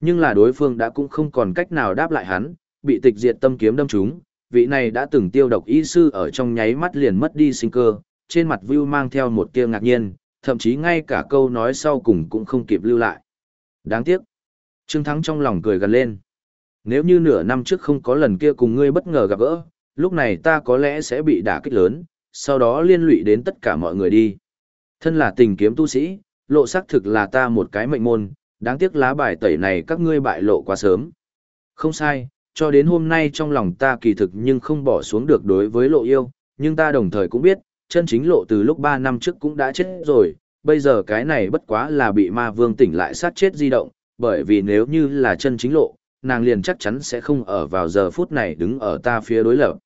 Nhưng là đối phương đã cũng không còn cách nào đáp lại hắn, bị tịch diệt tâm kiếm đâm trúng, vị này đã từng tiêu độc y sư ở trong nháy mắt liền mất đi sinh cơ, trên mặt Vưu mang theo một tia ngạc nhiên, thậm chí ngay cả câu nói sau cùng cũng không kịp lưu lại. Đáng tiếc. Trương Thắng trong lòng cười gần lên. Nếu như nửa năm trước không có lần kia cùng ngươi bất ngờ gặp gỡ, lúc này ta có lẽ sẽ bị đả kích lớn, sau đó liên lụy đến tất cả mọi người đi. Thân là tình kiếm tu sĩ, lộ xác thực là ta một cái mệnh môn, đáng tiếc lá bài tẩy này các ngươi bại lộ quá sớm. Không sai, cho đến hôm nay trong lòng ta kỳ thực nhưng không bỏ xuống được đối với lộ yêu, nhưng ta đồng thời cũng biết, chân chính lộ từ lúc 3 năm trước cũng đã chết rồi, bây giờ cái này bất quá là bị ma vương tỉnh lại sát chết di động, bởi vì nếu như là chân chính lộ, nàng liền chắc chắn sẽ không ở vào giờ phút này đứng ở ta phía đối lập.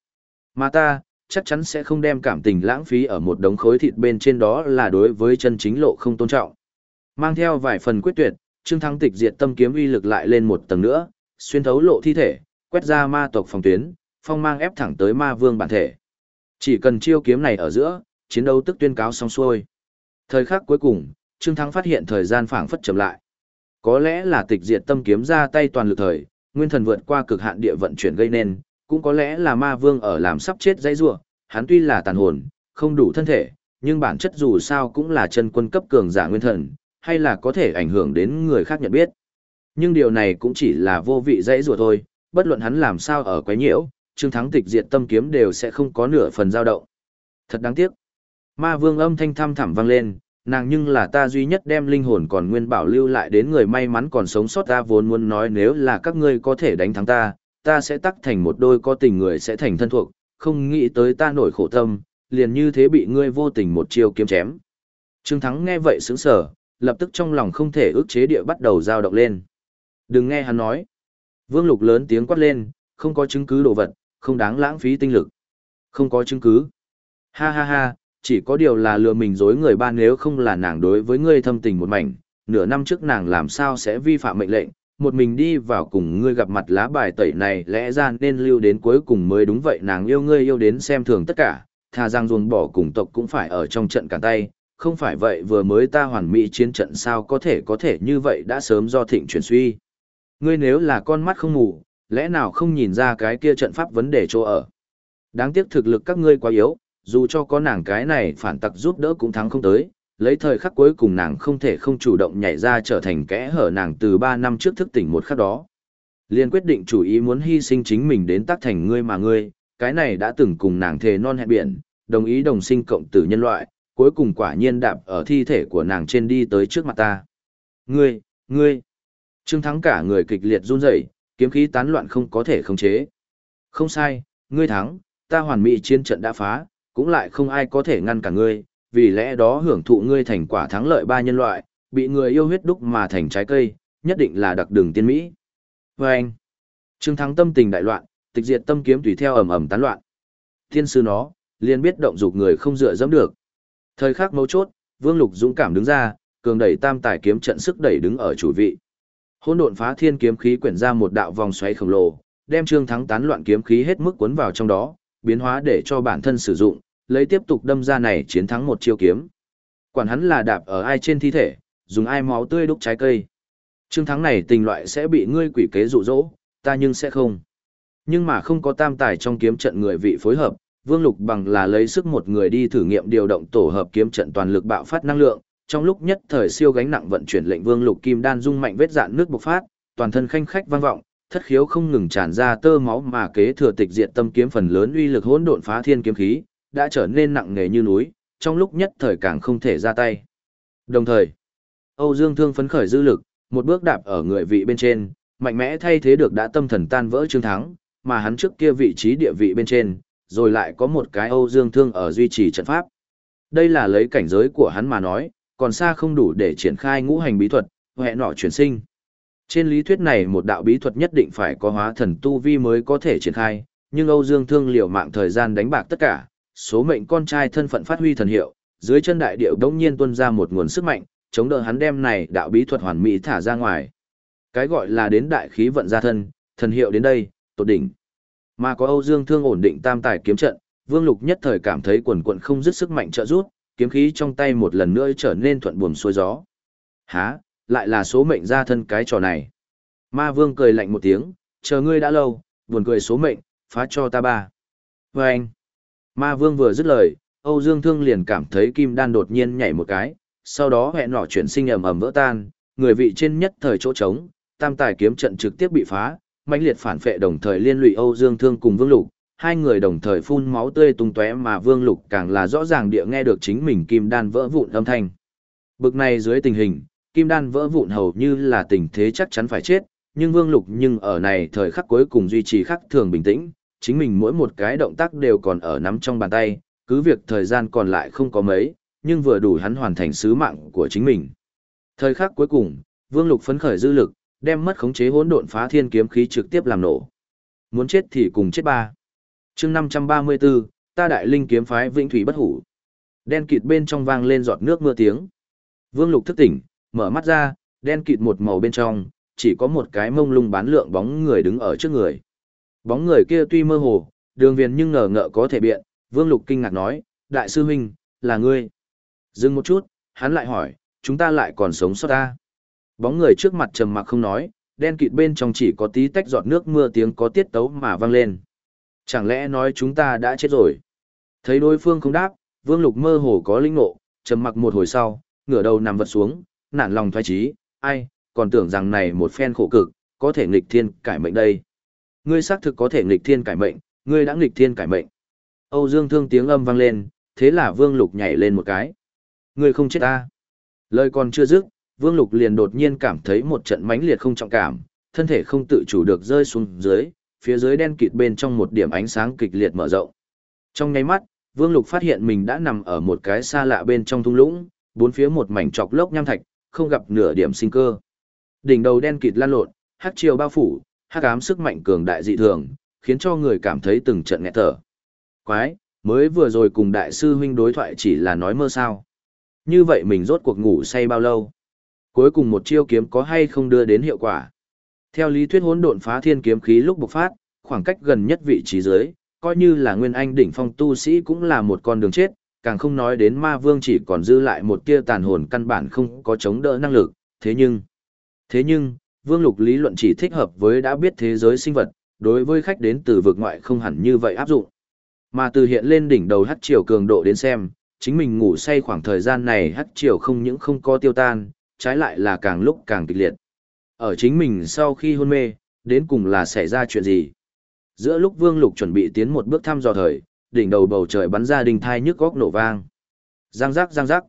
Mà ta, chắc chắn sẽ không đem cảm tình lãng phí ở một đống khối thịt bên trên đó là đối với chân chính lộ không tôn trọng. Mang theo vài phần quyết tuyệt, Trương Thắng tịch diệt tâm kiếm uy lực lại lên một tầng nữa, xuyên thấu lộ thi thể, quét ra ma tộc phòng tuyến, phong mang ép thẳng tới ma vương bản thể. Chỉ cần chiêu kiếm này ở giữa, chiến đấu tức tuyên cáo xong xuôi. Thời khắc cuối cùng, Trương Thắng phát hiện thời gian phảng phất chậm lại. Có lẽ là tịch diệt tâm kiếm ra tay toàn lực thời, nguyên thần vượt qua cực hạn địa vận chuyển gây nên, cũng có lẽ là ma vương ở làm sắp chết dãy rủa, hắn tuy là tàn hồn, không đủ thân thể, nhưng bản chất dù sao cũng là chân quân cấp cường giả nguyên thần, hay là có thể ảnh hưởng đến người khác nhận biết. Nhưng điều này cũng chỉ là vô vị dãy rủa thôi, bất luận hắn làm sao ở quái nhiễu, Trương Thắng tịch diệt tâm kiếm đều sẽ không có nửa phần dao động. Thật đáng tiếc. Ma vương âm thanh thăm thẳm vang lên, nàng nhưng là ta duy nhất đem linh hồn còn nguyên bảo lưu lại đến người may mắn còn sống sót ta vốn muốn nói nếu là các ngươi có thể đánh thắng ta, ta sẽ tắc thành một đôi có tình người sẽ thành thân thuộc, không nghĩ tới ta nổi khổ tâm, liền như thế bị ngươi vô tình một chiêu kiếm chém. Trương Thắng nghe vậy sững sờ, lập tức trong lòng không thể ước chế địa bắt đầu dao động lên. Đừng nghe hắn nói. Vương Lục lớn tiếng quát lên, không có chứng cứ đồ vật, không đáng lãng phí tinh lực. Không có chứng cứ. Ha ha ha, chỉ có điều là lừa mình dối người ba nếu không là nàng đối với ngươi thâm tình một mảnh, nửa năm trước nàng làm sao sẽ vi phạm mệnh lệnh, một mình đi vào cùng ngươi gặp mặt lá bài tẩy này lẽ ra nên lưu đến cuối cùng mới đúng vậy nàng yêu ngươi yêu đến xem thường tất cả, thà rằng ruồng bỏ cùng tộc cũng phải ở trong trận cả tay, không phải vậy vừa mới ta hoàn mỹ chiến trận sao có thể có thể như vậy đã sớm do thịnh chuyển suy. Ngươi nếu là con mắt không ngủ, lẽ nào không nhìn ra cái kia trận pháp vấn đề chỗ ở. Đáng tiếc thực lực các ngươi quá yếu, dù cho có nàng cái này phản tặc giúp đỡ cũng thắng không tới, lấy thời khắc cuối cùng nàng không thể không chủ động nhảy ra trở thành kẽ hở nàng từ 3 năm trước thức tỉnh một khắc đó. Liên quyết định chủ ý muốn hy sinh chính mình đến tác thành ngươi mà ngươi, cái này đã từng cùng nàng thề non hẹn biển, đồng ý đồng sinh cộng tử nhân loại, cuối cùng quả nhiên đạp ở thi thể của nàng trên đi tới trước mặt ta. Ngươi, ngươi, Trương Thắng cả người kịch liệt run rẩy, kiếm khí tán loạn không có thể khống chế. Không sai, ngươi thắng, ta hoàn mỹ chiến trận đã phá, cũng lại không ai có thể ngăn cả ngươi, vì lẽ đó hưởng thụ ngươi thành quả thắng lợi ba nhân loại, bị người yêu huyết đúc mà thành trái cây, nhất định là đặc đường tiên mỹ. Và anh, Trương Thắng tâm tình đại loạn, tịch diệt tâm kiếm tùy theo ầm ầm tán loạn. Thiên sư nó, liền biết động dục người không dựa dẫm được. Thời khắc mấu chốt, Vương Lục dũng cảm đứng ra, cường đẩy tam tài kiếm trận sức đẩy đứng ở chủ vị. Hỗn độn phá thiên kiếm khí quyển ra một đạo vòng xoáy khổng lồ, đem Trương Thắng tán loạn kiếm khí hết mức cuốn vào trong đó, biến hóa để cho bản thân sử dụng, lấy tiếp tục đâm ra này chiến thắng một chiêu kiếm. Quản hắn là đạp ở ai trên thi thể, dùng ai máu tươi đúc trái cây. Trương thắng này tình loại sẽ bị ngươi quỷ kế dụ dỗ, ta nhưng sẽ không. Nhưng mà không có tam tài trong kiếm trận người vị phối hợp, Vương Lục bằng là lấy sức một người đi thử nghiệm điều động tổ hợp kiếm trận toàn lực bạo phát năng lượng, trong lúc nhất thời siêu gánh nặng vận chuyển lệnh Vương Lục Kim đan dung mạnh vết dạn nước bộc phát, toàn thân khanh khách vang vọng, thất khiếu không ngừng tràn ra tơ máu mà kế thừa tịch diện tâm kiếm phần lớn uy lực hỗn độn phá thiên kiếm khí, đã trở nên nặng nề như núi, trong lúc nhất thời càng không thể ra tay. Đồng thời, Âu Dương Thương phấn khởi dư lực, một bước đạp ở người vị bên trên, mạnh mẽ thay thế được đã tâm thần tan vỡ Trương Thắng, mà hắn trước kia vị trí địa vị bên trên, rồi lại có một cái Âu Dương Thương ở duy trì trận pháp. Đây là lấy cảnh giới của hắn mà nói, còn xa không đủ để triển khai ngũ hành bí thuật, hệ nọ chuyển sinh. Trên lý thuyết này một đạo bí thuật nhất định phải có hóa thần tu vi mới có thể triển khai, nhưng Âu Dương Thương liều mạng thời gian đánh bạc tất cả, số mệnh con trai thân phận phát huy thần hiệu, dưới chân đại điệu đống nhiên tuôn ra một nguồn sức mạnh, chống đỡ hắn đem này đạo bí thuật hoàn mỹ thả ra ngoài. Cái gọi là đến đại khí vận ra thân, thần hiệu đến đây, tột đỉnh. Mà có Âu Dương Thương ổn định tam tài kiếm trận, Vương Lục nhất thời cảm thấy quần quần không dứt sức mạnh trợ rút, kiếm khí trong tay một lần nữa trở nên thuận buồm xuôi gió. Hả, lại là số mệnh ra thân cái trò này. Ma vương cười lạnh một tiếng, chờ ngươi đã lâu, buồn cười số mệnh, phá cho ta ba. Và anh, ma vương vừa dứt lời, Âu Dương Thương liền cảm thấy kim đan đột nhiên nhảy một cái, sau đó hẹn nọ chuyển sinh ầm ầm vỡ tan, người vị trên nhất thời chỗ trống, tam tài kiếm trận trực tiếp bị phá, mãnh liệt phản phệ đồng thời liên lụy Âu Dương Thương cùng Vương Lục, hai người đồng thời phun máu tươi tung tóe mà Vương Lục càng là rõ ràng địa nghe được chính mình kim đan vỡ vụn âm thanh. Bực này dưới tình hình, kim đan vỡ vụn hầu như là tình thế chắc chắn phải chết, nhưng Vương Lục nhưng ở này thời khắc cuối cùng duy trì khắc thường bình tĩnh, chính mình mỗi một cái động tác đều còn ở nắm trong bàn tay, cứ việc thời gian còn lại không có mấy, nhưng vừa đủ hắn hoàn thành sứ mạng của chính mình. Thời khắc cuối cùng, Vương Lục phấn khởi dư lực, đem mất khống chế hỗn độn phá thiên kiếm khí trực tiếp làm nổ. Muốn chết thì cùng chết ba. Chương 534, ta đại linh kiếm phái vĩnh thủy bất hủ. Đen kịt bên trong vang lên giọt nước mưa tiếng. Vương Lục thức tỉnh, mở mắt ra, đen kịt một màu bên trong, chỉ có một cái mông lung bán lượng bóng người đứng ở trước người. Bóng người kia tuy mơ hồ, đường viền nhưng ngờ ngợ có thể biện, Vương Lục kinh ngạc nói, Đại sư huynh, là ngươi. Dừng một chút, hắn lại hỏi, chúng ta lại còn sống sót ta. Bóng người trước mặt trầm mặc không nói, đen kịt bên trong chỉ có tí tách giọt nước mưa tiếng có tiết tấu mà vang lên. Chẳng lẽ nói chúng ta đã chết rồi? Thấy đối phương không đáp, Vương Lục mơ hồ có linh ngộ, trầm mặc một hồi sau, ngửa đầu nằm vật xuống, nản lòng thoái trí, ai, còn tưởng rằng này một phen khổ cực, có thể nghịch thiên cải mệnh đây. Ngươi xác thực có thể nghịch thiên cải mệnh, ngươi đã nghịch thiên cải mệnh. Âu Dương Thương tiếng âm vang lên, thế là Vương Lục nhảy lên một cái. Ngươi không chết ta. Lời còn chưa dứt, Vương Lục liền đột nhiên cảm thấy một trận mãnh liệt không trọng cảm, thân thể không tự chủ được rơi xuống dưới, phía dưới đen kịt bên trong một điểm ánh sáng kịch liệt mở rộng. Trong ngay mắt, Vương Lục phát hiện mình đã nằm ở một cái xa lạ bên trong thung lũng, bốn phía một mảnh trọc lốc nham thạch, không gặp nửa điểm sinh cơ. Đỉnh đầu đen kịt lan lộn, hắc chiều bao phủ, hắc ám sức mạnh cường đại dị thường, khiến cho người cảm thấy từng trận nghẹt thở. Quái, mới vừa rồi cùng đại sư huynh đối thoại chỉ là nói mơ sao. Như vậy mình rốt cuộc ngủ say bao lâu? Cuối cùng một chiêu kiếm có hay không đưa đến hiệu quả? Theo lý thuyết hỗn độn phá thiên kiếm khí lúc bộc phát, khoảng cách gần nhất vị trí dưới, coi như là nguyên anh đỉnh phong tu sĩ cũng là một con đường chết, càng không nói đến ma vương chỉ còn dư lại một tia tàn hồn căn bản không có chống đỡ năng lực, thế nhưng, thế nhưng, vương lục lý luận chỉ thích hợp với đã biết thế giới sinh vật, đối với khách đến từ vực ngoại không hẳn như vậy áp dụng. Mà từ hiện lên đỉnh đầu hắc chiều cường độ đến xem, chính mình ngủ say khoảng thời gian này hắc chiều không những không có tiêu tan, trái lại là càng lúc càng kịch liệt. Ở chính mình sau khi hôn mê, đến cùng là xảy ra chuyện gì? Giữa lúc Vương Lục chuẩn bị tiến một bước thăm dò thời, đỉnh đầu bầu trời bắn ra đình thai nhức góc nổ vang. Giang giác giang giác.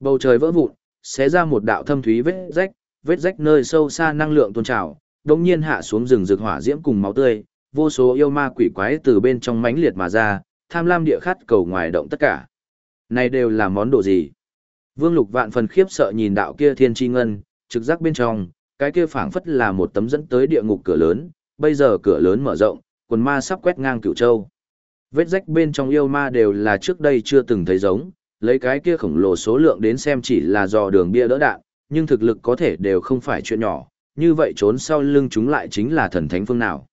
Bầu trời vỡ vụn, xé ra một đạo thâm thúy vết rách, vết rách nơi sâu xa năng lượng tôn trào, đồng nhiên hạ xuống rừng rực hỏa diễm cùng máu tươi, vô số yêu ma quỷ quái từ bên trong mãnh liệt mà ra, tham lam địa khát cầu ngoài động tất cả. Này đều là món đồ gì? Vương Lục vạn phần khiếp sợ nhìn đạo kia thiên chi ngân, trực giác bên trong, cái kia phảng phất là một tấm dẫn tới địa ngục cửa lớn, bây giờ cửa lớn mở rộng, quần ma sắp quét ngang cửu châu. Vết rách bên trong yêu ma đều là trước đây chưa từng thấy giống, lấy cái kia khổng lồ số lượng đến xem chỉ là dò đường bia đỡ đạn, nhưng thực lực có thể đều không phải chuyện nhỏ, như vậy trốn sau lưng chúng lại chính là thần thánh phương nào.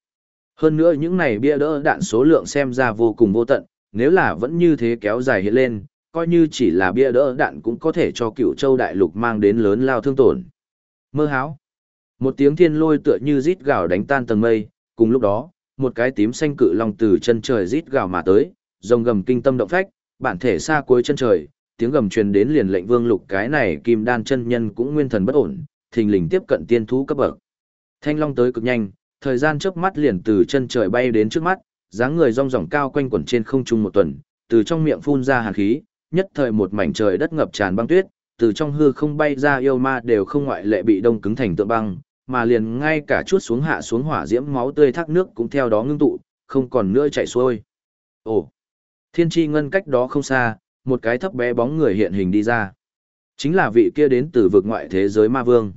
Hơn nữa những này bia đỡ đạn số lượng xem ra vô cùng vô tận, nếu là vẫn như thế kéo dài hiện lên, coi như chỉ là bia đỡ đạn cũng có thể cho cựu châu đại lục mang đến lớn lao thương tổn. Mơ háo. Một tiếng thiên lôi tựa như rít gào đánh tan tầng mây, cùng lúc đó, một cái tím xanh cự long từ chân trời rít gào mà tới, rồng gầm kinh tâm động phách, bản thể xa cuối chân trời, tiếng gầm truyền đến liền lệnh vương lục cái này kim đan chân nhân cũng nguyên thần bất ổn, thình lình tiếp cận tiên thú cấp bậc. Thanh long tới cực nhanh, thời gian chớp mắt liền từ chân trời bay đến trước mắt, dáng người rong ròng cao quanh quẩn trên không trung một tuần, từ trong miệng phun ra hàn khí, nhất thời một mảnh trời đất ngập tràn băng tuyết, từ trong hư không bay ra yêu ma đều không ngoại lệ bị đông cứng thành tượng băng, mà liền ngay cả chút xuống hạ xuống hỏa diễm máu tươi thác nước cũng theo đó ngưng tụ, không còn nữa chảy xuôi. Ồ, thiên tri ngân cách đó không xa, một cái thấp bé bóng người hiện hình đi ra. Chính là vị kia đến từ vực ngoại thế giới ma vương.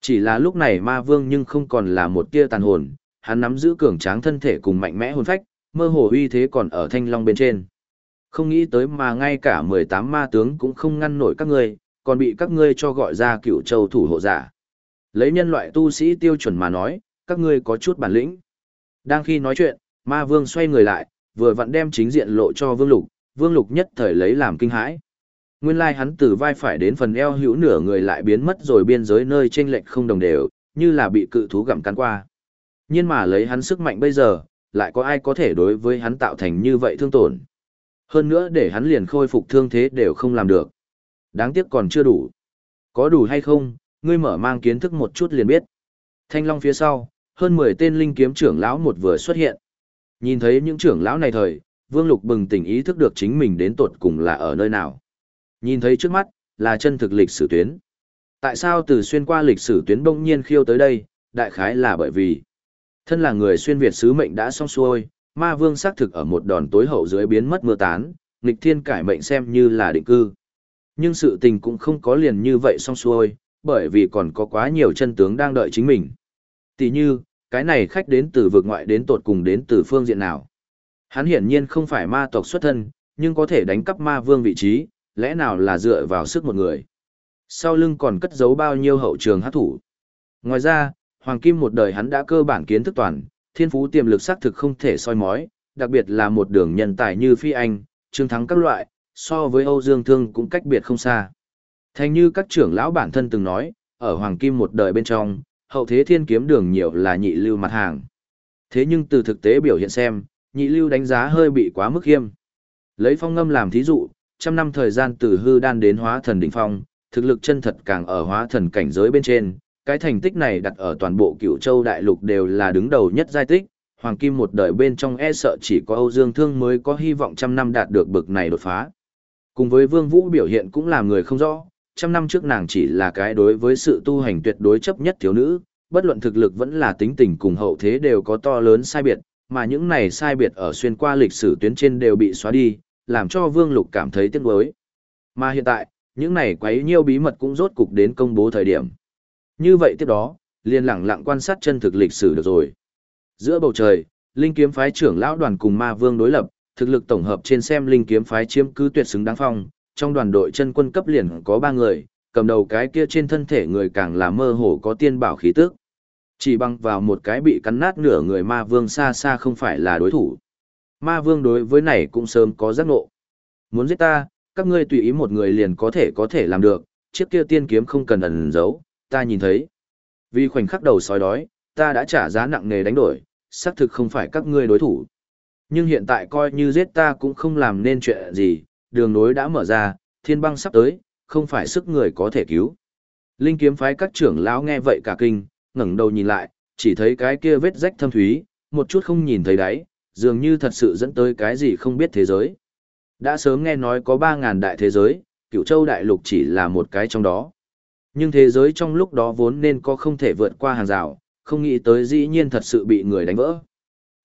Chỉ là lúc này ma vương nhưng không còn là một tia tàn hồn, hắn nắm giữ cường tráng thân thể cùng mạnh mẽ hồn phách, mơ hồ uy thế còn ở thanh long bên trên. Không nghĩ tới mà ngay cả 18 ma tướng cũng không ngăn nổi các ngươi, còn bị các ngươi cho gọi ra cựu châu thủ hộ giả. Lấy nhân loại tu sĩ tiêu chuẩn mà nói, các ngươi có chút bản lĩnh. Đang khi nói chuyện, ma vương xoay người lại, vừa vặn đem chính diện lộ cho vương lục, vương lục nhất thời lấy làm kinh hãi. Nguyên lai hắn từ vai phải đến phần eo hữu nửa người lại biến mất rồi biên giới nơi chênh lệch không đồng đều, như là bị cự thú gặm cắn qua. Nhưng mà lấy hắn sức mạnh bây giờ, lại có ai có thể đối với hắn tạo thành như vậy thương tổn. Hơn nữa để hắn liền khôi phục thương thế đều không làm được. Đáng tiếc còn chưa đủ. Có đủ hay không, ngươi mở mang kiến thức một chút liền biết. Thanh Long phía sau, hơn 10 tên linh kiếm trưởng lão một vừa xuất hiện. Nhìn thấy những trưởng lão này thời, Vương Lục bừng tỉnh ý thức được chính mình đến tột cùng là ở nơi nào. Nhìn thấy trước mắt, là chân thực lịch sử tuyến. Tại sao từ xuyên qua lịch sử tuyến bỗng nhiên khiêu tới đây, đại khái là bởi vì thân là người xuyên Việt sứ mệnh đã xong xuôi, ma vương xác thực ở một đòn tối hậu dưới biến mất mưa tán, nghịch thiên cải mệnh xem như là định cư. Nhưng sự tình cũng không có liền như vậy xong xuôi, bởi vì còn có quá nhiều chân tướng đang đợi chính mình. Tỷ như, cái này khách đến từ vực ngoại đến tột cùng đến từ phương diện nào. Hắn hiển nhiên không phải ma tộc xuất thân, nhưng có thể đánh cắp ma vương vị trí, lẽ nào là dựa vào sức một người. Sau lưng còn cất giấu bao nhiêu hậu trường hát thủ. Ngoài ra, Hoàng Kim một đời hắn đã cơ bản kiến thức toàn, thiên phú tiềm lực xác thực không thể soi mói, đặc biệt là một đường nhân tài như Phi Anh, Trương Thắng các loại, so với Âu Dương Thương cũng cách biệt không xa. Thành như các trưởng lão bản thân từng nói, ở Hoàng Kim một đời bên trong, hậu thế thiên kiếm đường nhiều là nhị lưu mặt hàng. Thế nhưng từ thực tế biểu hiện xem, nhị lưu đánh giá hơi bị quá mức khiêm. Lấy phong ngâm làm thí dụ, trăm năm thời gian từ hư đan đến hóa thần đỉnh phong, thực lực chân thật càng ở hóa thần cảnh giới bên trên, cái thành tích này đặt ở toàn bộ cựu châu đại lục đều là đứng đầu nhất giai tích, hoàng kim một đời bên trong e sợ chỉ có Âu Dương Thương mới có hy vọng trăm năm đạt được bực này đột phá. Cùng với Vương Vũ biểu hiện cũng làm người không rõ, trăm năm trước nàng chỉ là cái đối với sự tu hành tuyệt đối chấp nhất thiếu nữ, bất luận thực lực vẫn là tính tình cùng hậu thế đều có to lớn sai biệt, mà những này sai biệt ở xuyên qua lịch sử tuyến trên đều bị xóa đi, làm cho Vương Lục cảm thấy tiếc nuối. Mà hiện tại, những này quấy nhiêu bí mật cũng rốt cục đến công bố thời điểm. Như vậy tiếp đó, liền lặng lặng quan sát chân thực lịch sử được rồi. Giữa bầu trời, Linh kiếm phái trưởng lão đoàn cùng Ma Vương đối lập, thực lực tổng hợp trên xem Linh kiếm phái chiếm cứ tuyệt xứng đáng phong, trong đoàn đội chân quân cấp liền có ba người, cầm đầu cái kia trên thân thể người càng là mơ hồ có tiên bảo khí tức. Chỉ bằng vào một cái bị cắn nát nửa người ma vương xa xa không phải là đối thủ. Ma vương đối với này cũng sớm có giác ngộ. Muốn giết ta, các ngươi tùy ý một người liền có thể có thể làm được, chiếc kia tiên kiếm không cần ẩn giấu, ta nhìn thấy. Vì khoảnh khắc đầu sói đói, ta đã trả giá nặng nề đánh đổi, xác thực không phải các ngươi đối thủ. Nhưng hiện tại coi như giết ta cũng không làm nên chuyện gì, đường nối đã mở ra, thiên băng sắp tới, không phải sức người có thể cứu. Linh kiếm phái các trưởng lão nghe vậy cả kinh, ngẩng đầu nhìn lại, chỉ thấy cái kia vết rách thâm thúy, một chút không nhìn thấy đáy, dường như thật sự dẫn tới cái gì không biết thế giới. Đã sớm nghe nói có 3.000 đại thế giới, cựu châu đại lục chỉ là một cái trong đó. Nhưng thế giới trong lúc đó vốn nên có không thể vượt qua hàng rào, không nghĩ tới dĩ nhiên thật sự bị người đánh vỡ.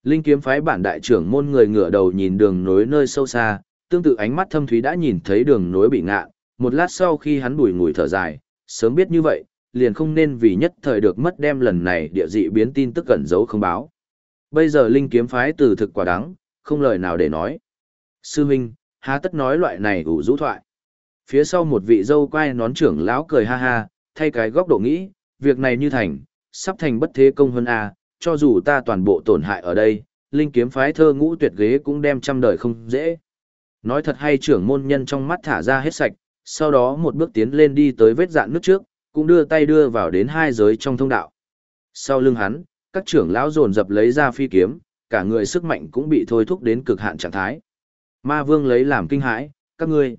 Linh kiếm phái bản đại trưởng môn người ngửa đầu nhìn đường nối nơi sâu xa, tương tự ánh mắt thâm thúy đã nhìn thấy đường nối bị ngạ, một lát sau khi hắn bùi ngùi thở dài, sớm biết như vậy, liền không nên vì nhất thời được mất đem lần này địa dị biến tin tức cẩn giấu không báo. Bây giờ linh kiếm phái từ thực quả đắng, không lời nào để nói. Sư Minh, há tất nói loại này ủ rũ thoại. Phía sau một vị dâu quay nón trưởng lão cười ha ha, thay cái góc độ nghĩ, việc này như thành, sắp thành bất thế công hơn a, cho dù ta toàn bộ tổn hại ở đây, linh kiếm phái thơ ngũ tuyệt ghế cũng đem trăm đời không dễ. Nói thật hay trưởng môn nhân trong mắt thả ra hết sạch, sau đó một bước tiến lên đi tới vết dạn nước trước, cũng đưa tay đưa vào đến hai giới trong thông đạo. Sau lưng hắn, các trưởng lão dồn dập lấy ra phi kiếm, cả người sức mạnh cũng bị thôi thúc đến cực hạn trạng thái. Ma vương lấy làm kinh hãi, các ngươi.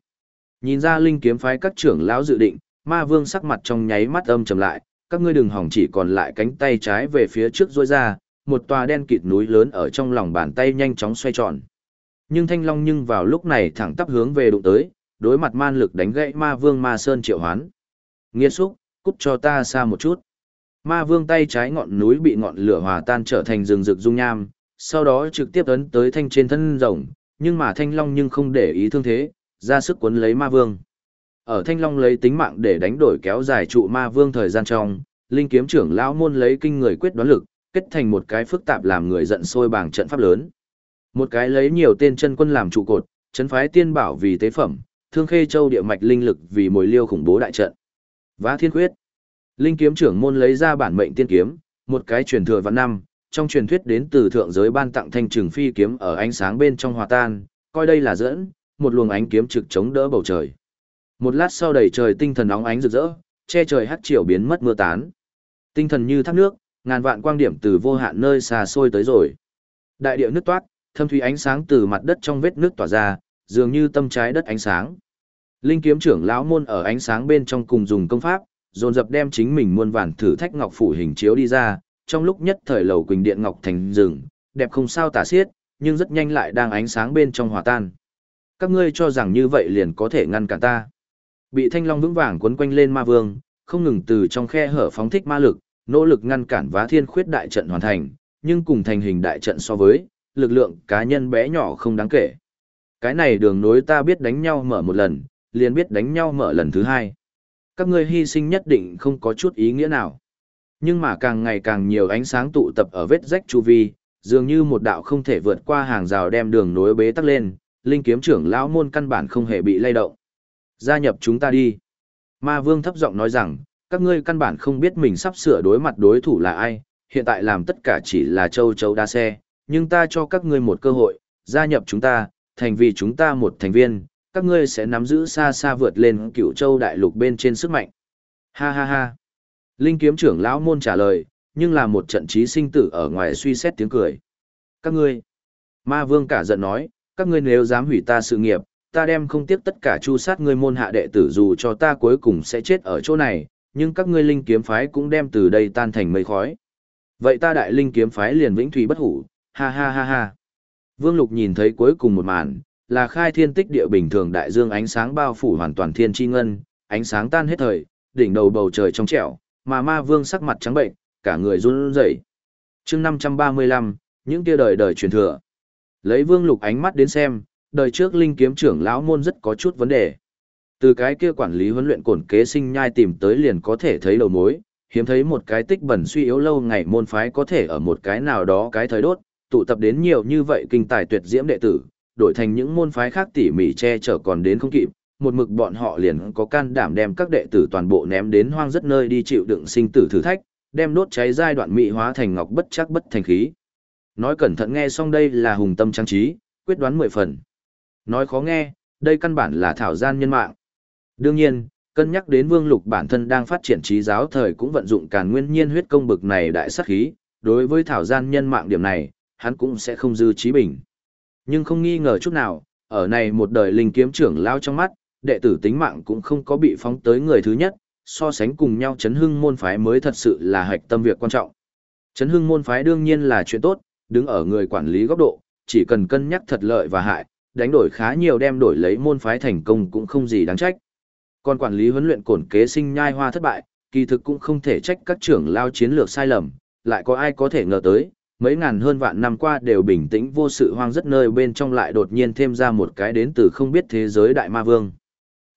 Nhìn ra linh kiếm phái các trưởng lão dự định, ma vương sắc mặt trong nháy mắt âm trầm lại, các ngươi đừng hỏng chỉ còn lại cánh tay trái về phía trước rôi ra, một tòa đen kịt núi lớn ở trong lòng bàn tay nhanh chóng xoay tròn. Nhưng thanh long nhưng vào lúc này thẳng tắp hướng về đụng tới, đối mặt man lực đánh gãy ma vương ma sơn triệu hoán. Nghiên xúc, cút cho ta xa một chút. Ma vương tay trái ngọn núi bị ngọn lửa hòa tan trở thành rừng rực dung nham, sau đó trực tiếp ấn tới thanh trên thân rồng, nhưng mà thanh long nhưng không để ý thương thế, ra sức cuốn lấy ma vương. Ở thanh long lấy tính mạng để đánh đổi kéo dài trụ ma vương thời gian trong, linh kiếm trưởng lão môn lấy kinh người quyết đoán lực, kết thành một cái phức tạp làm người giận sôi bảng trận pháp lớn. Một cái lấy nhiều tên chân quân làm trụ cột, chấn phái tiên bảo vì tế phẩm, thương khê châu địa mạch linh lực vì mồi liêu khủng bố đại trận. Vá thiên quyết. Linh kiếm trưởng môn lấy ra bản mệnh tiên kiếm, một cái truyền thừa vạn năm, trong truyền thuyết đến từ thượng giới ban tặng thanh trừng phi kiếm ở ánh sáng bên trong hòa tan, coi đây là dẫn, một luồng ánh kiếm trực chống đỡ bầu trời. Một lát sau đầy trời tinh thần nóng ánh rực rỡ, che trời hắt chiều biến mất mưa tán. Tinh thần như thác nước, ngàn vạn quang điểm từ vô hạn nơi xa xôi tới rồi. Đại địa nước toát, thâm thủy ánh sáng từ mặt đất trong vết nước tỏa ra, dường như tâm trái đất ánh sáng. Linh kiếm trưởng lão môn ở ánh sáng bên trong cùng dùng công pháp, dồn dập đem chính mình muôn vàn thử thách ngọc phủ hình chiếu đi ra, trong lúc nhất thời lầu quỳnh điện ngọc thành rừng, đẹp không sao tả xiết, nhưng rất nhanh lại đang ánh sáng bên trong hòa tan. Các ngươi cho rằng như vậy liền có thể ngăn cản ta. Bị thanh long vững vàng quấn quanh lên ma vương, không ngừng từ trong khe hở phóng thích ma lực, nỗ lực ngăn cản vá thiên khuyết đại trận hoàn thành, nhưng cùng thành hình đại trận so với, lực lượng cá nhân bé nhỏ không đáng kể. Cái này đường nối ta biết đánh nhau mở một lần, liền biết đánh nhau mở lần thứ hai. Các ngươi hy sinh nhất định không có chút ý nghĩa nào. Nhưng mà càng ngày càng nhiều ánh sáng tụ tập ở vết rách chu vi, dường như một đạo không thể vượt qua hàng rào đem đường nối bế tắc lên, linh kiếm trưởng lão môn căn bản không hề bị lay động. Gia nhập chúng ta đi. Ma vương thấp giọng nói rằng, các ngươi căn bản không biết mình sắp sửa đối mặt đối thủ là ai, hiện tại làm tất cả chỉ là châu chấu đa xe, nhưng ta cho các ngươi một cơ hội, gia nhập chúng ta, thành vì chúng ta một thành viên, các ngươi sẽ nắm giữ xa xa vượt lên cựu châu đại lục bên trên sức mạnh. Ha ha ha. Linh kiếm trưởng lão môn trả lời, nhưng là một trận trí sinh tử ở ngoài suy xét tiếng cười. Các ngươi. Ma vương cả giận nói, các ngươi nếu dám hủy ta sự nghiệp, ta đem không tiếc tất cả chu sát ngươi môn hạ đệ tử dù cho ta cuối cùng sẽ chết ở chỗ này, nhưng các ngươi linh kiếm phái cũng đem từ đây tan thành mây khói. Vậy ta đại linh kiếm phái liền vĩnh thủy bất hủ, ha ha ha ha. Vương Lục nhìn thấy cuối cùng một màn, là khai thiên tích địa bình thường đại dương ánh sáng bao phủ hoàn toàn thiên chi ngân, ánh sáng tan hết thời, đỉnh đầu bầu trời trong trẻo, mà ma vương sắc mặt trắng bệnh, cả người run rẩy. Chương 535, những kia đời đời truyền thừa. Lấy Vương Lục ánh mắt đến xem, đời trước linh kiếm trưởng lão môn rất có chút vấn đề. Từ cái kia quản lý huấn luyện cổn kế sinh nhai tìm tới liền có thể thấy đầu mối, hiếm thấy một cái tích bẩn suy yếu lâu ngày môn phái có thể ở một cái nào đó cái thời đốt, tụ tập đến nhiều như vậy kinh tài tuyệt diễm đệ tử, đổi thành những môn phái khác tỉ mỉ che chở còn đến không kịp, một mực bọn họ liền có can đảm đem các đệ tử toàn bộ ném đến hoang rất nơi đi chịu đựng sinh tử thử thách, đem đốt cháy giai đoạn mỹ hóa thành ngọc bất chắc bất thành khí. Nói cẩn thận nghe xong đây là hùng tâm trang trí, quyết đoán mười phần. Nói khó nghe, đây căn bản là thảo gian nhân mạng. Đương nhiên, cân nhắc đến Vương Lục bản thân đang phát triển trí giáo thời cũng vận dụng càn nguyên nhiên huyết công bực này đại sát khí, đối với thảo gian nhân mạng điểm này, hắn cũng sẽ không dư trí bình. Nhưng không nghi ngờ chút nào, ở này một đời linh kiếm trưởng lao trong mắt, đệ tử tính mạng cũng không có bị phóng tới người thứ nhất, so sánh cùng nhau chấn hưng môn phái mới thật sự là hạch tâm việc quan trọng. Chấn hưng môn phái đương nhiên là chuyện tốt, đứng ở người quản lý góc độ, chỉ cần cân nhắc thật lợi và hại, đánh đổi khá nhiều đem đổi lấy môn phái thành công cũng không gì đáng trách. Còn quản lý huấn luyện cổn kế sinh nhai hoa thất bại, kỳ thực cũng không thể trách các trưởng lao chiến lược sai lầm, lại có ai có thể ngờ tới, mấy ngàn hơn vạn năm qua đều bình tĩnh vô sự hoang rất nơi bên trong lại đột nhiên thêm ra một cái đến từ không biết thế giới đại ma vương.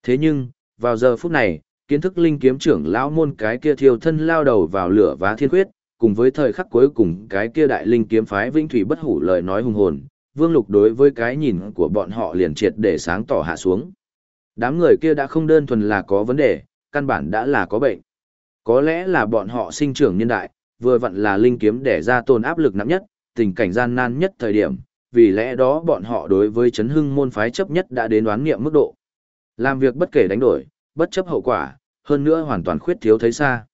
Thế nhưng, vào giờ phút này, kiến thức linh kiếm trưởng lão môn cái kia thiêu thân lao đầu vào lửa vá thiên quyết, cùng với thời khắc cuối cùng cái kia đại linh kiếm phái vĩnh thủy bất hủ lời nói hùng hồn, vương lục đối với cái nhìn của bọn họ liền triệt để sáng tỏ hạ xuống. Đám người kia đã không đơn thuần là có vấn đề, căn bản đã là có bệnh. Có lẽ là bọn họ sinh trưởng niên đại, vừa vặn là linh kiếm để ra tồn áp lực nặng nhất, tình cảnh gian nan nhất thời điểm, vì lẽ đó bọn họ đối với chấn hưng môn phái chấp nhất đã đến đoán nghiệm mức độ. Làm việc bất kể đánh đổi, bất chấp hậu quả, hơn nữa hoàn toàn khuyết thiếu thấy xa.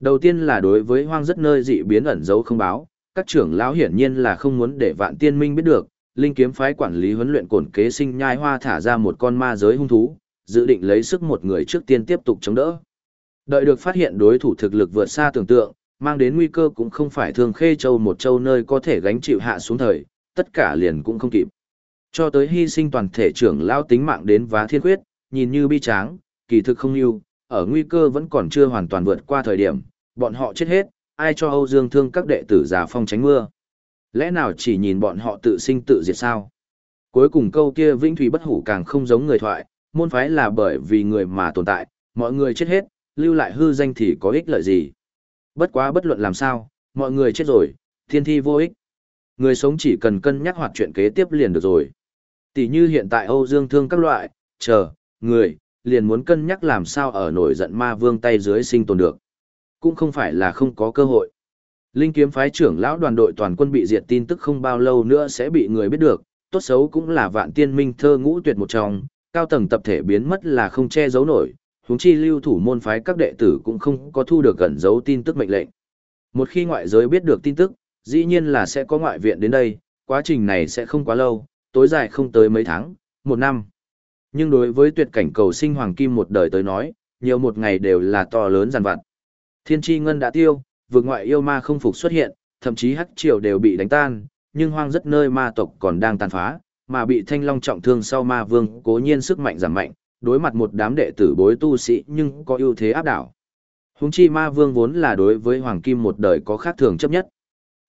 Đầu tiên là đối với hoang rất nơi dị biến ẩn giấu không báo, các trưởng lão hiển nhiên là không muốn để vạn tiên minh biết được, linh kiếm phái quản lý huấn luyện cổn kế sinh nhai hoa thả ra một con ma giới hung thú, dự định lấy sức một người trước tiên tiếp tục chống đỡ. Đợi được phát hiện đối thủ thực lực vượt xa tưởng tượng, mang đến nguy cơ cũng không phải thường khê châu một châu nơi có thể gánh chịu hạ xuống thời, tất cả liền cũng không kịp. Cho tới hy sinh toàn thể trưởng lao tính mạng đến vá thiên quyết, nhìn như bi tráng, kỳ thực không yêu, ở nguy cơ vẫn còn chưa hoàn toàn vượt qua thời điểm, bọn họ chết hết, ai cho Âu Dương thương các đệ tử giả phong tránh mưa. Lẽ nào chỉ nhìn bọn họ tự sinh tự diệt sao? Cuối cùng câu kia vĩnh thủy bất hủ càng không giống người thoại, môn phái là bởi vì người mà tồn tại, mọi người chết hết, lưu lại hư danh thì có ích lợi gì? Bất quá bất luận làm sao, mọi người chết rồi, thiên thi vô ích. Người sống chỉ cần cân nhắc hoạt chuyện kế tiếp liền được rồi. Tỷ như hiện tại Âu Dương Thương các loại, chờ, người, liền muốn cân nhắc làm sao ở nổi giận ma vương tay dưới sinh tồn được. Cũng không phải là không có cơ hội. Linh kiếm phái trưởng lão đoàn đội toàn quân bị diệt tin tức không bao lâu nữa sẽ bị người biết được, tốt xấu cũng là vạn tiên minh thơ ngũ tuyệt một trong, cao tầng tập thể biến mất là không che giấu nổi, huống chi lưu thủ môn phái các đệ tử cũng không có thu được gần giấu tin tức mệnh lệnh. Một khi ngoại giới biết được tin tức, dĩ nhiên là sẽ có ngoại viện đến đây, quá trình này sẽ không quá lâu, tối dài không tới mấy tháng, một năm. Nhưng đối với tuyệt cảnh cầu sinh hoàng kim một đời tới nói, nhiều một ngày đều là to lớn giàn vặt. Thiên tri ngân đã tiêu, vượt ngoại yêu ma không phục xuất hiện, thậm chí hắc triều đều bị đánh tan, nhưng hoang rất nơi ma tộc còn đang tàn phá, mà bị thanh long trọng thương sau ma vương cố nhiên sức mạnh giảm mạnh, đối mặt một đám đệ tử bối tu sĩ nhưng có ưu thế áp đảo. Húng chi ma vương vốn là đối với hoàng kim một đời có khác thường chấp nhất.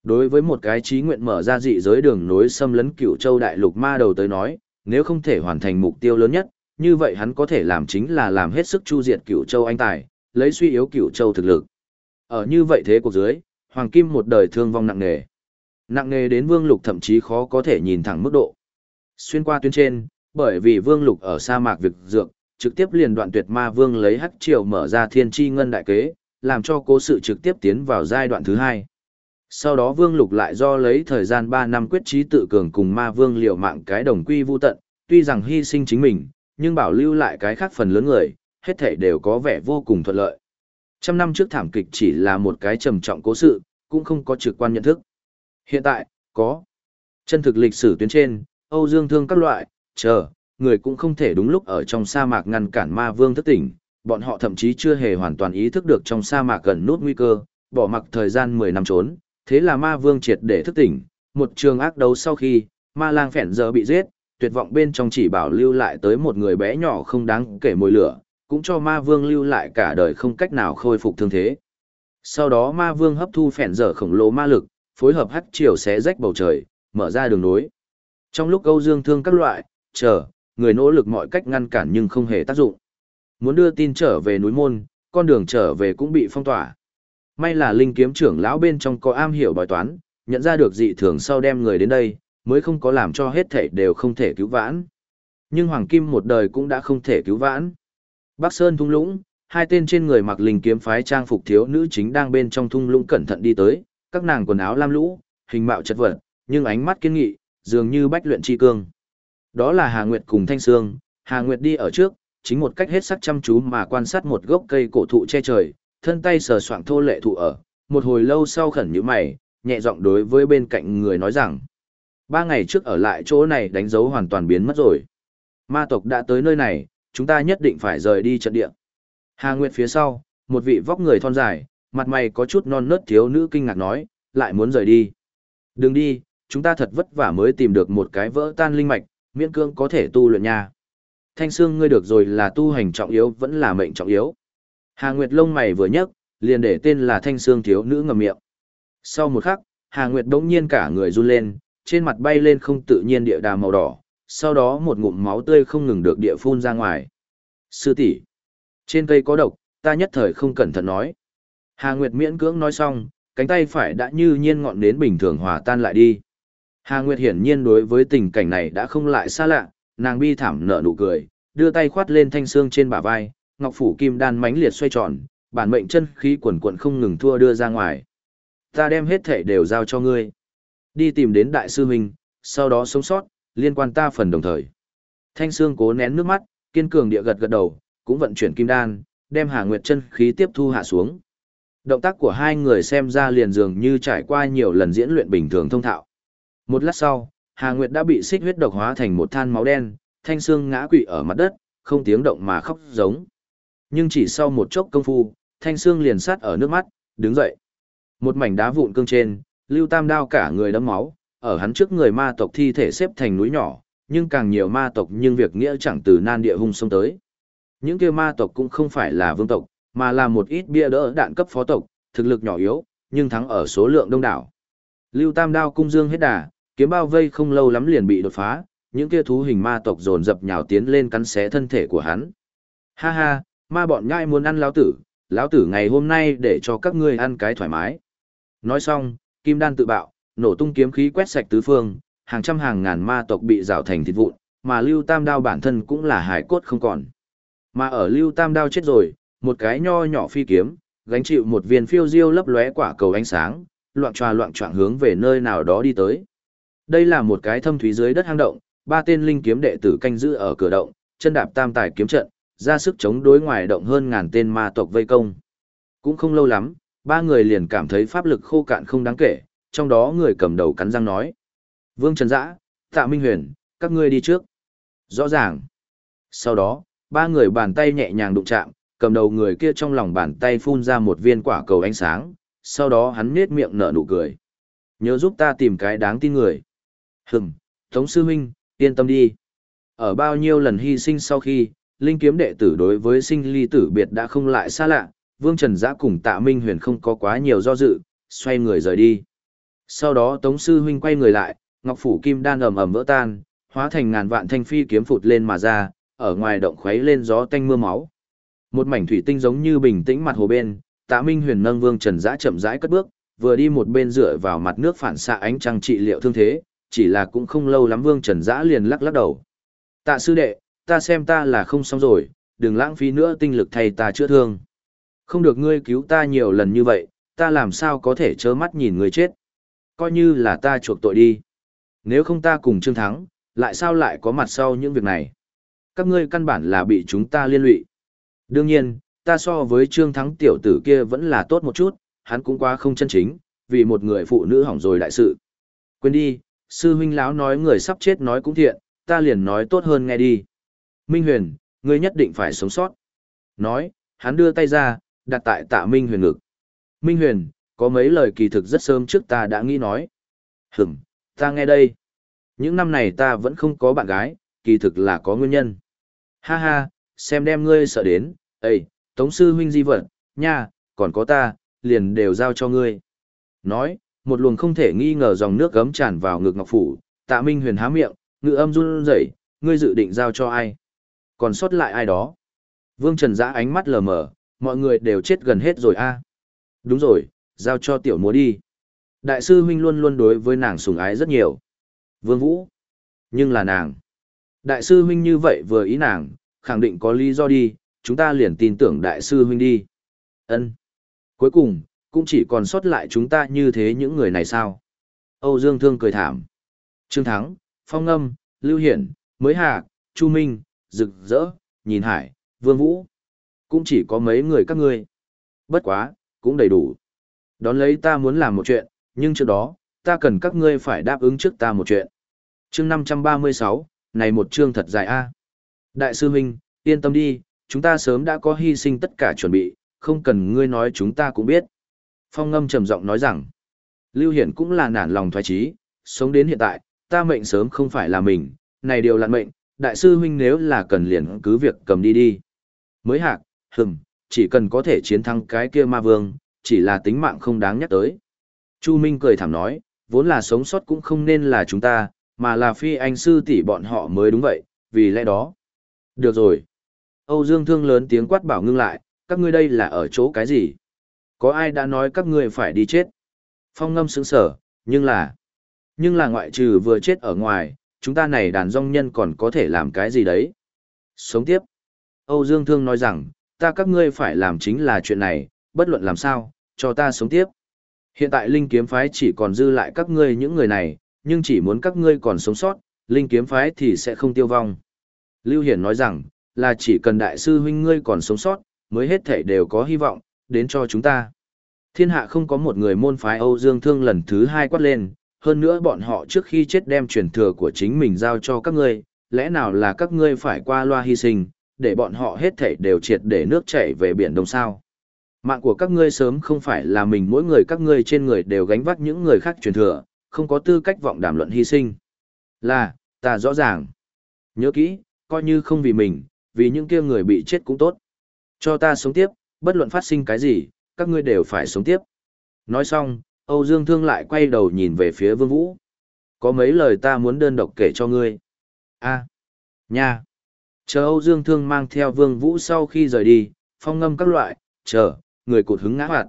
Đối với một cái trí nguyện mở ra dị giới đường nối xâm lấn cửu châu đại lục ma đầu tới nói, nếu không thể hoàn thành mục tiêu lớn nhất, như vậy hắn có thể làm chính là làm hết sức chu diệt cửu châu anh tài, lấy suy yếu cửu châu thực lực. Ở như vậy thế của dưới, hoàng kim một đời thương vong nặng nề. Nặng nề đến vương lục thậm chí khó có thể nhìn thẳng mức độ. Xuyên qua tuyến trên, bởi vì vương lục ở sa mạc việc dược, trực tiếp liền đoạn tuyệt ma vương lấy hắc triều mở ra thiên tri ngân đại kế, làm cho cố sự trực tiếp tiến vào giai đoạn thứ hai. Sau đó vương lục lại do lấy thời gian 3 năm quyết trí tự cường cùng ma vương liều mạng cái đồng quy vu tận, tuy rằng hy sinh chính mình, nhưng bảo lưu lại cái khác phần lớn người, hết thể đều có vẻ vô cùng thuận lợi. Trăm năm trước thảm kịch chỉ là một cái trầm trọng cố sự, cũng không có trực quan nhận thức. Hiện tại, có. Chân thực lịch sử tuyến trên, Âu Dương Thương các loại, chờ, người cũng không thể đúng lúc ở trong sa mạc ngăn cản ma vương thức tỉnh, bọn họ thậm chí chưa hề hoàn toàn ý thức được trong sa mạc gần nút nguy cơ, bỏ mặc thời gian 10 năm trốn, thế là ma vương triệt để thức tỉnh, một trường ác đấu sau khi, ma lang phèn giờ bị giết, tuyệt vọng bên trong chỉ bảo lưu lại tới một người bé nhỏ không đáng kể mùi lửa, cũng cho ma vương lưu lại cả đời không cách nào khôi phục thương thế. Sau đó ma vương hấp thu phèn dở khổng lồ ma lực, phối hợp hắt chiều xé rách bầu trời, mở ra đường nối. Trong lúc Âu Dương thương các loại, chờ, người nỗ lực mọi cách ngăn cản nhưng không hề tác dụng. Muốn đưa tin trở về núi môn, con đường trở về cũng bị phong tỏa. May là linh kiếm trưởng lão bên trong có am hiểu bài toán, nhận ra được dị thường sau đem người đến đây, mới không có làm cho hết thể đều không thể cứu vãn. Nhưng Hoàng Kim một đời cũng đã không thể cứu vãn. Bắc Sơn thung lũng, hai tên trên người mặc linh kiếm phái trang phục thiếu nữ chính đang bên trong thung lũng cẩn thận đi tới, các nàng quần áo lam lũ, hình mạo chất vật, nhưng ánh mắt kiên nghị, dường như bách luyện chi cương. Đó là Hà Nguyệt cùng Thanh Sương, Hà Nguyệt đi ở trước, chính một cách hết sắc chăm chú mà quan sát một gốc cây cổ thụ che trời, thân tay sờ soạng thô lệ thụ ở, một hồi lâu sau khẩn như mày, nhẹ giọng đối với bên cạnh người nói rằng, ba ngày trước ở lại chỗ này đánh dấu hoàn toàn biến mất rồi. Ma tộc đã tới nơi này, chúng ta nhất định phải rời đi trận địa. Hà Nguyệt phía sau, một vị vóc người thon dài, mặt mày có chút non nớt thiếu nữ kinh ngạc nói, lại muốn rời đi. Đừng đi, chúng ta thật vất vả mới tìm được một cái vỡ tan linh mạch, miễn cương có thể tu luyện nha. Thanh xương ngươi được rồi là tu hành trọng yếu vẫn là mệnh trọng yếu. Hà Nguyệt lông mày vừa nhấc, liền để tên là Thanh xương thiếu nữ ngậm miệng. Sau một khắc, Hà Nguyệt đống nhiên cả người run lên, trên mặt bay lên không tự nhiên địa đà màu đỏ, sau đó một ngụm máu tươi không ngừng được địa phun ra ngoài. Sư tỷ, trên cây có độc, ta nhất thời không cẩn thận nói. Hà Nguyệt miễn cưỡng nói xong, cánh tay phải đã như nhiên ngọn đến bình thường hòa tan lại đi. Hà Nguyệt hiển nhiên đối với tình cảnh này đã không lại xa lạ, nàng bi thảm nở nụ cười, đưa tay khoát lên thanh xương trên bả vai, ngọc phủ kim đan mãnh liệt xoay tròn, bản mệnh chân khí quần quần không ngừng thua đưa ra ngoài. Ta đem hết thể đều giao cho ngươi. Đi tìm đến đại sư huynh, sau đó sống sót, liên quan ta phần đồng thời. Thanh xương cố nén nước mắt, kiên cường địa gật gật đầu, cũng vận chuyển kim đan, đem Hà Nguyệt chân khí tiếp thu hạ xuống. Động tác của hai người xem ra liền dường như trải qua nhiều lần diễn luyện bình thường thông thạo. Một lát sau, Hà Nguyệt đã bị xích huyết độc hóa thành một than máu đen, thanh xương ngã quỵ ở mặt đất, không tiếng động mà khóc giống. Nhưng chỉ sau một chốc công phu, thanh xương liền sát ở nước mắt, đứng dậy. Một mảnh đá vụn cương trên, Lưu Tam đao cả người đẫm máu, ở hắn trước người ma tộc thi thể xếp thành núi nhỏ, nhưng càng nhiều ma tộc nhưng việc nghĩa chẳng từ nan địa hung sông tới. Những kia ma tộc cũng không phải là vương tộc, mà là một ít bia đỡ đạn cấp phó tộc, thực lực nhỏ yếu, nhưng thắng ở số lượng đông đảo. Lưu Tam đao cung dương hết đà, kiếm bao vây không lâu lắm liền bị đột phá, những kia thú hình ma tộc dồn dập nhào tiến lên cắn xé thân thể của hắn. Ha ha, ma bọn nhai muốn ăn lão tử, lão tử ngày hôm nay để cho các ngươi ăn cái thoải mái. Nói xong, kim đan tự bạo, nổ tung kiếm khí quét sạch tứ phương, hàng trăm hàng ngàn ma tộc bị rào thành thịt vụn, mà Lưu Tam đao bản thân cũng là hải cốt không còn. Mà ở Lưu Tam đao chết rồi, một cái nho nhỏ phi kiếm, gánh chịu một viên phiêu diêu lấp lóe quả cầu ánh sáng, loạn tròa loạn choạng hướng về nơi nào đó đi tới. Đây là một cái thâm thúy dưới đất hang động, ba tên linh kiếm đệ tử canh giữ ở cửa động, chân đạp tam tài kiếm trận, ra sức chống đối ngoài động hơn ngàn tên ma tộc vây công. Cũng không lâu lắm, ba người liền cảm thấy pháp lực khô cạn không đáng kể, trong đó người cầm đầu cắn răng nói. Vương Trần Dã, Tạ Minh Huyền, các ngươi đi trước. Rõ ràng. Sau đó, ba người bàn tay nhẹ nhàng đụng chạm, cầm đầu người kia trong lòng bàn tay phun ra một viên quả cầu ánh sáng, sau đó hắn nết miệng nở nụ cười. Nhớ giúp ta tìm cái đáng tin người. Hừm, Tống Sư Huynh, yên tâm đi. Ở bao nhiêu lần hy sinh sau khi, linh kiếm đệ tử đối với sinh ly tử biệt đã không lại xa lạ, Vương Trần Giã cùng Tạ Minh Huyền không có quá nhiều do dự, xoay người rời đi. Sau đó Tống Sư Huynh quay người lại, Ngọc Phủ Kim đan ầm ầm vỡ tan, hóa thành ngàn vạn thanh phi kiếm phụt lên mà ra, ở ngoài động khuấy lên gió tanh mưa máu. Một mảnh thủy tinh giống như bình tĩnh mặt hồ bên, Tạ Minh Huyền nâng Vương Trần Dã chậm rãi cất bước, vừa đi một bên dựa vào mặt nước phản xạ ánh trăng trị liệu thương thế, chỉ là cũng không lâu lắm Vương Trần Dã liền lắc lắc đầu. Tạ sư đệ, ta xem ta là không xong rồi, đừng lãng phí nữa tinh lực thay ta chữa thương. Không được ngươi cứu ta nhiều lần như vậy, ta làm sao có thể trơ mắt nhìn ngươi chết. Coi như là ta chuộc tội đi. Nếu không ta cùng Trương Thắng, lại sao lại có mặt sau những việc này? Các ngươi căn bản là bị chúng ta liên lụy. Đương nhiên, ta so với Trương Thắng tiểu tử kia vẫn là tốt một chút, hắn cũng quá không chân chính, vì một người phụ nữ hỏng rồi đại sự. Quên đi, sư huynh lão nói người sắp chết nói cũng thiện, ta liền nói tốt hơn nghe đi. Minh Huyền, ngươi nhất định phải sống sót. Nói, hắn đưa tay ra, đặt tại tạ Minh Huyền ngực. Minh Huyền, có mấy lời kỳ thực rất sớm trước ta đã nghĩ nói. Hửm, ta nghe đây. Những năm này ta vẫn không có bạn gái, kỳ thực là có nguyên nhân. Ha ha, xem đem ngươi sợ đến, Ê, Tống sư huynh di vật, nha, còn có ta, liền đều giao cho ngươi. Nói, một luồng không thể nghi ngờ dòng nước gấm tràn vào ngực Ngọc Phủ, tạ Minh huyền há miệng, ngự âm run rẩy, ngươi dự định giao cho ai? Còn sót lại ai đó? Vương Trần Giã ánh mắt lờ mờ, mọi người đều chết gần hết rồi a. Đúng rồi, giao cho tiểu múa đi. Đại sư huynh luôn luôn đối với nàng sủng ái rất nhiều. Vương Vũ. Nhưng là nàng. Đại sư huynh như vậy vừa ý nàng, khẳng định có lý do đi, chúng ta liền tin tưởng đại sư huynh đi. Ân. Cuối cùng, cũng chỉ còn sót lại chúng ta như thế những người này sao? Âu Dương Thương cười thảm. Trương Thắng, Phong Ngâm, Lưu Hiển, Mới Hà, Chu Minh, Rực Rỡ, Nhìn Hải, Vương Vũ. Cũng chỉ có mấy người các ngươi. Bất quá, cũng đầy đủ. Đón lấy ta muốn làm một chuyện, nhưng trước đó, ta cần các ngươi phải đáp ứng trước ta một chuyện. Chương 536, này một chương thật dài a. Đại sư huynh, yên tâm đi, chúng ta sớm đã có hy sinh tất cả chuẩn bị, không cần ngươi nói chúng ta cũng biết. Phong ngâm trầm giọng nói rằng, Lưu Hiển cũng là nản lòng thoái trí, sống đến hiện tại, ta mệnh sớm không phải là mình, này điều là mệnh, đại sư huynh nếu là cần liền cứ việc cầm đi đi. Mới hạc, hừm, chỉ cần có thể chiến thắng cái kia ma vương, chỉ là tính mạng không đáng nhắc tới. Chu Minh cười thảm nói, vốn là sống sót cũng không nên là chúng ta, mà là phi anh sư tỷ bọn họ mới đúng vậy, vì lẽ đó. Được rồi. Âu Dương Thương lớn tiếng quát bảo ngưng lại, các ngươi đây là ở chỗ cái gì? Có ai đã nói các ngươi phải đi chết? Phong ngâm sững sở, nhưng là... Nhưng là ngoại trừ vừa chết ở ngoài, chúng ta này đàn rong nhân còn có thể làm cái gì đấy? Sống tiếp. Âu Dương Thương nói rằng, ta các ngươi phải làm chính là chuyện này, bất luận làm sao, cho ta sống tiếp. Hiện tại Linh Kiếm Phái chỉ còn dư lại các ngươi những người này, nhưng chỉ muốn các ngươi còn sống sót, Linh Kiếm Phái thì sẽ không tiêu vong. Lưu Hiển nói rằng, là chỉ cần đại sư huynh ngươi còn sống sót, mới hết thể đều có hy vọng, đến cho chúng ta. Thiên hạ không có một người môn phái Âu Dương Thương lần thứ hai quát lên, hơn nữa bọn họ trước khi chết đem truyền thừa của chính mình giao cho các ngươi, lẽ nào là các ngươi phải qua loa hy sinh, để bọn họ hết thể đều triệt để nước chảy về biển đông sao. Mạng của các ngươi sớm không phải là mình mỗi người các ngươi trên người đều gánh vác những người khác truyền thừa, không có tư cách vọng đàm luận hy sinh. Là, ta rõ ràng. Nhớ kỹ, coi như không vì mình, vì những kia người bị chết cũng tốt. Cho ta sống tiếp, bất luận phát sinh cái gì, các ngươi đều phải sống tiếp. Nói xong, Âu Dương Thương lại quay đầu nhìn về phía Vương Vũ. Có mấy lời ta muốn đơn độc kể cho ngươi. a nha. Chờ Âu Dương Thương mang theo Vương Vũ sau khi rời đi, phong ngâm các loại, chờ, người cột hứng ngã hoạt.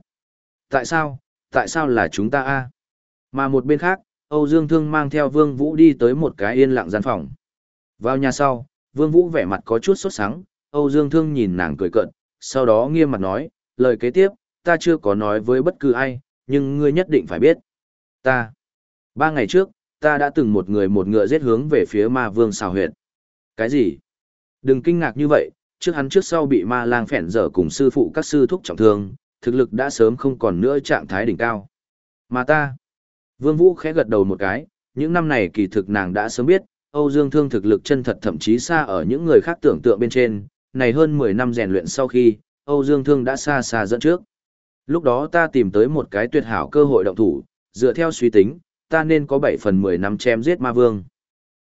Tại sao, tại sao là chúng ta a Mà một bên khác, Âu Dương Thương mang theo Vương Vũ đi tới một cái yên lặng gian phòng. Vào nhà sau, Vương Vũ vẻ mặt có chút sốt sắng, Âu Dương Thương nhìn nàng cười cợt, sau đó nghiêm mặt nói, lời kế tiếp, ta chưa có nói với bất cứ ai, nhưng ngươi nhất định phải biết. Ta, ba ngày trước, ta đã từng một người một ngựa giết hướng về phía ma vương xào huyệt. Cái gì? Đừng kinh ngạc như vậy, trước hắn trước sau bị ma lang phèn dở cùng sư phụ các sư thúc trọng thương, thực lực đã sớm không còn nữa trạng thái đỉnh cao. Mà ta, Vương Vũ khẽ gật đầu một cái, những năm này kỳ thực nàng đã sớm biết, Âu Dương Thương thực lực chân thật thậm chí xa ở những người khác tưởng tượng bên trên, này hơn 10 năm rèn luyện sau khi, Âu Dương Thương đã xa xa dẫn trước. Lúc đó ta tìm tới một cái tuyệt hảo cơ hội động thủ, dựa theo suy tính, ta nên có 7 phần 10 năm chém giết ma vương.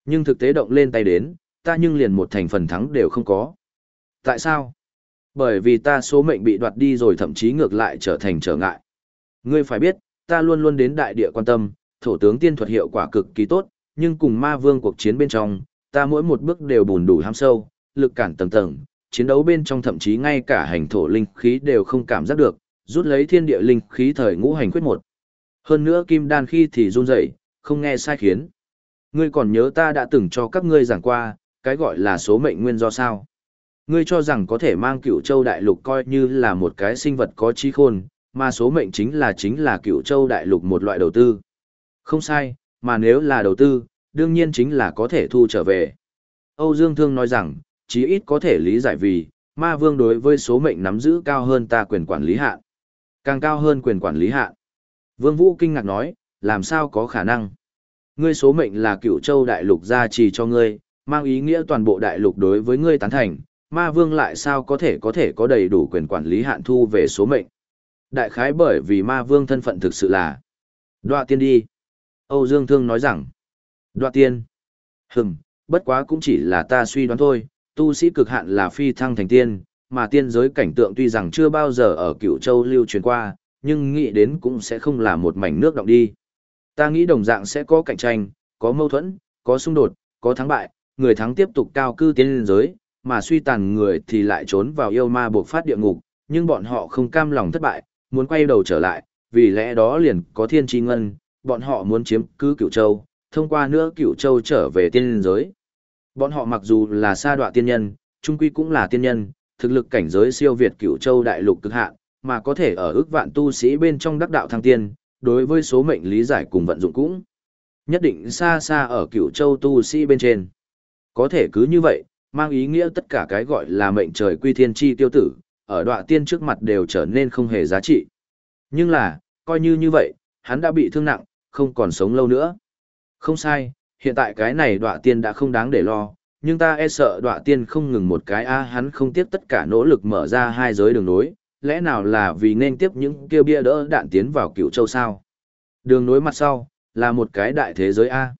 Nhưng thực tế động lên tay đến, ta nhưng liền một thành phần thắng đều không có. Tại sao? Bởi vì ta số mệnh bị đoạt đi rồi thậm chí ngược lại trở thành trở ngại. Ngươi phải biết, ta luôn luôn đến đại địa quan tâm, thổ tướng tiên thuật hiệu quả cực kỳ tốt, nhưng cùng ma vương cuộc chiến bên trong, ta mỗi một bước đều bùn đủ ham sâu, lực cản tầng tầng, chiến đấu bên trong thậm chí ngay cả hành thổ linh khí đều không cảm giác được, rút lấy thiên địa linh khí thời ngũ hành quyết một. Hơn nữa kim đan khi thì run rẩy, không nghe sai khiến. Ngươi còn nhớ ta đã từng cho các ngươi giảng qua, cái gọi là số mệnh nguyên do sao? Ngươi cho rằng có thể mang cựu châu đại lục coi như là một cái sinh vật có trí khôn, mà số mệnh chính là chính là cựu châu đại lục một loại đầu tư. Không sai, mà nếu là đầu tư, đương nhiên chính là có thể thu trở về. Âu Dương Thương nói rằng, chí ít có thể lý giải vì, ma vương đối với số mệnh nắm giữ cao hơn ta quyền quản lý hạn. Càng cao hơn quyền quản lý hạn. Vương Vũ kinh ngạc nói, làm sao có khả năng? Ngươi số mệnh là cựu châu đại lục gia trì cho ngươi, mang ý nghĩa toàn bộ đại lục đối với ngươi tán thành, ma vương lại sao có thể có thể có đầy đủ quyền quản lý hạn thu về số mệnh. Đại khái bởi vì ma vương thân phận thực sự là Đoạ tiên đi. Âu Dương Thương nói rằng, Đoạ tiên. Hừm, bất quá cũng chỉ là ta suy đoán thôi, tu sĩ cực hạn là phi thăng thành tiên, mà tiên giới cảnh tượng tuy rằng chưa bao giờ ở cựu châu lưu truyền qua, nhưng nghĩ đến cũng sẽ không là một mảnh nước động đi. Ta nghĩ đồng dạng sẽ có cạnh tranh, có mâu thuẫn, có xung đột, có thắng bại, người thắng tiếp tục cao cư tiên giới, mà suy tàn người thì lại trốn vào yêu ma buộc phát địa ngục, nhưng bọn họ không cam lòng thất bại, muốn quay đầu trở lại, vì lẽ đó liền có thiên tri ngân, bọn họ muốn chiếm cứ cửu châu, thông qua nữa cửu châu trở về tiên giới. Bọn họ mặc dù là sa đoạ tiên nhân, trung quy cũng là tiên nhân, thực lực cảnh giới siêu việt cửu châu đại lục cực hạn, mà có thể ở ước vạn tu sĩ bên trong đắc đạo thăng tiên, đối với số mệnh lý giải cùng vận dụng cũng nhất định xa xa ở cửu châu tu sĩ bên trên. Có thể cứ như vậy, mang ý nghĩa tất cả cái gọi là mệnh trời quy thiên chi tiêu tử, ở đọa tiên trước mặt đều trở nên không hề giá trị. Nhưng là, coi như như vậy, hắn đã bị thương nặng, không còn sống lâu nữa. Không sai, hiện tại cái này đọa tiên đã không đáng để lo, nhưng ta e sợ đọa tiên không ngừng một cái a hắn không tiếc tất cả nỗ lực mở ra hai giới đường nối, lẽ nào là vì nên tiếp những kêu bia đỡ đạn tiến vào cựu châu sao? Đường nối mặt sau, là một cái đại thế giới A.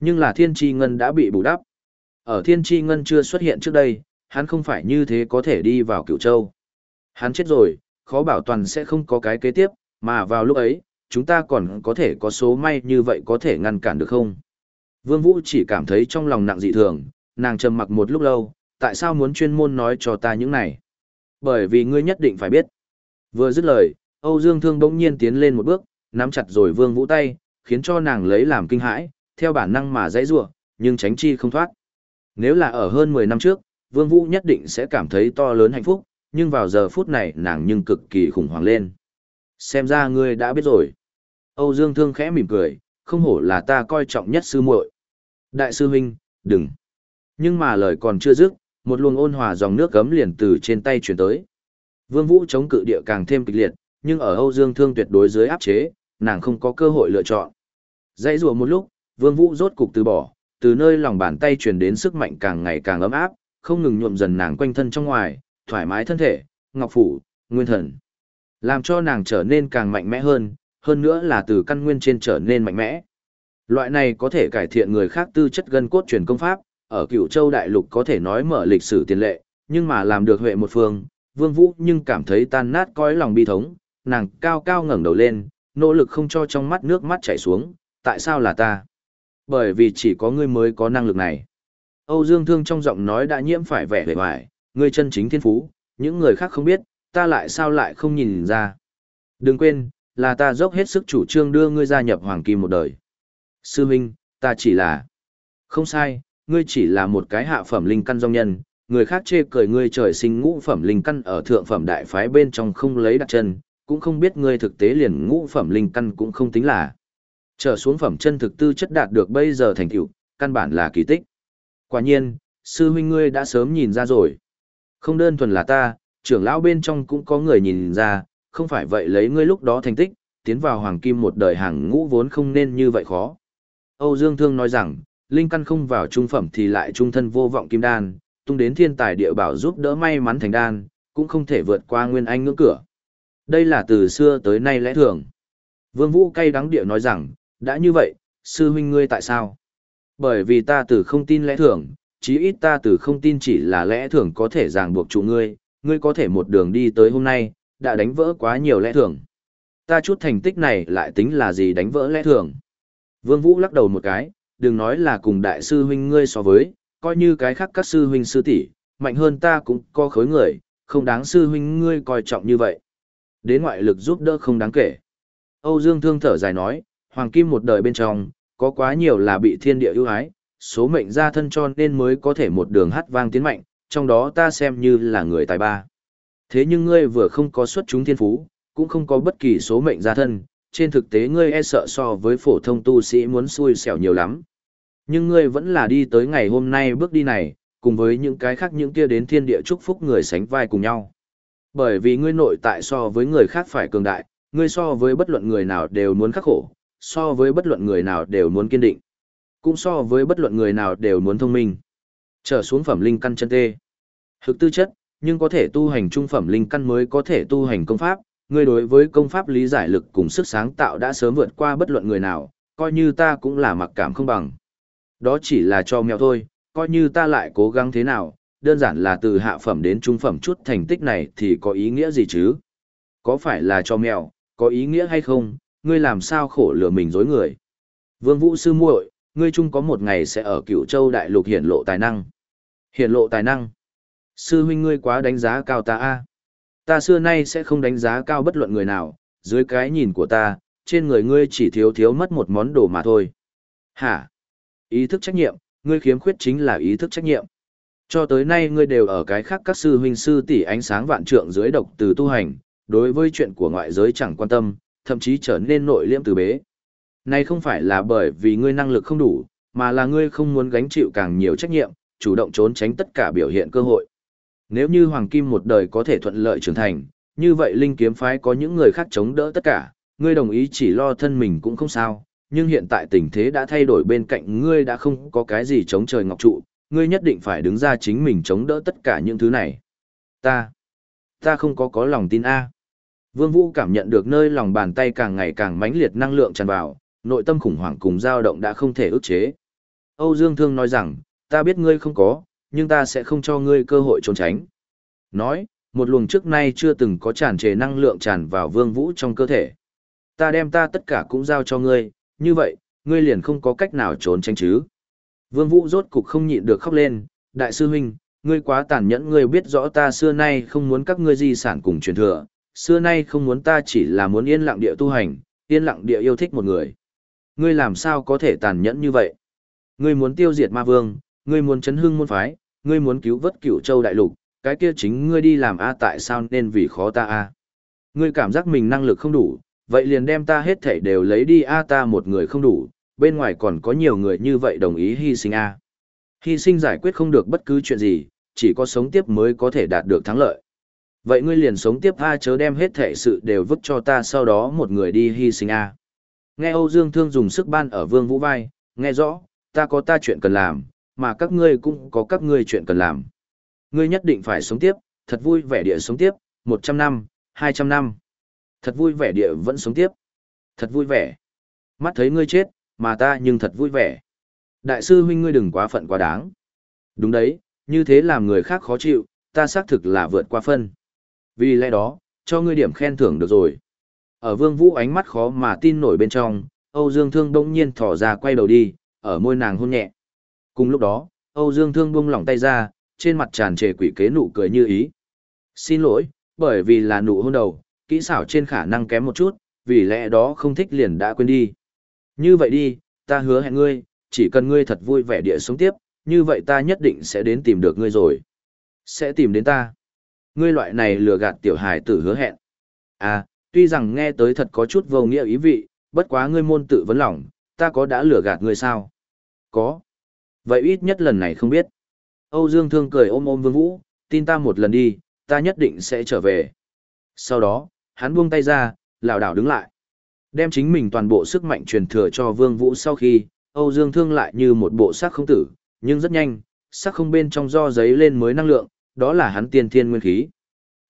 Nhưng là thiên tri ngân đã bị bù đắp. Ở thiên tri ngân chưa xuất hiện trước đây, hắn không phải như thế có thể đi vào cựu châu. Hắn chết rồi, khó bảo toàn sẽ không có cái kế tiếp, mà vào lúc ấy, chúng ta còn có thể có số may như vậy có thể ngăn cản được không? Vương Vũ chỉ cảm thấy trong lòng nặng dị thường, nàng trầm mặc một lúc lâu, tại sao muốn chuyên môn nói cho ta những này? Bởi vì ngươi nhất định phải biết. Vừa dứt lời, Âu Dương Thương bỗng nhiên tiến lên một bước, nắm chặt rồi Vương Vũ tay, khiến cho nàng lấy làm kinh hãi, theo bản năng mà dãy rủa, nhưng tránh chi không thoát. Nếu là ở hơn 10 năm trước, Vương Vũ nhất định sẽ cảm thấy to lớn hạnh phúc, nhưng vào giờ phút này nàng nhưng cực kỳ khủng hoảng lên. Xem ra ngươi đã biết rồi. Âu Dương Thương khẽ mỉm cười, không hổ là ta coi trọng nhất sư muội. Đại sư huynh, đừng. Nhưng mà lời còn chưa dứt, một luồng ôn hòa dòng nước gấm liền từ trên tay chuyển tới. Vương Vũ chống cự địa càng thêm kịch liệt, nhưng ở Âu Dương Thương tuyệt đối dưới áp chế, nàng không có cơ hội lựa chọn. Dãy rùa một lúc, Vương Vũ rốt cục từ bỏ, từ nơi lòng bàn tay truyền đến sức mạnh càng ngày càng ấm áp, không ngừng nhuộm dần nàng quanh thân trong ngoài, thoải mái thân thể, ngọc phủ, nguyên thần. Làm cho nàng trở nên càng mạnh mẽ hơn, hơn nữa là từ căn nguyên trên trở nên mạnh mẽ. Loại này có thể cải thiện người khác tư chất gân cốt truyền công pháp, ở cựu châu đại lục có thể nói mở lịch sử tiền lệ, nhưng mà làm được huệ một phương, vương vũ nhưng cảm thấy tan nát cõi lòng bi thống, nàng cao cao ngẩng đầu lên, nỗ lực không cho trong mắt nước mắt chảy xuống, tại sao là ta? Bởi vì chỉ có ngươi mới có năng lực này. Âu Dương Thương trong giọng nói đã nhiễm phải vẻ vẻ vải, ngươi chân chính thiên phú, những người khác không biết, ta lại sao lại không nhìn ra. Đừng quên, là ta dốc hết sức chủ trương đưa ngươi gia nhập Hoàng Kim một đời. Sư Minh, ta chỉ là... Không sai, ngươi chỉ là một cái hạ phẩm linh căn dòng nhân, người khác chê cười ngươi trời sinh ngũ phẩm linh căn ở thượng phẩm đại phái bên trong không lấy đặt chân, cũng không biết ngươi thực tế liền ngũ phẩm linh căn cũng không tính là. Trở xuống phẩm chân thực tư chất đạt được bây giờ thành tựu, căn bản là kỳ tích. Quả nhiên, sư huynh ngươi đã sớm nhìn ra rồi. Không đơn thuần là ta, trưởng lão bên trong cũng có người nhìn ra, không phải vậy lấy ngươi lúc đó thành tích, tiến vào hoàng kim một đời hàng ngũ vốn không nên như vậy khó. Âu Dương Thương nói rằng, linh căn không vào trung phẩm thì lại trung thân vô vọng kim đan, tung đến thiên tài địa bảo giúp đỡ may mắn thành đan, cũng không thể vượt qua nguyên anh ngưỡng cửa. Đây là từ xưa tới nay lẽ thường. Vương Vũ cay đắng địa nói rằng, đã như vậy, sư huynh ngươi tại sao? Bởi vì ta từ không tin lẽ thường, chí ít ta từ không tin chỉ là lẽ thường có thể ràng buộc chủ ngươi, ngươi có thể một đường đi tới hôm nay, đã đánh vỡ quá nhiều lẽ thường. Ta chút thành tích này lại tính là gì đánh vỡ lẽ thường. Vương Vũ lắc đầu một cái, đừng nói là cùng đại sư huynh ngươi so với, coi như cái khác các sư huynh sư tỷ, mạnh hơn ta cũng có khối người, không đáng sư huynh ngươi coi trọng như vậy. Đến ngoại lực giúp đỡ không đáng kể. Âu Dương Thương thở dài nói, Hoàng Kim một đời bên trong, có quá nhiều là bị thiên địa ưu ái, số mệnh ra thân cho nên mới có thể một đường hát vang tiến mạnh, trong đó ta xem như là người tài ba. Thế nhưng ngươi vừa không có xuất chúng thiên phú, cũng không có bất kỳ số mệnh ra thân, trên thực tế ngươi e sợ so với phổ thông tu sĩ muốn xui xẻo nhiều lắm. Nhưng ngươi vẫn là đi tới ngày hôm nay bước đi này, cùng với những cái khác những kia đến thiên địa chúc phúc người sánh vai cùng nhau. Bởi vì ngươi nội tại so với người khác phải cường đại, ngươi so với bất luận người nào đều muốn khắc khổ, so với bất luận người nào đều muốn kiên định, cũng so với bất luận người nào đều muốn thông minh. Trở xuống phẩm linh căn chân tê. Hực tư chất, nhưng có thể tu hành trung phẩm linh căn mới có thể tu hành công pháp, ngươi đối với công pháp lý giải lực cùng sức sáng tạo đã sớm vượt qua bất luận người nào, coi như ta cũng là mặc cảm không bằng. Đó chỉ là cho mèo thôi, coi như ta lại cố gắng thế nào, đơn giản là từ hạ phẩm đến trung phẩm chút thành tích này thì có ý nghĩa gì chứ? Có phải là cho mèo, có ý nghĩa hay không, ngươi làm sao khổ lừa mình dối người? Vương Vũ sư muội, ngươi chung có một ngày sẽ ở Cửu Châu đại lục hiển lộ tài năng. Hiển lộ tài năng? Sư huynh ngươi quá đánh giá cao ta a. Ta xưa nay sẽ không đánh giá cao bất luận người nào, dưới cái nhìn của ta, trên người ngươi chỉ thiếu thiếu mất một món đồ mà thôi. Hả? Ý thức trách nhiệm, ngươi khiếm khuyết chính là ý thức trách nhiệm. Cho tới nay ngươi đều ở cái khác các sư huynh sư tỷ ánh sáng vạn trượng dưới độc từ tu hành, đối với chuyện của ngoại giới chẳng quan tâm, thậm chí trở nên nội liễm từ bế. Này không phải là bởi vì ngươi năng lực không đủ, mà là ngươi không muốn gánh chịu càng nhiều trách nhiệm, chủ động trốn tránh tất cả biểu hiện cơ hội. Nếu như Hoàng Kim một đời có thể thuận lợi trưởng thành, như vậy Linh Kiếm Phái có những người khác chống đỡ tất cả, ngươi đồng ý chỉ lo thân mình cũng không sao, nhưng hiện tại tình thế đã thay đổi bên cạnh ngươi đã không có cái gì chống trời ngọc trụ, ngươi nhất định phải đứng ra chính mình chống đỡ tất cả những thứ này. Ta, ta không có có lòng tin A. Vương Vũ cảm nhận được nơi lòng bàn tay càng ngày càng mãnh liệt năng lượng tràn vào, nội tâm khủng hoảng cùng dao động đã không thể ức chế. Âu Dương Thương nói rằng, ta biết ngươi không có, nhưng ta sẽ không cho ngươi cơ hội trốn tránh. Nói, một luồng trước nay chưa từng có tràn trề năng lượng tràn vào Vương Vũ trong cơ thể. Ta đem ta tất cả cũng giao cho ngươi, như vậy, ngươi liền không có cách nào trốn tránh chứ. Vương Vũ rốt cục không nhịn được khóc lên, đại sư huynh, ngươi quá tàn nhẫn ngươi biết rõ ta xưa nay không muốn các ngươi di sản cùng truyền thừa, xưa nay không muốn ta chỉ là muốn yên lặng địa tu hành, yên lặng địa yêu thích một người. Ngươi làm sao có thể tàn nhẫn như vậy? Ngươi muốn tiêu diệt ma vương, ngươi muốn chấn hưng môn phái, ngươi muốn cứu vớt cửu châu đại lục, cái kia chính ngươi đi làm a tại sao nên vì khó ta a? Ngươi cảm giác mình năng lực không đủ, vậy liền đem ta hết thảy đều lấy đi a ta một người không đủ, bên ngoài còn có nhiều người như vậy đồng ý hy sinh a. Hy sinh giải quyết không được bất cứ chuyện gì, chỉ có sống tiếp mới có thể đạt được thắng lợi. Vậy ngươi liền sống tiếp a chớ đem hết thể sự đều vứt cho ta sau đó một người đi hy sinh a. Nghe Âu Dương Thương dùng sức ban ở Vương Vũ vai, nghe rõ, ta có ta chuyện cần làm, mà các ngươi cũng có các ngươi chuyện cần làm. Ngươi nhất định phải sống tiếp, thật vui vẻ địa sống tiếp, 100 năm, 200 năm. Thật vui vẻ địa vẫn sống tiếp. Thật vui vẻ. Mắt thấy ngươi chết, mà ta nhưng thật vui vẻ. Đại sư huynh ngươi đừng quá phận quá đáng. Đúng đấy, như thế làm người khác khó chịu, ta xác thực là vượt qua phân. Vì lẽ đó, cho ngươi điểm khen thưởng được rồi. Ở vương vũ ánh mắt khó mà tin nổi bên trong, Âu Dương Thương đông nhiên thỏ ra quay đầu đi, ở môi nàng hôn nhẹ. Cùng lúc đó, Âu Dương Thương buông lỏng tay ra, trên mặt tràn trề quỷ kế nụ cười như ý. Xin lỗi, bởi vì là nụ hôn đầu, kỹ xảo trên khả năng kém một chút, vì lẽ đó không thích liền đã quên đi. Như vậy đi, ta hứa hẹn ngươi, chỉ cần ngươi thật vui vẻ địa sống tiếp, như vậy ta nhất định sẽ đến tìm được ngươi rồi. Sẽ tìm đến ta. Ngươi loại này lừa gạt tiểu hài tử hứa hẹn. À, tuy rằng nghe tới thật có chút vô nghĩa ý vị, bất quá ngươi môn tự vấn lòng, ta có đã lừa gạt ngươi sao? Có. Vậy ít nhất lần này không biết. Âu Dương Thương cười ôm ôm Vương Vũ, tin ta một lần đi, ta nhất định sẽ trở về. Sau đó, hắn buông tay ra, lảo đảo đứng lại. Đem chính mình toàn bộ sức mạnh truyền thừa cho Vương Vũ sau khi, Âu Dương Thương lại như một bộ sắc không tử, nhưng rất nhanh, sắc không bên trong do giấy lên mới năng lượng, đó là hắn tiên thiên nguyên khí.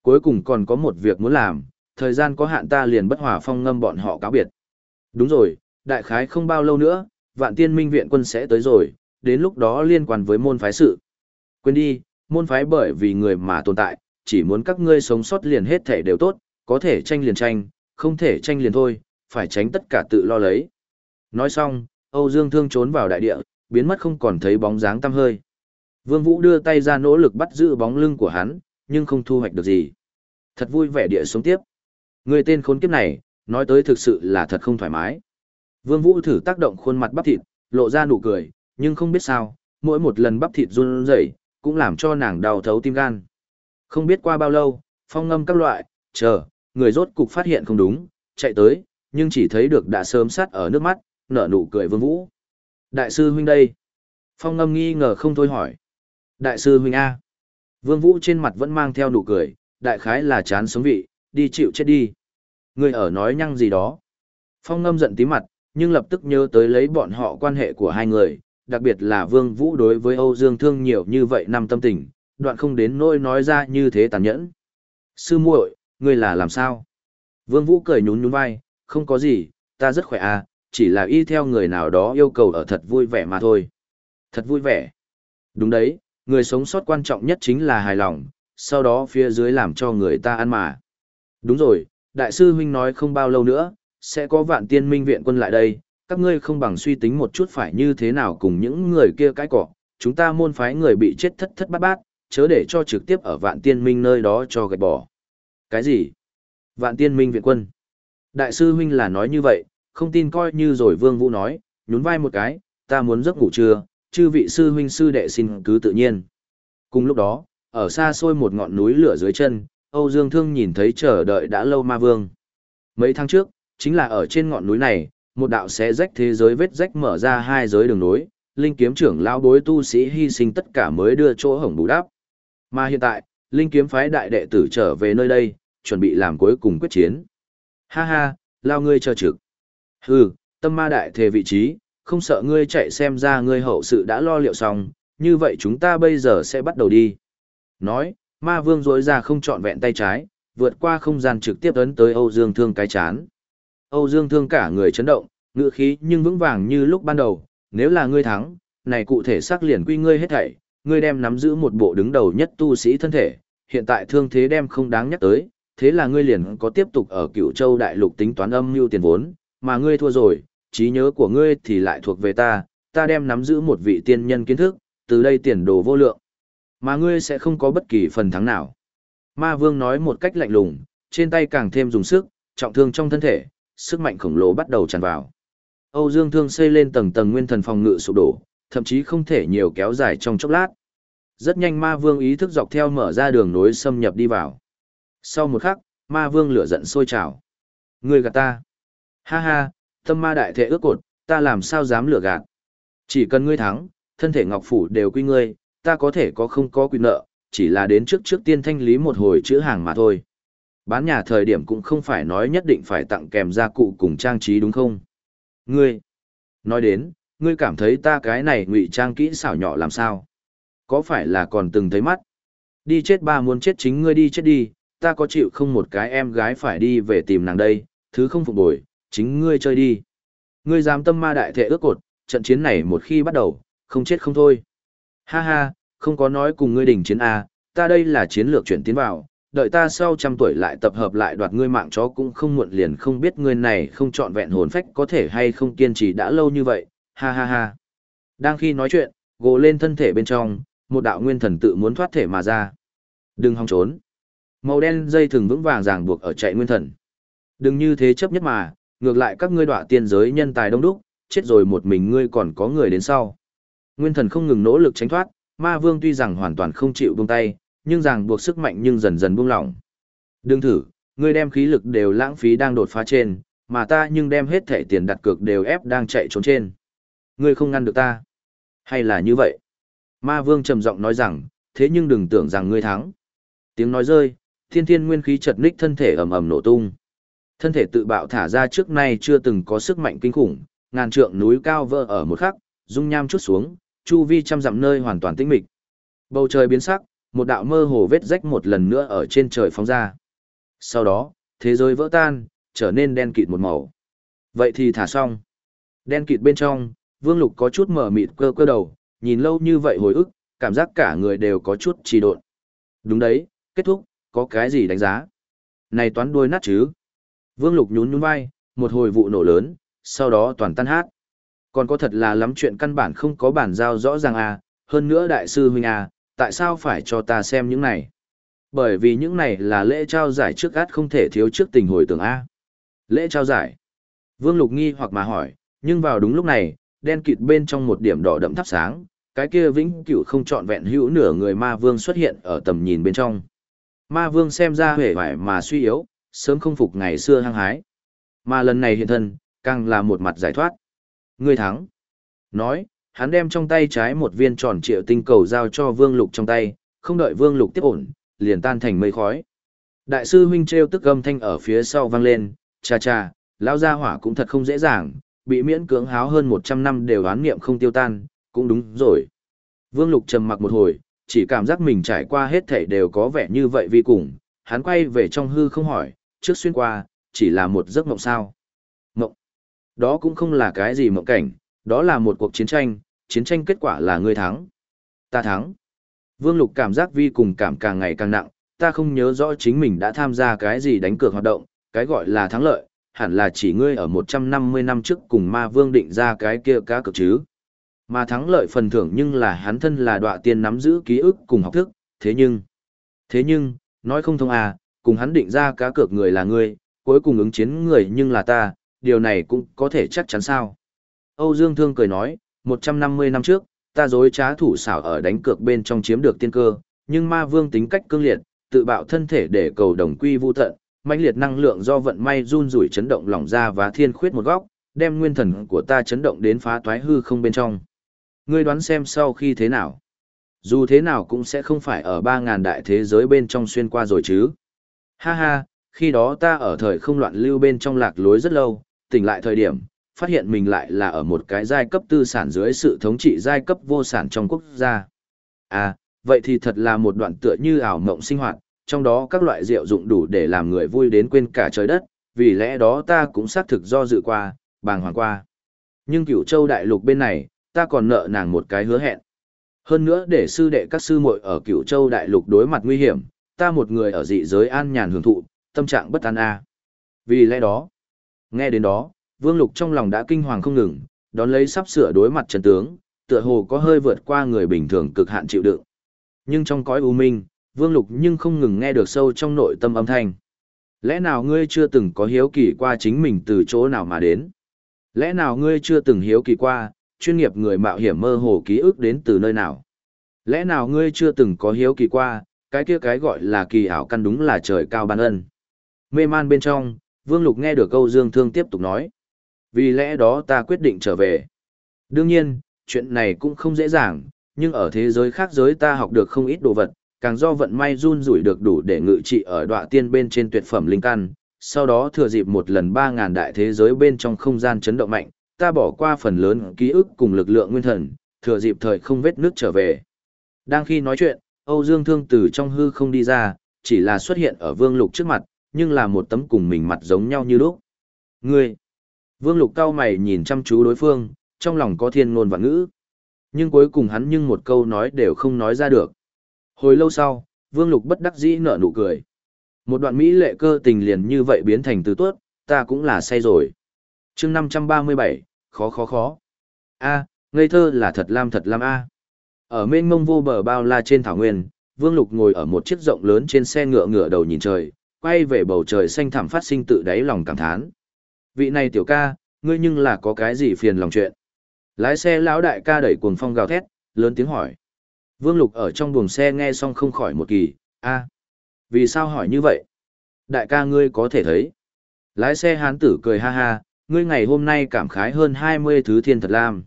Cuối cùng còn có một việc muốn làm, thời gian có hạn ta liền bất hòa phong ngâm bọn họ cáo biệt. Đúng rồi, đại khái không bao lâu nữa, vạn tiên minh viện quân sẽ tới rồi, đến lúc đó liên quan với môn phái sự. Quên đi, môn phái bởi vì người mà tồn tại, chỉ muốn các ngươi sống sót liền hết thể đều tốt, có thể tranh liền tranh, không thể tranh liền thôi, phải tránh tất cả tự lo lấy. Nói xong, Âu Dương Thương trốn vào đại địa, biến mất không còn thấy bóng dáng tăm hơi. Vương Vũ đưa tay ra nỗ lực bắt giữ bóng lưng của hắn, nhưng không thu hoạch được gì. Thật vui vẻ địa sống tiếp. Người tên khốn kiếp này, nói tới thực sự là thật không thoải mái. Vương Vũ thử tác động khuôn mặt bắp thịt, lộ ra nụ cười, nhưng không biết sao, mỗi một lần bắp thịt run rẩy, cũng làm cho nàng đau thấu tim gan. Không biết qua bao lâu, phong ngâm các loại, chờ, người rốt cục phát hiện không đúng, chạy tới, nhưng chỉ thấy được đã sớm sát ở nước mắt, nở nụ cười Vương Vũ. Đại sư huynh đây. Phong ngâm nghi ngờ không thôi hỏi. Đại sư huynh A. Vương Vũ trên mặt vẫn mang theo nụ cười, đại khái là chán sống vị, đi chịu chết đi. Người ở nói nhăng gì đó. Phong ngâm giận tí mặt, nhưng lập tức nhớ tới lấy bọn họ quan hệ của hai người, đặc biệt là Vương Vũ đối với Âu Dương Thương nhiều như vậy năm tâm tình, đoạn không đến nỗi nói ra như thế tàn nhẫn. Sư muội, ngươi là làm sao? Vương Vũ cười nhún nhún vai, không có gì, ta rất khỏe à, chỉ là y theo người nào đó yêu cầu ở thật vui vẻ mà thôi. Thật vui vẻ. Đúng đấy, người sống sót quan trọng nhất chính là hài lòng, sau đó phía dưới làm cho người ta ăn mà. Đúng rồi, đại sư huynh nói không bao lâu nữa, sẽ có vạn tiên minh viện quân lại đây, các ngươi không bằng suy tính một chút phải như thế nào cùng những người kia cái cỏ, chúng ta môn phái người bị chết thất thất bát bát, chớ để cho trực tiếp ở vạn tiên minh nơi đó cho gạch bỏ. Cái gì? Vạn tiên minh viện quân. Đại sư huynh là nói như vậy, không tin coi như rồi vương vũ nói, nhún vai một cái, ta muốn giấc ngủ trưa, chư vị sư huynh sư đệ xin cứ tự nhiên. Cùng lúc đó, ở xa xôi một ngọn núi lửa dưới chân, Âu Dương Thương nhìn thấy chờ đợi đã lâu ma vương. Mấy tháng trước, chính là ở trên ngọn núi này, một đạo xé rách thế giới vết rách mở ra hai giới đường núi. linh kiếm trưởng lão bối tu sĩ hy sinh tất cả mới đưa chỗ hổng bù đắp. Mà hiện tại, linh kiếm phái đại đệ tử trở về nơi đây, chuẩn bị làm cuối cùng quyết chiến. Ha ha, lao ngươi chờ trực. Hừ, tâm ma đại thề vị trí, không sợ ngươi chạy xem ra ngươi hậu sự đã lo liệu xong, như vậy chúng ta bây giờ sẽ bắt đầu đi. Nói, ma vương rối ra không trọn vẹn tay trái, vượt qua không gian trực tiếp ấn tới Âu Dương Thương cái chán. Âu Dương Thương cả người chấn động, ngựa khí nhưng vững vàng như lúc ban đầu, nếu là ngươi thắng, này cụ thể xác liền quy ngươi hết thảy, ngươi đem nắm giữ một bộ đứng đầu nhất tu sĩ thân thể, hiện tại thương thế đem không đáng nhắc tới, thế là ngươi liền có tiếp tục ở Cửu Châu đại lục tính toán âm mưu tiền vốn, mà ngươi thua rồi, trí nhớ của ngươi thì lại thuộc về ta, ta đem nắm giữ một vị tiên nhân kiến thức, từ đây tiền đồ vô lượng. Mà ngươi sẽ không có bất kỳ phần thắng nào. Ma Vương nói một cách lạnh lùng, trên tay càng thêm dùng sức, trọng thương trong thân thể, sức mạnh khổng lồ bắt đầu tràn vào. Âu Dương Thương xây lên tầng tầng nguyên thần phòng ngự sụp đổ, thậm chí không thể nhiều kéo dài trong chốc lát. Rất nhanh Ma Vương ý thức dọc theo mở ra đường nối xâm nhập đi vào. Sau một khắc, Ma Vương lửa giận sôi trào. Ngươi gạt ta. Ha ha, tâm ma đại thể ước cột, ta làm sao dám lừa gạt. Chỉ cần ngươi thắng, thân thể ngọc phủ đều quy ngươi, ta có thể có không có quyền nợ, chỉ là đến trước trước tiên thanh lý một hồi chữ hàng mà thôi. Bán nhà thời điểm cũng không phải nói nhất định phải tặng kèm gia cụ cùng trang trí đúng không? Ngươi, nói đến, ngươi cảm thấy ta cái này ngụy trang kỹ xảo nhỏ làm sao? Có phải là còn từng thấy mắt? Đi chết ba muốn chết chính ngươi đi chết đi, ta có chịu không một cái em gái phải đi về tìm nàng đây, thứ không phục bồi, chính ngươi chơi đi. Ngươi dám tâm ma đại thể ước cột, trận chiến này một khi bắt đầu, không chết không thôi. Ha ha, không có nói cùng ngươi đỉnh chiến A, ta đây là chiến lược chuyển tiến vào, đợi ta sau trăm tuổi lại tập hợp lại đoạt ngươi mạng chó cũng không muộn liền không biết ngươi này không trọn vẹn hồn phách có thể hay không kiên trì đã lâu như vậy, ha ha ha. Đang khi nói chuyện, gồ lên thân thể bên trong, một đạo nguyên thần tự muốn thoát thể mà ra. Đừng hòng trốn. Màu đen dây thường vững vàng ràng buộc ở chạy nguyên thần. Đừng như thế chấp nhất mà, ngược lại các ngươi đọa tiên giới nhân tài đông đúc, chết rồi một mình ngươi còn có người đến sau. Nguyên thần không ngừng nỗ lực tránh thoát, ma vương tuy rằng hoàn toàn không chịu buông tay, nhưng ràng buộc sức mạnh nhưng dần dần buông lỏng. Đừng thử, ngươi đem khí lực đều lãng phí đang đột phá trên, mà ta nhưng đem hết thẻ tiền đặt cược đều ép đang chạy trốn trên. Ngươi không ngăn được ta. Hay là như vậy? Ma vương trầm giọng nói rằng, thế nhưng đừng tưởng rằng ngươi thắng. Tiếng nói rơi, thiên thiên nguyên khí chật ních thân thể ầm ầm nổ tung. Thân thể tự bạo thả ra trước nay chưa từng có sức mạnh kinh khủng, ngàn trượng núi cao vỡ ở một khắc, dung nham chút xuống, chu vi trăm dặm nơi hoàn toàn tĩnh mịch. Bầu trời biến sắc, một đạo mơ hồ vết rách một lần nữa ở trên trời phóng ra. Sau đó, thế giới vỡ tan, trở nên đen kịt một màu. Vậy thì thả xong. Đen kịt bên trong, Vương Lục có chút mở mịt cơ cơ đầu, nhìn lâu như vậy hồi ức, cảm giác cả người đều có chút trì độn. Đúng đấy, kết thúc, có cái gì đánh giá? Này toán đuôi nát chứ? Vương Lục nhún nhún vai, một hồi vụ nổ lớn, sau đó toàn tan hát. Còn có thật là lắm chuyện căn bản không có bản giao rõ ràng à, hơn nữa đại sư huynh à, tại sao phải cho ta xem những này? Bởi vì những này là lễ trao giải trước át không thể thiếu trước tình hồi tưởng A. Lễ trao giải. Vương Lục nghi hoặc mà hỏi, nhưng vào đúng lúc này, đen kịt bên trong một điểm đỏ đậm thắp sáng, cái kia vĩnh cửu không trọn vẹn hữu nửa người ma vương xuất hiện ở tầm nhìn bên trong. Ma vương xem ra hề vải mà suy yếu, sớm không phục ngày xưa hăng hái. Mà lần này hiện thân, càng là một mặt giải thoát. Người thắng. Nói, hắn đem trong tay trái một viên tròn triệu tinh cầu giao cho vương lục trong tay, không đợi vương lục tiếp ổn, liền tan thành mây khói. Đại sư huynh treo tức âm thanh ở phía sau vang lên, cha cha, lão gia hỏa cũng thật không dễ dàng, bị miễn cưỡng háo hơn 100 năm đều oán niệm không tiêu tan, cũng đúng rồi. Vương Lục trầm mặc một hồi, chỉ cảm giác mình trải qua hết thảy đều có vẻ như vậy vì cùng, hắn quay về trong hư không hỏi, trước xuyên qua, chỉ là một giấc mộng sao. Mộng. Đó cũng không là cái gì mộng cảnh, đó là một cuộc chiến tranh, chiến tranh kết quả là ngươi thắng. Ta thắng. Vương Lục cảm giác vi cùng cảm càng ngày càng nặng, ta không nhớ rõ chính mình đã tham gia cái gì đánh cược hoạt động, cái gọi là thắng lợi, hẳn là chỉ ngươi ở 150 năm trước cùng ma vương định ra cái kia cá cực chứ. Mà thắng lợi phần thưởng nhưng là hắn thân là đọa tiên nắm giữ ký ức cùng học thức, thế nhưng, thế nhưng, nói không thông à, cùng hắn định ra cá cược người là ngươi, cuối cùng ứng chiến người nhưng là ta, điều này cũng có thể chắc chắn sao. Âu Dương Thương cười nói, 150 năm trước, ta dối trá thủ xảo ở đánh cược bên trong chiếm được tiên cơ, nhưng ma vương tính cách cương liệt, tự bạo thân thể để cầu đồng quy vu tận, mãnh liệt năng lượng do vận may run rủi chấn động lỏng ra và thiên khuyết một góc, đem nguyên thần của ta chấn động đến phá toái hư không bên trong. Ngươi đoán xem sau khi thế nào? Dù thế nào cũng sẽ không phải ở 3.000 đại thế giới bên trong xuyên qua rồi chứ. Ha ha, khi đó ta ở thời không loạn lưu bên trong lạc lối rất lâu, tỉnh lại thời điểm, phát hiện mình lại là ở một cái giai cấp tư sản dưới sự thống trị giai cấp vô sản trong quốc gia. À, vậy thì thật là một đoạn tựa như ảo mộng sinh hoạt, trong đó các loại rượu dụng đủ để làm người vui đến quên cả trời đất, vì lẽ đó ta cũng xác thực do dự qua, bàng hoàng qua. Nhưng cửu châu đại lục bên này, ta còn nợ nàng một cái hứa hẹn. Hơn nữa để sư đệ các sư muội ở cửu châu đại lục đối mặt nguy hiểm, ta một người ở dị giới an nhàn hưởng thụ, tâm trạng bất an a. Vì lẽ đó, nghe đến đó, Vương Lục trong lòng đã kinh hoàng không ngừng, đón lấy sắp sửa đối mặt trận tướng, tựa hồ có hơi vượt qua người bình thường cực hạn chịu đựng. Nhưng trong cõi u minh, Vương Lục nhưng không ngừng nghe được sâu trong nội tâm âm thanh. Lẽ nào ngươi chưa từng có hiếu kỳ qua chính mình từ chỗ nào mà đến? Lẽ nào ngươi chưa từng hiếu kỳ qua, chuyên nghiệp người mạo hiểm mơ hồ ký ức đến từ nơi nào? Lẽ nào ngươi chưa từng có hiếu kỳ qua, cái kia cái gọi là kỳ ảo căn đúng là trời cao ban ân? Mê man bên trong, Vương Lục nghe được câu Dương Thương tiếp tục nói. Vì lẽ đó ta quyết định trở về. Đương nhiên, chuyện này cũng không dễ dàng, nhưng ở thế giới khác giới ta học được không ít đồ vật, càng do vận may run rủi được đủ để ngự trị ở đọa tiên bên trên tuyệt phẩm linh căn, sau đó thừa dịp một lần 3.000 đại thế giới bên trong không gian chấn động mạnh, ta bỏ qua phần lớn ký ức cùng lực lượng nguyên thần, thừa dịp thời không vết nước trở về. Đang khi nói chuyện, Âu Dương Thương từ trong hư không đi ra, chỉ là xuất hiện ở Vương Lục trước mặt, nhưng là một tấm cùng mình mặt giống nhau như lúc. Ngươi! Vương Lục cao mày nhìn chăm chú đối phương, trong lòng có thiên ngôn và ngữ. Nhưng cuối cùng hắn nhưng một câu nói đều không nói ra được. Hồi lâu sau, Vương Lục bất đắc dĩ nở nụ cười. Một đoạn mỹ lệ cơ tình liền như vậy biến thành từ tuốt, ta cũng là say rồi. chương 537, khó khó khó. A, ngây thơ là thật lam thật lam A. Ở mênh mông vô bờ bao la trên thảo nguyên, Vương Lục ngồi ở một chiếc rộng lớn trên xe ngựa ngựa đầu nhìn trời, quay về bầu trời xanh thẳm phát sinh tự đáy lòng cảm thán. Vị này tiểu ca, ngươi nhưng là có cái gì phiền lòng chuyện? Lái xe lão đại ca đẩy cuồng phong gào thét, lớn tiếng hỏi. Vương Lục ở trong buồng xe nghe xong không khỏi một kỳ, a, vì sao hỏi như vậy? Đại ca ngươi có thể thấy. Lái xe hán tử cười ha ha, ngươi ngày hôm nay cảm khái hơn 20 thứ thiên thật lam.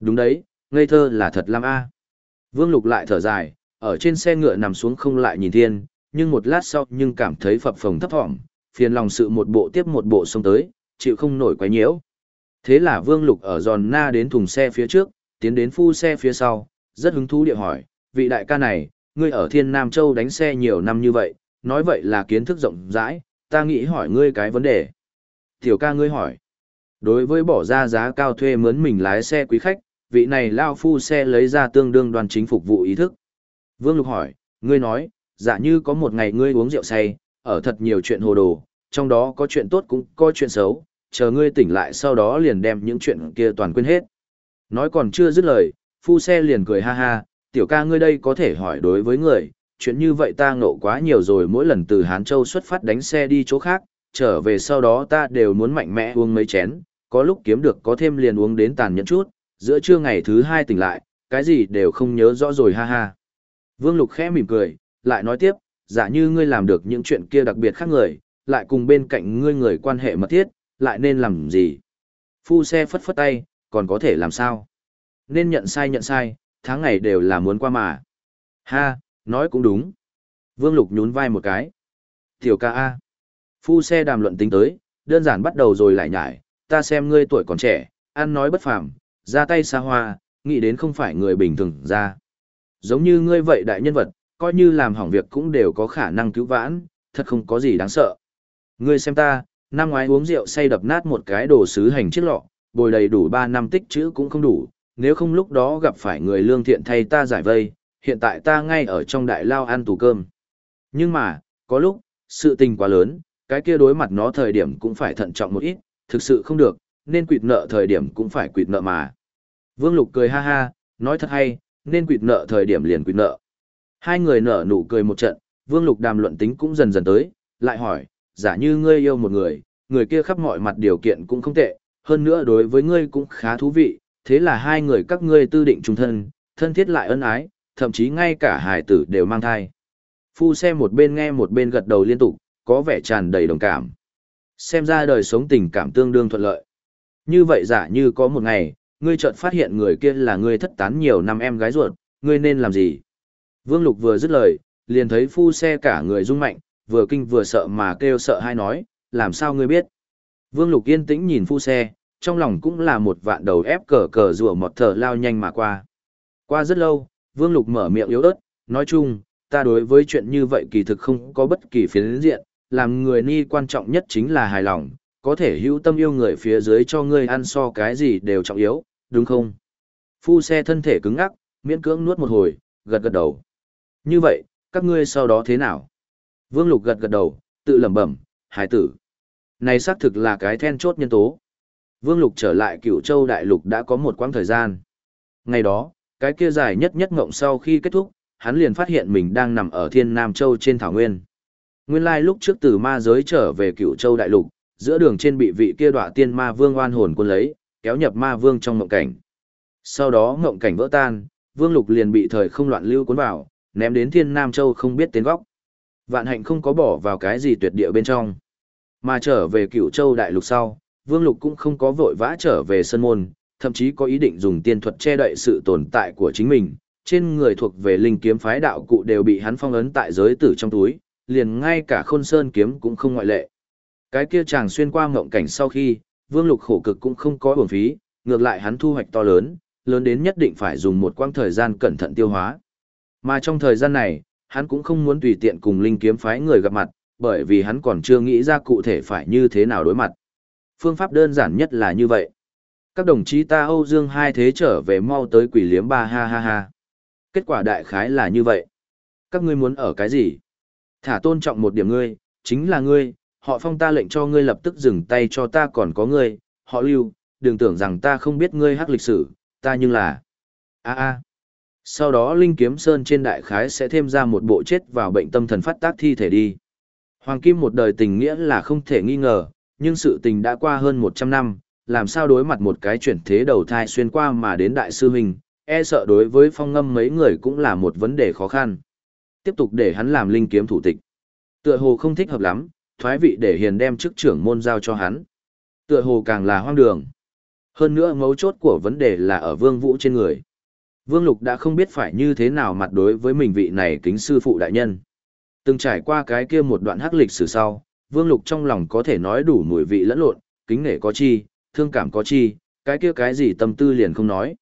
Đúng đấy, ngây thơ là thật lam a. Vương Lục lại thở dài, ở trên xe ngựa nằm xuống không lại nhìn thiên, nhưng một lát sau nhưng cảm thấy phập phồng thấp thỏm, phiền lòng sự một bộ tiếp một bộ xông tới, chịu không nổi quấy nhiễu. Thế là Vương Lục ở giòn na đến thùng xe phía trước, tiến đến phu xe phía sau, rất hứng thú địa hỏi, vị đại ca này, ngươi ở Thiên Nam Châu đánh xe nhiều năm như vậy, nói vậy là kiến thức rộng rãi, ta nghĩ hỏi ngươi cái vấn đề. Tiểu ca ngươi hỏi, đối với bỏ ra giá cao thuê mướn mình lái xe quý khách, vị này lao phu xe lấy ra tương đương đoàn chính phục vụ ý thức. Vương Lục hỏi, ngươi nói, giả như có một ngày ngươi uống rượu say, ở thật nhiều chuyện hồ đồ, trong đó có chuyện tốt cũng có chuyện xấu, chờ ngươi tỉnh lại sau đó liền đem những chuyện kia toàn quên hết. Nói còn chưa dứt lời, phu xe liền cười ha ha, tiểu ca ngươi đây có thể hỏi đối với người, chuyện như vậy ta ngộ quá nhiều rồi mỗi lần từ Hán Châu xuất phát đánh xe đi chỗ khác, trở về sau đó ta đều muốn mạnh mẽ uống mấy chén, có lúc kiếm được có thêm liền uống đến tàn nhẫn chút, giữa trưa ngày thứ hai tỉnh lại, cái gì đều không nhớ rõ rồi ha ha. Vương Lục khẽ mỉm cười, lại nói tiếp, giả như ngươi làm được những chuyện kia đặc biệt khác người, lại cùng bên cạnh ngươi người quan hệ mật thiết, lại nên làm gì? Phu xe phất phất tay, còn có thể làm sao? Nên nhận sai nhận sai, tháng ngày đều là muốn qua mà. Ha, nói cũng đúng. Vương Lục nhún vai một cái. Tiểu ca A. Phu xe đàm luận tính tới, đơn giản bắt đầu rồi lại nhải, ta xem ngươi tuổi còn trẻ, ăn nói bất phàm, ra tay xa hoa, nghĩ đến không phải người bình thường ra. Giống như ngươi vậy đại nhân vật, coi như làm hỏng việc cũng đều có khả năng cứu vãn, thật không có gì đáng sợ. Ngươi xem ta, năm ngoái uống rượu say đập nát một cái đồ sứ hành chiếc lọ, bồi đầy đủ 3 năm tích chữ cũng không đủ, nếu không lúc đó gặp phải người lương thiện thay ta giải vây, hiện tại ta ngay ở trong đại lao ăn tù cơm. Nhưng mà, có lúc, sự tình quá lớn, cái kia đối mặt nó thời điểm cũng phải thận trọng một ít, thực sự không được, nên quỵt nợ thời điểm cũng phải quỵt nợ mà. Vương Lục cười ha ha, nói thật hay, nên quỵt nợ thời điểm liền quỵt nợ. Hai người nở nụ cười một trận, Vương Lục đàm luận tính cũng dần dần tới, lại hỏi, giả như ngươi yêu một người, người kia khắp mọi mặt điều kiện cũng không tệ, hơn nữa đối với ngươi cũng khá thú vị, thế là hai người các ngươi tư định trung thân, thân thiết lại ân ái, thậm chí ngay cả hài tử đều mang thai. Phu xe một bên nghe một bên gật đầu liên tục, có vẻ tràn đầy đồng cảm. Xem ra đời sống tình cảm tương đương thuận lợi. Như vậy giả như có một ngày, ngươi chợt phát hiện người kia là ngươi thất tán nhiều năm em gái ruột, ngươi nên làm gì? Vương Lục vừa dứt lời, liền thấy phu xe cả người rung mạnh, vừa kinh vừa sợ mà kêu sợ hai nói, làm sao ngươi biết? Vương Lục yên tĩnh nhìn phu xe, trong lòng cũng là một vạn đầu ép cờ cờ rùa một thở lao nhanh mà qua. Qua rất lâu, Vương Lục mở miệng yếu ớt, nói chung, ta đối với chuyện như vậy kỳ thực không có bất kỳ phiến diện, làm người ni quan trọng nhất chính là hài lòng, có thể hữu tâm yêu người phía dưới cho ngươi ăn so cái gì đều trọng yếu, đúng không? Phu xe thân thể cứng ngắc, miễn cưỡng nuốt một hồi, gật gật đầu. Như vậy, các ngươi sau đó thế nào? Vương Lục gật gật đầu, tự lẩm bẩm, hải tử. Này xác thực là cái then chốt nhân tố. Vương Lục trở lại cựu châu đại lục đã có một quãng thời gian. Ngày đó, cái kia dài nhất nhất ngộng sau khi kết thúc, hắn liền phát hiện mình đang nằm ở thiên Nam Châu trên thảo nguyên. Nguyên lai lúc trước từ ma giới trở về cựu châu đại lục, giữa đường trên bị vị kia đọa tiên ma vương oan hồn quân lấy, kéo nhập ma vương trong mộng cảnh. Sau đó mộng cảnh vỡ tan, vương lục liền bị thời không loạn lưu cuốn vào, ném đến thiên Nam Châu không biết tên góc. Vạn hạnh không có bỏ vào cái gì tuyệt địa bên trong. Mà trở về cựu châu đại lục sau, Vương Lục cũng không có vội vã trở về sân môn, thậm chí có ý định dùng tiên thuật che đậy sự tồn tại của chính mình. Trên người thuộc về linh kiếm phái đạo cụ đều bị hắn phong ấn tại giới tử trong túi, liền ngay cả khôn sơn kiếm cũng không ngoại lệ. Cái kia chàng xuyên qua ngộng cảnh sau khi, Vương Lục khổ cực cũng không có uổng phí, ngược lại hắn thu hoạch to lớn, lớn đến nhất định phải dùng một quãng thời gian cẩn thận tiêu hóa. Mà trong thời gian này, hắn cũng không muốn tùy tiện cùng linh kiếm phái người gặp mặt, bởi vì hắn còn chưa nghĩ ra cụ thể phải như thế nào đối mặt. Phương pháp đơn giản nhất là như vậy. Các đồng chí ta Âu Dương hai thế trở về mau tới quỷ liếm ba ha ha ha. Kết quả đại khái là như vậy. Các ngươi muốn ở cái gì? Thả tôn trọng một điểm ngươi, chính là ngươi, họ phong ta lệnh cho ngươi lập tức dừng tay cho ta còn có ngươi, họ lưu, đừng tưởng rằng ta không biết ngươi hắc lịch sử, ta nhưng là... a a Sau đó Linh Kiếm Sơn trên đại khái sẽ thêm ra một bộ chết vào bệnh tâm thần phát tác thi thể đi. Hoàng Kim một đời tình nghĩa là không thể nghi ngờ, nhưng sự tình đã qua hơn 100 năm, làm sao đối mặt một cái chuyển thế đầu thai xuyên qua mà đến đại sư huynh, e sợ đối với phong ngâm mấy người cũng là một vấn đề khó khăn. Tiếp tục để hắn làm linh kiếm thủ tịch. Tựa hồ không thích hợp lắm, thoái vị để hiền đem chức trưởng môn giao cho hắn. Tựa hồ càng là hoang đường. Hơn nữa mấu chốt của vấn đề là ở vương vũ trên người. Vương Lục đã không biết phải như thế nào mặt đối với mình vị này kính sư phụ đại nhân. Từng trải qua cái kia một đoạn hắc lịch sử sau, Vương Lục trong lòng có thể nói đủ mùi vị lẫn lộn, kính nể có chi, thương cảm có chi, cái kia cái gì tâm tư liền không nói.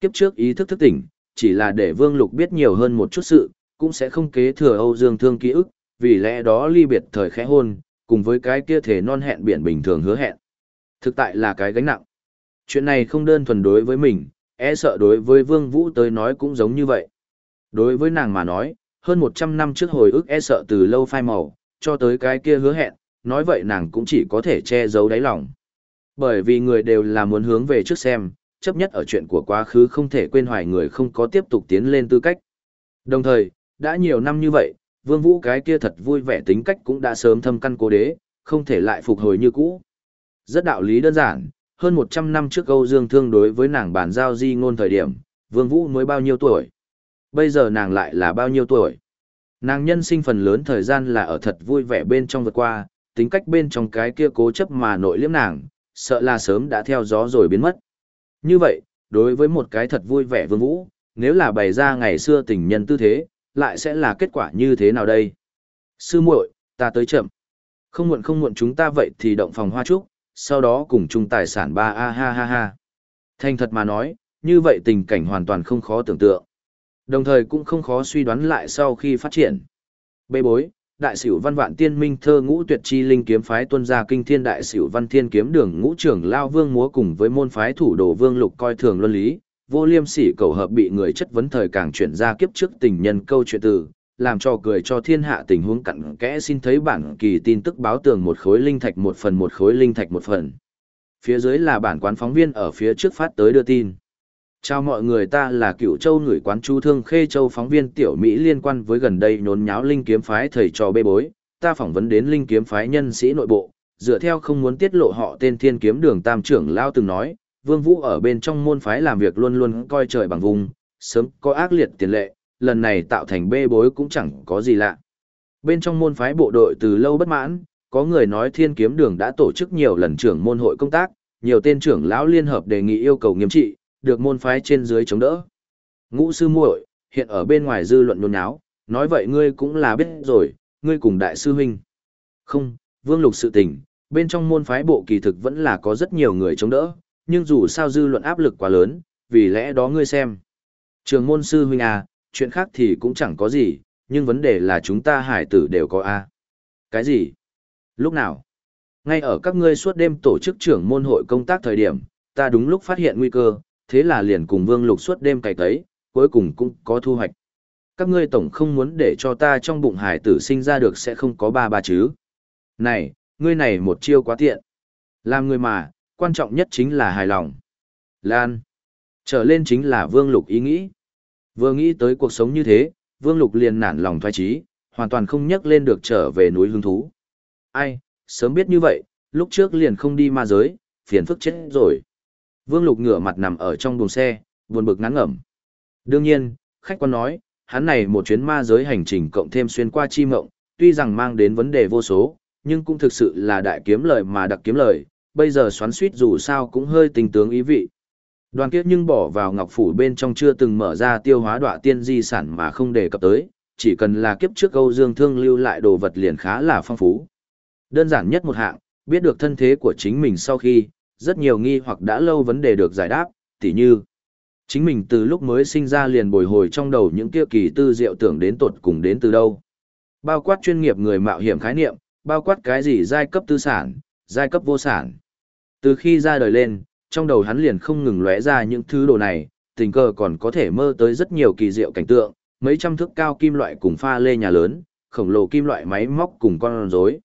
Kiếp trước ý thức thức tỉnh, chỉ là để Vương Lục biết nhiều hơn một chút sự, cũng sẽ không kế thừa Âu Dương Thương ký ức, vì lẽ đó ly biệt thời khẽ hôn, cùng với cái kia thể non hẹn biển bình thường hứa hẹn. Thực tại là cái gánh nặng. Chuyện này không đơn thuần đối với mình, e sợ đối với Vương Vũ tới nói cũng giống như vậy. Đối với nàng mà nói, hơn 100 năm trước hồi ức e sợ từ lâu phai màu, cho tới cái kia hứa hẹn, nói vậy nàng cũng chỉ có thể che giấu đáy lòng. Bởi vì người đều là muốn hướng về trước xem, chấp nhất ở chuyện của quá khứ không thể quên hoài người không có tiếp tục tiến lên tư cách. Đồng thời, đã nhiều năm như vậy, Vương Vũ cái kia thật vui vẻ tính cách cũng đã sớm thâm căn cố đế, không thể lại phục hồi như cũ. Rất đạo lý đơn giản, hơn 100 năm trước Âu Dương Thương đối với nàng bàn giao di ngôn thời điểm, Vương Vũ mới bao nhiêu tuổi. Bây giờ nàng lại là bao nhiêu tuổi. Nàng nhân sinh phần lớn thời gian là ở thật vui vẻ bên trong vượt qua, tính cách bên trong cái kia cố chấp mà nội liếm nàng, sợ là sớm đã theo gió rồi biến mất. Như vậy, đối với một cái thật vui vẻ vương vũ, nếu là bày ra ngày xưa tình nhân tư thế, lại sẽ là kết quả như thế nào đây? Sư muội, ta tới chậm. Không muộn không muộn chúng ta vậy thì động phòng hoa trúc, sau đó cùng chung tài sản ba a ha ha ha. Thành thật mà nói, như vậy tình cảnh hoàn toàn không khó tưởng tượng. Đồng thời cũng không khó suy đoán lại sau khi phát triển. Bê bối, đại sửu văn vạn tiên minh thơ ngũ tuyệt chi linh kiếm phái tuân gia kinh thiên đại sửu văn thiên kiếm đường ngũ trưởng lao vương múa cùng với môn phái thủ đồ vương lục coi thường luân lý, vô liêm sỉ cầu hợp bị người chất vấn thời càng chuyển ra kiếp trước tình nhân câu chuyện từ, làm cho cười cho thiên hạ tình huống cặn kẽ xin thấy bản kỳ tin tức báo tường một khối linh thạch một phần một khối linh thạch một phần. Phía dưới là bản quán phóng viên ở phía trước phát tới đưa tin. Chào mọi người ta là cựu châu người quán chu thương khê châu phóng viên tiểu Mỹ liên quan với gần đây nhốn nháo linh kiếm phái thầy trò bê bối, ta phỏng vấn đến linh kiếm phái nhân sĩ nội bộ, dựa theo không muốn tiết lộ họ tên thiên kiếm đường tam trưởng lao từng nói, vương vũ ở bên trong môn phái làm việc luôn luôn coi trời bằng vùng, sớm có ác liệt tiền lệ, lần này tạo thành bê bối cũng chẳng có gì lạ. Bên trong môn phái bộ đội từ lâu bất mãn, có người nói thiên kiếm đường đã tổ chức nhiều lần trưởng môn hội công tác, nhiều tên trưởng lão liên hợp đề nghị yêu cầu nghiêm trị, được môn phái trên dưới chống đỡ. Ngũ sư muội, hiện ở bên ngoài dư luận nhốn nháo, nói vậy ngươi cũng là biết rồi, ngươi cùng đại sư huynh. Không, vương lục sự tình, bên trong môn phái bộ kỳ thực vẫn là có rất nhiều người chống đỡ, nhưng dù sao dư luận áp lực quá lớn, vì lẽ đó ngươi xem. Trường môn sư huynh à, chuyện khác thì cũng chẳng có gì, nhưng vấn đề là chúng ta hải tử đều có a. Cái gì? Lúc nào? Ngay ở các ngươi suốt đêm tổ chức trưởng môn hội công tác thời điểm, ta đúng lúc phát hiện nguy cơ, thế là liền cùng Vương Lục suốt đêm cày tấy, cuối cùng cũng có thu hoạch. Các ngươi tổng không muốn để cho ta trong bụng hải tử sinh ra được sẽ không có ba ba chứ. Này, ngươi này một chiêu quá tiện. Làm người mà, quan trọng nhất chính là hài lòng. Lan. Trở lên chính là Vương Lục ý nghĩ. Vừa nghĩ tới cuộc sống như thế, Vương Lục liền nản lòng thoái trí, hoàn toàn không nhắc lên được trở về núi hương thú. Ai, sớm biết như vậy, lúc trước liền không đi ma giới, phiền phức chết rồi. Vương Lục ngửa mặt nằm ở trong buồng xe, buồn bực ngắn ngẩm. Đương nhiên, khách quan nói, hắn này một chuyến ma giới hành trình cộng thêm xuyên qua chi mộng, tuy rằng mang đến vấn đề vô số, nhưng cũng thực sự là đại kiếm lời mà đặc kiếm lời, bây giờ xoắn suýt dù sao cũng hơi tình tướng ý vị. Đoàn kiếp nhưng bỏ vào ngọc phủ bên trong chưa từng mở ra tiêu hóa đọa tiên di sản mà không đề cập tới, chỉ cần là kiếp trước Âu Dương Thương lưu lại đồ vật liền khá là phong phú. Đơn giản nhất một hạng, biết được thân thế của chính mình sau khi, rất nhiều nghi hoặc đã lâu vấn đề được giải đáp, tỉ như chính mình từ lúc mới sinh ra liền bồi hồi trong đầu những kia kỳ tư diệu tưởng đến tột cùng đến từ đâu. Bao quát chuyên nghiệp người mạo hiểm khái niệm, bao quát cái gì giai cấp tư sản, giai cấp vô sản. Từ khi ra đời lên, trong đầu hắn liền không ngừng lóe ra những thứ đồ này, tình cờ còn có thể mơ tới rất nhiều kỳ diệu cảnh tượng, mấy trăm thước cao kim loại cùng pha lê nhà lớn, khổng lồ kim loại máy móc cùng con rối.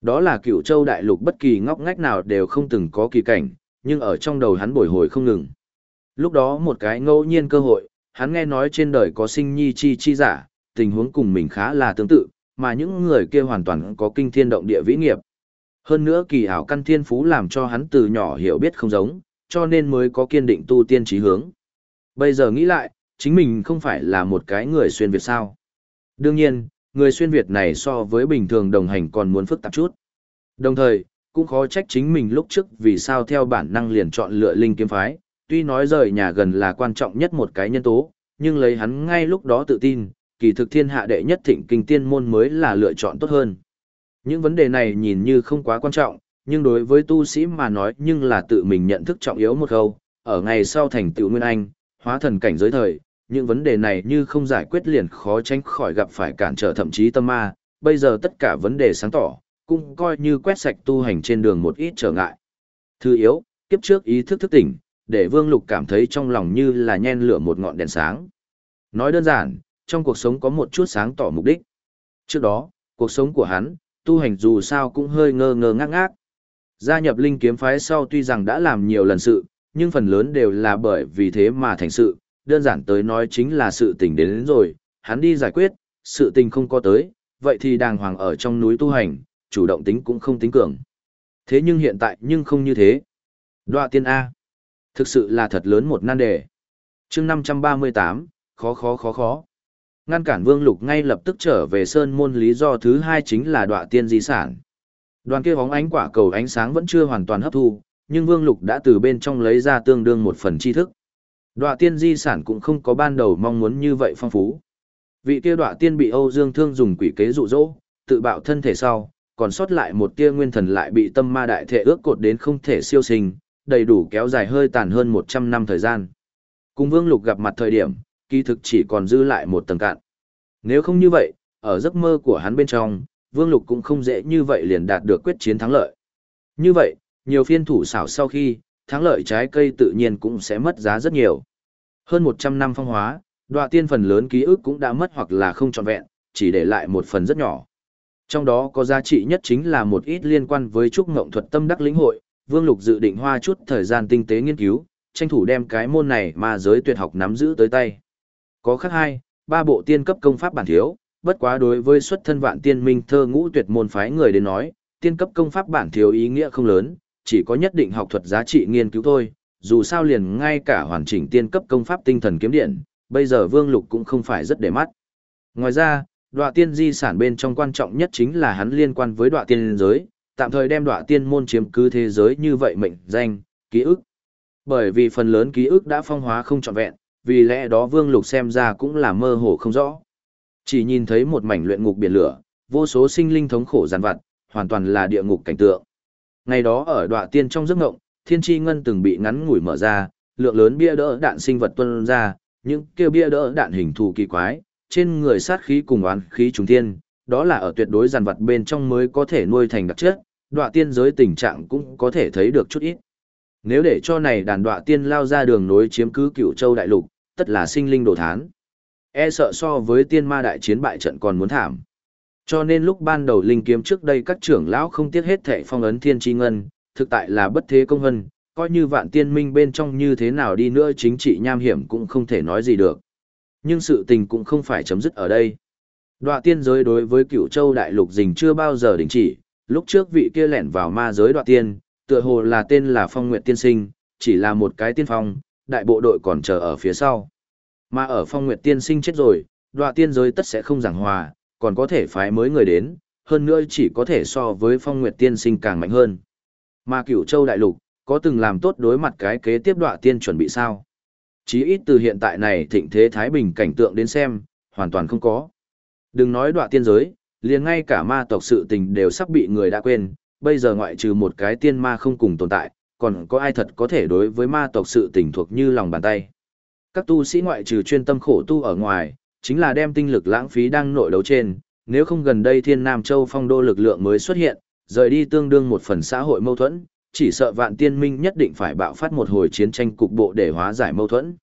Đó là cựu châu đại lục bất kỳ ngóc ngách nào đều không từng có kỳ cảnh, nhưng ở trong đầu hắn bồi hồi không ngừng. Lúc đó một cái ngẫu nhiên cơ hội, hắn nghe nói trên đời có sinh nhi chi chi giả, tình huống cùng mình khá là tương tự, mà những người kia hoàn toàn có kinh thiên động địa vĩ nghiệp. Hơn nữa kỳ ảo căn thiên phú làm cho hắn từ nhỏ hiểu biết không giống, cho nên mới có kiên định tu tiên trí hướng. Bây giờ nghĩ lại, chính mình không phải là một cái người xuyên Việt sao. Đương nhiên, người xuyên Việt này so với bình thường đồng hành còn muốn phức tạp chút. Đồng thời, cũng khó trách chính mình lúc trước vì sao theo bản năng liền chọn lựa linh kiếm phái, tuy nói rời nhà gần là quan trọng nhất một cái nhân tố, nhưng lấy hắn ngay lúc đó tự tin, kỳ thực thiên hạ đệ nhất thịnh kinh tiên môn mới là lựa chọn tốt hơn. Những vấn đề này nhìn như không quá quan trọng, nhưng đối với tu sĩ mà nói nhưng là tự mình nhận thức trọng yếu một câu, ở ngày sau thành tựu Nguyên Anh, hóa thần cảnh giới thời, những vấn đề này như không giải quyết liền khó tránh khỏi gặp phải cản trở thậm chí tâm ma, bây giờ tất cả vấn đề sáng tỏ, cũng coi như quét sạch tu hành trên đường một ít trở ngại. Thứ yếu, kiếp trước ý thức thức tỉnh, để Vương Lục cảm thấy trong lòng như là nhen lửa một ngọn đèn sáng. Nói đơn giản, trong cuộc sống có một chút sáng tỏ mục đích. Trước đó, cuộc sống của hắn, tu hành dù sao cũng hơi ngơ ngơ ngác ngác. Gia nhập linh kiếm phái sau tuy rằng đã làm nhiều lần sự, nhưng phần lớn đều là bởi vì thế mà thành sự, đơn giản tới nói chính là sự tình đến, đến rồi, hắn đi giải quyết, sự tình không có tới, vậy thì đàng hoàng ở trong núi tu hành, chủ động tính cũng không tính cường. Thế nhưng hiện tại nhưng không như thế. Đoạ tiên A. Thực sự là thật lớn một nan đề. chương 538, khó khó khó khó. Ngăn cản Vương Lục ngay lập tức trở về Sơn Môn lý do thứ hai chính là đoạ tiên di sản. Đoàn kia bóng ánh quả cầu ánh sáng vẫn chưa hoàn toàn hấp thu, nhưng Vương Lục đã từ bên trong lấy ra tương đương một phần tri thức. Đoạ tiên di sản cũng không có ban đầu mong muốn như vậy phong phú. Vị kia đoạ tiên bị Âu Dương Thương dùng quỷ kế dụ dỗ, tự bạo thân thể sau, còn sót lại một tia nguyên thần lại bị tâm ma đại thể ước cột đến không thể siêu sinh, đầy đủ kéo dài hơi tàn hơn 100 năm thời gian. Cùng Vương Lục gặp mặt thời điểm, kỳ thực chỉ còn dư lại một tầng cạn. Nếu không như vậy, ở giấc mơ của hắn bên trong, Vương Lục cũng không dễ như vậy liền đạt được quyết chiến thắng lợi. Như vậy, nhiều phiên thủ xảo sau khi, thắng lợi trái cây tự nhiên cũng sẽ mất giá rất nhiều. Hơn 100 năm phong hóa, đoạ tiên phần lớn ký ức cũng đã mất hoặc là không trọn vẹn, chỉ để lại một phần rất nhỏ. Trong đó có giá trị nhất chính là một ít liên quan với trúc ngộng thuật tâm đắc lĩnh hội, Vương Lục dự định hoa chút thời gian tinh tế nghiên cứu, tranh thủ đem cái môn này mà giới tuyệt học nắm giữ tới tay. Có khác hai, ba bộ tiên cấp công pháp bản thiếu, bất quá đối với xuất thân vạn tiên minh thơ ngũ tuyệt môn phái người đến nói, tiên cấp công pháp bản thiếu ý nghĩa không lớn, chỉ có nhất định học thuật giá trị nghiên cứu thôi, dù sao liền ngay cả hoàn chỉnh tiên cấp công pháp tinh thần kiếm điện, bây giờ Vương Lục cũng không phải rất để mắt. Ngoài ra, đọa tiên di sản bên trong quan trọng nhất chính là hắn liên quan với đọa tiên giới, tạm thời đem đọa tiên môn chiếm cứ thế giới như vậy mệnh danh, ký ức. Bởi vì phần lớn ký ức đã phong hóa không trọn vẹn, vì lẽ đó Vương Lục xem ra cũng là mơ hồ không rõ. Chỉ nhìn thấy một mảnh luyện ngục biển lửa, vô số sinh linh thống khổ giàn vặt, hoàn toàn là địa ngục cảnh tượng. Ngày đó ở đọa tiên trong giấc ngộng, thiên tri ngân từng bị ngắn ngủi mở ra, lượng lớn bia đỡ đạn sinh vật tuân ra, những kêu bia đỡ đạn hình thù kỳ quái, trên người sát khí cùng oán khí trùng thiên, đó là ở tuyệt đối giàn vật bên trong mới có thể nuôi thành đặc chất, đọa tiên giới tình trạng cũng có thể thấy được chút ít. Nếu để cho này đàn đọa tiên lao ra đường nối chiếm cứ cựu châu đại lục, tất là sinh linh đổ thán. E sợ so với tiên ma đại chiến bại trận còn muốn thảm. Cho nên lúc ban đầu linh kiếm trước đây các trưởng lão không tiếc hết thệ phong ấn thiên tri ngân, thực tại là bất thế công hân, coi như vạn tiên minh bên trong như thế nào đi nữa chính trị nham hiểm cũng không thể nói gì được. Nhưng sự tình cũng không phải chấm dứt ở đây. Đoạ tiên giới đối với cựu châu đại lục dình chưa bao giờ đình chỉ, lúc trước vị kia lẻn vào ma giới đoạ tiên, tựa hồ là tên là phong nguyệt tiên sinh, chỉ là một cái tiên phong, đại bộ đội còn chờ ở phía sau. Mà ở phong nguyệt tiên sinh chết rồi, đoạ tiên giới tất sẽ không giảng hòa, còn có thể phái mới người đến, hơn nữa chỉ có thể so với phong nguyệt tiên sinh càng mạnh hơn. Mà cửu châu đại lục, có từng làm tốt đối mặt cái kế tiếp đoạ tiên chuẩn bị sao? Chí ít từ hiện tại này thịnh thế Thái Bình cảnh tượng đến xem, hoàn toàn không có. Đừng nói đoạ tiên giới, liền ngay cả ma tộc sự tình đều sắp bị người đã quên, bây giờ ngoại trừ một cái tiên ma không cùng tồn tại, còn có ai thật có thể đối với ma tộc sự tình thuộc như lòng bàn tay. Các tu sĩ ngoại trừ chuyên tâm khổ tu ở ngoài, chính là đem tinh lực lãng phí đang nội đấu trên, nếu không gần đây Thiên Nam Châu phong đô lực lượng mới xuất hiện, rời đi tương đương một phần xã hội mâu thuẫn, chỉ sợ vạn tiên minh nhất định phải bạo phát một hồi chiến tranh cục bộ để hóa giải mâu thuẫn.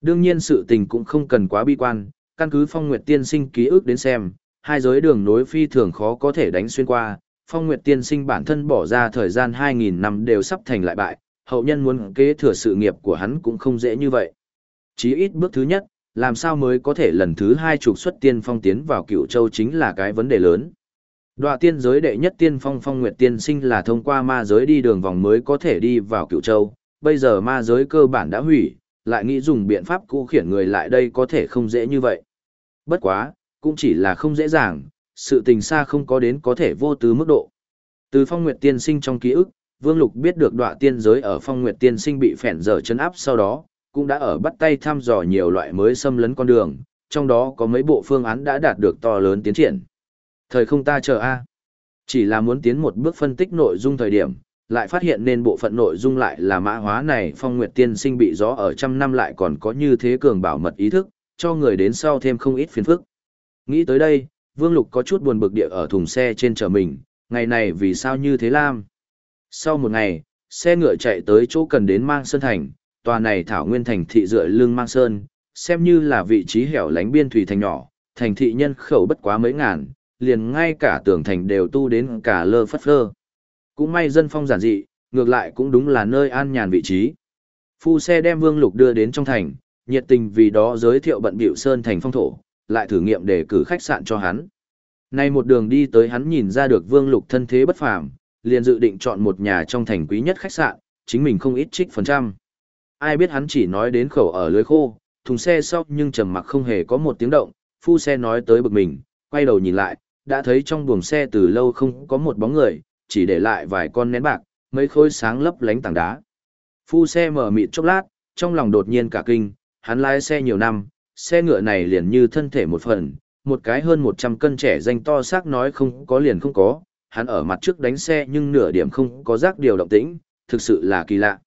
Đương nhiên sự tình cũng không cần quá bi quan, căn cứ phong nguyệt tiên sinh ký ức đến xem, hai giới đường nối phi thường khó có thể đánh xuyên qua, phong nguyệt tiên sinh bản thân bỏ ra thời gian 2.000 năm đều sắp thành lại bại, hậu nhân muốn kế thừa sự nghiệp của hắn cũng không dễ như vậy. Chí ít bước thứ nhất, làm sao mới có thể lần thứ hai trục xuất tiên phong tiến vào cựu châu chính là cái vấn đề lớn. Đoạ tiên giới đệ nhất tiên phong phong nguyệt tiên sinh là thông qua ma giới đi đường vòng mới có thể đi vào cựu châu, bây giờ ma giới cơ bản đã hủy, lại nghĩ dùng biện pháp cũ khiển người lại đây có thể không dễ như vậy. Bất quá, cũng chỉ là không dễ dàng, sự tình xa không có đến có thể vô tư mức độ. Từ phong nguyệt tiên sinh trong ký ức, Vương Lục biết được đoạ tiên giới ở phong nguyệt tiên sinh bị phèn dở chân áp sau đó, cũng đã ở bắt tay thăm dò nhiều loại mới xâm lấn con đường, trong đó có mấy bộ phương án đã đạt được to lớn tiến triển. Thời không ta chờ a. Chỉ là muốn tiến một bước phân tích nội dung thời điểm, lại phát hiện nên bộ phận nội dung lại là mã hóa này phong nguyệt tiên sinh bị gió ở trăm năm lại còn có như thế cường bảo mật ý thức, cho người đến sau thêm không ít phiền phức. Nghĩ tới đây, Vương Lục có chút buồn bực địa ở thùng xe trên chở mình, ngày này vì sao như thế lam. Sau một ngày, xe ngựa chạy tới chỗ cần đến Mang Sơn Thành, tòa này thảo nguyên thành thị dựa lưng Mang Sơn, xem như là vị trí hẻo lánh biên thủy thành nhỏ, thành thị nhân khẩu bất quá mấy ngàn, liền ngay cả tường thành đều tu đến cả lơ phất lơ. Cũng may dân phong giản dị, ngược lại cũng đúng là nơi an nhàn vị trí. Phu xe đem Vương Lục đưa đến trong thành, nhiệt tình vì đó giới thiệu bận biểu Sơn thành phong thổ, lại thử nghiệm để cử khách sạn cho hắn. Nay một đường đi tới hắn nhìn ra được Vương Lục thân thế bất phàm, liền dự định chọn một nhà trong thành quý nhất khách sạn, chính mình không ít trích phần trăm. Ai biết hắn chỉ nói đến khẩu ở lưới khô, thùng xe sau nhưng trầm mặc không hề có một tiếng động, phu xe nói tới bực mình, quay đầu nhìn lại, đã thấy trong buồng xe từ lâu không có một bóng người, chỉ để lại vài con nén bạc, mấy khối sáng lấp lánh tảng đá. Phu xe mở mịt chốc lát, trong lòng đột nhiên cả kinh, hắn lái xe nhiều năm, xe ngựa này liền như thân thể một phần, một cái hơn 100 cân trẻ danh to xác nói không có liền không có, hắn ở mặt trước đánh xe nhưng nửa điểm không có rác điều động tĩnh, thực sự là kỳ lạ.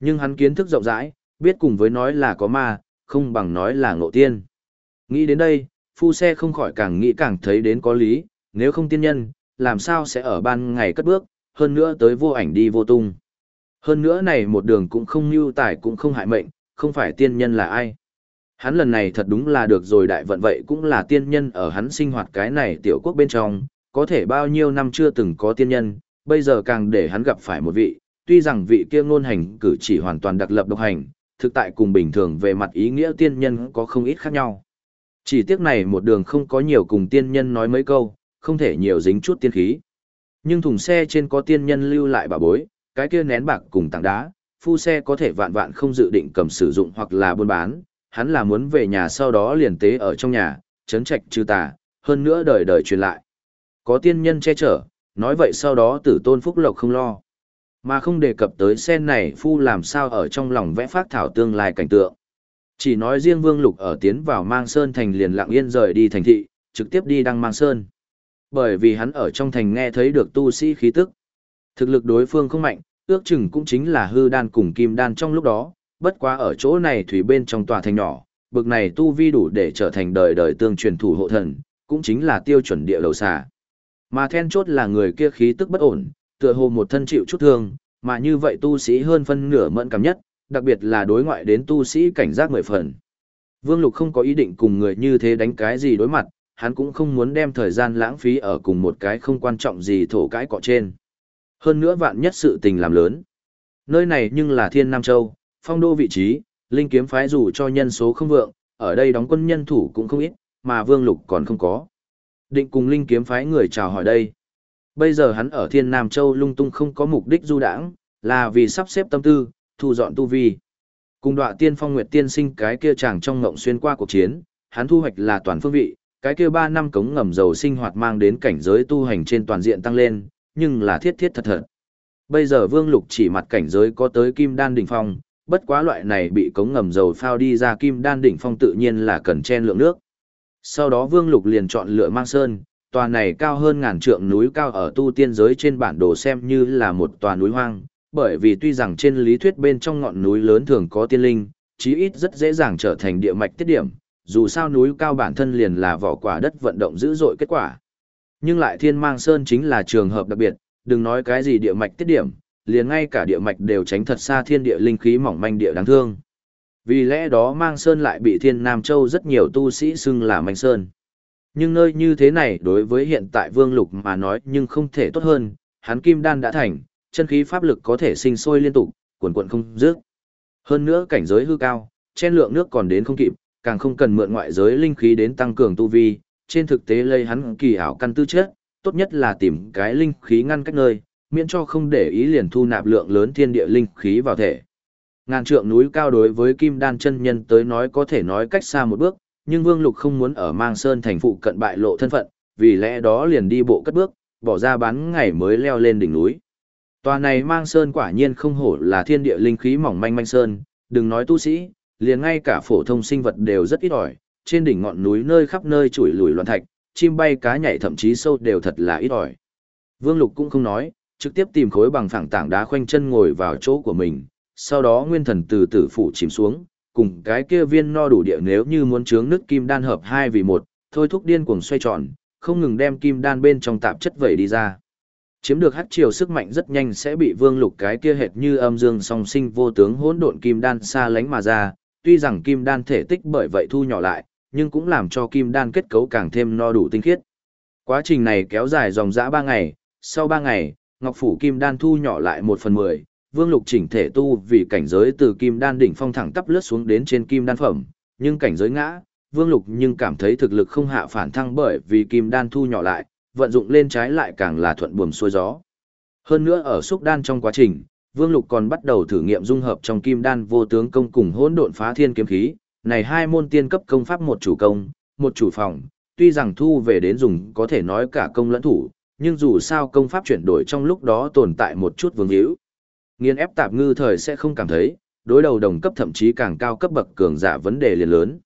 Nhưng hắn kiến thức rộng rãi, biết cùng với nói là có ma, không bằng nói là ngộ tiên. Nghĩ đến đây, phu xe không khỏi càng nghĩ càng thấy đến có lý, nếu không tiên nhân, làm sao sẽ ở ban ngày cất bước, hơn nữa tới vô ảnh đi vô tung. Hơn nữa này một đường cũng không mưu tài cũng không hại mệnh, không phải tiên nhân là ai. Hắn lần này thật đúng là được rồi đại vận vậy cũng là tiên nhân ở hắn sinh hoạt cái này tiểu quốc bên trong, có thể bao nhiêu năm chưa từng có tiên nhân, bây giờ càng để hắn gặp phải một vị, tuy rằng vị kia ngôn hành cử chỉ hoàn toàn đặc lập độc hành, thực tại cùng bình thường về mặt ý nghĩa tiên nhân có không ít khác nhau. Chỉ tiếc này một đường không có nhiều cùng tiên nhân nói mấy câu, không thể nhiều dính chút tiên khí. Nhưng thùng xe trên có tiên nhân lưu lại bà bối, cái kia nén bạc cùng tảng đá, phu xe có thể vạn vạn không dự định cầm sử dụng hoặc là buôn bán, hắn là muốn về nhà sau đó liền tế ở trong nhà, chấn trạch trừ tà, hơn nữa đời đời truyền lại. Có tiên nhân che chở, nói vậy sau đó tử tôn phúc lộc không lo. Mà không đề cập tới sen này phu làm sao ở trong lòng vẽ phát thảo tương lai cảnh tượng. Chỉ nói riêng Vương Lục ở tiến vào Mang Sơn thành liền lặng yên rời đi thành thị, trực tiếp đi đăng Mang Sơn. Bởi vì hắn ở trong thành nghe thấy được tu sĩ khí tức. Thực lực đối phương không mạnh, ước chừng cũng chính là hư đan cùng kim đan trong lúc đó, bất quá ở chỗ này thủy bên trong tòa thành nhỏ, bực này tu vi đủ để trở thành đời đời tương truyền thủ hộ thần, cũng chính là tiêu chuẩn địa đầu xà. Mà then chốt là người kia khí tức bất ổn, tựa hồ một thân chịu chút thương, mà như vậy tu sĩ hơn phân nửa mẫn cảm nhất, đặc biệt là đối ngoại đến tu sĩ cảnh giác mười phần. Vương Lục không có ý định cùng người như thế đánh cái gì đối mặt, hắn cũng không muốn đem thời gian lãng phí ở cùng một cái không quan trọng gì thổ cái cọ trên. Hơn nữa vạn nhất sự tình làm lớn. Nơi này nhưng là Thiên Nam Châu, phong đô vị trí, linh kiếm phái dù cho nhân số không vượng, ở đây đóng quân nhân thủ cũng không ít, mà Vương Lục còn không có. Định cùng linh kiếm phái người chào hỏi đây. Bây giờ hắn ở Thiên Nam Châu lung tung không có mục đích du đãng, là vì sắp xếp tâm tư, thu dọn tu vi. Cùng đọa tiên phong nguyệt tiên sinh cái kia chàng trong ngộng xuyên qua cuộc chiến, hắn thu hoạch là toàn phương vị, cái kia 3 năm cống ngầm dầu sinh hoạt mang đến cảnh giới tu hành trên toàn diện tăng lên, nhưng là thiết thiết thật thật. Bây giờ Vương Lục chỉ mặt cảnh giới có tới kim đan đỉnh phong, bất quá loại này bị cống ngầm dầu phao đi ra kim đan đỉnh phong tự nhiên là cần chen lượng nước. Sau đó Vương Lục liền chọn lựa mang sơn, tòa này cao hơn ngàn trượng núi cao ở tu tiên giới trên bản đồ xem như là một tòa núi hoang, bởi vì tuy rằng trên lý thuyết bên trong ngọn núi lớn thường có tiên linh, chí ít rất dễ dàng trở thành địa mạch tiết điểm, dù sao núi cao bản thân liền là vỏ quả đất vận động dữ dội kết quả. Nhưng lại thiên mang sơn chính là trường hợp đặc biệt, đừng nói cái gì địa mạch tiết điểm, liền ngay cả địa mạch đều tránh thật xa thiên địa linh khí mỏng manh địa đáng thương. Vì lẽ đó mang sơn lại bị thiên Nam Châu rất nhiều tu sĩ xưng là manh sơn. Nhưng nơi như thế này đối với hiện tại vương lục mà nói nhưng không thể tốt hơn, hắn kim đan đã thành, chân khí pháp lực có thể sinh sôi liên tục, cuồn cuộn không dứt. Hơn nữa cảnh giới hư cao, chen lượng nước còn đến không kịp, càng không cần mượn ngoại giới linh khí đến tăng cường tu vi, trên thực tế lây hắn kỳ ảo căn tư chất, tốt nhất là tìm cái linh khí ngăn cách nơi, miễn cho không để ý liền thu nạp lượng lớn thiên địa linh khí vào thể. Ngàn trượng núi cao đối với kim đan chân nhân tới nói có thể nói cách xa một bước, nhưng Vương Lục không muốn ở Mang Sơn thành phụ cận bại lộ thân phận, vì lẽ đó liền đi bộ cất bước, bỏ ra bán ngày mới leo lên đỉnh núi. Tòa này Mang Sơn quả nhiên không hổ là thiên địa linh khí mỏng manh manh sơn, đừng nói tu sĩ, liền ngay cả phổ thông sinh vật đều rất ít ỏi, trên đỉnh ngọn núi nơi khắp nơi chủi lùi loạn thạch, chim bay cá nhảy thậm chí sâu đều thật là ít ỏi. Vương Lục cũng không nói, trực tiếp tìm khối bằng phẳng tảng đá khoanh chân ngồi vào chỗ của mình, sau đó nguyên thần từ tử phủ chìm xuống, cùng cái kia viên no đủ địa nếu như muốn chướng nước kim đan hợp hai vì một, thôi thúc điên cuồng xoay tròn, không ngừng đem kim đan bên trong tạp chất vẩy đi ra. Chiếm được hắc chiều sức mạnh rất nhanh sẽ bị Vương Lục cái kia hệt như âm dương song sinh vô tướng hỗn độn kim đan xa lánh mà ra, tuy rằng kim đan thể tích bởi vậy thu nhỏ lại, nhưng cũng làm cho kim đan kết cấu càng thêm no đủ tinh khiết. Quá trình này kéo dài dòng dã 3 ngày, sau 3 ngày, Ngọc Phủ Kim Đan thu nhỏ lại một phần 10, Vương Lục chỉnh thể tu vì cảnh giới từ Kim Đan đỉnh phong thẳng tắp lướt xuống đến trên Kim Đan phẩm, nhưng cảnh giới ngã, Vương Lục nhưng cảm thấy thực lực không hạ phản thăng bởi vì Kim Đan thu nhỏ lại, vận dụng lên trái lại càng là thuận buồm xuôi gió. Hơn nữa ở xúc đan trong quá trình, Vương Lục còn bắt đầu thử nghiệm dung hợp trong Kim Đan vô tướng công cùng hỗn độn phá thiên kiếm khí, này hai môn tiên cấp công pháp một chủ công, một chủ phòng, tuy rằng thu về đến dùng có thể nói cả công lẫn thủ, nhưng dù sao công pháp chuyển đổi trong lúc đó tồn tại một chút vương hữu. Nghiên ép tạp ngư thời sẽ không cảm thấy, đối đầu đồng cấp thậm chí càng cao cấp bậc cường giả vấn đề liền lớn.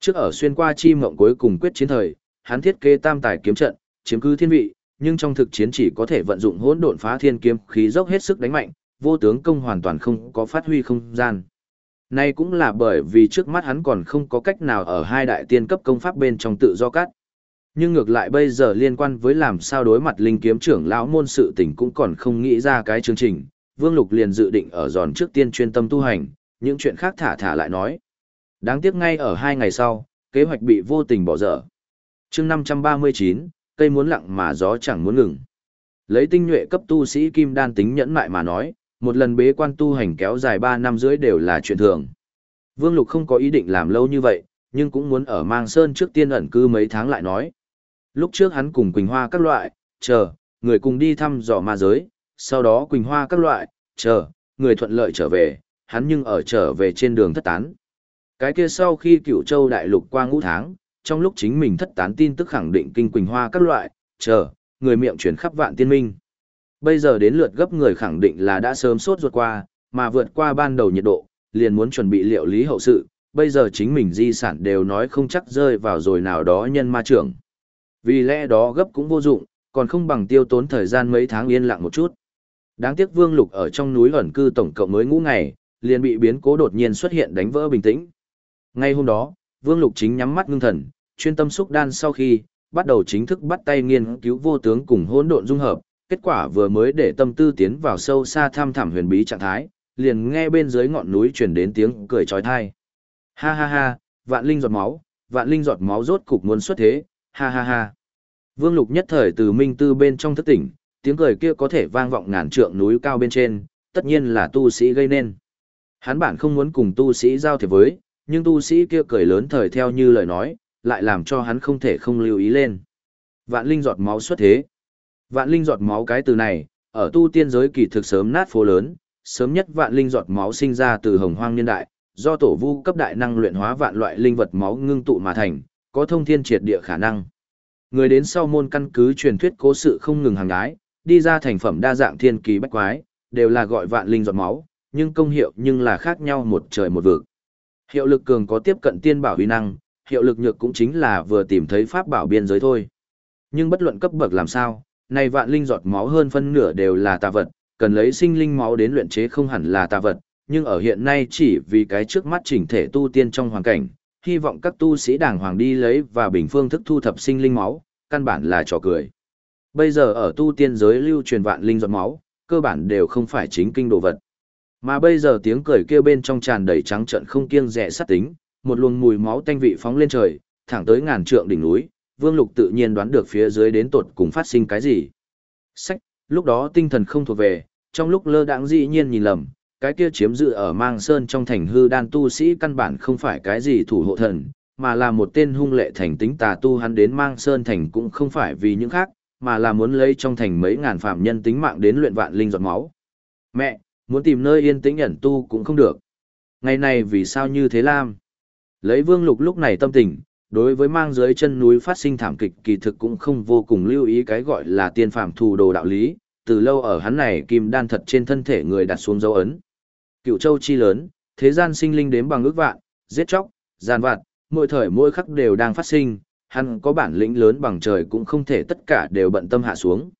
Trước ở xuyên qua chi mộng cuối cùng quyết chiến thời, hắn thiết kế tam tài kiếm trận, chiếm cứ thiên vị, nhưng trong thực chiến chỉ có thể vận dụng hỗn độn phá thiên kiếm khí dốc hết sức đánh mạnh, vô tướng công hoàn toàn không có phát huy không gian. Nay cũng là bởi vì trước mắt hắn còn không có cách nào ở hai đại tiên cấp công pháp bên trong tự do cắt. Nhưng ngược lại bây giờ liên quan với làm sao đối mặt linh kiếm trưởng lão môn sự tình cũng còn không nghĩ ra cái chương trình, Vương Lục liền dự định ở giòn trước tiên chuyên tâm tu hành, những chuyện khác thả thả lại nói. Đáng tiếc ngay ở hai ngày sau, kế hoạch bị vô tình bỏ dở. chương 539, cây muốn lặng mà gió chẳng muốn ngừng. Lấy tinh nhuệ cấp tu sĩ kim đan tính nhẫn mại mà nói, một lần bế quan tu hành kéo dài 3 năm rưỡi đều là chuyện thường. Vương Lục không có ý định làm lâu như vậy, nhưng cũng muốn ở Mang Sơn trước tiên ẩn cư mấy tháng lại nói. Lúc trước hắn cùng Quỳnh Hoa các loại, chờ, người cùng đi thăm dò ma giới, sau đó Quỳnh Hoa các loại, chờ, người thuận lợi trở về, hắn nhưng ở trở về trên đường thất tán. Cái kia sau khi cựu châu đại lục qua ngũ tháng, trong lúc chính mình thất tán tin tức khẳng định kinh Quỳnh Hoa các loại, chờ, người miệng chuyển khắp vạn tiên minh. Bây giờ đến lượt gấp người khẳng định là đã sớm sốt ruột qua, mà vượt qua ban đầu nhiệt độ, liền muốn chuẩn bị liệu lý hậu sự, bây giờ chính mình di sản đều nói không chắc rơi vào rồi nào đó nhân ma trưởng. Vì lẽ đó gấp cũng vô dụng, còn không bằng tiêu tốn thời gian mấy tháng yên lặng một chút. Đáng tiếc Vương Lục ở trong núi ẩn cư tổng cộng mới ngũ ngày, liền bị biến cố đột nhiên xuất hiện đánh vỡ bình tĩnh. Ngay hôm đó, Vương Lục chính nhắm mắt ngưng thần, chuyên tâm xúc đan sau khi bắt đầu chính thức bắt tay nghiên cứu vô tướng cùng hỗn độn dung hợp, kết quả vừa mới để tâm tư tiến vào sâu xa tham thẳm huyền bí trạng thái, liền nghe bên dưới ngọn núi truyền đến tiếng cười chói tai. Ha ha ha, vạn linh giọt máu, vạn linh giọt máu rốt cục muốn xuất thế, ha ha ha. Vương Lục nhất thời từ minh tư bên trong thức tỉnh, tiếng cười kia có thể vang vọng ngàn trượng núi cao bên trên, tất nhiên là tu sĩ gây nên. Hắn bản không muốn cùng tu sĩ giao thiệp với, nhưng tu sĩ kia cười lớn thời theo như lời nói, lại làm cho hắn không thể không lưu ý lên. Vạn linh giọt máu xuất thế. Vạn linh giọt máu cái từ này, ở tu tiên giới kỳ thực sớm nát phố lớn, sớm nhất vạn linh giọt máu sinh ra từ hồng hoang niên đại, do tổ vu cấp đại năng luyện hóa vạn loại linh vật máu ngưng tụ mà thành, có thông thiên triệt địa khả năng. Người đến sau môn căn cứ truyền thuyết cố sự không ngừng hàng ái, đi ra thành phẩm đa dạng thiên kỳ bách quái, đều là gọi vạn linh giọt máu, nhưng công hiệu nhưng là khác nhau một trời một vực. Hiệu lực cường có tiếp cận tiên bảo uy năng, hiệu lực nhược cũng chính là vừa tìm thấy pháp bảo biên giới thôi. Nhưng bất luận cấp bậc làm sao, này vạn linh giọt máu hơn phân nửa đều là tà vật, cần lấy sinh linh máu đến luyện chế không hẳn là tà vật, nhưng ở hiện nay chỉ vì cái trước mắt chỉnh thể tu tiên trong hoàn cảnh, hy vọng các tu sĩ đàng hoàng đi lấy và bình phương thức thu thập sinh linh máu, căn bản là trò cười. Bây giờ ở tu tiên giới lưu truyền vạn linh giọt máu, cơ bản đều không phải chính kinh đồ vật. Mà bây giờ tiếng cười kêu bên trong tràn đầy trắng trận không kiêng rẻ sát tính, một luồng mùi máu tanh vị phóng lên trời, thẳng tới ngàn trượng đỉnh núi, Vương Lục tự nhiên đoán được phía dưới đến tột cùng phát sinh cái gì. Sách, lúc đó tinh thần không thuộc về, trong lúc lơ đãng dĩ nhiên nhìn lầm, cái kia chiếm dự ở mang sơn trong thành hư đan tu sĩ căn bản không phải cái gì thủ hộ thần, mà là một tên hung lệ thành tính tà tu hắn đến mang sơn thành cũng không phải vì những khác, mà là muốn lấy trong thành mấy ngàn phạm nhân tính mạng đến luyện vạn linh giọt máu. Mẹ, muốn tìm nơi yên tĩnh ẩn tu cũng không được. Ngày này vì sao như thế lam? Lấy vương lục lúc này tâm tình, đối với mang dưới chân núi phát sinh thảm kịch kỳ thực cũng không vô cùng lưu ý cái gọi là tiên phạm thù đồ đạo lý, từ lâu ở hắn này kim đan thật trên thân thể người đặt xuống dấu ấn. Cựu châu chi lớn, thế gian sinh linh đếm bằng ước vạn, giết chóc, gian vạn, mỗi thời mỗi khắc đều đang phát sinh, hắn có bản lĩnh lớn bằng trời cũng không thể tất cả đều bận tâm hạ xuống.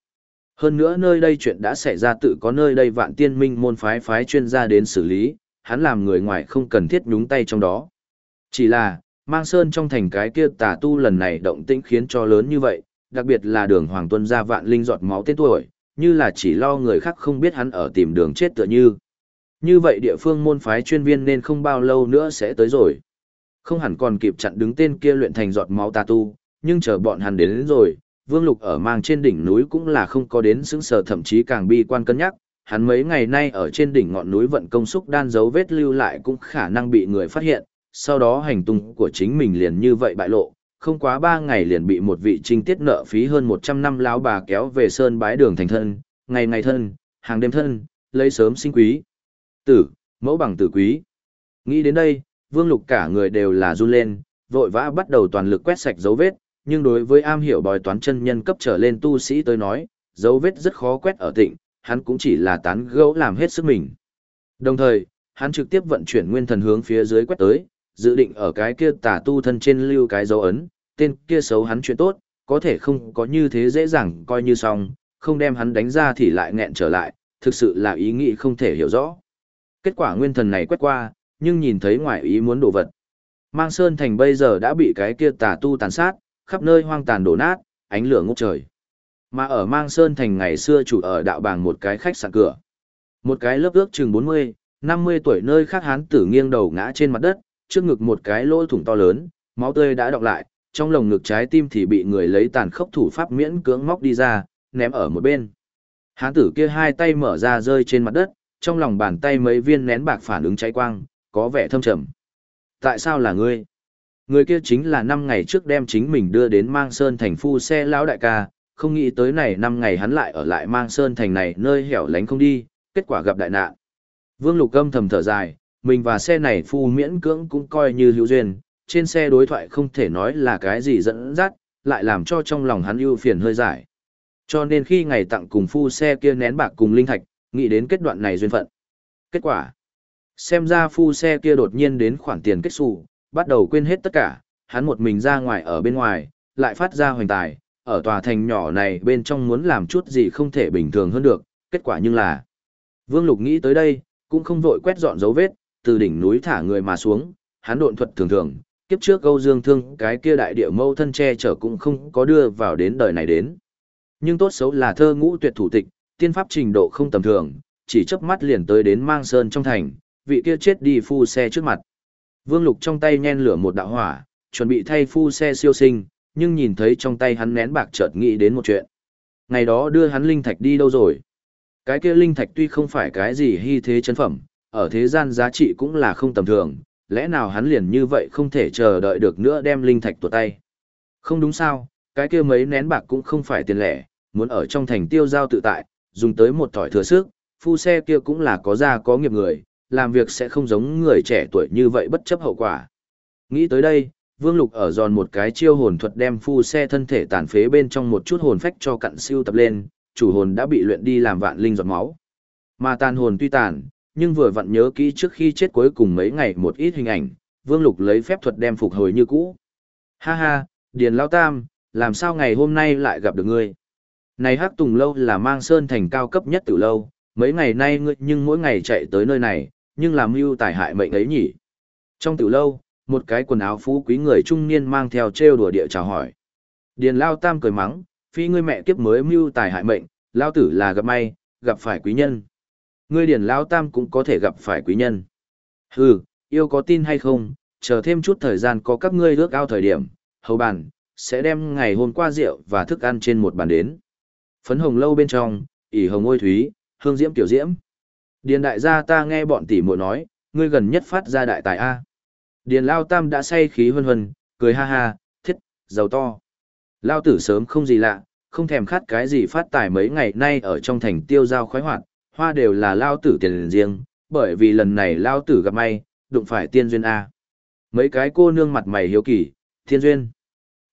Hơn nữa nơi đây chuyện đã xảy ra tự có nơi đây vạn tiên minh môn phái phái chuyên gia đến xử lý, hắn làm người ngoài không cần thiết nhúng tay trong đó. Chỉ là, mang sơn trong thành cái kia tà tu lần này động tĩnh khiến cho lớn như vậy, đặc biệt là đường Hoàng Tuân ra vạn linh giọt máu tên tuổi, như là chỉ lo người khác không biết hắn ở tìm đường chết tựa như. Như vậy địa phương môn phái chuyên viên nên không bao lâu nữa sẽ tới rồi. Không hẳn còn kịp chặn đứng tên kia luyện thành giọt máu tà tu, nhưng chờ bọn hắn đến, đến rồi, Vương Lục ở mang trên đỉnh núi cũng là không có đến xứng sở thậm chí càng bi quan cân nhắc, hắn mấy ngày nay ở trên đỉnh ngọn núi vận công xúc đan dấu vết lưu lại cũng khả năng bị người phát hiện, sau đó hành tung của chính mình liền như vậy bại lộ, không quá ba ngày liền bị một vị trinh tiết nợ phí hơn một trăm năm lão bà kéo về sơn bái đường thành thân, ngày ngày thân, hàng đêm thân, lấy sớm sinh quý. Tử, mẫu bằng tử quý. Nghĩ đến đây, Vương Lục cả người đều là run lên, vội vã bắt đầu toàn lực quét sạch dấu vết, nhưng đối với am hiểu bói toán chân nhân cấp trở lên tu sĩ tới nói, dấu vết rất khó quét ở tịnh, hắn cũng chỉ là tán gẫu làm hết sức mình. Đồng thời, hắn trực tiếp vận chuyển nguyên thần hướng phía dưới quét tới, dự định ở cái kia tà tu thân trên lưu cái dấu ấn, tên kia xấu hắn chuyện tốt, có thể không có như thế dễ dàng coi như xong, không đem hắn đánh ra thì lại nghẹn trở lại, thực sự là ý nghĩ không thể hiểu rõ. Kết quả nguyên thần này quét qua, nhưng nhìn thấy ngoại ý muốn đổ vật. Mang Sơn Thành bây giờ đã bị cái kia tà tu tàn sát, khắp nơi hoang tàn đổ nát, ánh lửa ngút trời. Mà ở Mang Sơn Thành ngày xưa chủ ở đạo bàng một cái khách sạn cửa. Một cái lớp ước chừng 40, 50 tuổi nơi khác hán tử nghiêng đầu ngã trên mặt đất, trước ngực một cái lỗ thủng to lớn, máu tươi đã đọng lại, trong lồng ngực trái tim thì bị người lấy tàn khốc thủ pháp miễn cưỡng móc đi ra, ném ở một bên. Hán tử kia hai tay mở ra rơi trên mặt đất, trong lòng bàn tay mấy viên nén bạc phản ứng cháy quang, có vẻ thâm trầm. Tại sao là ngươi? Người kia chính là năm ngày trước đem chính mình đưa đến Mang Sơn thành phu xe lão đại ca, không nghĩ tới này năm ngày hắn lại ở lại Mang Sơn thành này nơi hẻo lánh không đi, kết quả gặp đại nạn. Vương Lục Âm thầm thở dài, mình và xe này phu miễn cưỡng cũng coi như hữu duyên, trên xe đối thoại không thể nói là cái gì dẫn dắt, lại làm cho trong lòng hắn ưu phiền hơi giải. Cho nên khi ngày tặng cùng phu xe kia nén bạc cùng linh thạch, nghĩ đến kết đoạn này duyên phận. Kết quả, xem ra phu xe kia đột nhiên đến khoản tiền kết xù, bắt đầu quên hết tất cả, hắn một mình ra ngoài ở bên ngoài, lại phát ra hoành tài, ở tòa thành nhỏ này bên trong muốn làm chút gì không thể bình thường hơn được, kết quả nhưng là. Vương Lục nghĩ tới đây, cũng không vội quét dọn dấu vết, từ đỉnh núi thả người mà xuống, hắn độn thuật thường thường, kiếp trước câu dương thương cái kia đại địa mâu thân che chở cũng không có đưa vào đến đời này đến. Nhưng tốt xấu là thơ ngũ tuyệt thủ tịch, tiên pháp trình độ không tầm thường, chỉ chớp mắt liền tới đến mang sơn trong thành, vị kia chết đi phu xe trước mặt. Vương Lục trong tay nhen lửa một đạo hỏa, chuẩn bị thay phu xe siêu sinh, nhưng nhìn thấy trong tay hắn nén bạc chợt nghĩ đến một chuyện. Ngày đó đưa hắn linh thạch đi đâu rồi? Cái kia linh thạch tuy không phải cái gì hy thế chân phẩm, ở thế gian giá trị cũng là không tầm thường, lẽ nào hắn liền như vậy không thể chờ đợi được nữa đem linh thạch tuột tay. Không đúng sao, cái kia mấy nén bạc cũng không phải tiền lẻ, muốn ở trong thành tiêu giao tự tại, dùng tới một thỏi thừa sức, phu xe kia cũng là có gia có nghiệp người, làm việc sẽ không giống người trẻ tuổi như vậy bất chấp hậu quả. Nghĩ tới đây, Vương Lục ở giòn một cái chiêu hồn thuật đem phu xe thân thể tàn phế bên trong một chút hồn phách cho cặn siêu tập lên, chủ hồn đã bị luyện đi làm vạn linh giọt máu. Mà tàn hồn tuy tàn, nhưng vừa vặn nhớ kỹ trước khi chết cuối cùng mấy ngày một ít hình ảnh, Vương Lục lấy phép thuật đem phục hồi như cũ. Ha ha, Điền Lao Tam, làm sao ngày hôm nay lại gặp được ngươi? Này Hắc Tùng Lâu là mang sơn thành cao cấp nhất từ lâu, mấy ngày nay ngươi nhưng mỗi ngày chạy tới nơi này, nhưng làm mưu tài hại mệnh ấy nhỉ? Trong tiểu lâu, một cái quần áo phú quý người trung niên mang theo trêu đùa địa chào hỏi. Điền Lao Tam cười mắng, phi ngươi mẹ kiếp mới mưu tài hại mệnh, Lao tử là gặp may, gặp phải quý nhân ngươi Điền lao tam cũng có thể gặp phải quý nhân. Hừ, yêu có tin hay không, chờ thêm chút thời gian có các ngươi ước ao thời điểm, hầu bàn, sẽ đem ngày hôm qua rượu và thức ăn trên một bàn đến. Phấn hồng lâu bên trong, ỉ hồng ôi thúy, hương diễm tiểu diễm. Điền đại gia ta nghe bọn tỷ muội nói, ngươi gần nhất phát ra đại tài A. Điền lao tam đã say khí hân hân, cười ha ha, thiết, giàu to. Lao tử sớm không gì lạ, không thèm khát cái gì phát tài mấy ngày nay ở trong thành tiêu giao khoái hoạt, hoa đều là lao tử tiền riêng, bởi vì lần này lao tử gặp may, đụng phải tiên duyên A. Mấy cái cô nương mặt mày hiếu kỳ, thiên duyên.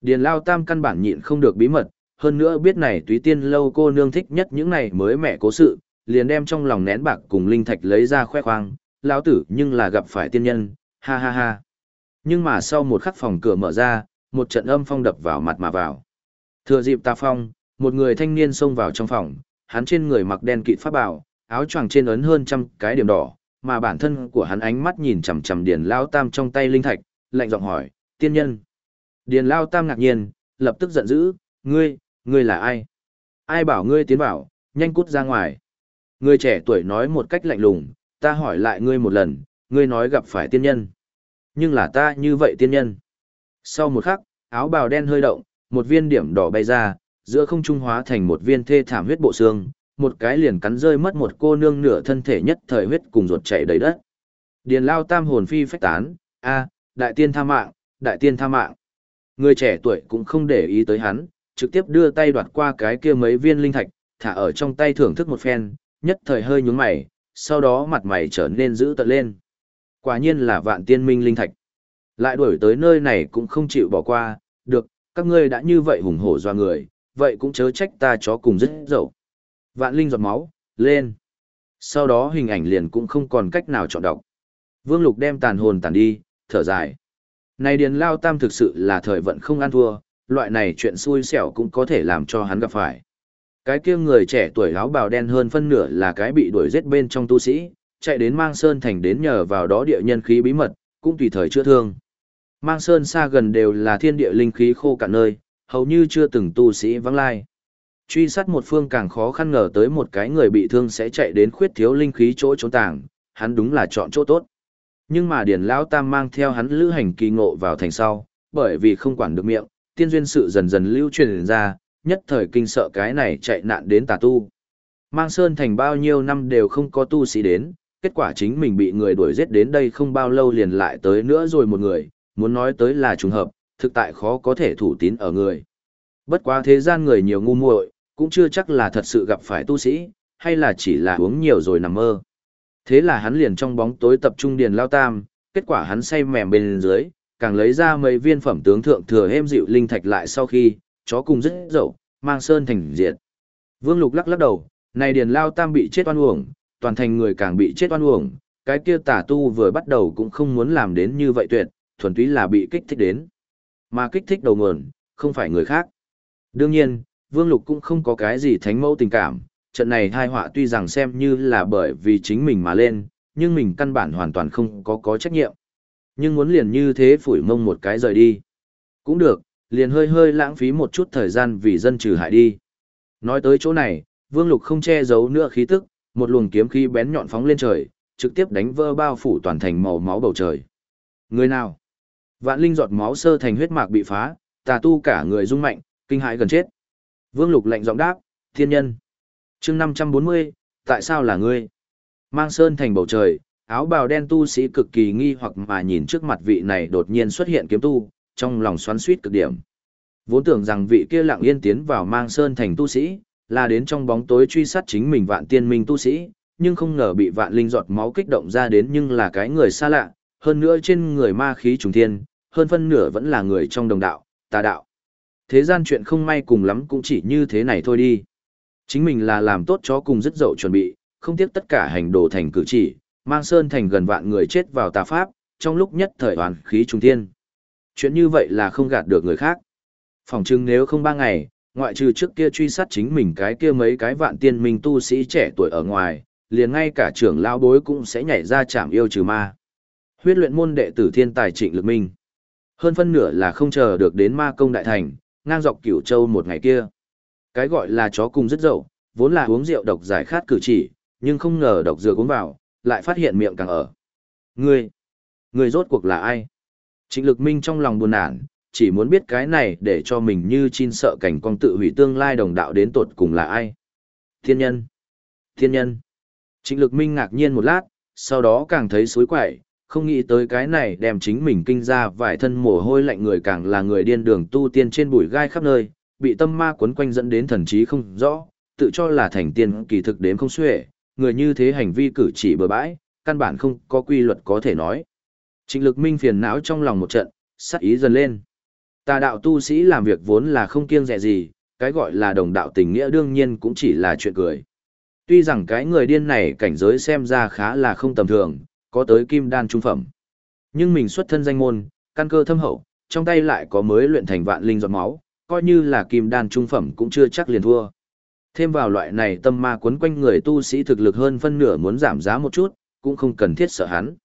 Điền lao tam căn bản nhịn không được bí mật, hơn nữa biết này túy tiên lâu cô nương thích nhất những này mới mẹ cố sự, liền đem trong lòng nén bạc cùng linh thạch lấy ra khoe khoang, lão tử nhưng là gặp phải tiên nhân, ha ha ha. Nhưng mà sau một khắc phòng cửa mở ra, một trận âm phong đập vào mặt mà vào. Thừa dịp tà phong, một người thanh niên xông vào trong phòng, hắn trên người mặc đen kịt pháp bảo, áo choàng trên ấn hơn trăm cái điểm đỏ, mà bản thân của hắn ánh mắt nhìn chằm chằm Điền Lao Tam trong tay linh thạch, lạnh giọng hỏi, tiên nhân. Điền Lao Tam ngạc nhiên, lập tức giận dữ, ngươi, ngươi là ai? Ai bảo ngươi tiến vào, nhanh cút ra ngoài. Người trẻ tuổi nói một cách lạnh lùng, ta hỏi lại ngươi một lần, ngươi nói gặp phải tiên nhân. Nhưng là ta như vậy tiên nhân. Sau một khắc, áo bào đen hơi động, một viên điểm đỏ bay ra, giữa không trung hóa thành một viên thê thảm huyết bộ xương, một cái liền cắn rơi mất một cô nương nửa thân thể nhất thời huyết cùng ruột chảy đầy đất. Điền lao tam hồn phi phách tán, a, đại tiên tha mạng, đại tiên tha mạng. Người trẻ tuổi cũng không để ý tới hắn, trực tiếp đưa tay đoạt qua cái kia mấy viên linh thạch, thả ở trong tay thưởng thức một phen, nhất thời hơi nhún mày, sau đó mặt mày trở nên dữ tợn lên. Quả nhiên là vạn tiên minh linh thạch. Lại đuổi tới nơi này cũng không chịu bỏ qua, được, các ngươi đã như vậy hùng hổ doa người, vậy cũng chớ trách ta chó cùng dứt dậu. Vạn linh giọt máu, lên. Sau đó hình ảnh liền cũng không còn cách nào chọn đọc. Vương Lục đem tàn hồn tàn đi, thở dài. Này Điền Lao Tam thực sự là thời vận không ăn thua, loại này chuyện xui xẻo cũng có thể làm cho hắn gặp phải. Cái kia người trẻ tuổi áo bào đen hơn phân nửa là cái bị đuổi giết bên trong tu sĩ, chạy đến Mang Sơn thành đến nhờ vào đó địa nhân khí bí mật, cũng tùy thời chữa thương. Mang Sơn xa gần đều là thiên địa linh khí khô cạn nơi, hầu như chưa từng tu sĩ vắng lai. Truy sát một phương càng khó khăn ngờ tới một cái người bị thương sẽ chạy đến khuyết thiếu linh khí chỗ trốn tàng, hắn đúng là chọn chỗ tốt. Nhưng mà Điền Lão Tam mang theo hắn lữ hành kỳ ngộ vào thành sau, bởi vì không quản được miệng, tiên duyên sự dần dần lưu truyền ra, nhất thời kinh sợ cái này chạy nạn đến tà tu. Mang Sơn thành bao nhiêu năm đều không có tu sĩ đến, kết quả chính mình bị người đuổi giết đến đây không bao lâu liền lại tới nữa rồi một người, muốn nói tới là trùng hợp, thực tại khó có thể thủ tín ở người. Bất quá thế gian người nhiều ngu muội, cũng chưa chắc là thật sự gặp phải tu sĩ, hay là chỉ là uống nhiều rồi nằm mơ. Thế là hắn liền trong bóng tối tập trung điền lao tam, kết quả hắn say mềm bên dưới, càng lấy ra mấy viên phẩm tướng thượng thừa êm dịu linh thạch lại sau khi, chó cùng rất dậu, mang sơn thành diệt. Vương Lục lắc lắc đầu, này điền lao tam bị chết oan uổng, toàn thành người càng bị chết oan uổng, cái kia tà tu vừa bắt đầu cũng không muốn làm đến như vậy tuyệt, thuần túy là bị kích thích đến. Mà kích thích đầu nguồn, không phải người khác. Đương nhiên, Vương Lục cũng không có cái gì thánh mẫu tình cảm, trận này hai họa tuy rằng xem như là bởi vì chính mình mà lên, nhưng mình căn bản hoàn toàn không có có trách nhiệm. Nhưng muốn liền như thế phủi mông một cái rời đi. Cũng được, liền hơi hơi lãng phí một chút thời gian vì dân trừ hại đi. Nói tới chỗ này, Vương Lục không che giấu nữa khí tức, một luồng kiếm khí bén nhọn phóng lên trời, trực tiếp đánh vỡ bao phủ toàn thành màu máu bầu trời. Người nào? Vạn linh giọt máu sơ thành huyết mạc bị phá, tà tu cả người rung mạnh, kinh hãi gần chết. Vương Lục lạnh giọng đáp, thiên nhân. chương 540, tại sao là ngươi? Mang sơn thành bầu trời, áo bào đen tu sĩ cực kỳ nghi hoặc mà nhìn trước mặt vị này đột nhiên xuất hiện kiếm tu, trong lòng xoắn suýt cực điểm. Vốn tưởng rằng vị kia lặng yên tiến vào mang sơn thành tu sĩ, là đến trong bóng tối truy sát chính mình vạn tiên minh tu sĩ, nhưng không ngờ bị vạn linh giọt máu kích động ra đến nhưng là cái người xa lạ, hơn nữa trên người ma khí trùng thiên, hơn phân nửa vẫn là người trong đồng đạo, tà đạo. Thế gian chuyện không may cùng lắm cũng chỉ như thế này thôi đi. Chính mình là làm tốt chó cùng rất dậu chuẩn bị, không tiếc tất cả hành đồ thành cử chỉ, mang sơn thành gần vạn người chết vào tà pháp, trong lúc nhất thời hoàn khí trùng thiên. Chuyện như vậy là không gạt được người khác. Phòng trưng nếu không ba ngày, ngoại trừ trước kia truy sát chính mình cái kia mấy cái vạn tiên minh tu sĩ trẻ tuổi ở ngoài, liền ngay cả trưởng lao bối cũng sẽ nhảy ra chạm yêu trừ ma. Huyết luyện môn đệ tử thiên tài trịnh lực minh. Hơn phân nửa là không chờ được đến ma công đại thành, ngang dọc cửu châu một ngày kia. Cái gọi là chó cùng rất dậu, vốn là uống rượu độc giải khát cử chỉ, nhưng không ngờ độc dừa uống vào, lại phát hiện miệng càng ở. Ngươi, ngươi rốt cuộc là ai? Trịnh lực minh trong lòng buồn nản, chỉ muốn biết cái này để cho mình như chin sợ cảnh con tự hủy tương lai đồng đạo đến tột cùng là ai. Thiên nhân. Thiên nhân. Trịnh lực minh ngạc nhiên một lát, sau đó càng thấy suối quậy, không nghĩ tới cái này đem chính mình kinh ra vài thân mồ hôi lạnh người càng là người điên đường tu tiên trên bụi gai khắp nơi, bị tâm ma quấn quanh dẫn đến thần trí không rõ, tự cho là thành tiên kỳ thực đếm không xuể, người như thế hành vi cử chỉ bừa bãi, căn bản không có quy luật có thể nói. Trịnh lực minh phiền não trong lòng một trận, sắc ý dần lên. Tà đạo tu sĩ làm việc vốn là không kiêng dè gì, cái gọi là đồng đạo tình nghĩa đương nhiên cũng chỉ là chuyện cười. Tuy rằng cái người điên này cảnh giới xem ra khá là không tầm thường, có tới kim đan trung phẩm. Nhưng mình xuất thân danh môn, căn cơ thâm hậu, trong tay lại có mới luyện thành vạn linh giọt máu, coi như là kim đan trung phẩm cũng chưa chắc liền thua. Thêm vào loại này tâm ma quấn quanh người tu sĩ thực lực hơn phân nửa muốn giảm giá một chút, cũng không cần thiết sợ hắn.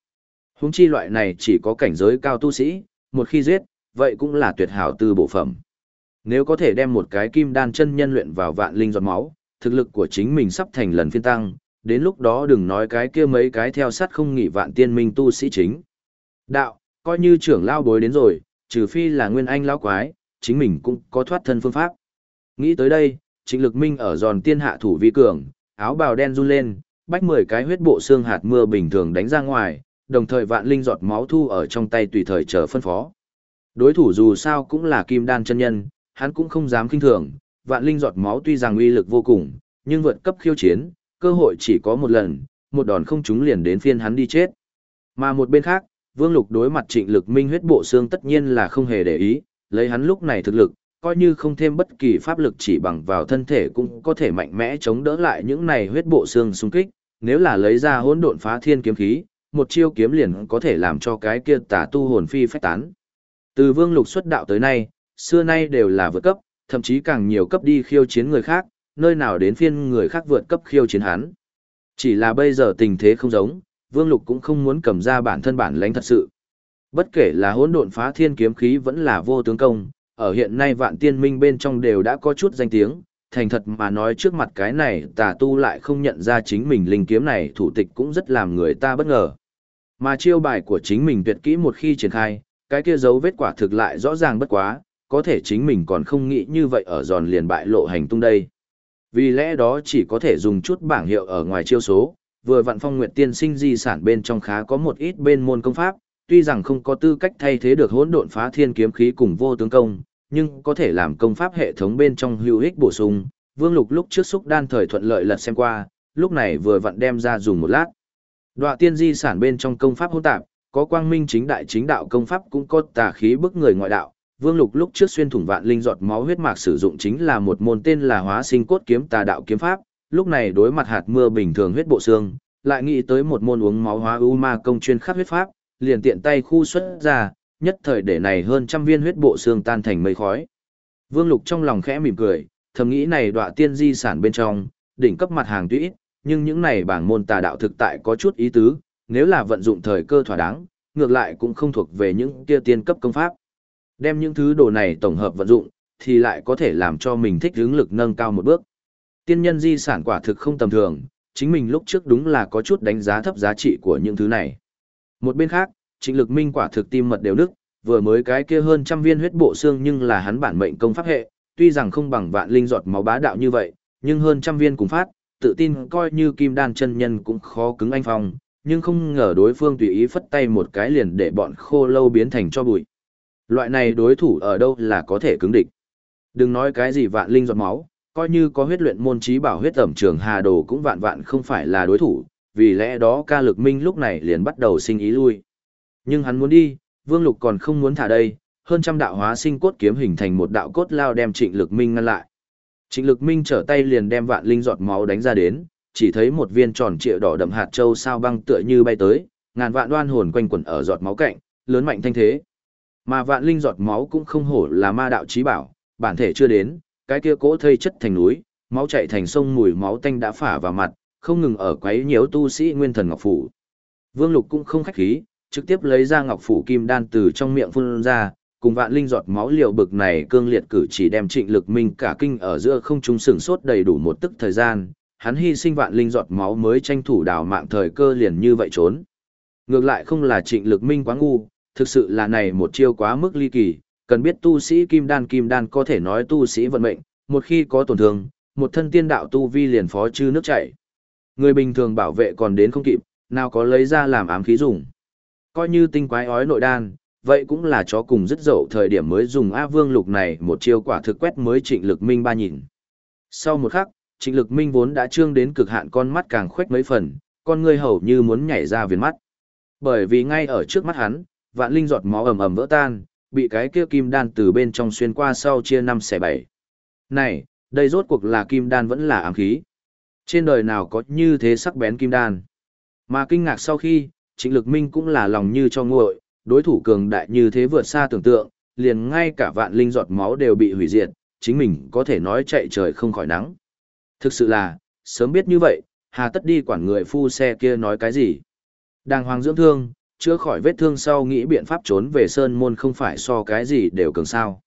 Húng chi loại này chỉ có cảnh giới cao tu sĩ, một khi giết, vậy cũng là tuyệt hảo từ bộ phẩm. Nếu có thể đem một cái kim đan chân nhân luyện vào vạn linh giọt máu, thực lực của chính mình sắp thành lần phiên tăng, đến lúc đó đừng nói cái kia mấy cái theo sát không nghỉ vạn tiên minh tu sĩ chính. Đạo, coi như trưởng lao bối đến rồi, trừ phi là nguyên anh lão quái, chính mình cũng có thoát thân phương pháp. Nghĩ tới đây, trịnh lực minh ở giòn tiên hạ thủ vi cường, áo bào đen run lên, bách mười cái huyết bộ xương hạt mưa bình thường đánh ra ngoài, đồng thời vạn linh giọt máu thu ở trong tay tùy thời chờ phân phó. Đối thủ dù sao cũng là kim đan chân nhân, hắn cũng không dám kinh thường, vạn linh giọt máu tuy rằng uy lực vô cùng, nhưng vượt cấp khiêu chiến, cơ hội chỉ có một lần, một đòn không trúng liền đến phiên hắn đi chết. Mà một bên khác, Vương Lục đối mặt trịnh lực minh huyết bộ xương tất nhiên là không hề để ý, lấy hắn lúc này thực lực, coi như không thêm bất kỳ pháp lực chỉ bằng vào thân thể cũng có thể mạnh mẽ chống đỡ lại những này huyết bộ xương xung kích, nếu là lấy ra hỗn độn phá thiên kiếm khí, một chiêu kiếm liền có thể làm cho cái kia tà tu hồn phi phách tán. Từ Vương Lục xuất đạo tới nay, xưa nay đều là vượt cấp, thậm chí càng nhiều cấp đi khiêu chiến người khác, nơi nào đến phiên người khác vượt cấp khiêu chiến hắn. Chỉ là bây giờ tình thế không giống, Vương Lục cũng không muốn cầm ra bản thân bản lãnh thật sự. Bất kể là hỗn độn phá thiên kiếm khí vẫn là vô tướng công, ở hiện nay vạn tiên minh bên trong đều đã có chút danh tiếng, thành thật mà nói trước mặt cái này tà tu lại không nhận ra chính mình linh kiếm này thủ tịch cũng rất làm người ta bất ngờ. Mà chiêu bài của chính mình tuyệt kỹ một khi triển khai, cái kia dấu vết quả thực lại rõ ràng bất quá, có thể chính mình còn không nghĩ như vậy ở giòn liền bại lộ hành tung đây. Vì lẽ đó chỉ có thể dùng chút bảng hiệu ở ngoài chiêu số, vừa vạn phong nguyệt tiên sinh di sản bên trong khá có một ít bên môn công pháp, tuy rằng không có tư cách thay thế được hỗn độn phá thiên kiếm khí cùng vô tướng công, nhưng có thể làm công pháp hệ thống bên trong hữu ích bổ sung. Vương Lục lúc trước xúc đan thời thuận lợi lật xem qua, lúc này vừa vặn đem ra dùng một lát. Đoạ tiên di sản bên trong công pháp hỗn tạp, có quang minh chính đại chính đạo công pháp cũng có tà khí bức người ngoại đạo. Vương Lục lúc trước xuyên thủng vạn linh giọt máu huyết mạc sử dụng chính là một môn tên là Hóa Sinh Cốt Kiếm Tà Đạo Kiếm Pháp, lúc này đối mặt hạt mưa bình thường huyết bộ xương, lại nghĩ tới một môn uống máu hóa u ma công chuyên khắc huyết pháp, liền tiện tay khu xuất ra, nhất thời để này hơn trăm viên huyết bộ xương tan thành mây khói. Vương Lục trong lòng khẽ mỉm cười, thầm nghĩ này đọa tiên di sản bên trong, đỉnh cấp mặt hàng tuy nhưng những này bảng môn tà đạo thực tại có chút ý tứ, nếu là vận dụng thời cơ thỏa đáng, ngược lại cũng không thuộc về những kia tiên cấp công pháp. Đem những thứ đồ này tổng hợp vận dụng, thì lại có thể làm cho mình thích hướng lực nâng cao một bước. Tiên nhân di sản quả thực không tầm thường, chính mình lúc trước đúng là có chút đánh giá thấp giá trị của những thứ này. Một bên khác, trịnh lực minh quả thực tim mật đều nức, vừa mới cái kia hơn trăm viên huyết bộ xương nhưng là hắn bản mệnh công pháp hệ, tuy rằng không bằng vạn linh giọt máu bá đạo như vậy, nhưng hơn trăm viên cùng phát, tự tin coi như kim đan chân nhân cũng khó cứng anh phong, nhưng không ngờ đối phương tùy ý phất tay một cái liền để bọn khô lâu biến thành cho bụi. Loại này đối thủ ở đâu là có thể cứng địch. Đừng nói cái gì vạn linh giọt máu, coi như có huyết luyện môn trí bảo huyết ẩm trường hà đồ cũng vạn vạn không phải là đối thủ, vì lẽ đó ca lực minh lúc này liền bắt đầu sinh ý lui. Nhưng hắn muốn đi, vương lục còn không muốn thả đây, hơn trăm đạo hóa sinh cốt kiếm hình thành một đạo cốt lao đem trịnh lực minh ngăn lại. Trịnh lực minh trở tay liền đem vạn linh giọt máu đánh ra đến, chỉ thấy một viên tròn trịa đỏ đậm hạt châu sao băng tựa như bay tới, ngàn vạn đoan hồn quanh quẩn ở giọt máu cạnh, lớn mạnh thanh thế. Mà vạn linh giọt máu cũng không hổ là ma đạo trí bảo, bản thể chưa đến, cái kia cỗ thây chất thành núi, máu chảy thành sông mùi máu tanh đã phả vào mặt, không ngừng ở quấy nhiễu tu sĩ nguyên thần ngọc phủ. Vương Lục cũng không khách khí, trực tiếp lấy ra ngọc phủ kim đan từ trong miệng phun ra, cùng vạn linh giọt máu liều bực này cương liệt cử chỉ đem trịnh lực minh cả kinh ở giữa không trung sừng sốt đầy đủ một tức thời gian, hắn hy sinh vạn linh giọt máu mới tranh thủ đào mạng thời cơ liền như vậy trốn. Ngược lại không là trịnh lực minh quá ngu, thực sự là này một chiêu quá mức ly kỳ, cần biết tu sĩ kim đan kim đan có thể nói tu sĩ vận mệnh, một khi có tổn thương, một thân tiên đạo tu vi liền phó chư nước chảy. Người bình thường bảo vệ còn đến không kịp, nào có lấy ra làm ám khí dùng. Coi như tinh quái ói nội đan, vậy cũng là chó cùng rất dậu thời điểm mới dùng A Vương lục này một chiêu quả thực quét mới trịnh lực minh ba nhìn. Sau một khắc, trịnh lực minh vốn đã trương đến cực hạn con mắt càng khuếch mấy phần, con người hầu như muốn nhảy ra viền mắt. Bởi vì ngay ở trước mắt hắn, vạn linh giọt máu ầm ầm vỡ tan, bị cái kia kim đan từ bên trong xuyên qua sau chia năm xẻ bảy. Này, đây rốt cuộc là kim đan vẫn là ám khí. Trên đời nào có như thế sắc bén kim đan. Mà kinh ngạc sau khi, trịnh lực minh cũng là lòng như cho nguội, đối thủ cường đại như thế vượt xa tưởng tượng, liền ngay cả vạn linh giọt máu đều bị hủy diệt, chính mình có thể nói chạy trời không khỏi nắng. Thực sự là, sớm biết như vậy, hà tất đi quản người phu xe kia nói cái gì. Đàng hoàng dưỡng thương, chữa khỏi vết thương sau nghĩ biện pháp trốn về sơn môn không phải so cái gì đều cường sao.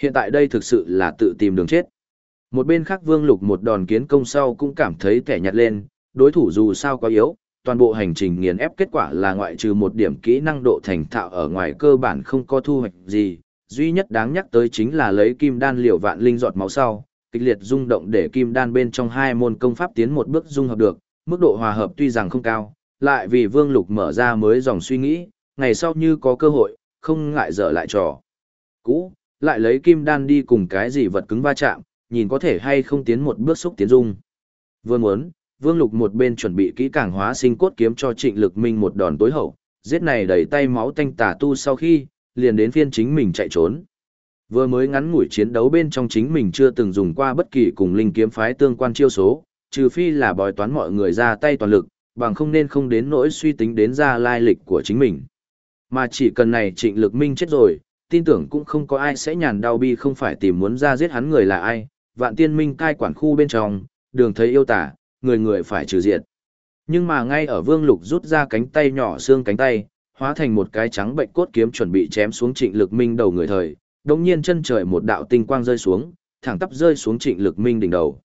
Hiện tại đây thực sự là tự tìm đường chết. Một bên khác vương lục một đòn kiến công sau cũng cảm thấy kẻ nhặt lên, đối thủ dù sao quá yếu, toàn bộ hành trình nghiền ép kết quả là ngoại trừ một điểm kỹ năng độ thành thạo ở ngoài cơ bản không có thu hoạch gì, duy nhất đáng nhắc tới chính là lấy kim đan liều vạn linh giọt máu sau, kịch liệt rung động để kim đan bên trong hai môn công pháp tiến một bước dung hợp được, mức độ hòa hợp tuy rằng không cao, lại vì Vương Lục mở ra mới dòng suy nghĩ, ngày sau như có cơ hội, không ngại dở lại trò. Cũ, lại lấy kim đan đi cùng cái gì vật cứng va chạm, nhìn có thể hay không tiến một bước xúc tiến dung. Vừa muốn, Vương Lục một bên chuẩn bị kỹ càng hóa sinh cốt kiếm cho Trịnh Lực Minh một đòn tối hậu, giết này đầy tay máu tanh tà tu sau khi, liền đến phiên chính mình chạy trốn. Vừa mới ngắn ngủi chiến đấu bên trong chính mình chưa từng dùng qua bất kỳ cùng linh kiếm phái tương quan chiêu số, trừ phi là bòi toán mọi người ra tay toàn lực, bằng không nên không đến nỗi suy tính đến ra lai lịch của chính mình. Mà chỉ cần này trịnh lực minh chết rồi, tin tưởng cũng không có ai sẽ nhàn đau bi không phải tìm muốn ra giết hắn người là ai, vạn tiên minh cai quản khu bên trong, đường thấy yêu tả, người người phải trừ diệt. Nhưng mà ngay ở vương lục rút ra cánh tay nhỏ xương cánh tay, hóa thành một cái trắng bệnh cốt kiếm chuẩn bị chém xuống trịnh lực minh đầu người thời, đồng nhiên chân trời một đạo tinh quang rơi xuống, thẳng tắp rơi xuống trịnh lực minh đỉnh đầu.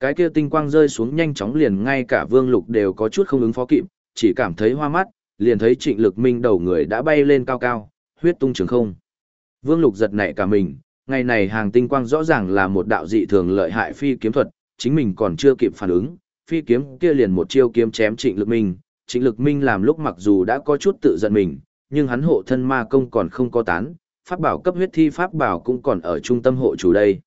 Cái kia tinh quang rơi xuống nhanh chóng liền ngay cả vương lục đều có chút không ứng phó kịp, chỉ cảm thấy hoa mắt, liền thấy trịnh lực minh đầu người đã bay lên cao cao, huyết tung trường không. Vương lục giật nảy cả mình, ngày này hàng tinh quang rõ ràng là một đạo dị thường lợi hại phi kiếm thuật, chính mình còn chưa kịp phản ứng, phi kiếm kia liền một chiêu kiếm chém trịnh lực minh, trịnh lực minh làm lúc mặc dù đã có chút tự giận mình, nhưng hắn hộ thân ma công còn không có tán, pháp bảo cấp huyết thi pháp bảo cũng còn ở trung tâm hộ chủ đây.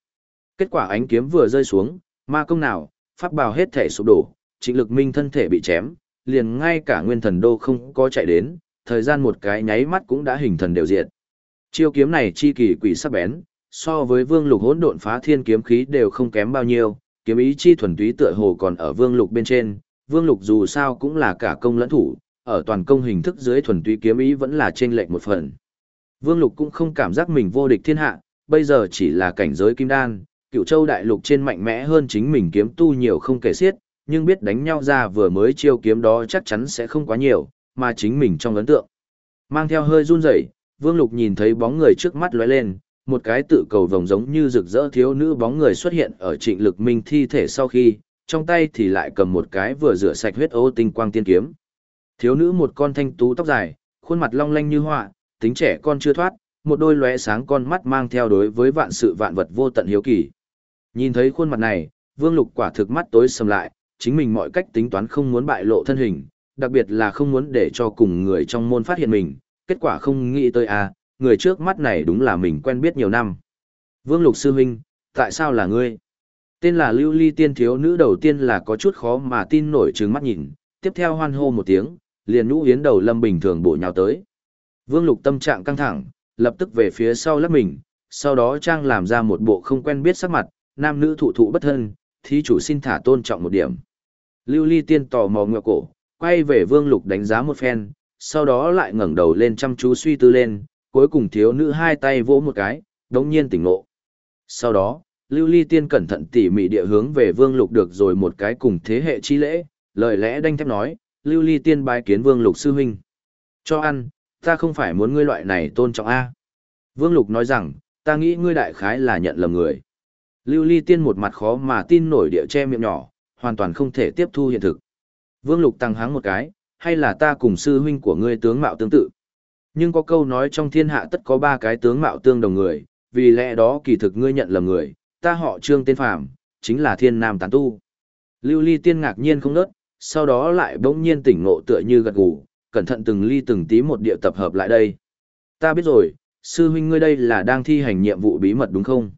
Kết quả ánh kiếm vừa rơi xuống, ma công nào, pháp bảo hết thể sụp đổ, trịnh lực minh thân thể bị chém, liền ngay cả nguyên thần đô không có chạy đến, thời gian một cái nháy mắt cũng đã hình thần đều diệt. Chiêu kiếm này chi kỳ quỷ sắc bén, so với vương lục hỗn độn phá thiên kiếm khí đều không kém bao nhiêu, kiếm ý chi thuần túy tựa hồ còn ở vương lục bên trên, vương lục dù sao cũng là cả công lẫn thủ, ở toàn công hình thức dưới thuần túy kiếm ý vẫn là trên lệch một phần. Vương lục cũng không cảm giác mình vô địch thiên hạ, bây giờ chỉ là cảnh giới kim đan, cựu châu đại lục trên mạnh mẽ hơn chính mình kiếm tu nhiều không kể xiết, nhưng biết đánh nhau ra vừa mới chiêu kiếm đó chắc chắn sẽ không quá nhiều, mà chính mình trong ấn tượng. Mang theo hơi run rẩy, Vương Lục nhìn thấy bóng người trước mắt lóe lên, một cái tự cầu vồng giống như rực rỡ thiếu nữ bóng người xuất hiện ở Trịnh Lực Minh thi thể sau khi, trong tay thì lại cầm một cái vừa rửa sạch huyết ô tinh quang tiên kiếm. Thiếu nữ một con thanh tú tóc dài, khuôn mặt long lanh như họa, tính trẻ con chưa thoát, một đôi lóe sáng con mắt mang theo đối với vạn sự vạn vật vô tận hiếu kỳ. Nhìn thấy khuôn mặt này, Vương Lục quả thực mắt tối sầm lại, chính mình mọi cách tính toán không muốn bại lộ thân hình, đặc biệt là không muốn để cho cùng người trong môn phát hiện mình, kết quả không nghĩ tới à, người trước mắt này đúng là mình quen biết nhiều năm. Vương Lục Sư Huynh, tại sao là ngươi? Tên là Lưu Ly Tiên thiếu nữ đầu tiên là có chút khó mà tin nổi trừng mắt nhìn, tiếp theo hoan hô một tiếng, liền nhũ yến đầu lâm bình thường bổ nhào tới. Vương Lục tâm trạng căng thẳng, lập tức về phía sau lắp mình, sau đó trang làm ra một bộ không quen biết sắc mặt, nam nữ thụ thụ bất thân, thí chủ xin thả tôn trọng một điểm. Lưu Ly Tiên tò mò ngựa cổ, quay về Vương Lục đánh giá một phen, sau đó lại ngẩng đầu lên chăm chú suy tư lên, cuối cùng thiếu nữ hai tay vỗ một cái, đống nhiên tỉnh ngộ. Sau đó, Lưu Ly Tiên cẩn thận tỉ mỉ địa hướng về Vương Lục được rồi một cái cùng thế hệ chi lễ, lời lẽ đanh thép nói, Lưu Ly Tiên bái kiến Vương Lục sư huynh. Cho ăn, ta không phải muốn ngươi loại này tôn trọng A. Vương Lục nói rằng, ta nghĩ ngươi đại khái là nhận lầm người. Lưu Ly Tiên một mặt khó mà tin nổi địa che miệng nhỏ, hoàn toàn không thể tiếp thu hiện thực. Vương Lục tăng háng một cái, hay là ta cùng sư huynh của ngươi tướng mạo tương tự. Nhưng có câu nói trong thiên hạ tất có ba cái tướng mạo tương đồng người, vì lẽ đó kỳ thực ngươi nhận lầm người, ta họ trương tên phàm, chính là thiên nam tán tu. Lưu Ly Tiên ngạc nhiên không nớt, sau đó lại bỗng nhiên tỉnh ngộ tựa như gật gù, cẩn thận từng ly từng tí một địa tập hợp lại đây. Ta biết rồi, sư huynh ngươi đây là đang thi hành nhiệm vụ bí mật đúng không?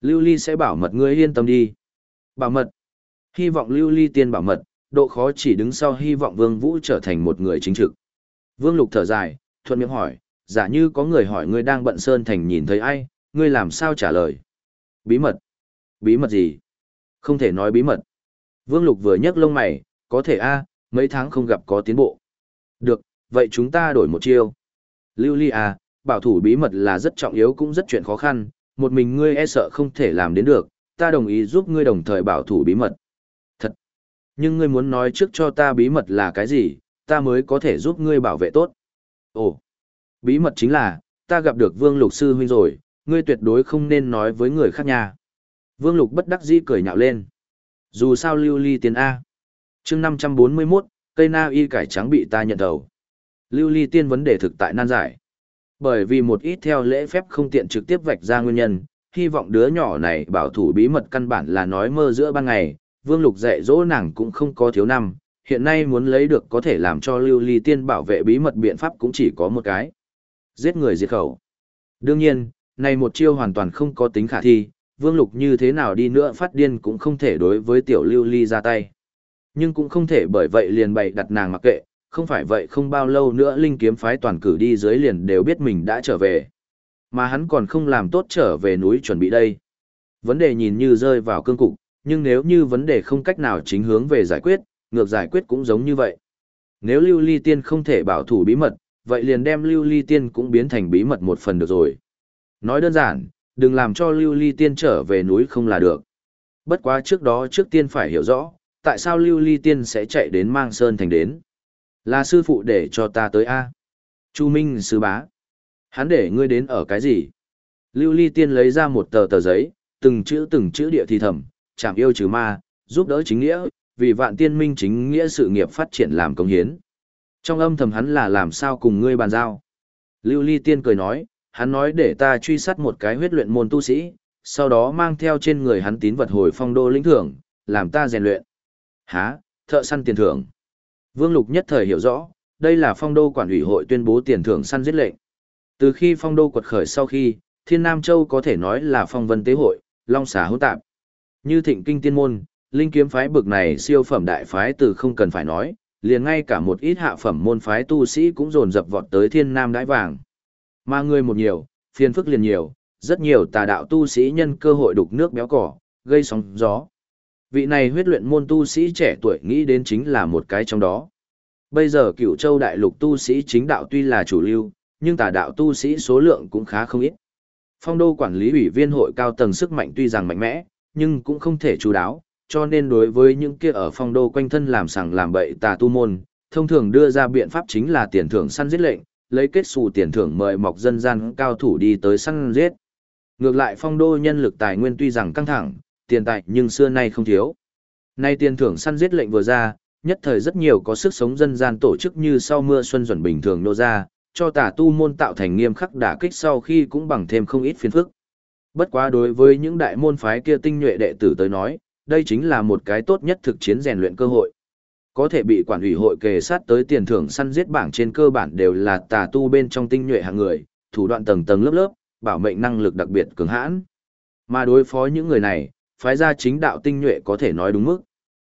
Lưu Ly sẽ bảo mật ngươi yên tâm đi. Bảo mật. Hy vọng Lưu Ly tiên bảo mật, độ khó chỉ đứng sau hy vọng Vương Vũ trở thành một người chính trực. Vương Lục thở dài, thuận miệng hỏi, giả như có người hỏi ngươi đang bận Sơn Thành nhìn thấy ai, ngươi làm sao trả lời? Bí mật. Bí mật gì? Không thể nói bí mật. Vương Lục vừa nhấc lông mày, có thể a, mấy tháng không gặp có tiến bộ. Được, vậy chúng ta đổi một chiêu. Lưu Ly à, bảo thủ bí mật là rất trọng yếu cũng rất chuyện khó khăn, một mình ngươi e sợ không thể làm đến được, ta đồng ý giúp ngươi đồng thời bảo thủ bí mật. Thật! Nhưng ngươi muốn nói trước cho ta bí mật là cái gì, ta mới có thể giúp ngươi bảo vệ tốt. Ồ! Bí mật chính là, ta gặp được Vương Lục Sư huynh rồi, ngươi tuyệt đối không nên nói với người khác nha. Vương Lục bất đắc dĩ cười nhạo lên. Dù sao lưu ly tiên A. chương 541, cây na y cải trắng bị ta nhận đầu. Lưu ly tiên vấn đề thực tại nan giải. Bởi vì một ít theo lễ phép không tiện trực tiếp vạch ra nguyên nhân, hy vọng đứa nhỏ này bảo thủ bí mật căn bản là nói mơ giữa ban ngày, Vương Lục dạy dỗ nàng cũng không có thiếu năm, hiện nay muốn lấy được có thể làm cho lưu ly tiên bảo vệ bí mật biện pháp cũng chỉ có một cái. Giết người diệt khẩu. Đương nhiên, này một chiêu hoàn toàn không có tính khả thi, Vương Lục như thế nào đi nữa phát điên cũng không thể đối với tiểu lưu ly ra tay. Nhưng cũng không thể bởi vậy liền bày đặt nàng mặc kệ, không phải vậy không bao lâu nữa linh kiếm phái toàn cử đi dưới liền đều biết mình đã trở về. Mà hắn còn không làm tốt trở về núi chuẩn bị đây. Vấn đề nhìn như rơi vào cương cục, nhưng nếu như vấn đề không cách nào chính hướng về giải quyết, ngược giải quyết cũng giống như vậy. Nếu lưu ly tiên không thể bảo thủ bí mật, vậy liền đem lưu ly tiên cũng biến thành bí mật một phần được rồi. Nói đơn giản, đừng làm cho lưu ly tiên trở về núi không là được. Bất quá trước đó trước tiên phải hiểu rõ, tại sao lưu ly tiên sẽ chạy đến mang sơn thành đến. Là sư phụ để cho ta tới A. Chu Minh sư bá. Hắn để ngươi đến ở cái gì? Lưu ly tiên lấy ra một tờ tờ giấy, từng chữ từng chữ địa thì thầm, chạm yêu trừ ma, giúp đỡ chính nghĩa, vì vạn tiên minh chính nghĩa sự nghiệp phát triển làm công hiến. Trong âm thầm hắn là làm sao cùng ngươi bàn giao. Lưu ly tiên cười nói, hắn nói để ta truy sát một cái huyết luyện môn tu sĩ, sau đó mang theo trên người hắn tín vật hồi phong đô lĩnh thưởng, làm ta rèn luyện. Hả, thợ săn tiền thưởng. Vương Lục nhất thời hiểu rõ, đây là phong đô quản ủy hội tuyên bố tiền thưởng săn giết lệnh. Từ khi phong đô quật khởi sau khi, Thiên Nam Châu có thể nói là phong vân tế hội, long xả hỗn tạp. Như thịnh kinh tiên môn, linh kiếm phái bực này siêu phẩm đại phái từ không cần phải nói, liền ngay cả một ít hạ phẩm môn phái tu sĩ cũng dồn dập vọt tới thiên nam Đãi vàng. Mà người một nhiều, phiền phức liền nhiều, rất nhiều tà đạo tu sĩ nhân cơ hội đục nước béo cỏ, gây sóng gió. Vị này huyết luyện môn tu sĩ trẻ tuổi nghĩ đến chính là một cái trong đó. Bây giờ cửu châu đại lục tu sĩ chính đạo tuy là chủ lưu, nhưng tà đạo tu sĩ số lượng cũng khá không ít. Phong đô quản lý ủy viên hội cao tầng sức mạnh tuy rằng mạnh mẽ, nhưng cũng không thể chú đáo, cho nên đối với những kia ở phong đô quanh thân làm sằng làm bậy tà tu môn, thông thường đưa ra biện pháp chính là tiền thưởng săn giết lệnh, lấy kết xù tiền thưởng mời mọc dân gian cao thủ đi tới săn giết. Ngược lại phong đô nhân lực tài nguyên tuy rằng căng thẳng, tiền tài nhưng xưa nay không thiếu. Nay tiền thưởng săn giết lệnh vừa ra, nhất thời rất nhiều có sức sống dân gian tổ chức như sau mưa xuân chuẩn bình thường nô ra, cho tà tu môn tạo thành nghiêm khắc đả kích sau khi cũng bằng thêm không ít phiền phức. Bất quá đối với những đại môn phái kia tinh nhuệ đệ tử tới nói, đây chính là một cái tốt nhất thực chiến rèn luyện cơ hội. Có thể bị quản ủy hội kề sát tới tiền thưởng săn giết bảng trên cơ bản đều là tà tu bên trong tinh nhuệ hạng người, thủ đoạn tầng tầng lớp lớp, bảo mệnh năng lực đặc biệt cường hãn. Mà đối phó những người này, phái gia chính đạo tinh nhuệ có thể nói đúng mức.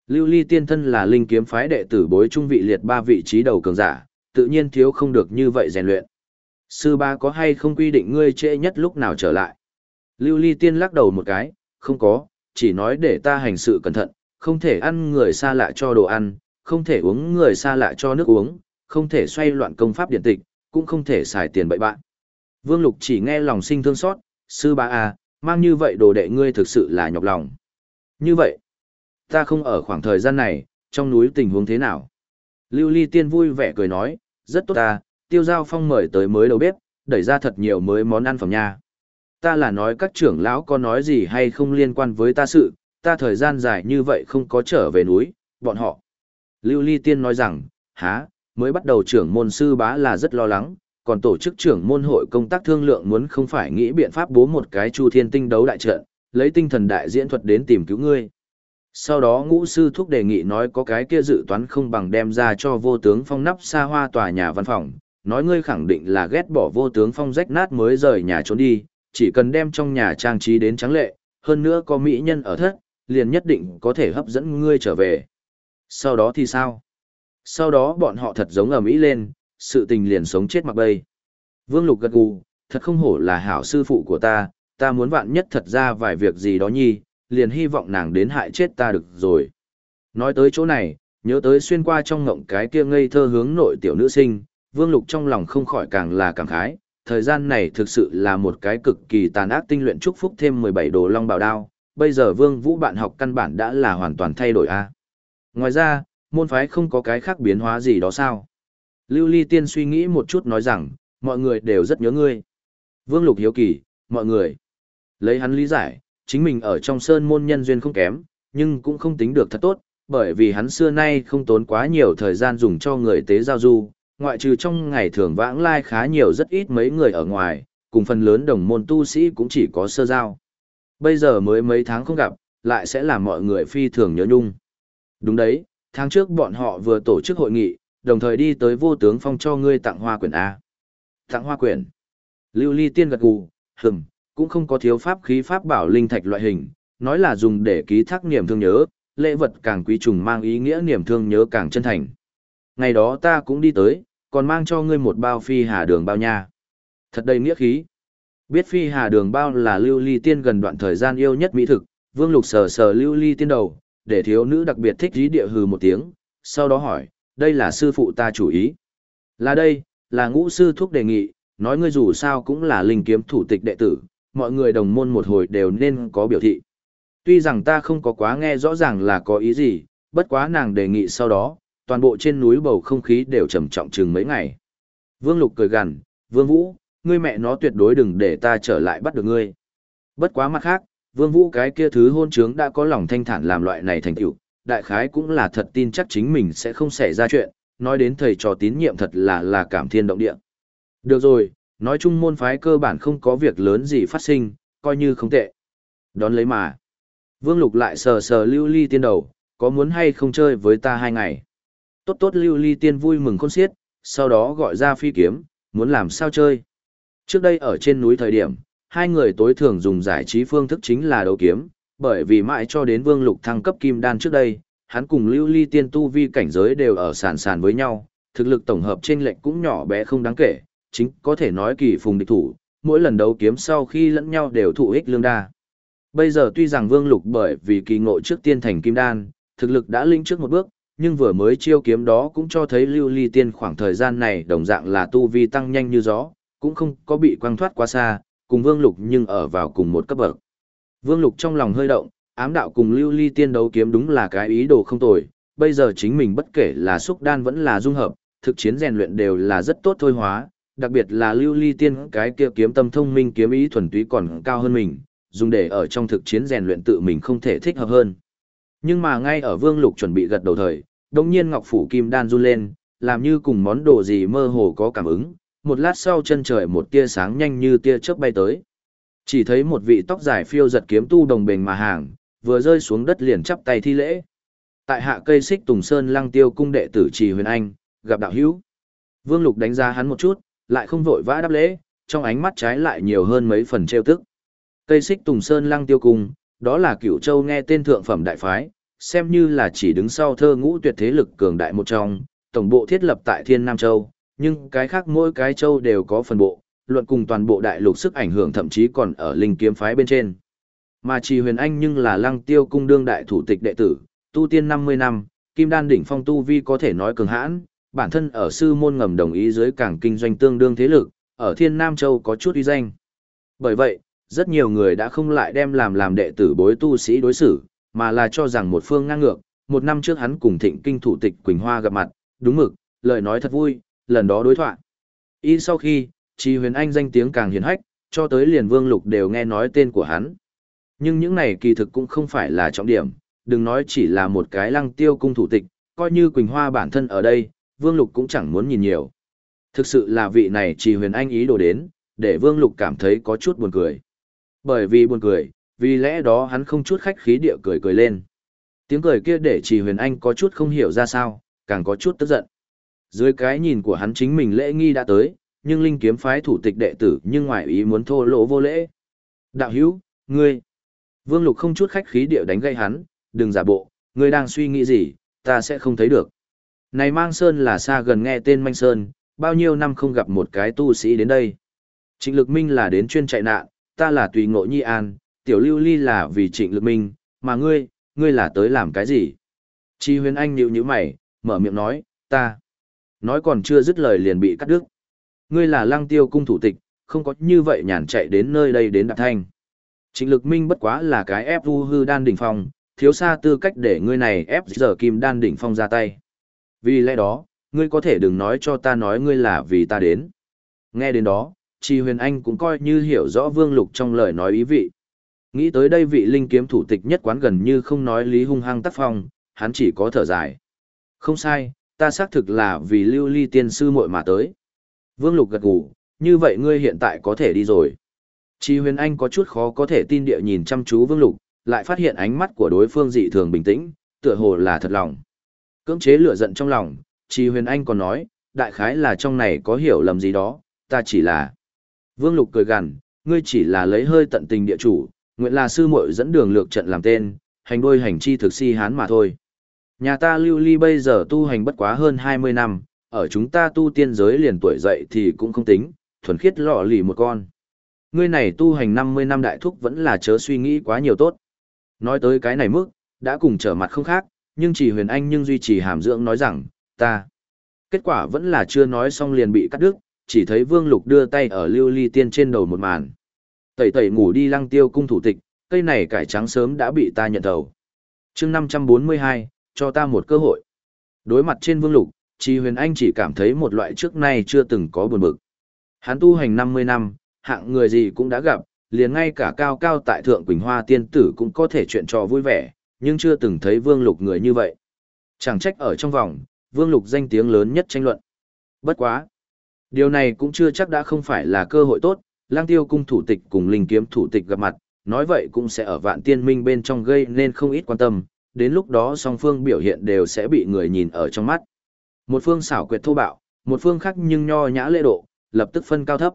Lưu Ly tiên thân là linh kiếm phái đệ tử bối trung vị liệt ba vị trí đầu cường giả, tự nhiên thiếu không được như vậy rèn luyện. Sư ba có hay không quy định ngươi trễ nhất lúc nào trở lại? Lưu Ly tiên lắc đầu một cái, không có, chỉ nói để ta hành sự cẩn thận, không thể ăn người xa lạ cho đồ ăn, không thể uống người xa lạ cho nước uống, không thể xoay loạn công pháp điện tịch, cũng không thể xài tiền bậy bạn. Vương Lục chỉ nghe lòng sinh thương xót, sư ba à, mang như vậy đồ đệ ngươi thực sự là nhọc lòng. Như vậy, ta không ở khoảng thời gian này, trong núi tình huống thế nào? Lưu Ly Tiên vui vẻ cười nói, rất tốt ta, tiêu giao phong mời tới mới đầu bếp, đẩy ra thật nhiều mới món ăn phẩm nha. Ta là nói các trưởng lão có nói gì hay không liên quan với ta sự, ta thời gian dài như vậy không có trở về núi, bọn họ. Lưu Ly Tiên nói rằng, há, mới bắt đầu trưởng môn sư bá là rất lo lắng, còn tổ chức trưởng môn hội công tác thương lượng muốn không phải nghĩ biện pháp bố một cái chu thiên tinh đấu đại trận, lấy tinh thần đại diễn thuật đến tìm cứu ngươi. Sau đó ngũ sư thúc đề nghị nói có cái kia dự toán không bằng đem ra cho vô tướng phong nắp xa hoa tòa nhà văn phòng, nói ngươi khẳng định là ghét bỏ vô tướng phong rách nát mới rời nhà trốn đi, chỉ cần đem trong nhà trang trí đến trắng lệ, hơn nữa có mỹ nhân ở thất, liền nhất định có thể hấp dẫn ngươi trở về. Sau đó thì sao? Sau đó bọn họ thật giống ở Mỹ lên, sự tình liền sống chết mặc bay. Vương Lục gật gù, thật không hổ là hảo sư phụ của ta, ta muốn vạn nhất thật ra vài việc gì đó nhi, liền hy vọng nàng đến hại chết ta được rồi. Nói tới chỗ này, nhớ tới xuyên qua trong ngộng cái kia ngây thơ hướng nội tiểu nữ sinh, Vương Lục trong lòng không khỏi càng là cảm khái, thời gian này thực sự là một cái cực kỳ tàn ác tinh luyện chúc phúc thêm 17 đồ long bảo đao, bây giờ Vương Vũ bạn học căn bản đã là hoàn toàn thay đổi a. Ngoài ra, môn phái không có cái khác biến hóa gì đó sao? Lưu Ly Tiên suy nghĩ một chút nói rằng, mọi người đều rất nhớ ngươi. Vương Lục hiếu kỳ, mọi người. Lấy hắn lý giải, chính mình ở trong sơn môn nhân duyên không kém, nhưng cũng không tính được thật tốt, bởi vì hắn xưa nay không tốn quá nhiều thời gian dùng cho người tế giao du, ngoại trừ trong ngày thường vãng lai khá nhiều rất ít mấy người ở ngoài, cùng phần lớn đồng môn tu sĩ cũng chỉ có sơ giao. Bây giờ mới mấy tháng không gặp, lại sẽ làm mọi người phi thường nhớ nhung. Đúng đấy, tháng trước bọn họ vừa tổ chức hội nghị, đồng thời đi tới vô tướng phong cho ngươi tặng hoa quyển A. Tặng hoa quyển. Lưu ly tiên gật gù, hừm, cũng không có thiếu pháp khí pháp bảo linh thạch loại hình, nói là dùng để ký thác niềm thương nhớ, lễ vật càng quý trùng mang ý nghĩa niềm thương nhớ càng chân thành. Ngày đó ta cũng đi tới, còn mang cho ngươi một bao phi hà đường bao nha. Thật đầy nghĩa khí. Biết phi hà đường bao là lưu ly tiên gần đoạn thời gian yêu nhất mỹ thực, vương lục sờ sờ lưu ly tiên đầu, để thiếu nữ đặc biệt thích dí địa hừ một tiếng, sau đó hỏi, đây là sư phụ ta chủ ý. Là đây, là ngũ sư thuốc đề nghị, nói ngươi dù sao cũng là linh kiếm thủ tịch đệ tử, mọi người đồng môn một hồi đều nên có biểu thị. Tuy rằng ta không có quá nghe rõ ràng là có ý gì, bất quá nàng đề nghị sau đó, toàn bộ trên núi bầu không khí đều trầm trọng chừng mấy ngày. Vương Lục cười gằn, Vương Vũ, ngươi mẹ nó tuyệt đối đừng để ta trở lại bắt được ngươi. Bất quá mặt khác, Vương Vũ cái kia thứ hôn trướng đã có lòng thanh thản làm loại này thành tựu, đại khái cũng là thật tin chắc chính mình sẽ không xảy ra chuyện, nói đến thầy trò tín nhiệm thật là là cảm thiên động địa. Được rồi, nói chung môn phái cơ bản không có việc lớn gì phát sinh, coi như không tệ. Đón lấy mà. Vương Lục lại sờ sờ lưu ly tiên đầu, có muốn hay không chơi với ta hai ngày. Tốt tốt lưu ly tiên vui mừng khôn xiết, sau đó gọi ra phi kiếm, muốn làm sao chơi. Trước đây ở trên núi thời điểm, hai người tối thường dùng giải trí phương thức chính là đấu kiếm, bởi vì mãi cho đến vương lục thăng cấp kim đan trước đây, hắn cùng lưu ly tiên tu vi cảnh giới đều ở sàn sàn với nhau, thực lực tổng hợp trên lệnh cũng nhỏ bé không đáng kể, chính có thể nói kỳ phùng địch thủ, mỗi lần đấu kiếm sau khi lẫn nhau đều thụ ích lương đa. Bây giờ tuy rằng vương lục bởi vì kỳ ngộ trước tiên thành kim đan, thực lực đã linh trước một bước, nhưng vừa mới chiêu kiếm đó cũng cho thấy lưu ly tiên khoảng thời gian này đồng dạng là tu vi tăng nhanh như gió, cũng không có bị quăng thoát quá xa, cùng vương lục nhưng ở vào cùng một cấp bậc. Vương lục trong lòng hơi động, ám đạo cùng lưu ly tiên đấu kiếm đúng là cái ý đồ không tồi, bây giờ chính mình bất kể là xúc đan vẫn là dung hợp, thực chiến rèn luyện đều là rất tốt thôi hóa, đặc biệt là lưu ly tiên cái kia kiếm tâm thông minh kiếm ý thuần túy còn cao hơn mình, dùng để ở trong thực chiến rèn luyện tự mình không thể thích hợp hơn. Nhưng mà ngay ở Vương Lục chuẩn bị gật đầu thời, đồng nhiên Ngọc Phủ Kim Đan run lên, làm như cùng món đồ gì mơ hồ có cảm ứng, một lát sau chân trời một tia sáng nhanh như tia chớp bay tới. Chỉ thấy một vị tóc dài phiêu giật kiếm tu đồng bền mà hàng, vừa rơi xuống đất liền chắp tay thi lễ. Tại hạ cây xích Tùng Sơn Lăng Tiêu cung đệ tử Trì Huyền Anh, gặp đạo hữu. Vương Lục đánh giá hắn một chút, lại không vội vã đáp lễ, trong ánh mắt trái lại nhiều hơn mấy phần trêu tức. Cây xích Tùng Sơn Lăng Tiêu cung, đó là Cửu Châu nghe tên thượng phẩm đại phái, xem như là chỉ đứng sau thơ ngũ tuyệt thế lực cường đại một trong, tổng bộ thiết lập tại Thiên Nam Châu, nhưng cái khác mỗi cái châu đều có phần bộ, luận cùng toàn bộ đại lục sức ảnh hưởng thậm chí còn ở linh kiếm phái bên trên. Mà Trì Huyền Anh nhưng là Lăng Tiêu cung đương đại thủ tịch đệ tử, tu tiên 50 năm, kim đan đỉnh phong tu vi có thể nói cường hãn, bản thân ở sư môn ngầm đồng ý dưới cảng kinh doanh tương đương thế lực, ở Thiên Nam Châu có chút uy danh. Bởi vậy, rất nhiều người đã không lại đem làm làm đệ tử bối tu sĩ đối xử, mà là cho rằng một phương ngang ngược, một năm trước hắn cùng thịnh kinh thủ tịch Quỳnh Hoa gặp mặt, đúng mực, lời nói thật vui, lần đó đối thoại. Y sau khi, Trì Huyền Anh danh tiếng càng hiển hách, cho tới liền Vương Lục đều nghe nói tên của hắn. Nhưng những này kỳ thực cũng không phải là trọng điểm, đừng nói chỉ là một cái lăng tiêu cung thủ tịch, coi như Quỳnh Hoa bản thân ở đây, Vương Lục cũng chẳng muốn nhìn nhiều. Thực sự là vị này Trì Huyền Anh ý đồ đến, để Vương Lục cảm thấy có chút buồn cười. Bởi vì buồn cười, vì lẽ đó hắn không chút khách khí địa cười cười lên. Tiếng cười kia để chỉ Huyền Anh có chút không hiểu ra sao, càng có chút tức giận. Dưới cái nhìn của hắn chính mình lễ nghi đã tới, nhưng linh kiếm phái thủ tịch đệ tử nhưng ngoại ý muốn thô lỗ vô lễ. Đạo hữu, ngươi. Vương Lục không chút khách khí địa đánh gây hắn, đừng giả bộ, ngươi đang suy nghĩ gì, ta sẽ không thấy được. Này mang sơn là xa gần nghe tên manh sơn, bao nhiêu năm không gặp một cái tu sĩ đến đây. Trịnh Lực Minh là đến chuyên chạy nạn, ta là tùy ngộ nhi an, tiểu lưu ly là vì trịnh Lực Minh, mà ngươi, ngươi là tới làm cái gì? Chi huyền anh nhịu như mày, mở miệng nói, ta. Nói còn chưa dứt lời liền bị cắt đứt. Ngươi là lăng tiêu cung thủ tịch, không có như vậy nhàn chạy đến nơi đây đến đạp thanh. Trịnh lực minh bất quá là cái ép vu hư đan đỉnh phong, thiếu xa tư cách để ngươi này ép giờ kim đan đỉnh phong ra tay. Vì lẽ đó, ngươi có thể đừng nói cho ta nói ngươi là vì ta đến. Nghe đến đó, Chi Huyền Anh cũng coi như hiểu rõ Vương Lục trong lời nói ý vị. Nghĩ tới đây vị linh kiếm thủ tịch nhất quán gần như không nói lý hung hăng tác phong, hắn chỉ có thở dài. Không sai, ta xác thực là vì lưu ly tiên sư muội mà tới. Vương Lục gật gù, như vậy ngươi hiện tại có thể đi rồi. Chi huyền anh có chút khó có thể tin địa nhìn chăm chú Vương Lục, lại phát hiện ánh mắt của đối phương dị thường bình tĩnh, tựa hồ là thật lòng. Cưỡng chế lửa giận trong lòng, Chi huyền anh còn nói, đại khái là trong này có hiểu lầm gì đó, ta chỉ là... Vương Lục cười gằn, ngươi chỉ là lấy hơi tận tình địa chủ, nguyện là sư muội dẫn đường lược trận làm tên, hành đôi hành chi thực si hán mà thôi. Nhà ta lưu ly bây giờ tu hành bất quá hơn 20 năm, ở chúng ta tu tiên giới liền tuổi dậy thì cũng không tính, thuần khiết lọ lì một con. Ngươi này tu hành 50 năm đại thúc vẫn là chớ suy nghĩ quá nhiều tốt. Nói tới cái này mức, đã cùng trở mặt không khác, nhưng chỉ huyền anh nhưng duy trì hàm dưỡng nói rằng, ta. Kết quả vẫn là chưa nói xong liền bị cắt đứt, chỉ thấy vương lục đưa tay ở lưu ly tiên trên đầu một màn. Tẩy tẩy ngủ đi lăng tiêu cung thủ tịch, cây này cải trắng sớm đã bị ta nhận đầu. chương 542, cho ta một cơ hội. Đối mặt trên vương lục, Chi huyền anh chỉ cảm thấy một loại trước nay chưa từng có buồn bực. Hắn tu hành 50 năm, hạng người gì cũng đã gặp, liền ngay cả cao cao tại thượng Quỳnh Hoa tiên tử cũng có thể chuyện trò vui vẻ, nhưng chưa từng thấy vương lục người như vậy. Chẳng trách ở trong vòng, vương lục danh tiếng lớn nhất tranh luận. Bất quá. Điều này cũng chưa chắc đã không phải là cơ hội tốt, lang tiêu cung thủ tịch cùng linh kiếm thủ tịch gặp mặt, nói vậy cũng sẽ ở vạn tiên minh bên trong gây nên không ít quan tâm, đến lúc đó song phương biểu hiện đều sẽ bị người nhìn ở trong mắt. Một phương xảo quyệt thô bạo, một phương khác nhưng nho nhã lễ độ, lập tức phân cao thấp.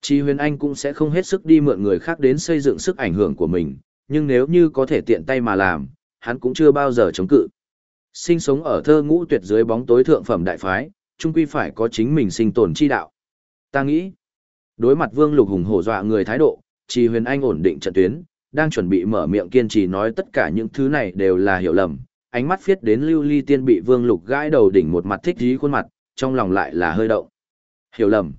Chi huyền anh cũng sẽ không hết sức đi mượn người khác đến xây dựng sức ảnh hưởng của mình, nhưng nếu như có thể tiện tay mà làm, hắn cũng chưa bao giờ chống cự. Sinh sống ở thơ ngũ tuyệt dưới bóng tối thượng phẩm đại phái, chung quy phải có chính mình sinh tồn chi đạo. Ta nghĩ, đối mặt vương lục hùng hổ dọa người thái độ, Chỉ huyền anh ổn định trận tuyến, đang chuẩn bị mở miệng kiên trì nói tất cả những thứ này đều là hiểu lầm, ánh mắt phiết đến lưu ly tiên bị vương lục gãi đầu đỉnh một mặt thích thú khuôn mặt, trong lòng lại là hơi động. Hiểu lầm.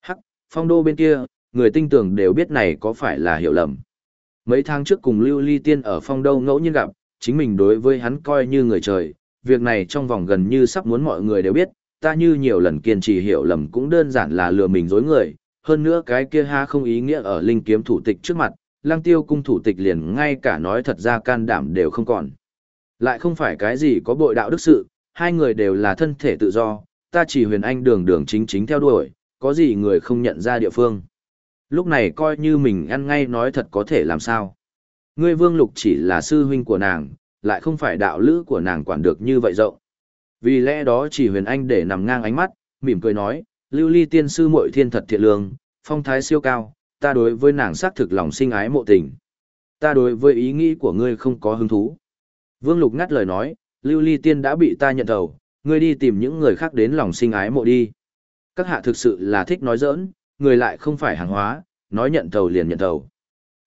Hắc, phong đô bên kia, người tinh tưởng đều biết này có phải là hiểu lầm. Mấy tháng trước cùng lưu ly tiên ở phong đô ngẫu nhiên gặp, chính mình đối với hắn coi như người trời, việc này trong vòng gần như sắp muốn mọi người đều biết, ta như nhiều lần kiên trì hiểu lầm cũng đơn giản là lừa mình dối người, hơn nữa cái kia ha không ý nghĩa ở linh kiếm thủ tịch trước mặt, lang tiêu cung thủ tịch liền ngay cả nói thật ra can đảm đều không còn. Lại không phải cái gì có bội đạo đức sự, hai người đều là thân thể tự do, ta chỉ huyền anh đường đường chính chính theo đuổi, có gì người không nhận ra địa phương. Lúc này coi như mình ăn ngay nói thật có thể làm sao. Ngươi vương lục chỉ là sư huynh của nàng, lại không phải đạo lữ của nàng quản được như vậy rộng. Vì lẽ đó chỉ huyền anh để nằm ngang ánh mắt, mỉm cười nói, lưu ly tiên sư muội thiên thật thiện lương, phong thái siêu cao, ta đối với nàng xác thực lòng sinh ái mộ tình. Ta đối với ý nghĩ của ngươi không có hứng thú. Vương Lục ngắt lời nói, Lưu Ly Tiên đã bị ta nhận thầu, ngươi đi tìm những người khác đến lòng sinh ái mộ đi. Các hạ thực sự là thích nói giỡn, người lại không phải hàng hóa, nói nhận thầu liền nhận thầu.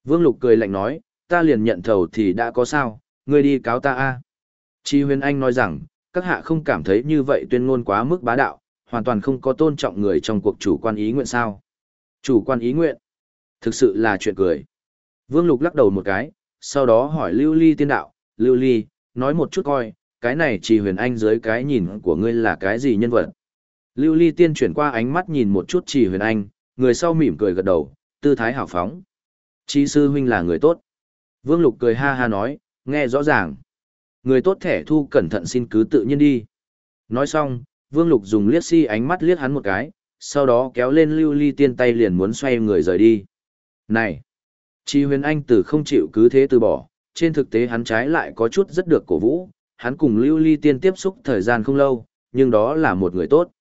Vương Lục cười lạnh nói, ta liền nhận thầu thì đã có sao, ngươi đi cáo ta a. Chi Huyền Anh nói rằng, các hạ không cảm thấy như vậy tuyên ngôn quá mức bá đạo, hoàn toàn không có tôn trọng người trong cuộc chủ quan ý nguyện sao. Chủ quan ý nguyện. Thực sự là chuyện cười. Vương Lục lắc đầu một cái, sau đó hỏi Lưu Ly tiên đạo, Lưu Ly, nói một chút coi, cái này chỉ huyền anh dưới cái nhìn của ngươi là cái gì nhân vật. Lưu Ly tiên chuyển qua ánh mắt nhìn một chút chỉ huyền anh, người sau mỉm cười gật đầu, tư thái hào phóng. Chí sư huynh là người tốt. Vương Lục cười ha ha nói, nghe rõ ràng. Người tốt thẻ thu cẩn thận xin cứ tự nhiên đi. Nói xong, Vương Lục dùng liếc si ánh mắt liếc hắn một cái, sau đó kéo lên Lưu Ly tiên tay liền muốn xoay người rời đi. Này! Chi huyền anh từ không chịu cứ thế từ bỏ, trên thực tế hắn trái lại có chút rất được cổ vũ, hắn cùng Lưu Ly Tiên tiếp xúc thời gian không lâu, nhưng đó là một người tốt.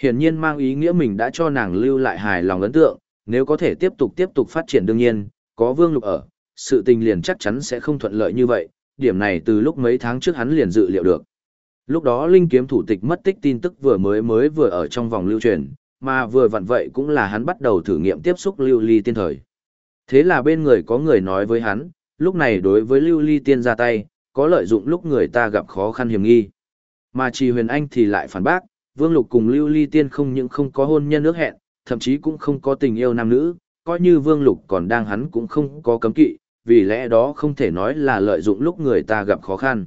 Hiển nhiên mang ý nghĩa mình đã cho nàng lưu lại hài lòng ấn tượng, nếu có thể tiếp tục tiếp tục phát triển đương nhiên, có Vương Lục ở, sự tình liền chắc chắn sẽ không thuận lợi như vậy, điểm này từ lúc mấy tháng trước hắn liền dự liệu được. Lúc đó Linh Kiếm thủ tịch mất tích tin tức vừa mới mới vừa ở trong vòng lưu truyền, mà vừa vặn vậy cũng là hắn bắt đầu thử nghiệm tiếp xúc Lưu Ly Tiên thời. Thế là bên người có người nói với hắn, lúc này đối với Lưu Ly Tiên ra tay, có lợi dụng lúc người ta gặp khó khăn hiểm nghi. Mà Trì Huyền Anh thì lại phản bác, Vương Lục cùng Lưu Ly Tiên không những không có hôn nhân ước hẹn, thậm chí cũng không có tình yêu nam nữ, coi như vương lục còn đang hắn cũng không có cấm kỵ, vì lẽ đó không thể nói là lợi dụng lúc người ta gặp khó khăn.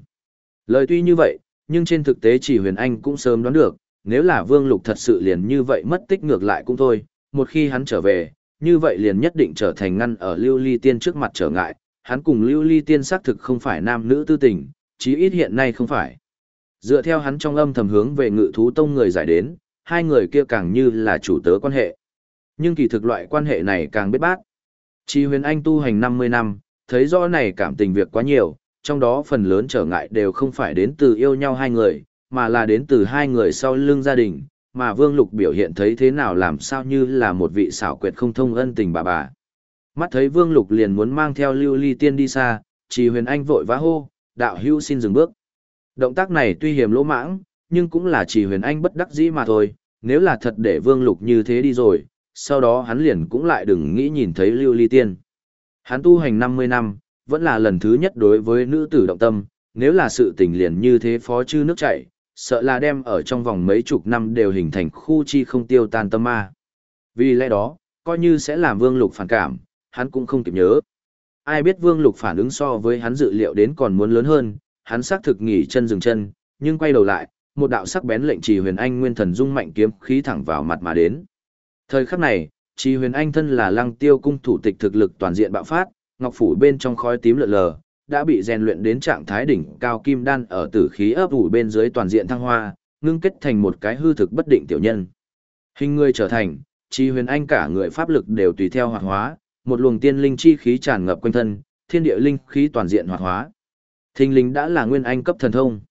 Lời tuy như vậy, nhưng trên thực tế chỉ huyền anh cũng sớm đoán được, nếu là vương lục thật sự liền như vậy mất tích ngược lại cũng thôi, một khi hắn trở về, như vậy liền nhất định trở thành ngăn ở lưu ly tiên trước mặt trở ngại, hắn cùng lưu ly tiên xác thực không phải nam nữ tư tình, chí ít hiện nay không phải. Dựa theo hắn trong âm thầm hướng về ngự thú tông người giải đến, hai người kia càng như là chủ tớ quan hệ. Nhưng kỳ thực loại quan hệ này càng biết bát. Chi huyền anh tu hành 50 năm, thấy rõ này cảm tình việc quá nhiều, trong đó phần lớn trở ngại đều không phải đến từ yêu nhau hai người, mà là đến từ hai người sau lưng gia đình, mà Vương Lục biểu hiện thấy thế nào làm sao như là một vị xảo quyệt không thông ân tình bà bà. Mắt thấy Vương Lục liền muốn mang theo Lưu Ly Tiên đi xa, Chỉ Huyền Anh vội vã hô, đạo Hưu xin dừng bước. Động tác này tuy hiểm lỗ mãng, nhưng cũng là Chỉ Huyền Anh bất đắc dĩ mà thôi, nếu là thật để Vương Lục như thế đi rồi, sau đó hắn liền cũng lại đừng nghĩ nhìn thấy Lưu Ly Tiên. Hắn tu hành 50 năm, vẫn là lần thứ nhất đối với nữ tử động tâm, nếu là sự tình liền như thế phó chư nước chảy, sợ là đem ở trong vòng mấy chục năm đều hình thành khu chi không tiêu tan tâm ma. Vì lẽ đó, coi như sẽ làm Vương Lục phản cảm, hắn cũng không kịp nhớ. Ai biết Vương Lục phản ứng so với hắn dự liệu đến còn muốn lớn hơn, hắn xác thực nghỉ chân dừng chân, nhưng quay đầu lại, một đạo sắc bén lệnh trì huyền anh nguyên thần dung mạnh kiếm khí thẳng vào mặt mà đến. Thời khắc này, trì huyền anh thân là lăng tiêu cung thủ tịch thực lực toàn diện bạo phát, ngọc phủ bên trong khói tím lượn lờ, đã bị rèn luyện đến trạng thái đỉnh cao kim đan ở tử khí ấp ủ bên dưới toàn diện thăng hoa, ngưng kết thành một cái hư thực bất định tiểu nhân. Hình người trở thành, chi huyền anh cả người pháp lực đều tùy theo hoạt hóa, một luồng tiên linh chi khí tràn ngập quanh thân, thiên địa linh khí toàn diện hoạt hóa. Thinh linh đã là nguyên anh cấp thần thông.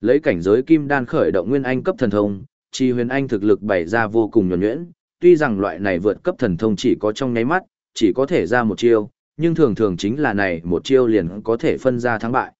Lấy cảnh giới kim đan khởi động nguyên anh cấp thần thông, chi huyền anh thực lực bày ra vô cùng nhuần nhuyễn, tuy rằng loại này vượt cấp thần thông chỉ có trong nháy mắt, chỉ có thể ra một chiêu, nhưng thường thường chính là này một chiêu liền có thể phân ra thắng bại.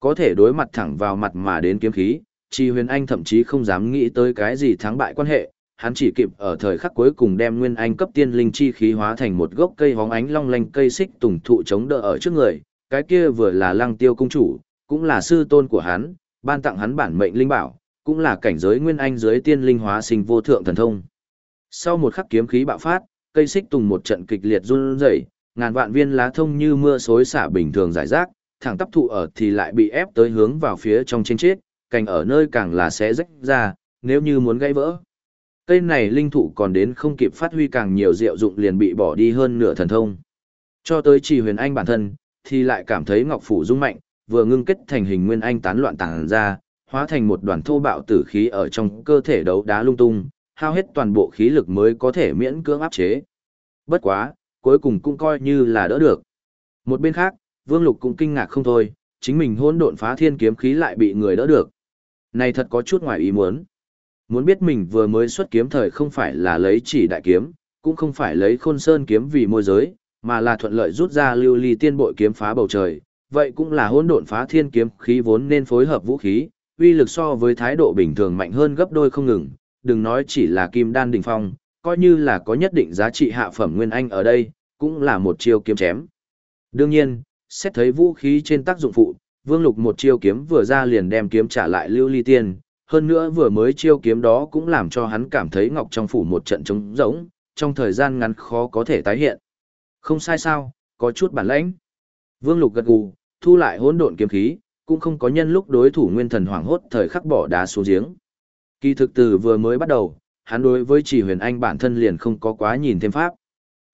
Có thể đối mặt thẳng vào mặt mà đến kiếm khí, Chi Huyền Anh thậm chí không dám nghĩ tới cái gì thắng bại quan hệ, hắn chỉ kịp ở thời khắc cuối cùng đem Nguyên Anh cấp tiên linh chi khí hóa thành một gốc cây hóng ánh long lanh cây xích tùng thụ chống đỡ ở trước người, cái kia vừa là Lăng Tiêu công chủ, cũng là sư tôn của hắn, ban tặng hắn bản mệnh linh bảo, cũng là cảnh giới Nguyên Anh dưới tiên linh hóa sinh vô thượng thần thông. Sau một khắc kiếm khí bạo phát, cây xích tùng một trận kịch liệt run rẩy, ngàn vạn viên lá thông như mưa xối xả bình thường giải rác, thẳng tắp thụ ở thì lại bị ép tới hướng vào phía trong trên chết, cành ở nơi càng là sẽ rách ra, nếu như muốn gãy vỡ. Cây này linh thụ còn đến không kịp phát huy càng nhiều diệu dụng liền bị bỏ đi hơn nửa thần thông. Cho tới chỉ huyền anh bản thân, thì lại cảm thấy ngọc phủ rung mạnh, vừa ngưng kết thành hình nguyên anh tán loạn tàng ra, hóa thành một đoàn thô bạo tử khí ở trong cơ thể đấu đá lung tung, hao hết toàn bộ khí lực mới có thể miễn cưỡng áp chế. Bất quá, cuối cùng cũng coi như là đỡ được. Một bên khác, Vương Lục cũng kinh ngạc không thôi, chính mình hỗn độn phá thiên kiếm khí lại bị người đỡ được. Này thật có chút ngoài ý muốn. Muốn biết mình vừa mới xuất kiếm thời không phải là lấy chỉ đại kiếm, cũng không phải lấy khôn sơn kiếm vì môi giới, mà là thuận lợi rút ra lưu ly tiên bội kiếm phá bầu trời. Vậy cũng là hỗn độn phá thiên kiếm khí vốn nên phối hợp vũ khí, uy lực so với thái độ bình thường mạnh hơn gấp đôi không ngừng, đừng nói chỉ là kim đan đỉnh phong, coi như là có nhất định giá trị hạ phẩm nguyên anh ở đây, cũng là một chiêu kiếm chém. Đương nhiên, xét thấy vũ khí trên tác dụng phụ, Vương Lục một chiêu kiếm vừa ra liền đem kiếm trả lại Lưu Ly Tiên, hơn nữa vừa mới chiêu kiếm đó cũng làm cho hắn cảm thấy ngọc trong phủ một trận trống rỗng, trong thời gian ngắn khó có thể tái hiện. Không sai sao, có chút bản lãnh. Vương Lục gật gù, thu lại hỗn độn kiếm khí, cũng không có nhân lúc đối thủ nguyên thần hoảng hốt thời khắc bỏ đá xuống giếng. Kỳ thực từ vừa mới bắt đầu, hắn đối với chỉ huyền anh bản thân liền không có quá nhìn thêm pháp.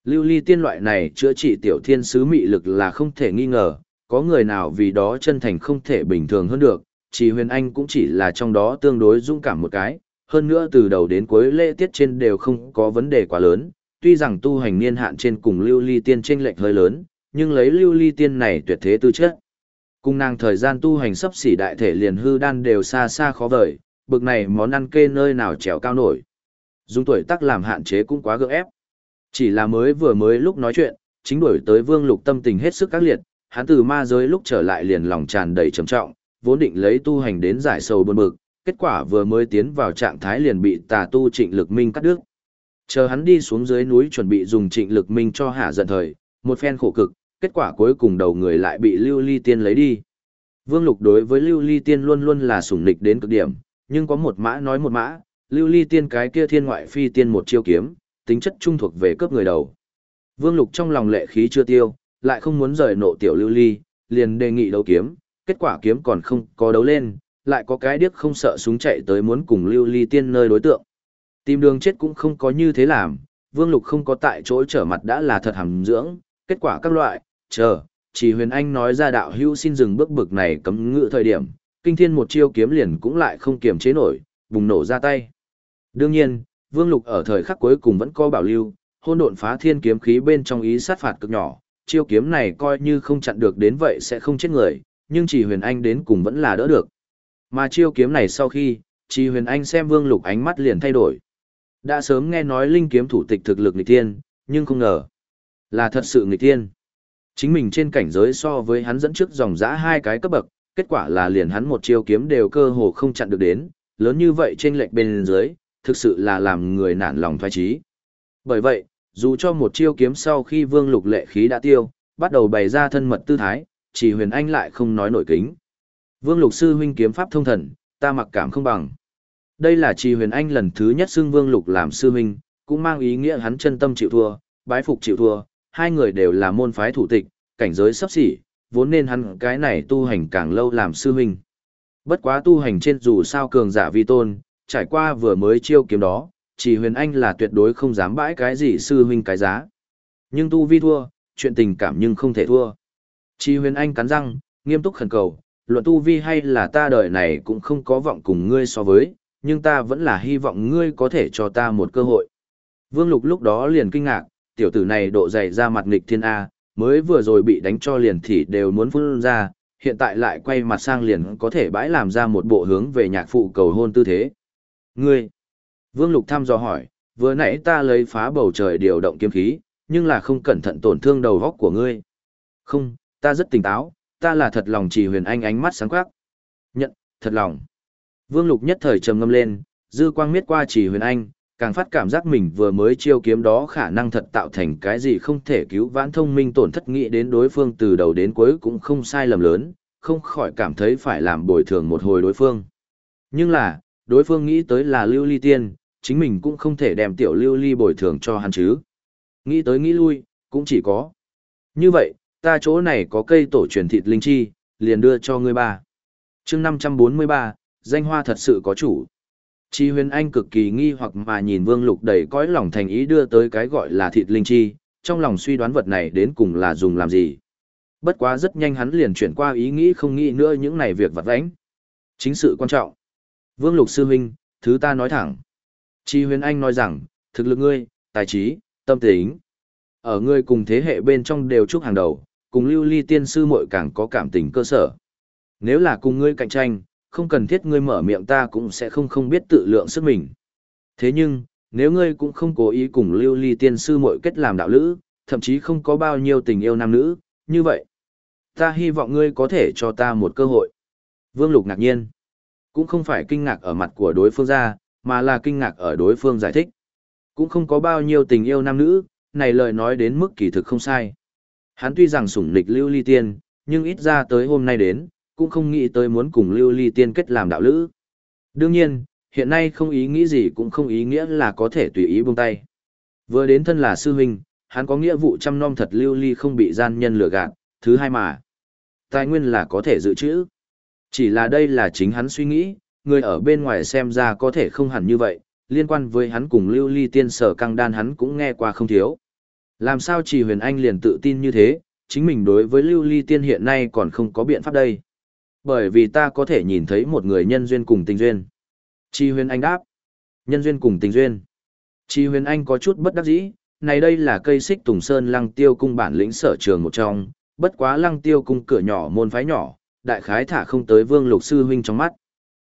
Lưu ly tiên loại này chữa trị tiểu thiên sứ mị lực là không thể nghi ngờ, có người nào vì đó chân thành không thể bình thường hơn được, chỉ huyền anh cũng chỉ là trong đó tương đối dũng cảm một cái, hơn nữa từ đầu đến cuối lễ tiết trên đều không có vấn đề quá lớn, tuy rằng tu hành niên hạn trên cùng lưu ly tiên tranh lệch hơi lớn, nhưng lấy lưu ly tiên này tuyệt thế tư chất. Cung nàng thời gian tu hành sắp xỉ đại thể liền hư đan đều xa xa khó vời, bực này món ăn kê nơi nào trèo cao nổi. Dùng tuổi tác làm hạn chế cũng quá gượng ép. Chỉ là mới vừa mới lúc nói chuyện, chính đổi tới Vương Lục tâm tình hết sức các liệt, hắn từ ma giới lúc trở lại liền lòng tràn đầy trầm trọng, vốn định lấy tu hành đến giải sầu bơn bực, kết quả vừa mới tiến vào trạng thái liền bị tà tu Trịnh Lực Minh cắt đứt. Chờ hắn đi xuống dưới núi chuẩn bị dùng Trịnh Lực Minh cho hạ giận thời, một phen khổ cực, kết quả cuối cùng đầu người lại bị Lưu Ly Tiên lấy đi. Vương Lục đối với Lưu Ly Tiên luôn luôn là sủng nịch đến cực điểm, nhưng có một mã nói một mã, Lưu Ly Tiên cái kia thiên ngoại phi tiên một chiêu kiếm, tính chất trung thuộc về cướp người đầu. Vương Lục trong lòng lệ khí chưa tiêu, lại không muốn rời nộ tiểu lưu ly, liền đề nghị đấu kiếm, kết quả kiếm còn không có đấu lên, lại có cái điếc không sợ súng chạy tới muốn cùng lưu ly tiên nơi đối tượng. Tìm đường chết cũng không có như thế làm, Vương Lục không có tại chỗ trở mặt đã là thật hàm dưỡng, kết quả các loại, chờ, chỉ huyền anh nói ra đạo hưu xin dừng bước bực này cấm ngự thời điểm, kinh thiên một chiêu kiếm liền cũng lại không kiềm chế nổi, bùng nổ ra tay. Đương nhiên, Vương Lục ở thời khắc cuối cùng vẫn có bảo lưu, hôn độn phá thiên kiếm khí bên trong ý sát phạt cực nhỏ, chiêu kiếm này coi như không chặn được đến vậy sẽ không chết người, nhưng chỉ huyền anh đến cùng vẫn là đỡ được. Mà chiêu kiếm này sau khi, chỉ huyền anh xem Vương Lục ánh mắt liền thay đổi. Đã sớm nghe nói linh kiếm thủ tịch thực lực nghịch thiên, nhưng không ngờ là thật sự nghịch thiên. Chính mình trên cảnh giới so với hắn dẫn trước dòng dã hai cái cấp bậc, kết quả là liền hắn một chiêu kiếm đều cơ hồ không chặn được đến, lớn như vậy trên lệch bên dưới, thực sự là làm người nản lòng thoái trí. Bởi vậy, dù cho một chiêu kiếm sau khi vương lục lệ khí đã tiêu, bắt đầu bày ra thân mật tư thái, chỉ huyền anh lại không nói nổi kính. Vương lục sư huynh kiếm pháp thông thần, ta mặc cảm không bằng. Đây là chỉ huyền anh lần thứ nhất xưng vương lục làm sư huynh, cũng mang ý nghĩa hắn chân tâm chịu thua, bái phục chịu thua, hai người đều là môn phái thủ tịch, cảnh giới sắp xỉ, vốn nên hắn cái này tu hành càng lâu làm sư huynh. Bất quá tu hành trên dù sao cường giả vi tôn, trải qua vừa mới chiêu kiếm đó, chỉ huyền anh là tuyệt đối không dám bãi cái gì sư huynh cái giá. Nhưng tu vi thua, chuyện tình cảm nhưng không thể thua. Chỉ huyền anh cắn răng, nghiêm túc khẩn cầu, luận tu vi hay là ta đời này cũng không có vọng cùng ngươi so với, nhưng ta vẫn là hy vọng ngươi có thể cho ta một cơ hội. Vương Lục lúc đó liền kinh ngạc, tiểu tử này độ dày ra mặt nghịch thiên A, mới vừa rồi bị đánh cho liền thì đều muốn phun ra, hiện tại lại quay mặt sang liền có thể bãi làm ra một bộ hướng về nhạc phụ cầu hôn tư thế. Ngươi! Vương Lục thăm dò hỏi, vừa nãy ta lấy phá bầu trời điều động kiếm khí, nhưng là không cẩn thận tổn thương đầu góc của ngươi. Không, ta rất tỉnh táo, ta là thật lòng chỉ huyền anh ánh mắt sáng quắc. Nhận, thật lòng. Vương Lục nhất thời trầm ngâm lên, dư quang miết qua chỉ huyền anh, càng phát cảm giác mình vừa mới chiêu kiếm đó khả năng thật tạo thành cái gì không thể cứu vãn thông minh tổn thất nghĩ đến đối phương từ đầu đến cuối cũng không sai lầm lớn, không khỏi cảm thấy phải làm bồi thường một hồi đối phương. Nhưng là, đối phương nghĩ tới là lưu ly tiên, chính mình cũng không thể đem tiểu lưu ly bồi thường cho hắn chứ. Nghĩ tới nghĩ lui, cũng chỉ có. Như vậy, ta chỗ này có cây tổ truyền thịt linh chi, liền đưa cho ngươi ba. chương 543, danh hoa thật sự có chủ. Chi huyền anh cực kỳ nghi hoặc mà nhìn vương lục đầy cõi lòng thành ý đưa tới cái gọi là thịt linh chi, trong lòng suy đoán vật này đến cùng là dùng làm gì. Bất quá rất nhanh hắn liền chuyển qua ý nghĩ không nghĩ nữa những này việc vặt vãnh. Chính sự quan trọng. Vương lục sư huynh, thứ ta nói thẳng. Chi huyền anh nói rằng, thực lực ngươi, tài trí, tâm tính. Ở ngươi cùng thế hệ bên trong đều chúc hàng đầu, cùng lưu ly tiên sư muội càng có cảm tình cơ sở. Nếu là cùng ngươi cạnh tranh, không cần thiết ngươi mở miệng ta cũng sẽ không không biết tự lượng sức mình. Thế nhưng, nếu ngươi cũng không cố ý cùng lưu ly tiên sư muội kết làm đạo lữ, thậm chí không có bao nhiêu tình yêu nam nữ, như vậy, ta hy vọng ngươi có thể cho ta một cơ hội. Vương Lục ngạc nhiên, cũng không phải kinh ngạc ở mặt của đối phương ra, mà là kinh ngạc ở đối phương giải thích. Cũng không có bao nhiêu tình yêu nam nữ, này lời nói đến mức kỳ thực không sai. Hắn tuy rằng sủng nịch lưu ly tiên, nhưng ít ra tới hôm nay đến, cũng không nghĩ tới muốn cùng lưu ly tiên kết làm đạo lữ. Đương nhiên, hiện nay không ý nghĩ gì cũng không ý nghĩa là có thể tùy ý buông tay. Vừa đến thân là sư huynh, hắn có nghĩa vụ chăm nom thật lưu ly không bị gian nhân lừa gạt, thứ hai mà. Tài nguyên là có thể dự trữ. Chỉ là đây là chính hắn suy nghĩ, người ở bên ngoài xem ra có thể không hẳn như vậy, liên quan với hắn cùng lưu ly tiên sở căng đan hắn cũng nghe qua không thiếu. Làm sao chỉ huyền anh liền tự tin như thế, chính mình đối với lưu ly tiên hiện nay còn không có biện pháp đây. Bởi vì ta có thể nhìn thấy một người nhân duyên cùng tình duyên. Chi huyền anh đáp. Nhân duyên cùng tình duyên. Chi huyền anh có chút bất đắc dĩ, này đây là cây xích tùng sơn lăng tiêu cung bản lĩnh sở trường một trong, bất quá lăng tiêu cung cửa nhỏ môn phái nhỏ, đại khái thả không tới vương lục sư huynh trong mắt.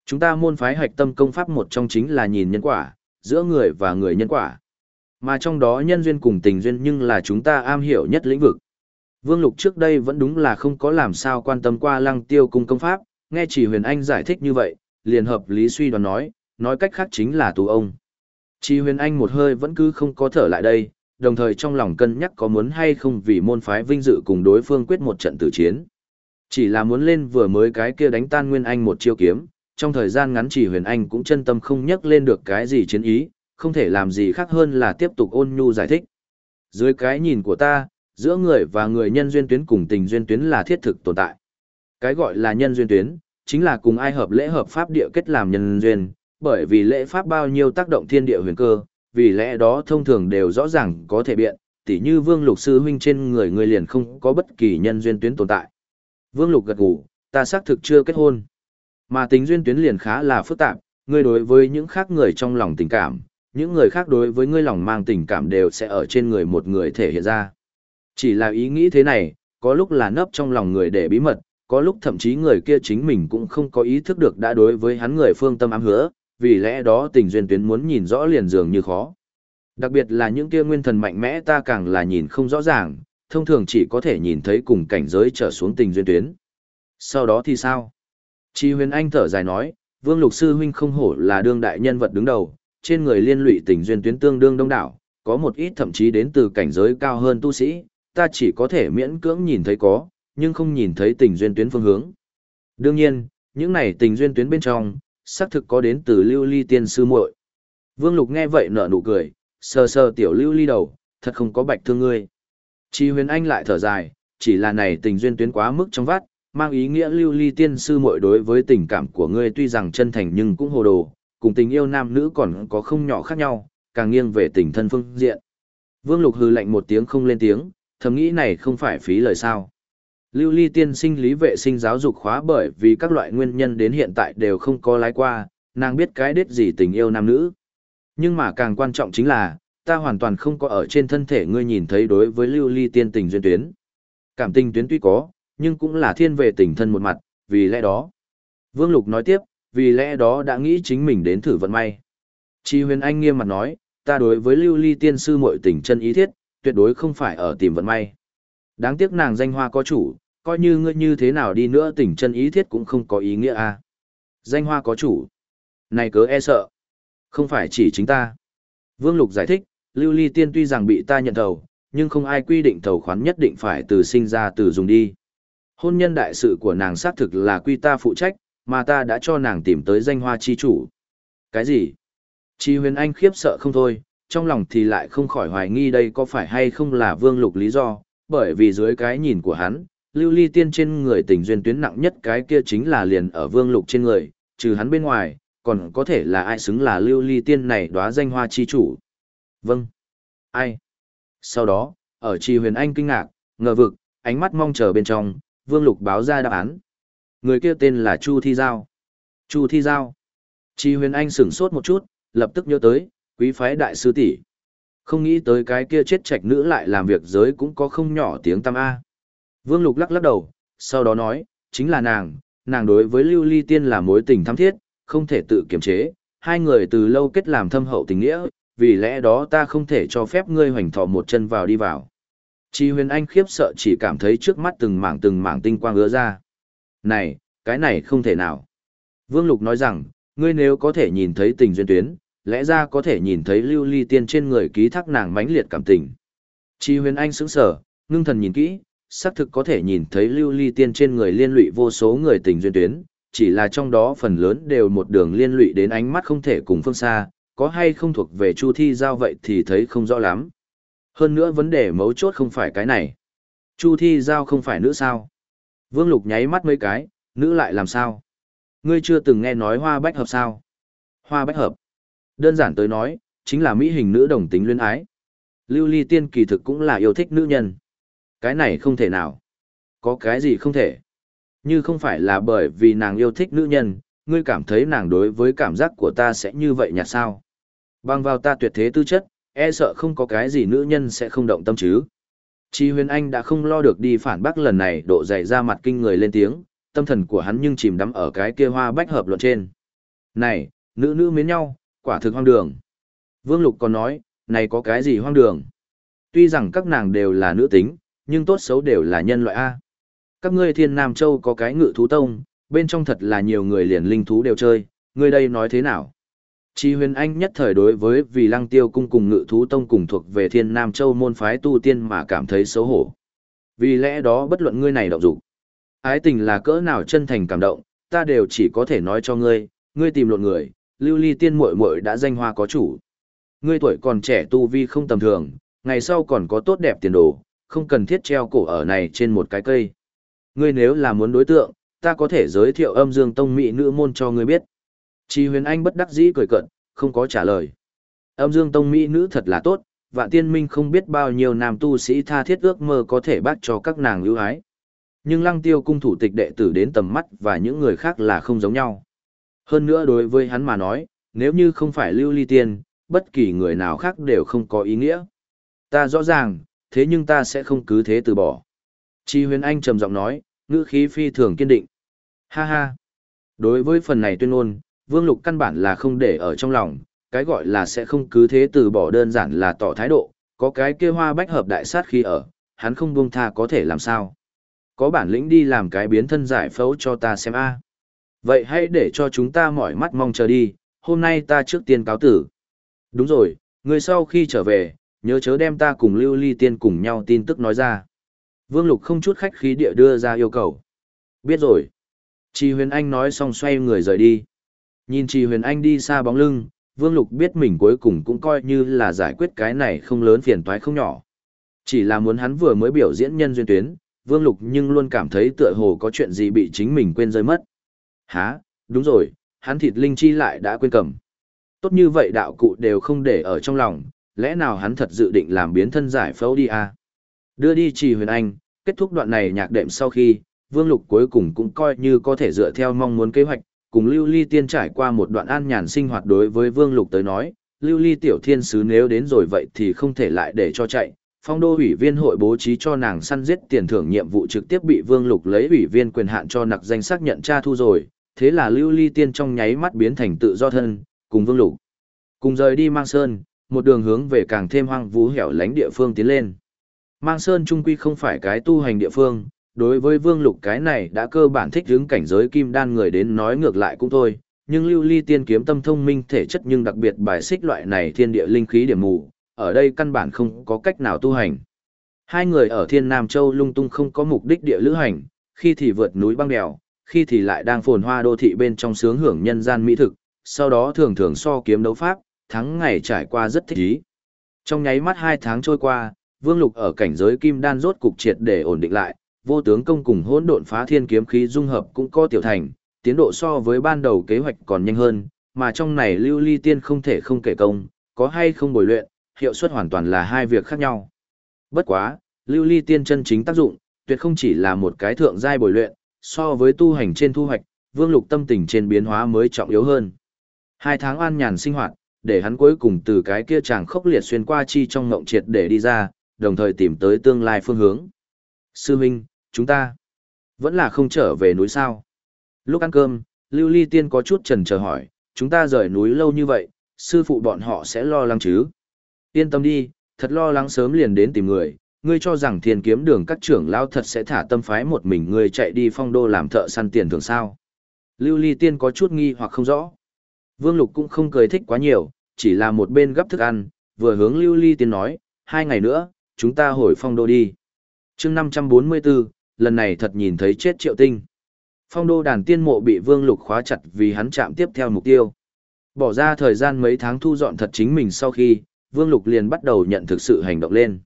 Chúng ta môn phái hạch tâm công pháp một trong chính là nhìn nhân quả, giữa người và người nhân quả. Mà trong đó nhân duyên cùng tình duyên nhưng là chúng ta am hiểu nhất lĩnh vực. Vương Lục trước đây vẫn đúng là không có làm sao quan tâm qua lăng tiêu cung công pháp, nghe chỉ huyền anh giải thích như vậy, liền hợp lý suy đoán nói, nói cách khác chính là tù ông. Chỉ huyền anh một hơi vẫn cứ không có thở lại đây, đồng thời trong lòng cân nhắc có muốn hay không vì môn phái vinh dự cùng đối phương quyết một trận tử chiến. Chỉ là muốn lên vừa mới cái kia đánh tan Nguyên Anh một chiêu kiếm, trong thời gian ngắn chỉ huyền anh cũng chân tâm không nhắc lên được cái gì chiến ý, không thể làm gì khác hơn là tiếp tục ôn nhu giải thích. Dưới cái nhìn của ta, giữa người và người nhân duyên tuyến cùng tình duyên tuyến là thiết thực tồn tại. Cái gọi là nhân duyên tuyến, chính là cùng ai hợp lễ hợp pháp địa kết làm nhân duyên, bởi vì lễ pháp bao nhiêu tác động thiên địa huyền cơ, vì lẽ đó thông thường đều rõ ràng có thể biện, tỉ như Vương Lục sư huynh trên người người liền không có bất kỳ nhân duyên tuyến tồn tại. Vương Lục gật gù, ta xác thực chưa kết hôn. Mà tính duyên tuyến liền khá là phức tạp, ngươi đối với những khác người trong lòng tình cảm, những người khác đối với ngươi lòng mang tình cảm đều sẽ ở trên người một người thể hiện ra. Chỉ là ý nghĩ thế này, có lúc là nấp trong lòng người để bí mật, có lúc thậm chí người kia chính mình cũng không có ý thức được đã đối với hắn người phương tâm ám hứa, vì lẽ đó tình duyên tuyến muốn nhìn rõ liền dường như khó. Đặc biệt là những kia nguyên thần mạnh mẽ ta càng là nhìn không rõ ràng, thông thường chỉ có thể nhìn thấy cùng cảnh giới trở xuống tình duyên tuyến. Sau đó thì sao? Chi huyền anh thở dài nói, vương lục sư huynh không hổ là đương đại nhân vật đứng đầu, trên người liên lụy tình duyên tuyến tương đương đông đảo, có một ít thậm chí đến từ cảnh giới cao hơn tu sĩ, ta chỉ có thể miễn cưỡng nhìn thấy có, nhưng không nhìn thấy tình duyên tuyến phương hướng. Đương nhiên, những này tình duyên tuyến bên trong, xác thực có đến từ lưu ly tiên sư muội. Vương Lục nghe vậy nở nụ cười, sờ sờ tiểu lưu ly đầu, thật không có bạch thương ngươi. Chi huyền anh lại thở dài, chỉ là này tình duyên tuyến quá mức trong vắt, mang ý nghĩa lưu ly tiên sư muội đối với tình cảm của ngươi tuy rằng chân thành nhưng cũng hồ đồ, cùng tình yêu nam nữ còn có không nhỏ khác nhau, càng nghiêng về tình thân phương diện. Vương Lục hừ lạnh một tiếng không lên tiếng, thầm nghĩ này không phải phí lời sao. Lưu ly tiên sinh lý vệ sinh giáo dục khóa bởi vì các loại nguyên nhân đến hiện tại đều không có lái qua, nàng biết cái đết gì tình yêu nam nữ. Nhưng mà càng quan trọng chính là, ta hoàn toàn không có ở trên thân thể ngươi nhìn thấy đối với lưu ly tiên tình duyên tuyến. Cảm tình tuyến tuy có, nhưng cũng là thiên về tình thân một mặt, vì lẽ đó. Vương Lục nói tiếp, vì lẽ đó đã nghĩ chính mình đến thử vận may. Chi huyền anh nghiêm mặt nói, ta đối với lưu ly tiên sư muội tình chân ý thiết, tuyệt đối không phải ở tìm vận may. Đáng tiếc nàng danh hoa có chủ, coi như ngươi như thế nào đi nữa tình chân ý thiết cũng không có ý nghĩa a. À. Danh hoa có chủ. Này cớ e sợ. Không phải chỉ chính ta. Vương Lục giải thích, lưu ly tiên tuy rằng bị ta nhận thầu, nhưng không ai quy định thầu khoán nhất định phải từ sinh ra từ dùng đi. Hôn nhân đại sự của nàng xác thực là quy ta phụ trách, mà ta đã cho nàng tìm tới danh hoa chi chủ. Cái gì? Chi huyền anh khiếp sợ không thôi, trong lòng thì lại không khỏi hoài nghi đây có phải hay không là vương lục lý do, bởi vì dưới cái nhìn của hắn, lưu ly tiên trên người tình duyên tuyến nặng nhất cái kia chính là liền ở vương lục trên người, trừ hắn bên ngoài, còn có thể là ai xứng là lưu ly tiên này đóa danh hoa chi chủ. Vâng. Ai? Sau đó, ở trì huyền anh kinh ngạc, ngờ vực, ánh mắt mong chờ bên trong, vương lục báo ra đáp án. Người kia tên là Chu Thi Giao. Chu Thi Giao. Trì huyền anh sửng sốt một chút, lập tức nhớ tới, quý phái đại sư tỷ Không nghĩ tới cái kia chết trạch nữ lại làm việc giới cũng có không nhỏ tiếng tăm A. Vương Lục lắc lắc đầu, sau đó nói, chính là nàng, nàng đối với Lưu Ly Tiên là mối tình thắm thiết, không thể tự kiềm chế, hai người từ lâu kết làm thâm hậu tình nghĩa, vì lẽ đó ta không thể cho phép ngươi hoành thọ một chân vào đi vào. Chi huyền anh khiếp sợ chỉ cảm thấy trước mắt từng mảng từng mảng tinh quang ứa ra. Này, cái này không thể nào. Vương Lục nói rằng, ngươi nếu có thể nhìn thấy tình duyên tuyến, lẽ ra có thể nhìn thấy lưu ly tiên trên người ký thác nàng mãnh liệt cảm tình. Chi huyền anh sững sở, ngưng thần nhìn kỹ, xác thực có thể nhìn thấy lưu ly tiên trên người liên lụy vô số người tình duyên tuyến, chỉ là trong đó phần lớn đều một đường liên lụy đến ánh mắt không thể cùng phương xa, có hay không thuộc về chu thi giao vậy thì thấy không rõ lắm. Hơn nữa vấn đề mấu chốt không phải cái này. Chu thi giao không phải nữ sao? Vương Lục nháy mắt mấy cái, nữ lại làm sao? Ngươi chưa từng nghe nói hoa bách hợp sao? Hoa bách hợp. Đơn giản tới nói, chính là mỹ hình nữ đồng tính luyến ái. Lưu ly tiên kỳ thực cũng là yêu thích nữ nhân. Cái này không thể nào. Có cái gì không thể. Như không phải là bởi vì nàng yêu thích nữ nhân, ngươi cảm thấy nàng đối với cảm giác của ta sẽ như vậy nhạt sao. Bằng vào ta tuyệt thế tư chất, e sợ không có cái gì nữ nhân sẽ không động tâm chứ. Chi huyền anh đã không lo được đi phản bác lần này độ dày ra mặt kinh người lên tiếng, tâm thần của hắn nhưng chìm đắm ở cái kia hoa bách hợp luận trên. Này, nữ nữ miến nhau, quả thực hoang đường. Vương Lục còn nói, này có cái gì hoang đường? Tuy rằng các nàng đều là nữ tính, nhưng tốt xấu đều là nhân loại A. Các ngươi thiên Nam Châu có cái ngự thú tông, bên trong thật là nhiều người liền linh thú đều chơi, ngươi đây nói thế nào? Chi huyền anh nhất thời đối với vì lăng tiêu cung cùng ngự thú tông cùng thuộc về thiên Nam Châu môn phái tu tiên mà cảm thấy xấu hổ. Vì lẽ đó bất luận ngươi này động dục Ái tình là cỡ nào chân thành cảm động, ta đều chỉ có thể nói cho ngươi, ngươi tìm lộn người, lưu ly tiên muội muội đã danh hoa có chủ. Ngươi tuổi còn trẻ tu vi không tầm thường, ngày sau còn có tốt đẹp tiền đồ, không cần thiết treo cổ ở này trên một cái cây. Ngươi nếu là muốn đối tượng, ta có thể giới thiệu âm dương tông mỹ nữ môn cho ngươi biết. Chi huyền anh bất đắc dĩ cười cận, không có trả lời. Âm dương tông mỹ nữ thật là tốt, vạn tiên minh không biết bao nhiêu nam tu sĩ tha thiết ước mơ có thể bác cho các nàng lưu ái. Nhưng lăng tiêu cung thủ tịch đệ tử đến tầm mắt và những người khác là không giống nhau. Hơn nữa đối với hắn mà nói, nếu như không phải lưu ly tiên, bất kỳ người nào khác đều không có ý nghĩa. Ta rõ ràng, thế nhưng ta sẽ không cứ thế từ bỏ. Chi huyền anh trầm giọng nói, ngữ khí phi thường kiên định. Ha ha. Đối với phần này tuyên ngôn, vương lục căn bản là không để ở trong lòng, cái gọi là sẽ không cứ thế từ bỏ đơn giản là tỏ thái độ, có cái kia hoa bách hợp đại sát khi ở, hắn không buông tha có thể làm sao. Có bản lĩnh đi làm cái biến thân giải phẫu cho ta xem a. Vậy hãy để cho chúng ta mỏi mắt mong chờ đi, hôm nay ta trước tiên cáo tử. Đúng rồi, người sau khi trở về, nhớ chớ đem ta cùng lưu ly tiên cùng nhau tin tức nói ra. Vương Lục không chút khách khí địa đưa ra yêu cầu. Biết rồi. Chi huyền anh nói xong xoay người rời đi. Nhìn Chi huyền anh đi xa bóng lưng, Vương Lục biết mình cuối cùng cũng coi như là giải quyết cái này không lớn phiền toái không nhỏ. Chỉ là muốn hắn vừa mới biểu diễn nhân duyên tuyến, Vương Lục nhưng luôn cảm thấy tựa hồ có chuyện gì bị chính mình quên rơi mất. Hả, đúng rồi, hắn thịt linh chi lại đã quên cầm. Tốt như vậy đạo cụ đều không để ở trong lòng, lẽ nào hắn thật dự định làm biến thân giải phẫu đi à? Đưa đi trì huyền anh, kết thúc đoạn này nhạc đệm sau khi, Vương Lục cuối cùng cũng coi như có thể dựa theo mong muốn kế hoạch, cùng Lưu Ly Tiên trải qua một đoạn an nhàn sinh hoạt đối với Vương Lục tới nói, Lưu Ly Tiểu Thiên Sứ nếu đến rồi vậy thì không thể lại để cho chạy. Phong đô ủy viên hội bố trí cho nàng săn giết tiền thưởng nhiệm vụ trực tiếp bị Vương Lục lấy ủy viên quyền hạn cho nặc danh xác nhận tra thu rồi, thế là Lưu Ly Tiên trong nháy mắt biến thành tự do thân, cùng Vương Lục. Cùng rời đi Mang Sơn, một đường hướng về càng thêm hoang vú hẻo lánh địa phương tiến lên. Mang Sơn trung quy không phải cái tu hành địa phương, đối với Vương Lục cái này đã cơ bản thích hướng cảnh giới kim đan người đến nói ngược lại cũng thôi, nhưng lưu ly tiên kiếm tâm thông minh thể chất nhưng đặc biệt bài xích loại này thiên địa linh khí điểm mù, ở đây căn bản không có cách nào tu hành. Hai người ở Thiên Nam Châu lung tung không có mục đích địa lữ hành, khi thì vượt núi băng đèo, khi thì lại đang phồn hoa đô thị bên trong sướng hưởng nhân gian mỹ thực, sau đó thường thường so kiếm đấu pháp, thắng ngày trải qua rất thích ý. Trong nháy mắt hai tháng trôi qua, Vương Lục ở cảnh giới kim đan rốt cục triệt để ổn định lại, vô tướng công cùng hỗn độn phá thiên kiếm khí dung hợp cũng có tiểu thành, tiến độ so với ban đầu kế hoạch còn nhanh hơn, mà trong này lưu ly tiên không thể không kể công, có hay không bồi luyện, hiệu suất hoàn toàn là hai việc khác nhau. Bất quá, lưu ly tiên chân chính tác dụng, tuyệt không chỉ là một cái thượng giai bồi luyện, so với tu hành trên thu hoạch, vương lục tâm tình trên biến hóa mới trọng yếu hơn. Hai tháng an nhàn sinh hoạt, để hắn cuối cùng từ cái kia chàng khốc liệt xuyên qua chi trong ngộng triệt để đi ra, đồng thời tìm tới tương lai phương hướng. Sư Minh, chúng ta vẫn là không trở về núi sao. Lúc ăn cơm, Lưu Ly Tiên có chút trần chờ hỏi, chúng ta rời núi lâu như vậy, sư phụ bọn họ sẽ lo lắng chứ? Yên tâm đi, thật lo lắng sớm liền đến tìm người, ngươi cho rằng thiên kiếm đường các trưởng lao thật sẽ thả tâm phái một mình ngươi chạy đi phong đô làm thợ săn tiền thường sao? Lưu Ly Tiên có chút nghi hoặc không rõ. Vương Lục cũng không cười thích quá nhiều, chỉ là một bên gấp thức ăn, vừa hướng Lưu Ly Tiên nói, hai ngày nữa, chúng ta hồi phong đô đi. chương 544, lần này thật nhìn thấy chết triệu tinh. Phong đô đàn tiên mộ bị Vương Lục khóa chặt vì hắn chạm tiếp theo mục tiêu. Bỏ ra thời gian mấy tháng thu dọn thật chính mình sau khi, Vương Lục liền bắt đầu nhận thực sự hành động lên.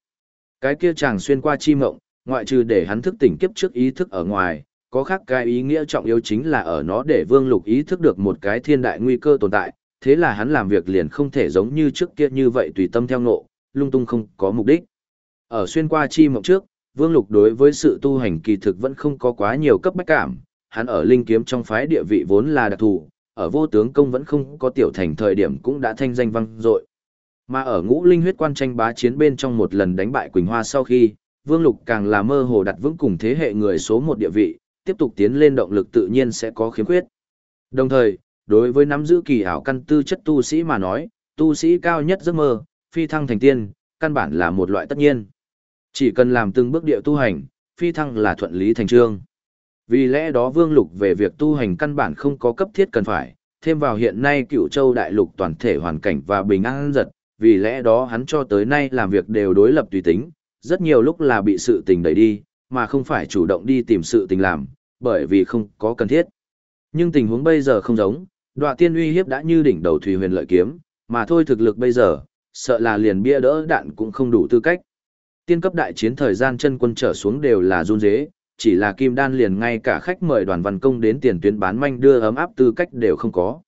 Cái kia chàng xuyên qua chi mộng, ngoại trừ để hắn thức tỉnh kiếp trước ý thức ở ngoài, có khác cái ý nghĩa trọng yếu chính là ở nó để Vương Lục ý thức được một cái thiên đại nguy cơ tồn tại, thế là hắn làm việc liền không thể giống như trước kia như vậy tùy tâm theo ngộ, lung tung không có mục đích. Ở xuyên qua chi mộng trước, Vương Lục đối với sự tu hành kỳ thực vẫn không có quá nhiều cấp bách cảm, hắn ở linh kiếm trong phái địa vị vốn là đặc thù, ở vô tướng công vẫn không có tiểu thành thời điểm cũng đã thanh danh vang dội. Mà ở ngũ linh huyết quan tranh bá chiến bên trong một lần đánh bại Quỳnh Hoa sau khi, Vương Lục càng là mơ hồ đặt vững cùng thế hệ người số một địa vị, tiếp tục tiến lên động lực tự nhiên sẽ có khiếm khuyết. Đồng thời, đối với nắm giữ kỳ ảo căn tư chất tu sĩ mà nói, tu sĩ cao nhất giấc mơ, phi thăng thành tiên, căn bản là một loại tất nhiên. Chỉ cần làm từng bước địa tu hành, phi thăng là thuận lý thành trương. Vì lẽ đó Vương Lục về việc tu hành căn bản không có cấp thiết cần phải, thêm vào hiện nay cựu châu đại lục toàn thể hoàn cảnh và bình an giật, vì lẽ đó hắn cho tới nay làm việc đều đối lập tùy tính, rất nhiều lúc là bị sự tình đẩy đi, mà không phải chủ động đi tìm sự tình làm, bởi vì không có cần thiết. Nhưng tình huống bây giờ không giống, đoạ tiên uy hiếp đã như đỉnh đầu thủy huyền lợi kiếm, mà thôi thực lực bây giờ, sợ là liền bia đỡ đạn cũng không đủ tư cách. Tiên cấp đại chiến thời gian chân quân trở xuống đều là run dế, chỉ là kim đan liền ngay cả khách mời đoàn văn công đến tiền tuyến bán manh đưa ấm áp tư cách đều không có.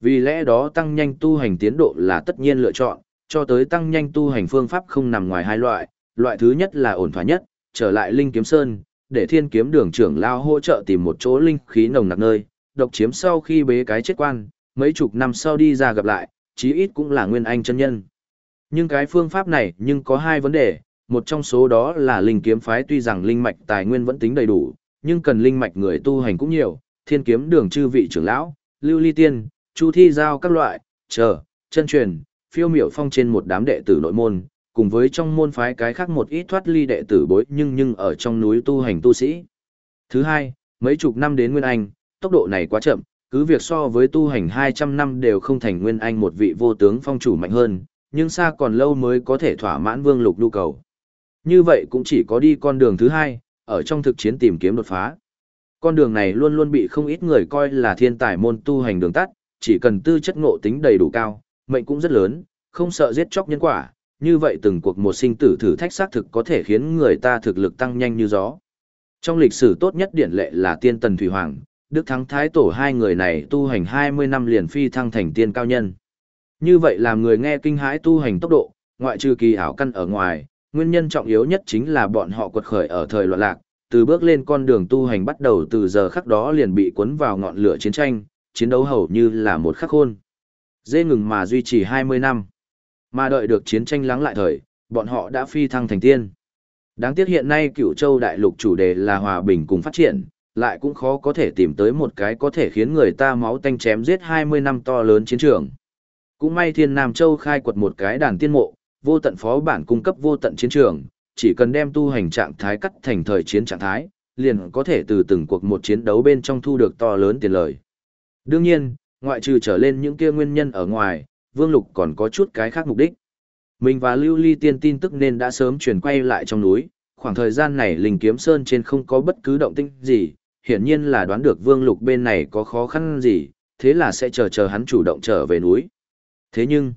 Vì lẽ đó tăng nhanh tu hành tiến độ là tất nhiên lựa chọn, cho tới tăng nhanh tu hành phương pháp không nằm ngoài hai loại, loại thứ nhất là ổn thỏa nhất, trở lại Linh Kiếm Sơn, để thiên kiếm đường trưởng lao hỗ trợ tìm một chỗ linh khí nồng nặc nơi, độc chiếm sau khi bế cái chết quan, mấy chục năm sau đi ra gặp lại, chí ít cũng là nguyên anh chân nhân. Nhưng cái phương pháp này nhưng có hai vấn đề, một trong số đó là linh kiếm phái tuy rằng linh mạch tài nguyên vẫn tính đầy đủ, nhưng cần linh mạch người tu hành cũng nhiều, thiên kiếm đường chư vị trưởng lão, lưu ly tiên, chu thi giao các loại, chờ, chân truyền, phiêu miểu phong trên một đám đệ tử nội môn, cùng với trong môn phái cái khác một ít thoát ly đệ tử bối nhưng nhưng ở trong núi tu hành tu sĩ. Thứ hai, mấy chục năm đến Nguyên Anh, tốc độ này quá chậm, cứ việc so với tu hành 200 năm đều không thành Nguyên Anh một vị vô tướng phong chủ mạnh hơn, nhưng xa còn lâu mới có thể thỏa mãn vương lục nhu cầu. Như vậy cũng chỉ có đi con đường thứ hai, ở trong thực chiến tìm kiếm đột phá. Con đường này luôn luôn bị không ít người coi là thiên tài môn tu hành đường tắt, chỉ cần tư chất ngộ tính đầy đủ cao, mệnh cũng rất lớn, không sợ giết chóc nhân quả, như vậy từng cuộc một sinh tử thử thách xác thực có thể khiến người ta thực lực tăng nhanh như gió. Trong lịch sử tốt nhất điển lệ là tiên tần Thủy Hoàng, Đức Thắng Thái Tổ hai người này tu hành 20 năm liền phi thăng thành tiên cao nhân. Như vậy làm người nghe kinh hãi tu hành tốc độ, ngoại trừ kỳ ảo căn ở ngoài, nguyên nhân trọng yếu nhất chính là bọn họ quật khởi ở thời loạn lạc, từ bước lên con đường tu hành bắt đầu từ giờ khắc đó liền bị cuốn vào ngọn lửa chiến tranh, chiến đấu hầu như là một khắc hôn. Dê ngừng mà duy trì 20 năm. Mà đợi được chiến tranh lắng lại thời, bọn họ đã phi thăng thành tiên. Đáng tiếc hiện nay cựu châu đại lục chủ đề là hòa bình cùng phát triển, lại cũng khó có thể tìm tới một cái có thể khiến người ta máu tanh chém giết 20 năm to lớn chiến trường. Cũng may thiên Nam Châu khai quật một cái đàn tiên mộ, vô tận phó bản cung cấp vô tận chiến trường, chỉ cần đem tu hành trạng thái cắt thành thời chiến trạng thái, liền có thể từ từng cuộc một chiến đấu bên trong thu được to lớn tiền lời. Đương nhiên, ngoại trừ trở lên những kia nguyên nhân ở ngoài, Vương Lục còn có chút cái khác mục đích. Mình và Lưu Ly tiên tin tức nên đã sớm chuyển quay lại trong núi, khoảng thời gian này Linh Kiếm Sơn trên không có bất cứ động tĩnh gì, hiển nhiên là đoán được Vương Lục bên này có khó khăn gì, thế là sẽ chờ chờ hắn chủ động trở về núi. Thế nhưng,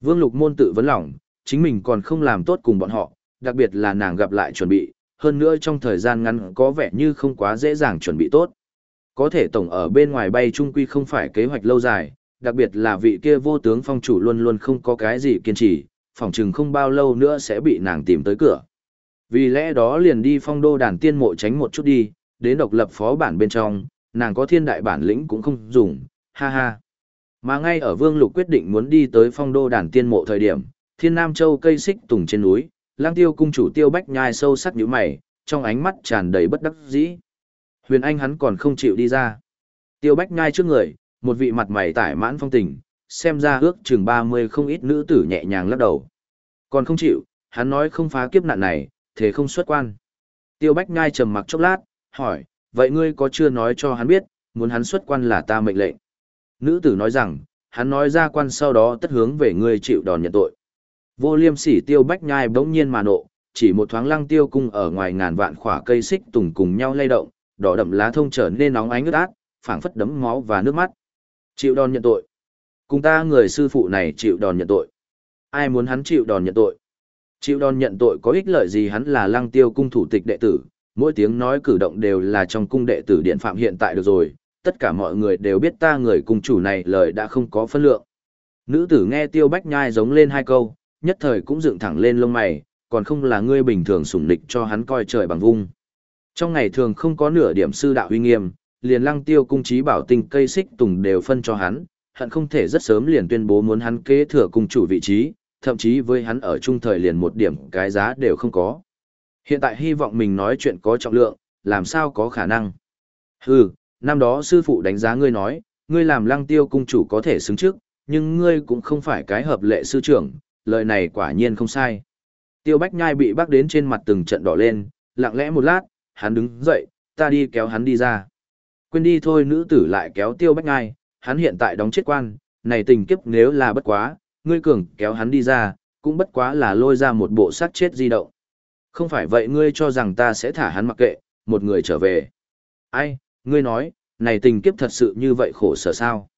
Vương Lục môn tự vấn lòng, chính mình còn không làm tốt cùng bọn họ, đặc biệt là nàng gặp lại chuẩn bị, hơn nữa trong thời gian ngắn có vẻ như không quá dễ dàng chuẩn bị tốt. Có thể tổng ở bên ngoài bay trung quy không phải kế hoạch lâu dài, đặc biệt là vị kia vô tướng phong chủ luôn luôn không có cái gì kiên trì, phòng chừng không bao lâu nữa sẽ bị nàng tìm tới cửa. Vì lẽ đó liền đi phong đô đàn tiên mộ tránh một chút đi, đến độc lập phó bản bên trong, nàng có thiên đại bản lĩnh cũng không dùng, ha ha. Mà ngay ở Vương Lục quyết định muốn đi tới phong đô đàn tiên mộ thời điểm, thiên nam châu cây xích tùng trên núi, lang tiêu cung chủ tiêu bách nhai sâu sắc như mày, trong ánh mắt tràn đầy bất đắc dĩ. Huyền Anh hắn còn không chịu đi ra. Tiêu bách nhai trước người, một vị mặt mày tải mãn phong tình, xem ra ước chừng 30 không ít nữ tử nhẹ nhàng lắc đầu. Còn không chịu, hắn nói không phá kiếp nạn này, thế không xuất quan. Tiêu Bách Nhai trầm mặc chốc lát, hỏi, vậy ngươi có chưa nói cho hắn biết, muốn hắn xuất quan là ta mệnh lệnh. Nữ tử nói rằng, hắn nói ra quan sau đó tất hướng về ngươi chịu đòn nhận tội. Vô liêm sỉ Tiêu Bách Nhai bỗng nhiên mà nộ, chỉ một thoáng lăng tiêu cung ở ngoài ngàn vạn khỏa cây xích tùng cùng nhau lay động, đỏ đậm lá thông trở nên nóng ánh ướt át, phảng phất đấm máu và nước mắt. Chịu đòn nhận tội. Cùng ta người sư phụ này chịu đòn nhận tội. Ai muốn hắn chịu đòn nhận tội? Chịu đòn nhận tội có ích lợi gì hắn là lăng tiêu cung thủ tịch đệ tử, mỗi tiếng nói cử động đều là trong cung đệ tử điện phạm hiện tại được rồi, tất cả mọi người đều biết ta người cung chủ này lời đã không có phân lượng. Nữ tử nghe tiêu bách nhai giống lên hai câu, nhất thời cũng dựng thẳng lên lông mày, còn không là ngươi bình thường sủng nịch cho hắn coi trời bằng vung. Trong ngày thường không có nửa điểm sư đạo uy nghiêm, liền lăng tiêu cung trí bảo tinh cây xích tùng đều phân cho hắn, hận không thể rất sớm liền tuyên bố muốn hắn kế thừa cung chủ vị trí, thậm chí với hắn ở trung thời liền một điểm cái giá đều không có. Hiện tại hy vọng mình nói chuyện có trọng lượng, làm sao có khả năng. Hừ, năm đó sư phụ đánh giá ngươi nói, ngươi làm lăng tiêu cung chủ có thể xứng trước, nhưng ngươi cũng không phải cái hợp lệ sư trưởng, lời này quả nhiên không sai. Tiêu Bách Nhai bị bắt đến trên mặt từng trận đỏ lên, lặng lẽ một lát, hắn đứng dậy, ta đi kéo hắn đi ra. Quên đi thôi nữ tử lại kéo tiêu bách Nhai, hắn hiện tại đóng chết quan, này tình kiếp nếu là bất quá, ngươi cường kéo hắn đi ra, cũng bất quá là lôi ra một bộ xác chết di động. Không phải vậy ngươi cho rằng ta sẽ thả hắn mặc kệ, một người trở về. Ai, ngươi nói, này tình kiếp thật sự như vậy khổ sở sao?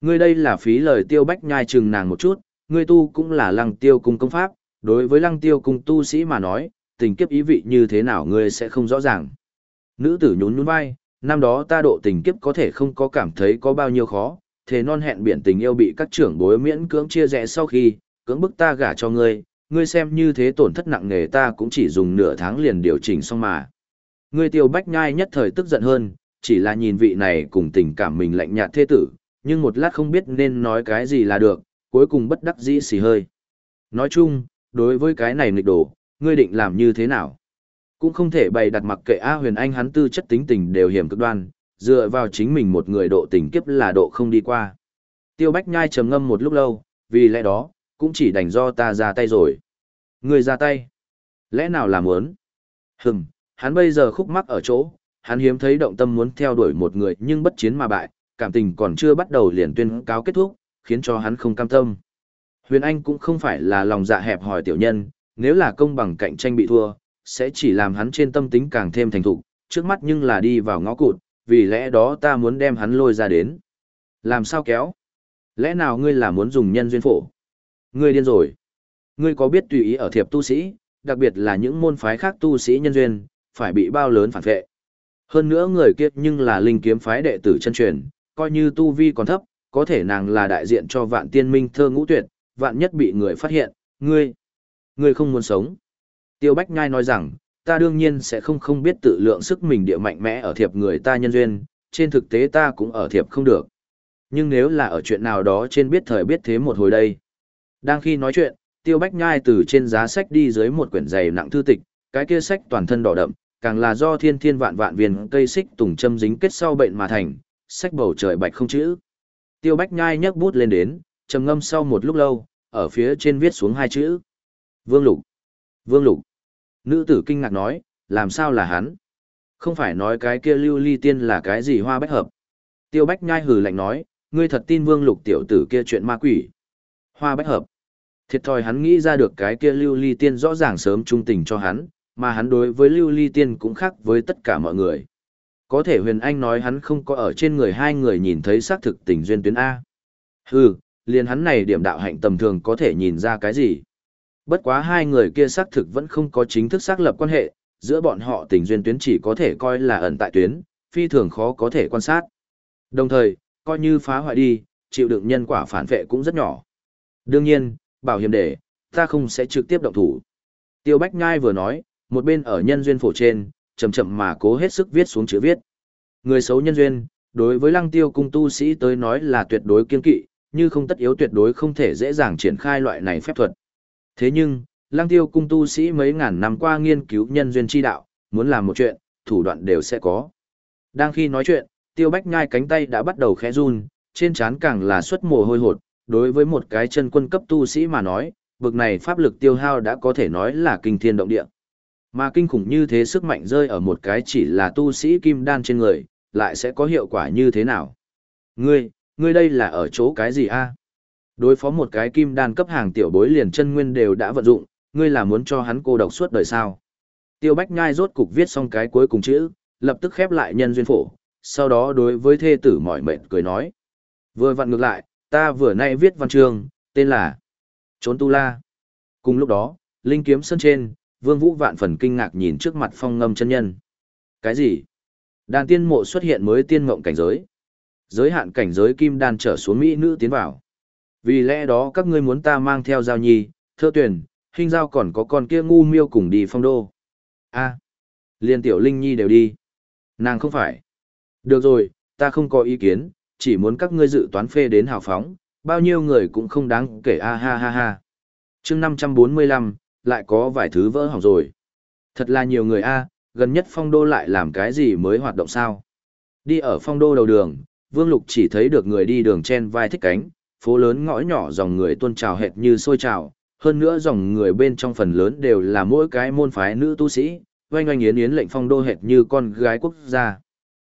Ngươi đây là phí lời tiêu bách nhai chừng nàng một chút, ngươi tu cũng là lăng tiêu cung công pháp, đối với lăng tiêu cung tu sĩ mà nói, tình kiếp ý vị như thế nào ngươi sẽ không rõ ràng. Nữ tử nhún nhún vai, năm đó ta độ tình kiếp có thể không có cảm thấy có bao nhiêu khó, thế non hẹn biển tình yêu bị các trưởng bối miễn cưỡng chia rẽ sau khi, cưỡng bức ta gả cho ngươi, ngươi xem như thế tổn thất nặng nề ta cũng chỉ dùng nửa tháng liền điều chỉnh xong mà. Ngươi tiêu bách nhai nhất thời tức giận hơn, chỉ là nhìn vị này cùng tình cảm mình lạnh nhạt thế tử, nhưng một lát không biết nên nói cái gì là được, cuối cùng bất đắc dĩ xì hơi. Nói chung, đối với cái này nghịch đổ, ngươi định làm như thế nào? Cũng không thể bày đặt mặc kệ A huyền anh hắn tư chất tính tình đều hiểm cực đoan, dựa vào chính mình một người độ tình kiếp là độ không đi qua. Tiêu Bách Nhai trầm ngâm một lúc lâu, vì lẽ đó, cũng chỉ đành do ta ra tay rồi. Người ra tay. Lẽ nào là muốn? Hừm, hắn bây giờ khúc mắc ở chỗ, hắn hiếm thấy động tâm muốn theo đuổi một người nhưng bất chiến mà bại, cảm tình còn chưa bắt đầu liền tuyên cáo kết thúc, khiến cho hắn không cam tâm. Huyền Anh cũng không phải là lòng dạ hẹp hòi tiểu nhân, nếu là công bằng cạnh tranh bị thua, sẽ chỉ làm hắn trên tâm tính càng thêm thành thục, trước mắt nhưng là đi vào ngõ cụt, vì lẽ đó ta muốn đem hắn lôi ra đến. Làm sao kéo? Lẽ nào ngươi là muốn dùng nhân duyên phổ? Ngươi điên rồi. Ngươi có biết tùy ý ở thiệp tu sĩ, đặc biệt là những môn phái khác tu sĩ nhân duyên, phải bị bao lớn phản vệ. Hơn nữa người kiếp nhưng là linh kiếm phái đệ tử chân truyền, coi như tu vi còn thấp, có thể nàng là đại diện cho vạn tiên minh thơ ngũ tuyệt, vạn nhất bị người phát hiện, ngươi, ngươi không muốn sống. Tiêu Bách Nhai nói rằng, ta đương nhiên sẽ không không biết tự lượng sức mình địa mạnh mẽ ở thiệp người ta nhân duyên, trên thực tế ta cũng ở thiệp không được. Nhưng nếu là ở chuyện nào đó trên biết thời biết thế một hồi đây. Đang khi nói chuyện, Tiêu Bách Nhai từ trên giá sách đi dưới một quyển dày nặng thư tịch, cái kia sách toàn thân đỏ đậm, càng là do thiên thiên vạn vạn viên cây xích tùng châm dính kết sau bệnh mà thành, sách bầu trời bạch không chữ. Tiêu Bách Nhai nhấc bút lên đến, trầm ngâm sau một lúc lâu, ở phía trên viết xuống hai chữ. Vương Lục. Vương Lục. Nữ tử kinh ngạc nói, làm sao là hắn? Không phải nói cái kia lưu ly tiên là cái gì hoa bách hợp. Tiêu Bách Nhai hừ lạnh nói, ngươi thật tin Vương Lục tiểu tử kia chuyện ma quỷ. Hoa bách hợp. Thiệt thòi hắn nghĩ ra được cái kia lưu ly tiên rõ ràng sớm trung tình cho hắn, mà hắn đối với lưu ly tiên cũng khác với tất cả mọi người. Có thể huyền anh nói hắn không có ở trên người hai người nhìn thấy xác thực tình duyên tuyến A. Hừ, liền hắn này điểm đạo hạnh tầm thường có thể nhìn ra cái gì. Bất quá hai người kia xác thực vẫn không có chính thức xác lập quan hệ, giữa bọn họ tình duyên tuyến chỉ có thể coi là ẩn tại tuyến, phi thường khó có thể quan sát. Đồng thời, coi như phá hoại đi, chịu đựng nhân quả phản vệ cũng rất nhỏ. Đương nhiên, bảo hiểm để, ta không sẽ trực tiếp động thủ. Tiêu Bách Nhai vừa nói, một bên ở nhân duyên phổ trên, chậm chậm mà cố hết sức viết xuống chữ viết. Người xấu nhân duyên, đối với lăng tiêu cung tu sĩ tới nói là tuyệt đối kiên kỵ, như không tất yếu tuyệt đối không thể dễ dàng triển khai loại này phép thuật. Thế nhưng, lăng tiêu cung tu sĩ mấy ngàn năm qua nghiên cứu nhân duyên chi đạo, muốn làm một chuyện, thủ đoạn đều sẽ có. Đang khi nói chuyện, tiêu bách nhai cánh tay đã bắt đầu khẽ run, trên trán càng là xuất mồ hôi hột, đối với một cái chân quân cấp tu sĩ mà nói, bực này pháp lực tiêu hao đã có thể nói là kinh thiên động địa. Mà kinh khủng như thế sức mạnh rơi ở một cái chỉ là tu sĩ kim đan trên người, lại sẽ có hiệu quả như thế nào? Ngươi, ngươi đây là ở chỗ cái gì a? Đối phó một cái kim đan cấp hàng tiểu bối liền chân nguyên đều đã vận dụng, ngươi là muốn cho hắn cô độc suốt đời sao? Tiêu Bách Nhai rốt cục viết xong cái cuối cùng chữ, lập tức khép lại nhân duyên phổ, sau đó đối với thê tử mỏi mệt cười nói. Vừa vặn ngược lại, ta vừa nay viết văn chương, tên là Trốn Tu La. Cùng lúc đó, Linh Kiếm sơn trên, Vương Vũ vạn phần kinh ngạc nhìn trước mặt phong ngâm chân nhân. Cái gì? Đàn tiên mộ xuất hiện mới tiên mộng cảnh giới. Giới hạn cảnh giới kim đan trở xuống Mỹ nữ tiến vào. Vì lẽ đó các ngươi muốn ta mang theo giao nhi, thơ tuyển, hình giao còn có con kia ngu miêu cùng đi phong đô. a à, liên tiểu linh nhi đều đi. Nàng không phải. Được rồi, ta không có ý kiến, chỉ muốn các ngươi dự toán phê đến hào phóng, bao nhiêu người cũng không đáng kể a ha ha ha. chương 545, lại có vài thứ vỡ hỏng rồi. Thật là nhiều người a gần nhất phong đô lại làm cái gì mới hoạt động sao. Đi ở phong đô đầu đường, Vương Lục chỉ thấy được người đi đường chen vai thích cánh, phố lớn ngõ nhỏ dòng người tuôn trào hệt như sôi trào, hơn nữa dòng người bên trong phần lớn đều là mỗi cái môn phái nữ tu sĩ, oanh oanh yến yến lệnh phong đô hệt như con gái quốc gia.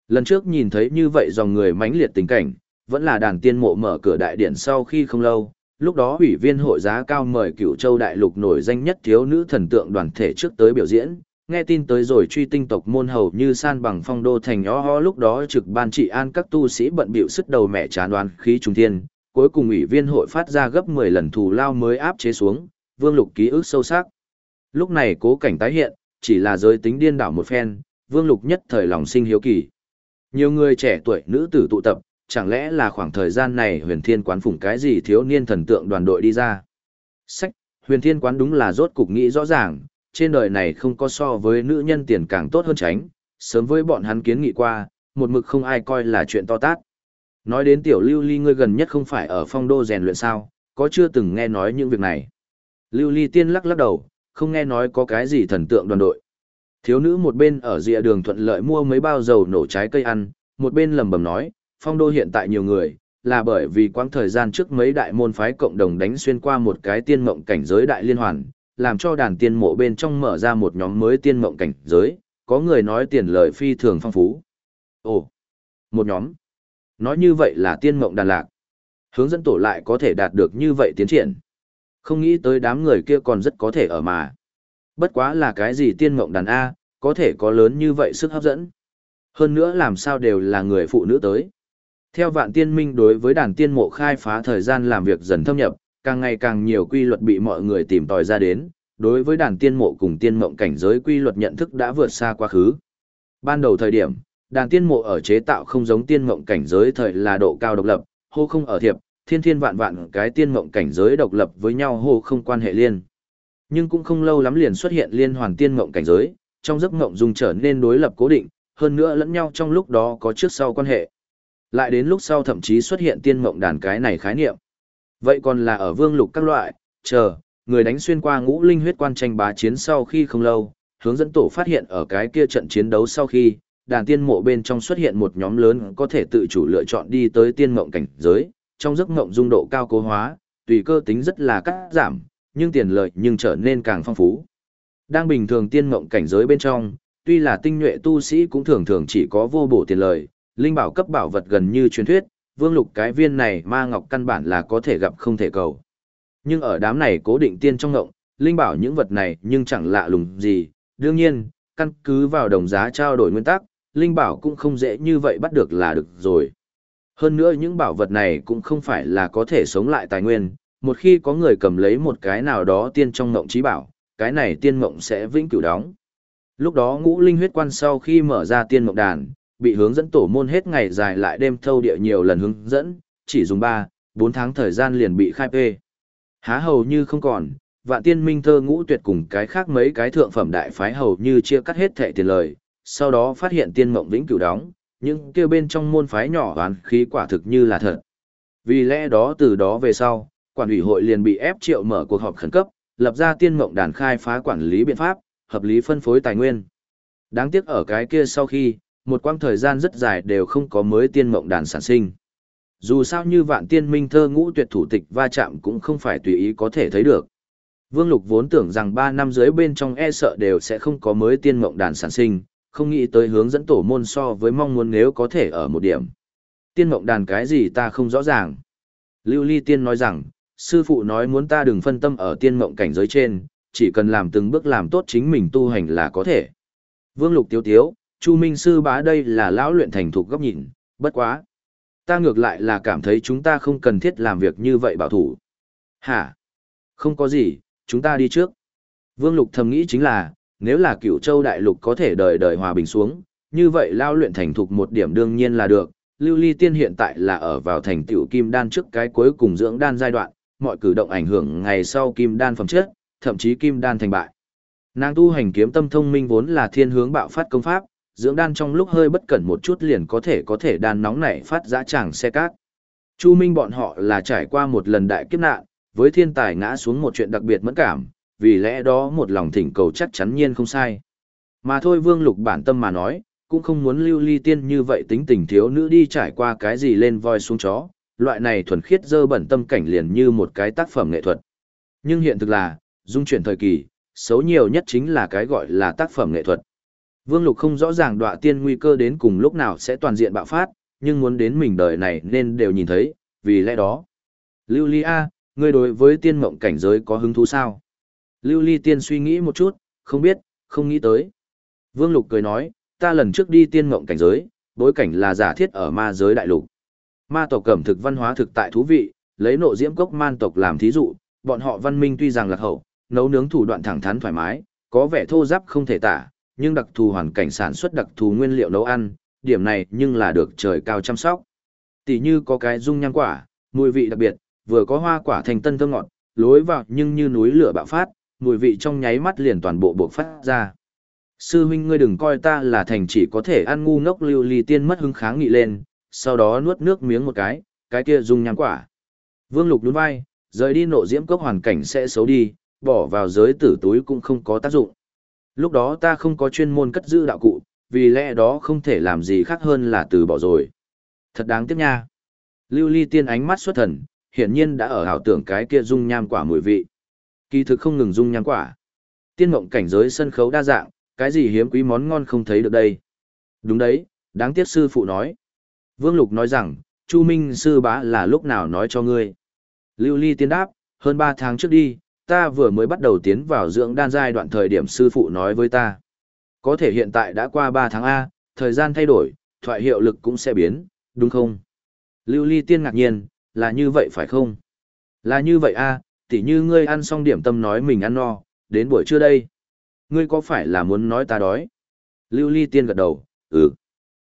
Lần trước nhìn thấy như vậy dòng người mãnh liệt tình cảnh, vẫn là đàn tiên mộ mở cửa đại điện sau khi không lâu, lúc đó ủy viên hội giá cao mời cựu châu đại lục nổi danh nhất thiếu nữ thần tượng đoàn thể trước tới biểu diễn, nghe tin tới rồi truy tinh tộc môn hầu như san bằng phong đô thành nhó ho lúc đó trực ban trị an các tu sĩ bận bịu sức đầu mẹ chán đoán khí trung thiên, cuối cùng ủy viên hội phát ra gấp 10 lần thù lao mới áp chế xuống, Vương Lục ký ức sâu sắc. Lúc này cố cảnh tái hiện, chỉ là giới tính điên đảo một phen, Vương Lục nhất thời lòng sinh hiếu kỳ. Nhiều người trẻ tuổi nữ tử tụ tập, chẳng lẽ là khoảng thời gian này huyền thiên quán phủng cái gì thiếu niên thần tượng đoàn đội đi ra. Sách, huyền thiên quán đúng là rốt cục nghĩ rõ ràng, trên đời này không có so với nữ nhân tiền càng tốt hơn tránh, sớm với bọn hắn kiến nghị qua, một mực không ai coi là chuyện to tát. Nói đến tiểu lưu ly ngươi gần nhất không phải ở phong đô rèn luyện sao, có chưa từng nghe nói những việc này. Lưu ly tiên lắc lắc đầu, không nghe nói có cái gì thần tượng đoàn đội. Thiếu nữ một bên ở rìa đường thuận lợi mua mấy bao dầu nổ trái cây ăn, một bên lầm bầm nói, phong đô hiện tại nhiều người, là bởi vì quãng thời gian trước mấy đại môn phái cộng đồng đánh xuyên qua một cái tiên mộng cảnh giới đại liên hoàn, làm cho đàn tiên mộ bên trong mở ra một nhóm mới tiên mộng cảnh giới, có người nói tiền lợi phi thường phong phú. Ồ, một nhóm. Nói như vậy là tiên mộng đàn lạc. Hướng dẫn tổ lại có thể đạt được như vậy tiến triển. Không nghĩ tới đám người kia còn rất có thể ở mà. Bất quá là cái gì tiên mộng đàn A, có thể có lớn như vậy sức hấp dẫn. Hơn nữa làm sao đều là người phụ nữ tới. Theo vạn tiên minh đối với đàn tiên mộ khai phá thời gian làm việc dần thâm nhập, càng ngày càng nhiều quy luật bị mọi người tìm tòi ra đến, đối với đàn tiên mộ cùng tiên mộng cảnh giới quy luật nhận thức đã vượt xa quá khứ. Ban đầu thời điểm, đàn tiên mộ ở chế tạo không giống tiên mộng cảnh giới thời là độ cao độc lập, hô không ở thiệp, thiên thiên vạn vạn cái tiên mộng cảnh giới độc lập với nhau hô không quan hệ liên. Nhưng cũng không lâu lắm liền xuất hiện liên hoàn tiên mộng cảnh giới, trong giấc mộng dung trở nên đối lập cố định, hơn nữa lẫn nhau trong lúc đó có trước sau quan hệ. Lại đến lúc sau thậm chí xuất hiện tiên mộng đàn cái này khái niệm. Vậy còn là ở vương lục các loại, chờ, người đánh xuyên qua ngũ linh huyết quan tranh bá chiến sau khi không lâu, hướng dẫn tổ phát hiện ở cái kia trận chiến đấu sau khi, đàn tiên mộ bên trong xuất hiện một nhóm lớn có thể tự chủ lựa chọn đi tới tiên mộng cảnh giới, trong giấc mộng dung độ cao cố hóa, tùy cơ tính rất là cắt giảm, nhưng tiền lợi nhưng trở nên càng phong phú. Đang bình thường tiên mộng cảnh giới bên trong, tuy là tinh nhuệ tu sĩ cũng thường thường chỉ có vô bổ tiền lợi, linh bảo cấp bảo vật gần như truyền thuyết, vương lục cái viên này ma ngọc căn bản là có thể gặp không thể cầu. Nhưng ở đám này cố định tiên trong ngộng, linh bảo những vật này nhưng chẳng lạ lùng gì, đương nhiên, căn cứ vào đồng giá trao đổi nguyên tắc, linh bảo cũng không dễ như vậy bắt được là được rồi. Hơn nữa những bảo vật này cũng không phải là có thể sống lại tài nguyên, một khi có người cầm lấy một cái nào đó tiên trong ngộng trí bảo, cái này tiên ngộng sẽ vĩnh cửu đóng. Lúc đó ngũ linh huyết quan sau khi mở ra tiên mộng đàn, bị hướng dẫn tổ môn hết ngày dài lại đêm thâu địa nhiều lần hướng dẫn, chỉ dùng 3, 4 tháng thời gian liền bị khai phê. Há hầu như không còn, vạn tiên minh thơ ngũ tuyệt cùng cái khác mấy cái thượng phẩm đại phái hầu như chia cắt hết thẻ tiền lời, sau đó phát hiện tiên mộng vĩnh cửu đóng, những kêu bên trong môn phái nhỏ oán khí quả thực như là thật. Vì lẽ đó từ đó về sau, quản ủy hội liền bị ép triệu mở cuộc họp khẩn cấp, lập ra tiên mộng đàn khai phá quản lý biện pháp, hợp lý phân phối tài nguyên. Đáng tiếc ở cái kia sau khi, một quãng thời gian rất dài đều không có mới tiên mộng đàn sản sinh. Dù sao như vạn tiên minh thơ ngũ tuyệt thủ tịch va chạm cũng không phải tùy ý có thể thấy được. Vương Lục vốn tưởng rằng 3 năm dưới bên trong e sợ đều sẽ không có mới tiên mộng đàn sản sinh, không nghĩ tới hướng dẫn tổ môn so với mong muốn nếu có thể ở một điểm. Tiên mộng đàn cái gì ta không rõ ràng. Lưu Ly Tiên nói rằng, sư phụ nói muốn ta đừng phân tâm ở tiên mộng cảnh giới trên, chỉ cần làm từng bước làm tốt chính mình tu hành là có thể. Vương Lục tiếu tiếu, Chu Minh sư bá đây là lão luyện thành thục góc nhìn, bất quá. Ta ngược lại là cảm thấy chúng ta không cần thiết làm việc như vậy bảo thủ. Hả? Không có gì, chúng ta đi trước. Vương Lục thầm nghĩ chính là, nếu là cựu châu đại lục có thể đời đời hòa bình xuống, như vậy lao luyện thành thục một điểm đương nhiên là được. Lưu Ly Tiên hiện tại là ở vào thành tiểu kim đan trước cái cuối cùng dưỡng đan giai đoạn, mọi cử động ảnh hưởng ngày sau kim đan phẩm chất, thậm chí kim đan thành bại. Nàng tu hành kiếm tâm thông minh vốn là thiên hướng bạo phát công pháp, dưỡng đan trong lúc hơi bất cẩn một chút liền có thể có thể đan nóng này phát dã tràng xe cát. Chu Minh bọn họ là trải qua một lần đại kiếp nạn, với thiên tài ngã xuống một chuyện đặc biệt mẫn cảm, vì lẽ đó một lòng thỉnh cầu chắc chắn nhiên không sai. Mà thôi Vương Lục bản tâm mà nói, cũng không muốn lưu ly tiên như vậy tính tình thiếu nữ đi trải qua cái gì lên voi xuống chó, loại này thuần khiết dơ bẩn tâm cảnh liền như một cái tác phẩm nghệ thuật. Nhưng hiện thực là, dung chuyển thời kỳ, xấu nhiều nhất chính là cái gọi là tác phẩm nghệ thuật. Vương Lục không rõ ràng đọa tiên nguy cơ đến cùng lúc nào sẽ toàn diện bạo phát, nhưng muốn đến mình đời này nên đều nhìn thấy, vì lẽ đó. Lưu Ly A, ngươi đối với tiên mộng cảnh giới có hứng thú sao? Lưu Ly tiên suy nghĩ một chút, không biết, không nghĩ tới. Vương Lục cười nói, ta lần trước đi tiên mộng cảnh giới, bối cảnh là giả thiết ở ma giới đại lục. Ma tộc cẩm thực văn hóa thực tại thú vị, lấy nộ diễm cốc man tộc làm thí dụ, bọn họ văn minh tuy rằng lạc hậu, nấu nướng thủ đoạn thẳng thắn thoải mái, có vẻ thô giáp không thể tả, nhưng đặc thù hoàn cảnh sản xuất đặc thù nguyên liệu nấu ăn, điểm này nhưng là được trời cao chăm sóc. Tỷ như có cái dung nhang quả, mùi vị đặc biệt, vừa có hoa quả thành tân thơm ngọt, lối vào nhưng như núi lửa bạo phát, mùi vị trong nháy mắt liền toàn bộ bộc phát ra. Sư huynh ngươi đừng coi ta là thành chỉ có thể ăn ngu ngốc lưu ly tiên mất hứng kháng nghị lên, sau đó nuốt nước miếng một cái, cái kia dung nhang quả. Vương Lục nhún vai, rời đi nộ diễm cốc hoàn cảnh sẽ xấu đi, bỏ vào giới tử túi cũng không có tác dụng. Lúc đó ta không có chuyên môn cất giữ đạo cụ, vì lẽ đó không thể làm gì khác hơn là từ bỏ rồi. Thật đáng tiếc nha. Lưu ly tiên ánh mắt xuất thần, hiển nhiên đã ở ảo tưởng cái kia dung nham quả mùi vị. Kỳ thực không ngừng dung nham quả. Tiên mộng cảnh giới sân khấu đa dạng, cái gì hiếm quý món ngon không thấy được đây. Đúng đấy, đáng tiếc sư phụ nói. Vương Lục nói rằng, Chu Minh sư bá là lúc nào nói cho ngươi. Lưu Ly tiên đáp, hơn 3 tháng trước đi, ta vừa mới bắt đầu tiến vào dưỡng đan giai đoạn thời điểm sư phụ nói với ta. Có thể hiện tại đã qua 3 tháng A, thời gian thay đổi, thoại hiệu lực cũng sẽ biến, đúng không? Lưu Ly tiên ngạc nhiên, là như vậy phải không? Là như vậy A, tỉ như ngươi ăn xong điểm tâm nói mình ăn no, đến buổi trưa đây. Ngươi có phải là muốn nói ta đói? Lưu Ly tiên gật đầu, ừ.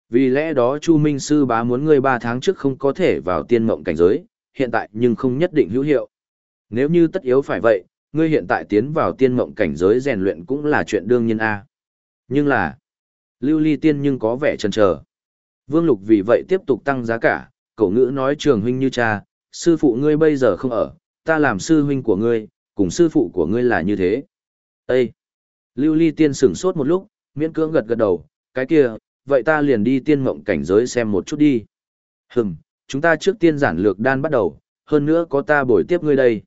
Vì lẽ đó Chu Minh Sư bá muốn ngươi 3 tháng trước không có thể vào tiên mộng cảnh giới, hiện tại nhưng không nhất định hữu hiệu. Nếu như tất yếu phải vậy, ngươi hiện tại tiến vào tiên mộng cảnh giới rèn luyện cũng là chuyện đương nhiên a. À. Nhưng là, lưu ly tiên nhưng có vẻ chần chờ. Vương Lục vì vậy tiếp tục tăng giá cả, cậu ngữ nói trường huynh như cha, sư phụ ngươi bây giờ không ở, ta làm sư huynh của ngươi, cùng sư phụ của ngươi là như thế. Ê! Lưu ly tiên sửng sốt một lúc, miễn cưỡng gật gật đầu, cái kia, vậy ta liền đi tiên mộng cảnh giới xem một chút đi. Hừm, chúng ta trước tiên giản lược đan bắt đầu, hơn nữa có ta bồi tiếp ngươi đây.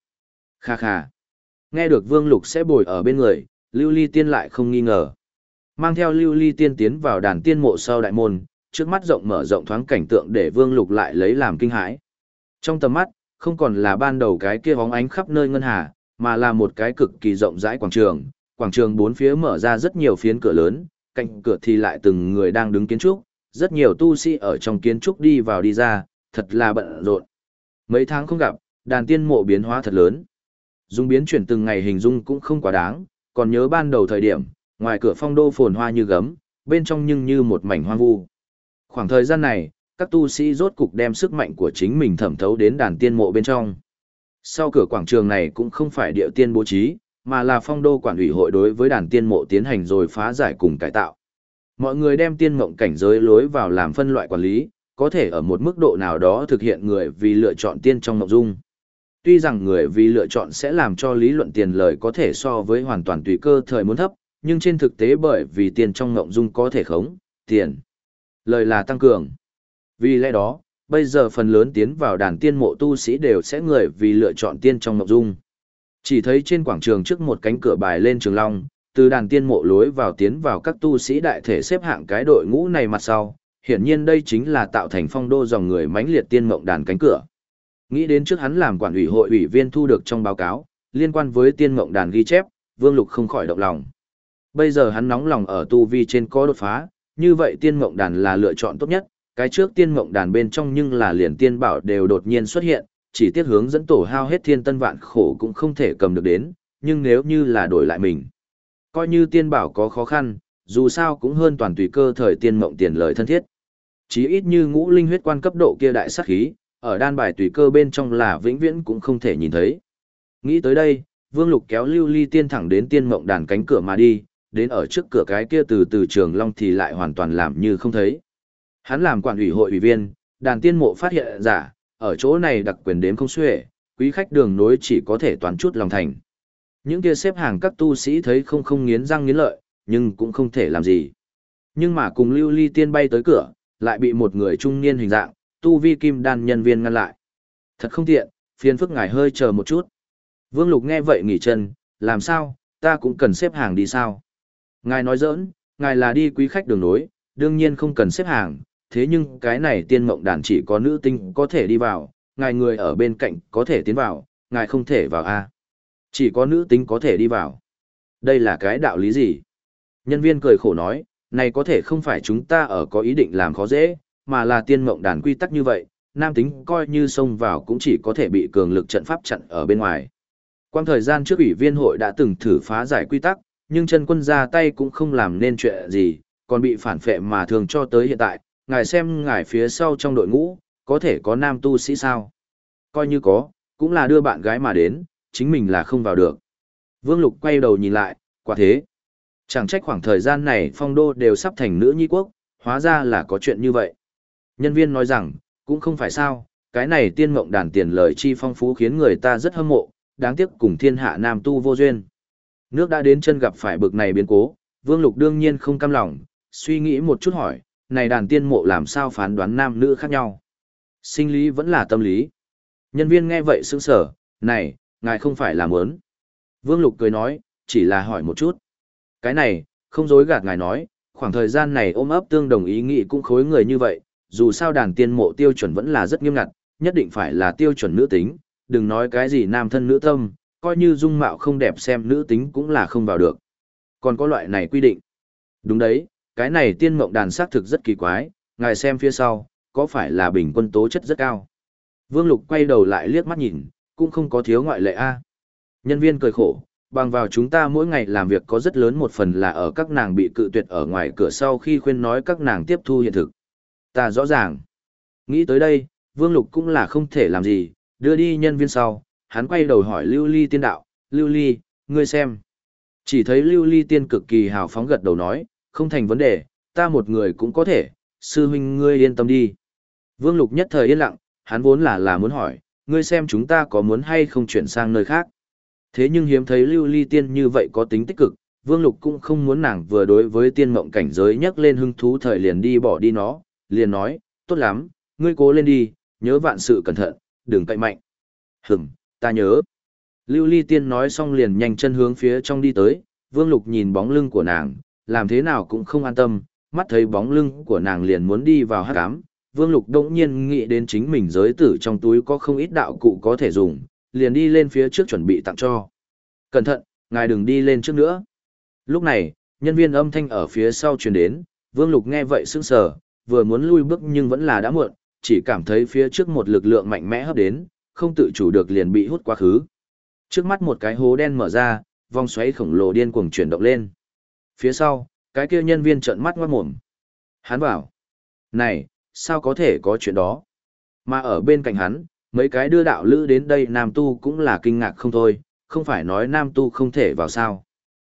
Kha kha. Nghe được Vương Lục sẽ bồi ở bên người, Lưu Ly Tiên lại không nghi ngờ. Mang theo Lưu Ly Tiên tiến vào đàn tiên mộ sau đại môn, trước mắt rộng mở rộng thoáng cảnh tượng để Vương Lục lại lấy làm kinh hãi. Trong tầm mắt, không còn là ban đầu cái kia bóng ánh khắp nơi ngân hà, mà là một cái cực kỳ rộng rãi quảng trường. Quảng trường bốn phía mở ra rất nhiều phiến cửa lớn, cạnh cửa thì lại từng người đang đứng kiến trúc, rất nhiều tu sĩ ở trong kiến trúc đi vào đi ra, thật là bận rộn. Mấy tháng không gặp, đàn tiên mộ biến hóa thật lớn. Dung biến chuyển từng ngày hình dung cũng không quá đáng, còn nhớ ban đầu thời điểm, ngoài cửa phong đô phồn hoa như gấm, bên trong nhưng như một mảnh hoang vu. Khoảng thời gian này, các tu sĩ rốt cục đem sức mạnh của chính mình thẩm thấu đến đàn tiên mộ bên trong. Sau cửa quảng trường này cũng không phải địa tiên bố trí, mà là phong đô quản ủy hội đối với đàn tiên mộ tiến hành rồi phá giải cùng cải tạo. Mọi người đem tiên mộng cảnh giới lối vào làm phân loại quản lý, có thể ở một mức độ nào đó thực hiện người vì lựa chọn tiên trong mộng dung. Tuy rằng người vì lựa chọn sẽ làm cho lý luận tiền lời có thể so với hoàn toàn tùy cơ thời muốn thấp, nhưng trên thực tế bởi vì tiền trong ngộng dung có thể khống, tiền. Lời là tăng cường. Vì lẽ đó, bây giờ phần lớn tiến vào đàn tiên mộ tu sĩ đều sẽ người vì lựa chọn tiên trong ngọc dung. Chỉ thấy trên quảng trường trước một cánh cửa bài lên trường long, từ đàn tiên mộ lối vào tiến vào các tu sĩ đại thể xếp hạng cái đội ngũ này mặt sau, hiển nhiên đây chính là tạo thành phong đô dòng người mãnh liệt tiên mộng đàn cánh cửa. Nghĩ đến trước hắn làm quản ủy hội ủy viên thu được trong báo cáo, liên quan với tiên mộng đàn ghi chép, Vương Lục không khỏi động lòng. Bây giờ hắn nóng lòng ở tu vi trên có đột phá, như vậy tiên mộng đàn là lựa chọn tốt nhất, cái trước tiên mộng đàn bên trong nhưng là liền tiên bảo đều đột nhiên xuất hiện, chỉ tiếc hướng dẫn tổ hao hết thiên tân vạn khổ cũng không thể cầm được đến, nhưng nếu như là đổi lại mình. Coi như tiên bảo có khó khăn, dù sao cũng hơn toàn tùy cơ thời tiên mộng tiền lời thân thiết. Chí ít như ngũ linh huyết quan cấp độ kia đại sát khí, ở đan bài tùy cơ bên trong là vĩnh viễn cũng không thể nhìn thấy. Nghĩ tới đây, Vương Lục kéo Lưu Ly Tiên thẳng đến tiên mộng đàn cánh cửa mà đi, đến ở trước cửa cái kia từ từ trường long thì lại hoàn toàn làm như không thấy. Hắn làm quản ủy hội ủy viên, đàn tiên mộ phát hiện giả, ở chỗ này đặc quyền đếm không xuể, quý khách đường nối chỉ có thể toàn chút lòng thành. Những kia xếp hàng các tu sĩ thấy không không nghiến răng nghiến lợi, nhưng cũng không thể làm gì. Nhưng mà cùng Lưu Ly Tiên bay tới cửa, lại bị một người trung niên hình dạng, tu vi kim đan nhân viên ngăn lại. Thật không tiện, phiền phức ngài hơi chờ một chút. Vương Lục nghe vậy nghỉ chân, làm sao, ta cũng cần xếp hàng đi sao? Ngài nói giỡn, ngài là đi quý khách đường nối, đương nhiên không cần xếp hàng, thế nhưng cái này tiên mộng đàn chỉ có nữ tinh có thể đi vào, ngài người ở bên cạnh có thể tiến vào, ngài không thể vào a. Chỉ có nữ tính có thể đi vào. Đây là cái đạo lý gì? Nhân viên cười khổ nói, này có thể không phải chúng ta ở có ý định làm khó dễ, mà là tiên mộng đàn quy tắc như vậy, nam tính coi như xông vào cũng chỉ có thể bị cường lực trận pháp chặn ở bên ngoài. Quang thời gian trước ủy viên hội đã từng thử phá giải quy tắc, nhưng chân quân ra tay cũng không làm nên chuyện gì, còn bị phản phệ mà thường cho tới hiện tại, ngài xem ngài phía sau trong đội ngũ, có thể có nam tu sĩ sao? Coi như có, cũng là đưa bạn gái mà đến, chính mình là không vào được. Vương Lục quay đầu nhìn lại, quả thế. Chẳng trách khoảng thời gian này phong đô đều sắp thành nữ nhi quốc, hóa ra là có chuyện như vậy. Nhân viên nói rằng, cũng không phải sao, cái này tiên mộng đàn tiền lời chi phong phú khiến người ta rất hâm mộ, đáng tiếc cùng thiên hạ nam tu vô duyên. Nước đã đến chân gặp phải bực này biến cố, Vương Lục đương nhiên không cam lòng, suy nghĩ một chút hỏi, này đàn tiên mộ làm sao phán đoán nam nữ khác nhau? Sinh lý vẫn là tâm lý. Nhân viên nghe vậy sững sở, này, ngài không phải làm ớn. Vương Lục cười nói, chỉ là hỏi một chút. Cái này, không dối gạt ngài nói, khoảng thời gian này ôm ấp tương đồng ý nghĩ cũng khối người như vậy, dù sao đàn tiên mộ tiêu chuẩn vẫn là rất nghiêm ngặt, nhất định phải là tiêu chuẩn nữ tính, đừng nói cái gì nam thân nữ tâm, coi như dung mạo không đẹp xem nữ tính cũng là không vào được. Còn có loại này quy định. Đúng đấy, cái này tiên mộng đàn xác thực rất kỳ quái, ngài xem phía sau, có phải là bình quân tố chất rất cao. Vương Lục quay đầu lại liếc mắt nhìn, cũng không có thiếu ngoại lệ a. Nhân viên cười khổ, bằng vào chúng ta mỗi ngày làm việc có rất lớn một phần là ở các nàng bị cự tuyệt ở ngoài cửa sau khi khuyên nói các nàng tiếp thu hiện thực. Ta rõ ràng. Nghĩ tới đây, Vương Lục cũng là không thể làm gì, đưa đi nhân viên sau, hắn quay đầu hỏi Lưu Ly tiên đạo, Lưu Ly, ngươi xem. Chỉ thấy Lưu Ly tiên cực kỳ hào phóng gật đầu nói, không thành vấn đề, ta một người cũng có thể, sư huynh ngươi yên tâm đi. Vương Lục nhất thời yên lặng, hắn vốn là là muốn hỏi, ngươi xem chúng ta có muốn hay không chuyển sang nơi khác. Thế nhưng hiếm thấy lưu ly tiên như vậy có tính tích cực, Vương Lục cũng không muốn nàng vừa đối với tiên mộng cảnh giới nhắc lên hứng thú thời liền đi bỏ đi nó, liền nói, tốt lắm, ngươi cố lên đi, nhớ vạn sự cẩn thận, đừng cậy mạnh. Hửm, ta nhớ. Lưu ly tiên nói xong liền nhanh chân hướng phía trong đi tới, Vương Lục nhìn bóng lưng của nàng, làm thế nào cũng không an tâm, mắt thấy bóng lưng của nàng liền muốn đi vào hát cám. Vương Lục đỗng nhiên nghĩ đến chính mình giới tử trong túi có không ít đạo cụ có thể dùng, liền đi lên phía trước chuẩn bị tặng cho. Cẩn thận, ngài đừng đi lên trước nữa. Lúc này, nhân viên âm thanh ở phía sau truyền đến, Vương Lục nghe vậy sững sờ, vừa muốn lui bước nhưng vẫn là đã muộn, chỉ cảm thấy phía trước một lực lượng mạnh mẽ hấp đến, không tự chủ được liền bị hút quá khứ. Trước mắt một cái hố đen mở ra, vòng xoáy khổng lồ điên cuồng chuyển động lên. Phía sau, cái kia nhân viên trợn mắt ngoát mồm. Hắn bảo, này, sao có thể có chuyện đó? Mà ở bên cạnh hắn, mấy cái đưa đạo lữ đến đây nam tu cũng là kinh ngạc không thôi, không phải nói nam tu không thể vào sao.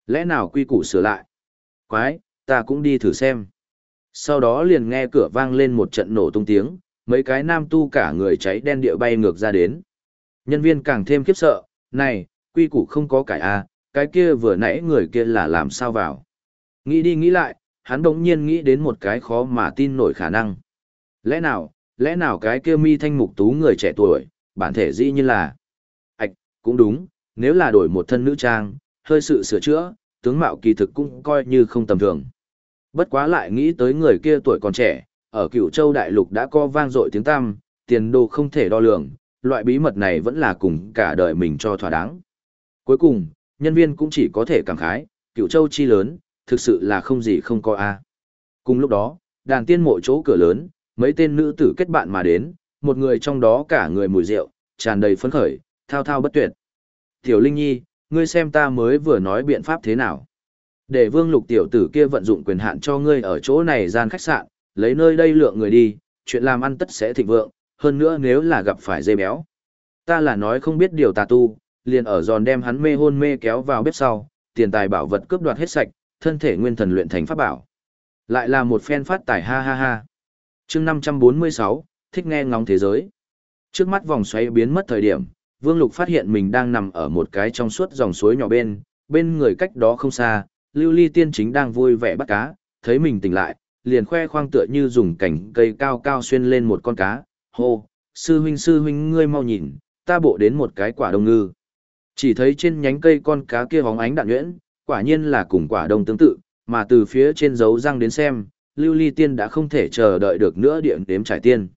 Lẽ nào quy củ sửa lại? Quái, ta cũng đi thử xem. Sau đó liền nghe cửa vang lên một trận nổ tung tiếng, mấy cái nam tu cả người cháy đen địa bay ngược ra đến. Nhân viên càng thêm khiếp sợ, này, quy củ không có cải a, à, cái kia vừa nãy người kia là làm sao vào. Nghĩ đi nghĩ lại, hắn đống nhiên nghĩ đến một cái khó mà tin nổi khả năng. Lẽ nào, lẽ nào cái kia mi thanh mục tú người trẻ tuổi, bản thể dĩ như là... Ảch, cũng đúng, nếu là đổi một thân nữ trang, hơi sự sửa chữa, tướng mạo kỳ thực cũng coi như không tầm thường. Bất quá lại nghĩ tới người kia tuổi còn trẻ, ở cựu châu đại lục đã co vang dội tiếng tăm, tiền đồ không thể đo lường, loại bí mật này vẫn là cùng cả đời mình cho thỏa đáng. Cuối cùng, nhân viên cũng chỉ có thể cảm khái, cựu châu chi lớn, thực sự là không gì không có a. Cùng lúc đó, đàn tiên mộ chỗ cửa lớn, mấy tên nữ tử kết bạn mà đến, một người trong đó cả người mùi rượu, tràn đầy phấn khởi, thao thao bất tuyệt. Tiểu Linh Nhi, ngươi xem ta mới vừa nói biện pháp thế nào. Để vương lục tiểu tử kia vận dụng quyền hạn cho ngươi ở chỗ này gian khách sạn, lấy nơi đây lượng người đi, chuyện làm ăn tất sẽ thịnh vượng, hơn nữa nếu là gặp phải dây béo. Ta là nói không biết điều tà tu, liền ở giòn đem hắn mê hôn mê kéo vào bếp sau, tiền tài bảo vật cướp đoạt hết sạch, thân thể nguyên thần luyện thành pháp bảo. Lại là một phen phát tài ha ha ha chương 546, thích nghe ngóng thế giới. Trước mắt vòng xoáy biến mất thời điểm, Vương Lục phát hiện mình đang nằm ở một cái trong suốt dòng suối nhỏ bên, bên người cách đó không xa, Lưu Ly Tiên chính đang vui vẻ bắt cá, thấy mình tỉnh lại, liền khoe khoang tựa như dùng cảnh cây cao cao xuyên lên một con cá, hô, sư huynh sư huynh ngươi mau nhìn, ta bộ đến một cái quả đông ngư. Chỉ thấy trên nhánh cây con cá kia hóng ánh đạn nhuyễn, quả nhiên là cùng quả đông tương tự, mà từ phía trên dấu răng đến xem, lưu ly tiên đã không thể chờ đợi được nữa điện đếm trải tiên.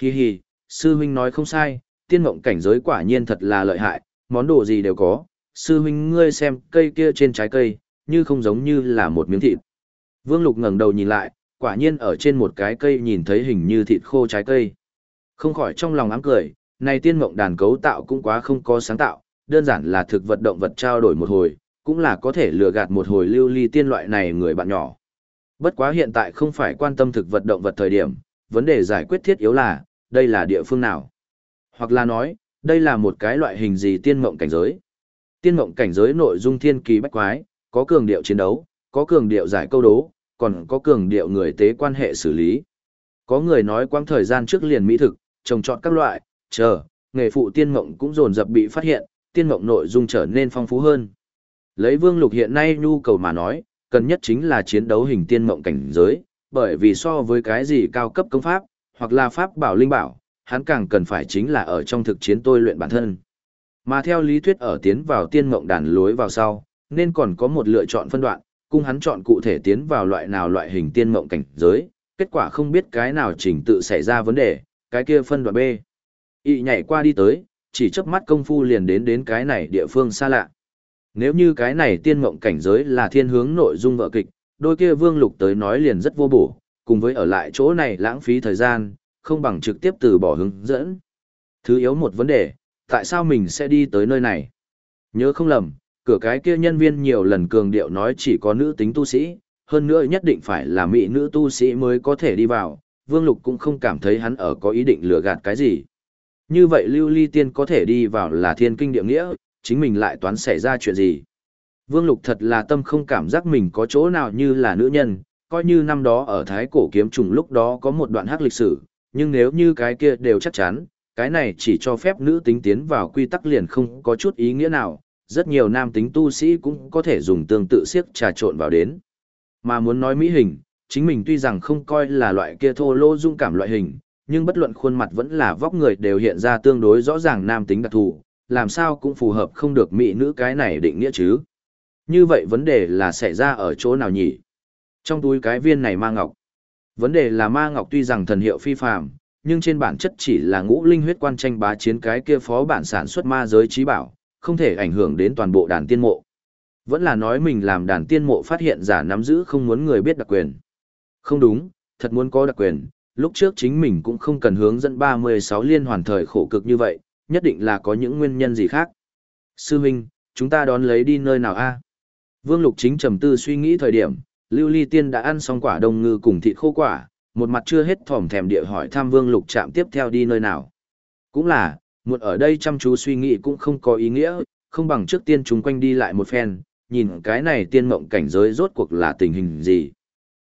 Hi hi, sư huynh nói không sai, tiên mộng cảnh giới quả nhiên thật là lợi hại, món đồ gì đều có, sư huynh ngươi xem cây kia trên trái cây, như không giống như là một miếng thịt. Vương Lục ngẩng đầu nhìn lại, quả nhiên ở trên một cái cây nhìn thấy hình như thịt khô trái cây. Không khỏi trong lòng ám cười, này tiên mộng đàn cấu tạo cũng quá không có sáng tạo, đơn giản là thực vật động vật trao đổi một hồi, cũng là có thể lừa gạt một hồi lưu ly tiên loại này người bạn nhỏ. Bất quá hiện tại không phải quan tâm thực vật động vật thời điểm, vấn đề giải quyết thiết yếu là, đây là địa phương nào? Hoặc là nói, đây là một cái loại hình gì tiên mộng cảnh giới? Tiên mộng cảnh giới nội dung thiên kỳ bách quái, có cường điệu chiến đấu, có cường điệu giải câu đố, còn có cường điệu người tế quan hệ xử lý. Có người nói quãng thời gian trước liền mỹ thực, trồng trọt các loại, chờ, nghề phụ tiên mộng cũng dồn dập bị phát hiện, tiên mộng nội dung trở nên phong phú hơn. Lấy Vương Lục hiện nay nhu cầu mà nói, cần nhất chính là chiến đấu hình tiên mộng cảnh giới, bởi vì so với cái gì cao cấp công pháp, hoặc là pháp bảo linh bảo, hắn càng cần phải chính là ở trong thực chiến tôi luyện bản thân. Mà theo lý thuyết ở tiến vào tiên mộng đàn lối vào sau, nên còn có một lựa chọn phân đoạn, cung hắn chọn cụ thể tiến vào loại nào loại hình tiên mộng cảnh giới, kết quả không biết cái nào trình tự xảy ra vấn đề, cái kia phân đoạn B. Y nhảy qua đi tới, chỉ chớp mắt công phu liền đến đến cái này địa phương xa lạ. Nếu như cái này tiên mộng cảnh giới là thiên hướng nội dung vợ kịch, đôi kia vương lục tới nói liền rất vô bổ, cùng với ở lại chỗ này lãng phí thời gian, không bằng trực tiếp từ bỏ hướng dẫn. Thứ yếu một vấn đề, tại sao mình sẽ đi tới nơi này? Nhớ không lầm, cửa cái kia nhân viên nhiều lần cường điệu nói chỉ có nữ tính tu sĩ, hơn nữa nhất định phải là mỹ nữ tu sĩ mới có thể đi vào, Vương Lục cũng không cảm thấy hắn ở có ý định lừa gạt cái gì. Như vậy Lưu Ly Tiên có thể đi vào là thiên kinh địa nghĩa, chính mình lại toán xảy ra chuyện gì. Vương Lục thật là tâm không cảm giác mình có chỗ nào như là nữ nhân, coi như năm đó ở Thái Cổ Kiếm Trùng lúc đó có một đoạn hắc lịch sử, nhưng nếu như cái kia đều chắc chắn, cái này chỉ cho phép nữ tính tiến vào quy tắc liền không có chút ý nghĩa nào, rất nhiều nam tính tu sĩ cũng có thể dùng tương tự siếc trà trộn vào đến. Mà muốn nói mỹ hình, chính mình tuy rằng không coi là loại kia thô lô dung cảm loại hình, nhưng bất luận khuôn mặt vẫn là vóc người đều hiện ra tương đối rõ ràng nam tính đặc thù, làm sao cũng phù hợp không được mỹ nữ cái này định nghĩa chứ. Như vậy vấn đề là xảy ra ở chỗ nào nhỉ? Trong túi cái viên này ma ngọc. Vấn đề là ma ngọc tuy rằng thần hiệu phi phàm, nhưng trên bản chất chỉ là ngũ linh huyết quan tranh bá chiến cái kia phó bản sản xuất ma giới trí bảo, không thể ảnh hưởng đến toàn bộ đàn tiên mộ. Vẫn là nói mình làm đàn tiên mộ phát hiện giả nắm giữ không muốn người biết đặc quyền. Không đúng, thật muốn có đặc quyền, lúc trước chính mình cũng không cần hướng dẫn 36 liên hoàn thời khổ cực như vậy, nhất định là có những nguyên nhân gì khác. Sư Minh, chúng ta đón lấy đi nơi nào a? Vương Lục chính trầm tư suy nghĩ thời điểm, Lưu Ly Tiên đã ăn xong quả đông ngư cùng thịt khô quả, một mặt chưa hết thỏm thèm địa hỏi thăm Vương Lục chạm tiếp theo đi nơi nào. Cũng là, muộn ở đây chăm chú suy nghĩ cũng không có ý nghĩa, không bằng trước tiên chúng quanh đi lại một phen, nhìn cái này tiên mộng cảnh giới rốt cuộc là tình hình gì.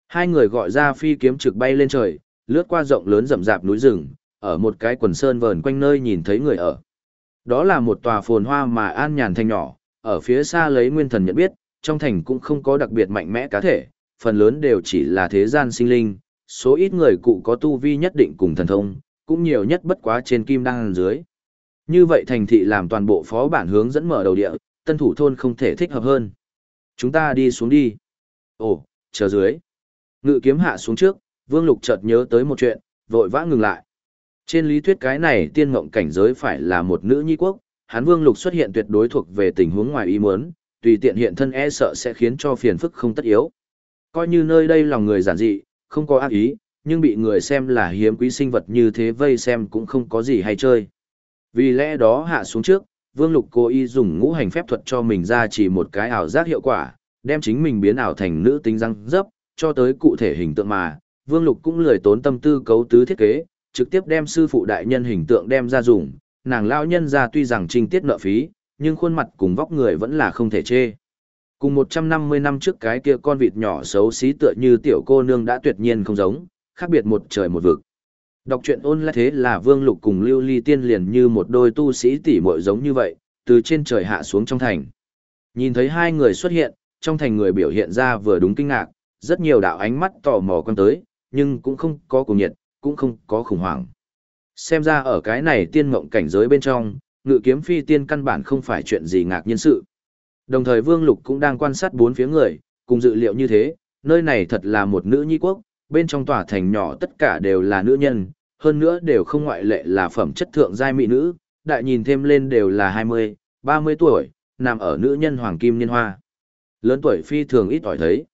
Hai người gọi ra phi kiếm trực bay lên trời, lướt qua rộng lớn rậm rạp núi rừng, ở một cái quần sơn vờn quanh nơi nhìn thấy người ở. Đó là một tòa phồn hoa mà an nhàn thành nhỏ, ở phía xa lấy nguyên thần nhận biết, trong thành cũng không có đặc biệt mạnh mẽ cá thể, phần lớn đều chỉ là thế gian sinh linh, số ít người cụ có tu vi nhất định cùng thần thông, cũng nhiều nhất bất quá trên kim đăng dưới. Như vậy thành thị làm toàn bộ phó bản hướng dẫn mở đầu địa, tân thủ thôn không thể thích hợp hơn. Chúng ta đi xuống đi. Ồ, chờ dưới. Ngự kiếm hạ xuống trước, Vương Lục chợt nhớ tới một chuyện, vội vã ngừng lại. Trên lý thuyết cái này tiên ngộng cảnh giới phải là một nữ nhi quốc, hắn Vương Lục xuất hiện tuyệt đối thuộc về tình huống ngoài ý muốn, tùy tiện hiện thân e sợ sẽ khiến cho phiền phức không tất yếu. Coi như nơi đây lòng người giản dị, không có ác ý, nhưng bị người xem là hiếm quý sinh vật như thế vây xem cũng không có gì hay chơi. Vì lẽ đó hạ xuống trước, Vương Lục cố ý dùng ngũ hành phép thuật cho mình ra chỉ một cái ảo giác hiệu quả, đem chính mình biến ảo thành nữ tính răng dấp, cho tới cụ thể hình tượng mà, Vương Lục cũng lười tốn tâm tư cấu tứ thiết kế, trực tiếp đem sư phụ đại nhân hình tượng đem ra dùng, nàng lão nhân ra tuy rằng trinh tiết nợ phí, nhưng khuôn mặt cùng vóc người vẫn là không thể chê. Cùng 150 năm trước cái kia con vịt nhỏ xấu xí tựa như tiểu cô nương đã tuyệt nhiên không giống, khác biệt một trời một vực. Đọc truyện ôn lại thế là Vương Lục cùng Lưu Ly Tiên liền như một đôi tu sĩ tỷ muội giống như vậy, từ trên trời hạ xuống trong thành. Nhìn thấy hai người xuất hiện, trong thành người biểu hiện ra vừa đúng kinh ngạc, rất nhiều đạo ánh mắt tò mò quan tới, nhưng cũng không có cuồng nhiệt, cũng không có khủng hoảng. Xem ra ở cái này tiên mộng cảnh giới bên trong, ngự kiếm phi tiên căn bản không phải chuyện gì ngạc nhiên sự. Đồng thời Vương Lục cũng đang quan sát bốn phía người, cùng dự liệu như thế, nơi này thật là một nữ nhi quốc, bên trong tòa thành nhỏ tất cả đều là nữ nhân, hơn nữa đều không ngoại lệ là phẩm chất thượng giai mỹ nữ, đại nhìn thêm lên đều là 20, 30 tuổi, nằm ở nữ nhân hoàng kim niên hoa. Lớn tuổi phi thường ít ỏi thấy.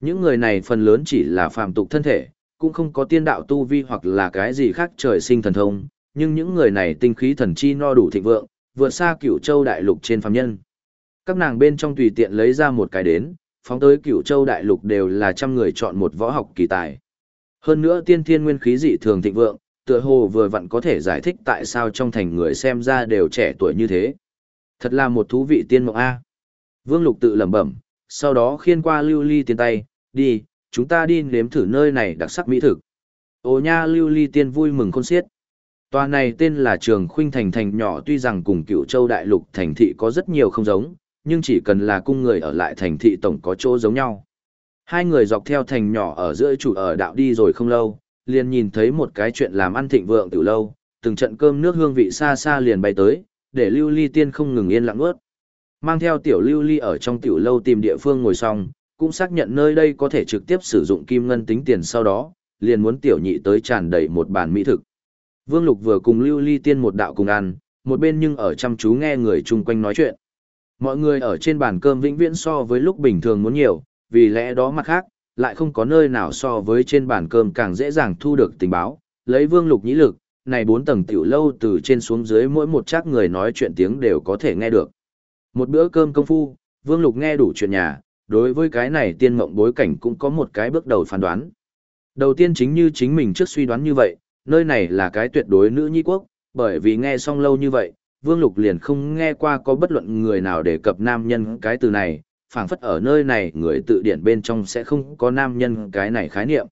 Những người này phần lớn chỉ là phàm tục thân thể, cũng không có tiên đạo tu vi hoặc là cái gì khác trời sinh thần thông, nhưng những người này tinh khí thần chi no đủ thịnh vượng, vượt xa cửu châu đại lục trên phàm nhân. Các nàng bên trong tùy tiện lấy ra một cái đến, phóng tới cửu châu đại lục đều là trăm người chọn một võ học kỳ tài. Hơn nữa tiên thiên nguyên khí dị thường thịnh vượng, tựa hồ vừa vặn có thể giải thích tại sao trong thành người xem ra đều trẻ tuổi như thế. Thật là một thú vị tiên mộng A. Vương Lục tự lẩm bẩm, sau đó khiên qua lưu ly tiên tay, đi, chúng ta đi nếm thử nơi này đặc sắc mỹ thực. Ô nha lưu ly tiên vui mừng khôn xiết. Tòa này tên là Trường Khuynh Thành Thành nhỏ tuy rằng cùng cựu châu đại lục thành thị có rất nhiều không giống, nhưng chỉ cần là cung người ở lại thành thị tổng có chỗ giống nhau. Hai người dọc theo thành nhỏ ở giữa chủ ở đạo đi rồi không lâu, liền nhìn thấy một cái chuyện làm ăn thịnh vượng từ lâu, từng trận cơm nước hương vị xa xa liền bay tới, để lưu ly tiên không ngừng yên lặng ướt. Mang theo tiểu lưu ly ở trong tiểu lâu tìm địa phương ngồi xong, cũng xác nhận nơi đây có thể trực tiếp sử dụng kim ngân tính tiền sau đó, liền muốn tiểu nhị tới tràn đầy một bàn mỹ thực. Vương Lục vừa cùng lưu ly tiên một đạo cùng ăn, một bên nhưng ở chăm chú nghe người chung quanh nói chuyện. Mọi người ở trên bàn cơm vĩnh viễn so với lúc bình thường muốn nhiều, vì lẽ đó mặt khác, lại không có nơi nào so với trên bàn cơm càng dễ dàng thu được tình báo. Lấy Vương Lục nhĩ lực, này bốn tầng tiểu lâu từ trên xuống dưới mỗi một chắc người nói chuyện tiếng đều có thể nghe được. Một bữa cơm công phu, Vương Lục nghe đủ chuyện nhà, đối với cái này tiên mộng bối cảnh cũng có một cái bước đầu phán đoán. Đầu tiên chính như chính mình trước suy đoán như vậy, nơi này là cái tuyệt đối nữ nhi quốc, bởi vì nghe xong lâu như vậy, Vương Lục liền không nghe qua có bất luận người nào đề cập nam nhân cái từ này, phảng phất ở nơi này người tự điển bên trong sẽ không có nam nhân cái này khái niệm.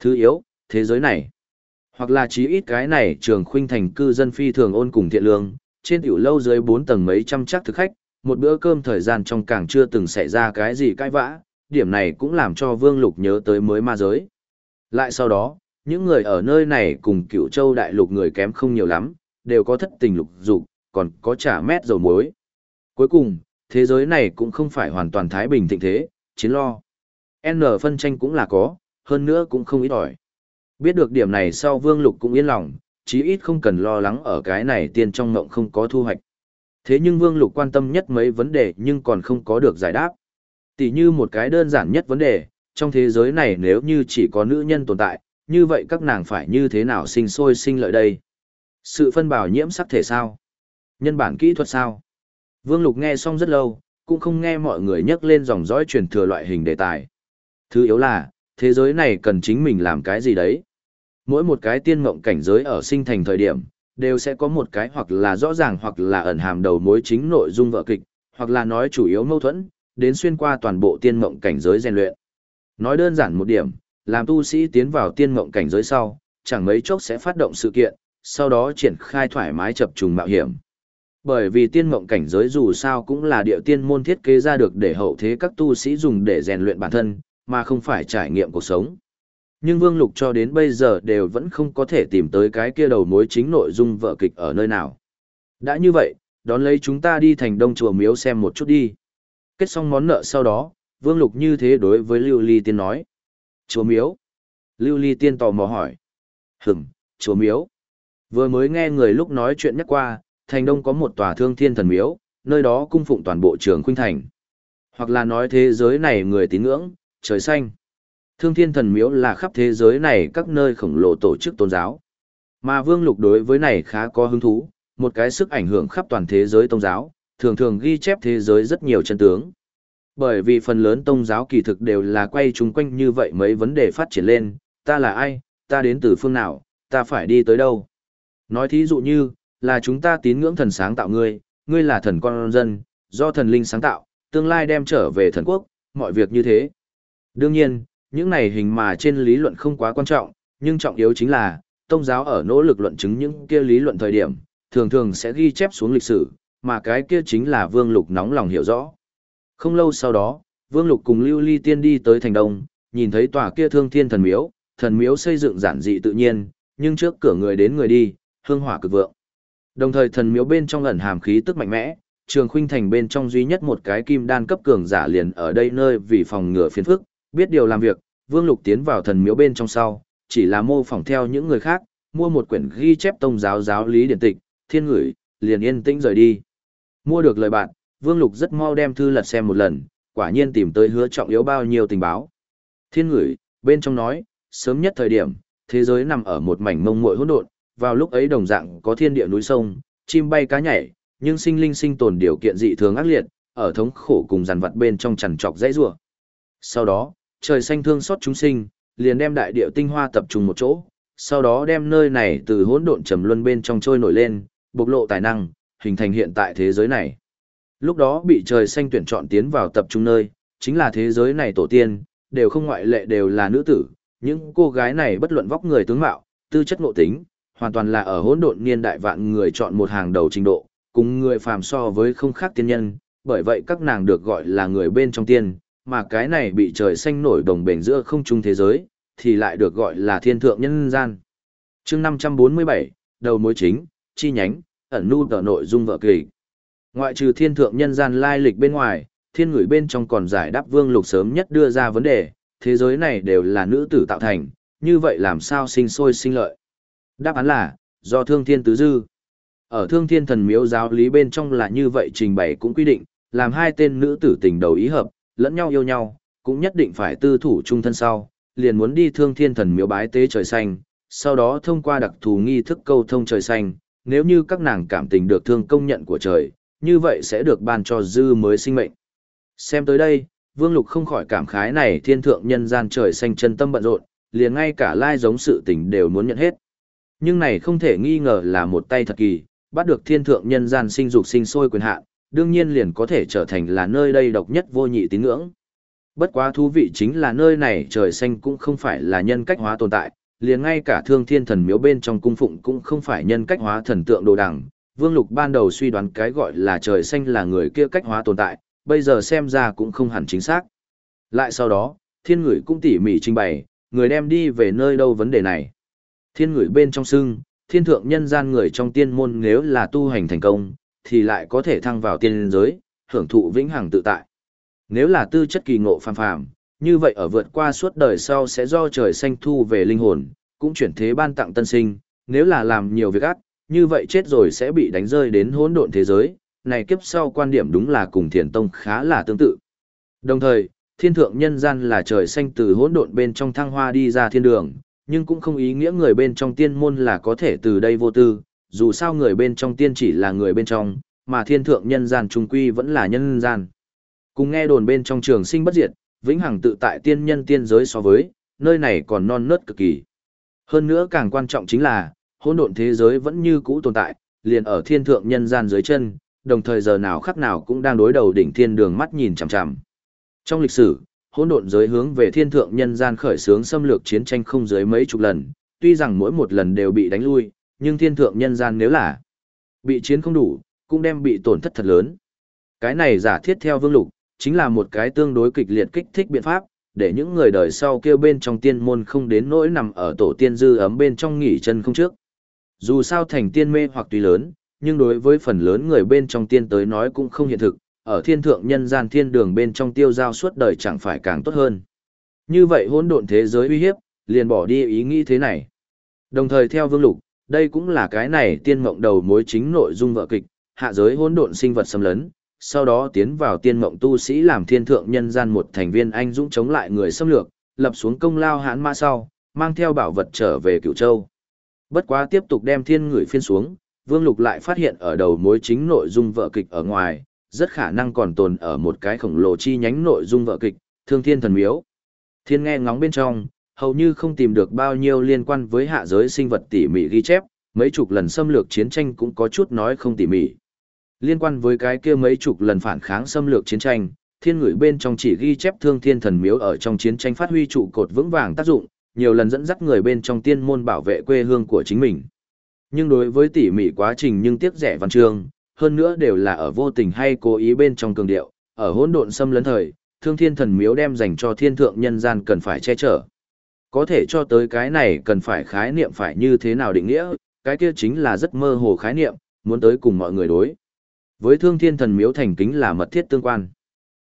Thứ yếu, thế giới này, hoặc là chí ít cái này trường khuynh thành cư dân phi thường ôn cùng thiện lương, trên tiểu lâu dưới bốn tầng mấy trăm chắc thực khách, một bữa cơm thời gian trong càng chưa từng xảy ra cái gì cãi vã, điểm này cũng làm cho Vương Lục nhớ tới mới ma giới. Lại sau đó, những người ở nơi này cùng cựu châu đại lục người kém không nhiều lắm, đều có thất tình lục dục, còn có trả mét dầu muối. Cuối cùng, thế giới này cũng không phải hoàn toàn thái bình thịnh thế, chiến lo. N phân tranh cũng là có, hơn nữa cũng không ít ỏi. Biết được điểm này sau Vương Lục cũng yên lòng, chí ít không cần lo lắng ở cái này tiền trong ngộng không có thu hoạch. Thế nhưng Vương Lục quan tâm nhất mấy vấn đề nhưng còn không có được giải đáp. Tỷ như một cái đơn giản nhất vấn đề, trong thế giới này nếu như chỉ có nữ nhân tồn tại, như vậy các nàng phải như thế nào sinh sôi sinh lợi đây? Sự phân bảo nhiễm sắc thể sao? Nhân bản kỹ thuật sao? Vương Lục nghe xong rất lâu, cũng không nghe mọi người nhắc lên dòng dõi truyền thừa loại hình đề tài. Thứ yếu là, thế giới này cần chính mình làm cái gì đấy? Mỗi một cái tiên mộng cảnh giới ở sinh thành thời điểm, đều sẽ có một cái hoặc là rõ ràng hoặc là ẩn hàm đầu mối chính nội dung vợ kịch, hoặc là nói chủ yếu mâu thuẫn, đến xuyên qua toàn bộ tiên mộng cảnh giới rèn luyện. Nói đơn giản một điểm, làm tu sĩ tiến vào tiên mộng cảnh giới sau, chẳng mấy chốc sẽ phát động sự kiện, sau đó triển khai thoải mái chập trùng mạo hiểm. Bởi vì tiên mộng cảnh giới dù sao cũng là địa tiên môn thiết kế ra được để hậu thế các tu sĩ dùng để rèn luyện bản thân, mà không phải trải nghiệm cuộc sống. Nhưng Vương Lục cho đến bây giờ đều vẫn không có thể tìm tới cái kia đầu mối chính nội dung vợ kịch ở nơi nào. Đã như vậy, đón lấy chúng ta đi thành đông chùa miếu xem một chút đi. Kết xong món nợ sau đó, Vương Lục như thế đối với Lưu Ly Tiên nói. Chùa miếu. Lưu Ly Tiên tò mò hỏi. Hửm, chùa miếu. Vừa mới nghe người lúc nói chuyện nhắc qua, thành đông có một tòa thương thiên thần miếu, nơi đó cung phụng toàn bộ trường khuynh thành. Hoặc là nói thế giới này người tín ngưỡng, trời xanh. Thương thiên thần miếu là khắp thế giới này các nơi khổng lồ tổ chức tôn giáo. Mà vương lục đối với này khá có hứng thú, một cái sức ảnh hưởng khắp toàn thế giới tôn giáo, thường thường ghi chép thế giới rất nhiều chân tướng. Bởi vì phần lớn tôn giáo kỳ thực đều là quay chung quanh như vậy mấy vấn đề phát triển lên, ta là ai, ta đến từ phương nào, ta phải đi tới đâu. Nói thí dụ như, là chúng ta tín ngưỡng thần sáng tạo ngươi, ngươi là thần con dân, do thần linh sáng tạo, tương lai đem trở về thần quốc, mọi việc như thế. Đương nhiên, những này hình mà trên lý luận không quá quan trọng, nhưng trọng yếu chính là, tôn giáo ở nỗ lực luận chứng những kia lý luận thời điểm, thường thường sẽ ghi chép xuống lịch sử, mà cái kia chính là Vương Lục nóng lòng hiểu rõ. Không lâu sau đó, Vương Lục cùng Lưu Ly Tiên đi tới thành đông, nhìn thấy tòa kia thương thiên thần miếu, thần miếu xây dựng giản dị tự nhiên, nhưng trước cửa người đến người đi, hương hỏa cực vượng. Đồng thời thần miếu bên trong ẩn hàm khí tức mạnh mẽ, trường khuynh thành bên trong duy nhất một cái kim đan cấp cường giả liền ở đây nơi vì phòng ngừa phiền phức, biết điều làm việc, Vương Lục tiến vào thần miếu bên trong sau, chỉ là mô phỏng theo những người khác, mua một quyển ghi chép tông giáo giáo lý điển tịch, thiên ngửi, liền yên tĩnh rời đi. Mua được lời bạn, Vương Lục rất mau đem thư lật xem một lần, quả nhiên tìm tới hứa trọng yếu bao nhiêu tình báo. Thiên ngửi, bên trong nói, sớm nhất thời điểm, thế giới nằm ở một mảnh mông muội hỗn độn, vào lúc ấy đồng dạng có thiên địa núi sông, chim bay cá nhảy, nhưng sinh linh sinh tồn điều kiện dị thường ác liệt, ở thống khổ cùng dằn vặt bên trong chằn trọc dãy rủa. Sau đó, trời xanh thương xót chúng sinh, liền đem đại địa tinh hoa tập trung một chỗ, sau đó đem nơi này từ hỗn độn trầm luân bên trong trôi nổi lên, bộc lộ tài năng, hình thành hiện tại thế giới này. Lúc đó bị trời xanh tuyển chọn tiến vào tập trung nơi, chính là thế giới này tổ tiên, đều không ngoại lệ đều là nữ tử, những cô gái này bất luận vóc người tướng mạo, tư chất ngộ tính, hoàn toàn là ở hỗn độn niên đại vạn người chọn một hàng đầu trình độ, cùng người phàm so với không khác tiên nhân, bởi vậy các nàng được gọi là người bên trong tiên, mà cái này bị trời xanh nổi đồng bền giữa không trung thế giới, thì lại được gọi là thiên thượng nhân gian. chương 547, đầu mối chính, chi nhánh, ẩn nu tờ nội dung vợ kỳ. Ngoại trừ thiên thượng nhân gian lai lịch bên ngoài, thiên người bên trong còn giải đáp vương lục sớm nhất đưa ra vấn đề, thế giới này đều là nữ tử tạo thành, như vậy làm sao sinh sôi sinh lợi? Đáp án là, do thương thiên tứ dư. Ở thương thiên thần miếu giáo lý bên trong là như vậy trình bày cũng quy định, làm hai tên nữ tử tình đầu ý hợp, lẫn nhau yêu nhau, cũng nhất định phải tư thủ chung thân sau, liền muốn đi thương thiên thần miếu bái tế trời xanh, sau đó thông qua đặc thù nghi thức câu thông trời xanh, nếu như các nàng cảm tình được thương công nhận của trời, như vậy sẽ được ban cho dư mới sinh mệnh. Xem tới đây, Vương Lục không khỏi cảm khái này thiên thượng nhân gian trời xanh chân tâm bận rộn, liền ngay cả lai giống sự tình đều muốn nhận hết. Nhưng này không thể nghi ngờ là một tay thật kỳ, bắt được thiên thượng nhân gian sinh dục sinh sôi quyền hạn, đương nhiên liền có thể trở thành là nơi đây độc nhất vô nhị tín ngưỡng. Bất quá thú vị chính là nơi này trời xanh cũng không phải là nhân cách hóa tồn tại, liền ngay cả thương thiên thần miếu bên trong cung phụng cũng không phải nhân cách hóa thần tượng đồ đằng. Vương Lục ban đầu suy đoán cái gọi là trời xanh là người kia cách hóa tồn tại, bây giờ xem ra cũng không hẳn chính xác. Lại sau đó, thiên ngửi cũng tỉ mỉ trình bày, người đem đi về nơi đâu vấn đề này. Thiên người bên trong xưng, thiên thượng nhân gian người trong tiên môn nếu là tu hành thành công, thì lại có thể thăng vào tiên giới, hưởng thụ vĩnh hằng tự tại. Nếu là tư chất kỳ ngộ phàm phàm, như vậy ở vượt qua suốt đời sau sẽ do trời xanh thu về linh hồn, cũng chuyển thế ban tặng tân sinh, nếu là làm nhiều việc ác, như vậy chết rồi sẽ bị đánh rơi đến hỗn độn thế giới, này kiếp sau quan điểm đúng là cùng thiền tông khá là tương tự. Đồng thời, thiên thượng nhân gian là trời xanh từ hỗn độn bên trong thăng hoa đi ra thiên đường, nhưng cũng không ý nghĩa người bên trong tiên môn là có thể từ đây vô tư, dù sao người bên trong tiên chỉ là người bên trong, mà thiên thượng nhân gian trung quy vẫn là nhân gian. Cùng nghe đồn bên trong trường sinh bất diệt, vĩnh hằng tự tại tiên nhân tiên giới so với, nơi này còn non nớt cực kỳ. Hơn nữa càng quan trọng chính là, hỗn độn thế giới vẫn như cũ tồn tại, liền ở thiên thượng nhân gian dưới chân, đồng thời giờ nào khắc nào cũng đang đối đầu đỉnh thiên đường mắt nhìn chằm chằm. Trong lịch sử, hỗn độn giới hướng về thiên thượng nhân gian khởi xướng xâm lược chiến tranh không dưới mấy chục lần, tuy rằng mỗi một lần đều bị đánh lui, nhưng thiên thượng nhân gian nếu là bị chiến không đủ, cũng đem bị tổn thất thật lớn. Cái này giả thiết theo vương lục, chính là một cái tương đối kịch liệt kích thích biện pháp, để những người đời sau kêu bên trong tiên môn không đến nỗi nằm ở tổ tiên dư ấm bên trong nghỉ chân không trước. Dù sao thành tiên mê hoặc tùy lớn, nhưng đối với phần lớn người bên trong tiên tới nói cũng không hiện thực, ở thiên thượng nhân gian thiên đường bên trong tiêu giao suốt đời chẳng phải càng tốt hơn. Như vậy hỗn độn thế giới uy hiếp, liền bỏ đi ý nghĩ thế này. Đồng thời theo vương lục, đây cũng là cái này tiên mộng đầu mối chính nội dung vợ kịch, hạ giới hỗn độn sinh vật xâm lấn, sau đó tiến vào tiên mộng tu sĩ làm thiên thượng nhân gian một thành viên anh dũng chống lại người xâm lược, lập xuống công lao hãn ma sau, mang theo bảo vật trở về cửu châu. Bất quá tiếp tục đem thiên người phiên xuống, Vương Lục lại phát hiện ở đầu mối chính nội dung vợ kịch ở ngoài, rất khả năng còn tồn ở một cái khổng lồ chi nhánh nội dung vợ kịch, Thương Thiên Thần Miếu. Thiên nghe ngóng bên trong, hầu như không tìm được bao nhiêu liên quan với hạ giới sinh vật tỉ mỉ ghi chép, mấy chục lần xâm lược chiến tranh cũng có chút nói không tỉ mỉ. Liên quan với cái kia mấy chục lần phản kháng xâm lược chiến tranh, thiên người bên trong chỉ ghi chép thương thiên thần miếu ở trong chiến tranh phát huy trụ cột vững vàng tác dụng, nhiều lần dẫn dắt người bên trong tiên môn bảo vệ quê hương của chính mình. Nhưng đối với tỉ mỉ quá trình nhưng tiếc rẻ văn chương, hơn nữa đều là ở vô tình hay cố ý bên trong cường điệu, ở hỗn độn xâm lấn thời, thương thiên thần miếu đem dành cho thiên thượng nhân gian cần phải che chở. Có thể cho tới cái này cần phải khái niệm phải như thế nào định nghĩa, cái kia chính là rất mơ hồ khái niệm, muốn tới cùng mọi người đối. Với thương thiên thần miếu thành kính là mật thiết tương quan.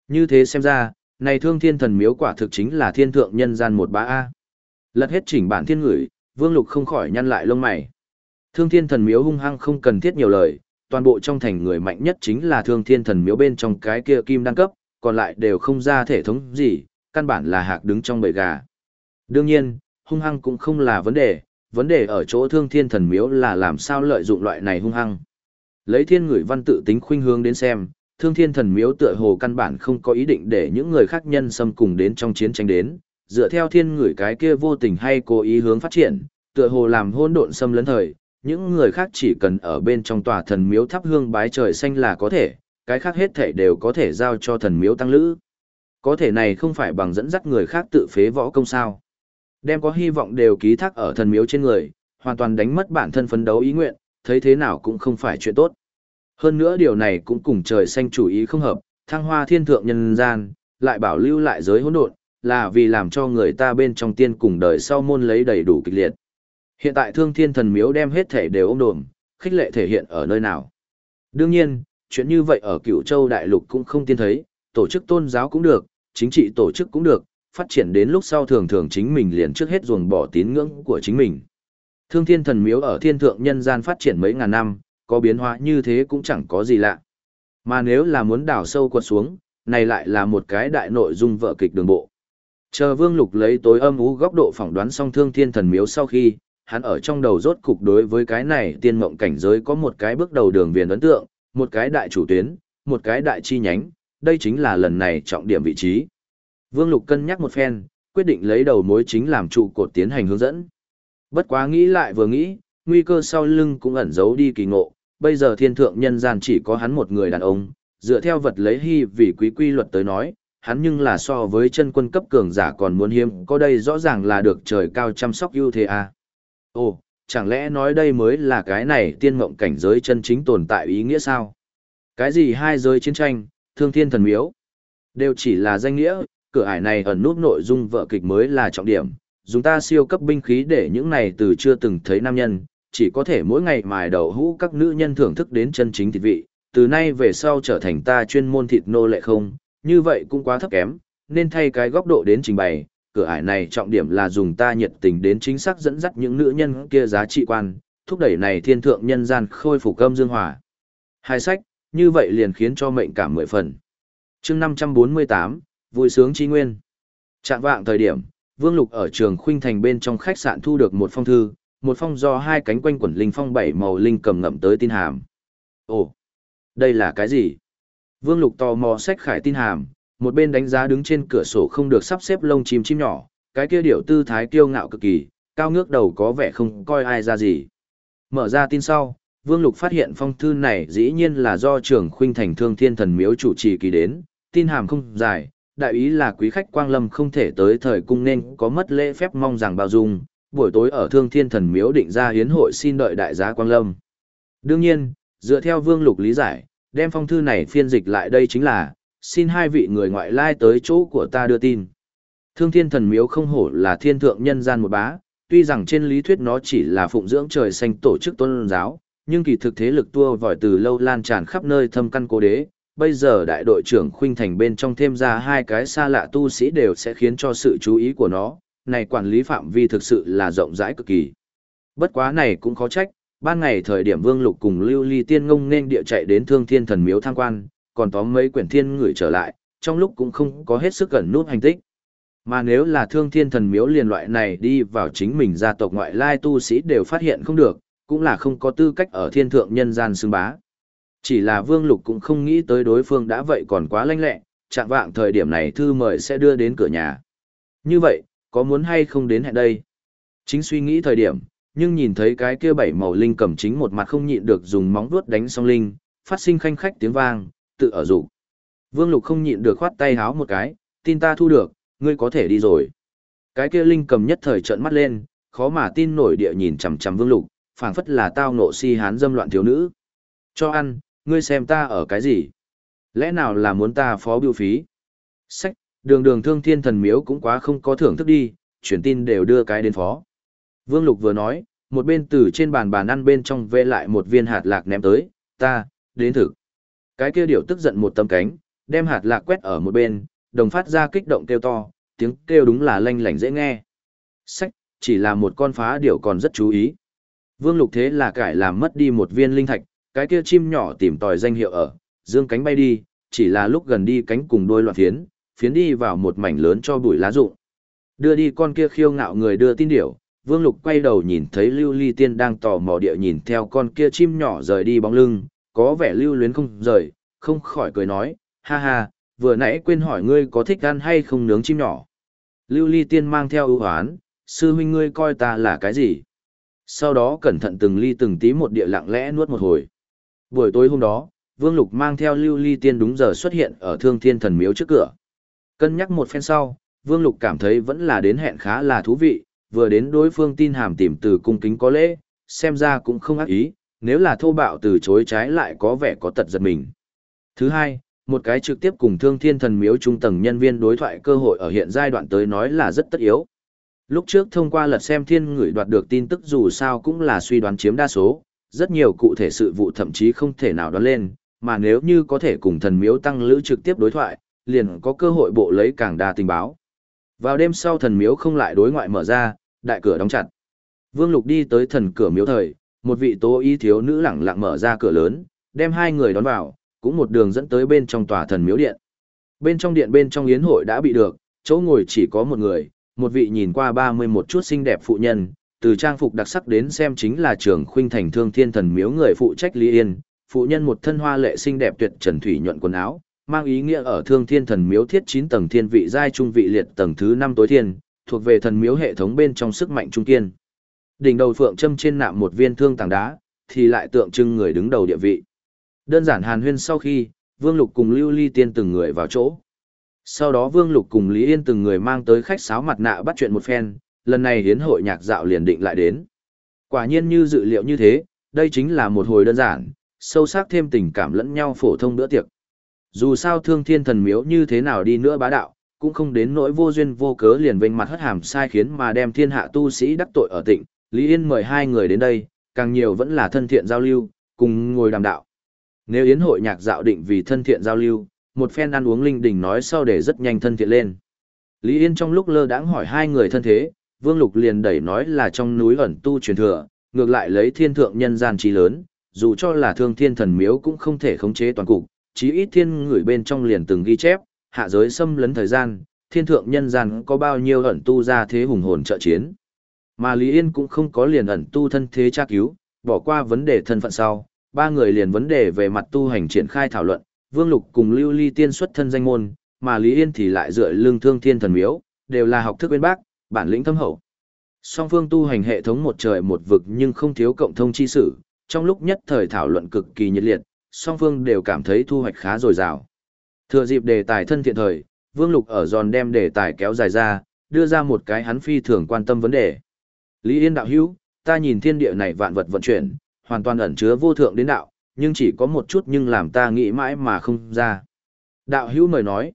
Như thế xem ra, này thương thiên thần miếu quả thực chính là thiên thượng nhân gian một bá A. Lật hết chỉnh bản thiên ngửi, vương lục không khỏi nhăn lại lông mày. Thương thiên thần miếu hung hăng không cần thiết nhiều lời, toàn bộ trong thành người mạnh nhất chính là thương thiên thần miếu bên trong cái kia kim đăng cấp, còn lại đều không ra thể thống gì, căn bản là hạc đứng trong bầy gà. Đương nhiên, hung hăng cũng không là vấn đề, vấn đề ở chỗ thương thiên thần miếu là làm sao lợi dụng loại này hung hăng. Lấy thiên người văn tự tính khuynh hướng đến xem, thương thiên thần miếu tựa hồ căn bản không có ý định để những người khác nhân xâm cùng đến trong chiến tranh đến, dựa theo thiên người cái kia vô tình hay cố ý hướng phát triển, tựa hồ làm hôn độn xâm lấn thời, những người khác chỉ cần ở bên trong tòa thần miếu thắp hương bái trời xanh là có thể, cái khác hết thể đều có thể giao cho thần miếu tăng lữ. Có thể này không phải bằng dẫn dắt người khác tự phế võ công sao. Đem có hy vọng đều ký thác ở thần miếu trên người, hoàn toàn đánh mất bản thân phấn đấu ý nguyện, thấy thế nào cũng không phải chuyện tốt. Hơn nữa điều này cũng cùng trời xanh chủ ý không hợp, thăng hoa thiên thượng nhân gian, lại bảo lưu lại giới hỗn độn, là vì làm cho người ta bên trong tiên cùng đời sau môn lấy đầy đủ kịch liệt. Hiện tại thương thiên thần miếu đem hết thể đều ôm đồm, khích lệ thể hiện ở nơi nào. Đương nhiên, chuyện như vậy ở cửu châu đại lục cũng không tiên thấy, tổ chức tôn giáo cũng được, chính trị tổ chức cũng được, phát triển đến lúc sau thường thường chính mình liền trước hết ruồng bỏ tín ngưỡng của chính mình. Thương thiên thần miếu ở thiên thượng nhân gian phát triển mấy ngàn năm, có biến hóa như thế cũng chẳng có gì lạ. Mà nếu là muốn đào sâu quật xuống, này lại là một cái đại nội dung vợ kịch đường bộ. Chờ Vương Lục lấy tối âm ú góc độ phỏng đoán xong thương thiên thần miếu sau khi, hắn ở trong đầu rốt cục đối với cái này tiên mộng cảnh giới có một cái bước đầu đường viền ấn tượng, một cái đại chủ tuyến, một cái đại chi nhánh, đây chính là lần này trọng điểm vị trí. Vương Lục cân nhắc một phen, quyết định lấy đầu mối chính làm trụ cột tiến hành hướng dẫn. Bất quá nghĩ lại vừa nghĩ, nguy cơ sau lưng cũng ẩn giấu đi kỳ ngộ, bây giờ thiên thượng nhân gian chỉ có hắn một người đàn ông, dựa theo vật lấy hy vì quý quy luật tới nói, hắn nhưng là so với chân quân cấp cường giả còn muốn hiếm, có đây rõ ràng là được trời cao chăm sóc ưu thế à. Ồ, chẳng lẽ nói đây mới là cái này tiên mộng cảnh giới chân chính tồn tại ý nghĩa sao? Cái gì hai giới chiến tranh, thương thiên thần miếu? Đều chỉ là danh nghĩa, cửa ải này ẩn nút nội dung vợ kịch mới là trọng điểm, dùng ta siêu cấp binh khí để những này từ chưa từng thấy nam nhân, chỉ có thể mỗi ngày mài đầu hũ các nữ nhân thưởng thức đến chân chính thịt vị, từ nay về sau trở thành ta chuyên môn thịt nô lệ không, như vậy cũng quá thấp kém, nên thay cái góc độ đến trình bày, cửa ải này trọng điểm là dùng ta nhiệt tình đến chính xác dẫn dắt những nữ nhân kia giá trị quan, thúc đẩy này thiên thượng nhân gian khôi phục âm dương hòa. Hai sách, như vậy liền khiến cho mệnh cảm mười phần. chương 548, vui sướng chi nguyên. Trạng vạng thời điểm, Vương Lục ở trường Khuynh Thành bên trong khách sạn thu được một phong thư, một phong do hai cánh quanh quẩn linh phong bảy màu linh cầm ngậm tới tin hàm. Ồ, đây là cái gì? Vương Lục tò mò sách khải tin hàm, một bên đánh giá đứng trên cửa sổ không được sắp xếp lông chim chim nhỏ, cái kia điệu tư thái kiêu ngạo cực kỳ, cao ngước đầu có vẻ không coi ai ra gì. Mở ra tin sau, Vương Lục phát hiện phong thư này dĩ nhiên là do trưởng khuynh thành thương thiên thần miếu chủ trì kỳ đến, tin hàm không dài, đại ý là quý khách quang lâm không thể tới thời cung nên có mất lễ phép mong rằng bao dung, buổi tối ở thương thiên thần miếu định ra hiến hội xin đợi đại giá quang lâm. Đương nhiên, dựa theo Vương Lục lý giải, đem phong thư này phiên dịch lại đây chính là, xin hai vị người ngoại lai tới chỗ của ta đưa tin. Thương thiên thần miếu không hổ là thiên thượng nhân gian một bá, tuy rằng trên lý thuyết nó chỉ là phụng dưỡng trời xanh tổ chức tôn giáo, nhưng kỳ thực thế lực tua vòi từ lâu lan tràn khắp nơi thâm căn cố đế. Bây giờ đại đội trưởng khuynh thành bên trong thêm ra hai cái xa lạ tu sĩ đều sẽ khiến cho sự chú ý của nó, này quản lý phạm vi thực sự là rộng rãi cực kỳ. Bất quá này cũng khó trách, ban ngày thời điểm Vương Lục cùng Lưu Ly Tiên Ngông nên địa chạy đến Thương Thiên Thần Miếu tham quan, còn tóm mấy quyển thiên ngửi trở lại, trong lúc cũng không có hết sức gần nút hành tích. Mà nếu là Thương Thiên Thần Miếu liền loại này đi vào chính mình gia tộc ngoại lai tu sĩ đều phát hiện không được, cũng là không có tư cách ở thiên thượng nhân gian xưng bá. Chỉ là Vương Lục cũng không nghĩ tới đối phương đã vậy còn quá lanh lẹ, chạm vạng thời điểm này thư mời sẽ đưa đến cửa nhà. Như vậy, có muốn hay không đến hẹn đây? Chính suy nghĩ thời điểm, nhưng nhìn thấy cái kia bảy màu linh cầm chính một mặt không nhịn được dùng móng vuốt đánh song linh, phát sinh khanh khách tiếng vang, tự ở rủ. Vương Lục không nhịn được khoát tay háo một cái, tin ta thu được, ngươi có thể đi rồi. Cái kia linh cầm nhất thời trợn mắt lên, khó mà tin nổi địa nhìn chằm chằm Vương Lục, phảng phất là tao nộ si hán dâm loạn thiếu nữ. Cho ăn, ngươi xem ta ở cái gì? Lẽ nào là muốn ta phó biểu phí? Sách, đường đường thương thiên thần miếu cũng quá không có thưởng thức đi, chuyển tin đều đưa cái đến phó. Vương Lục vừa nói, một bên từ trên bàn bàn ăn bên trong vê lại một viên hạt lạc ném tới, ta, đến thực. Cái kia điểu tức giận một tấm cánh, đem hạt lạc quét ở một bên, đồng phát ra kích động kêu to, tiếng kêu đúng là lanh lảnh dễ nghe. Sách, chỉ là một con phá điểu còn rất chú ý. Vương Lục thế là cải làm mất đi một viên linh thạch, cái kia chim nhỏ tìm tòi danh hiệu ở, dương cánh bay đi, chỉ là lúc gần đi cánh cùng đôi loạn phiến, phiến đi vào một mảnh lớn cho bụi lá rụng. Đưa đi con kia khiêu ngạo người đưa tin điểu, Vương Lục quay đầu nhìn thấy Lưu Ly Tiên đang tò mò địa nhìn theo con kia chim nhỏ rời đi bóng lưng, có vẻ lưu luyến không rời, không khỏi cười nói, ha ha, vừa nãy quên hỏi ngươi có thích ăn hay không nướng chim nhỏ. Lưu Ly Tiên mang theo ưu hoán, sư huynh ngươi coi ta là cái gì? Sau đó cẩn thận từng ly từng tí một địa lặng lẽ nuốt một hồi. Buổi tối hôm đó, Vương Lục mang theo Lưu Ly Tiên đúng giờ xuất hiện ở Thương Thiên Thần Miếu trước cửa. Cân nhắc một phen sau, Vương Lục cảm thấy vẫn là đến hẹn khá là thú vị, vừa đến đối phương tin hàm tìm từ cung kính có lễ, xem ra cũng không ác ý, nếu là thô bạo từ chối trái lại có vẻ có tật giật mình. Thứ hai, một cái trực tiếp cùng Thương Thiên Thần Miếu trung tầng nhân viên đối thoại cơ hội ở hiện giai đoạn tới nói là rất tất yếu. Lúc trước thông qua lật xem thiên người đoạt được tin tức dù sao cũng là suy đoán chiếm đa số, rất nhiều cụ thể sự vụ thậm chí không thể nào đoán lên, mà nếu như có thể cùng thần miếu tăng lữ trực tiếp đối thoại, liền có cơ hội bộ lấy càng đa tình báo. Vào đêm sau thần miếu không lại đối ngoại mở ra, đại cửa đóng chặt. Vương Lục đi tới thần cửa miếu thời, một vị tố y thiếu nữ lẳng lặng mở ra cửa lớn, đem hai người đón vào, cũng một đường dẫn tới bên trong tòa thần miếu điện. Bên trong điện bên trong yến hội đã bị được, chỗ ngồi chỉ có một người, một vị nhìn qua ba mươi một chút xinh đẹp phụ nhân, từ trang phục đặc sắc đến xem chính là trưởng khuynh thành thương thiên thần miếu người phụ trách Lý Yên, phụ nhân một thân hoa lệ xinh đẹp tuyệt trần thủy nhuận quần áo, mang ý nghĩa ở thương thiên thần miếu thiết 9 tầng thiên vị giai trung vị liệt tầng thứ 5 tối thiên, thuộc về thần miếu hệ thống bên trong sức mạnh trung kiên. Đỉnh đầu phượng châm trên nạm một viên thương tảng đá, thì lại tượng trưng người đứng đầu địa vị. Đơn giản hàn huyên sau khi, Vương Lục cùng Lưu Ly Tiên từng người vào chỗ. Sau đó Vương Lục cùng Lý Yên từng người mang tới khách sáo mặt nạ bắt chuyện một phen, lần này hiến hội nhạc dạo liền định lại đến. Quả nhiên như dự liệu như thế, đây chính là một hồi đơn giản, sâu sắc thêm tình cảm lẫn nhau phổ thông bữa tiệc. Dù sao thương thiên thần miếu như thế nào đi nữa bá đạo, cũng không đến nỗi vô duyên vô cớ liền vênh mặt hất hàm sai khiến mà đem thiên hạ tu sĩ đắc tội ở tịnh. Lý Yên mời hai người đến đây, càng nhiều vẫn là thân thiện giao lưu, cùng ngồi đàm đạo. Nếu yến hội nhạc dạo định vì thân thiện giao lưu, một phen ăn uống linh đình nói sau để rất nhanh thân thiện lên. Lý Yên trong lúc lơ đãng hỏi hai người thân thế, Vương Lục liền đẩy nói là trong núi ẩn tu truyền thừa, ngược lại lấy thiên thượng nhân gian trí lớn, dù cho là thương thiên thần miếu cũng không thể khống chế toàn cục, chí ít thiên người bên trong liền từng ghi chép, hạ giới xâm lấn thời gian, thiên thượng nhân gian có bao nhiêu ẩn tu ra thế hùng hồn trợ chiến. Mà Lý Yên cũng không có liền ẩn tu thân thế tra cứu, bỏ qua vấn đề thân phận sau, ba người liền vấn đề về mặt tu hành triển khai thảo luận, Vương Lục cùng Lưu Ly tiên xuất thân danh môn, mà Lý Yên thì lại dựa lương thương thiên thần miếu, đều là học thức bên bác, bản lĩnh thâm hậu. Song phương tu hành hệ thống một trời một vực nhưng không thiếu cộng thông chi sử, trong lúc nhất thời thảo luận cực kỳ nhiệt liệt, song phương đều cảm thấy thu hoạch khá dồi dào. Thừa dịp đề tài thân thiện thời, Vương Lục ở giòn đem đề tài kéo dài ra, đưa ra một cái hắn phi thường quan tâm vấn đề. Lý Yên đạo hữu, ta nhìn thiên địa này vạn vật vận chuyển, hoàn toàn ẩn chứa vô thượng đến đạo, nhưng chỉ có một chút nhưng làm ta nghĩ mãi mà không ra. Đạo hữu mời nói,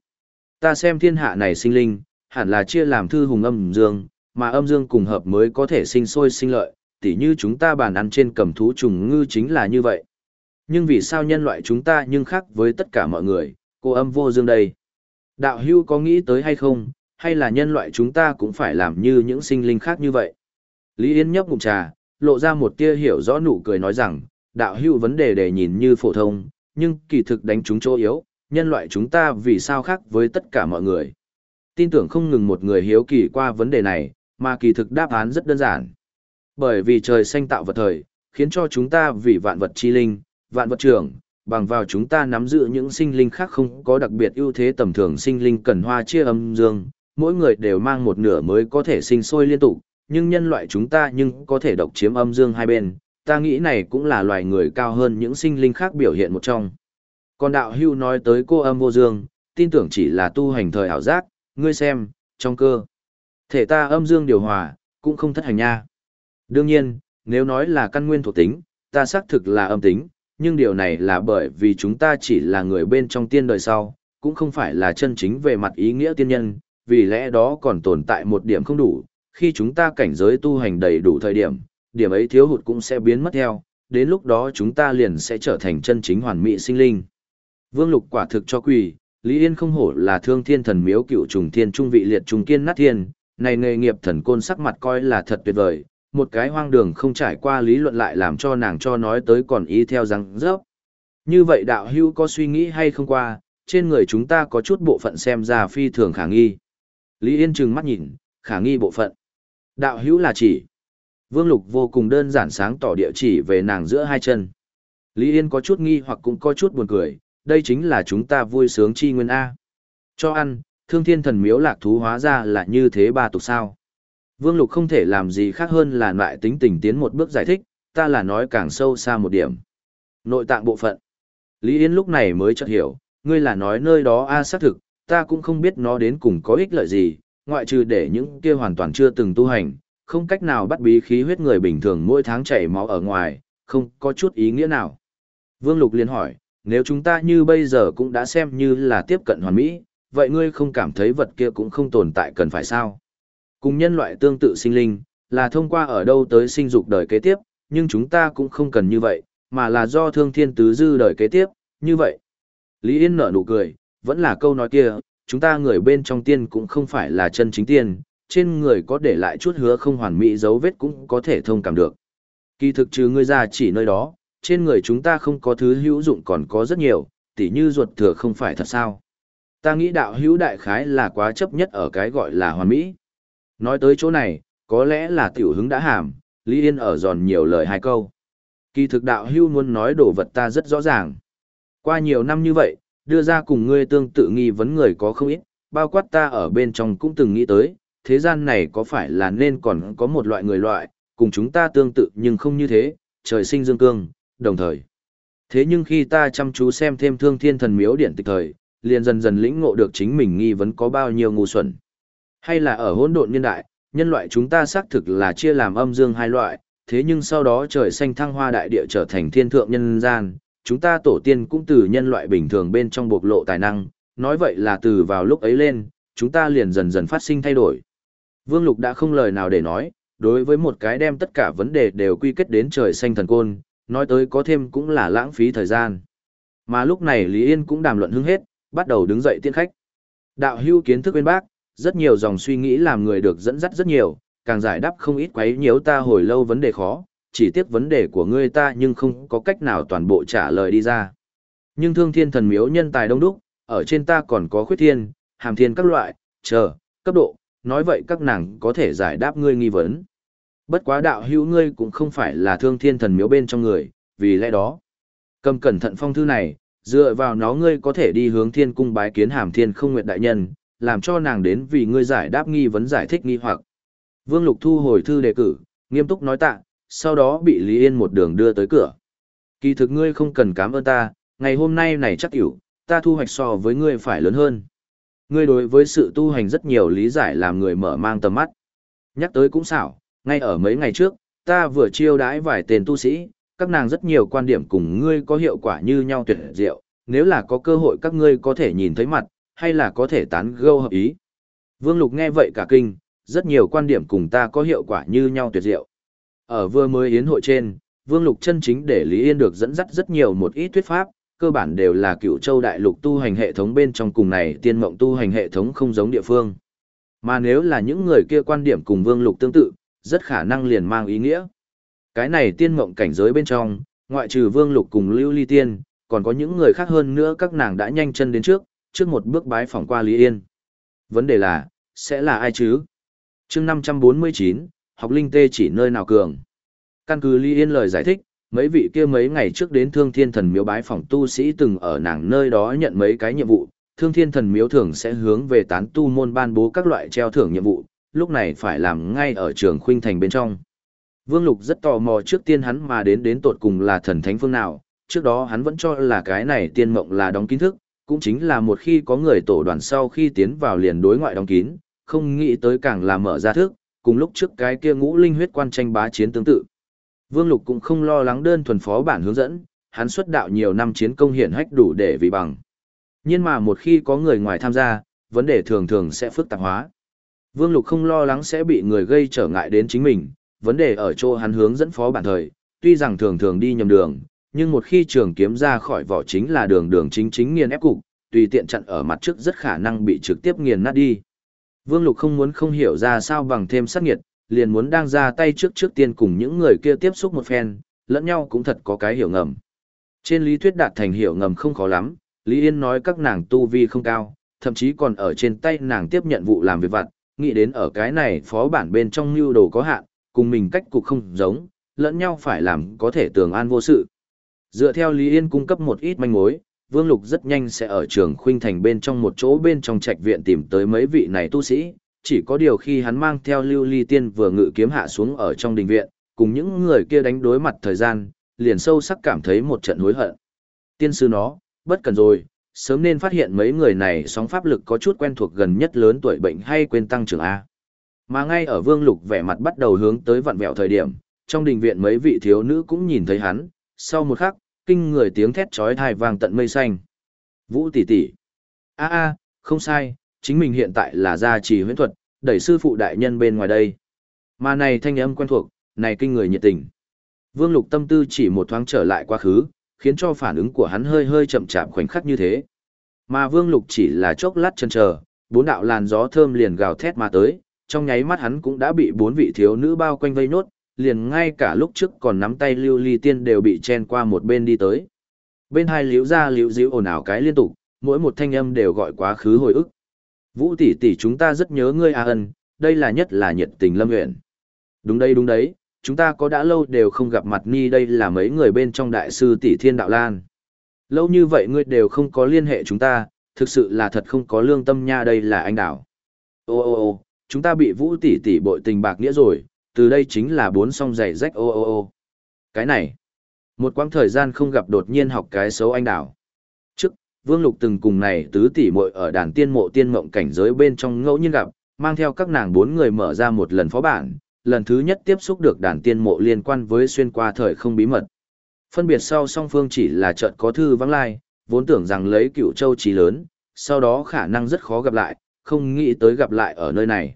ta xem thiên hạ này sinh linh, hẳn là chia làm thư hùng âm dương, mà âm dương cùng hợp mới có thể sinh sôi sinh lợi, tỉ như chúng ta bàn ăn trên cầm thú trùng ngư chính là như vậy. Nhưng vì sao nhân loại chúng ta nhưng khác với tất cả mọi người, cô âm vô dương đây? Đạo hưu có nghĩ tới hay không, hay là nhân loại chúng ta cũng phải làm như những sinh linh khác như vậy? Lý Yên nhấp ngụm trà, lộ ra một tia hiểu rõ nụ cười nói rằng, đạo hữu vấn đề để nhìn như phổ thông, nhưng kỳ thực đánh chúng chỗ yếu, nhân loại chúng ta vì sao khác với tất cả mọi người. Tin tưởng không ngừng một người hiếu kỳ qua vấn đề này, mà kỳ thực đáp án rất đơn giản. Bởi vì trời xanh tạo vật thời, khiến cho chúng ta vì vạn vật chi linh, vạn vật trưởng, bằng vào chúng ta nắm giữ những sinh linh khác không có đặc biệt ưu thế tầm thường sinh linh cần hoa chia âm dương, mỗi người đều mang một nửa mới có thể sinh sôi liên tục, nhưng nhân loại chúng ta nhưng có thể độc chiếm âm dương hai bên, ta nghĩ này cũng là loài người cao hơn những sinh linh khác biểu hiện một trong. Còn đạo hưu nói tới cô âm vô dương, tin tưởng chỉ là tu hành thời ảo giác, ngươi xem, trong cơ. Thể ta âm dương điều hòa, cũng không thất hành nha. Đương nhiên, nếu nói là căn nguyên thuộc tính, ta xác thực là âm tính, nhưng điều này là bởi vì chúng ta chỉ là người bên trong tiên đời sau, cũng không phải là chân chính về mặt ý nghĩa tiên nhân, vì lẽ đó còn tồn tại một điểm không đủ, khi chúng ta cảnh giới tu hành đầy đủ thời điểm, điểm ấy thiếu hụt cũng sẽ biến mất theo, đến lúc đó chúng ta liền sẽ trở thành chân chính hoàn mỹ sinh linh. Vương Lục quả thực cho quỷ, Lý Yên không hổ là thương thiên thần miếu cựu trùng thiên trung vị liệt trùng kiên nát thiên, này nghề nghiệp thần côn sắc mặt coi là thật tuyệt vời, một cái hoang đường không trải qua lý luận lại làm cho nàng cho nói tới còn ý theo răng rớp. Như vậy đạo hưu có suy nghĩ hay không qua, trên người chúng ta có chút bộ phận xem ra phi thường khả nghi. Lý Yên trừng mắt nhìn, khả nghi bộ phận. Đạo hữu là chỉ. Vương Lục vô cùng đơn giản sáng tỏ địa chỉ về nàng giữa hai chân. Lý Yên có chút nghi hoặc cũng có chút buồn cười, đây chính là chúng ta vui sướng chi nguyên A. Cho ăn, thương thiên thần miếu lạc thú hóa ra là như thế ba tục sao. Vương Lục không thể làm gì khác hơn là lại tính tình tiến một bước giải thích, ta là nói càng sâu xa một điểm. Nội tạng bộ phận. Lý Yên lúc này mới chợt hiểu, ngươi là nói nơi đó a xác thực, ta cũng không biết nó đến cùng có ích lợi gì, ngoại trừ để những kia hoàn toàn chưa từng tu hành, không cách nào bắt bí khí huyết người bình thường mỗi tháng chảy máu ở ngoài, không có chút ý nghĩa nào. Vương Lục liền hỏi, nếu chúng ta như bây giờ cũng đã xem như là tiếp cận hoàn mỹ, vậy ngươi không cảm thấy vật kia cũng không tồn tại cần phải sao? Cùng nhân loại tương tự sinh linh, là thông qua ở đâu tới sinh dục đời kế tiếp, nhưng chúng ta cũng không cần như vậy, mà là do thương thiên tứ dư đời kế tiếp, như vậy. Lý Yên nở nụ cười, vẫn là câu nói kia, chúng ta người bên trong tiên cũng không phải là chân chính tiên, trên người có để lại chút hứa không hoàn mỹ dấu vết cũng có thể thông cảm được. Kỳ thực trừ ngươi ra chỉ nơi đó, trên người chúng ta không có thứ hữu dụng còn có rất nhiều, tỉ như ruột thừa không phải thật sao. Ta nghĩ đạo hữu đại khái là quá chấp nhất ở cái gọi là hoàn mỹ. Nói tới chỗ này, có lẽ là tiểu hứng đã hàm, Lý Yên ở giòn nhiều lời hai câu. Kỳ thực đạo hữu muốn nói đồ vật ta rất rõ ràng. Qua nhiều năm như vậy, đưa ra cùng ngươi tương tự nghi vấn người có không ít, bao quát ta ở bên trong cũng từng nghĩ tới, thế gian này có phải là nên còn có một loại người loại, cùng chúng ta tương tự nhưng không như thế, trời sinh dương cương, đồng thời. Thế nhưng khi ta chăm chú xem thêm thương thiên thần miếu điện tịch thời, liền dần dần lĩnh ngộ được chính mình nghi vấn có bao nhiêu ngu xuẩn. Hay là ở hỗn độn nhân đại, nhân loại chúng ta xác thực là chia làm âm dương hai loại, thế nhưng sau đó trời xanh thăng hoa đại địa trở thành thiên thượng nhân gian, chúng ta tổ tiên cũng từ nhân loại bình thường bên trong bộc lộ tài năng, nói vậy là từ vào lúc ấy lên, chúng ta liền dần dần phát sinh thay đổi. Vương Lục đã không lời nào để nói, đối với một cái đem tất cả vấn đề đều quy kết đến trời xanh thần côn, nói tới có thêm cũng là lãng phí thời gian. Mà lúc này Lý Yên cũng đàm luận hứng hết, bắt đầu đứng dậy tiên khách. Đạo hưu kiến thức bên bác, rất nhiều dòng suy nghĩ làm người được dẫn dắt rất nhiều, càng giải đáp không ít quấy nhiễu ta hồi lâu vấn đề khó, chỉ tiếc vấn đề của ngươi ta nhưng không có cách nào toàn bộ trả lời đi ra. Nhưng thương thiên thần miếu nhân tài đông đúc, ở trên ta còn có khuyết thiên, hàm thiên các loại, chờ, cấp độ, nói vậy các nàng có thể giải đáp ngươi nghi vấn. Bất quá đạo hữu ngươi cũng không phải là thương thiên thần miếu bên trong người, vì lẽ đó. Cầm cẩn thận phong thư này, dựa vào nó ngươi có thể đi hướng thiên cung bái kiến hàm thiên không nguyện đại nhân, làm cho nàng đến vì ngươi giải đáp nghi vấn giải thích nghi hoặc. Vương Lục thu hồi thư đề cử, nghiêm túc nói tạ, sau đó bị Lý Yên một đường đưa tới cửa. Kỳ thực ngươi không cần cảm ơn ta, ngày hôm nay này chắc hiểu, ta thu hoạch so với ngươi phải lớn hơn. Ngươi đối với sự tu hành rất nhiều lý giải làm người mở mang tầm mắt. Nhắc tới cũng xảo, ngay ở mấy ngày trước, ta vừa chiêu đãi vài tên tu sĩ, các nàng rất nhiều quan điểm cùng ngươi có hiệu quả như nhau tuyệt diệu, nếu là có cơ hội các ngươi có thể nhìn thấy mặt, hay là có thể tán gẫu hợp ý. Vương Lục nghe vậy cả kinh, rất nhiều quan điểm cùng ta có hiệu quả như nhau tuyệt diệu. Ở vừa mới yến hội trên, Vương Lục chân chính để Lý Yên được dẫn dắt rất nhiều một ít thuyết pháp, cơ bản đều là cựu châu đại lục tu hành hệ thống bên trong cùng này tiên mộng tu hành hệ thống không giống địa phương. Mà nếu là những người kia quan điểm cùng Vương Lục tương tự, rất khả năng liền mang ý nghĩa. Cái này tiên mộng cảnh giới bên trong, ngoại trừ Vương Lục cùng Lưu Ly Tiên, còn có những người khác hơn nữa các nàng đã nhanh chân đến trước, trước một bước bái phỏng qua Lý Yên. Vấn đề là, sẽ là ai chứ? chương 549, học linh tê chỉ nơi nào cường. Căn cứ Lý Yên lời giải thích, mấy vị kia mấy ngày trước đến Thương Thiên Thần Miếu bái phỏng tu sĩ từng ở nàng nơi đó nhận mấy cái nhiệm vụ, Thương Thiên Thần Miếu thường sẽ hướng về tán tu môn ban bố các loại treo thưởng nhiệm vụ, lúc này phải làm ngay ở trường khuynh thành bên trong. Vương Lục rất tò mò trước tiên hắn mà đến đến tột cùng là thần thánh phương nào, trước đó hắn vẫn cho là cái này tiên mộng là đóng kín thức, cũng chính là một khi có người tổ đoàn sau khi tiến vào liền đối ngoại đóng kín, không nghĩ tới càng là mở ra thức, cùng lúc trước cái kia ngũ linh huyết quan tranh bá chiến tương tự. Vương Lục cũng không lo lắng đơn thuần phó bản hướng dẫn, hắn xuất đạo nhiều năm chiến công hiển hách đủ để vì bằng. Nhưng mà một khi có người ngoài tham gia, vấn đề thường thường sẽ phức tạp hóa. Vương Lục không lo lắng sẽ bị người gây trở ngại đến chính mình, vấn đề ở chỗ hắn hướng dẫn phó bản thời, tuy rằng thường thường đi nhầm đường, nhưng một khi trường kiếm ra khỏi vỏ chính là đường đường chính chính nghiền ép cục, tùy tiện chặn ở mặt trước rất khả năng bị trực tiếp nghiền nát đi. Vương Lục không muốn không hiểu ra sao bằng thêm sát nghiệt, liền muốn đang ra tay trước trước tiên cùng những người kia tiếp xúc một phen, lẫn nhau cũng thật có cái hiểu ngầm. Trên lý thuyết đạt thành hiểu ngầm không khó lắm, Lý Yên nói các nàng tu vi không cao, thậm chí còn ở trên tay nàng tiếp nhận vụ làm việc vặt, nghĩ đến ở cái này phó bản bên trong mưu đồ có hạn, cùng mình cách cục không giống, lẫn nhau phải làm có thể tường an vô sự. Dựa theo Lý Yên cung cấp một ít manh mối, Vương Lục rất nhanh sẽ ở trường khuynh thành bên trong một chỗ bên trong trạch viện tìm tới mấy vị này tu sĩ, chỉ có điều khi hắn mang theo lưu ly tiên vừa ngự kiếm hạ xuống ở trong đình viện, cùng những người kia đánh đối mặt thời gian, liền sâu sắc cảm thấy một trận hối hận. Tiên sư nó, bất cần rồi, sớm nên phát hiện mấy người này sóng pháp lực có chút quen thuộc gần nhất lớn tuổi bệnh hay quên tăng trưởng A. Mà ngay ở vương lục vẻ mặt bắt đầu hướng tới vặn vẹo thời điểm, trong đình viện mấy vị thiếu nữ cũng nhìn thấy hắn, sau một khắc, kinh người tiếng thét chói tai vang tận mây xanh. Vũ tỷ tỷ. A a, không sai, chính mình hiện tại là gia trì huyễn thuật, đẩy sư phụ đại nhân bên ngoài đây. Mà này thanh âm quen thuộc, này kinh người nhiệt tình. Vương Lục tâm tư chỉ một thoáng trở lại quá khứ, khiến cho phản ứng của hắn hơi hơi chậm chạp khoảnh khắc như thế. Mà Vương Lục chỉ là chốc lát chân chờ, bốn đạo làn gió thơm liền gào thét mà tới, trong nháy mắt hắn cũng đã bị bốn vị thiếu nữ bao quanh vây nốt, liền ngay cả lúc trước còn nắm tay lưu ly tiên đều bị chen qua một bên đi tới. Bên hai liễu ra liễu díu ồn ào cái liên tục, mỗi một thanh âm đều gọi quá khứ hồi ức. Vũ tỷ tỷ chúng ta rất nhớ ngươi a ân, đây là nhất là nhiệt tình lâm nguyện. Đúng đây đúng đấy, chúng ta có đã lâu đều không gặp mặt ni đây là mấy người bên trong đại sư tỷ thiên đạo lan. Lâu như vậy ngươi đều không có liên hệ chúng ta, thực sự là thật không có lương tâm nha đây là anh đảo. Ô ô ô, chúng ta bị vũ tỷ tỷ bội tình bạc nghĩa rồi, từ đây chính là bốn song giày rách ô ô ô. Cái này, một quãng thời gian không gặp đột nhiên học cái xấu anh đảo. Trước, Vương Lục từng cùng này tứ tỷ muội ở đàn tiên mộ tiên mộng cảnh giới bên trong ngẫu nhiên gặp, mang theo các nàng bốn người mở ra một lần phó bản, lần thứ nhất tiếp xúc được đàn tiên mộ liên quan với xuyên qua thời không bí mật. Phân biệt sau song phương chỉ là trận có thư vắng lai, vốn tưởng rằng lấy cựu châu trí lớn, sau đó khả năng rất khó gặp lại, không nghĩ tới gặp lại ở nơi này.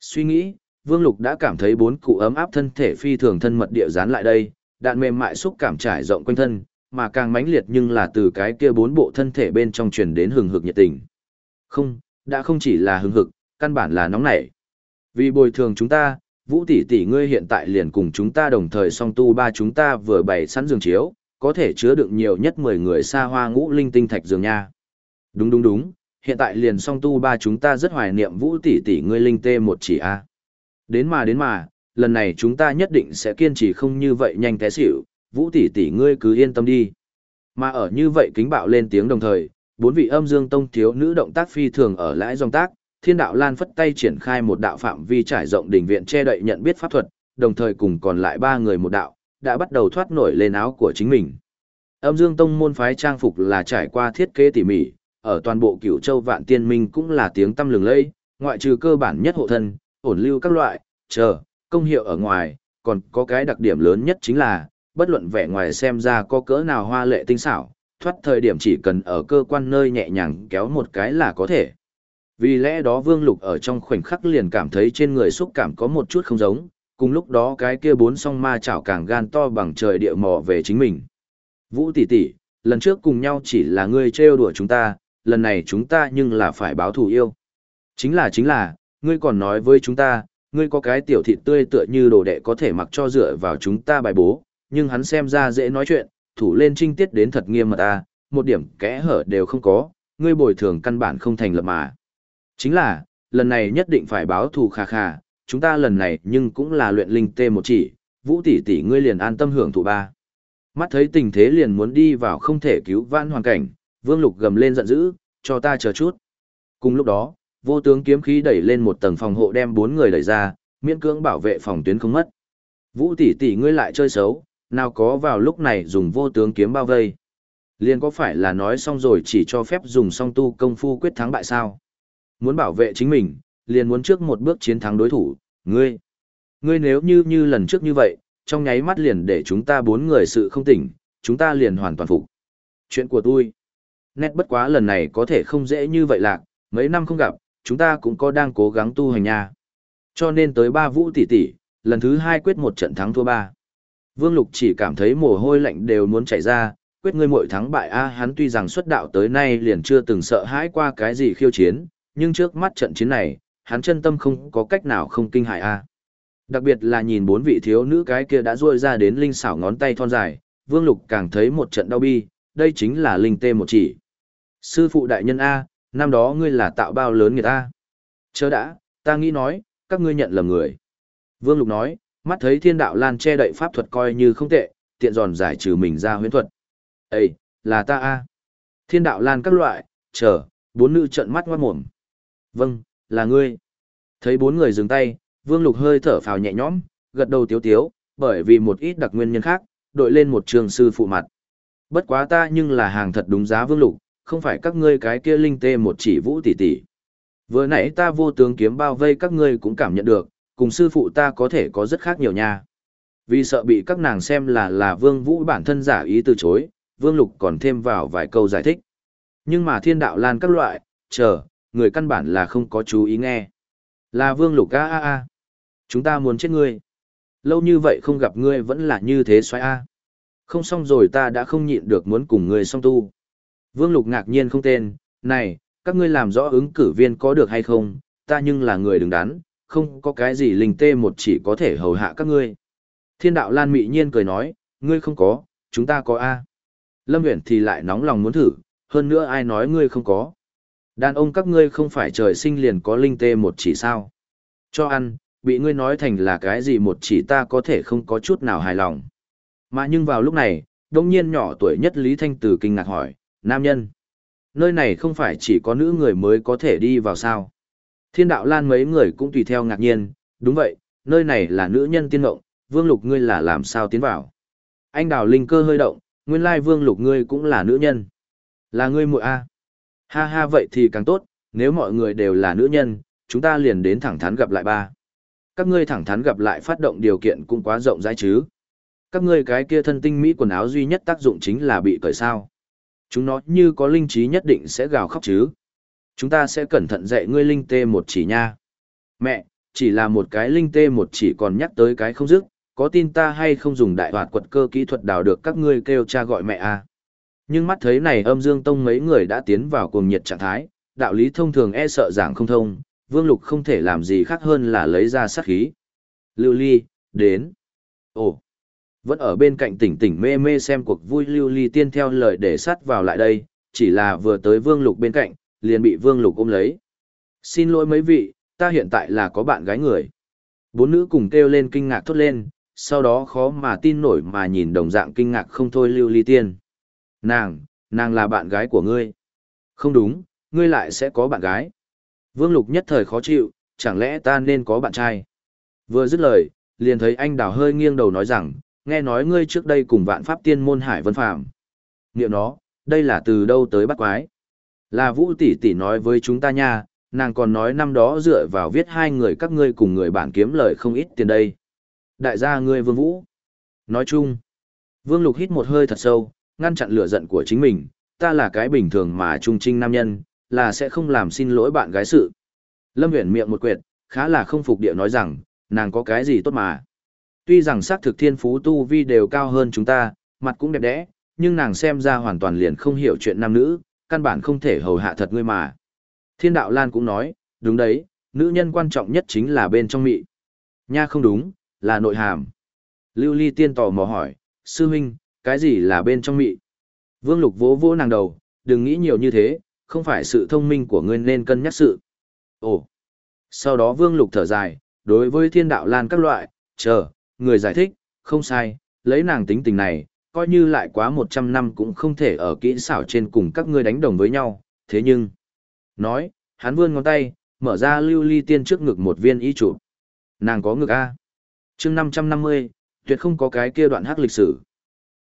Suy nghĩ, Vương Lục đã cảm thấy bốn cụ ấm áp thân thể phi thường thân mật địa dán lại đây, đạn mềm mại xúc cảm trải rộng quanh thân, mà càng mãnh liệt nhưng là từ cái kia bốn bộ thân thể bên trong truyền đến hừng hực nhiệt tình. Không, đã không chỉ là hừng hực, căn bản là nóng nảy. Vì bồi thường chúng ta, Vũ tỷ tỷ ngươi hiện tại liền cùng chúng ta đồng thời song tu ba chúng ta vừa bày sẵn giường chiếu, có thể chứa đựng nhiều nhất 10 người xa hoa ngũ linh tinh thạch giường nha. Đúng đúng đúng, hiện tại liền song tu ba chúng ta rất hoài niệm Vũ tỷ tỷ ngươi linh tê một chỉ a. Đến mà đến mà, lần này chúng ta nhất định sẽ kiên trì không như vậy nhanh té xỉu, Vũ tỷ tỷ ngươi cứ yên tâm đi. Mà ở như vậy kính bạo lên tiếng đồng thời, bốn vị âm dương tông thiếu nữ động tác phi thường ở lãi dòng tác, thiên đạo lan phất tay triển khai một đạo phạm vi trải rộng đỉnh viện che đậy nhận biết pháp thuật, đồng thời cùng còn lại ba người một đạo, đã bắt đầu thoát nổi lên áo của chính mình. Âm dương tông môn phái trang phục là trải qua thiết kế tỉ mỉ, ở toàn bộ cửu châu vạn tiên minh cũng là tiếng tâm lừng lây, ngoại trừ cơ bản nhất hộ thân, ổn lưu các loại, chờ, công hiệu ở ngoài, còn có cái đặc điểm lớn nhất chính là, bất luận vẻ ngoài xem ra có cỡ nào hoa lệ tinh xảo, thoát thời điểm chỉ cần ở cơ quan nơi nhẹ nhàng kéo một cái là có thể. Vì lẽ đó Vương Lục ở trong khoảnh khắc liền cảm thấy trên người xúc cảm có một chút không giống, cùng lúc đó cái kia bốn song ma chảo càng gan to bằng trời địa mò về chính mình. Vũ tỷ tỷ, lần trước cùng nhau chỉ là ngươi trêu đùa chúng ta, lần này chúng ta nhưng là phải báo thù yêu. Chính là chính là, ngươi còn nói với chúng ta, ngươi có cái tiểu thịt tươi tựa như đồ đệ có thể mặc cho dựa vào chúng ta bài bố, nhưng hắn xem ra dễ nói chuyện, thủ lên trinh tiết đến thật nghiêm mật ta, một điểm kẽ hở đều không có, ngươi bồi thường căn bản không thành lập mà. Chính là, lần này nhất định phải báo thù khà khà, chúng ta lần này nhưng cũng là luyện linh tê một chỉ, vũ tỷ tỷ ngươi liền an tâm hưởng thụ ba. Mắt thấy tình thế liền muốn đi vào không thể cứu vãn hoàn cảnh, vương lục gầm lên giận dữ, cho ta chờ chút. Cùng lúc đó, vô tướng kiếm khí đẩy lên một tầng phòng hộ đem bốn người đẩy ra, miễn cưỡng bảo vệ phòng tuyến không mất. Vũ tỷ tỷ ngươi lại chơi xấu, nào có vào lúc này dùng vô tướng kiếm bao vây. Liên có phải là nói xong rồi chỉ cho phép dùng song tu công phu quyết thắng bại sao? Muốn bảo vệ chính mình, liền muốn trước một bước chiến thắng đối thủ, ngươi. Ngươi nếu như như lần trước như vậy, trong nháy mắt liền để chúng ta bốn người sự không tỉnh, chúng ta liền hoàn toàn phục. Chuyện của tôi. Nét bất quá lần này có thể không dễ như vậy lạc, mấy năm không gặp, chúng ta cũng có đang cố gắng tu hành nha. Cho nên tới ba vũ tỷ tỷ, lần thứ hai quyết một trận thắng thua ba. Vương Lục chỉ cảm thấy mồ hôi lạnh đều muốn chảy ra, quyết ngươi muội thắng bại a hắn tuy rằng xuất đạo tới nay liền chưa từng sợ hãi qua cái gì khiêu chiến, nhưng trước mắt trận chiến này, hắn chân tâm không có cách nào không kinh hại a. Đặc biệt là nhìn bốn vị thiếu nữ cái kia đã ruôi ra đến linh xảo ngón tay thon dài, Vương Lục càng thấy một trận đau bi, đây chính là linh tê một chỉ. Sư phụ đại nhân A, năm đó ngươi là tạo bao lớn người ta. Chớ đã, Ta nghĩ nói, các ngươi nhận lầm người. Vương Lục nói, mắt thấy thiên đạo lan che đậy pháp thuật coi như không tệ, tiện giòn giải trừ mình ra huyễn thuật. Ê, là ta a Thiên đạo lan các loại, chờ, bốn nữ trận mắt ngoát mồm. Vâng, là ngươi. Thấy bốn người dừng tay, Vương Lục hơi thở phào nhẹ nhõm, gật đầu tiếu tiếu, bởi vì một ít đặc nguyên nhân khác, đội lên một trường sư phụ mặt. Bất quá ta nhưng là hàng thật đúng giá Vương Lục, không phải các ngươi cái kia linh tê một chỉ vũ tỷ tỷ. Vừa nãy ta vô tướng kiếm bao vây các ngươi cũng cảm nhận được, cùng sư phụ ta có thể có rất khác nhiều nha. Vì sợ bị các nàng xem là là Vương Vũ bản thân giả ý từ chối, Vương Lục còn thêm vào vài câu giải thích. Nhưng mà thiên đạo lan các loại, chờ, người căn bản là không có chú ý nghe. Là Vương Lục a a a. Chúng ta muốn chết ngươi. Lâu như vậy không gặp ngươi vẫn là như thế xoay a. Không xong rồi ta đã không nhịn được muốn cùng ngươi song tu. Vương Lục ngạc nhiên không tên, này, các ngươi làm rõ ứng cử viên có được hay không, ta nhưng là người đứng đắn, không có cái gì linh tê một chỉ có thể hầu hạ các ngươi. Thiên đạo Lan mị nhiên cười nói, ngươi không có, chúng ta có A. Lâm Uyển thì lại nóng lòng muốn thử, hơn nữa ai nói ngươi không có. Đàn ông các ngươi không phải trời sinh liền có linh tê một chỉ sao. Cho ăn, bị ngươi nói thành là cái gì một chỉ ta có thể không có chút nào hài lòng. Mà nhưng vào lúc này, đông nhiên nhỏ tuổi nhất Lý Thanh Từ kinh ngạc hỏi, nam nhân. Nơi này không phải chỉ có nữ người mới có thể đi vào sao. Thiên đạo lan mấy người cũng tùy theo ngạc nhiên, đúng vậy, nơi này là nữ nhân tiên động, vương lục ngươi là làm sao tiến vào. Anh đào linh cơ hơi động, nguyên lai vương lục ngươi cũng là nữ nhân. Là ngươi muội a Ha ha vậy thì càng tốt, nếu mọi người đều là nữ nhân, chúng ta liền đến thẳng thắn gặp lại ba. Các ngươi thẳng thắn gặp lại phát động điều kiện cũng quá rộng rãi chứ. Các ngươi cái kia thân tinh mỹ quần áo duy nhất tác dụng chính là bị cởi sao. Chúng nó như có linh trí nhất định sẽ gào khóc chứ. Chúng ta sẽ cẩn thận dạy ngươi linh tê một chỉ nha. Mẹ, chỉ là một cái linh tê một chỉ còn nhắc tới cái không dứt, có tin ta hay không dùng đại hoạt quật cơ kỹ thuật đào được các ngươi kêu cha gọi mẹ à. Nhưng mắt thấy này âm dương tông mấy người đã tiến vào cuồng nhiệt trạng thái, đạo lý thông thường e sợ giảng không thông, vương lục không thể làm gì khác hơn là lấy ra sát khí. Lưu ly, đến. Ồ, vẫn ở bên cạnh tỉnh tỉnh mê mê xem cuộc vui lưu ly tiên theo lời để sát vào lại đây, chỉ là vừa tới vương lục bên cạnh, liền bị vương lục ôm lấy. Xin lỗi mấy vị, ta hiện tại là có bạn gái người. Bốn nữ cùng kêu lên kinh ngạc thốt lên, sau đó khó mà tin nổi mà nhìn đồng dạng kinh ngạc không thôi lưu ly tiên. Nàng, nàng là bạn gái của ngươi. Không đúng, ngươi lại sẽ có bạn gái. Vương Lục nhất thời khó chịu, chẳng lẽ ta nên có bạn trai? Vừa dứt lời, liền thấy anh đào hơi nghiêng đầu nói rằng, nghe nói ngươi trước đây cùng vạn pháp tiên môn hải vân phạm. Niệm nó, đây là từ đâu tới bắt quái? Là Vũ tỷ tỷ nói với chúng ta nha, nàng còn nói năm đó dựa vào viết hai người các ngươi cùng người bạn kiếm lời không ít tiền đây. Đại gia ngươi Vương Vũ. Nói chung, Vương Lục hít một hơi thật sâu, ngăn chặn lửa giận của chính mình, ta là cái bình thường mà trung trinh nam nhân, là sẽ không làm xin lỗi bạn gái sự. Lâm Viễn miệng một quyệt, khá là không phục địa nói rằng, nàng có cái gì tốt mà. Tuy rằng xác thực thiên phú tu vi đều cao hơn chúng ta, mặt cũng đẹp đẽ, nhưng nàng xem ra hoàn toàn liền không hiểu chuyện nam nữ, căn bản không thể hầu hạ thật ngươi mà. Thiên đạo Lan cũng nói, đúng đấy, nữ nhân quan trọng nhất chính là bên trong mị. Nha không đúng, là nội hàm. Lưu Ly tiên tò mò hỏi, sư huynh, cái gì là bên trong mị? Vương Lục vỗ vỗ nàng đầu, đừng nghĩ nhiều như thế, không phải sự thông minh của ngươi nên cân nhắc sự. Ồ. Sau đó Vương Lục thở dài, đối với thiên đạo lan các loại, chờ, người giải thích, không sai, lấy nàng tính tình này, coi như lại quá 100 năm cũng không thể ở kỹ xảo trên cùng các ngươi đánh đồng với nhau, thế nhưng... Nói, hắn vươn ngón tay, mở ra lưu ly tiên trước ngực một viên y trụ. Nàng có ngực A. chương 550, tuyệt không có cái kia đoạn hắc lịch sử.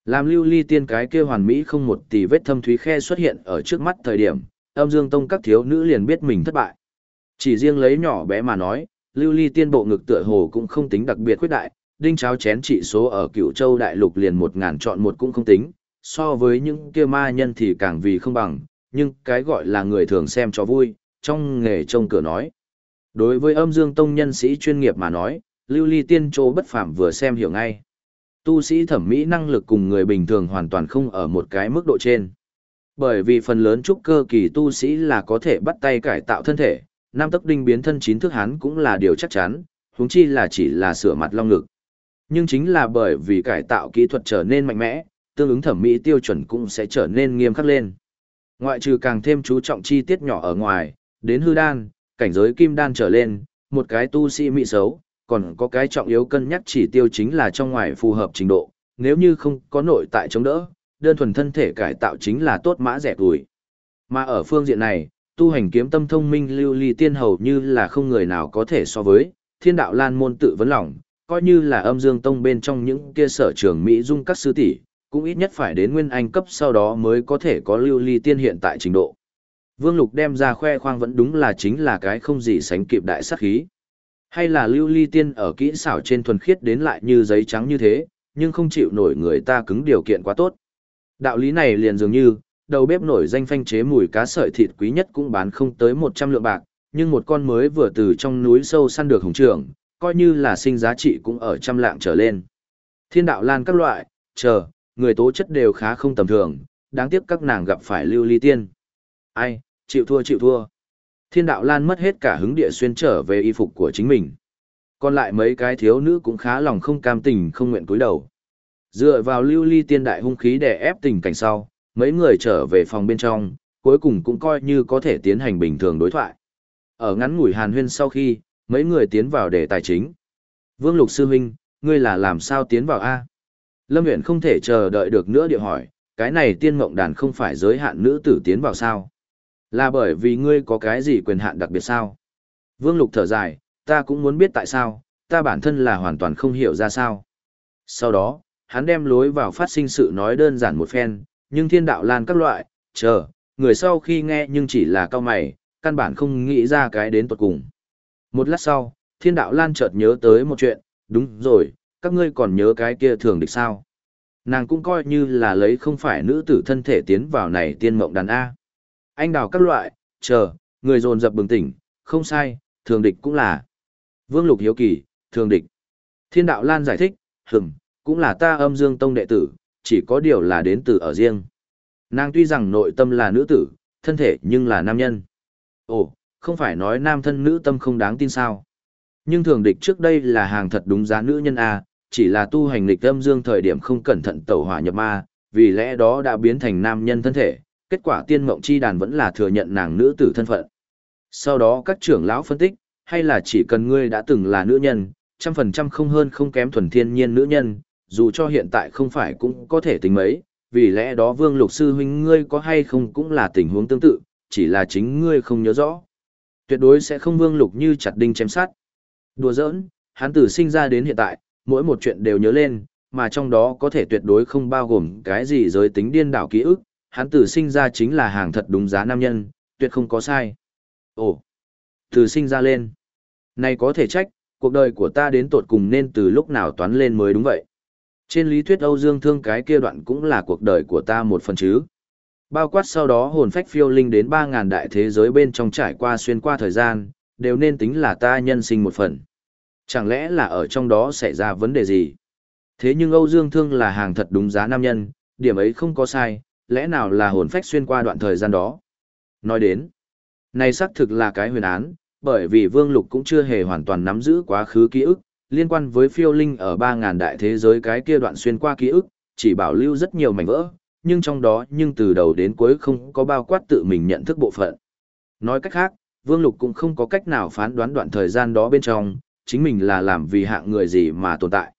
Làm lưu ly tiên cái kia hoàn mỹ không một tỷ vết thâm thúy khe xuất hiện ở trước mắt thời điểm, âm dương tông các thiếu nữ liền biết mình thất bại. Chỉ riêng lấy nhỏ bé mà nói, lưu ly tiên bộ ngực tựa hồ cũng không tính đặc biệt khuyết đại, đinh cháo chén trị số ở cựu châu đại lục liền một ngàn chọn một cũng không tính, so với những kia ma nhân thì càng vì không bằng, nhưng cái gọi là người thường xem cho vui, trong nghề trông cửa nói. Đối với âm dương tông nhân sĩ chuyên nghiệp mà nói, lưu ly tiên châu bất phạm vừa xem hiểu ngay. Tu sĩ thẩm mỹ năng lực cùng người bình thường hoàn toàn không ở một cái mức độ trên. Bởi vì phần lớn trúc cơ kỳ tu sĩ là có thể bắt tay cải tạo thân thể, nam tốc đinh biến thân chín thước hán cũng là điều chắc chắn, huống chi là chỉ là sửa mặt long ngực. Nhưng chính là bởi vì cải tạo kỹ thuật trở nên mạnh mẽ, tương ứng thẩm mỹ tiêu chuẩn cũng sẽ trở nên nghiêm khắc lên. Ngoại trừ càng thêm chú trọng chi tiết nhỏ ở ngoài, đến hư đan, cảnh giới kim đan trở lên, một cái tu sĩ mỹ xấu, còn có cái trọng yếu cân nhắc chỉ tiêu chính là trong ngoài phù hợp trình độ, nếu như không có nội tại chống đỡ, đơn thuần thân thể cải tạo chính là tốt mã rẻ tuổi. Mà ở phương diện này, tu hành kiếm tâm thông minh lưu ly tiên hầu như là không người nào có thể so với, thiên đạo lan môn tự vấn lòng, coi như là âm dương tông bên trong những kia sở trường Mỹ dung các sư tỷ cũng ít nhất phải đến nguyên anh cấp sau đó mới có thể có lưu ly tiên hiện tại trình độ. Vương Lục đem ra khoe khoang vẫn đúng là chính là cái không gì sánh kịp đại sát khí. Hay là lưu ly tiên ở kỹ xảo trên thuần khiết đến lại như giấy trắng như thế, nhưng không chịu nổi người ta cứng điều kiện quá tốt. Đạo lý này liền dường như, đầu bếp nổi danh phanh chế mùi cá sợi thịt quý nhất cũng bán không tới 100 lượng bạc, nhưng một con mới vừa từ trong núi sâu săn được hùng trưởng, coi như là sinh giá trị cũng ở trăm lạng trở lên. Thiên đạo lan các loại, chờ, người tố chất đều khá không tầm thường, đáng tiếc các nàng gặp phải lưu ly tiên. Ai, chịu thua chịu thua. Thiên đạo lan mất hết cả hứng địa xuyên trở về y phục của chính mình. Còn lại mấy cái thiếu nữ cũng khá lòng không cam tình không nguyện cúi đầu. Dựa vào lưu ly tiên đại hung khí để ép tình cảnh sau, mấy người trở về phòng bên trong, cuối cùng cũng coi như có thể tiến hành bình thường đối thoại. Ở ngắn ngủi hàn huyên sau khi, mấy người tiến vào để tài chính. Vương Lục Sư Huynh, ngươi là làm sao tiến vào A? Lâm Nguyễn không thể chờ đợi được nữa địa hỏi, cái này tiên mộng đàn không phải giới hạn nữ tử tiến vào sao? Là bởi vì ngươi có cái gì quyền hạn đặc biệt sao? Vương Lục thở dài, ta cũng muốn biết tại sao, ta bản thân là hoàn toàn không hiểu ra sao. Sau đó, hắn đem lối vào phát sinh sự nói đơn giản một phen, nhưng thiên đạo lan các loại, chờ, người sau khi nghe nhưng chỉ là cao mày, căn bản không nghĩ ra cái đến tuật cùng. Một lát sau, thiên đạo lan chợt nhớ tới một chuyện, đúng rồi, các ngươi còn nhớ cái kia thường địch sao. Nàng cũng coi như là lấy không phải nữ tử thân thể tiến vào này tiên mộng đàn A. Anh đào các loại, chờ, người dồn dập bừng tỉnh, không sai, thường địch cũng là. Vương Lục Hiếu Kỳ, thường địch. Thiên đạo Lan giải thích, hừng, cũng là ta âm dương tông đệ tử, chỉ có điều là đến từ ở riêng. Nàng tuy rằng nội tâm là nữ tử, thân thể nhưng là nam nhân. Ồ, không phải nói nam thân nữ tâm không đáng tin sao. Nhưng thường địch trước đây là hàng thật đúng giá nữ nhân A, chỉ là tu hành lịch âm dương thời điểm không cẩn thận tẩu hỏa nhập ma, vì lẽ đó đã biến thành nam nhân thân thể, kết quả tiên mộng chi đàn vẫn là thừa nhận nàng nữ tử thân phận. Sau đó các trưởng lão phân tích, hay là chỉ cần ngươi đã từng là nữ nhân, trăm phần trăm không hơn không kém thuần thiên nhiên nữ nhân, dù cho hiện tại không phải cũng có thể tính mấy, vì lẽ đó vương lục sư huynh ngươi có hay không cũng là tình huống tương tự, chỉ là chính ngươi không nhớ rõ. Tuyệt đối sẽ không vương lục như chặt đinh chém sát. Đùa giỡn, hắn từ sinh ra đến hiện tại, mỗi một chuyện đều nhớ lên, mà trong đó có thể tuyệt đối không bao gồm cái gì giới tính điên đảo ký ức, hắn từ sinh ra chính là hàng thật đúng giá nam nhân, tuyệt không có sai. Ồ, từ sinh ra lên. Này có thể trách, cuộc đời của ta đến tột cùng nên từ lúc nào toán lên mới đúng vậy. Trên lý thuyết Âu Dương Thương cái kia đoạn cũng là cuộc đời của ta một phần chứ. Bao quát sau đó hồn phách phiêu linh đến 3.000 đại thế giới bên trong trải qua xuyên qua thời gian, đều nên tính là ta nhân sinh một phần. Chẳng lẽ là ở trong đó xảy ra vấn đề gì? Thế nhưng Âu Dương Thương là hàng thật đúng giá nam nhân, điểm ấy không có sai, lẽ nào là hồn phách xuyên qua đoạn thời gian đó? Nói đến, này xác thực là cái huyền án, bởi vì Vương Lục cũng chưa hề hoàn toàn nắm giữ quá khứ ký ức, liên quan với phiêu linh ở 3.000 đại thế giới cái kia đoạn xuyên qua ký ức, chỉ bảo lưu rất nhiều mảnh vỡ, nhưng trong đó nhưng từ đầu đến cuối không có bao quát tự mình nhận thức bộ phận. Nói cách khác, Vương Lục cũng không có cách nào phán đoán đoạn thời gian đó bên trong, chính mình là làm vì hạng người gì mà tồn tại.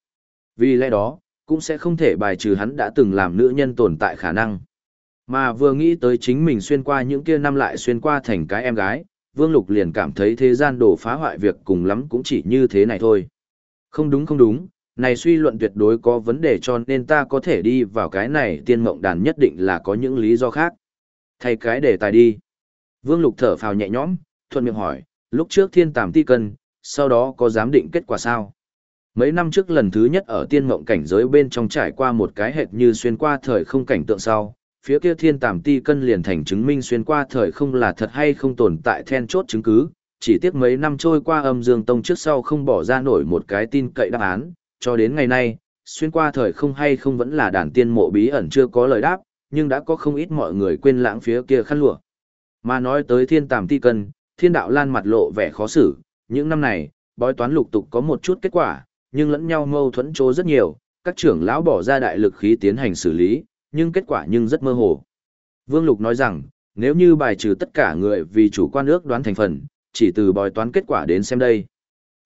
Vì lẽ đó, cũng sẽ không thể bài trừ hắn đã từng làm nữ nhân tồn tại khả năng. Mà vừa nghĩ tới chính mình xuyên qua những kia năm lại xuyên qua thành cái em gái, Vương Lục liền cảm thấy thế gian đổ phá hoại việc cùng lắm cũng chỉ như thế này thôi. Không đúng không đúng, này suy luận tuyệt đối có vấn đề cho nên ta có thể đi vào cái này tiên mộng đàn nhất định là có những lý do khác. Thay cái đề tài đi. Vương Lục thở phào nhẹ nhõm, thuận miệng hỏi, lúc trước thiên tàm ti cân, sau đó có giám định kết quả sao? Mấy năm trước lần thứ nhất ở tiên mộng cảnh giới bên trong trải qua một cái hệt như xuyên qua thời không cảnh tượng sau, phía kia thiên tàm ti cân liền thành chứng minh xuyên qua thời không là thật hay không tồn tại then chốt chứng cứ, chỉ tiếc mấy năm trôi qua âm dương tông trước sau không bỏ ra nổi một cái tin cậy đáp án, cho đến ngày nay, xuyên qua thời không hay không vẫn là đàn tiên mộ bí ẩn chưa có lời đáp, nhưng đã có không ít mọi người quên lãng phía kia khăn lụa. Mà nói tới thiên tàm ti cân, thiên đạo lan mặt lộ vẻ khó xử, những năm này, bói toán lục tục có một chút kết quả, nhưng lẫn nhau mâu thuẫn chố rất nhiều, các trưởng lão bỏ ra đại lực khí tiến hành xử lý, nhưng kết quả nhưng rất mơ hồ. Vương Lục nói rằng, nếu như bài trừ tất cả người vì chủ quan ước đoán thành phần, chỉ từ bói toán kết quả đến xem đây.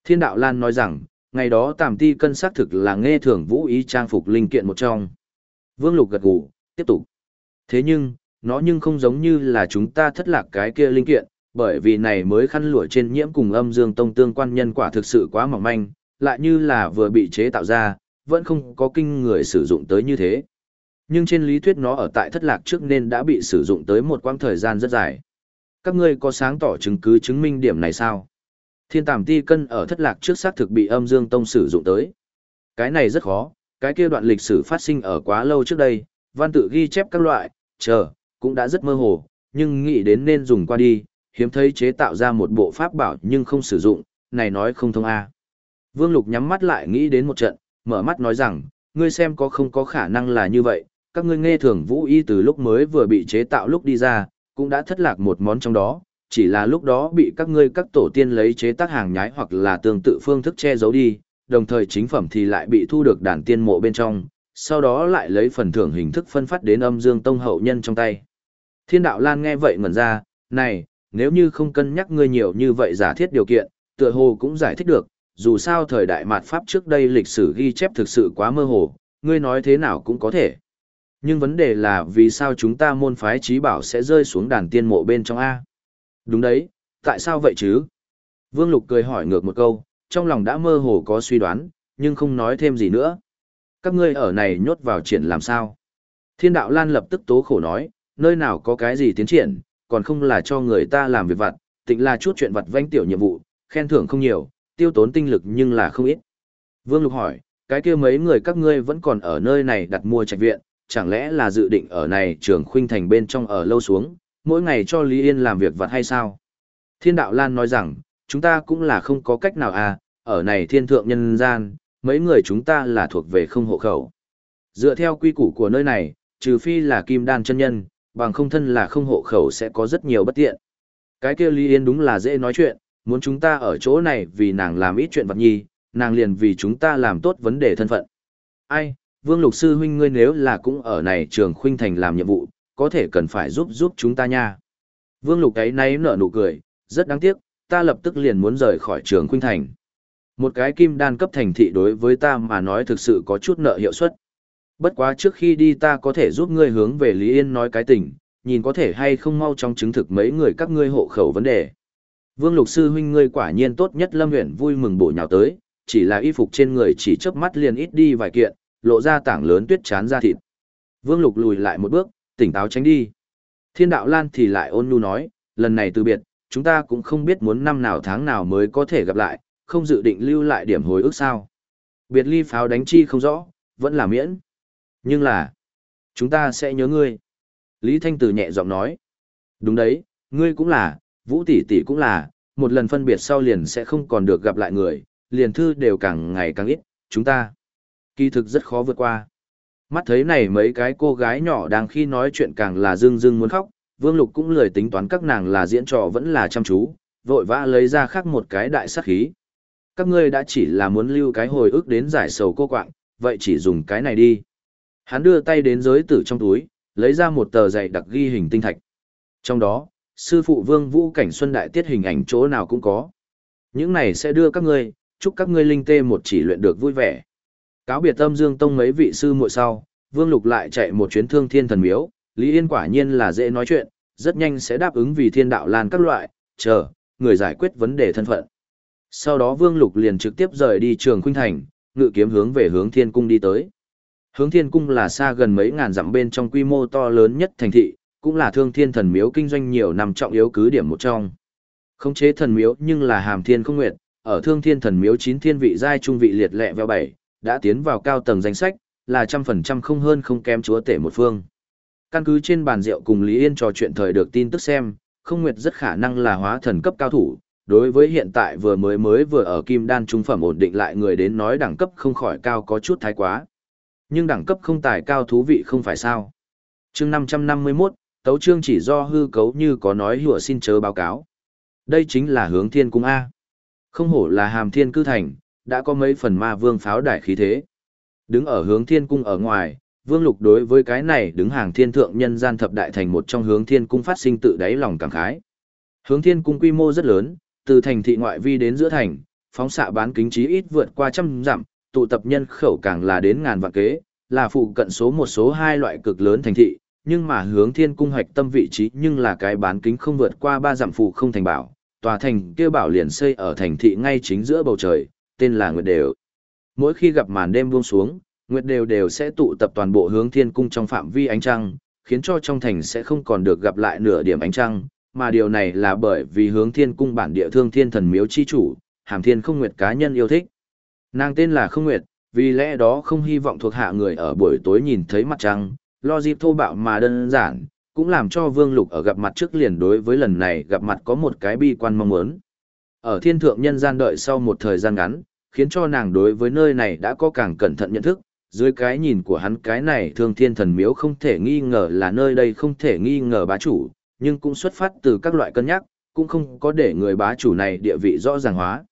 Thiên đạo Lan nói rằng, ngày đó tàm ti cân xác thực là nghe thưởng vũ ý trang phục linh kiện một trong. Vương Lục gật gù, tiếp tục. Thế nhưng, nó nhưng không giống như là chúng ta thất lạc cái kia linh kiện, bởi vì này mới khăn lụa trên nhiễm cùng âm dương tông tương quan nhân quả thực sự quá mỏng manh, lại như là vừa bị chế tạo ra, vẫn không có kinh người sử dụng tới như thế. Nhưng trên lý thuyết nó ở tại thất lạc trước nên đã bị sử dụng tới một quãng thời gian rất dài. Các ngươi có sáng tỏ chứng cứ chứng minh điểm này sao? Thiên tàm ti cân ở thất lạc trước xác thực bị âm dương tông sử dụng tới. Cái này rất khó, cái kia đoạn lịch sử phát sinh ở quá lâu trước đây, văn tự ghi chép các loại, chờ, cũng đã rất mơ hồ, nhưng nghĩ đến nên dùng qua đi, hiếm thấy chế tạo ra một bộ pháp bảo nhưng không sử dụng, này nói không thông a. Vương Lục nhắm mắt lại nghĩ đến một trận, mở mắt nói rằng, ngươi xem có không có khả năng là như vậy, các ngươi nghe thường vũ y từ lúc mới vừa bị chế tạo lúc đi ra, cũng đã thất lạc một món trong đó, chỉ là lúc đó bị các ngươi các tổ tiên lấy chế tác hàng nhái hoặc là tương tự phương thức che giấu đi, đồng thời chính phẩm thì lại bị thu được đàn tiên mộ bên trong, sau đó lại lấy phần thưởng hình thức phân phát đến âm dương tông hậu nhân trong tay. Thiên đạo Lan nghe vậy ngẩn ra, này, nếu như không cân nhắc ngươi nhiều như vậy giả thiết điều kiện, tựa hồ cũng giải thích được, dù sao thời đại mạt Pháp trước đây lịch sử ghi chép thực sự quá mơ hồ, ngươi nói thế nào cũng có thể. Nhưng vấn đề là vì sao chúng ta môn phái trí bảo sẽ rơi xuống đàn tiên mộ bên trong A? Đúng đấy, tại sao vậy chứ? Vương Lục cười hỏi ngược một câu, trong lòng đã mơ hồ có suy đoán, nhưng không nói thêm gì nữa. Các ngươi ở này nhốt vào triển làm sao? Thiên đạo Lan lập tức tố khổ nói, nơi nào có cái gì tiến triển, còn không là cho người ta làm việc vặt, tịnh là chút chuyện vặt vanh tiểu nhiệm vụ, khen thưởng không nhiều, tiêu tốn tinh lực nhưng là không ít. Vương Lục hỏi, cái kia mấy người các ngươi vẫn còn ở nơi này đặt mua trạch viện, chẳng lẽ là dự định ở này trường khuynh thành bên trong ở lâu xuống, mỗi ngày cho Lý Yên làm việc vặt hay sao? Thiên đạo Lan nói rằng, chúng ta cũng là không có cách nào à, ở này thiên thượng nhân gian, mấy người chúng ta là thuộc về không hộ khẩu. Dựa theo quy củ của nơi này, trừ phi là kim đan chân nhân, bằng không thân là không hộ khẩu sẽ có rất nhiều bất tiện. Cái kia Lý Yên đúng là dễ nói chuyện, muốn chúng ta ở chỗ này vì nàng làm ít chuyện vật nhi, nàng liền vì chúng ta làm tốt vấn đề thân phận. Ai, Vương Lục Sư huynh ngươi nếu là cũng ở này trường khuynh thành làm nhiệm vụ, có thể cần phải giúp giúp chúng ta nha. Vương Lục ấy nay nở nụ cười, rất đáng tiếc, ta lập tức liền muốn rời khỏi trường khuynh thành. Một cái kim đan cấp thành thị đối với ta mà nói thực sự có chút nợ hiệu suất. Bất quá trước khi đi ta có thể giúp ngươi hướng về Lý Yên nói cái tình, nhìn có thể hay không mau trong chứng thực mấy người các ngươi hộ khẩu vấn đề. Vương Lục Sư huynh ngươi quả nhiên tốt nhất Lâm Huyền vui mừng bổ nhào tới, chỉ là y phục trên người chỉ chớp mắt liền ít đi vài kiện, lộ ra tảng lớn tuyết chán ra thịt. Vương Lục lùi lại một bước, tỉnh táo tránh đi. Thiên đạo Lan thì lại ôn nhu nói, lần này từ biệt, chúng ta cũng không biết muốn năm nào tháng nào mới có thể gặp lại, không dự định lưu lại điểm hồi ức sao. Biệt ly pháo đánh chi không rõ, vẫn là miễn. Nhưng là, chúng ta sẽ nhớ ngươi. Lý Thanh Tử nhẹ giọng nói. Đúng đấy, ngươi cũng là, Vũ tỷ tỷ cũng là, một lần phân biệt sau liền sẽ không còn được gặp lại người, liền thư đều càng ngày càng ít, chúng ta. Kỳ thực rất khó vượt qua. Mắt thấy này mấy cái cô gái nhỏ đang khi nói chuyện càng là dưng dưng muốn khóc, Vương Lục cũng lười tính toán các nàng là diễn trò vẫn là chăm chú, vội vã lấy ra khác một cái đại sát khí. Các ngươi đã chỉ là muốn lưu cái hồi ức đến giải sầu cô quạng, vậy chỉ dùng cái này đi. Hắn đưa tay đến giới tử trong túi, lấy ra một tờ dày đặc ghi hình tinh thạch. Trong đó, sư phụ Vương Vũ Cảnh Xuân đại tiết hình ảnh chỗ nào cũng có. Những này sẽ đưa các ngươi, chúc các ngươi linh tê một chỉ luyện được vui vẻ. Cáo biệt Âm Dương Tông mấy vị sư muội sau, Vương Lục lại chạy một chuyến Thương Thiên Thần Miếu, Lý Yên quả nhiên là dễ nói chuyện, rất nhanh sẽ đáp ứng vì Thiên Đạo Lan các loại, chờ, người giải quyết vấn đề thân phận. Sau đó Vương Lục liền trực tiếp rời đi trường Khuynh Thành, ngự kiếm hướng về hướng Thiên Cung đi tới. Hướng Thiên Cung là xa gần mấy ngàn dặm bên trong quy mô to lớn nhất thành thị, cũng là thương thiên thần miếu kinh doanh nhiều năm trọng yếu cứ điểm một trong. Khống chế thần miếu nhưng là hàm thiên không nguyệt, ở thương thiên thần miếu chín thiên vị giai trung vị liệt lệ veo bảy, đã tiến vào cao tầng danh sách, là trăm phần trăm không hơn không kém chúa tể một phương. Căn cứ trên bàn rượu cùng Lý Yên trò chuyện thời được tin tức xem, không nguyệt rất khả năng là hóa thần cấp cao thủ. Đối với hiện tại vừa mới mới vừa ở kim đan trung phẩm ổn định lại người đến nói đẳng cấp không khỏi cao có chút thái quá. Nhưng đẳng cấp không tài cao thú vị không phải sao. chương 551, tấu chương chỉ do hư cấu như có nói hùa xin chớ báo cáo. Đây chính là hướng thiên cung A. Không hổ là hàm thiên cư thành, đã có mấy phần ma vương pháo đài khí thế. Đứng ở hướng thiên cung ở ngoài, vương lục đối với cái này đứng hàng thiên thượng nhân gian thập đại thành một trong hướng thiên cung phát sinh tự đáy lòng cảm khái. Hướng thiên cung quy mô rất lớn, từ thành thị ngoại vi đến giữa thành, phóng xạ bán kính trí ít vượt qua trăm dặm, tụ tập nhân khẩu càng là đến ngàn vạn kế, là phụ cận số một số hai loại cực lớn thành thị, nhưng mà hướng thiên cung hoạch tâm vị trí nhưng là cái bán kính không vượt qua ba dặm phụ không thành bảo, tòa thành kia bảo liền xây ở thành thị ngay chính giữa bầu trời, tên là Nguyệt Đều. Mỗi khi gặp màn đêm buông xuống, Nguyệt Đều đều sẽ tụ tập toàn bộ hướng thiên cung trong phạm vi ánh trăng, khiến cho trong thành sẽ không còn được gặp lại nửa điểm ánh trăng, mà điều này là bởi vì hướng thiên cung bản địa thương thiên thần miếu chi chủ, hàm thiên không nguyệt cá nhân yêu thích. Nàng tên là không nguyệt, vì lẽ đó không hy vọng thuộc hạ người ở buổi tối nhìn thấy mặt trăng, lo dịp thô bạo mà đơn giản, cũng làm cho vương lục ở gặp mặt trước liền đối với lần này gặp mặt có một cái bi quan mong muốn. Ở thiên thượng nhân gian đợi sau một thời gian ngắn, khiến cho nàng đối với nơi này đã có càng cẩn thận nhận thức, dưới cái nhìn của hắn cái này thương thiên thần miếu không thể nghi ngờ là nơi đây không thể nghi ngờ bá chủ, nhưng cũng xuất phát từ các loại cân nhắc, cũng không có để người bá chủ này địa vị rõ ràng hóa.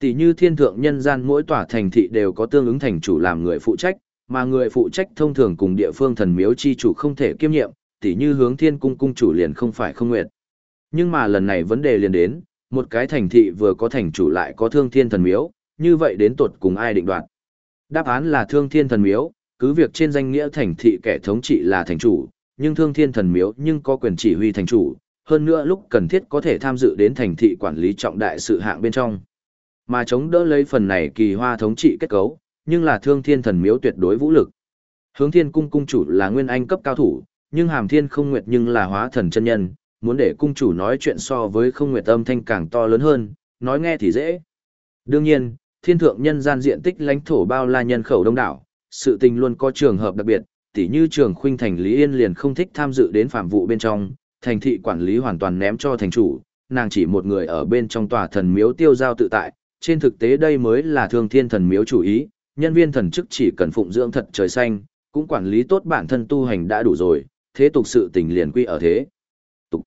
Tỷ như thiên thượng nhân gian mỗi tòa thành thị đều có tương ứng thành chủ làm người phụ trách, mà người phụ trách thông thường cùng địa phương thần miếu chi chủ không thể kiêm nhiệm, tỷ như hướng thiên cung cung chủ liền không phải không nguyện. Nhưng mà lần này vấn đề liền đến, một cái thành thị vừa có thành chủ lại có thương thiên thần miếu, như vậy đến tột cùng ai định đoạt. Đáp án là thương thiên thần miếu, cứ việc trên danh nghĩa thành thị kẻ thống trị là thành chủ, nhưng thương thiên thần miếu nhưng có quyền chỉ huy thành chủ, hơn nữa lúc cần thiết có thể tham dự đến thành thị quản lý trọng đại sự hạng bên trong. Mà chống đỡ lấy phần này kỳ hoa thống trị kết cấu, nhưng là thương thiên thần miếu tuyệt đối vũ lực. Hướng thiên cung cung chủ là nguyên anh cấp cao thủ, nhưng hàm thiên không nguyệt nhưng là hóa thần chân nhân, muốn để cung chủ nói chuyện so với không nguyệt âm thanh càng to lớn hơn, nói nghe thì dễ. Đương nhiên, thiên thượng nhân gian diện tích lãnh thổ bao la nhân khẩu đông đảo, sự tình luôn có trường hợp đặc biệt, tỉ như trường khuynh thành Lý Yên liền không thích tham dự đến phạm vụ bên trong, thành thị quản lý hoàn toàn ném cho thành chủ, nàng chỉ một người ở bên trong tòa thần miếu tiêu giao tự tại, trên thực tế đây mới là thương thiên thần miếu chủ ý, nhân viên thần chức chỉ cần phụng dưỡng thật trời xanh, cũng quản lý tốt bản thân tu hành đã đủ rồi, thế tục sự tình liền quy ở thế. Tục.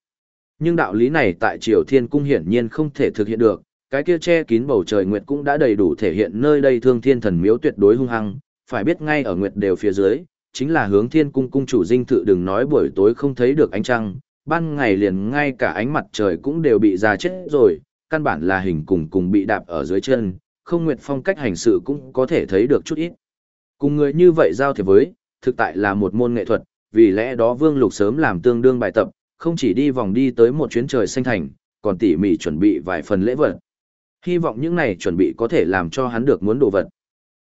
Nhưng đạo lý này tại Triều Thiên Cung hiển nhiên không thể thực hiện được, cái kia che kín bầu trời nguyệt cũng đã đầy đủ thể hiện nơi đây thương thiên thần miếu tuyệt đối hung hăng, phải biết ngay ở nguyệt đều phía dưới, chính là hướng thiên cung cung chủ dinh thự đừng nói buổi tối không thấy được ánh trăng, ban ngày liền ngay cả ánh mặt trời cũng đều bị già chết rồi, căn bản là hình cùng cùng bị đạp ở dưới chân, không nguyệt phong cách hành sự cũng có thể thấy được chút ít. Cùng người như vậy giao thiệp với, thực tại là một môn nghệ thuật, vì lẽ đó Vương Lục sớm làm tương đương bài tập, không chỉ đi vòng đi tới một chuyến trời xanh thành, còn tỉ mỉ chuẩn bị vài phần lễ vật. Hy vọng những này chuẩn bị có thể làm cho hắn được muốn đồ vật.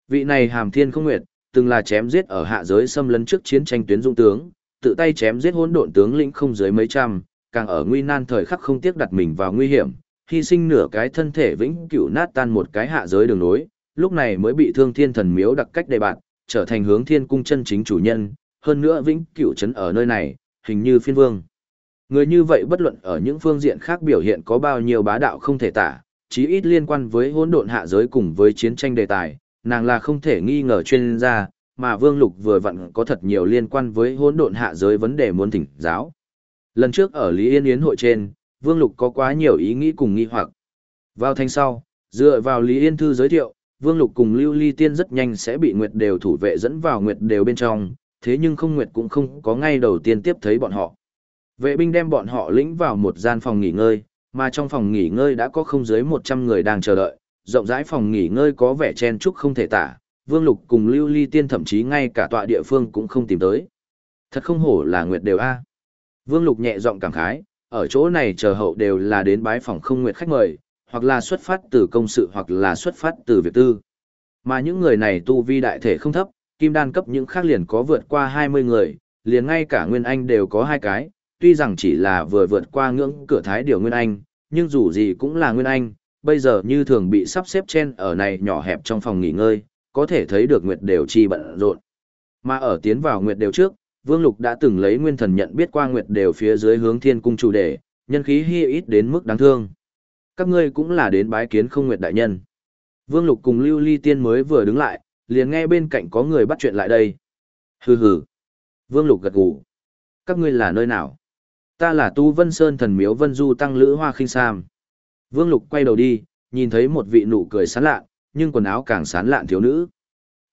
Vị này hàm thiên không nguyệt, từng là chém giết ở hạ giới xâm lấn trước chiến tranh tuyến dung tướng, tự tay chém giết hỗn độn tướng lĩnh không dưới mấy trăm, càng ở nguy nan thời khắc không tiếc đặt mình vào nguy hiểm, hy sinh nửa cái thân thể vĩnh cửu nát tan một cái hạ giới đường nối, lúc này mới bị thương thiên thần miếu đặc cách đề bạt, trở thành hướng thiên cung chân chính chủ nhân, hơn nữa vĩnh cửu chấn ở nơi này, hình như phiên vương. Người như vậy bất luận ở những phương diện khác biểu hiện có bao nhiêu bá đạo không thể tả, chí ít liên quan với hỗn độn hạ giới cùng với chiến tranh đề tài, nàng là không thể nghi ngờ chuyên gia, mà Vương Lục vừa vặn có thật nhiều liên quan với hỗn độn hạ giới vấn đề muốn thỉnh giáo. Lần trước ở Lý Yên Yến hội trên, Vương Lục có quá nhiều ý nghĩ cùng nghi hoặc. Vào thanh sau, dựa vào Lý Yên Thư giới thiệu, Vương Lục cùng Lưu Ly Tiên rất nhanh sẽ bị Nguyệt Đều thủ vệ dẫn vào Nguyệt Đều bên trong, thế nhưng không Nguyệt cũng không có ngay đầu tiên tiếp thấy bọn họ. Vệ binh đem bọn họ lĩnh vào một gian phòng nghỉ ngơi, mà trong phòng nghỉ ngơi đã có không dưới 100 người đang chờ đợi, rộng rãi phòng nghỉ ngơi có vẻ chen chúc không thể tả, Vương Lục cùng Lưu Ly Tiên thậm chí ngay cả tọa địa phương cũng không tìm tới. Thật không hổ là Nguyệt đều a. Vương Lục nhẹ giọng cảm khái, ở chỗ này chờ hậu đều là đến bái phòng không nguyệt khách mời, hoặc là xuất phát từ công sự hoặc là xuất phát từ việc tư. Mà những người này tu vi đại thể không thấp, kim đan cấp những khác liền có vượt qua 20 người, liền ngay cả Nguyên Anh đều có hai cái, tuy rằng chỉ là vừa vượt qua ngưỡng cửa thái điều Nguyên Anh, nhưng dù gì cũng là Nguyên Anh, bây giờ như thường bị sắp xếp trên ở này nhỏ hẹp trong phòng nghỉ ngơi, có thể thấy được Nguyệt Đều chi bận rộn. Mà ở tiến vào Nguyệt Đều trước, Vương Lục đã từng lấy nguyên thần nhận biết qua Nguyệt Đều phía dưới hướng thiên cung chủ đề, nhân khí hy ít đến mức đáng thương. Các ngươi cũng là đến bái kiến không Nguyệt đại nhân. Vương Lục cùng Lưu Ly Tiên mới vừa đứng lại, liền nghe bên cạnh có người bắt chuyện lại đây. Hừ hừ. Vương Lục gật gù. Các ngươi là nơi nào? Ta là Tu Vân Sơn thần miếu Vân Du tăng lữ hoa khinh sam. Vương Lục quay đầu đi, nhìn thấy một vị nụ cười sán lạ, nhưng quần áo càng sán lạn thiếu nữ.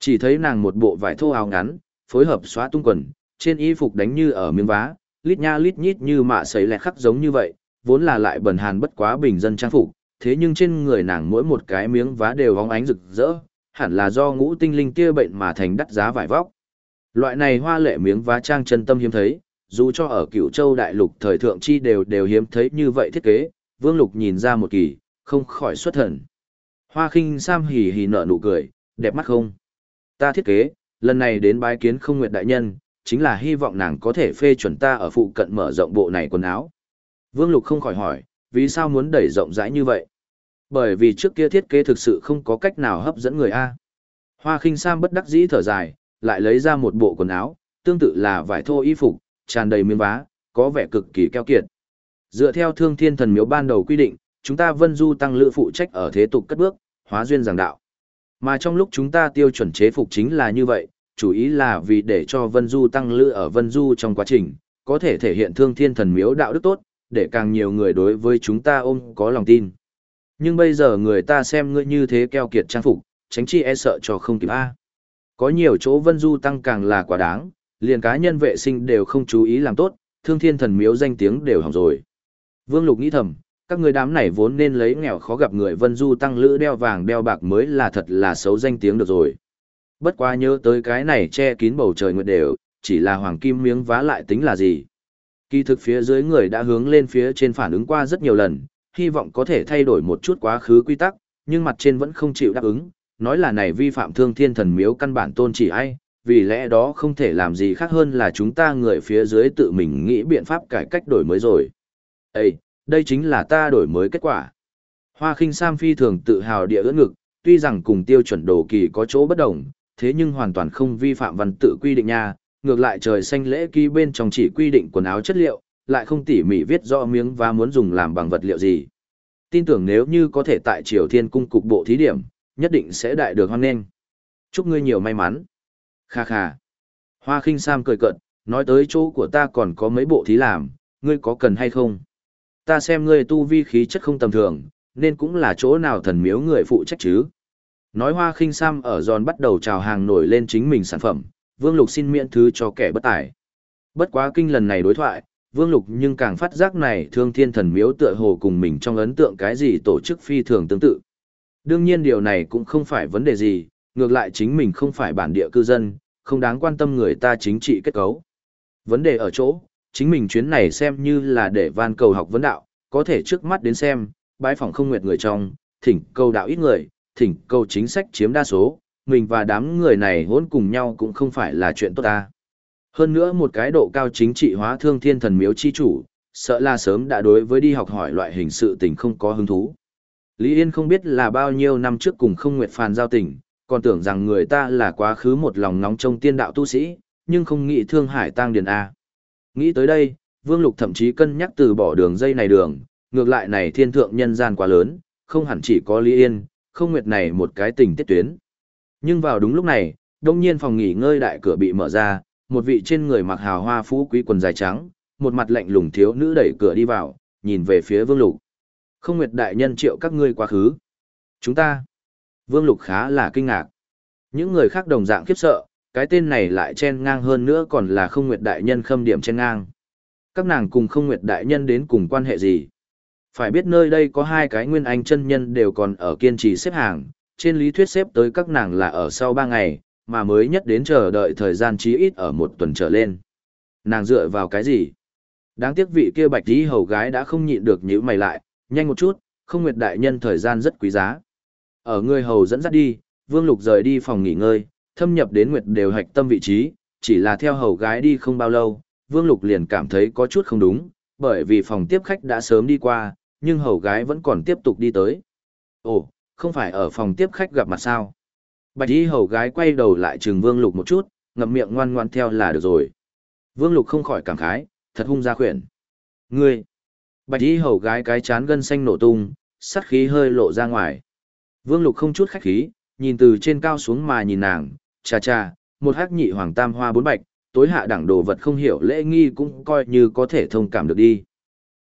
Chỉ thấy nàng một bộ vải thô áo ngắn, phối hợp xóa tung quần, trên y phục đánh như ở miếng vá, lít nha lít nhít như mạ sấy lẹt khắc giống như vậy, vốn là lại bẩn hàn bất quá bình dân trang phục, thế nhưng trên người nàng mỗi một cái miếng vá đều hóng ánh rực rỡ, hẳn là do ngũ tinh linh kia bệnh mà thành đắt giá vải vóc. Loại này hoa lệ miếng vá trang chân tâm hiếm thấy, dù cho ở cựu châu đại lục thời thượng chi đều đều hiếm thấy như vậy thiết kế, vương lục nhìn ra một kỳ, không khỏi xuất thần. Hoa khinh Sam hì hì nở nụ cười, đẹp mắt không? Ta thiết kế, lần này đến bái kiến không nguyệt đại nhân, chính là hy vọng nàng có thể phê chuẩn ta ở phụ cận mở rộng bộ này quần áo. Vương Lục không khỏi hỏi, vì sao muốn đẩy rộng rãi như vậy? Bởi vì trước kia thiết kế thực sự không có cách nào hấp dẫn người A. Hoa khinh Sam bất đắc dĩ thở dài, lại lấy ra một bộ quần áo, tương tự là vải thô y phục, tràn đầy miếng vá, có vẻ cực kỳ keo kiệt. Dựa theo thương thiên thần miếu ban đầu quy định, chúng ta vân du tăng lữ phụ trách ở thế tục cất bước, hóa duyên giảng đạo. Mà trong lúc chúng ta tiêu chuẩn chế phục chính là như vậy, chủ ý là vì để cho vân du tăng lữ ở vân du trong quá trình, có thể thể hiện thương thiên thần miếu đạo đức tốt, để càng nhiều người đối với chúng ta ôm có lòng tin. Nhưng bây giờ người ta xem ngươi như thế keo kiệt trang phục, tránh chi e sợ cho không kịp A. Có nhiều chỗ vân du tăng càng là quá đáng, liền cá nhân vệ sinh đều không chú ý làm tốt, thương thiên thần miếu danh tiếng đều hỏng rồi. Vương Lục nghĩ thầm, các người đám này vốn nên lấy nghèo khó gặp người vân du tăng lữ đeo vàng đeo bạc mới là thật là xấu danh tiếng được rồi. Bất quá nhớ tới cái này che kín bầu trời nguyệt đều, chỉ là hoàng kim miếng vá lại tính là gì. Kỳ thực phía dưới người đã hướng lên phía trên phản ứng qua rất nhiều lần, hy vọng có thể thay đổi một chút quá khứ quy tắc, nhưng mặt trên vẫn không chịu đáp ứng, nói là này vi phạm thương thiên thần miếu căn bản tôn chỉ ai, vì lẽ đó không thể làm gì khác hơn là chúng ta người phía dưới tự mình nghĩ biện pháp cải cách đổi mới rồi. Ê, đây chính là ta đổi mới kết quả. Hoa khinh Sam phi thường tự hào địa ưỡn ngực, tuy rằng cùng tiêu chuẩn đồ kỳ có chỗ bất đồng, thế nhưng hoàn toàn không vi phạm văn tự quy định nha, ngược lại trời xanh lễ ký bên trong chỉ quy định quần áo chất liệu, lại không tỉ mỉ viết rõ miếng và muốn dùng làm bằng vật liệu gì. Tin tưởng nếu như có thể tại Triều Thiên cung cục bộ thí điểm, nhất định sẽ đại được hoan nghênh. Chúc ngươi nhiều may mắn. Kha kha. Hoa khinh Sam cười cận, nói tới chỗ của ta còn có mấy bộ thí làm, ngươi có cần hay không? Ta xem ngươi tu vi khí chất không tầm thường, nên cũng là chỗ nào thần miếu người phụ trách chứ? Nói hoa khinh Sam ở giòn bắt đầu chào hàng nổi lên chính mình sản phẩm, Vương Lục xin miễn thứ cho kẻ bất tài. Bất quá kinh lần này đối thoại, Vương Lục nhưng càng phát giác này thương thiên thần miếu tựa hồ cùng mình trong ấn tượng cái gì tổ chức phi thường tương tự. Đương nhiên điều này cũng không phải vấn đề gì, ngược lại chính mình không phải bản địa cư dân, không đáng quan tâm người ta chính trị kết cấu. Vấn đề ở chỗ, chính mình chuyến này xem như là để van cầu học vấn đạo, có thể trước mắt đến xem, bãi phòng không nguyệt người trong, thỉnh cầu đạo ít người, thỉnh cầu chính sách chiếm đa số, mình và đám người này hỗn cùng nhau cũng không phải là chuyện tốt ta. Hơn nữa một cái độ cao chính trị hóa thương thiên thần miếu chi chủ, sợ là sớm đã đối với đi học hỏi loại hình sự tình không có hứng thú. Lý Yên không biết là bao nhiêu năm trước cùng không nguyệt phàn giao tình, còn tưởng rằng người ta là quá khứ một lòng nóng trong tiên đạo tu sĩ, nhưng không nghĩ thương hải tăng điền A. Nghĩ tới đây, Vương Lục thậm chí cân nhắc từ bỏ đường dây này đường, ngược lại này thiên thượng nhân gian quá lớn, không hẳn chỉ có Lý Yên, không nguyệt này một cái tình tiết tuyến. Nhưng vào đúng lúc này, đông nhiên phòng nghỉ ngơi đại cửa bị mở ra, một vị trên người mặc hào hoa phú quý quần dài trắng, một mặt lạnh lùng thiếu nữ đẩy cửa đi vào, nhìn về phía Vương Lục. Không nguyệt đại nhân triệu các ngươi quá khứ. Chúng ta. Vương Lục khá là kinh ngạc. Những người khác đồng dạng khiếp sợ, cái tên này lại chen ngang hơn nữa còn là không nguyệt đại nhân khâm điểm chen ngang. Các nàng cùng không nguyệt đại nhân đến cùng quan hệ gì? Phải biết nơi đây có hai cái nguyên anh chân nhân đều còn ở kiên trì xếp hàng, trên lý thuyết xếp tới các nàng là ở sau ba ngày, mà mới nhất đến chờ đợi thời gian chí ít ở một tuần trở lên. Nàng dựa vào cái gì? Đáng tiếc vị kia bạch tí hầu gái đã không nhịn được nhữ mày lại, nhanh một chút, không nguyệt đại nhân thời gian rất quý giá. Ở người hầu dẫn dắt đi, Vương Lục rời đi phòng nghỉ ngơi, thâm nhập đến nguyệt đều hạch tâm vị trí, chỉ là theo hầu gái đi không bao lâu, Vương Lục liền cảm thấy có chút không đúng, bởi vì phòng tiếp khách đã sớm đi qua, nhưng hầu gái vẫn còn tiếp tục đi tới. Ồ, không phải ở phòng tiếp khách gặp mặt sao? Bạch y hầu gái quay đầu lại trừng Vương Lục một chút, ngậm miệng ngoan ngoan theo là được rồi. Vương Lục không khỏi cảm khái, thật hung ra khuyển. Ngươi! Bạch y hầu gái cái chán gân xanh nổ tung, sắt khí hơi lộ ra ngoài. Vương Lục không chút khách khí, nhìn từ trên cao xuống mà nhìn nàng, cha cha, một hắc nhị hoàng tam hoa bốn bạch, tối hạ đẳng đồ vật không hiểu lễ nghi cũng coi như có thể thông cảm được đi.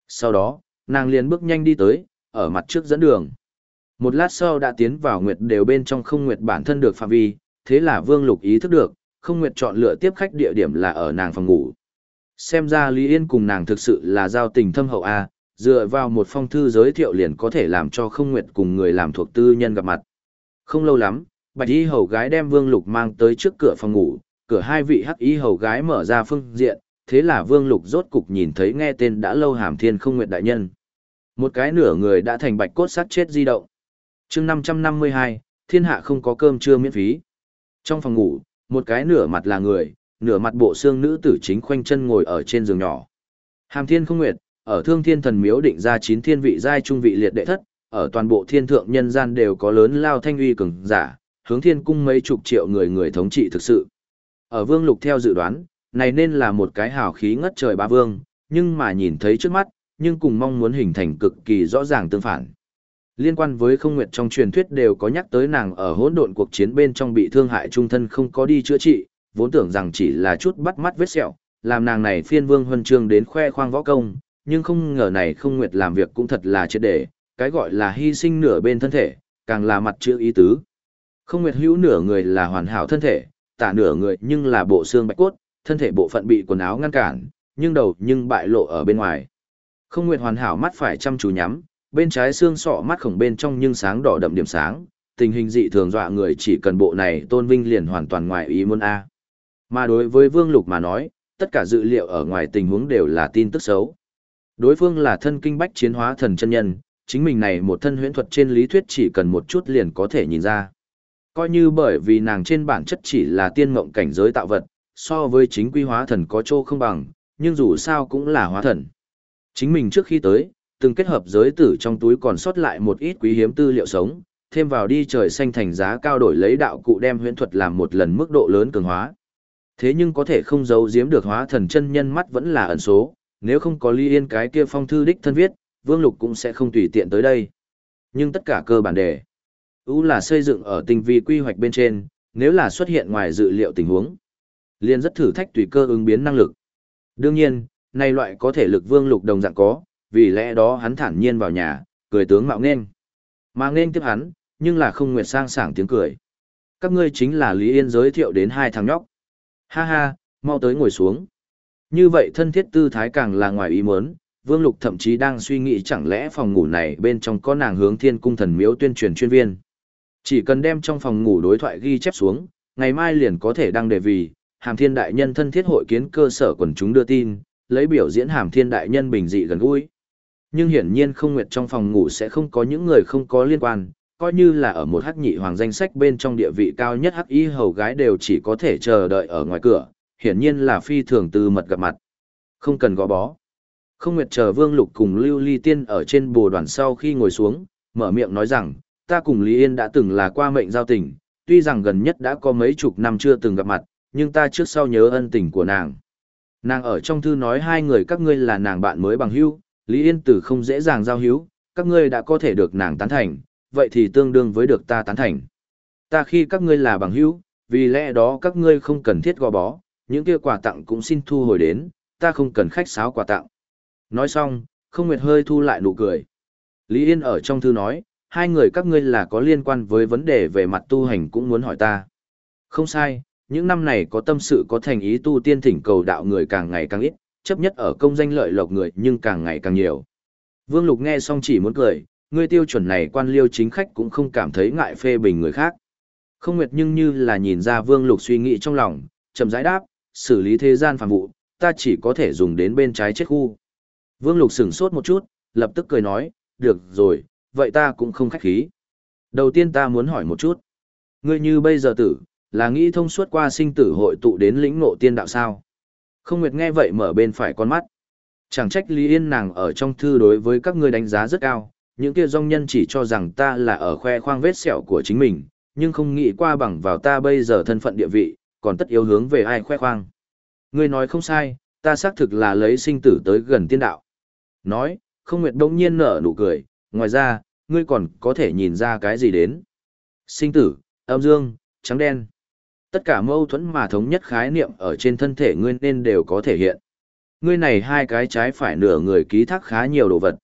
Sau đó, nàng liền bước nhanh đi tới, ở mặt trước dẫn đường. Một lát sau đã tiến vào nguyệt đều bên trong không nguyệt bản thân được phạm vi, thế là Vương Lục ý thức được, không nguyệt chọn lựa tiếp khách địa điểm là ở nàng phòng ngủ. Xem ra Lý Yên cùng nàng thực sự là giao tình thâm hậu A, Dựa vào một phong thư giới thiệu liền có thể làm cho không nguyệt cùng người làm thuộc tư nhân gặp mặt. Không lâu lắm, bạch y hầu gái đem Vương Lục mang tới trước cửa phòng ngủ, cửa hai vị hắc y hầu gái mở ra phương diện, thế là Vương Lục rốt cục nhìn thấy nghe tên đã lâu hàm thiên không nguyệt đại nhân. Một cái nửa người đã thành bạch cốt sát chết di động. chương 552, thiên hạ không có cơm trưa miễn phí. Trong phòng ngủ, một cái nửa mặt là người, nửa mặt bộ xương nữ tử chính khoanh chân ngồi ở trên giường nhỏ. Hàm thiên không nguyệt, ở thương thiên thần miếu định ra chín thiên vị giai trung vị liệt đệ thất, ở toàn bộ thiên thượng nhân gian đều có lớn lao thanh uy cường giả, hướng thiên cung mấy chục triệu người người thống trị thực sự. Ở vương lục theo dự đoán, này nên là một cái hào khí ngất trời ba vương, nhưng mà nhìn thấy trước mắt, nhưng cùng mong muốn hình thành cực kỳ rõ ràng tương phản. Liên quan với không nguyệt trong truyền thuyết đều có nhắc tới nàng ở hỗn độn cuộc chiến bên trong bị thương hại trung thân không có đi chữa trị, vốn tưởng rằng chỉ là chút bắt mắt vết sẹo, làm nàng này phiên vương huân chương đến khoe khoang võ công, nhưng không ngờ này không nguyệt làm việc cũng thật là chết để, cái gọi là hy sinh nửa bên thân thể, càng là mặt chữ ý tứ. Không nguyệt hữu nửa người là hoàn hảo thân thể, tả nửa người nhưng là bộ xương bạch cốt, thân thể bộ phận bị quần áo ngăn cản, nhưng đầu nhưng bại lộ ở bên ngoài. Không nguyệt hoàn hảo mắt phải chăm chú nhắm, bên trái xương sọ mắt khổng bên trong nhưng sáng đỏ đậm điểm sáng, tình hình dị thường dọa người chỉ cần bộ này tôn vinh liền hoàn toàn ngoài ý muốn A. Mà đối với Vương Lục mà nói, tất cả dữ liệu ở ngoài tình huống đều là tin tức xấu. Đối phương là thân kinh bách chiến hóa thần chân nhân, chính mình này một thân huyễn thuật trên lý thuyết chỉ cần một chút liền có thể nhìn ra. Coi như bởi vì nàng trên bản chất chỉ là tiên mộng cảnh giới tạo vật, so với chính quy hóa thần có chỗ không bằng, nhưng dù sao cũng là hóa thần. Chính mình trước khi tới, từng kết hợp giới tử trong túi còn sót lại một ít quý hiếm tư liệu sống, thêm vào đi trời xanh thành giá cao đổi lấy đạo cụ đem huyễn thuật làm một lần mức độ lớn cường hóa. Thế nhưng có thể không giấu giếm được hóa thần chân nhân mắt vẫn là ẩn số, nếu không có ly yên cái kia phong thư đích thân viết, Vương Lục cũng sẽ không tùy tiện tới đây. Nhưng tất cả cơ bản đề, ưu là xây dựng ở tình vi quy hoạch bên trên, nếu là xuất hiện ngoài dự liệu tình huống, liền rất thử thách tùy cơ ứng biến năng lực. Đương nhiên, nay loại có thể lực Vương Lục đồng dạng có, vì lẽ đó hắn thản nhiên vào nhà, cười tướng mạo nghênh. Mà nghênh tiếp hắn, nhưng là không nguyệt sang sảng tiếng cười. Các ngươi chính là Lý Yên giới thiệu đến hai thằng nhóc. Ha ha, mau tới ngồi xuống. Như vậy thân thiết tư thái càng là ngoài ý muốn, Vương Lục thậm chí đang suy nghĩ chẳng lẽ phòng ngủ này bên trong có nàng hướng thiên cung thần miếu tuyên truyền chuyên viên. Chỉ cần đem trong phòng ngủ đối thoại ghi chép xuống, ngày mai liền có thể đăng đề vì, hàm thiên đại nhân thân thiết hội kiến cơ sở quần chúng đưa tin, lấy biểu diễn hàm thiên đại nhân bình dị gần gũi. Nhưng hiển nhiên không nguyệt trong phòng ngủ sẽ không có những người không có liên quan, coi như là ở một hắc nhị hoàng danh sách bên trong địa vị cao nhất hắc y hầu gái đều chỉ có thể chờ đợi ở ngoài cửa, hiển nhiên là phi thường từ mật gặp mặt. Không cần gõ bó. Không nguyệt chờ Vương Lục cùng Lưu Ly Tiên ở trên bồ đoàn sau khi ngồi xuống, mở miệng nói rằng, ta cùng Lý Yên đã từng là qua mệnh giao tình, tuy rằng gần nhất đã có mấy chục năm chưa từng gặp mặt, nhưng ta trước sau nhớ ân tình của nàng. Nàng ở trong thư nói hai người các ngươi là nàng bạn mới bằng hữu, Lý Yên Tử không dễ dàng giao hữu, các ngươi đã có thể được nàng tán thành, vậy thì tương đương với được ta tán thành. Ta khi các ngươi là bằng hữu, vì lẽ đó các ngươi không cần thiết gò bó, những kia quà tặng cũng xin thu hồi đến, ta không cần khách sáo quà tặng. Nói xong, không nguyệt hơi thu lại nụ cười. Lý Yên ở trong thư nói, hai người các ngươi là có liên quan với vấn đề về mặt tu hành cũng muốn hỏi ta. Không sai, những năm này có tâm sự có thành ý tu tiên thỉnh cầu đạo người càng ngày càng ít, chấp nhất ở công danh lợi lộc người nhưng càng ngày càng nhiều. Vương Lục nghe xong chỉ muốn cười, người tiêu chuẩn này quan liêu chính khách cũng không cảm thấy ngại phê bình người khác. Không nguyệt nhưng như là nhìn ra Vương Lục suy nghĩ trong lòng, chậm rãi đáp, xử lý thế gian phàm vụ, ta chỉ có thể dùng đến bên trái chết khu. Vương Lục sửng sốt một chút, lập tức cười nói, được rồi, vậy ta cũng không khách khí. Đầu tiên ta muốn hỏi một chút. Ngươi như bây giờ tử, là nghĩ thông suốt qua sinh tử hội tụ đến lĩnh ngộ tiên đạo sao? Không Nguyệt nghe vậy mở bên phải con mắt. Chẳng trách Lý Yên nàng ở trong thư đối với các ngươi đánh giá rất cao, những kia dòng nhân chỉ cho rằng ta là ở khoe khoang vết sẹo của chính mình, nhưng không nghĩ qua bằng vào ta bây giờ thân phận địa vị, còn tất yếu hướng về ai khoe khoang. Ngươi nói không sai, ta xác thực là lấy sinh tử tới gần tiên đạo. Nói, không nguyệt đông nhiên nở nụ cười, ngoài ra, ngươi còn có thể nhìn ra cái gì đến. Sinh tử, âm dương, trắng đen. Tất cả mâu thuẫn mà thống nhất khái niệm ở trên thân thể ngươi nên đều có thể hiện. Ngươi này hai cái trái phải nửa người ký thác khá nhiều đồ vật.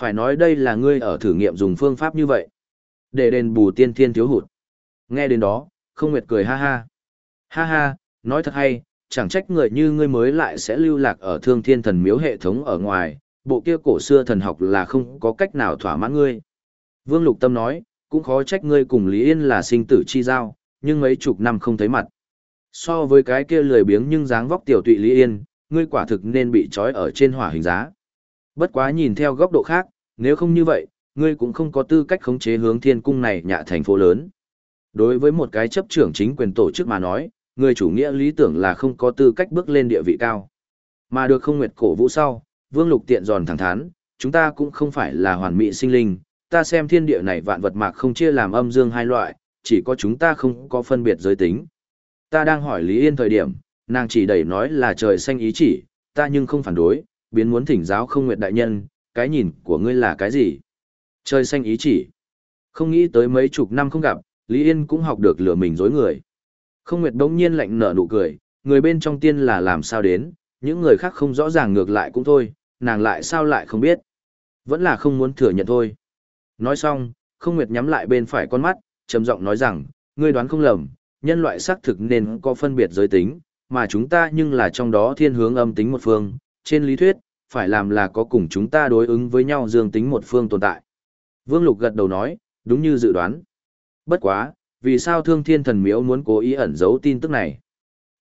Phải nói đây là ngươi ở thử nghiệm dùng phương pháp như vậy. Để đền bù tiên thiên thiếu hụt. Nghe đến đó, không nguyệt cười ha ha. Ha ha, nói thật hay, chẳng trách người như ngươi mới lại sẽ lưu lạc ở thương thiên thần miếu hệ thống ở ngoài, bộ kia cổ xưa thần học là không có cách nào thỏa mãn ngươi. Vương Lục Tâm nói, cũng khó trách ngươi cùng Lý Yên là sinh tử chi giao, nhưng mấy chục năm không thấy mặt. So với cái kia lười biếng nhưng dáng vóc tiểu tụy Lý Yên, ngươi quả thực nên bị trói ở trên hỏa hình giá. Bất quá nhìn theo góc độ khác, nếu không như vậy, ngươi cũng không có tư cách khống chế hướng thiên cung này nhạ thành phố lớn. Đối với một cái chấp trưởng chính quyền tổ chức mà nói, người chủ nghĩa lý tưởng là không có tư cách bước lên địa vị cao. Mà được không nguyệt cổ vũ sau, Vương Lục tiện giòn thẳng thắn, chúng ta cũng không phải là hoàn mỹ sinh linh, ta xem thiên địa này vạn vật mạc không chia làm âm dương hai loại, chỉ có chúng ta không có phân biệt giới tính. Ta đang hỏi Lý Yên thời điểm, nàng chỉ đẩy nói là trời xanh ý chỉ, ta nhưng không phản đối, biến muốn thỉnh giáo không nguyệt đại nhân, cái nhìn của ngươi là cái gì? Trời xanh ý chỉ. Không nghĩ tới mấy chục năm không gặp, Lý Yên cũng học được lừa mình dối người. Không nguyệt đống nhiên lạnh nở nụ cười, người bên trong tiên là làm sao đến, những người khác không rõ ràng ngược lại cũng thôi, nàng lại sao lại không biết. Vẫn là không muốn thừa nhận thôi. Nói xong, không nguyệt nhắm lại bên phải con mắt, trầm giọng nói rằng, ngươi đoán không lầm, nhân loại xác thực nên có phân biệt giới tính, mà chúng ta nhưng là trong đó thiên hướng âm tính một phương, trên lý thuyết, phải làm là có cùng chúng ta đối ứng với nhau dương tính một phương tồn tại. Vương Lục gật đầu nói, đúng như dự đoán. Bất quá, vì sao thương thiên thần miếu muốn cố ý ẩn giấu tin tức này?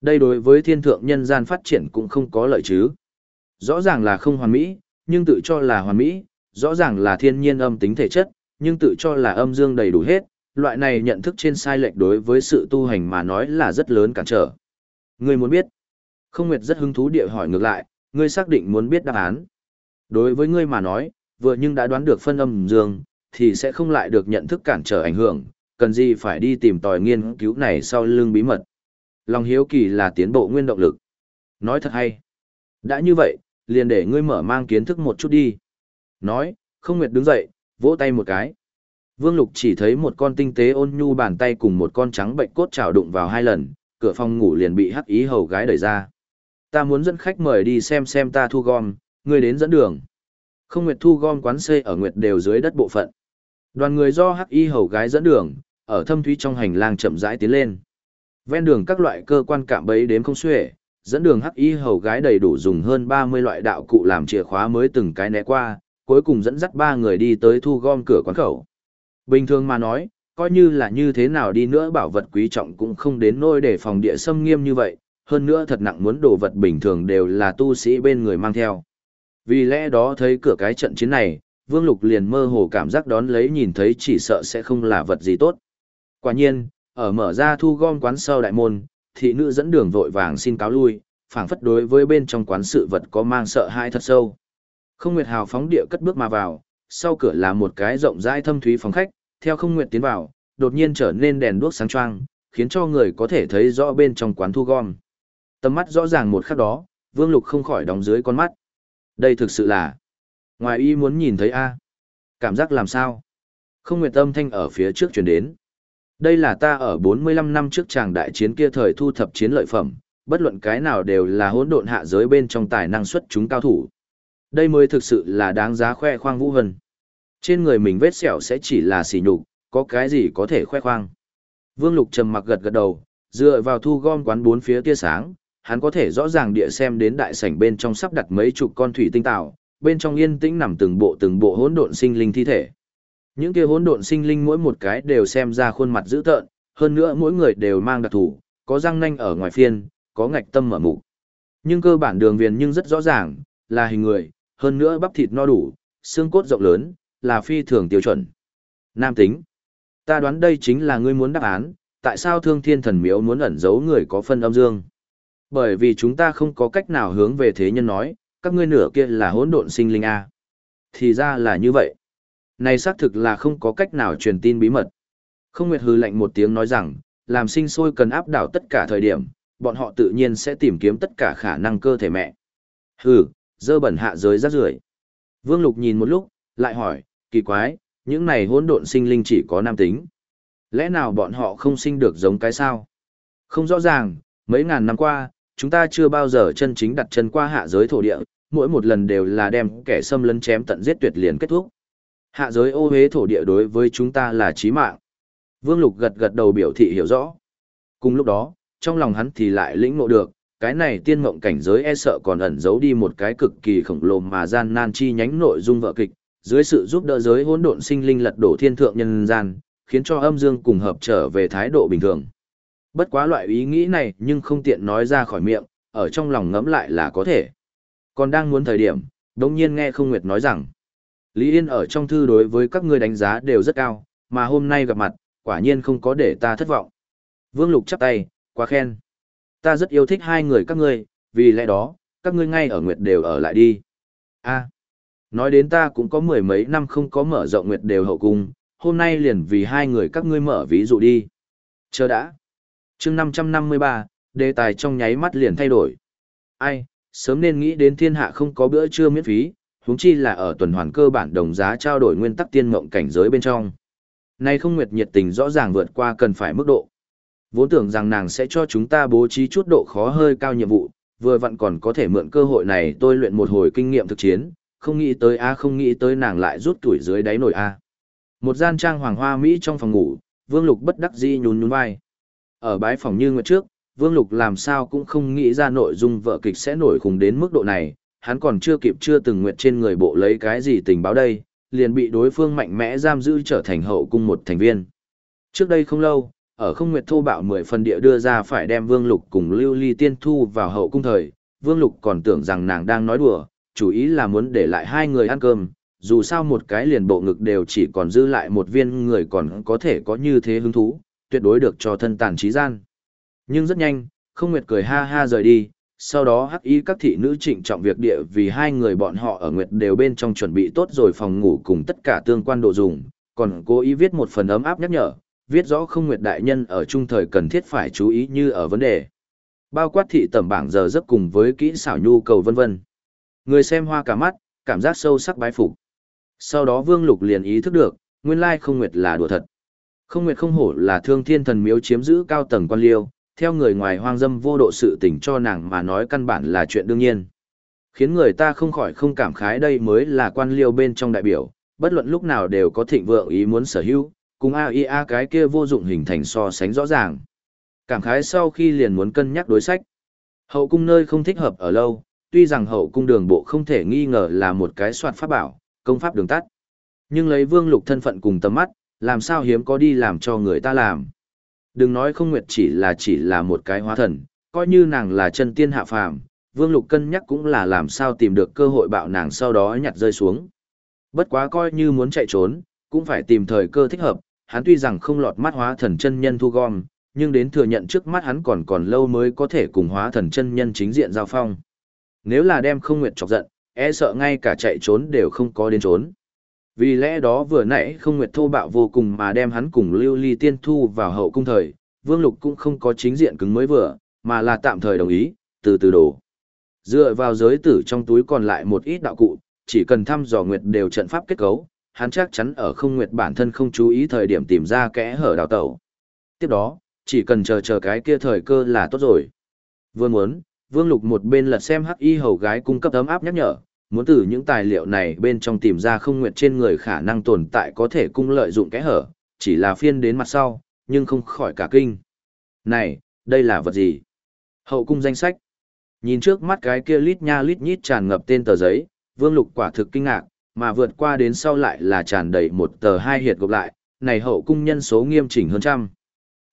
Đây đối với thiên thượng nhân gian phát triển cũng không có lợi chứ. Rõ ràng là không hoàn mỹ, nhưng tự cho là hoàn mỹ, rõ ràng là thiên nhiên âm tính thể chất, nhưng tự cho là âm dương đầy đủ hết, loại này nhận thức trên sai lệch đối với sự tu hành mà nói là rất lớn cản trở. Ngươi muốn biết? Không Nguyệt rất hứng thú địa hỏi ngược lại, ngươi xác định muốn biết đáp án. Đối với ngươi mà nói, vừa nhưng đã đoán được phân âm dương, thì sẽ không lại được nhận thức cản trở ảnh hưởng, cần gì phải đi tìm tòi nghiên cứu này sau lưng bí mật. Lòng hiếu kỳ là tiến bộ nguyên động lực. Nói thật hay. Đã như vậy, liền để ngươi mở mang kiến thức một chút đi. Nói, không nguyệt đứng dậy, vỗ tay một cái. Vương Lục chỉ thấy một con tinh tế ôn nhu bàn tay cùng một con trắng bệnh cốt chảo đụng vào hai lần, cửa phòng ngủ liền bị hắc ý hầu gái đẩy ra. Ta muốn dẫn khách mời đi xem xem ta thu gom, ngươi đến dẫn đường. Không nguyệt thu gom quán xê ở nguyệt đều dưới đất bộ phận. Đoàn người do hắc y hầu gái dẫn đường, ở thâm thúy trong hành lang chậm rãi tiến lên. Ven đường các loại cơ quan cạm bẫy đếm không xuể, dẫn đường hắc y hầu gái đầy đủ dùng hơn 30 loại đạo cụ làm chìa khóa mới từng cái né qua, cuối cùng dẫn dắt ba người đi tới thu gom cửa quán khẩu. Bình thường mà nói, coi như là như thế nào đi nữa bảo vật quý trọng cũng không đến nôi để phòng địa xâm nghiêm như vậy, hơn nữa thật nặng muốn đồ vật bình thường đều là tu sĩ bên người mang theo. Vì lẽ đó thấy cửa cái trận chiến này, Vương Lục liền mơ hồ cảm giác đón lấy nhìn thấy chỉ sợ sẽ không là vật gì tốt. Quả nhiên, ở mở ra thu gom quán sau đại môn, thị nữ dẫn đường vội vàng xin cáo lui, phảng phất đối với bên trong quán sự vật có mang sợ hãi thật sâu. Không Nguyệt Hào phóng địa cất bước mà vào, sau cửa là một cái rộng rãi thâm thúy phòng khách, theo Không Nguyệt tiến vào, đột nhiên trở nên đèn đuốc sáng choang, khiến cho người có thể thấy rõ bên trong quán thu gom. Tầm mắt rõ ràng một khắc đó, Vương Lục không khỏi đóng dưới con mắt. Đây thực sự là Ngoài y muốn nhìn thấy A. Cảm giác làm sao? Không nguyệt âm thanh ở phía trước truyền đến. Đây là ta ở 45 năm trước chàng đại chiến kia thời thu thập chiến lợi phẩm, bất luận cái nào đều là hỗn độn hạ giới bên trong tài năng xuất chúng cao thủ. Đây mới thực sự là đáng giá khoe khoang vũ hân. Trên người mình vết sẹo sẽ chỉ là sỉ nhục, có cái gì có thể khoe khoang. Vương Lục trầm mặc gật gật đầu, dựa vào thu gom quán bốn phía tia sáng, hắn có thể rõ ràng địa xem đến đại sảnh bên trong sắp đặt mấy chục con thủy tinh tạo, bên trong yên tĩnh nằm từng bộ từng bộ hỗn độn sinh linh thi thể. Những kia hỗn độn sinh linh mỗi một cái đều xem ra khuôn mặt dữ tợn, hơn nữa mỗi người đều mang đặc thủ, có răng nanh ở ngoài phiên, có ngạch tâm mở mục. Nhưng cơ bản đường viền nhưng rất rõ ràng, là hình người, hơn nữa bắp thịt no đủ, xương cốt rộng lớn, là phi thường tiêu chuẩn. Nam tính. Ta đoán đây chính là ngươi muốn đáp án, tại sao thương thiên thần miếu muốn ẩn giấu người có phân âm dương. Bởi vì chúng ta không có cách nào hướng về thế nhân nói, các ngươi nửa kia là hỗn độn sinh linh A. Thì ra là như vậy. Này xác thực là không có cách nào truyền tin bí mật. Không Nguyệt hừ lạnh một tiếng nói rằng, làm sinh sôi cần áp đảo tất cả thời điểm, bọn họ tự nhiên sẽ tìm kiếm tất cả khả năng cơ thể mẹ. Hừ, dơ bẩn hạ giới rác rưởi. Vương Lục nhìn một lúc, lại hỏi, kỳ quái, những này hỗn độn sinh linh chỉ có nam tính. Lẽ nào bọn họ không sinh được giống cái sao? Không rõ ràng, mấy ngàn năm qua, chúng ta chưa bao giờ chân chính đặt chân qua hạ giới thổ địa, mỗi một lần đều là đem kẻ xâm lấn chém tận giết tuyệt liền kết thúc. Hạ giới ô hế thổ địa đối với chúng ta là chí mạng. Vương Lục gật gật đầu biểu thị hiểu rõ. Cùng lúc đó, trong lòng hắn thì lại lĩnh ngộ được, cái này tiên mộng cảnh giới e sợ còn ẩn giấu đi một cái cực kỳ khổng lồ mà gian nan chi nhánh nội dung vợ kịch, dưới sự giúp đỡ giới hỗn độn sinh linh lật đổ thiên thượng nhân gian, khiến cho âm dương cùng hợp trở về thái độ bình thường. Bất quá loại ý nghĩ này nhưng không tiện nói ra khỏi miệng, ở trong lòng ngẫm lại là có thể. Còn đang muốn thời điểm, đồng nhiên nghe không nguyệt nói rằng, Lý Yên ở trong thư đối với các ngươi đánh giá đều rất cao, mà hôm nay gặp mặt, quả nhiên không có để ta thất vọng. Vương Lục chắp tay, quá khen. Ta rất yêu thích hai người các ngươi, vì lẽ đó, các ngươi ngay ở Nguyệt đều ở lại đi. a nói đến ta cũng có mười mấy năm không có mở rộng Nguyệt đều hậu cung, hôm nay liền vì hai người các ngươi mở ví dụ đi. Chờ đã. chương 553, đề tài trong nháy mắt liền thay đổi. Ai, sớm nên nghĩ đến thiên hạ không có bữa trưa miễn phí, huống chi là ở tuần hoàn cơ bản đồng giá trao đổi nguyên tắc tiên mộng cảnh giới bên trong. Nay không nguyệt nhiệt tình rõ ràng vượt qua cần phải mức độ. Vốn tưởng rằng nàng sẽ cho chúng ta bố trí chút độ khó hơi cao nhiệm vụ, vừa vặn còn có thể mượn cơ hội này tôi luyện một hồi kinh nghiệm thực chiến, không nghĩ tới a không nghĩ tới nàng lại rút tuổi dưới đáy nổi a. Một gian trang hoàng hoa Mỹ trong phòng ngủ, Vương Lục bất đắc dĩ nhún nhún vai. Ở bái phòng như nguyệt trước, Vương Lục làm sao cũng không nghĩ ra nội dung vợ kịch sẽ nổi khủng đến mức độ này, hắn còn chưa kịp chưa từng nguyện trên người bộ lấy cái gì tình báo đây, liền bị đối phương mạnh mẽ giam giữ trở thành hậu cung một thành viên. Trước đây không lâu, ở không nguyệt thô bạo mười phần địa đưa ra phải đem Vương Lục cùng Lưu Ly Tiên Thu vào hậu cung thời, Vương Lục còn tưởng rằng nàng đang nói đùa, chủ ý là muốn để lại hai người ăn cơm, dù sao một cái liền bộ ngực đều chỉ còn dư lại một viên người còn có thể có như thế hứng thú, tuyệt đối được cho thân tàn trí gian. Nhưng rất nhanh, không nguyệt cười ha ha rời đi, sau đó hắc y các thị nữ trịnh trọng việc địa vì hai người bọn họ ở nguyệt đều bên trong chuẩn bị tốt rồi phòng ngủ cùng tất cả tương quan đồ dùng, còn cố ý viết một phần ấm áp nhắc nhở, viết rõ không nguyệt đại nhân ở trung thời cần thiết phải chú ý như ở vấn đề. Bao quát thị tầm bảng giờ giấc cùng với kỹ xảo nhu cầu vân vân. Người xem hoa cả mắt, cảm giác sâu sắc bái phục. Sau đó Vương Lục liền ý thức được, nguyên lai không nguyệt là đùa thật. Không nguyệt không hổ là thương thiên thần miếu chiếm giữ cao tầng quan liêu, theo người ngoài hoang dâm vô độ sự tình cho nàng mà nói căn bản là chuyện đương nhiên. Khiến người ta không khỏi không cảm khái đây mới là quan liêu bên trong đại biểu, bất luận lúc nào đều có thịnh vượng ý muốn sở hữu, cùng AIA cái kia vô dụng hình thành so sánh rõ ràng. Cảm khái sau khi liền muốn cân nhắc đối sách. Hậu cung nơi không thích hợp ở lâu, tuy rằng hậu cung đường bộ không thể nghi ngờ là một cái soạt pháp bảo, công pháp đường tắt. Nhưng lấy vương lục thân phận cùng tầm mắt, làm sao hiếm có đi làm cho người ta làm. Đừng nói không nguyệt chỉ là chỉ là một cái hóa thần, coi như nàng là chân tiên hạ phàm, vương lục cân nhắc cũng là làm sao tìm được cơ hội bạo nàng sau đó nhặt rơi xuống. Bất quá coi như muốn chạy trốn, cũng phải tìm thời cơ thích hợp, hắn tuy rằng không lọt mắt hóa thần chân nhân thu gom, nhưng đến thừa nhận trước mắt hắn còn còn lâu mới có thể cùng hóa thần chân nhân chính diện giao phong. Nếu là đem không nguyệt chọc giận, e sợ ngay cả chạy trốn đều không có đến trốn. Vì lẽ đó vừa nãy không nguyệt thô bạo vô cùng mà đem hắn cùng lưu ly tiên thu vào hậu cung thời, vương lục cũng không có chính diện cứng mới vừa, mà là tạm thời đồng ý, từ từ đổ. Dựa vào giới tử trong túi còn lại một ít đạo cụ, chỉ cần thăm dò nguyệt đều trận pháp kết cấu, hắn chắc chắn ở không nguyệt bản thân không chú ý thời điểm tìm ra kẽ hở đào tẩu. Tiếp đó, chỉ cần chờ chờ cái kia thời cơ là tốt rồi. vương muốn, Vương Lục một bên lật xem hắc y hầu gái cung cấp ấm áp nhắc nhở, muốn từ những tài liệu này bên trong tìm ra không nguyệt trên người khả năng tồn tại có thể cung lợi dụng kẽ hở, chỉ là phiên đến mặt sau, nhưng không khỏi cả kinh. Này, đây là vật gì? Hậu cung danh sách. Nhìn trước mắt cái kia lít nha lít nhít tràn ngập tên tờ giấy, Vương Lục quả thực kinh ngạc, mà vượt qua đến sau lại là tràn đầy một tờ hai hiệt gộp lại, này hậu cung nhân số nghiêm chỉnh hơn trăm.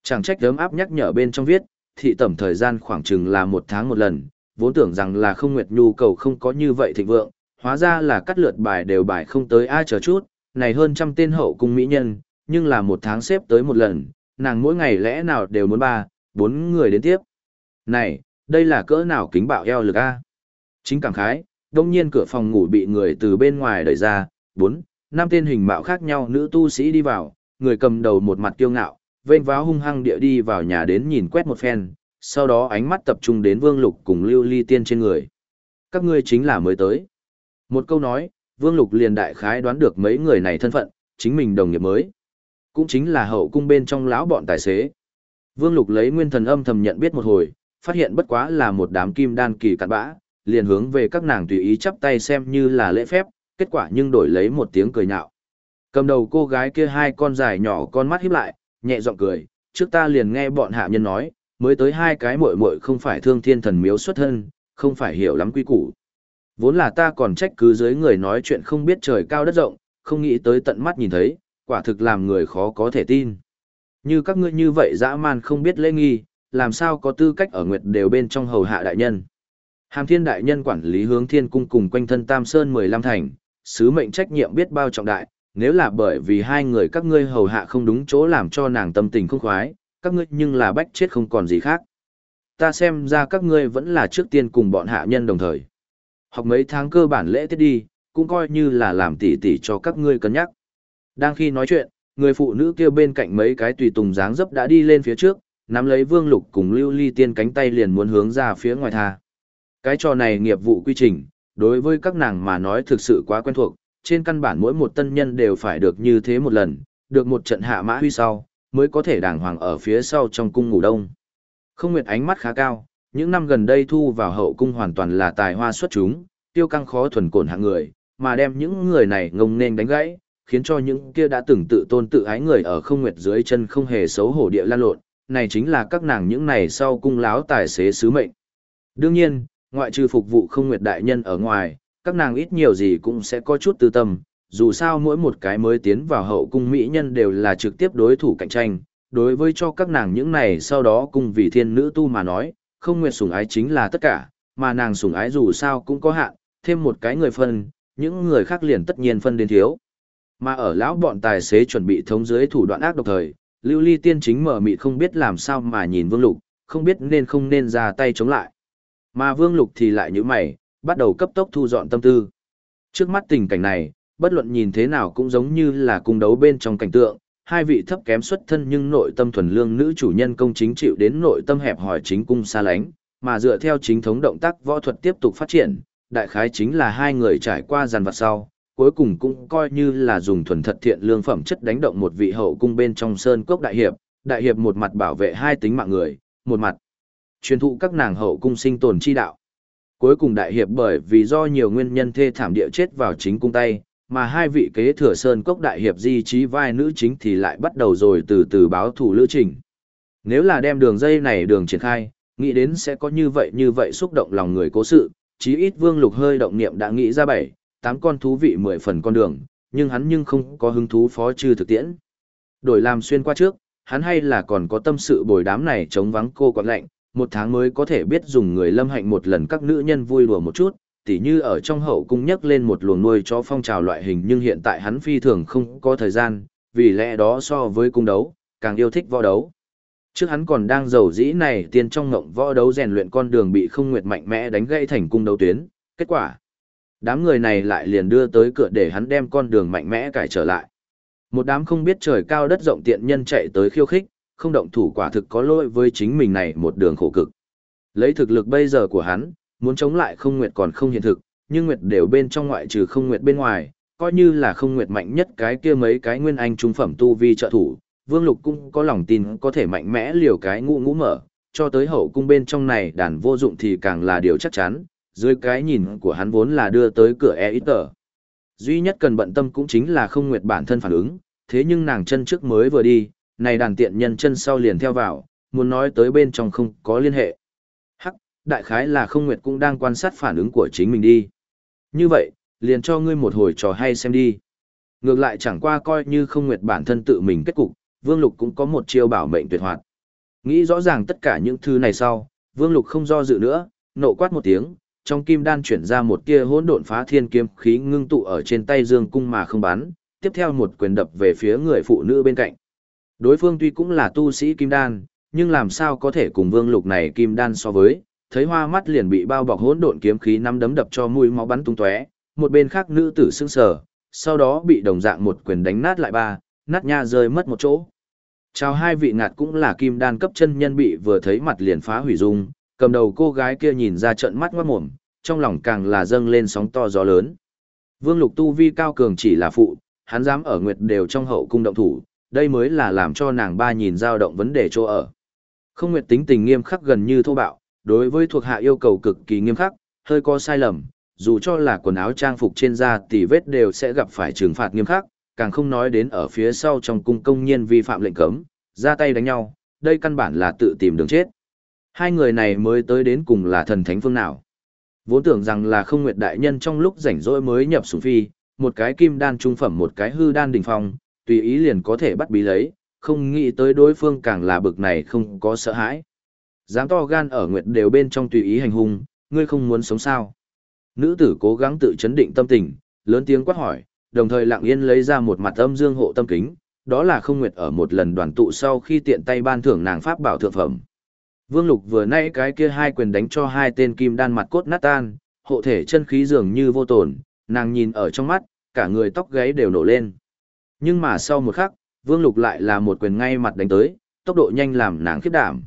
Chẳng trách đấm áp nhắc nhở bên trong viết, thị tẩm thời gian khoảng chừng là một tháng một lần, vốn tưởng rằng là không nguyệt nhu cầu không có như vậy thịnh vượng, hóa ra là cắt lượt bài đều bài không tới ai chờ chút, này hơn trăm tên hậu cung mỹ nhân, nhưng là một tháng xếp tới một lần, nàng mỗi ngày lẽ nào đều muốn ba, bốn người đến tiếp. Này, đây là cỡ nào kính bạo eo lực a? Chính cảm khái, đông nhiên cửa phòng ngủ bị người từ bên ngoài đẩy ra, bốn, năm tên hình mạo khác nhau nữ tu sĩ đi vào, người cầm đầu một mặt kiêu ngạo, vênh váo hung hăng địa đi vào nhà đến nhìn quét một phen, sau đó ánh mắt tập trung đến Vương Lục cùng Lưu Ly Tiên trên người. Các ngươi chính là mới tới. Một câu nói, Vương Lục liền đại khái đoán được mấy người này thân phận, chính mình đồng nghiệp mới. Cũng chính là hậu cung bên trong lão bọn tài xế. Vương Lục lấy nguyên thần âm thầm nhận biết một hồi, phát hiện bất quá là một đám kim đan kỳ cặn bã, liền hướng về các nàng tùy ý chắp tay xem như là lễ phép, kết quả nhưng đổi lấy một tiếng cười nhạo. Cầm đầu cô gái kia hai con dài nhỏ con mắt híp lại, nhẹ giọng cười, trước ta liền nghe bọn hạ nhân nói, mới tới hai cái muội muội không phải thương thiên thần miếu xuất thân, không phải hiểu lắm quy củ. Vốn là ta còn trách cứ dưới người nói chuyện không biết trời cao đất rộng, không nghĩ tới tận mắt nhìn thấy, quả thực làm người khó có thể tin. Như các ngươi như vậy dã man không biết lễ nghi, làm sao có tư cách ở nguyệt đều bên trong hầu hạ đại nhân. Hàm thiên đại nhân quản lý hướng thiên cung cùng quanh thân Tam Sơn 15 thành, sứ mệnh trách nhiệm biết bao trọng đại, nếu là bởi vì hai người các ngươi hầu hạ không đúng chỗ làm cho nàng tâm tình không khoái, các ngươi nhưng là bách chết không còn gì khác. Ta xem ra các ngươi vẫn là trước tiên cùng bọn hạ nhân đồng thời. Học mấy tháng cơ bản lễ tiết đi, cũng coi như là làm tỉ tỉ cho các ngươi cân nhắc. Đang khi nói chuyện, người phụ nữ kia bên cạnh mấy cái tùy tùng dáng dấp đã đi lên phía trước, nắm lấy Vương Lục cùng Lưu Ly Tiên cánh tay liền muốn hướng ra phía ngoài tha. Cái trò này nghiệp vụ quy trình, đối với các nàng mà nói thực sự quá quen thuộc, trên căn bản mỗi một tân nhân đều phải được như thế một lần, được một trận hạ mã huy sau, mới có thể đàng hoàng ở phía sau trong cung ngủ đông. Không Nguyệt ánh mắt khá cao, những năm gần đây thu vào hậu cung hoàn toàn là tài hoa xuất chúng, tiêu căng khó thuần cổn hạng người, mà đem những người này ngông nên đánh gãy, khiến cho những kia đã từng tự tôn tự ái người ở không nguyệt dưới chân không hề xấu hổ địa lan lộn, này chính là các nàng những này sau cung láo tài xế sứ mệnh. Đương nhiên, ngoại trừ phục vụ không nguyệt đại nhân ở ngoài, các nàng ít nhiều gì cũng sẽ có chút tư tâm, dù sao mỗi một cái mới tiến vào hậu cung mỹ nhân đều là trực tiếp đối thủ cạnh tranh, đối với cho các nàng những này sau đó cùng vì thiên nữ tu mà nói, không nguyệt sủng ái chính là tất cả, mà nàng sủng ái dù sao cũng có hạn, thêm một cái người phân, những người khác liền tất nhiên phân đến thiếu. Mà ở lão bọn tài xế chuẩn bị thống dưới thủ đoạn ác độc thời, Lưu Ly Tiên chính mở mịt không biết làm sao mà nhìn Vương Lục, không biết nên không nên ra tay chống lại. Mà Vương Lục thì lại như mày, bắt đầu cấp tốc thu dọn tâm tư. Trước mắt tình cảnh này, bất luận nhìn thế nào cũng giống như là cung đấu bên trong cảnh tượng, hai vị thấp kém xuất thân nhưng nội tâm thuần lương nữ chủ nhân công chính chịu đến nội tâm hẹp hỏi chính cung xa lánh, mà dựa theo chính thống động tác võ thuật tiếp tục phát triển, đại khái chính là hai người trải qua dàn vặt sau, cuối cùng cũng coi như là dùng thuần thật thiện lương phẩm chất đánh động một vị hậu cung bên trong sơn cốc đại hiệp, đại hiệp một mặt bảo vệ hai tính mạng người, một mặt truyền thụ các nàng hậu cung sinh tồn chi đạo. Cuối cùng đại hiệp bởi vì do nhiều nguyên nhân thê thảm địa chết vào chính cung tay, mà hai vị kế thừa sơn cốc đại hiệp di trí vai nữ chính thì lại bắt đầu rồi từ từ báo thủ lữ trình. Nếu là đem đường dây này đường triển khai, nghĩ đến sẽ có như vậy như vậy xúc động lòng người cố sự, chí ít vương lục hơi động niệm đã nghĩ ra bảy, tám con thú vị mười phần con đường, nhưng hắn nhưng không có hứng thú phó trừ thực tiễn. Đổi làm xuyên qua trước, hắn hay là còn có tâm sự bồi đám này chống vắng cô quạt lạnh, một tháng mới có thể biết dùng người lâm hạnh một lần các nữ nhân vui đùa một chút, tỉ như ở trong hậu cung nhắc lên một luồng nuôi cho phong trào loại hình nhưng hiện tại hắn phi thường không có thời gian, vì lẽ đó so với cung đấu, càng yêu thích võ đấu. Trước hắn còn đang giàu dĩ này tiên trong ngộng võ đấu rèn luyện con đường bị không nguyệt mạnh mẽ đánh gãy thành cung đấu tuyến, kết quả. Đám người này lại liền đưa tới cửa để hắn đem con đường mạnh mẽ cải trở lại. Một đám không biết trời cao đất rộng tiện nhân chạy tới khiêu khích, không động thủ quả thực có lỗi với chính mình này một đường khổ cực. Lấy thực lực bây giờ của hắn, muốn chống lại không nguyệt còn không hiện thực, nhưng nguyệt đều bên trong ngoại trừ không nguyệt bên ngoài, coi như là không nguyệt mạnh nhất cái kia mấy cái nguyên anh trung phẩm tu vi trợ thủ, Vương Lục cũng có lòng tin có thể mạnh mẽ liều cái ngũ ngũ mở, cho tới hậu cung bên trong này đàn vô dụng thì càng là điều chắc chắn, dưới cái nhìn của hắn vốn là đưa tới cửa e ít tờ. Duy nhất cần bận tâm cũng chính là không nguyệt bản thân phản ứng, thế nhưng nàng chân trước mới vừa đi, này đàn tiện nhân chân sau liền theo vào, muốn nói tới bên trong không có liên hệ. Đại khái là không nguyệt cũng đang quan sát phản ứng của chính mình đi. Như vậy, liền cho ngươi một hồi trò hay xem đi. Ngược lại chẳng qua coi như không nguyệt bản thân tự mình kết cục, Vương Lục cũng có một chiêu bảo mệnh tuyệt hoạt. Nghĩ rõ ràng tất cả những thứ này sau, Vương Lục không do dự nữa, nộ quát một tiếng, trong kim đan chuyển ra một tia hỗn độn phá thiên kiếm khí ngưng tụ ở trên tay Dương cung mà không bắn, tiếp theo một quyền đập về phía người phụ nữ bên cạnh. Đối phương tuy cũng là tu sĩ kim đan, nhưng làm sao có thể cùng Vương Lục này kim đan so với, thấy hoa mắt liền bị bao bọc hỗn độn kiếm khí năm đấm đập cho mũi máu bắn tung tóe, một bên khác nữ tử sững sờ, sau đó bị đồng dạng một quyền đánh nát lại ba, nát nha rơi mất một chỗ. Chào hai vị ngạt cũng là kim đan cấp chân nhân bị vừa thấy mặt liền phá hủy dung, cầm đầu cô gái kia nhìn ra trận mắt ngoát mồm, trong lòng càng là dâng lên sóng to gió lớn. Vương Lục tu vi cao cường chỉ là phụ, hắn dám ở nguyệt đều trong hậu cung động thủ, đây mới là làm cho nàng ba nhìn dao động vấn đề chỗ ở. Không nguyệt tính tình nghiêm khắc gần như thô bạo, đối với thuộc hạ yêu cầu cực kỳ nghiêm khắc, hơi có sai lầm, dù cho là quần áo trang phục trên da tỷ vết đều sẽ gặp phải trừng phạt nghiêm khắc, càng không nói đến ở phía sau trong cung công nhiên vi phạm lệnh cấm, ra tay đánh nhau, đây căn bản là tự tìm đường chết, Hai người này mới tới đến cùng là thần thánh phương nào. Vốn tưởng rằng là không nguyệt đại nhân trong lúc rảnh rỗi mới nhập sủng phi, một cái kim đan trung phẩm một cái hư đan đỉnh phong, tùy ý liền có thể bắt bí lấy, không nghĩ tới đối phương càng là bực này không có sợ hãi. Dám to gan ở nguyệt đều bên trong tùy ý hành hung, ngươi không muốn sống sao. Nữ tử cố gắng tự chấn định tâm tình, lớn tiếng quát hỏi, đồng thời lặng yên lấy ra một mặt âm dương hộ tâm kính, đó là không nguyệt ở một lần đoàn tụ sau khi tiện tay ban thưởng nàng pháp bảo thượng phẩm. Vương Lục vừa nãy cái kia hai quyền đánh cho hai tên kim đan mặt cốt nát tan, hộ thể chân khí dường như vô tổn, nàng nhìn ở trong mắt, cả người tóc gáy đều nổ lên. Nhưng mà sau một khắc, Vương Lục lại là một quyền ngay mặt đánh tới, tốc độ nhanh làm nàng khiếp đảm.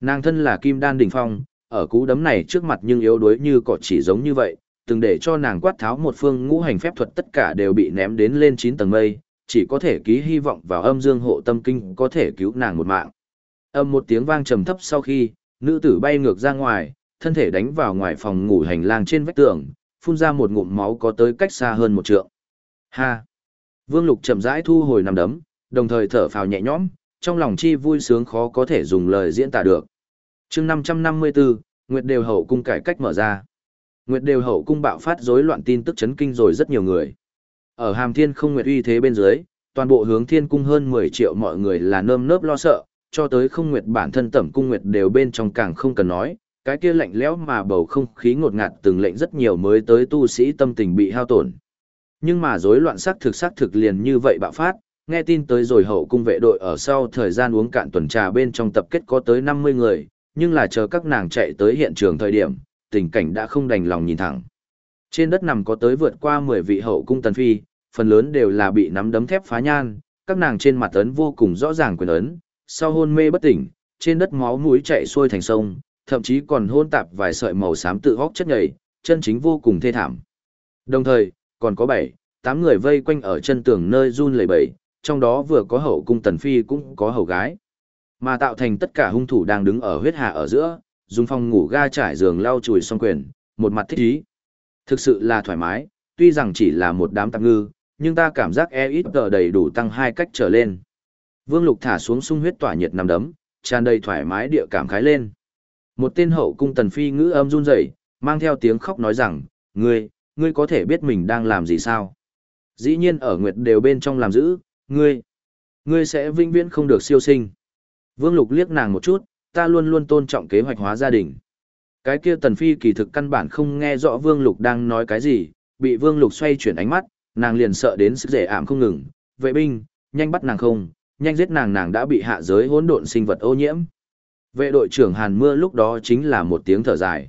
Nàng thân là kim đan đỉnh phong, ở cú đấm này trước mặt nhưng yếu đuối như cỏ chỉ giống như vậy, từng để cho nàng quát tháo một phương ngũ hành phép thuật tất cả đều bị ném đến lên 9 tầng mây, chỉ có thể ký hy vọng vào âm dương hộ tâm kinh có thể cứu nàng một mạng. Âm một tiếng vang trầm thấp sau khi, nữ tử bay ngược ra ngoài, thân thể đánh vào ngoài phòng ngủ hành lang trên vách tường, phun ra một ngụm máu có tới cách xa hơn một trượng. Ha! Vương Lục chậm rãi thu hồi nằm đấm, đồng thời thở phào nhẹ nhõm, trong lòng chi vui sướng khó có thể dùng lời diễn tả được. chương 554, Nguyệt Đều Hậu Cung cải cách mở ra. Nguyệt Đều Hậu Cung bạo phát rối loạn tin tức chấn kinh rồi rất nhiều người. Ở Hàm Thiên không Nguyệt uy thế bên dưới, toàn bộ hướng Thiên Cung hơn 10 triệu mọi người là nơm nớp lo sợ, cho tới không Nguyệt bản thân tẩm cung Nguyệt đều bên trong càng không cần nói, cái kia lạnh lẽo mà bầu không khí ngột ngạt từng lệnh rất nhiều mới tới tu sĩ tâm tình bị hao tổn. Nhưng mà rối loạn sắc thực sắc thực liền như vậy bạo phát, nghe tin tới rồi hậu cung vệ đội ở sau thời gian uống cạn tuần trà bên trong tập kết có tới 50 người, nhưng là chờ các nàng chạy tới hiện trường thời điểm, tình cảnh đã không đành lòng nhìn thẳng. Trên đất nằm có tới vượt qua 10 vị hậu cung tần phi, phần lớn đều là bị nắm đấm thép phá nhan, các nàng trên mặt ấn vô cùng rõ ràng quyền ấn, sau hôn mê bất tỉnh, trên đất máu mũi chạy xuôi thành sông, thậm chí còn hôn tạp vài sợi màu xám tự hóc chất nhầy, chân chính vô cùng thê thảm. Đồng thời, còn có 7, 8 người vây quanh ở chân tường nơi run lẩy bẩy, trong đó vừa có hậu cung tần phi cũng có hậu gái. Mà tạo thành tất cả hung thủ đang đứng ở huyết hạ ở giữa, dùng phòng ngủ ga trải giường lau chùi xong quyền, một mặt thích ý. Thực sự là thoải mái, tuy rằng chỉ là một đám tạm ngư, nhưng ta cảm giác e ít tờ đầy đủ tăng hai cách trở lên. Vương Lục thả xuống sung huyết tỏa nhiệt nằm đấm, tràn đầy thoải mái địa cảm khái lên. Một tên hậu cung tần phi ngữ âm run rẩy, mang theo tiếng khóc nói rằng, ngươi, ngươi có thể biết mình đang làm gì sao? Dĩ nhiên ở nguyệt đều bên trong làm giữ, ngươi, ngươi sẽ vinh viễn không được siêu sinh. Vương Lục liếc nàng một chút, ta luôn luôn tôn trọng kế hoạch hóa gia đình. Cái kia tần phi kỳ thực căn bản không nghe rõ Vương Lục đang nói cái gì, bị Vương Lục xoay chuyển ánh mắt, nàng liền sợ đến sức dễ ảm không ngừng, vệ binh, nhanh bắt nàng không, nhanh giết nàng nàng đã bị hạ giới hỗn độn sinh vật ô nhiễm. Vệ đội trưởng Hàn Mưa lúc đó chính là một tiếng thở dài.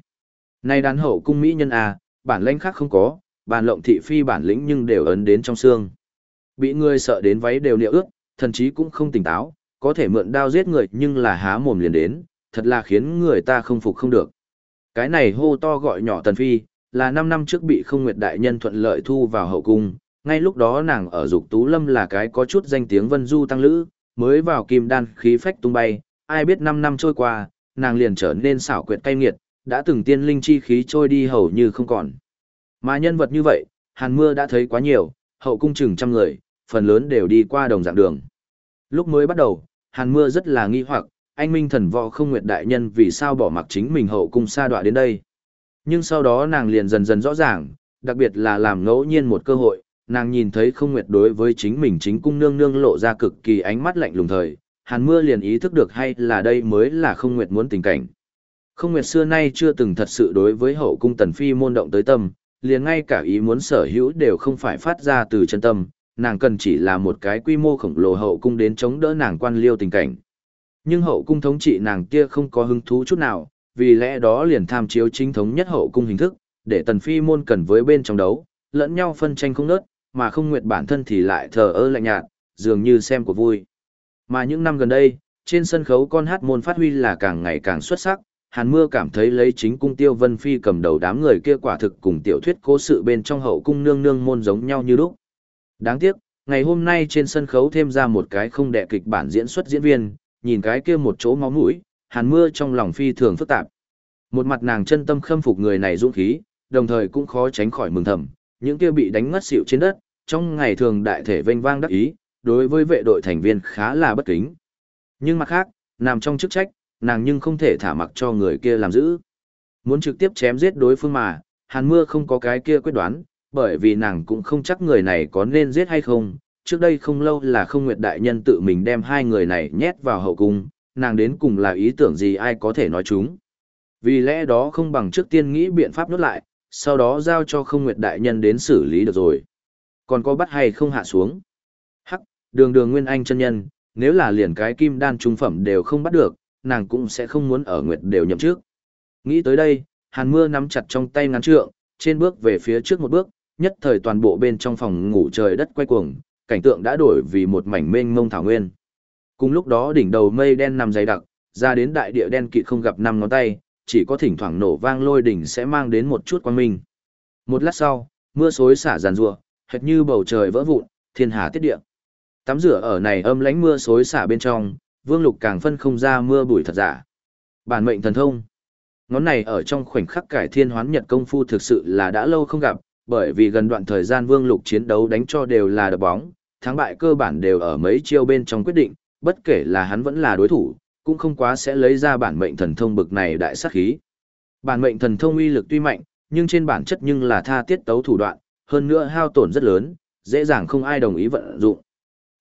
Nay đàn hậu cung mỹ nhân a, bản lãnh khác không có, bàn lộng thị phi bản lĩnh nhưng đều ấn đến trong xương. Bị người sợ đến váy đều liệu ước, thần chí cũng không tỉnh táo, có thể mượn đao giết người nhưng là há mồm liền đến, thật là khiến người ta không phục không được. Cái này hô to gọi nhỏ tần phi, là 5 năm trước bị không nguyệt đại nhân thuận lợi thu vào hậu cung, ngay lúc đó nàng ở dục tú lâm là cái có chút danh tiếng vân du tăng lữ, mới vào kim đan khí phách tung bay, ai biết 5 năm trôi qua, nàng liền trở nên xảo quyệt cay nghiệt, đã từng tiên linh chi khí trôi đi hầu như không còn. Mà nhân vật như vậy, Hàn Mưa đã thấy quá nhiều, hậu cung chừng trăm người, phần lớn đều đi qua đồng dạng đường. Lúc mới bắt đầu, Hàn Mưa rất là nghi hoặc, anh Minh thần võ không nguyệt đại nhân vì sao bỏ mặc chính mình hậu cung xa đoạn đến đây. Nhưng sau đó nàng liền dần dần rõ ràng, đặc biệt là làm ngẫu nhiên một cơ hội, nàng nhìn thấy không nguyệt đối với chính mình chính cung nương nương lộ ra cực kỳ ánh mắt lạnh lùng thời, Hàn Mưa liền ý thức được hay là đây mới là không nguyệt muốn tình cảnh. Không nguyệt xưa nay chưa từng thật sự đối với hậu cung tần phi môn động tới tâm, liền ngay cả ý muốn sở hữu đều không phải phát ra từ chân tâm, nàng cần chỉ là một cái quy mô khổng lồ hậu cung đến chống đỡ nàng quan liêu tình cảnh. Nhưng hậu cung thống trị nàng kia không có hứng thú chút nào, vì lẽ đó liền tham chiếu chính thống nhất hậu cung hình thức, để tần phi môn cần với bên trong đấu, lẫn nhau phân tranh không nớt, mà không nguyệt bản thân thì lại thờ ơ lạnh nhạt, dường như xem của vui. Mà những năm gần đây, trên sân khấu con hát môn phát huy là càng ngày càng xuất sắc, Hàn Mưa cảm thấy lấy chính cung Tiêu Vân Phi cầm đầu đám người kia quả thực cùng tiểu thuyết cố sự bên trong hậu cung nương nương môn giống nhau như lúc. Đáng tiếc, ngày hôm nay trên sân khấu thêm ra một cái không đệ kịch bản diễn xuất diễn viên, nhìn cái kia một chỗ máu mũi, Hàn Mưa trong lòng phi thường phức tạp. Một mặt nàng chân tâm khâm phục người này dũng khí, đồng thời cũng khó tránh khỏi mừng thầm, những kia bị đánh ngất xỉu trên đất, trong ngày thường đại thể vênh vang đắc ý, đối với vệ đội thành viên khá là bất kính. Nhưng mặt khác, nằm trong chức trách, nàng nhưng không thể thả mặc cho người kia làm giữ. Muốn trực tiếp chém giết đối phương mà, hàn mưa không có cái kia quyết đoán, bởi vì nàng cũng không chắc người này có nên giết hay không. Trước đây không lâu là không nguyệt đại nhân tự mình đem hai người này nhét vào hậu cung, nàng đến cùng là ý tưởng gì ai có thể nói chúng. Vì lẽ đó không bằng trước tiên nghĩ biện pháp nốt lại, sau đó giao cho không nguyệt đại nhân đến xử lý được rồi. Còn có bắt hay không hạ xuống? Hắc, đường đường nguyên anh chân nhân, nếu là liền cái kim đan trung phẩm đều không bắt được, nàng cũng sẽ không muốn ở nguyệt đều nhậm trước. Nghĩ tới đây, hàn mưa nắm chặt trong tay ngắn trượng, trên bước về phía trước một bước, nhất thời toàn bộ bên trong phòng ngủ trời đất quay cuồng, cảnh tượng đã đổi vì một mảnh mênh mông thảo nguyên. Cùng lúc đó đỉnh đầu mây đen nằm dày đặc, ra đến đại địa đen kịt không gặp năm ngón tay, chỉ có thỉnh thoảng nổ vang lôi đỉnh sẽ mang đến một chút quang minh. Một lát sau, mưa xối xả giàn rùa, hệt như bầu trời vỡ vụn, thiên hà tiết địa. Tắm rửa ở này âm lánh mưa xối xả bên trong, Vương Lục càng phân không ra mưa bụi thật giả. Bản mệnh thần thông. Ngón này ở trong khoảnh khắc cải thiên hoán nhật công phu thực sự là đã lâu không gặp, bởi vì gần đoạn thời gian Vương Lục chiến đấu đánh cho đều là đập bóng, thắng bại cơ bản đều ở mấy chiêu bên trong quyết định, bất kể là hắn vẫn là đối thủ, cũng không quá sẽ lấy ra bản mệnh thần thông bực này đại sát khí. Bản mệnh thần thông uy lực tuy mạnh, nhưng trên bản chất nhưng là tha tiết tấu thủ đoạn, hơn nữa hao tổn rất lớn, dễ dàng không ai đồng ý vận dụng.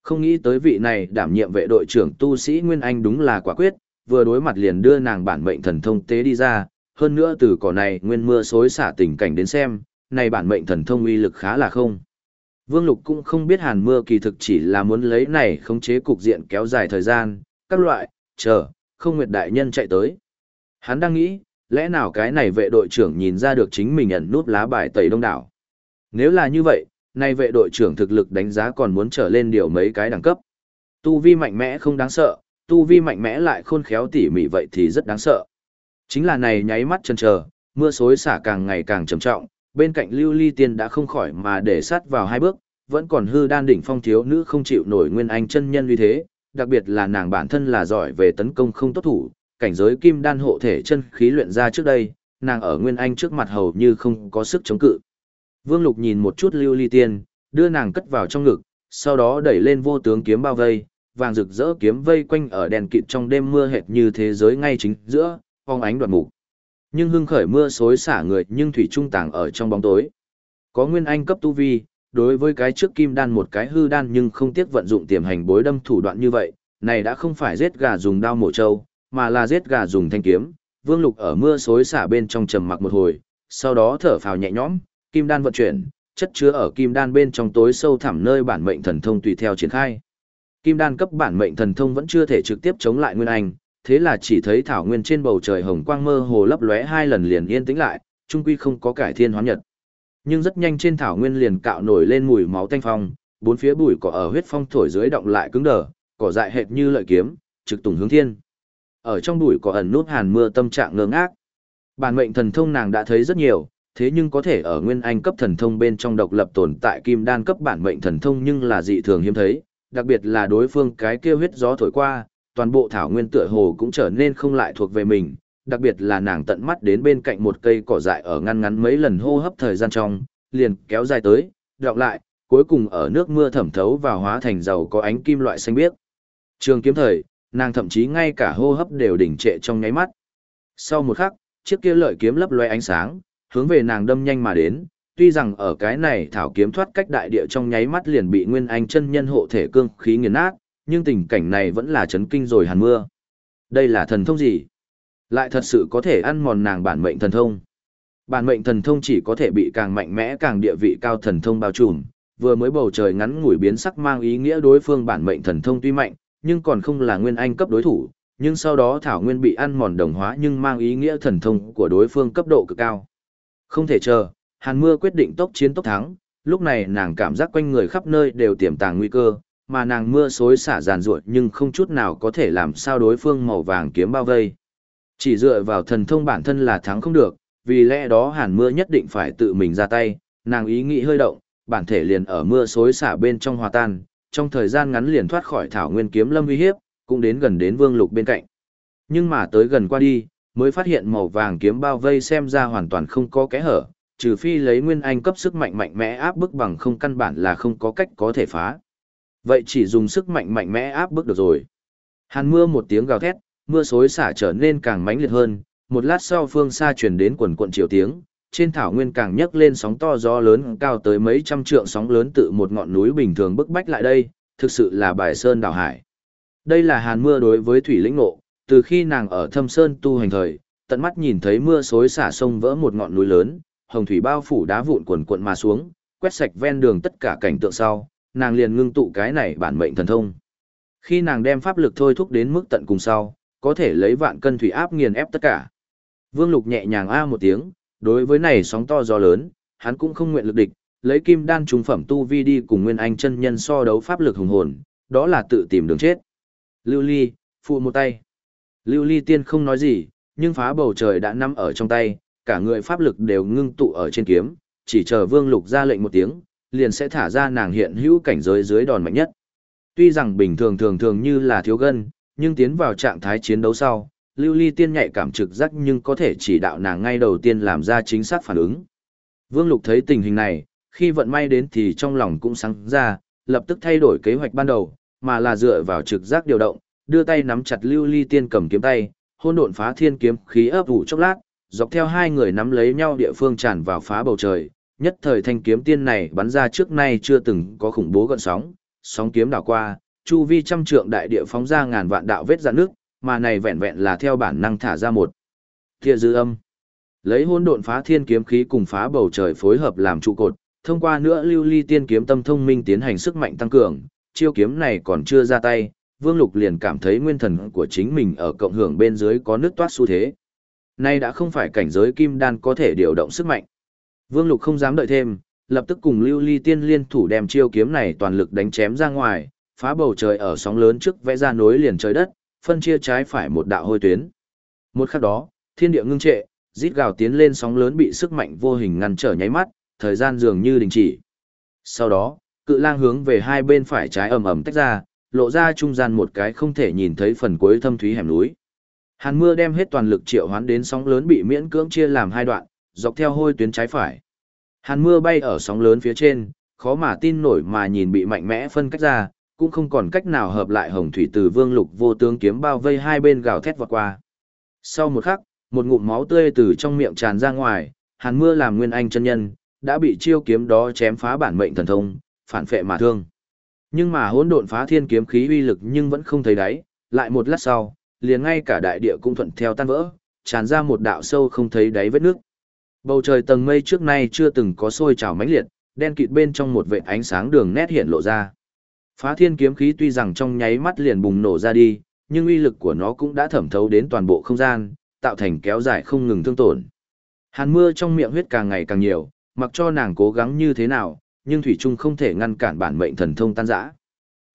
Không nghĩ tới vị này đảm nhiệm vệ đội trưởng tu sĩ Nguyên Anh đúng là quả quyết, vừa đối mặt liền đưa nàng bản mệnh thần thông tế đi ra, hơn nữa từ cỏ này nguyên mưa xối xả tình cảnh đến xem, này bản mệnh thần thông uy lực khá là không. Vương Lục cũng không biết hàn mưa kỳ thực chỉ là muốn lấy này khống chế cục diện kéo dài thời gian, các loại, chờ, không nguyệt đại nhân chạy tới. Hắn đang nghĩ, lẽ nào cái này vệ đội trưởng nhìn ra được chính mình ẩn nút lá bài tẩy đông đảo. Nếu là như vậy, nay vệ đội trưởng thực lực đánh giá còn muốn trở lên điều mấy cái đẳng cấp. Tu vi mạnh mẽ không đáng sợ, tu vi mạnh mẽ lại khôn khéo tỉ mỉ vậy thì rất đáng sợ. Chính là này nháy mắt chân chờ, mưa xối xả càng ngày càng trầm trọng, bên cạnh lưu ly tiên đã không khỏi mà để sát vào hai bước, vẫn còn hư đan đỉnh phong thiếu nữ không chịu nổi nguyên anh chân nhân như thế, đặc biệt là nàng bản thân là giỏi về tấn công không tốt thủ, cảnh giới kim đan hộ thể chân khí luyện ra trước đây, nàng ở nguyên anh trước mặt hầu như không có sức chống cự. Vương Lục nhìn một chút lưu ly tiên, đưa nàng cất vào trong ngực, sau đó đẩy lên vô tướng kiếm bao vây, vàng rực rỡ kiếm vây quanh ở đèn kịt trong đêm mưa hệt như thế giới ngay chính giữa, phong ánh đoạt mục. Nhưng hưng khởi mưa xối xả người nhưng thủy trung tàng ở trong bóng tối. Có nguyên anh cấp tu vi, đối với cái trước kim đan một cái hư đan nhưng không tiếc vận dụng tiềm hành bối đâm thủ đoạn như vậy, này đã không phải giết gà dùng đao mổ trâu, mà là giết gà dùng thanh kiếm. Vương Lục ở mưa xối xả bên trong trầm mặc một hồi, sau đó thở phào nhẹ nhõm, kim đan vận chuyển, chất chứa ở kim đan bên trong tối sâu thẳm nơi bản mệnh thần thông tùy theo triển khai. Kim đan cấp bản mệnh thần thông vẫn chưa thể trực tiếp chống lại Nguyên Anh, thế là chỉ thấy thảo nguyên trên bầu trời hồng quang mơ hồ lấp lóe hai lần liền yên tĩnh lại, trung quy không có cải thiên hóa nhật. Nhưng rất nhanh trên thảo nguyên liền cạo nổi lên mùi máu tanh phong, bốn phía bụi cỏ ở huyết phong thổi dưới động lại cứng đờ, cỏ dại hệt như lợi kiếm, trực tùng hướng thiên. Ở trong bụi cỏ ẩn nút hàn mưa tâm trạng ngơ ngác. Bản mệnh thần thông nàng đã thấy rất nhiều, thế nhưng có thể ở nguyên anh cấp thần thông bên trong độc lập tồn tại kim đan cấp bản mệnh thần thông nhưng là dị thường hiếm thấy, đặc biệt là đối phương cái kia huyết gió thổi qua, toàn bộ thảo nguyên tựa hồ cũng trở nên không lại thuộc về mình, đặc biệt là nàng tận mắt đến bên cạnh một cây cỏ dại ở ngăn ngắn mấy lần hô hấp thời gian trong, liền kéo dài tới, đọc lại, cuối cùng ở nước mưa thẩm thấu và hóa thành dầu có ánh kim loại xanh biếc. Trường kiếm thời, nàng thậm chí ngay cả hô hấp đều đỉnh trệ trong nháy mắt. Sau một khắc, chiếc kia lợi kiếm lấp loe ánh sáng, hướng về nàng đâm nhanh mà đến, tuy rằng ở cái này thảo kiếm thoát cách đại địa trong nháy mắt liền bị nguyên anh chân nhân hộ thể cương khí nghiền nát, nhưng tình cảnh này vẫn là chấn kinh rồi hàn mưa. Đây là thần thông gì? Lại thật sự có thể ăn mòn nàng bản mệnh thần thông. Bản mệnh thần thông chỉ có thể bị càng mạnh mẽ càng địa vị cao thần thông bao trùm, vừa mới bầu trời ngắn ngủi biến sắc mang ý nghĩa đối phương bản mệnh thần thông tuy mạnh, nhưng còn không là nguyên anh cấp đối thủ, nhưng sau đó thảo nguyên bị ăn mòn đồng hóa nhưng mang ý nghĩa thần thông của đối phương cấp độ cực cao. Không thể chờ, Hàn Mưa quyết định tốc chiến tốc thắng, lúc này nàng cảm giác quanh người khắp nơi đều tiềm tàng nguy cơ, mà nàng mưa xối xả giàn ruột nhưng không chút nào có thể làm sao đối phương màu vàng kiếm bao vây. Chỉ dựa vào thần thông bản thân là thắng không được, vì lẽ đó Hàn Mưa nhất định phải tự mình ra tay, nàng ý nghĩ hơi động, bản thể liền ở mưa xối xả bên trong hòa tan, trong thời gian ngắn liền thoát khỏi thảo nguyên kiếm lâm uy hiếp, cũng đến gần đến Vương Lục bên cạnh. Nhưng mà tới gần qua đi, mới phát hiện màu vàng kiếm bao vây xem ra hoàn toàn không có kẽ hở, trừ phi lấy nguyên anh cấp sức mạnh mạnh mẽ áp bức bằng không căn bản là không có cách có thể phá. Vậy chỉ dùng sức mạnh mạnh mẽ áp bức được rồi. Hàn mưa một tiếng gào thét, mưa xối xả trở nên càng mãnh liệt hơn, một lát sau phương xa truyền đến quần quận chiều tiếng, trên thảo nguyên càng nhấc lên sóng to gió lớn cao tới mấy trăm trượng sóng lớn tự một ngọn núi bình thường bức bách lại đây, thực sự là bài sơn đảo hải. Đây là hàn mưa đối với thủy lĩnh ngộ, từ khi nàng ở thâm sơn tu hành thời, tận mắt nhìn thấy mưa xối xả sông vỡ một ngọn núi lớn, hồng thủy bao phủ đá vụn quần quận mà xuống, quét sạch ven đường tất cả cảnh tượng sau, nàng liền ngưng tụ cái này bản mệnh thần thông. Khi nàng đem pháp lực thôi thúc đến mức tận cùng sau, có thể lấy vạn cân thủy áp nghiền ép tất cả. Vương Lục nhẹ nhàng a một tiếng, đối với này sóng to gió lớn, hắn cũng không nguyện lực địch, lấy kim đan trùng phẩm tu vi đi cùng Nguyên Anh chân nhân so đấu pháp lực hùng hồn, đó là tự tìm đường chết. Lưu Ly, phụ một tay. Lưu Ly tiên không nói gì, nhưng phá bầu trời đã nắm ở trong tay, cả người pháp lực đều ngưng tụ ở trên kiếm, chỉ chờ Vương Lục ra lệnh một tiếng, liền sẽ thả ra nàng hiện hữu cảnh giới dưới đòn mạnh nhất. Tuy rằng bình thường thường thường như là thiếu gân, nhưng tiến vào trạng thái chiến đấu sau, lưu ly tiên nhạy cảm trực giác nhưng có thể chỉ đạo nàng ngay đầu tiên làm ra chính xác phản ứng. Vương Lục thấy tình hình này, khi vận may đến thì trong lòng cũng sáng ra, lập tức thay đổi kế hoạch ban đầu, mà là dựa vào trực giác điều động, đưa tay nắm chặt lưu ly tiên cầm kiếm tay, hôn độn phá thiên kiếm khí ấp ủ chốc lát, dọc theo hai người nắm lấy nhau địa phương tràn vào phá bầu trời, nhất thời thanh kiếm tiên này bắn ra trước nay chưa từng có khủng bố gợn sóng, sóng kiếm đảo qua, chu vi trăm trượng đại địa phóng ra ngàn vạn đạo vết rạn nước, mà này vẹn vẹn là theo bản năng thả ra một tia dư âm. Lấy hỗn độn phá thiên kiếm khí cùng phá bầu trời phối hợp làm trụ cột, thông qua nữa lưu ly tiên kiếm tâm thông minh tiến hành sức mạnh tăng cường, chiêu kiếm này còn chưa ra tay, Vương Lục liền cảm thấy nguyên thần của chính mình ở cộng hưởng bên dưới có nước toát xu thế. Nay đã không phải cảnh giới kim đan có thể điều động sức mạnh. Vương Lục không dám đợi thêm, lập tức cùng Lưu Ly Tiên liên thủ đem chiêu kiếm này toàn lực đánh chém ra ngoài, phá bầu trời ở sóng lớn trước vẽ ra nối liền trời đất, phân chia trái phải một đạo hôi tuyến. Một khắc đó, thiên địa ngưng trệ, rít gào tiến lên sóng lớn bị sức mạnh vô hình ngăn trở nháy mắt, thời gian dường như đình chỉ. Sau đó, cự lang hướng về hai bên phải trái ầm ầm tách ra, lộ ra trung gian một cái không thể nhìn thấy phần cuối thâm thúy hẻm núi. Hàn mưa đem hết toàn lực triệu hoán đến sóng lớn bị miễn cưỡng chia làm hai đoạn, dọc theo hôi tuyến trái phải. Hàn mưa bay ở sóng lớn phía trên, khó mà tin nổi mà nhìn bị mạnh mẽ phân cách ra, cũng không còn cách nào hợp lại hồng thủy từ vương lục vô tướng kiếm bao vây hai bên gào thét vọt qua. Sau một khắc, một ngụm máu tươi từ trong miệng tràn ra ngoài, hàn mưa làm nguyên anh chân nhân, đã bị chiêu kiếm đó chém phá bản mệnh thần thông, phản phệ mà thương. Nhưng mà hỗn độn phá thiên kiếm khí uy lực nhưng vẫn không thấy đáy, lại một lát sau, liền ngay cả đại địa cũng thuận theo tan vỡ, tràn ra một đạo sâu không thấy đáy vết nước. Bầu trời tầng mây trước nay chưa từng có sôi trào mãnh liệt, đen kịt bên trong một vệt ánh sáng đường nét hiện lộ ra. Phá thiên kiếm khí tuy rằng trong nháy mắt liền bùng nổ ra đi, nhưng uy lực của nó cũng đã thẩm thấu đến toàn bộ không gian, tạo thành kéo dài không ngừng thương tổn. Hàn mưa trong miệng huyết càng ngày càng nhiều, mặc cho nàng cố gắng như thế nào, nhưng thủy trung không thể ngăn cản bản mệnh thần thông tan rã.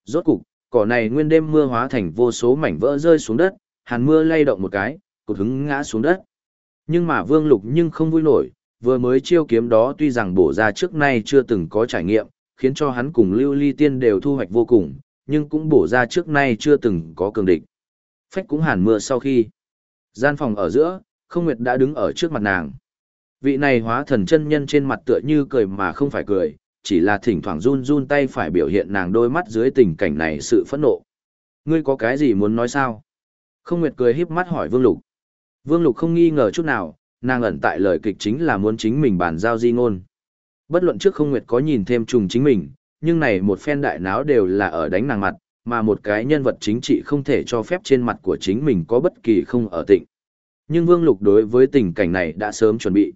Rốt cục, cỏ này nguyên đêm mưa hóa thành vô số mảnh vỡ rơi xuống đất, hàn mưa lay động một cái, cột hứng ngã xuống đất. Nhưng mà Vương Lục nhưng không vui nổi, vừa mới chiêu kiếm đó tuy rằng bổ ra trước nay chưa từng có trải nghiệm, khiến cho hắn cùng Lưu Ly Tiên đều thu hoạch vô cùng, nhưng cũng bổ ra trước nay chưa từng có cường địch. Phách cũng hàn mưa sau khi. Gian phòng ở giữa, không nguyệt đã đứng ở trước mặt nàng. Vị này hóa thần chân nhân trên mặt tựa như cười mà không phải cười, chỉ là thỉnh thoảng run run tay phải biểu hiện nàng đôi mắt dưới tình cảnh này sự phẫn nộ. Ngươi có cái gì muốn nói sao? Không nguyệt cười híp mắt hỏi Vương Lục. Vương Lục không nghi ngờ chút nào, nàng ẩn tại lời kịch chính là muốn chính mình bàn giao di ngôn. Bất luận trước không nguyệt có nhìn thêm trùng chính mình, nhưng này một phen đại náo đều là ở đánh nàng mặt, mà một cái nhân vật chính trị không thể cho phép trên mặt của chính mình có bất kỳ không ở tịnh. Nhưng Vương Lục đối với tình cảnh này đã sớm chuẩn bị.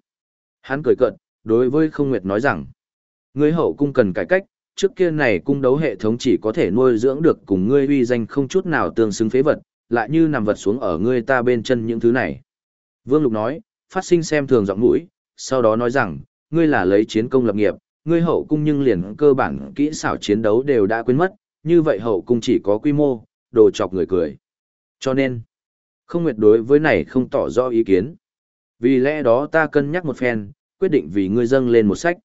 Hắn cười cợt, đối với không nguyệt nói rằng, ngươi hậu cung cần cải cách, trước kia này cung đấu hệ thống chỉ có thể nuôi dưỡng được cùng ngươi uy danh không chút nào tương xứng phế vật, lại như nằm vật xuống ở ngươi ta bên chân những thứ này. Vương Lục nói, phát sinh xem thường giọng mũi, sau đó nói rằng, ngươi là lấy chiến công lập nghiệp, ngươi hậu cung nhưng liền cơ bản kỹ xảo chiến đấu đều đã quên mất, như vậy hậu cung chỉ có quy mô, đồ chọc người cười. Cho nên, không nguyệt đối với này không tỏ rõ ý kiến. Vì lẽ đó ta cân nhắc một phen, quyết định vì ngươi dâng lên một sách.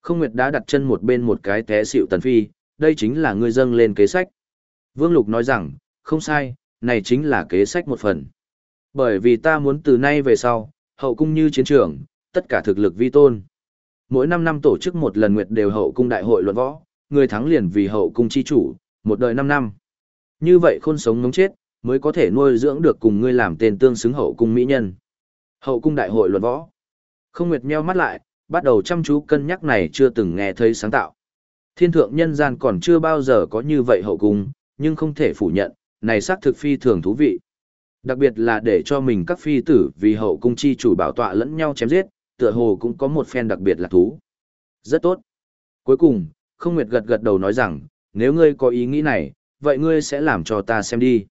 Không nguyệt đã đặt chân một bên một cái té xịu tần phi, đây chính là ngươi dâng lên kế sách. Vương Lục nói rằng, không sai, này chính là kế sách một phần. Bởi vì ta muốn từ nay về sau, hậu cung như chiến trường, tất cả thực lực vi tôn. Mỗi 5 năm tổ chức một lần nguyệt đều hậu cung đại hội luận võ, người thắng liền vì hậu cung chi chủ, một đời 5 năm. Như vậy khôn sống ngống chết, mới có thể nuôi dưỡng được cùng ngươi làm tên tương xứng hậu cung mỹ nhân. Hậu cung đại hội luận võ. Không Nguyệt meo mắt lại, bắt đầu chăm chú cân nhắc này chưa từng nghe thấy sáng tạo. Thiên thượng nhân gian còn chưa bao giờ có như vậy hậu cung, nhưng không thể phủ nhận, này xác thực phi thường thú vị. Đặc biệt là để cho mình các phi tử vì hậu cung chi chủ bảo tọa lẫn nhau chém giết, tựa hồ cũng có một phen đặc biệt là thú. Rất tốt. Cuối cùng, không nguyệt gật gật đầu nói rằng, nếu ngươi có ý nghĩ này, vậy ngươi sẽ làm cho ta xem đi.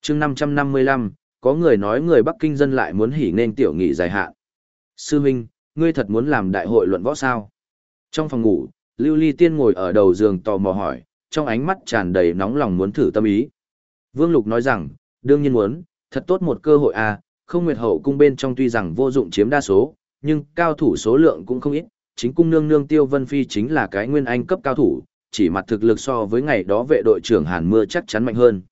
chương 555, có người nói người Bắc Kinh dân lại muốn hỉ nên tiểu nghị dài hạn. Sư Minh, ngươi thật muốn làm đại hội luận võ sao? Trong phòng ngủ, Lưu Ly Tiên ngồi ở đầu giường tò mò hỏi, trong ánh mắt tràn đầy nóng lòng muốn thử tâm ý. Vương Lục nói rằng, đương nhiên muốn, thật tốt một cơ hội à, không nguyệt hậu cung bên trong tuy rằng vô dụng chiếm đa số, nhưng cao thủ số lượng cũng không ít, chính cung nương nương Tiêu Vân Phi chính là cái nguyên anh cấp cao thủ, chỉ mặt thực lực so với ngày đó vệ đội trưởng Hàn Mưa chắc chắn mạnh hơn.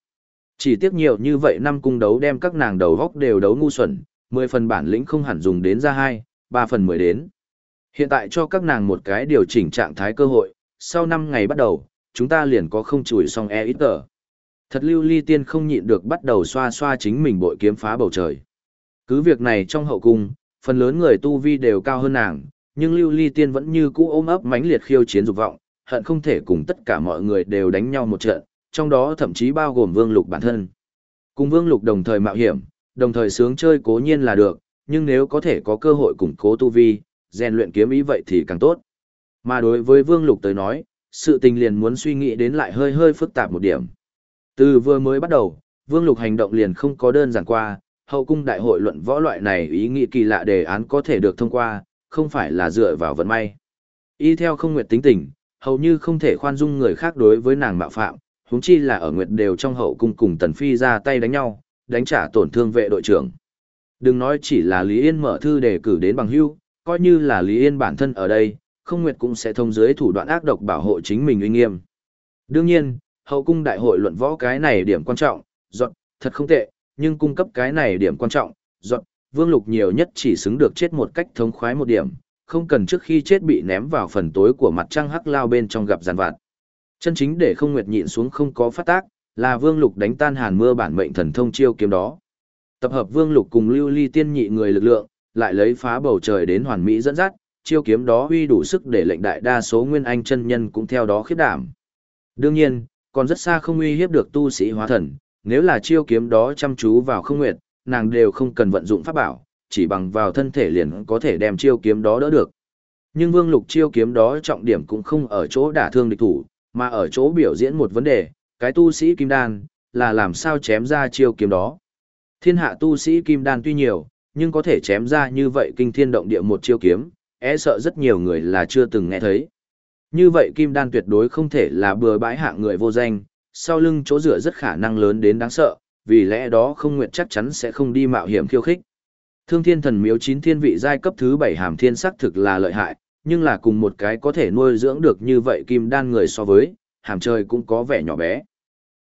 Chỉ tiếc nhiều như vậy năm cung đấu đem các nàng đầu góc đều đấu ngu xuẩn, 10 phần bản lĩnh không hẳn dùng đến ra hai, 3 phần 10 đến. Hiện tại cho các nàng một cái điều chỉnh trạng thái cơ hội, sau 5 ngày bắt đầu, chúng ta liền có không chùi xong e ít tờ. Thật lưu ly tiên không nhịn được bắt đầu xoa xoa chính mình bội kiếm phá bầu trời. Cứ việc này trong hậu cung, phần lớn người tu vi đều cao hơn nàng, nhưng lưu ly tiên vẫn như cũ ôm ấp mãnh liệt khiêu chiến dục vọng, hận không thể cùng tất cả mọi người đều đánh nhau một trận, trong đó thậm chí bao gồm vương lục bản thân. Cùng vương lục đồng thời mạo hiểm, đồng thời sướng chơi cố nhiên là được, nhưng nếu có thể có cơ hội củng cố tu vi, rèn luyện kiếm ý vậy thì càng tốt. Mà đối với vương lục tới nói, sự tình liền muốn suy nghĩ đến lại hơi hơi phức tạp một điểm. Từ vừa mới bắt đầu, Vương Lục hành động liền không có đơn giản qua, hậu cung đại hội luận võ loại này ý nghĩ kỳ lạ đề án có thể được thông qua, không phải là dựa vào vận may. Y theo không nguyệt tính tình, hầu như không thể khoan dung người khác đối với nàng mạo phạm, huống chi là ở nguyệt đều trong hậu cung cùng Tần Phi ra tay đánh nhau, đánh trả tổn thương vệ đội trưởng. Đừng nói chỉ là Lý Yên mở thư đề cử đến bằng hưu, coi như là Lý Yên bản thân ở đây, không nguyệt cũng sẽ thông dưới thủ đoạn ác độc bảo hộ chính mình uy nghiêm. Đương nhiên, hậu cung đại hội luận võ cái này điểm quan trọng, dọn, thật không tệ, nhưng cung cấp cái này điểm quan trọng, dọn, vương lục nhiều nhất chỉ xứng được chết một cách thống khoái một điểm, không cần trước khi chết bị ném vào phần tối của mặt trăng hắc lao bên trong gặp giàn vạn Chân chính để không nguyệt nhịn xuống không có phát tác, là vương lục đánh tan hàn mưa bản mệnh thần thông chiêu kiếm đó. Tập hợp vương lục cùng lưu ly tiên nhị người lực lượng, lại lấy phá bầu trời đến hoàn mỹ dẫn dắt, chiêu kiếm đó huy đủ sức để lệnh đại đa số nguyên anh chân nhân cũng theo đó khiếp đảm. Đương nhiên, còn rất xa không uy hiếp được tu sĩ hóa thần, nếu là chiêu kiếm đó chăm chú vào không nguyệt, nàng đều không cần vận dụng pháp bảo, chỉ bằng vào thân thể liền có thể đem chiêu kiếm đó đỡ được. Nhưng vương lục chiêu kiếm đó trọng điểm cũng không ở chỗ đả thương địch thủ, mà ở chỗ biểu diễn một vấn đề, cái tu sĩ kim đan, là làm sao chém ra chiêu kiếm đó. Thiên hạ tu sĩ kim đan tuy nhiều, nhưng có thể chém ra như vậy kinh thiên động địa một chiêu kiếm, e sợ rất nhiều người là chưa từng nghe thấy. Như vậy kim đan tuyệt đối không thể là bừa bãi hạng người vô danh, sau lưng chỗ dựa rất khả năng lớn đến đáng sợ, vì lẽ đó không nguyện chắc chắn sẽ không đi mạo hiểm khiêu khích. Thương thiên thần miếu chín thiên vị giai cấp thứ bảy hàm thiên sắc thực là lợi hại, nhưng là cùng một cái có thể nuôi dưỡng được như vậy kim đan người so với, hàm trời cũng có vẻ nhỏ bé.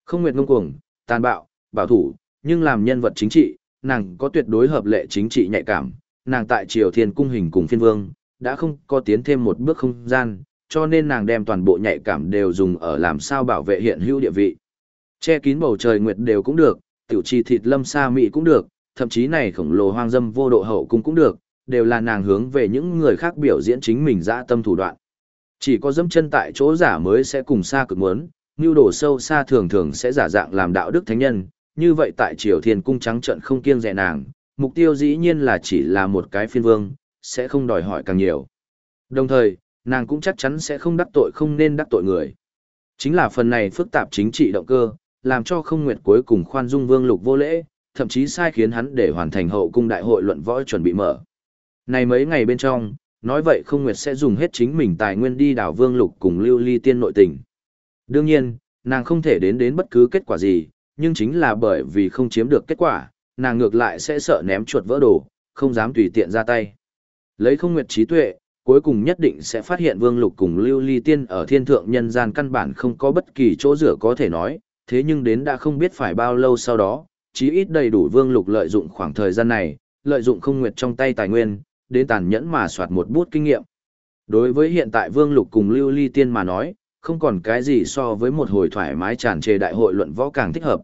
Không nguyện ngông cuồng, tàn bạo, bảo thủ, nhưng làm nhân vật chính trị, nàng có tuyệt đối hợp lệ chính trị nhạy cảm, nàng tại triều thiên cung hình cùng phiên vương, đã không có tiến thêm một bước không gian, cho nên nàng đem toàn bộ nhạy cảm đều dùng ở làm sao bảo vệ hiện hữu địa vị. Che kín bầu trời nguyệt đều cũng được, tiểu trì thịt lâm sa mị cũng được, thậm chí này khổng lồ hoang dâm vô độ hậu cung cũng được, đều là nàng hướng về những người khác biểu diễn chính mình dã tâm thủ đoạn. Chỉ có dâm chân tại chỗ giả mới sẽ cùng xa cực muốn, như đổ sâu xa thường thường sẽ giả dạng làm đạo đức thánh nhân, như vậy tại triều thiên cung trắng trận không kiêng dè nàng, mục tiêu dĩ nhiên là chỉ là một cái phiên vương, sẽ không đòi hỏi càng nhiều. Đồng thời, nàng cũng chắc chắn sẽ không đắc tội không nên đắc tội người. Chính là phần này phức tạp chính trị động cơ, làm cho không nguyệt cuối cùng khoan dung vương lục vô lễ, thậm chí sai khiến hắn để hoàn thành hậu cung đại hội luận võ chuẩn bị mở. Này mấy ngày bên trong, nói vậy không nguyệt sẽ dùng hết chính mình tài nguyên đi đảo vương lục cùng lưu ly tiên nội tình. Đương nhiên, nàng không thể đến đến bất cứ kết quả gì, nhưng chính là bởi vì không chiếm được kết quả, nàng ngược lại sẽ sợ ném chuột vỡ đồ, không dám tùy tiện ra tay. Lấy không nguyệt trí tuệ, cuối cùng nhất định sẽ phát hiện Vương Lục cùng Lưu Ly Tiên ở thiên thượng nhân gian căn bản không có bất kỳ chỗ rửa có thể nói, thế nhưng đến đã không biết phải bao lâu sau đó, chí ít đầy đủ Vương Lục lợi dụng khoảng thời gian này, lợi dụng không nguyệt trong tay tài nguyên, đến tàn nhẫn mà soạt một bút kinh nghiệm. Đối với hiện tại Vương Lục cùng Lưu Ly Tiên mà nói, không còn cái gì so với một hồi thoải mái tràn trề đại hội luận võ càng thích hợp.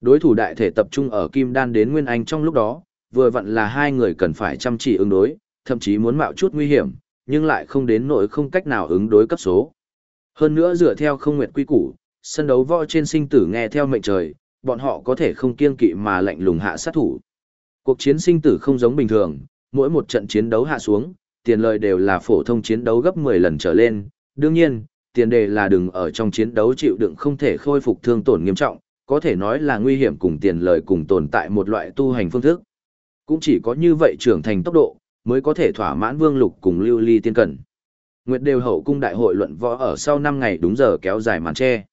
Đối thủ đại thể tập trung ở Kim Đan đến Nguyên Anh trong lúc đó, vừa vặn là hai người cần phải chăm chỉ ứng đối, thậm chí muốn mạo chút nguy hiểm, nhưng lại không đến nỗi không cách nào ứng đối cấp số. Hơn nữa dựa theo không nguyệt quy củ, sân đấu võ trên sinh tử nghe theo mệnh trời, bọn họ có thể không kiêng kỵ mà lạnh lùng hạ sát thủ. Cuộc chiến sinh tử không giống bình thường, mỗi một trận chiến đấu hạ xuống, tiền lời đều là phổ thông chiến đấu gấp 10 lần trở lên. Đương nhiên, tiền đề là đừng ở trong chiến đấu chịu đựng không thể khôi phục thương tổn nghiêm trọng, có thể nói là nguy hiểm cùng tiền lời cùng tồn tại một loại tu hành phương thức. Cũng chỉ có như vậy trưởng thành tốc độ, mới có thể thỏa mãn vương lục cùng lưu ly tiên cẩn. Nguyệt đều hậu cung đại hội luận võ ở sau 5 ngày đúng giờ kéo dài màn che.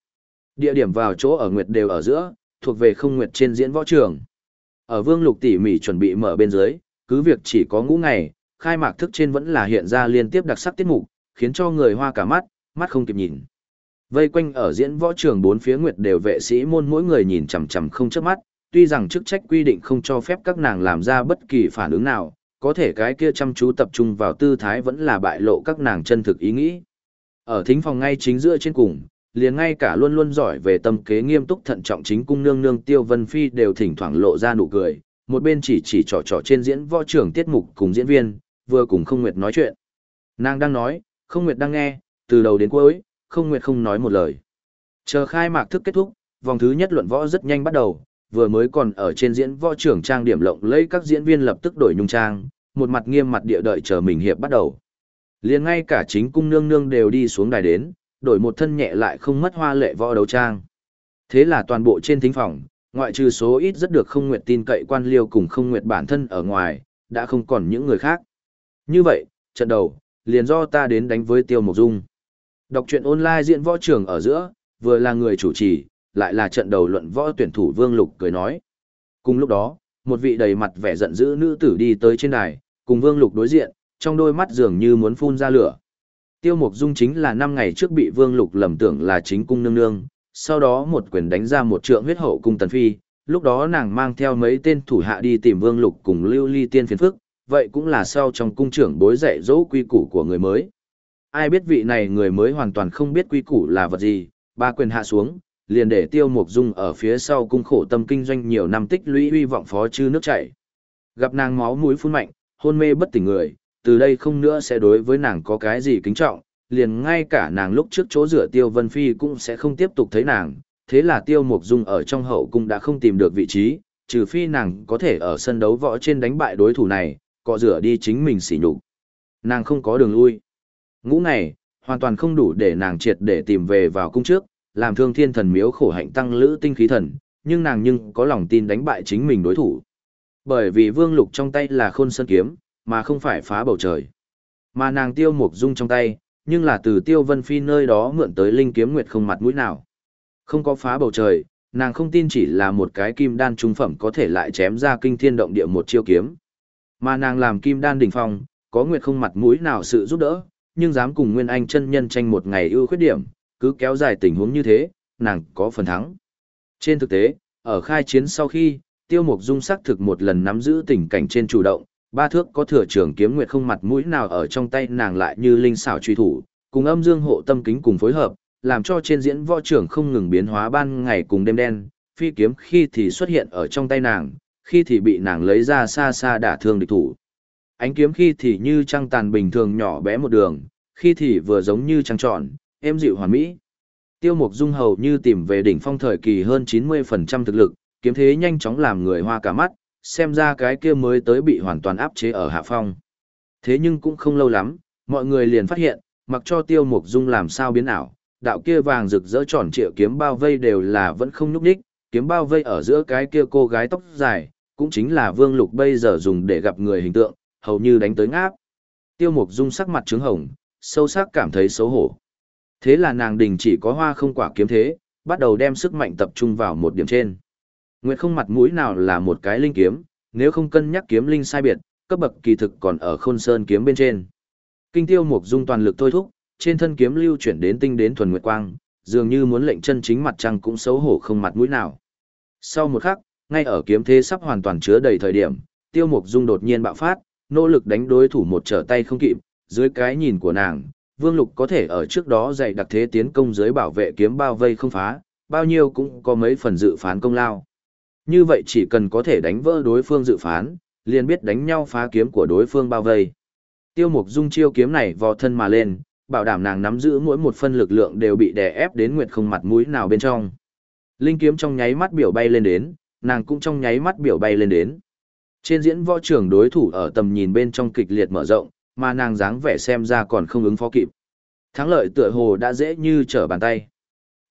Địa điểm vào chỗ ở Nguyệt đều ở giữa, thuộc về không Nguyệt trên diễn võ trường. Ở vương lục tỉ mỉ chuẩn bị mở bên dưới, cứ việc chỉ có ngũ ngày, khai mạc thức trên vẫn là hiện ra liên tiếp đặc sắc tiết mục, khiến cho người hoa cả mắt, mắt không kịp nhìn. Vây quanh ở diễn võ trường bốn phía nguyệt đều vệ sĩ môn mỗi người nhìn chằm chằm không chớp mắt, tuy rằng chức trách quy định không cho phép các nàng làm ra bất kỳ phản ứng nào, có thể cái kia chăm chú tập trung vào tư thái vẫn là bại lộ các nàng chân thực ý nghĩ. Ở thính phòng ngay chính giữa trên cùng, liền ngay cả luôn luôn giỏi về tâm kế nghiêm túc thận trọng chính cung nương nương Tiêu Vân Phi đều thỉnh thoảng lộ ra nụ cười, một bên chỉ chỉ trò trò trên diễn võ trưởng tiết mục cùng diễn viên, vừa cùng Không Nguyệt nói chuyện. Nàng đang nói, Không Nguyệt đang nghe, từ đầu đến cuối, Không Nguyệt không nói một lời. Chờ khai mạc thức kết thúc, vòng thứ nhất luận võ rất nhanh bắt đầu, vừa mới còn ở trên diễn võ trưởng trang điểm lộng lấy các diễn viên lập tức đổi nhung trang, một mặt nghiêm mặt địa đợi chờ mình hiệp bắt đầu. Liền ngay cả chính cung nương nương đều đi xuống đài đến, đổi một thân nhẹ lại không mất hoa lệ võ đấu trang. Thế là toàn bộ trên thính phòng, ngoại trừ số ít rất được không nguyệt tin cậy quan liêu cùng không nguyệt bản thân ở ngoài, đã không còn những người khác. Như vậy, trận đầu, liền do ta đến đánh với Tiêu Mộc Dung. Đọc truyện online diễn võ trường ở giữa, vừa là người chủ trì, lại là trận đầu luận võ tuyển thủ Vương Lục cười nói. Cùng lúc đó, một vị đầy mặt vẻ giận dữ nữ tử đi tới trên đài, cùng Vương Lục đối diện, trong đôi mắt dường như muốn phun ra lửa. Tiêu Mục Dung chính là năm ngày trước bị Vương Lục lầm tưởng là chính cung nương nương, sau đó một quyền đánh ra một trượng huyết hậu cung tần phi, lúc đó nàng mang theo mấy tên thủ hạ đi tìm Vương Lục cùng Lưu Ly Tiên phiền phức, vậy cũng là sau trong cung trưởng bối dạy dỗ quy củ của người mới. Ai biết vị này người mới hoàn toàn không biết quy củ là vật gì, ba quyền hạ xuống, liền để Tiêu mục Dung ở phía sau cung khổ tâm kinh doanh nhiều năm tích lũy uy vọng phó chư nước chảy. Gặp nàng máu mũi phun mạnh, hôn mê bất tỉnh người, từ đây không nữa sẽ đối với nàng có cái gì kính trọng, liền ngay cả nàng lúc trước chỗ rửa Tiêu Vân Phi cũng sẽ không tiếp tục thấy nàng, thế là Tiêu Mục Dung ở trong hậu cung đã không tìm được vị trí, trừ phi nàng có thể ở sân đấu võ trên đánh bại đối thủ này, cọ rửa đi chính mình xỉ nhục. Nàng không có đường lui. Ngũ này, hoàn toàn không đủ để nàng triệt để tìm về vào cung trước, làm thương thiên thần miếu khổ hạnh tăng lữ tinh khí thần, nhưng nàng nhưng có lòng tin đánh bại chính mình đối thủ. Bởi vì vương lục trong tay là khôn sơn kiếm, mà không phải phá bầu trời. Mà nàng tiêu mục dung trong tay, nhưng là từ tiêu vân phi nơi đó mượn tới linh kiếm nguyệt không mặt mũi nào. Không có phá bầu trời, nàng không tin chỉ là một cái kim đan trung phẩm có thể lại chém ra kinh thiên động địa một chiêu kiếm. Mà nàng làm kim đan đỉnh phong, có nguyệt không mặt mũi nào sự giúp đỡ, nhưng dám cùng Nguyên Anh chân nhân tranh một ngày ưu khuyết điểm, cứ kéo dài tình huống như thế, nàng có phần thắng. Trên thực tế, ở khai chiến sau khi, Tiêu Mục Dung xác thực một lần nắm giữ tình cảnh trên chủ động, ba thước có thừa trưởng kiếm nguyệt không mặt mũi nào ở trong tay nàng lại như linh xảo truy thủ, cùng âm dương hộ tâm kính cùng phối hợp, làm cho trên diễn võ trưởng không ngừng biến hóa ban ngày cùng đêm đen, phi kiếm khi thì xuất hiện ở trong tay nàng, khi thì bị nàng lấy ra xa xa đả thương địch thủ. Ánh kiếm khi thì như trăng tàn bình thường nhỏ bé một đường, khi thì vừa giống như trăng tròn, êm dịu hoàn mỹ. Tiêu Mục Dung hầu như tìm về đỉnh phong thời kỳ hơn 90% thực lực, kiếm thế nhanh chóng làm người hoa cả mắt, xem ra cái kia mới tới bị hoàn toàn áp chế ở hạ phong. Thế nhưng cũng không lâu lắm, mọi người liền phát hiện, mặc cho Tiêu Mục Dung làm sao biến ảo, đạo kia vàng rực rỡ tròn trịa kiếm bao vây đều là vẫn không nhúc nhích, kiếm bao vây ở giữa cái kia cô gái tóc dài, cũng chính là Vương Lục bây giờ dùng để gặp người hình tượng, hầu như đánh tới ngáp. Tiêu Mục Dung sắc mặt trướng hồng, sâu sắc cảm thấy xấu hổ. Thế là nàng đình chỉ có hoa không quả kiếm thế, bắt đầu đem sức mạnh tập trung vào một điểm trên. Nguyệt không mặt mũi nào là một cái linh kiếm, nếu không cân nhắc kiếm linh sai biệt, cấp bậc kỳ thực còn ở khôn sơn kiếm bên trên. Kinh tiêu mục dung toàn lực thôi thúc, trên thân kiếm lưu chuyển đến tinh đến thuần nguyệt quang, dường như muốn lệnh chân chính mặt trăng cũng xấu hổ không mặt mũi nào. Sau một khắc, ngay ở kiếm thế sắp hoàn toàn chứa đầy thời điểm, tiêu mục dung đột nhiên bạo phát, nỗ lực đánh đối thủ một trở tay không kịp, dưới cái nhìn của nàng, Vương Lục có thể ở trước đó dạy đặc thế tiến công dưới bảo vệ kiếm bao vây không phá, bao nhiêu cũng có mấy phần dự phán công lao. Như vậy chỉ cần có thể đánh vỡ đối phương dự phán, liền biết đánh nhau phá kiếm của đối phương bao vây. Tiêu Mục Dung chiêu kiếm này vò thân mà lên, bảo đảm nàng nắm giữ mỗi một phân lực lượng đều bị đè ép đến nguyệt không mặt mũi nào bên trong. Linh kiếm trong nháy mắt biểu bay lên đến, nàng cũng trong nháy mắt biểu bay lên đến. Trên diễn võ trường đối thủ ở tầm nhìn bên trong kịch liệt mở rộng, mà nàng dáng vẻ xem ra còn không ứng phó kịp. Thắng lợi tựa hồ đã dễ như trở bàn tay.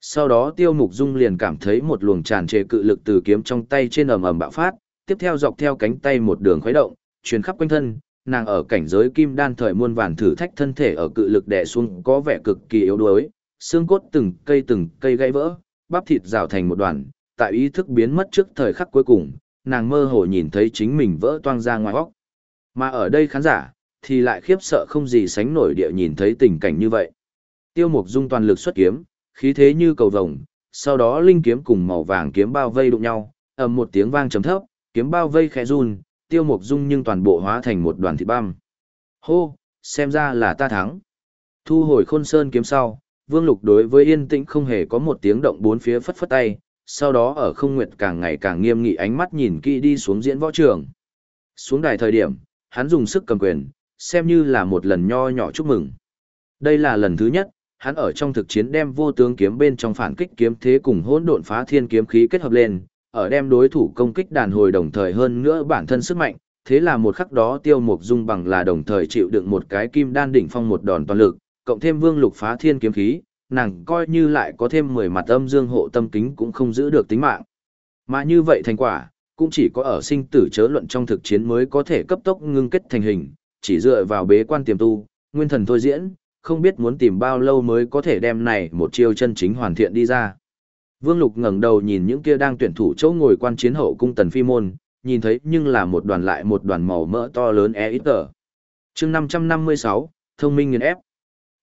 Sau đó Tiêu Mục Dung liền cảm thấy một luồng tràn trề cự lực từ kiếm trong tay trên ầm ầm bạo phát, tiếp theo dọc theo cánh tay một đường khuấy động, truyền khắp quanh thân, nàng ở cảnh giới kim đan thời muôn vàn thử thách thân thể ở cự lực đè xuống có vẻ cực kỳ yếu đuối, xương cốt từng cây từng cây gãy vỡ, bắp thịt rào thành một đoàn, tại ý thức biến mất trước thời khắc cuối cùng, nàng mơ hồ nhìn thấy chính mình vỡ toang ra ngoài óc. Mà ở đây khán giả, thì lại khiếp sợ không gì sánh nổi địa nhìn thấy tình cảnh như vậy. Tiêu Mục Dung toàn lực xuất kiếm, khí thế như cầu vồng, sau đó linh kiếm cùng màu vàng kiếm bao vây đụng nhau, ầm một tiếng vang trầm thấp, kiếm bao vây khẽ run, Tiêu Mục Dung nhưng toàn bộ hóa thành một đoàn thịt băm. Hô, xem ra là ta thắng. Thu hồi Khôn Sơn kiếm sau, Vương Lục đối với yên tĩnh không hề có một tiếng động bốn phía phất phất tay, sau đó ở không nguyệt càng ngày càng nghiêm nghị ánh mắt nhìn kỹ đi xuống diễn võ trường. Xuống đài thời điểm, hắn dùng sức cầm quyền, xem như là một lần nho nhỏ chúc mừng. Đây là lần thứ nhất, hắn ở trong thực chiến đem vô tướng kiếm bên trong phản kích kiếm thế cùng hỗn độn phá thiên kiếm khí kết hợp lên, ở đem đối thủ công kích đàn hồi đồng thời hơn nữa bản thân sức mạnh, thế là một khắc đó tiêu mục dung bằng là đồng thời chịu đựng một cái kim đan đỉnh phong một đòn toàn lực, cộng thêm vương lục phá thiên kiếm khí, nàng coi như lại có thêm 10 mặt âm dương hộ tâm kính cũng không giữ được tính mạng. Mà như vậy thành quả, cũng chỉ có ở sinh tử chớ luận trong thực chiến mới có thể cấp tốc ngưng kết thành hình, chỉ dựa vào bế quan tiềm tu, nguyên thần thôi diễn, không biết muốn tìm bao lâu mới có thể đem này một chiêu chân chính hoàn thiện đi ra. Vương Lục ngẩng đầu nhìn những kia đang tuyển thủ chỗ ngồi quan chiến hậu cung tần phi môn, nhìn thấy nhưng là một đoàn lại một đoàn màu mỡ to lớn e ít tờ. chương 556, thông minh nghiền ép.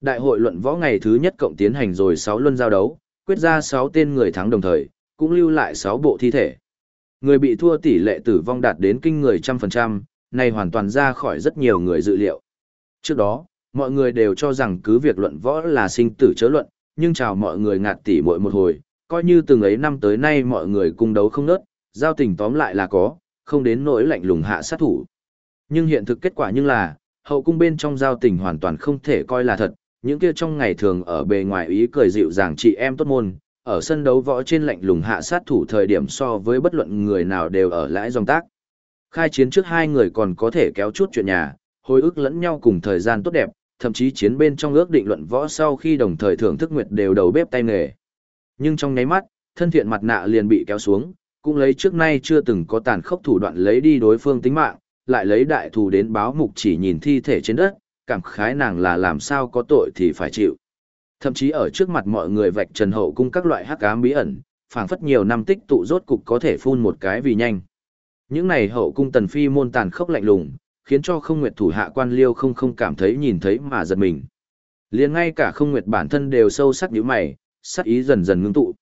Đại hội luận võ ngày thứ nhất cộng tiến hành rồi 6 luân giao đấu, quyết ra 6 tên người thắng đồng thời, cũng lưu lại 6 bộ thi thể. Người bị thua tỷ lệ tử vong đạt đến kinh người trăm phần trăm, này hoàn toàn ra khỏi rất nhiều người dự liệu. Trước đó, mọi người đều cho rằng cứ việc luận võ là sinh tử chớ luận, nhưng chào mọi người ngạt tỉ mỗi một hồi, coi như từng ấy năm tới nay mọi người cung đấu không nớt, giao tình tóm lại là có, không đến nỗi lạnh lùng hạ sát thủ. Nhưng hiện thực kết quả nhưng là, hậu cung bên trong giao tình hoàn toàn không thể coi là thật, những kia trong ngày thường ở bề ngoài ý cười dịu dàng chị em tốt môn, ở sân đấu võ trên lạnh lùng hạ sát thủ thời điểm so với bất luận người nào đều ở lãi dòng tác. Khai chiến trước hai người còn có thể kéo chút chuyện nhà, hồi ức lẫn nhau cùng thời gian tốt đẹp, thậm chí chiến bên trong ước định luận võ sau khi đồng thời thưởng thức nguyệt đều đầu bếp tay nghề. Nhưng trong nháy mắt, thân thiện mặt nạ liền bị kéo xuống, cũng lấy trước nay chưa từng có tàn khốc thủ đoạn lấy đi đối phương tính mạng, lại lấy đại thù đến báo mục chỉ nhìn thi thể trên đất, cảm khái nàng là làm sao có tội thì phải chịu. Thậm chí ở trước mặt mọi người vạch trần hậu cung các loại hắc ám bí ẩn, phảng phất nhiều năm tích tụ rốt cục có thể phun một cái vì nhanh. Những này hậu cung tần phi môn tàn khốc lạnh lùng, khiến cho không nguyệt thủ hạ quan liêu không không cảm thấy nhìn thấy mà giật mình. liền ngay cả không nguyệt bản thân đều sâu sắc như mày, sắc ý dần dần ngưng tụ.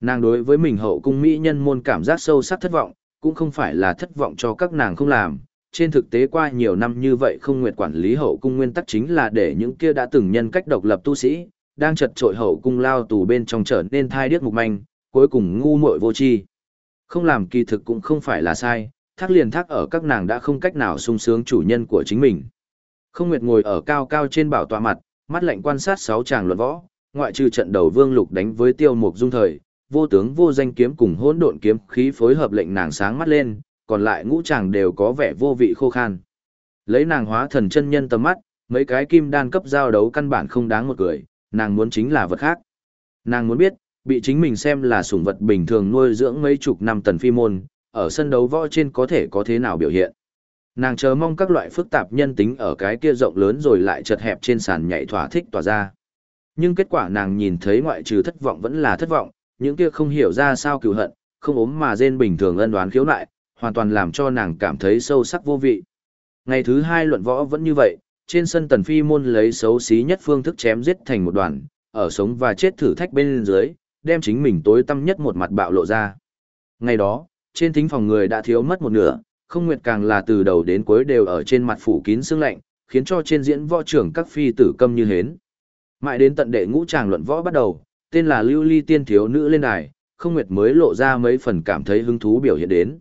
Nàng đối với mình hậu cung mỹ nhân môn cảm giác sâu sắc thất vọng, cũng không phải là thất vọng cho các nàng không làm. Trên thực tế qua nhiều năm như vậy không nguyệt quản lý hậu cung nguyên tắc chính là để những kia đã từng nhân cách độc lập tu sĩ, đang chật trội hậu cung lao tù bên trong trở nên thai điếc mục manh, cuối cùng ngu muội vô tri. Không làm kỳ thực cũng không phải là sai, thác liền thác ở các nàng đã không cách nào sung sướng chủ nhân của chính mình. Không Nguyệt ngồi ở cao cao trên bảo tọa mặt, mắt lạnh quan sát sáu chàng luận võ, ngoại trừ trận đầu Vương Lục đánh với Tiêu Mục Dung thời, vô tướng vô danh kiếm cùng hỗn độn kiếm khí phối hợp lệnh nàng sáng mắt lên, còn lại ngũ chàng đều có vẻ vô vị khô khan. Lấy nàng hóa thần chân nhân tầm mắt, mấy cái kim đan cấp giao đấu căn bản không đáng một cười, nàng muốn chính là vật khác. Nàng muốn biết, bị chính mình xem là sủng vật bình thường nuôi dưỡng mấy chục năm tần phi môn, ở sân đấu võ trên có thể có thế nào biểu hiện. Nàng chờ mong các loại phức tạp nhân tính ở cái kia rộng lớn rồi lại chật hẹp trên sàn nhảy thỏa thích tỏa ra. Nhưng kết quả nàng nhìn thấy ngoại trừ thất vọng vẫn là thất vọng, những kia không hiểu ra sao cựu hận, không ốm mà rên bình thường ân đoán khiếu nại, hoàn toàn làm cho nàng cảm thấy sâu sắc vô vị. Ngày thứ hai luận võ vẫn như vậy, trên sân tần phi môn lấy xấu xí nhất phương thức chém giết thành một đoàn, ở sống và chết thử thách bên dưới, đem chính mình tối tâm nhất một mặt bạo lộ ra. Ngày đó, trên thính phòng người đã thiếu mất một nửa, không nguyệt càng là từ đầu đến cuối đều ở trên mặt phủ kín sương lạnh, khiến cho trên diễn võ trưởng các phi tử câm như hến. Mãi đến tận đệ ngũ tràng luận võ bắt đầu, tên là Lưu Ly Tiên thiếu nữ lên đài, không nguyệt mới lộ ra mấy phần cảm thấy hứng thú biểu hiện đến.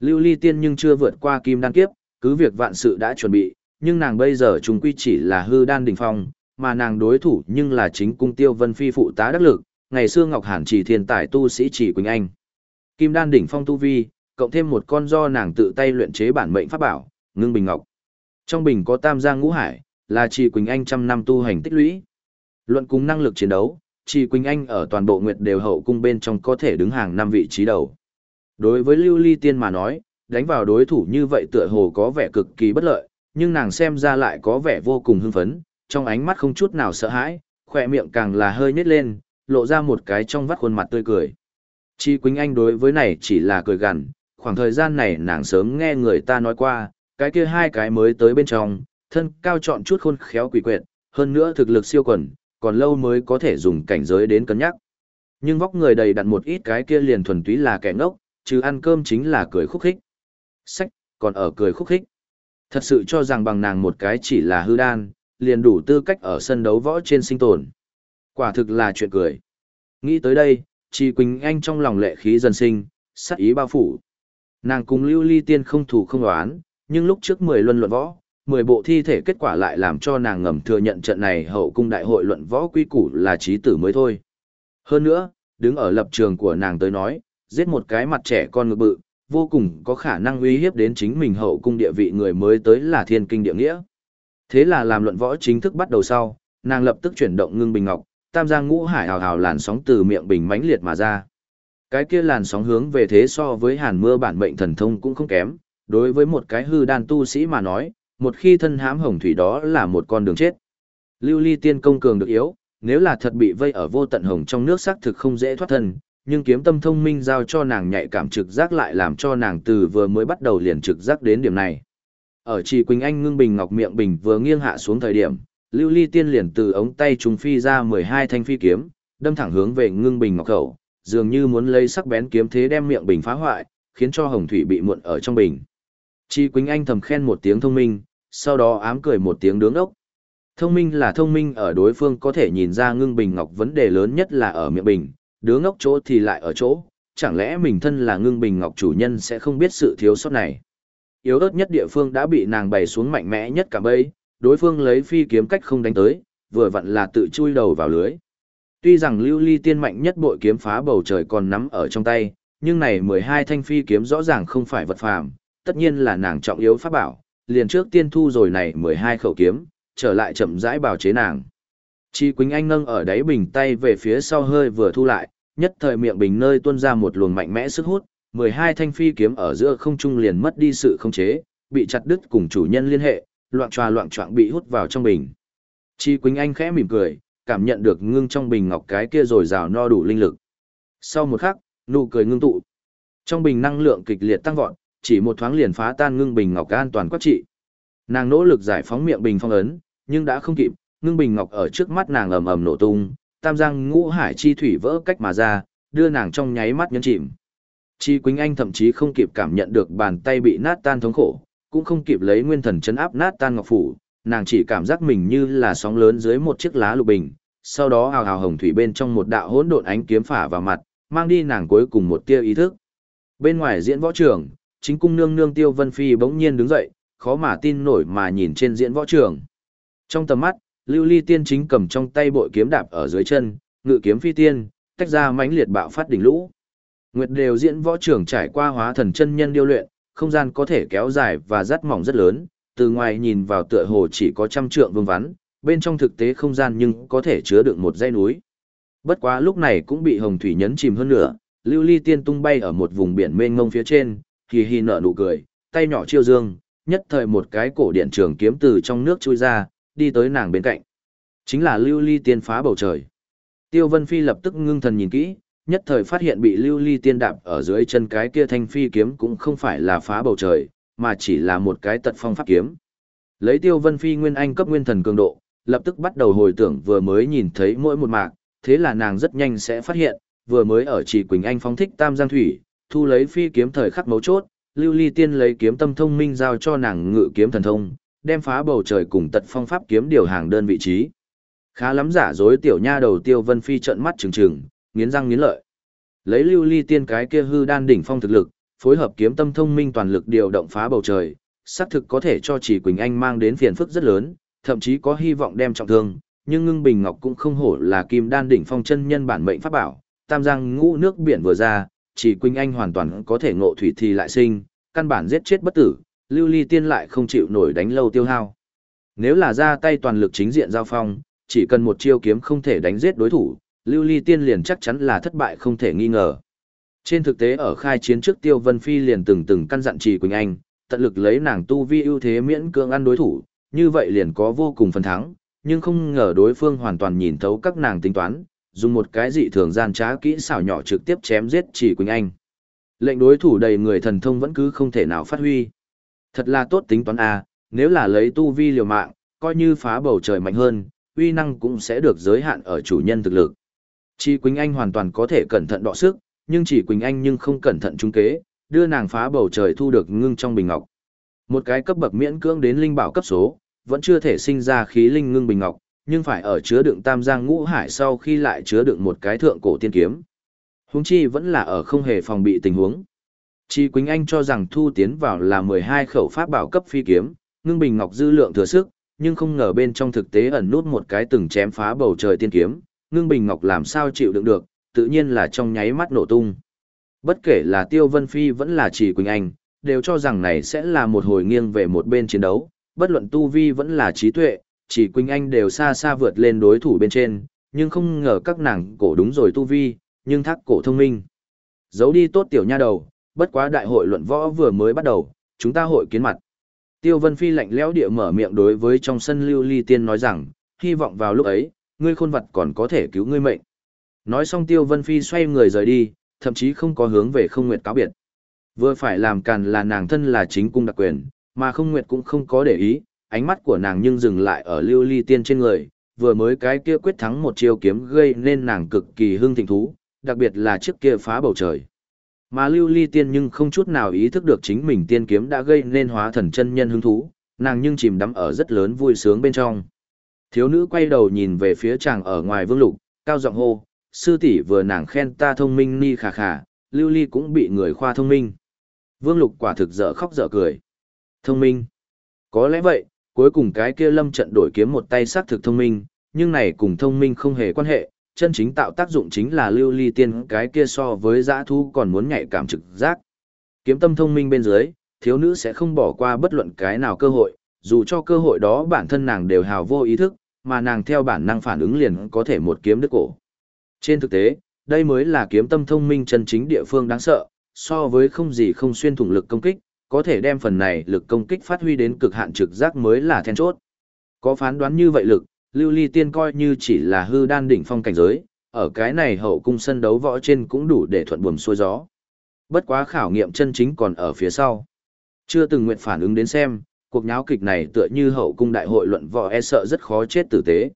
Lưu ly tiên nhưng chưa vượt qua kim đan kiếp, cứ việc vạn sự đã chuẩn bị, nhưng nàng bây giờ trùng quy chỉ là hư đan đỉnh phong, mà nàng đối thủ nhưng là chính cung tiêu vân phi phụ tá đắc lực, ngày xưa Ngọc Hàn chỉ thiên tài tu sĩ chỉ Quỳnh Anh. Kim đan đỉnh phong tu vi, cộng thêm một con do nàng tự tay luyện chế bản mệnh pháp bảo, ngưng bình ngọc. Trong bình có tam giang ngũ hải, là chỉ Quỳnh Anh trăm năm tu hành tích lũy. Luận cùng năng lực chiến đấu, chỉ Quỳnh Anh ở toàn bộ nguyệt đều hậu cung bên trong có thể đứng hàng năm vị trí đầu. Đối với Lưu Ly Tiên mà nói, đánh vào đối thủ như vậy tựa hồ có vẻ cực kỳ bất lợi, nhưng nàng xem ra lại có vẻ vô cùng hưng phấn, trong ánh mắt không chút nào sợ hãi, khỏe miệng càng là hơi nhếch lên, lộ ra một cái trong vắt khuôn mặt tươi cười. Chi Quỳnh Anh đối với này chỉ là cười gằn, khoảng thời gian này nàng sớm nghe người ta nói qua, cái kia hai cái mới tới bên trong, thân cao chọn chút khôn khéo quỷ quyệt, hơn nữa thực lực siêu quần, còn lâu mới có thể dùng cảnh giới đến cân nhắc. Nhưng vóc người đầy đặn một ít cái kia liền thuần túy là kẻ ngốc, chứ ăn cơm chính là cười khúc khích. Sách, còn ở cười khúc khích. Thật sự cho rằng bằng nàng một cái chỉ là hư đan, liền đủ tư cách ở sân đấu võ trên sinh tồn. Quả thực là chuyện cười. Nghĩ tới đây, chị Quỳnh Anh trong lòng lệ khí dần sinh, sắc ý bao phủ. Nàng cùng Lưu Ly Tiên không thủ không đoán, nhưng lúc trước 10 luân luận võ, 10 bộ thi thể kết quả lại làm cho nàng ngầm thừa nhận trận này hậu cung đại hội luận võ quy củ là trí tử mới thôi. Hơn nữa, đứng ở lập trường của nàng tới nói, giết một cái mặt trẻ con ngực bự, vô cùng có khả năng uy hiếp đến chính mình hậu cung địa vị người mới tới là thiên kinh địa nghĩa. Thế là làm luận võ chính thức bắt đầu sau, nàng lập tức chuyển động ngưng bình ngọc, tam giang ngũ hải hào hào làn sóng từ miệng bình mãnh liệt mà ra. Cái kia làn sóng hướng về thế so với hàn mưa bản mệnh thần thông cũng không kém, đối với một cái hư đan tu sĩ mà nói, một khi thân hãm hồng thủy đó là một con đường chết. Lưu ly tiên công cường được yếu, nếu là thật bị vây ở vô tận hồng trong nước xác thực không dễ thoát thân, nhưng kiếm tâm thông minh giao cho nàng nhạy cảm trực giác lại làm cho nàng từ vừa mới bắt đầu liền trực giác đến điểm này. Ở Trì Quỳnh Anh ngưng bình ngọc miệng bình vừa nghiêng hạ xuống thời điểm, Lưu Ly Tiên liền từ ống tay trùng phi ra 12 thanh phi kiếm, đâm thẳng hướng về ngưng bình ngọc khẩu, dường như muốn lấy sắc bén kiếm thế đem miệng bình phá hoại, khiến cho hồng thủy bị muộn ở trong bình. Chi Quỳnh Anh thầm khen một tiếng thông minh, sau đó ám cười một tiếng đứng ốc. Thông minh là thông minh ở đối phương có thể nhìn ra ngưng bình ngọc vấn đề lớn nhất là ở miệng bình, đứa ngốc chỗ thì lại ở chỗ, chẳng lẽ mình thân là ngưng bình ngọc chủ nhân sẽ không biết sự thiếu sót này. Yếu ớt nhất địa phương đã bị nàng bày xuống mạnh mẽ nhất cả bấy, đối phương lấy phi kiếm cách không đánh tới, vừa vặn là tự chui đầu vào lưới. Tuy rằng lưu ly tiên mạnh nhất bội kiếm phá bầu trời còn nắm ở trong tay, nhưng này 12 thanh phi kiếm rõ ràng không phải vật phàm, tất nhiên là nàng trọng yếu pháp bảo, liền trước tiên thu rồi này 12 khẩu kiếm, trở lại chậm rãi bào chế nàng. Chi Quỳnh Anh nâng ở đáy bình tay về phía sau hơi vừa thu lại, nhất thời miệng bình nơi tuôn ra một luồng mạnh mẽ sức hút, 12 thanh phi kiếm ở giữa không trung liền mất đi sự khống chế, bị chặt đứt cùng chủ nhân liên hệ, loạn tròa loạn trọng bị hút vào trong bình. Chi Quỳnh Anh khẽ mỉm cười, cảm nhận được ngưng trong bình ngọc cái kia rồi rào no đủ linh lực. Sau một khắc, nụ cười ngưng tụ. Trong bình năng lượng kịch liệt tăng vọt, chỉ một thoáng liền phá tan ngưng bình ngọc an toàn quá trị. Nàng nỗ lực giải phóng miệng bình phong ấn, nhưng đã không kịp, ngưng bình ngọc ở trước mắt nàng ầm ầm nổ tung, tam giang ngũ hải chi thủy vỡ cách mà ra, đưa nàng trong nháy mắt nhấn chìm. Chi Quỳnh Anh thậm chí không kịp cảm nhận được bàn tay bị nát tan thống khổ, cũng không kịp lấy nguyên thần chấn áp nát tan ngọc phủ, nàng chỉ cảm giác mình như là sóng lớn dưới một chiếc lá lục bình, sau đó hào hào hồng thủy bên trong một đạo hỗn độn ánh kiếm phả vào mặt, mang đi nàng cuối cùng một tia ý thức. Bên ngoài diễn võ trường, chính cung nương nương Tiêu Vân Phi bỗng nhiên đứng dậy, khó mà tin nổi mà nhìn trên diễn võ trường. Trong tầm mắt, Lưu Ly Tiên chính cầm trong tay bội kiếm đạp ở dưới chân, ngự kiếm phi tiên, tách ra mãnh liệt bạo phát đỉnh lũ. Nguyệt đều diễn võ trường trải qua hóa thần chân nhân điêu luyện, không gian có thể kéo dài và rất mỏng rất lớn, từ ngoài nhìn vào tựa hồ chỉ có trăm trượng vương vắn, bên trong thực tế không gian nhưng có thể chứa đựng một dãy núi. Bất quá lúc này cũng bị hồng thủy nhấn chìm hơn nữa, lưu ly tiên tung bay ở một vùng biển mênh mông phía trên, hì hì nở nụ cười, tay nhỏ chiêu dương, nhất thời một cái cổ điện trường kiếm từ trong nước chui ra, đi tới nàng bên cạnh. Chính là lưu ly tiên phá bầu trời. Tiêu Vân Phi lập tức ngưng thần nhìn kỹ, nhất thời phát hiện bị lưu ly tiên đạp ở dưới chân cái kia thanh phi kiếm cũng không phải là phá bầu trời, mà chỉ là một cái tật phong pháp kiếm. Lấy Tiêu Vân Phi nguyên anh cấp nguyên thần cường độ, lập tức bắt đầu hồi tưởng vừa mới nhìn thấy mỗi một mạc, thế là nàng rất nhanh sẽ phát hiện, vừa mới ở chỉ Quỳnh Anh phóng thích Tam Giang Thủy, thu lấy phi kiếm thời khắc mấu chốt, Lưu Ly Tiên lấy kiếm tâm thông minh giao cho nàng ngự kiếm thần thông, đem phá bầu trời cùng tật phong pháp kiếm điều hàng đơn vị trí. Khá lắm giả dối tiểu nha đầu Tiêu Vân Phi trợn mắt trừng trừng, nghiến răng nghiến lợi. Lấy lưu ly tiên cái kia hư đan đỉnh phong thực lực, phối hợp kiếm tâm thông minh toàn lực điều động phá bầu trời, xác thực có thể cho chỉ Quỳnh Anh mang đến phiền phức rất lớn, thậm chí có hy vọng đem trọng thương, nhưng ngưng bình ngọc cũng không hổ là kim đan đỉnh phong chân nhân bản mệnh pháp bảo, tam giang ngũ nước biển vừa ra, chỉ Quỳnh Anh hoàn toàn có thể ngộ thủy thì lại sinh, căn bản giết chết bất tử, lưu ly tiên lại không chịu nổi đánh lâu tiêu hao. Nếu là ra tay toàn lực chính diện giao phong, chỉ cần một chiêu kiếm không thể đánh giết đối thủ, lưu ly tiên liền chắc chắn là thất bại không thể nghi ngờ. Trên thực tế ở khai chiến trước Tiêu Vân Phi liền từng từng căn dặn Trì Quỳnh Anh, tận lực lấy nàng tu vi ưu thế miễn cưỡng ăn đối thủ, như vậy liền có vô cùng phần thắng, nhưng không ngờ đối phương hoàn toàn nhìn thấu các nàng tính toán, dùng một cái dị thường gian trá kỹ xảo nhỏ trực tiếp chém giết Trì Quỳnh Anh. Lệnh đối thủ đầy người thần thông vẫn cứ không thể nào phát huy. Thật là tốt tính toán a, nếu là lấy tu vi liều mạng, coi như phá bầu trời mạnh hơn, uy năng cũng sẽ được giới hạn ở chủ nhân thực lực. Chi Quỳnh Anh hoàn toàn có thể cẩn thận đọ sức, nhưng chỉ Quỳnh Anh nhưng không cẩn thận trúng kế, đưa nàng phá bầu trời thu được ngưng trong bình ngọc. Một cái cấp bậc miễn cưỡng đến linh bảo cấp số, vẫn chưa thể sinh ra khí linh ngưng bình ngọc, nhưng phải ở chứa đựng tam giang ngũ hải sau khi lại chứa đựng một cái thượng cổ tiên kiếm. Huống chi vẫn là ở không hề phòng bị tình huống. Chi Quỳnh Anh cho rằng thu tiến vào là 12 khẩu pháp bảo cấp phi kiếm, ngưng bình ngọc dư lượng thừa sức, nhưng không ngờ bên trong thực tế ẩn nút một cái từng chém phá bầu trời tiên kiếm, ngưng bình ngọc làm sao chịu đựng được, tự nhiên là trong nháy mắt nổ tung. Bất kể là Tiêu Vân Phi vẫn là Chỉ Quỳnh Anh, đều cho rằng này sẽ là một hồi nghiêng về một bên chiến đấu, bất luận Tu Vi vẫn là trí tuệ, Chỉ Quỳnh Anh đều xa xa vượt lên đối thủ bên trên, nhưng không ngờ các nàng cổ đúng rồi Tu Vi, nhưng thác cổ thông minh. Giấu đi tốt tiểu nha đầu, bất quá đại hội luận võ vừa mới bắt đầu, chúng ta hội kiến mặt. Tiêu Vân Phi lạnh lẽo địa mở miệng đối với trong sân lưu ly tiên nói rằng, hy vọng vào lúc ấy, ngươi khôn vật còn có thể cứu ngươi mệnh. Nói xong Tiêu Vân Phi xoay người rời đi, thậm chí không có hướng về không nguyệt cáo biệt. Vừa phải làm càn là nàng thân là chính cung đặc quyền, mà không nguyệt cũng không có để ý, ánh mắt của nàng nhưng dừng lại ở lưu ly tiên trên người, vừa mới cái kia quyết thắng một chiêu kiếm gây nên nàng cực kỳ hưng thịnh thú, đặc biệt là chiếc kia phá bầu trời. Mà lưu ly tiên nhưng không chút nào ý thức được chính mình tiên kiếm đã gây nên hóa thần chân nhân hứng thú, nàng nhưng chìm đắm ở rất lớn vui sướng bên trong. Thiếu nữ quay đầu nhìn về phía chàng ở ngoài vương lục, cao giọng hô, sư tỷ vừa nàng khen ta thông minh ni khà khà, lưu ly cũng bị người khoa thông minh. Vương lục quả thực dở khóc dở cười. Thông minh. Có lẽ vậy, cuối cùng cái kia lâm trận đổi kiếm một tay xác thực thông minh, nhưng này cùng thông minh không hề quan hệ, chân chính tạo tác dụng chính là lưu ly tiên cái kia so với giã thu còn muốn nhạy cảm trực giác. Kiếm tâm thông minh bên dưới, thiếu nữ sẽ không bỏ qua bất luận cái nào cơ hội, dù cho cơ hội đó bản thân nàng đều hào vô ý thức, mà nàng theo bản năng phản ứng liền có thể một kiếm đứt cổ. Trên thực tế, đây mới là kiếm tâm thông minh chân chính địa phương đáng sợ, so với không gì không xuyên thủng lực công kích, có thể đem phần này lực công kích phát huy đến cực hạn trực giác mới là then chốt. Có phán đoán như vậy lực, lưu ly tiên coi như chỉ là hư đan đỉnh phong cảnh giới, ở cái này hậu cung sân đấu võ trên cũng đủ để thuận buồm xuôi gió. Bất quá khảo nghiệm chân chính còn ở phía sau. Chưa từng nguyện phản ứng đến xem, cuộc nháo kịch này tựa như hậu cung đại hội luận võ e sợ rất khó chết tử tế.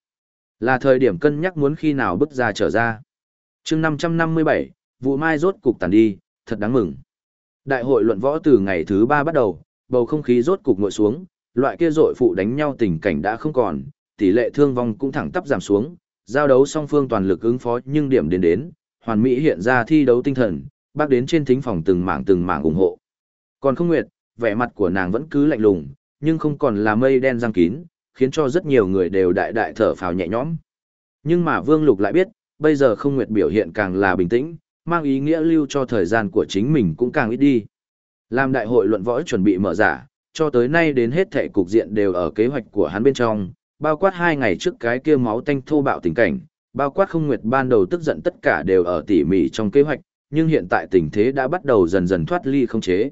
Là thời điểm cân nhắc muốn khi nào bước ra trở ra. chương 557, vụ mai rốt cục tàn đi, thật đáng mừng. Đại hội luận võ từ ngày thứ ba bắt đầu, bầu không khí rốt cục ngội xuống, loại kia dội phụ đánh nhau tình cảnh đã không còn, tỷ lệ thương vong cũng thẳng tắp giảm xuống, giao đấu song phương toàn lực ứng phó nhưng điểm đến đến, hoàn mỹ hiện ra thi đấu tinh thần, bác đến trên thính phòng từng mảng từng mảng ủng hộ. Còn không nguyệt, vẻ mặt của nàng vẫn cứ lạnh lùng, nhưng không còn là mây đen răng kín, khiến cho rất nhiều người đều đại đại thở phào nhẹ nhõm. Nhưng mà Vương Lục lại biết, bây giờ không nguyệt biểu hiện càng là bình tĩnh, mang ý nghĩa lưu cho thời gian của chính mình cũng càng ít đi. Làm đại hội luận võ chuẩn bị mở giả, cho tới nay đến hết thệ cục diện đều ở kế hoạch của hắn bên trong, bao quát hai ngày trước cái kia máu tanh thô bạo tình cảnh, bao quát không nguyệt ban đầu tức giận tất cả đều ở tỉ mỉ trong kế hoạch, nhưng hiện tại tình thế đã bắt đầu dần dần thoát ly không chế.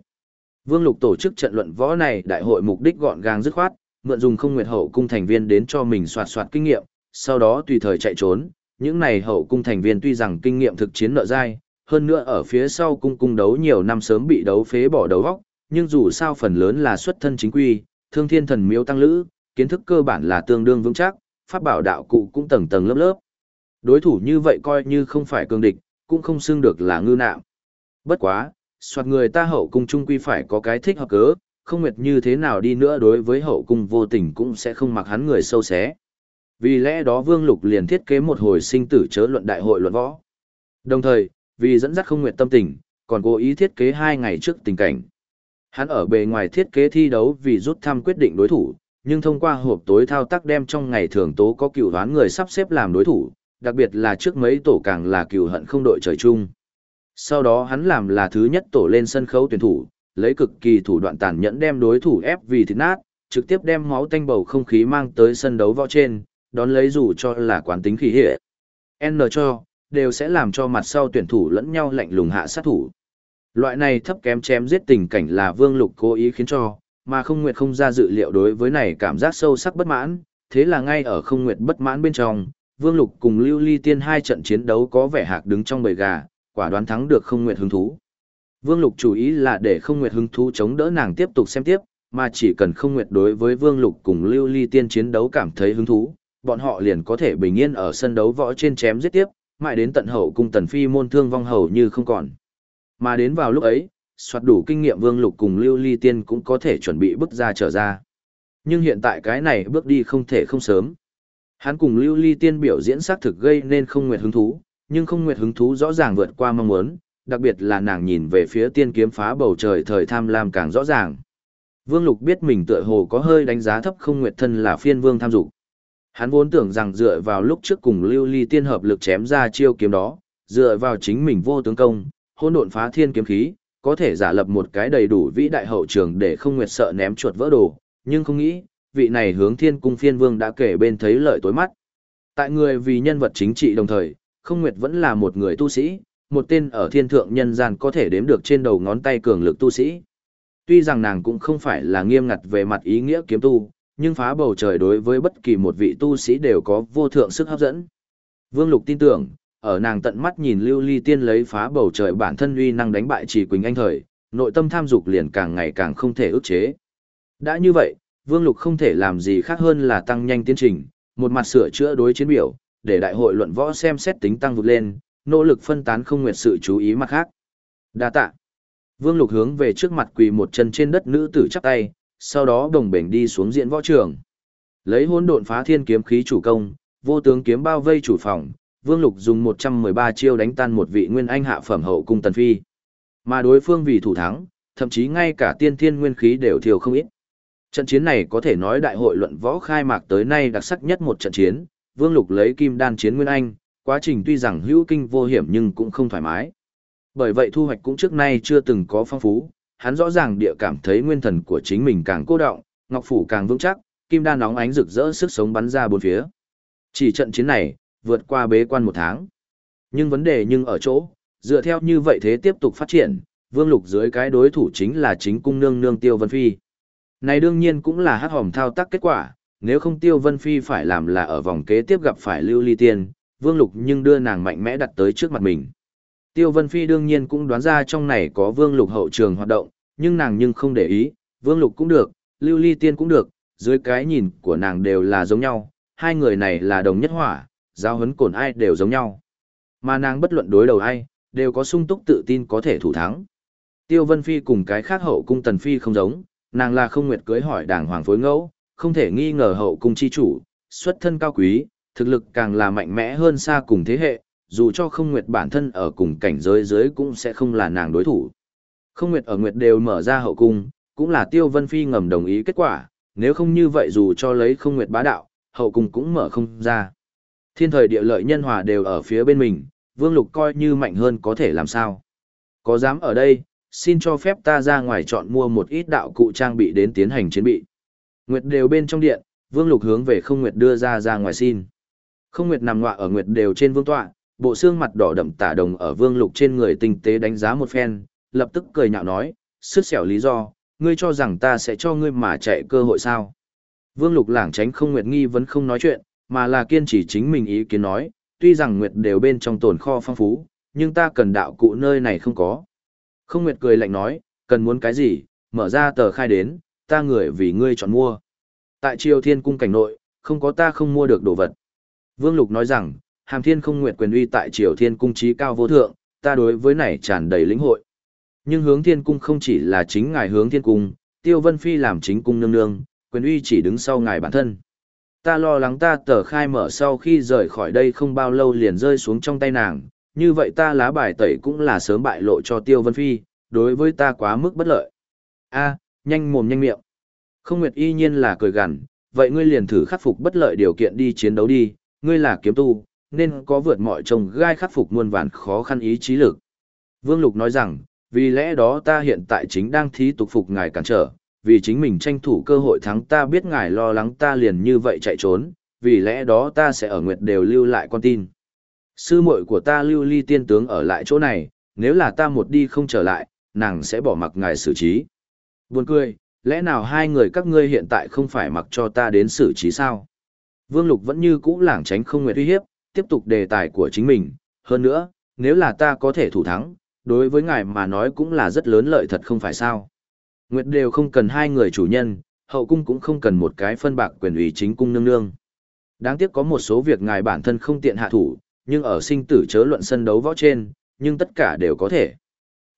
Vương Lục tổ chức trận luận võ này đại hội mục đích gọn gàng dứt khoát, mượn dùng không nguyệt hậu cung thành viên đến cho mình soạt soạt kinh nghiệm, sau đó tùy thời chạy trốn. Những này hậu cung thành viên tuy rằng kinh nghiệm thực chiến nợ dai, hơn nữa ở phía sau cung cung đấu nhiều năm sớm bị đấu phế bỏ đầu vóc, nhưng dù sao phần lớn là xuất thân chính quy, thương thiên thần miếu tăng lữ, kiến thức cơ bản là tương đương vững chắc, pháp bảo đạo cụ cũng tầng tầng lớp lớp. Đối thủ như vậy coi như không phải cường địch, cũng không xưng được là ngư nạm. Bất quá, soạt người ta hậu cung trung quy phải có cái thích hợp cớ, không nguyệt như thế nào đi nữa đối với hậu cung vô tình cũng sẽ không mặc hắn người sâu xé. Vì lẽ đó Vương Lục liền thiết kế một hồi sinh tử chớ luận đại hội luận võ. Đồng thời, vì dẫn dắt không nguyện tâm tình, còn cố ý thiết kế hai ngày trước tình cảnh. Hắn ở bề ngoài thiết kế thi đấu vì rút thăm quyết định đối thủ, nhưng thông qua hộp tối thao tác đem trong ngày thường tố có cựu đoán người sắp xếp làm đối thủ, đặc biệt là trước mấy tổ càng là cựu hận không đội trời chung. Sau đó hắn làm là thứ nhất tổ lên sân khấu tuyển thủ, lấy cực kỳ thủ đoạn tàn nhẫn đem đối thủ ép vì thịt nát, trực tiếp đem máu tanh bầu không khí mang tới sân đấu võ trên, đón lấy dù cho là quán tính khí hệ. N cho, đều sẽ làm cho mặt sau tuyển thủ lẫn nhau lạnh lùng hạ sát thủ. Loại này thấp kém chém giết tình cảnh là Vương Lục cố ý khiến cho, mà không nguyệt không ra dự liệu đối với này cảm giác sâu sắc bất mãn, thế là ngay ở không nguyệt bất mãn bên trong, Vương Lục cùng Lưu Ly Tiên hai trận chiến đấu có vẻ hạc đứng trong bầy gà, quả đoán thắng được không nguyện hứng thú. Vương Lục chủ ý là để không nguyện hứng thú chống đỡ nàng tiếp tục xem tiếp, mà chỉ cần không nguyện đối với Vương Lục cùng Lưu Ly Tiên chiến đấu cảm thấy hứng thú, bọn họ liền có thể bình yên ở sân đấu võ trên chém giết tiếp, mãi đến tận hậu cung tần phi môn thương vong hầu như không còn. Mà đến vào lúc ấy, soạt đủ kinh nghiệm Vương Lục cùng Lưu Ly Tiên cũng có thể chuẩn bị bước ra trở ra. Nhưng hiện tại cái này bước đi không thể không sớm. Hắn cùng Lưu Ly Tiên biểu diễn xác thực gây nên không nguyện hứng thú, nhưng không nguyệt hứng thú rõ ràng vượt qua mong muốn, đặc biệt là nàng nhìn về phía tiên kiếm phá bầu trời thời tham lam càng rõ ràng. Vương Lục biết mình tựa hồ có hơi đánh giá thấp không nguyệt thân là phiên vương tham dục. Hắn vốn tưởng rằng dựa vào lúc trước cùng Lưu Ly Tiên hợp lực chém ra chiêu kiếm đó, dựa vào chính mình vô tướng công, hỗn độn phá thiên kiếm khí, có thể giả lập một cái đầy đủ vĩ đại hậu trường để không nguyệt sợ ném chuột vỡ đồ, nhưng không nghĩ, vị này hướng thiên cung phiên vương đã kể bên thấy lợi tối mắt. Tại người vì nhân vật chính trị đồng thời, không nguyệt vẫn là một người tu sĩ, một tên ở thiên thượng nhân gian có thể đếm được trên đầu ngón tay cường lực tu sĩ. Tuy rằng nàng cũng không phải là nghiêm ngặt về mặt ý nghĩa kiếm tu, nhưng phá bầu trời đối với bất kỳ một vị tu sĩ đều có vô thượng sức hấp dẫn. Vương Lục tin tưởng, ở nàng tận mắt nhìn Lưu Ly Tiên lấy phá bầu trời bản thân uy năng đánh bại Chỉ Quỳnh Anh thời, nội tâm tham dục liền càng ngày càng không thể ức chế. Đã như vậy, Vương Lục không thể làm gì khác hơn là tăng nhanh tiến trình, một mặt sửa chữa đối chiến biểu, để đại hội luận võ xem xét tính tăng vụt lên, nỗ lực phân tán không nguyệt sự chú ý mặt khác. Đa tạ. Vương Lục hướng về trước mặt quỳ một chân trên đất nữ tử chắp tay, sau đó đồng bền đi xuống diện võ trường. Lấy hỗn độn phá thiên kiếm khí chủ công, vô tướng kiếm bao vây chủ phòng, Vương Lục dùng 113 chiêu đánh tan một vị nguyên anh hạ phẩm hậu cung tần phi. Mà đối phương vì thủ thắng, thậm chí ngay cả tiên thiên nguyên khí đều thiểu không ít. Trận chiến này có thể nói đại hội luận võ khai mạc tới nay đặc sắc nhất một trận chiến, Vương Lục lấy kim đan chiến nguyên anh, quá trình tuy rằng hữu kinh vô hiểm nhưng cũng không thoải mái. Bởi vậy thu hoạch cũng trước nay chưa từng có phong phú, hắn rõ ràng địa cảm thấy nguyên thần của chính mình càng cô động, ngọc phủ càng vững chắc, kim đan nóng ánh rực rỡ sức sống bắn ra bốn phía. Chỉ trận chiến này, vượt qua bế quan một tháng. Nhưng vấn đề nhưng ở chỗ, dựa theo như vậy thế tiếp tục phát triển, vương lục dưới cái đối thủ chính là chính cung nương nương Tiêu Vân Phi. Này đương nhiên cũng là hát hòm thao tác kết quả, nếu không Tiêu Vân Phi phải làm là ở vòng kế tiếp gặp phải Lưu Ly Tiên, vương lục nhưng đưa nàng mạnh mẽ đặt tới trước mặt mình. Tiêu Vân Phi đương nhiên cũng đoán ra trong này có vương lục hậu trường hoạt động, nhưng nàng nhưng không để ý, vương lục cũng được, Lưu Ly Tiên cũng được, dưới cái nhìn của nàng đều là giống nhau, hai người này là đồng nhất hỏa, giao hấn cổn ai đều giống nhau. Mà nàng bất luận đối đầu ai, đều có sung túc tự tin có thể thủ thắng. Tiêu Vân Phi cùng cái khác hậu cung Tần Phi không giống, nàng là không nguyệt cưới hỏi đàng hoàng phối ngẫu, không thể nghi ngờ hậu cung chi chủ, xuất thân cao quý, thực lực càng là mạnh mẽ hơn xa cùng thế hệ, dù cho không nguyệt bản thân ở cùng cảnh giới dưới cũng sẽ không là nàng đối thủ. Không nguyệt ở nguyệt đều mở ra hậu cung, cũng là Tiêu Vân Phi ngầm đồng ý kết quả, nếu không như vậy dù cho lấy không nguyệt bá đạo, hậu cung cũng mở không ra. Thiên thời địa lợi nhân hòa đều ở phía bên mình, Vương Lục coi như mạnh hơn có thể làm sao. Có dám ở đây, xin cho phép ta ra ngoài chọn mua một ít đạo cụ trang bị đến tiến hành chiến bị. Nguyệt đều bên trong điện, Vương Lục hướng về không Nguyệt đưa ra ra ngoài xin. Không Nguyệt nằm ngọa ở Nguyệt đều trên vương tọa, bộ xương mặt đỏ đậm tả đồng ở Vương Lục trên người tinh tế đánh giá một phen, lập tức cười nhạo nói, sứt xẻo lý do, ngươi cho rằng ta sẽ cho ngươi mà chạy cơ hội sao. Vương Lục lảng tránh không Nguyệt nghi vẫn không nói chuyện, mà là kiên trì chính mình ý kiến nói, tuy rằng Nguyệt đều bên trong tồn kho phong phú, nhưng ta cần đạo cụ nơi này không có. Không Nguyệt cười lạnh nói, cần muốn cái gì, mở ra tờ khai đến, ta người vì ngươi chọn mua. Tại triều thiên cung cảnh nội, không có ta không mua được đồ vật. Vương Lục nói rằng, hàm thiên không nguyệt quyền uy tại triều thiên cung trí cao vô thượng, ta đối với này tràn đầy lĩnh hội. Nhưng hướng thiên cung không chỉ là chính ngài hướng thiên cung, tiêu vân phi làm chính cung nương nương, quyền uy chỉ đứng sau ngài bản thân ta lo lắng ta tờ khai mở sau khi rời khỏi đây không bao lâu liền rơi xuống trong tay nàng, như vậy ta lá bài tẩy cũng là sớm bại lộ cho Tiêu Vân Phi, đối với ta quá mức bất lợi. A, nhanh mồm nhanh miệng. Không Nguyệt y nhiên là cười gằn, vậy ngươi liền thử khắc phục bất lợi điều kiện đi chiến đấu đi, ngươi là kiếm tu, nên có vượt mọi trông gai khắc phục muôn vàn khó khăn ý chí lực. Vương Lục nói rằng, vì lẽ đó ta hiện tại chính đang thí tục phục ngài cản trở, vì chính mình tranh thủ cơ hội thắng ta biết ngài lo lắng ta liền như vậy chạy trốn, vì lẽ đó ta sẽ ở Nguyệt đều lưu lại con tin. Sư muội của ta lưu ly tiên tướng ở lại chỗ này, nếu là ta một đi không trở lại, nàng sẽ bỏ mặc ngài xử trí. Buồn cười, lẽ nào hai người các ngươi hiện tại không phải mặc cho ta đến xử trí sao? Vương Lục vẫn như cũ lảng tránh không nguyện uy hiếp, tiếp tục đề tài của chính mình. Hơn nữa, nếu là ta có thể thủ thắng, đối với ngài mà nói cũng là rất lớn lợi thật không phải sao. Nguyệt đều không cần hai người chủ nhân, hậu cung cũng không cần một cái phân bạc quyền ủy chính cung nương nương. Đáng tiếc có một số việc ngài bản thân không tiện hạ thủ, nhưng ở sinh tử chớ luận sân đấu võ trên, nhưng tất cả đều có thể.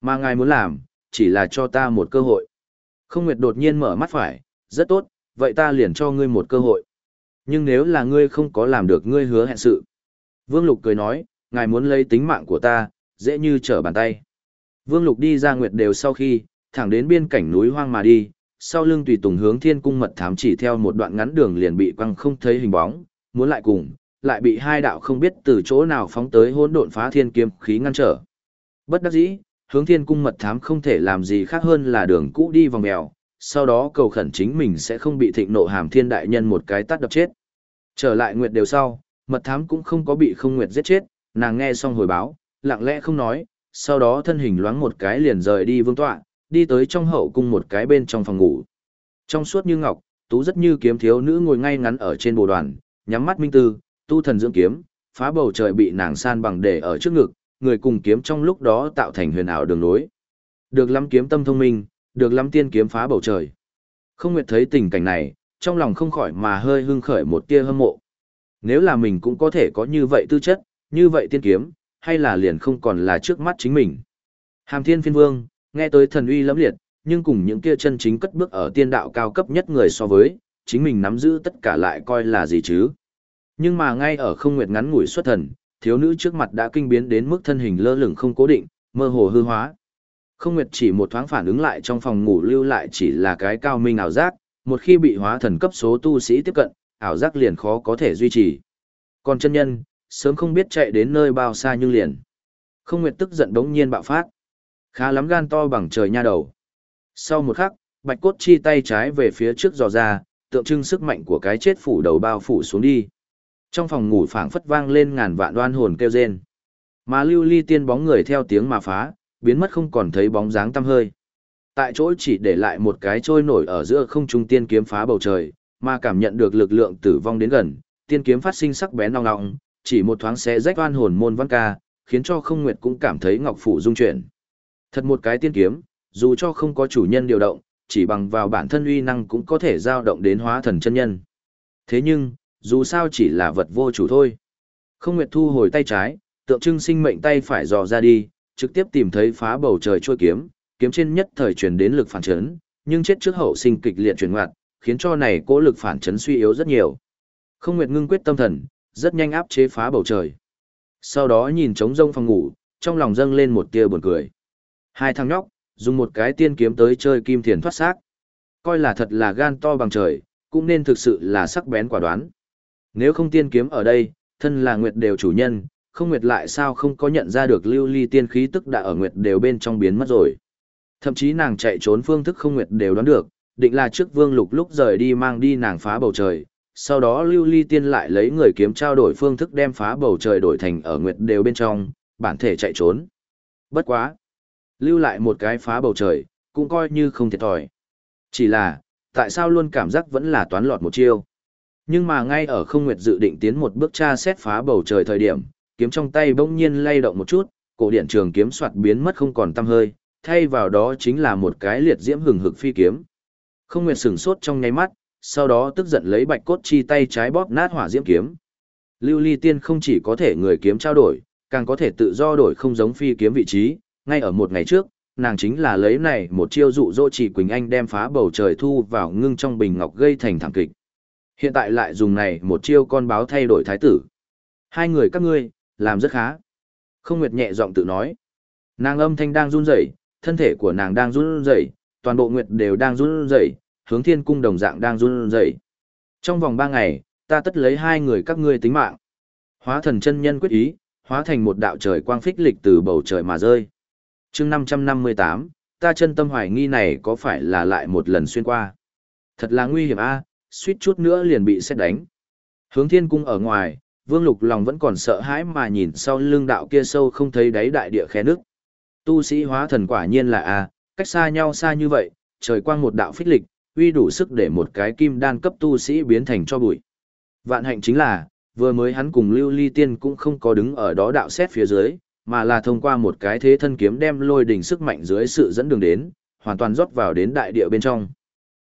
Mà ngài muốn làm, chỉ là cho ta một cơ hội. Không Nguyệt đột nhiên mở mắt phải, rất tốt, vậy ta liền cho ngươi một cơ hội. Nhưng nếu là ngươi không có làm được ngươi hứa hẹn sự. Vương Lục cười nói, ngài muốn lấy tính mạng của ta, dễ như trở bàn tay. Vương Lục đi ra Nguyệt đều sau khi, thẳng đến biên cảnh núi hoang mà đi, sau lưng tùy tùng hướng thiên cung mật thám chỉ theo một đoạn ngắn đường liền bị quăng không thấy hình bóng, muốn lại cùng, lại bị hai đạo không biết từ chỗ nào phóng tới hỗn độn phá thiên kiếm khí ngăn trở. Bất đắc dĩ, hướng thiên cung mật thám không thể làm gì khác hơn là đường cũ đi vòng mèo, sau đó cầu khẩn chính mình sẽ không bị thịnh nộ hàm thiên đại nhân một cái tắt đập chết. Trở lại nguyệt đều sau, mật thám cũng không có bị không nguyệt giết chết, nàng nghe xong hồi báo, lặng lẽ không nói, sau đó thân hình loáng một cái liền rời đi vương tọa, đi tới trong hậu cung một cái bên trong phòng ngủ. Trong suốt như ngọc, tú rất như kiếm thiếu nữ ngồi ngay ngắn ở trên bồ đoàn, nhắm mắt minh tư, tu thần dưỡng kiếm, phá bầu trời bị nàng san bằng để ở trước ngực, người cùng kiếm trong lúc đó tạo thành huyền ảo đường nối. Được lắm kiếm tâm thông minh, được lắm tiên kiếm phá bầu trời. Không nguyệt thấy tình cảnh này, trong lòng không khỏi mà hơi hưng khởi một tia hâm mộ. Nếu là mình cũng có thể có như vậy tư chất, như vậy tiên kiếm, hay là liền không còn là trước mắt chính mình. Hàm thiên phiên vương, nghe tới thần uy lẫm liệt, nhưng cùng những kia chân chính cất bước ở tiên đạo cao cấp nhất người so với, chính mình nắm giữ tất cả lại coi là gì chứ. Nhưng mà ngay ở không nguyệt ngắn ngủi xuất thần, thiếu nữ trước mặt đã kinh biến đến mức thân hình lơ lửng không cố định, mơ hồ hư hóa. Không nguyệt chỉ một thoáng phản ứng lại trong phòng ngủ lưu lại chỉ là cái cao minh ảo giác, một khi bị hóa thần cấp số tu sĩ tiếp cận, ảo giác liền khó có thể duy trì. Còn chân nhân, sớm không biết chạy đến nơi bao xa nhưng liền. Không nguyệt tức giận đống nhiên bạo phát. Khá lắm gan to bằng trời nha đầu. Sau một khắc, bạch cốt chi tay trái về phía trước dò ra, tượng trưng sức mạnh của cái chết phủ đầu bao phủ xuống đi. Trong phòng ngủ phảng phất vang lên ngàn vạn đoan hồn kêu rên. Mà lưu ly tiên bóng người theo tiếng mà phá, biến mất không còn thấy bóng dáng tăm hơi. Tại chỗ chỉ để lại một cái trôi nổi ở giữa không trung tiên kiếm phá bầu trời, mà cảm nhận được lực lượng tử vong đến gần, tiên kiếm phát sinh sắc bén nong nọng, chỉ một thoáng xé rách oan hồn môn văn ca, khiến cho không nguyệt cũng cảm thấy ngọc phủ rung chuyển. Thật một cái tiên kiếm, dù cho không có chủ nhân điều động, chỉ bằng vào bản thân uy năng cũng có thể dao động đến hóa thần chân nhân. Thế nhưng, dù sao chỉ là vật vô chủ thôi. Không Nguyệt thu hồi tay trái, tượng trưng sinh mệnh tay phải dò ra đi, trực tiếp tìm thấy phá bầu trời chuôi kiếm, kiếm trên nhất thời truyền đến lực phản chấn, nhưng chết trước hậu sinh kịch liệt chuyển ngoặt, khiến cho này cố lực phản chấn suy yếu rất nhiều. Không Nguyệt ngưng quyết tâm thần, rất nhanh áp chế phá bầu trời. Sau đó nhìn trống rông phòng ngủ, trong lòng dâng lên một tia buồn cười. Hai thằng nhóc, dùng một cái tiên kiếm tới chơi kim thiền thoát xác. Coi là thật là gan to bằng trời, cũng nên thực sự là sắc bén quả đoán. Nếu không tiên kiếm ở đây, thân là Nguyệt đều chủ nhân, không Nguyệt lại sao không có nhận ra được lưu ly tiên khí tức đã ở Nguyệt đều bên trong biến mất rồi. Thậm chí nàng chạy trốn phương thức không Nguyệt đều đoán được, định là trước vương lục lúc rời đi mang đi nàng phá bầu trời, sau đó lưu ly tiên lại lấy người kiếm trao đổi phương thức đem phá bầu trời đổi thành ở Nguyệt đều bên trong, bản thể chạy trốn. Bất quá. Lưu lại một cái phá bầu trời, cũng coi như không thiệt thòi. Chỉ là, tại sao luôn cảm giác vẫn là toán lọt một chiêu. Nhưng mà ngay ở không nguyệt dự định tiến một bước tra xét phá bầu trời thời điểm, kiếm trong tay bỗng nhiên lay động một chút, cổ điện trường kiếm soạt biến mất không còn tăm hơi, thay vào đó chính là một cái liệt diễm hừng hực phi kiếm. Không nguyệt sửng sốt trong nháy mắt, sau đó tức giận lấy bạch cốt chi tay trái bóp nát hỏa diễm kiếm. Lưu Ly Tiên không chỉ có thể người kiếm trao đổi, càng có thể tự do đổi không giống phi kiếm vị trí, ngay ở một ngày trước, nàng chính là lấy này một chiêu dụ dỗ chỉ Quỳnh Anh đem phá bầu trời thu vào ngưng trong bình ngọc gây thành thảm kịch. Hiện tại lại dùng này một chiêu con báo thay đổi thái tử. Hai người các ngươi, làm rất khá. Không Nguyệt nhẹ giọng tự nói. Nàng âm thanh đang run rẩy, thân thể của nàng đang run rẩy, toàn bộ Nguyệt đều đang run rẩy, hướng thiên cung đồng dạng đang run rẩy. Trong vòng ba ngày, ta tất lấy hai người các ngươi tính mạng. Hóa thần chân nhân quyết ý, hóa thành một đạo trời quang phích lịch từ bầu trời mà rơi. chương 558, ta chân tâm hoài nghi này có phải là lại một lần xuyên qua. Thật là nguy hiểm a suýt chút nữa liền bị xét đánh. Hướng thiên cung ở ngoài, vương lục lòng vẫn còn sợ hãi mà nhìn sau lưng đạo kia sâu không thấy đáy đại địa khe nước. Tu sĩ hóa thần quả nhiên là a cách xa nhau xa như vậy, trời quang một đạo phích lịch, uy đủ sức để một cái kim đan cấp tu sĩ biến thành cho bụi. Vạn hạnh chính là, vừa mới hắn cùng Lưu Ly Tiên cũng không có đứng ở đó đạo xét phía dưới, mà là thông qua một cái thế thân kiếm đem lôi đỉnh sức mạnh dưới sự dẫn đường đến, hoàn toàn rót vào đến đại địa bên trong.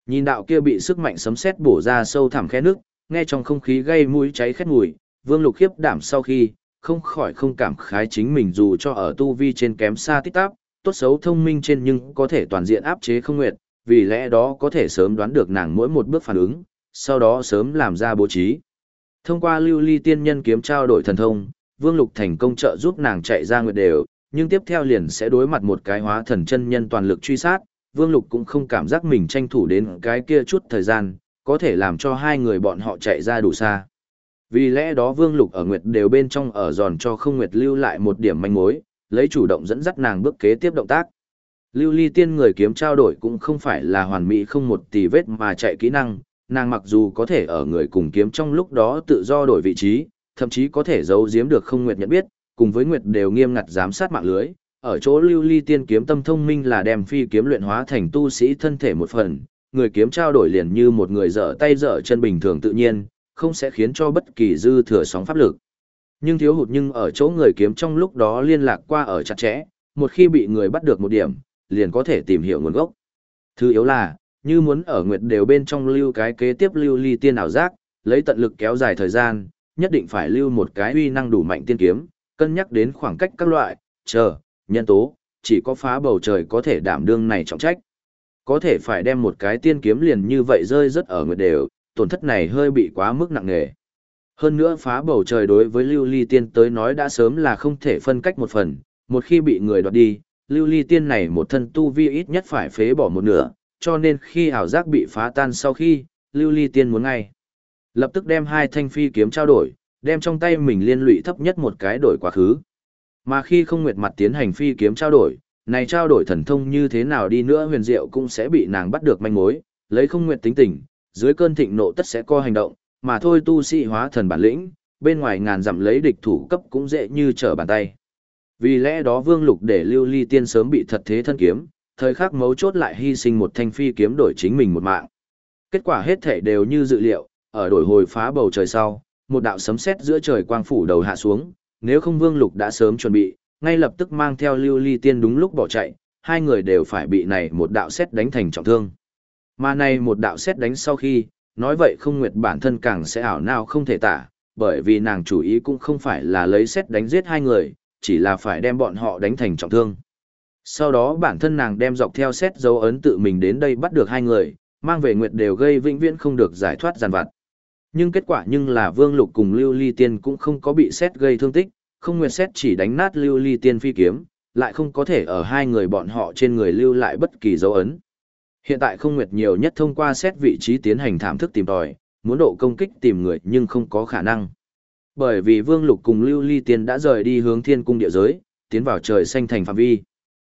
Nhìn đạo kia bị sức mạnh sấm sét bổ ra sâu thẳm khe nước, nghe trong không khí gây mũi cháy khét mùi, Vương Lục khiếp đảm sau khi, không khỏi không cảm khái chính mình dù cho ở tu vi trên kém xa tít tắp, tốt xấu thông minh trên nhưng có thể toàn diện áp chế không nguyệt, vì lẽ đó có thể sớm đoán được nàng mỗi một bước phản ứng, sau đó sớm làm ra bố trí. Thông qua lưu ly tiên nhân kiếm trao đổi thần thông, Vương Lục thành công trợ giúp nàng chạy ra nguyệt đều, nhưng tiếp theo liền sẽ đối mặt một cái hóa thần chân nhân toàn lực truy sát, Vương Lục cũng không cảm giác mình tranh thủ đến cái kia chút thời gian, có thể làm cho hai người bọn họ chạy ra đủ xa. Vì lẽ đó Vương Lục ở Nguyệt đều bên trong ở giòn cho không Nguyệt lưu lại một điểm manh mối, lấy chủ động dẫn dắt nàng bước kế tiếp động tác. Lưu ly tiên người kiếm trao đổi cũng không phải là hoàn mỹ không một tì vết mà chạy kỹ năng, nàng mặc dù có thể ở người cùng kiếm trong lúc đó tự do đổi vị trí, thậm chí có thể giấu giếm được không Nguyệt nhận biết, cùng với Nguyệt đều nghiêm ngặt giám sát mạng lưới. Ở chỗ lưu ly tiên kiếm tâm thông minh là đem phi kiếm luyện hóa thành tu sĩ thân thể một phần, người kiếm trao đổi liền như một người dở tay dở chân bình thường tự nhiên, không sẽ khiến cho bất kỳ dư thừa sóng pháp lực. Nhưng thiếu hụt nhưng ở chỗ người kiếm trong lúc đó liên lạc qua ở chặt chẽ, một khi bị người bắt được một điểm, liền có thể tìm hiểu nguồn gốc. Thứ yếu là, như muốn ở nguyệt đều bên trong lưu cái kế tiếp lưu ly tiên ảo giác, lấy tận lực kéo dài thời gian, nhất định phải lưu một cái uy năng đủ mạnh tiên kiếm, cân nhắc đến khoảng cách các loại, chờ, nhân tố, chỉ có phá bầu trời có thể đảm đương này trọng trách. Có thể phải đem một cái tiên kiếm liền như vậy rơi rất ở người đều, tổn thất này hơi bị quá mức nặng nề. Hơn nữa phá bầu trời đối với lưu ly tiên tới nói đã sớm là không thể phân cách một phần, một khi bị người đoạt đi, lưu ly tiên này một thân tu vi ít nhất phải phế bỏ một nửa, cho nên khi ảo giác bị phá tan sau khi, lưu ly tiên muốn ngay. Lập tức đem hai thanh phi kiếm trao đổi, đem trong tay mình liên lụy thấp nhất một cái đổi quá khứ. Mà khi không nguyệt mặt tiến hành phi kiếm trao đổi, này trao đổi thần thông như thế nào đi nữa huyền diệu cũng sẽ bị nàng bắt được manh mối, lấy không nguyệt tính tình, dưới cơn thịnh nộ tất sẽ co hành động, mà thôi tu sĩ hóa thần bản lĩnh, bên ngoài ngàn dặm lấy địch thủ cấp cũng dễ như trở bàn tay. Vì lẽ đó Vương Lục để Lưu Ly Tiên sớm bị thật thế thân kiếm, thời khắc mấu chốt lại hy sinh một thanh phi kiếm đổi chính mình một mạng. Kết quả hết thể đều như dự liệu, ở đổi hồi phá bầu trời sau, một đạo sấm sét giữa trời quang phủ đầu hạ xuống, nếu không Vương Lục đã sớm chuẩn bị, ngay lập tức mang theo Lưu Ly Tiên đúng lúc bỏ chạy, hai người đều phải bị này một đạo xét đánh thành trọng thương. Mà này một đạo xét đánh sau khi, nói vậy không nguyệt bản thân càng sẽ ảo nào không thể tả, bởi vì nàng chủ ý cũng không phải là lấy xét đánh giết hai người, chỉ là phải đem bọn họ đánh thành trọng thương. Sau đó bản thân nàng đem dọc theo xét dấu ấn tự mình đến đây bắt được hai người, mang về nguyệt đều gây vĩnh viễn không được giải thoát giàn vặt. Nhưng kết quả nhưng là Vương Lục cùng Lưu Ly Tiên cũng không có bị xét gây thương tích, không nguyệt xét chỉ đánh nát Lưu Ly Tiên phi kiếm, lại không có thể ở hai người bọn họ trên người lưu lại bất kỳ dấu ấn. Hiện tại không nguyệt nhiều nhất thông qua xét vị trí tiến hành thảm thức tìm tòi, muốn độ công kích tìm người nhưng không có khả năng. Bởi vì Vương Lục cùng Lưu Ly Tiên đã rời đi hướng thiên cung địa giới, tiến vào trời xanh thành phạm vi.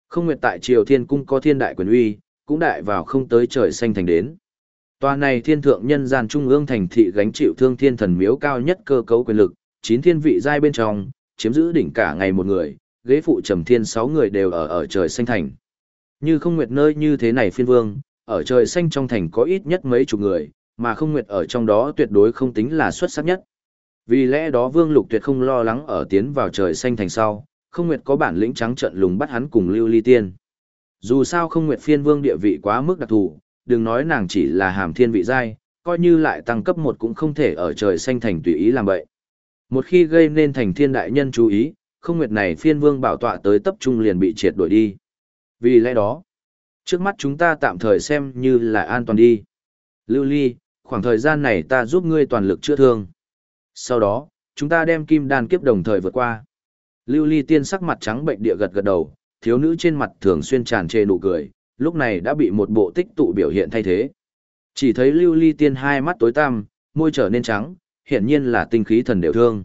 Không nguyệt tại triều thiên cung có thiên đại quyền uy, cũng đại vào không tới trời xanh thành đến. Tòa này thiên thượng nhân gian trung ương thành thị gánh chịu thương thiên thần miếu cao nhất cơ cấu quyền lực, chín thiên vị giai bên trong, chiếm giữ đỉnh cả ngày một người, ghế phụ trầm thiên sáu người đều ở ở trời xanh thành. Như không nguyệt nơi như thế này phiên vương, ở trời xanh trong thành có ít nhất mấy chục người, mà không nguyệt ở trong đó tuyệt đối không tính là xuất sắc nhất. Vì lẽ đó Vương Lục tuyệt không lo lắng ở tiến vào trời xanh thành sau, không nguyệt có bản lĩnh trắng trận lùng bắt hắn cùng Lưu Ly Tiên. Dù sao không nguyệt phiên vương địa vị quá mức đặc thù, đừng nói nàng chỉ là hàm thiên vị giai, coi như lại tăng cấp một cũng không thể ở trời xanh thành tùy ý làm vậy. Một khi gây nên thành thiên đại nhân chú ý, không nguyệt này phiên vương bảo tọa tới tập trung liền bị triệt đuổi đi. Vì lẽ đó, trước mắt chúng ta tạm thời xem như là an toàn đi. Lưu Ly, khoảng thời gian này ta giúp ngươi toàn lực chữa thương. Sau đó, chúng ta đem kim đan kiếp đồng thời vượt qua. Lưu ly tiên sắc mặt trắng bệnh địa gật gật đầu, thiếu nữ trên mặt thường xuyên tràn trề nụ cười, lúc này đã bị một bộ tích tụ biểu hiện thay thế. Chỉ thấy lưu ly tiên hai mắt tối tăm, môi trở nên trắng, hiển nhiên là tinh khí thần đều thương.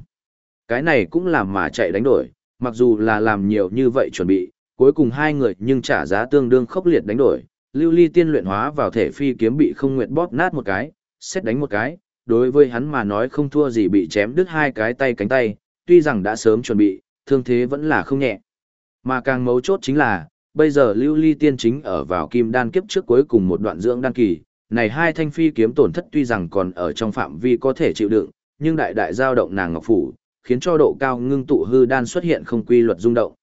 Cái này cũng làm mà chạy đánh đổi, mặc dù là làm nhiều như vậy chuẩn bị, cuối cùng hai người nhưng trả giá tương đương khốc liệt đánh đổi. Lưu ly tiên luyện hóa vào thể phi kiếm bị không nguyện bóp nát một cái, xét đánh một cái, đối với hắn mà nói không thua gì bị chém đứt hai cái tay cánh tay, tuy rằng đã sớm chuẩn bị, thương thế vẫn là không nhẹ. Mà càng mấu chốt chính là, bây giờ lưu ly tiên chính ở vào kim đan kiếp trước cuối cùng một đoạn dưỡng đan kỳ, này hai thanh phi kiếm tổn thất tuy rằng còn ở trong phạm vi có thể chịu đựng, nhưng đại đại giao động nàng ngọc phủ, khiến cho độ cao ngưng tụ hư đan xuất hiện không quy luật rung động.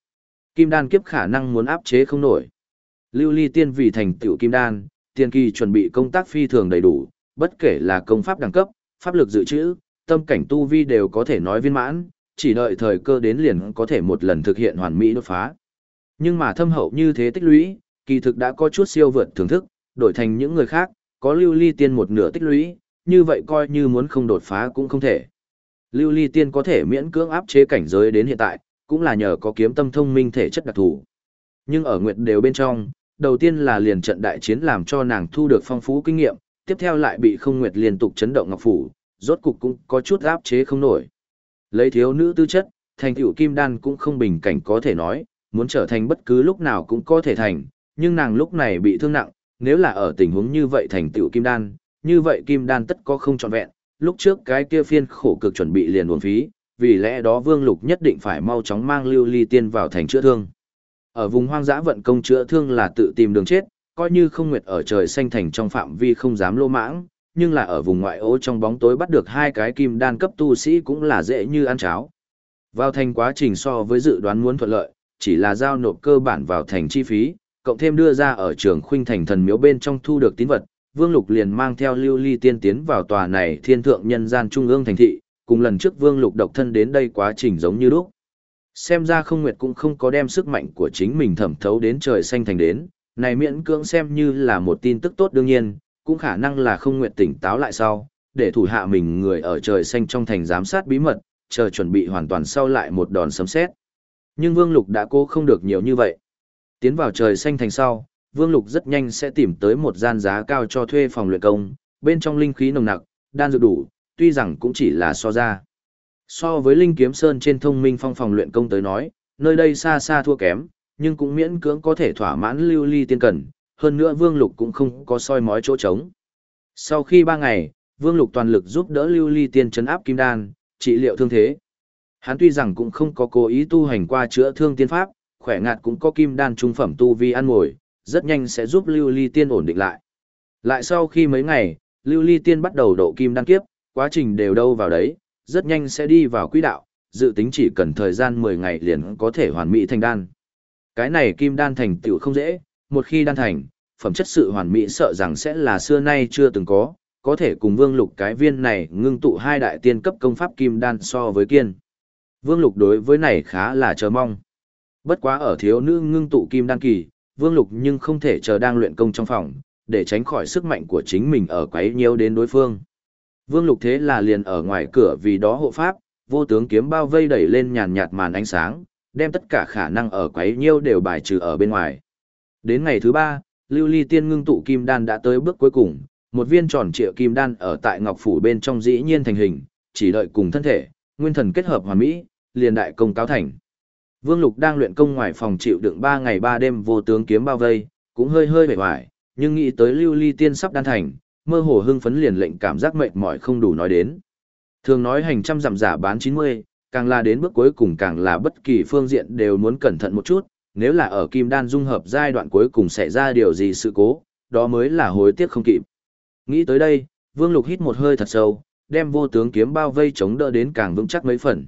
Kim đan kiếp khả năng muốn áp chế không nổi. Lưu ly tiên vì thành tựu kim đan, tiên kỳ chuẩn bị công tác phi thường đầy đủ, bất kể là công pháp đẳng cấp, pháp lực dự trữ, tâm cảnh tu vi đều có thể nói viên mãn, chỉ đợi thời cơ đến liền có thể một lần thực hiện hoàn mỹ đột phá. Nhưng mà thâm hậu như thế tích lũy, kỳ thực đã có chút siêu vượt thưởng thức, đổi thành những người khác, có lưu ly tiên một nửa tích lũy, như vậy coi như muốn không đột phá cũng không thể. Lưu ly tiên có thể miễn cưỡng áp chế cảnh giới đến hiện tại, cũng là nhờ có kiếm tâm thông minh thể chất đặc thù. Nhưng ở nguyệt đều bên trong, đầu tiên là liền trận đại chiến làm cho nàng thu được phong phú kinh nghiệm, tiếp theo lại bị không nguyệt liên tục chấn động ngọc phủ, rốt cục cũng có chút áp chế không nổi. Lấy thiếu nữ tư chất, thành tựu kim đan cũng không bình cảnh có thể nói, muốn trở thành bất cứ lúc nào cũng có thể thành, nhưng nàng lúc này bị thương nặng, nếu là ở tình huống như vậy thành tựu kim đan, như vậy kim đan tất có không trọn vẹn, lúc trước cái kia phiên khổ cực chuẩn bị liền uổng phí, vì lẽ đó Vương Lục nhất định phải mau chóng mang Lưu Ly Tiên vào thành chữa thương. Ở vùng hoang dã vận công chữa thương là tự tìm đường chết, coi như không nguyệt ở trời xanh thành trong phạm vi không dám lô mãng, nhưng là ở vùng ngoại ô trong bóng tối bắt được hai cái kim đan cấp tu sĩ cũng là dễ như ăn cháo. Vào thành quá trình so với dự đoán muốn thuận lợi, chỉ là giao nộp cơ bản vào thành chi phí, cộng thêm đưa ra ở trường khuynh thành thần miếu bên trong thu được tín vật, Vương Lục liền mang theo Lưu Ly tiên tiến vào tòa này thiên thượng nhân gian trung ương thành thị, cùng lần trước Vương Lục độc thân đến đây quá trình giống như lúc. Xem ra không nguyệt cũng không có đem sức mạnh của chính mình thẩm thấu đến trời xanh thành đến, này miễn cưỡng xem như là một tin tức tốt đương nhiên, cũng khả năng là không nguyệt tỉnh táo lại sau, để thủ hạ mình người ở trời xanh trong thành giám sát bí mật, chờ chuẩn bị hoàn toàn sau lại một đòn sấm sét. Nhưng Vương Lục đã cố không được nhiều như vậy. Tiến vào trời xanh thành sau, Vương Lục rất nhanh sẽ tìm tới một gian giá cao cho thuê phòng luyện công, bên trong linh khí nồng nặc, đan dược đủ, tuy rằng cũng chỉ là so ra. So với Linh Kiếm Sơn trên thông minh phong phòng luyện công tới nói, nơi đây xa xa thua kém, nhưng cũng miễn cưỡng có thể thỏa mãn lưu ly tiên cần, hơn nữa Vương Lục cũng không có soi mói chỗ trống. Sau khi ba ngày, Vương Lục toàn lực giúp đỡ lưu ly tiên chấn áp kim đan, trị liệu thương thế. Hắn tuy rằng cũng không có cố ý tu hành qua chữa thương tiên pháp, khỏe ngạt cũng có kim đan trung phẩm tu vi ăn ngồi, rất nhanh sẽ giúp lưu ly tiên ổn định lại. Lại sau khi mấy ngày, lưu ly tiên bắt đầu độ kim đan kiếp, quá trình đều đâu vào đấy, rất nhanh sẽ đi vào quỹ đạo, dự tính chỉ cần thời gian 10 ngày liền có thể hoàn mỹ thành đan. Cái này kim đan thành tựu không dễ, một khi đan thành, phẩm chất sự hoàn mỹ sợ rằng sẽ là xưa nay chưa từng có, có thể cùng vương lục cái viên này ngưng tụ hai đại tiên cấp công pháp kim đan so với kiên. Vương lục đối với này khá là chờ mong. Bất quá ở thiếu nữ ngưng tụ kim đan kỳ, vương lục nhưng không thể chờ đang luyện công trong phòng, để tránh khỏi sức mạnh của chính mình ở quấy nhiêu đến đối phương. Vương lục thế là liền ở ngoài cửa vì đó hộ pháp, vô tướng kiếm bao vây đẩy lên nhàn nhạt màn ánh sáng, đem tất cả khả năng ở quấy nhiêu đều bài trừ ở bên ngoài. Đến ngày thứ ba, lưu ly tiên ngưng tụ kim đan đã tới bước cuối cùng, một viên tròn trịa kim đan ở tại ngọc phủ bên trong dĩ nhiên thành hình, chỉ đợi cùng thân thể, nguyên thần kết hợp hoàn mỹ, liền đại công cáo thành. Vương Lục đang luyện công ngoài phòng chịu đựng 3 ngày 3 đêm vô tướng kiếm bao vây, cũng hơi hơi bể hoài, nhưng nghĩ tới lưu ly tiên sắp đan thành, mơ hồ hưng phấn liền lệnh cảm giác mệt mỏi không đủ nói đến. Thường nói hành trăm giảm giả bán 90, càng là đến bước cuối cùng càng là bất kỳ phương diện đều muốn cẩn thận một chút, nếu là ở kim đan dung hợp giai đoạn cuối cùng xảy ra điều gì sự cố, đó mới là hối tiếc không kịp. Nghĩ tới đây, Vương Lục hít một hơi thật sâu, đem vô tướng kiếm bao vây chống đỡ đến càng vững chắc mấy phần.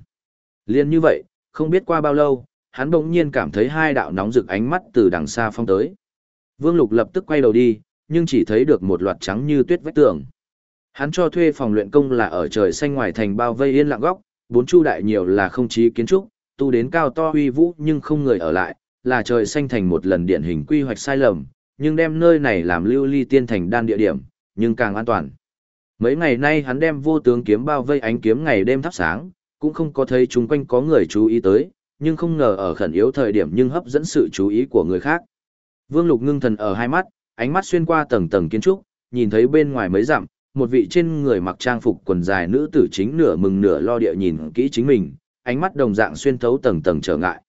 Liên như vậy, không biết qua bao lâu, hắn bỗng nhiên cảm thấy hai đạo nóng rực ánh mắt từ đằng xa phong tới. Vương Lục lập tức quay đầu đi, nhưng chỉ thấy được một loạt trắng như tuyết vách tường. Hắn cho thuê phòng luyện công là ở trời xanh ngoài thành bao vây yên lặng góc, bốn chu đại nhiều là không chí kiến trúc, tu đến cao to uy vũ nhưng không người ở lại, là trời xanh thành một lần điển hình quy hoạch sai lầm, nhưng đem nơi này làm lưu ly tiên thành đan địa điểm, nhưng càng an toàn. Mấy ngày nay hắn đem vô tướng kiếm bao vây ánh kiếm ngày đêm thắp sáng, cũng không có thấy chung quanh có người chú ý tới, nhưng không ngờ ở khẩn yếu thời điểm nhưng hấp dẫn sự chú ý của người khác. Vương Lục ngưng thần ở hai mắt, ánh mắt xuyên qua tầng tầng kiến trúc, nhìn thấy bên ngoài mấy dặm, một vị trên người mặc trang phục quần dài nữ tử chính nửa mừng nửa lo địa nhìn kỹ chính mình, ánh mắt đồng dạng xuyên thấu tầng tầng trở ngại.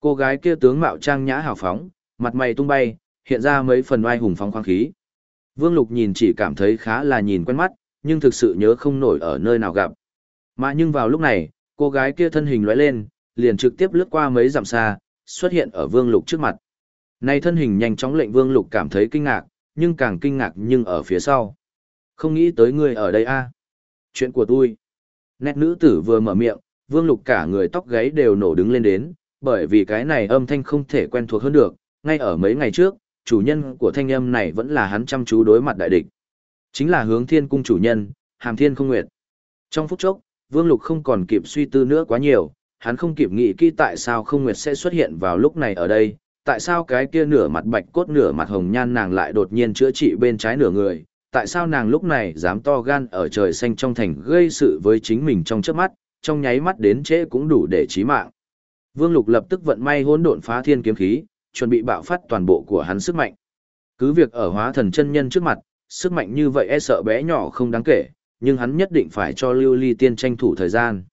Cô gái kia tướng mạo trang nhã hào phóng, mặt mày tung bay, hiện ra mấy phần oai hùng phóng khoáng khí. Vương Lục nhìn chỉ cảm thấy khá là nhìn quen mắt, nhưng thực sự nhớ không nổi ở nơi nào gặp. Mà nhưng vào lúc này, cô gái kia thân hình lóe lên, liền trực tiếp lướt qua mấy dặm xa, xuất hiện ở Vương Lục trước mặt. Này thân hình nhanh chóng lệnh Vương Lục cảm thấy kinh ngạc, nhưng càng kinh ngạc nhưng ở phía sau. Không nghĩ tới ngươi ở đây a Chuyện của tôi. Nét nữ tử vừa mở miệng, Vương Lục cả người tóc gáy đều nổ đứng lên đến, bởi vì cái này âm thanh không thể quen thuộc hơn được, ngay ở mấy ngày trước, chủ nhân của thanh âm này vẫn là hắn chăm chú đối mặt đại địch. Chính là hướng thiên cung chủ nhân, hàm thiên không nguyệt. Trong phút chốc, Vương Lục không còn kịp suy tư nữa quá nhiều, hắn không kịp nghĩ kỹ tại sao không nguyệt sẽ xuất hiện vào lúc này ở đây, tại sao cái kia nửa mặt bạch cốt nửa mặt hồng nhan nàng lại đột nhiên chữa trị bên trái nửa người, tại sao nàng lúc này dám to gan ở trời xanh trong thành gây sự với chính mình trong chớp mắt, trong nháy mắt đến trễ cũng đủ để chí mạng. Vương Lục lập tức vận may hỗn độn phá thiên kiếm khí, chuẩn bị bạo phát toàn bộ của hắn sức mạnh. Cứ việc ở hóa thần chân nhân trước mặt, sức mạnh như vậy e sợ bé nhỏ không đáng kể, nhưng hắn nhất định phải cho Lưu Ly Tiên tranh thủ thời gian.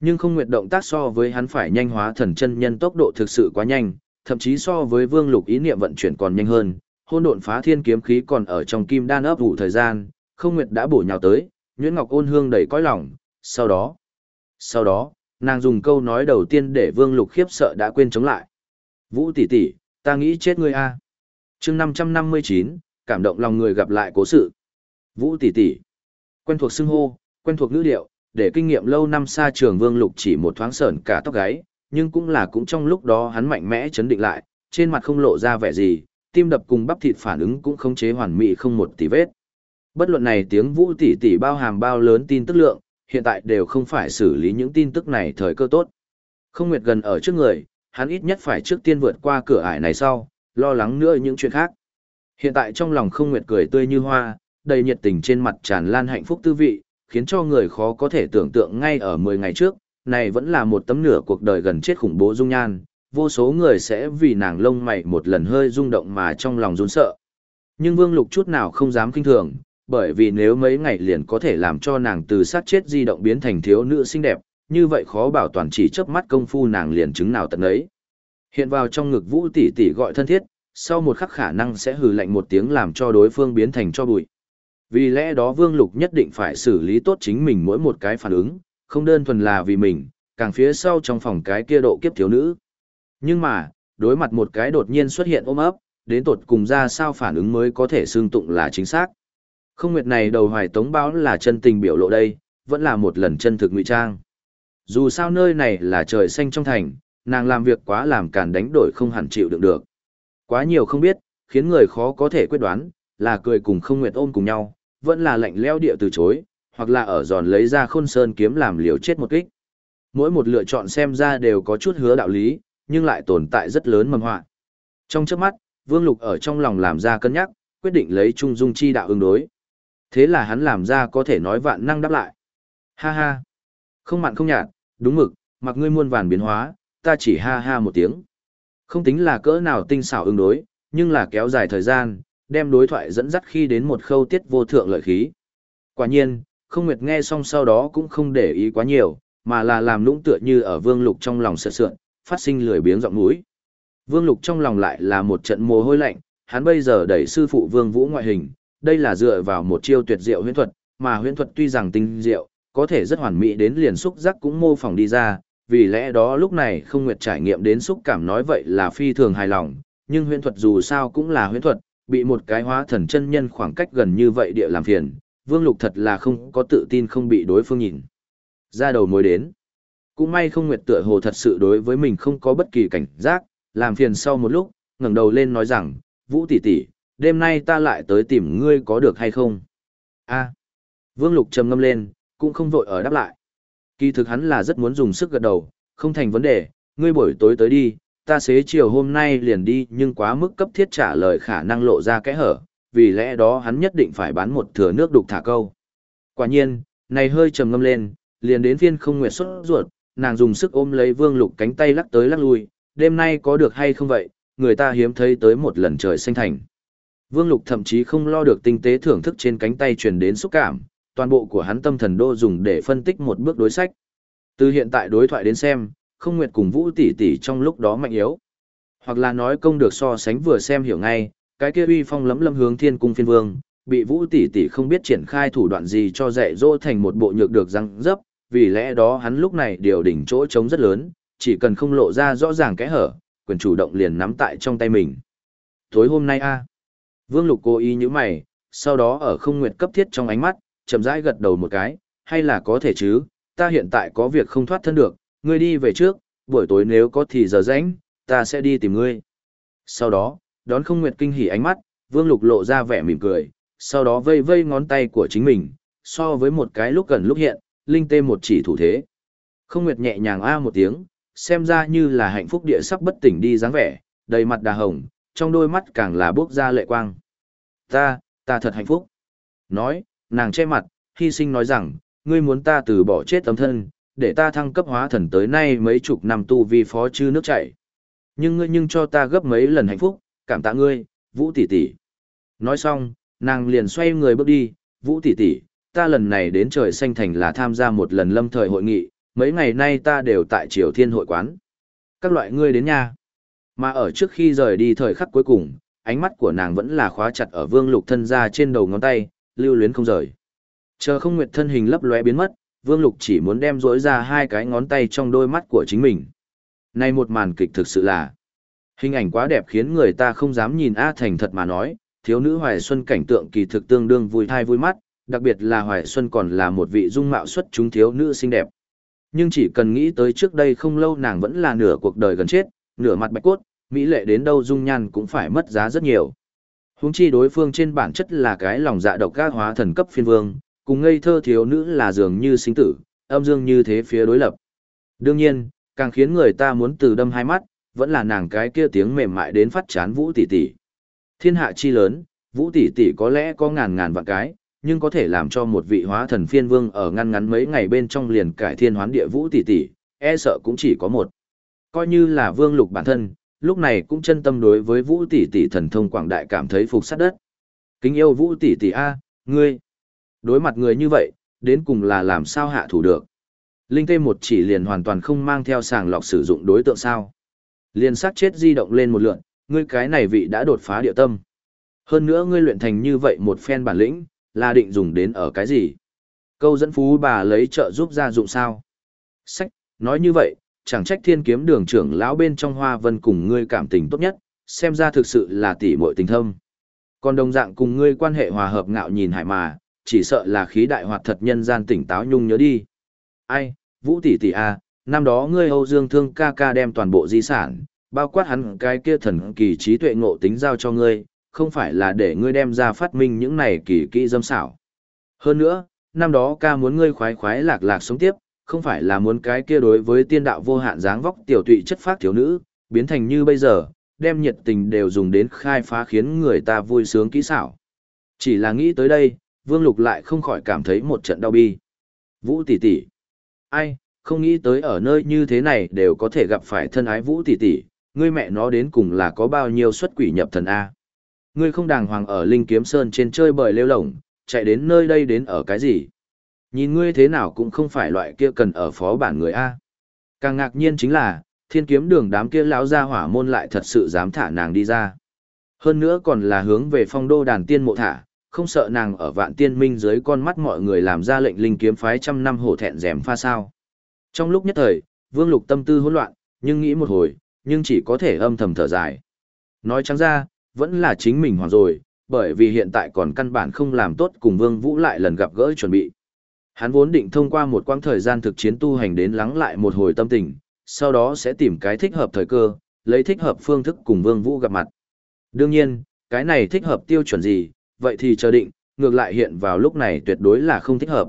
Nhưng không nguyện động tác so với hắn phải nhanh hóa thần chân nhân tốc độ thực sự quá nhanh, thậm chí so với Vương Lục ý niệm vận chuyển còn nhanh hơn, hôn độn phá thiên kiếm khí còn ở trong kim đan ấp ủ thời gian, không nguyệt đã bổ nhào tới, Nguyễn Ngọc ôn hương đầy cõi lòng, sau đó, sau đó, nàng dùng câu nói đầu tiên để Vương Lục khiếp sợ đã quên chống lại. Vũ tỷ tỷ, ta nghĩ chết ngươi a. Chương 559, cảm động lòng người gặp lại cố sự. Vũ tỷ tỷ, quen thuộc xưng hô, quen thuộc ngữ điệu, để kinh nghiệm lâu năm xa trường Vương Lục chỉ một thoáng sởn cả tóc gáy, nhưng cũng là cũng trong lúc đó hắn mạnh mẽ chấn định lại, trên mặt không lộ ra vẻ gì, tim đập cùng bắp thịt phản ứng cũng không chế hoàn mỹ không một tí vết. Bất luận này tiếng vũ tỷ tỷ bao hàm bao lớn tin tức lượng, hiện tại đều không phải xử lý những tin tức này thời cơ tốt. Không nguyệt gần ở trước người, hắn ít nhất phải trước tiên vượt qua cửa ải này sau, lo lắng nữa những chuyện khác. Hiện tại trong lòng không nguyệt cười tươi như hoa, đầy nhiệt tình trên mặt tràn lan hạnh phúc tư vị, khiến cho người khó có thể tưởng tượng ngay ở 10 ngày trước, này vẫn là một tấm nửa cuộc đời gần chết khủng bố dung nhan, vô số người sẽ vì nàng lông mày một lần hơi rung động mà trong lòng run sợ. Nhưng Vương Lục chút nào không dám kinh thường, bởi vì nếu mấy ngày liền có thể làm cho nàng từ sát chết di động biến thành thiếu nữ xinh đẹp, như vậy khó bảo toàn chỉ chớp mắt công phu nàng liền chứng nào tận ấy. Hiện vào trong ngực Vũ tỷ tỷ gọi thân thiết, sau một khắc khả năng sẽ hừ lạnh một tiếng làm cho đối phương biến thành cho bụi. Vì lẽ đó Vương Lục nhất định phải xử lý tốt chính mình mỗi một cái phản ứng, không đơn thuần là vì mình, càng phía sau trong phòng cái kia độ kiếp thiếu nữ. Nhưng mà, đối mặt một cái đột nhiên xuất hiện ôm ấp, đến tột cùng ra sao phản ứng mới có thể xương tụng là chính xác. Không nguyệt này đầu hoài tống báo là chân tình biểu lộ đây, vẫn là một lần chân thực ngụy trang. Dù sao nơi này là trời xanh trong thành, nàng làm việc quá làm càn đánh đổi không hẳn chịu đựng được. Quá nhiều không biết, khiến người khó có thể quyết đoán, là cười cùng không nguyệt ôm cùng nhau, vẫn là lạnh leo địa từ chối, hoặc là ở giòn lấy ra khôn sơn kiếm làm liều chết một kích. Mỗi một lựa chọn xem ra đều có chút hứa đạo lý, nhưng lại tồn tại rất lớn mầm họa. Trong trước mắt, Vương Lục ở trong lòng làm ra cân nhắc, quyết định lấy Trung Dung chi đạo ứng đối. Thế là hắn làm ra có thể nói vạn năng đáp lại. Ha ha. Không mặn không nhạt, đúng mực, mặc ngươi muôn vàn biến hóa, ta chỉ ha ha một tiếng. Không tính là cỡ nào tinh xảo ứng đối, nhưng là kéo dài thời gian, đem đối thoại dẫn dắt khi đến một khâu tiết vô thượng lợi khí. Quả nhiên, không nguyệt nghe xong sau đó cũng không để ý quá nhiều, mà là làm lũng tựa như ở vương lục trong lòng sợ sượn, phát sinh lười biếng giọng mũi. Vương lục trong lòng lại là một trận mồ hôi lạnh, hắn bây giờ đẩy sư phụ vương vũ ngoại hình, đây là dựa vào một chiêu tuyệt diệu huyễn thuật, mà huyễn thuật tuy rằng tinh diệu, có thể rất hoàn mỹ đến liền xúc giác cũng mô phỏng đi ra, vì lẽ đó lúc này không nguyệt trải nghiệm đến xúc cảm nói vậy là phi thường hài lòng, nhưng huyễn thuật dù sao cũng là huyễn thuật, bị một cái hóa thần chân nhân khoảng cách gần như vậy địa làm phiền, Vương Lục thật là không có tự tin không bị đối phương nhìn. Ra đầu mối đến. Cũng may không nguyệt tựa hồ thật sự đối với mình không có bất kỳ cảnh giác, làm phiền sau một lúc, ngẩng đầu lên nói rằng, Vũ tỷ tỷ, đêm nay ta lại tới tìm ngươi có được hay không? A. Vương Lục trầm ngâm lên, cũng không vội ở đáp lại. Kỳ thực hắn là rất muốn dùng sức gật đầu, không thành vấn đề, ngươi buổi tối tới đi, ta xế chiều hôm nay liền đi nhưng quá mức cấp thiết trả lời khả năng lộ ra kẽ hở, vì lẽ đó hắn nhất định phải bán một thừa nước đục thả câu. Quả nhiên, này hơi trầm ngâm lên, liền đến phiên không nguyệt xuất ruột, nàng dùng sức ôm lấy Vương Lục cánh tay lắc tới lắc lui, đêm nay có được hay không vậy, người ta hiếm thấy tới một lần trời xanh thành. Vương Lục thậm chí không lo được tinh tế thưởng thức trên cánh tay truyền đến xúc cảm, toàn bộ của hắn tâm thần đô dùng để phân tích một bước đối sách. Từ hiện tại đối thoại đến xem, không nguyệt cùng Vũ tỷ tỷ trong lúc đó mạnh yếu. Hoặc là nói công được so sánh vừa xem hiểu ngay, cái kia uy phong lấm lâm hướng thiên cung phiên vương, bị Vũ tỷ tỷ không biết triển khai thủ đoạn gì cho dạy dỗ thành một bộ nhược được răng dấp, vì lẽ đó hắn lúc này điều đỉnh chỗ trống rất lớn, chỉ cần không lộ ra rõ ràng cái hở, quyền chủ động liền nắm tại trong tay mình. Tối hôm nay a Vương Lục cố ý như mày, sau đó ở không nguyệt cấp thiết trong ánh mắt, chậm rãi gật đầu một cái, hay là có thể chứ, ta hiện tại có việc không thoát thân được, ngươi đi về trước, buổi tối nếu có thì giờ rảnh, ta sẽ đi tìm ngươi. Sau đó, đón không nguyệt kinh hỉ ánh mắt, Vương Lục lộ ra vẻ mỉm cười, sau đó vây vây ngón tay của chính mình, so với một cái lúc gần lúc hiện, linh tê một chỉ thủ thế. Không nguyệt nhẹ nhàng a một tiếng, xem ra như là hạnh phúc địa sắp bất tỉnh đi dáng vẻ, đầy mặt đà hồng, trong đôi mắt càng là bước ra lệ quang. Ta, ta thật hạnh phúc. Nói, nàng che mặt, hy sinh nói rằng, ngươi muốn ta từ bỏ chết tấm thân, để ta thăng cấp hóa thần tới nay mấy chục năm tu vi phó chư nước chảy. Nhưng ngươi nhưng cho ta gấp mấy lần hạnh phúc, cảm tạ ngươi, Vũ tỷ tỷ. Nói xong, nàng liền xoay người bước đi, Vũ tỷ tỷ, ta lần này đến trời xanh thành là tham gia một lần lâm thời hội nghị, mấy ngày nay ta đều tại Triều Thiên hội quán. Các loại ngươi đến nha. Mà ở trước khi rời đi thời khắc cuối cùng, ánh mắt của nàng vẫn là khóa chặt ở Vương Lục thân ra trên đầu ngón tay, lưu luyến không rời. Chờ không nguyệt thân hình lấp lóe biến mất, Vương Lục chỉ muốn đem rỗi ra hai cái ngón tay trong đôi mắt của chính mình. Này một màn kịch thực sự là hình ảnh quá đẹp khiến người ta không dám nhìn A Thành thật mà nói, thiếu nữ Hoài Xuân cảnh tượng kỳ thực tương đương vui thai vui mắt, đặc biệt là Hoài Xuân còn là một vị dung mạo xuất chúng thiếu nữ xinh đẹp. Nhưng chỉ cần nghĩ tới trước đây không lâu nàng vẫn là nửa cuộc đời gần chết, nửa mặt bạch cốt, mỹ lệ đến đâu dung nhan cũng phải mất giá rất nhiều. Huống chi đối phương trên bản chất là cái lòng dạ độc các hóa thần cấp phiên vương, cùng ngây thơ thiếu nữ là dường như sinh tử, âm dương như thế phía đối lập. Đương nhiên, càng khiến người ta muốn từ đâm hai mắt, vẫn là nàng cái kia tiếng mềm mại đến phát chán Vũ tỷ tỷ. Thiên hạ chi lớn, Vũ tỷ tỷ có lẽ có ngàn ngàn vạn cái, nhưng có thể làm cho một vị hóa thần phiên vương ở ngăn ngắn mấy ngày bên trong liền cải thiên hoán địa Vũ tỷ tỷ, e sợ cũng chỉ có một. Coi như là vương lục bản thân, lúc này cũng chân tâm đối với Vũ tỷ tỷ thần thông quảng đại cảm thấy phục sát đất. Kính yêu Vũ tỷ tỷ a, ngươi. Đối mặt người như vậy, đến cùng là làm sao hạ thủ được. Linh tê một chỉ liền hoàn toàn không mang theo sàng lọc sử dụng đối tượng sao. Liền sát chết di động lên một lượn, ngươi cái này vị đã đột phá địa tâm. Hơn nữa ngươi luyện thành như vậy một phen bản lĩnh, là định dùng đến ở cái gì? Câu dẫn phú bà lấy trợ giúp ra dụng sao? Sách, nói như vậy, chẳng trách thiên kiếm đường trưởng lão bên trong hoa vân cùng ngươi cảm tình tốt nhất, xem ra thực sự là tỷ muội tình thâm. Còn đồng dạng cùng ngươi quan hệ hòa hợp ngạo nhìn hải mà, chỉ sợ là khí đại hoạt thật nhân gian tỉnh táo nhung nhớ đi. Ai, Vũ tỷ tỷ a, à, năm đó ngươi Âu Dương Thương ca ca đem toàn bộ di sản, bao quát hắn cái kia thần kỳ trí tuệ ngộ tính giao cho ngươi, không phải là để ngươi đem ra phát minh những này kỳ kỹ dâm xảo. Hơn nữa, năm đó ca muốn ngươi khoái khoái lạc lạc sống tiếp, không phải là muốn cái kia đối với tiên đạo vô hạn dáng vóc tiểu tụy chất phát thiếu nữ, biến thành như bây giờ, đem nhiệt tình đều dùng đến khai phá khiến người ta vui sướng kỹ xảo. Chỉ là nghĩ tới đây, Vương Lục lại không khỏi cảm thấy một trận đau bi. Vũ tỷ tỷ, ai, không nghĩ tới ở nơi như thế này đều có thể gặp phải thân ái Vũ tỷ tỷ, ngươi mẹ nó đến cùng là có bao nhiêu xuất quỷ nhập thần a? Ngươi không đàng hoàng ở Linh Kiếm Sơn trên chơi bời lêu lổng, chạy đến nơi đây đến ở cái gì? Nhìn ngươi thế nào cũng không phải loại kia cần ở phó bản người a. Càng ngạc nhiên chính là, thiên kiếm đường đám kia lão gia hỏa môn lại thật sự dám thả nàng đi ra. Hơn nữa còn là hướng về phong đô đàn tiên mộ thả, không sợ nàng ở vạn tiên minh dưới con mắt mọi người làm ra lệnh linh kiếm phái trăm năm hổ thẹn rèm pha sao. Trong lúc nhất thời, vương lục tâm tư hỗn loạn, nhưng nghĩ một hồi, nhưng chỉ có thể âm thầm thở dài. Nói trắng ra, vẫn là chính mình hoàng rồi, bởi vì hiện tại còn căn bản không làm tốt cùng vương vũ lại lần gặp gỡ chuẩn bị. Hắn vốn định thông qua một quãng thời gian thực chiến tu hành đến lắng lại một hồi tâm tình, sau đó sẽ tìm cái thích hợp thời cơ, lấy thích hợp phương thức cùng vương vũ gặp mặt. Đương nhiên, cái này thích hợp tiêu chuẩn gì, vậy thì chờ định, ngược lại hiện vào lúc này tuyệt đối là không thích hợp.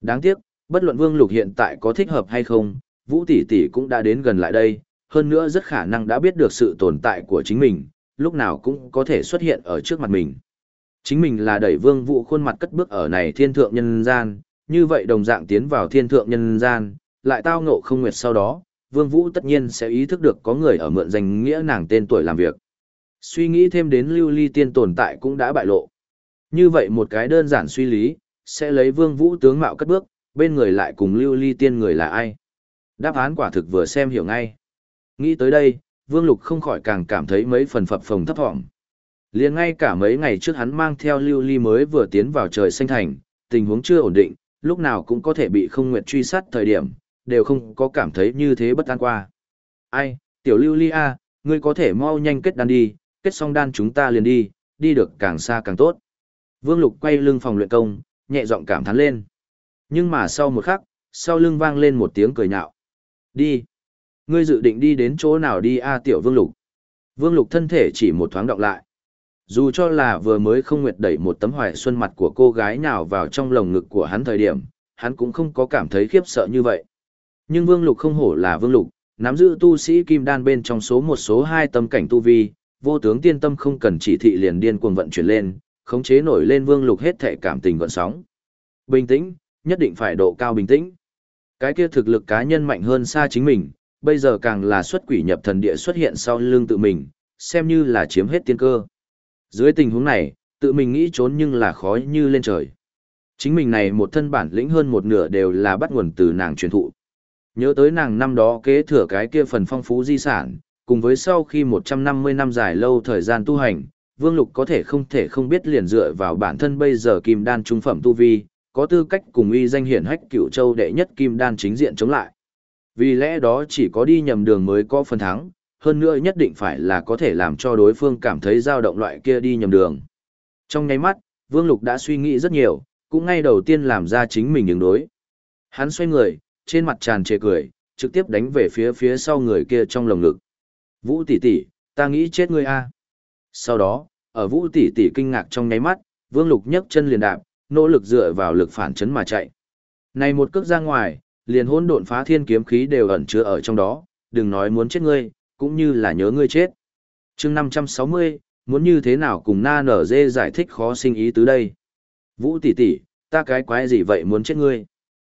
Đáng tiếc, bất luận Vương Lục hiện tại có thích hợp hay không, Vũ tỷ tỷ cũng đã đến gần lại đây, hơn nữa rất khả năng đã biết được sự tồn tại của chính mình, lúc nào cũng có thể xuất hiện ở trước mặt mình. Chính mình là đẩy Vương Vũ khuôn mặt cất bước ở này thiên thượng nhân gian, như vậy đồng dạng tiến vào thiên thượng nhân gian, lại tao ngộ không nguyệt sau đó, Vương Vũ tất nhiên sẽ ý thức được có người ở mượn danh nghĩa nàng tên tuổi làm việc. Suy nghĩ thêm đến lưu ly tiên tồn tại cũng đã bại lộ. Như vậy một cái đơn giản suy lý, sẽ lấy Vương Vũ tướng mạo cất bước, bên người lại cùng lưu ly tiên người là ai. Đáp án quả thực vừa xem hiểu ngay. Nghĩ tới đây, Vương Lục không khỏi càng cảm thấy mấy phần phập phồng thấp thỏm. Liền ngay cả mấy ngày trước hắn mang theo lưu ly mới vừa tiến vào trời xanh thành, tình huống chưa ổn định, lúc nào cũng có thể bị không nguyện truy sát thời điểm, đều không có cảm thấy như thế bất an qua. Ai, tiểu lưu ly a, ngươi có thể mau nhanh kết đan đi, kết xong đan chúng ta liền đi, đi được càng xa càng tốt. Vương Lục quay lưng phòng luyện công, nhẹ giọng cảm thán lên. Nhưng mà sau một khắc, sau lưng vang lên một tiếng cười nhạo. Đi. Ngươi dự định đi đến chỗ nào đi a tiểu Vương Lục. Vương Lục thân thể chỉ một thoáng động lại. Dù cho là vừa mới không nguyệt đẩy một tấm hoài xuân mặt của cô gái nào vào trong lồng ngực của hắn thời điểm, hắn cũng không có cảm thấy khiếp sợ như vậy. Nhưng Vương Lục không hổ là Vương Lục, nắm giữ tu sĩ kim đan bên trong số một số hai tâm cảnh tu vi, vô tướng tiên tâm không cần chỉ thị liền điên cuồng vận chuyển lên, khống chế nổi lên Vương Lục hết thể cảm tình gọn sóng. Bình tĩnh, nhất định phải độ cao bình tĩnh. Cái kia thực lực cá nhân mạnh hơn xa chính mình, bây giờ càng là xuất quỷ nhập thần địa xuất hiện sau lưng tự mình, xem như là chiếm hết tiên cơ. Dưới tình huống này, tự mình nghĩ trốn nhưng là khó như lên trời. Chính mình này một thân bản lĩnh hơn một nửa đều là bắt nguồn từ nàng truyền thụ. Nhớ tới nàng năm đó kế thừa cái kia phần phong phú di sản, cùng với sau khi 150 năm dài lâu thời gian tu hành, Vương Lục có thể không thể không biết liền dựa vào bản thân bây giờ kim đan trung phẩm tu vi, có tư cách cùng uy danh hiển hách cựu châu đệ nhất kim đan chính diện chống lại. Vì lẽ đó chỉ có đi nhầm đường mới có phần thắng, hơn nữa nhất định phải là có thể làm cho đối phương cảm thấy dao động loại kia đi nhầm đường. Trong nháy mắt, Vương Lục đã suy nghĩ rất nhiều, cũng ngay đầu tiên làm ra chính mình ứng đối. Hắn xoay người, trên mặt tràn trề cười, trực tiếp đánh về phía phía sau người kia trong lồng ngực. Vũ tỷ tỷ, ta nghĩ chết ngươi a. Sau đó, ở Vũ tỷ tỷ kinh ngạc trong nháy mắt, Vương Lục nhấc chân liền đạp, nỗ lực dựa vào lực phản chấn mà chạy. Này một cước ra ngoài, liền hỗn độn phá thiên kiếm khí đều ẩn chứa ở trong đó, đừng nói muốn chết ngươi, cũng như là nhớ ngươi chết. chương 560, muốn như thế nào cùng na nở dê giải thích khó sinh ý tứ đây. Vũ tỷ tỷ, ta cái quái gì vậy muốn chết ngươi.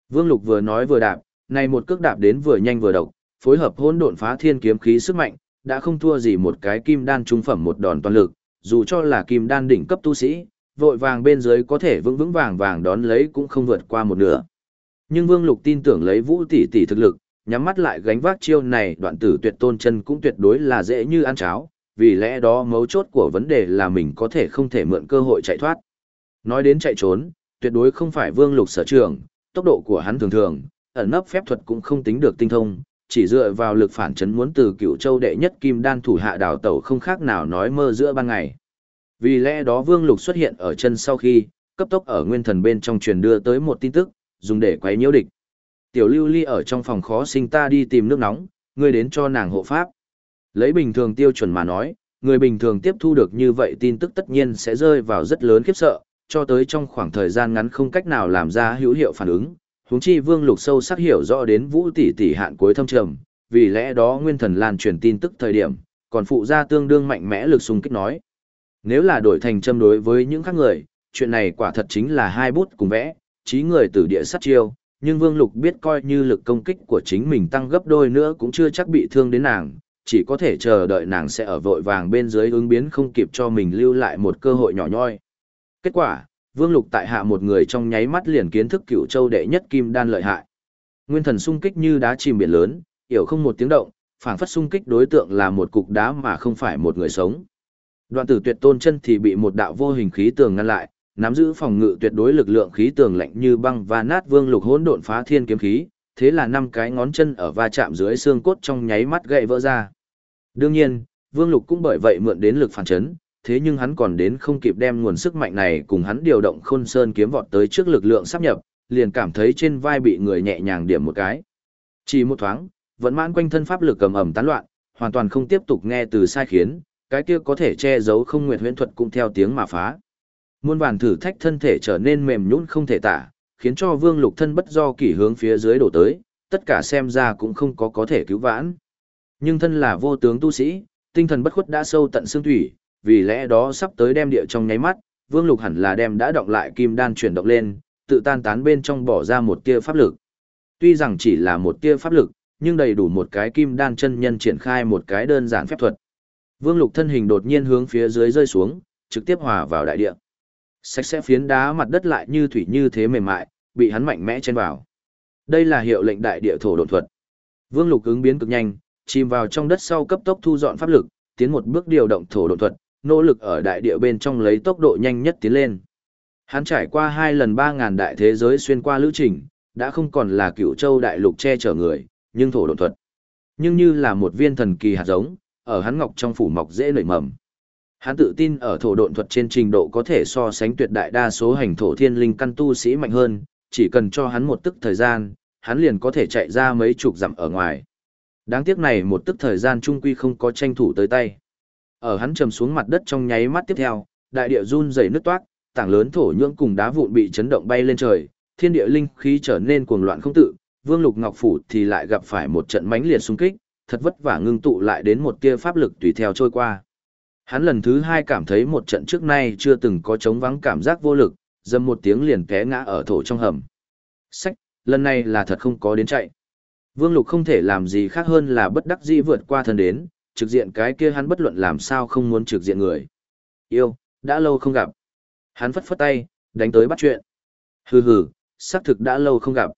Vương Lục vừa nói vừa đạp, này một cước đạp đến vừa nhanh vừa độc, phối hợp hỗn độn phá thiên kiếm khí sức mạnh, đã không thua gì một cái kim đan trung phẩm một đòn toàn lực, dù cho là kim đan đỉnh cấp tu sĩ, vội vàng bên dưới có thể vững vững vàng vàng đón lấy cũng không vượt qua một nửa. Nhưng Vương Lục tin tưởng lấy Vũ tỷ tỷ thực lực, nhắm mắt lại gánh vác chiêu này đoạn tử tuyệt tôn chân cũng tuyệt đối là dễ như ăn cháo, vì lẽ đó mấu chốt của vấn đề là mình có thể không thể mượn cơ hội chạy thoát. Nói đến chạy trốn, tuyệt đối không phải vương lục sở trường, tốc độ của hắn thường thường, ẩn nấp phép thuật cũng không tính được tinh thông, chỉ dựa vào lực phản chấn muốn từ cựu châu đệ nhất kim đan thủ hạ đào tẩu không khác nào nói mơ giữa ban ngày. Vì lẽ đó vương lục xuất hiện ở chân sau khi, cấp tốc ở nguyên thần bên trong truyền đưa tới một tin tức, dùng để quấy nhiễu địch. Tiểu lưu ly ở trong phòng khó sinh ta đi tìm nước nóng, ngươi đến cho nàng hộ pháp. Lấy bình thường tiêu chuẩn mà nói, người bình thường tiếp thu được như vậy tin tức tất nhiên sẽ rơi vào rất lớn khiếp sợ, cho tới trong khoảng thời gian ngắn không cách nào làm ra hữu hiệu phản ứng. Huống chi Vương Lục sâu sắc hiểu rõ đến Vũ tỷ tỷ hạn cuối thâm trầm, vì lẽ đó Nguyên Thần Lan truyền tin tức thời điểm, còn phụ ra tương đương mạnh mẽ lực xung kích nói. Nếu là đổi thành châm đối với những khác người, chuyện này quả thật chính là hai bút cùng vẽ, trí người từ địa sát chiêu, nhưng Vương Lục biết coi như lực công kích của chính mình tăng gấp đôi nữa cũng chưa chắc bị thương đến nàng, chỉ có thể chờ đợi nàng sẽ ở vội vàng bên dưới ứng biến không kịp cho mình lưu lại một cơ hội nhỏ nhoi. Kết quả, Vương Lục tại hạ một người trong nháy mắt liền kiến thức cựu châu đệ nhất kim đan lợi hại. Nguyên thần sung kích như đá chìm biển lớn, hiểu không một tiếng động, phảng phất sung kích đối tượng là một cục đá mà không phải một người sống. Đoạn tử tuyệt tôn chân thì bị một đạo vô hình khí tường ngăn lại, nắm giữ phòng ngự tuyệt đối lực lượng khí tường lạnh như băng và nát vương lục hỗn độn phá thiên kiếm khí, thế là năm cái ngón chân ở va chạm dưới xương cốt trong nháy mắt gãy vỡ ra. Đương nhiên, vương lục cũng bởi vậy mượn đến lực phản chấn, thế nhưng hắn còn đến không kịp đem nguồn sức mạnh này cùng hắn điều động khôn sơn kiếm vọt tới trước lực lượng sắp nhập, liền cảm thấy trên vai bị người nhẹ nhàng điểm một cái. Chỉ một thoáng, vẫn mãn quanh thân pháp lực cầm ẩm tán loạn, hoàn toàn không tiếp tục nghe từ sai khiến, cái kia có thể che giấu không nguyệt huyễn thuật cũng theo tiếng mà phá. Muôn vàn thử thách thân thể trở nên mềm nhũn không thể tả, khiến cho Vương Lục thân bất do kỷ hướng phía dưới đổ tới, tất cả xem ra cũng không có có thể cứu vãn. Nhưng thân là vô tướng tu sĩ, tinh thần bất khuất đã sâu tận xương thủy, vì lẽ đó sắp tới đem địa trong nháy mắt, Vương Lục hẳn là đem đã động lại kim đan chuyển động lên, tự tan tán bên trong bỏ ra một tia pháp lực. Tuy rằng chỉ là một tia pháp lực, nhưng đầy đủ một cái kim đan chân nhân triển khai một cái đơn giản phép thuật. Vương Lục thân hình đột nhiên hướng phía dưới rơi xuống, trực tiếp hòa vào đại địa. Sạch sẽ phiến đá mặt đất lại như thủy như thế mềm mại, bị hắn mạnh mẽ chen vào. Đây là hiệu lệnh đại địa thổ độn thuật. Vương Lục ứng biến cực nhanh, chìm vào trong đất sau cấp tốc thu dọn pháp lực, tiến một bước điều động thổ độn thuật, nỗ lực ở đại địa bên trong lấy tốc độ nhanh nhất tiến lên. Hắn trải qua hai lần ba ngàn đại thế giới xuyên qua lữ trình, đã không còn là cựu châu đại lục che chở người, nhưng thổ độn thuật. Nhưng như là một viên thần kỳ hạt giống, ở hắn ngọc trong phủ mọc dễ nảy mầm. Hắn tự tin ở thổ độn thuật trên trình độ có thể so sánh tuyệt đại đa số hành thổ thiên linh căn tu sĩ mạnh hơn, chỉ cần cho hắn một tức thời gian, hắn liền có thể chạy ra mấy chục dặm ở ngoài. Đáng tiếc này một tức thời gian trung quy không có tranh thủ tới tay. Ở hắn trầm xuống mặt đất trong nháy mắt tiếp theo, đại địa run rẩy nứt toát, tảng lớn thổ nhưỡng cùng đá vụn bị chấn động bay lên trời, thiên địa linh khí trở nên cuồng loạn không tự, Vương Lục Ngọc phủ thì lại gặp phải một trận mãnh liệt xung kích, thật vất vả ngưng tụ lại đến một tia pháp lực tùy theo trôi qua. Hắn lần thứ hai cảm thấy một trận trước nay chưa từng có chống vắng cảm giác vô lực, dầm một tiếng liền té ngã ở thổ trong hầm. Sách, lần này là thật không có đến chạy. Vương Lục không thể làm gì khác hơn là bất đắc dĩ vượt qua thân đến, trực diện cái kia hắn bất luận làm sao không muốn trực diện người. Yêu, đã lâu không gặp. Hắn phất phất tay, đánh tới bắt chuyện. Hừ hừ, xác thực đã lâu không gặp.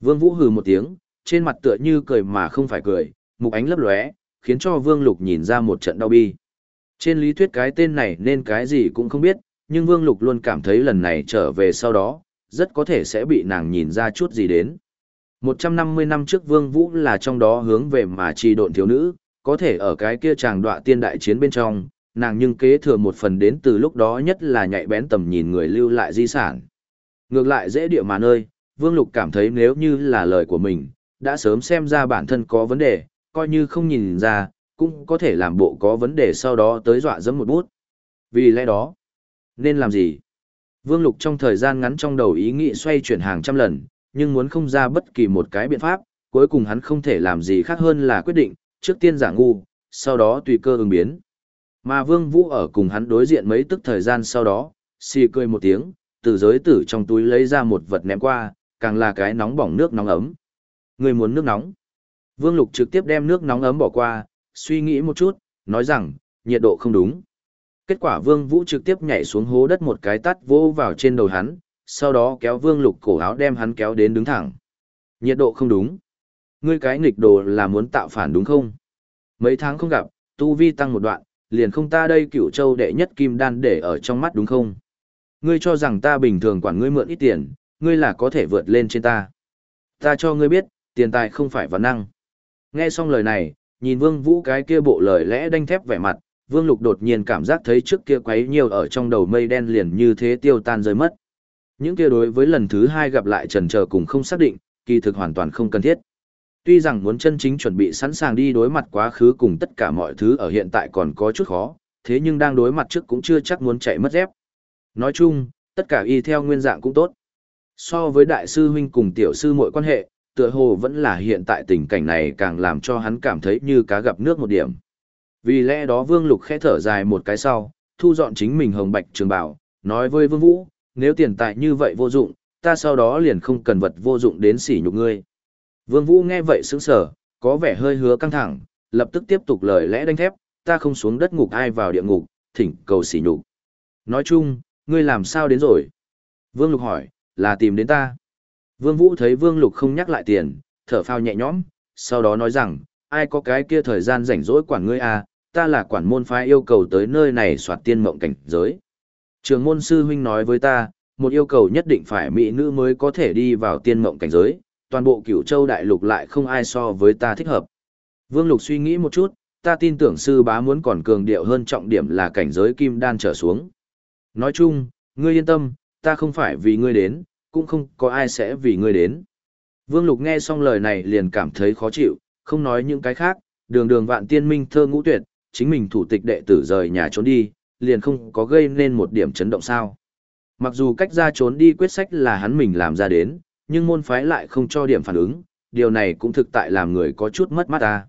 Vương Vũ hừ một tiếng, trên mặt tựa như cười mà không phải cười, mục ánh lấp lóe, khiến cho Vương Lục nhìn ra một trận đau bi. Trên lý thuyết cái tên này nên cái gì cũng không biết, nhưng Vương Lục luôn cảm thấy lần này trở về sau đó, rất có thể sẽ bị nàng nhìn ra chút gì đến. 150 năm trước Vương Vũ là trong đó hướng về mà trì độn thiếu nữ, có thể ở cái kia chàng đọa tiên đại chiến bên trong, nàng nhưng kế thừa một phần đến từ lúc đó nhất là nhạy bén tầm nhìn người lưu lại di sản. Ngược lại dễ địa mà nơi, Vương Lục cảm thấy nếu như là lời của mình, đã sớm xem ra bản thân có vấn đề, coi như không nhìn ra, cũng có thể làm bộ có vấn đề sau đó tới dọa dẫm một bút. Vì lẽ đó, nên làm gì? Vương Lục trong thời gian ngắn trong đầu ý nghĩ xoay chuyển hàng trăm lần, nhưng muốn không ra bất kỳ một cái biện pháp, cuối cùng hắn không thể làm gì khác hơn là quyết định, trước tiên giả ngu, sau đó tùy cơ ứng biến. Mà Vương Vũ ở cùng hắn đối diện mấy tức thời gian sau đó, xì cười một tiếng, từ giới tử trong túi lấy ra một vật ném qua, càng là cái nóng bỏng nước nóng ấm. Người muốn nước nóng. Vương Lục trực tiếp đem nước nóng ấm bỏ qua, suy nghĩ một chút, nói rằng, nhiệt độ không đúng. Kết quả Vương Vũ trực tiếp nhảy xuống hố đất một cái tắt vô vào trên đầu hắn, sau đó kéo Vương Lục cổ áo đem hắn kéo đến đứng thẳng. Nhiệt độ không đúng. Ngươi cái nghịch đồ là muốn tạo phản đúng không? Mấy tháng không gặp, tu vi tăng một đoạn, liền không ta đây cửu châu đệ nhất kim đan để ở trong mắt đúng không? Ngươi cho rằng ta bình thường quản ngươi mượn ít tiền, ngươi là có thể vượt lên trên ta. Ta cho ngươi biết, tiền tài không phải vấn năng. Nghe xong lời này, nhìn Vương Vũ cái kia bộ lời lẽ đanh thép vẻ mặt, Vương Lục đột nhiên cảm giác thấy trước kia quấy nhiều ở trong đầu mây đen liền như thế tiêu tan rơi mất. Những kia đối với lần thứ hai gặp lại trần chờ cùng không xác định, kỳ thực hoàn toàn không cần thiết. Tuy rằng muốn chân chính chuẩn bị sẵn sàng đi đối mặt quá khứ cùng tất cả mọi thứ ở hiện tại còn có chút khó, thế nhưng đang đối mặt trước cũng chưa chắc muốn chạy mất dép. Nói chung, tất cả y theo nguyên dạng cũng tốt. So với đại sư huynh cùng tiểu sư mọi quan hệ, tựa hồ vẫn là hiện tại tình cảnh này càng làm cho hắn cảm thấy như cá gặp nước một điểm. Vì lẽ đó Vương Lục khẽ thở dài một cái sau, thu dọn chính mình hồng bạch trường bảo, nói với Vương Vũ, nếu tiền tài như vậy vô dụng, ta sau đó liền không cần vật vô dụng đến sỉ nhục ngươi. Vương Vũ nghe vậy sững sờ, có vẻ hơi hứa căng thẳng, lập tức tiếp tục lời lẽ đanh thép, ta không xuống đất ngục ai vào địa ngục, thỉnh cầu xỉ nhục. Nói chung, ngươi làm sao đến rồi? Vương Lục hỏi, là tìm đến ta. Vương Vũ thấy Vương Lục không nhắc lại tiền, thở phào nhẹ nhõm, sau đó nói rằng, ai có cái kia thời gian rảnh rỗi quản ngươi à, ta là quản môn phái yêu cầu tới nơi này soạt tiên mộng cảnh giới. Trường môn sư huynh nói với ta, một yêu cầu nhất định phải mỹ nữ mới có thể đi vào tiên mộng cảnh giới, toàn bộ cửu châu đại lục lại không ai so với ta thích hợp. Vương Lục suy nghĩ một chút, ta tin tưởng sư bá muốn còn cường điệu hơn trọng điểm là cảnh giới kim đan trở xuống. Nói chung, ngươi yên tâm, ta không phải vì ngươi đến, cũng không có ai sẽ vì ngươi đến. Vương Lục nghe xong lời này liền cảm thấy khó chịu, không nói những cái khác, đường đường vạn tiên minh thơ ngũ tuyệt, chính mình thủ tịch đệ tử rời nhà trốn đi, liền không có gây nên một điểm chấn động sao. Mặc dù cách ra trốn đi quyết sách là hắn mình làm ra đến, nhưng môn phái lại không cho điểm phản ứng, điều này cũng thực tại làm người có chút mất mắt ta.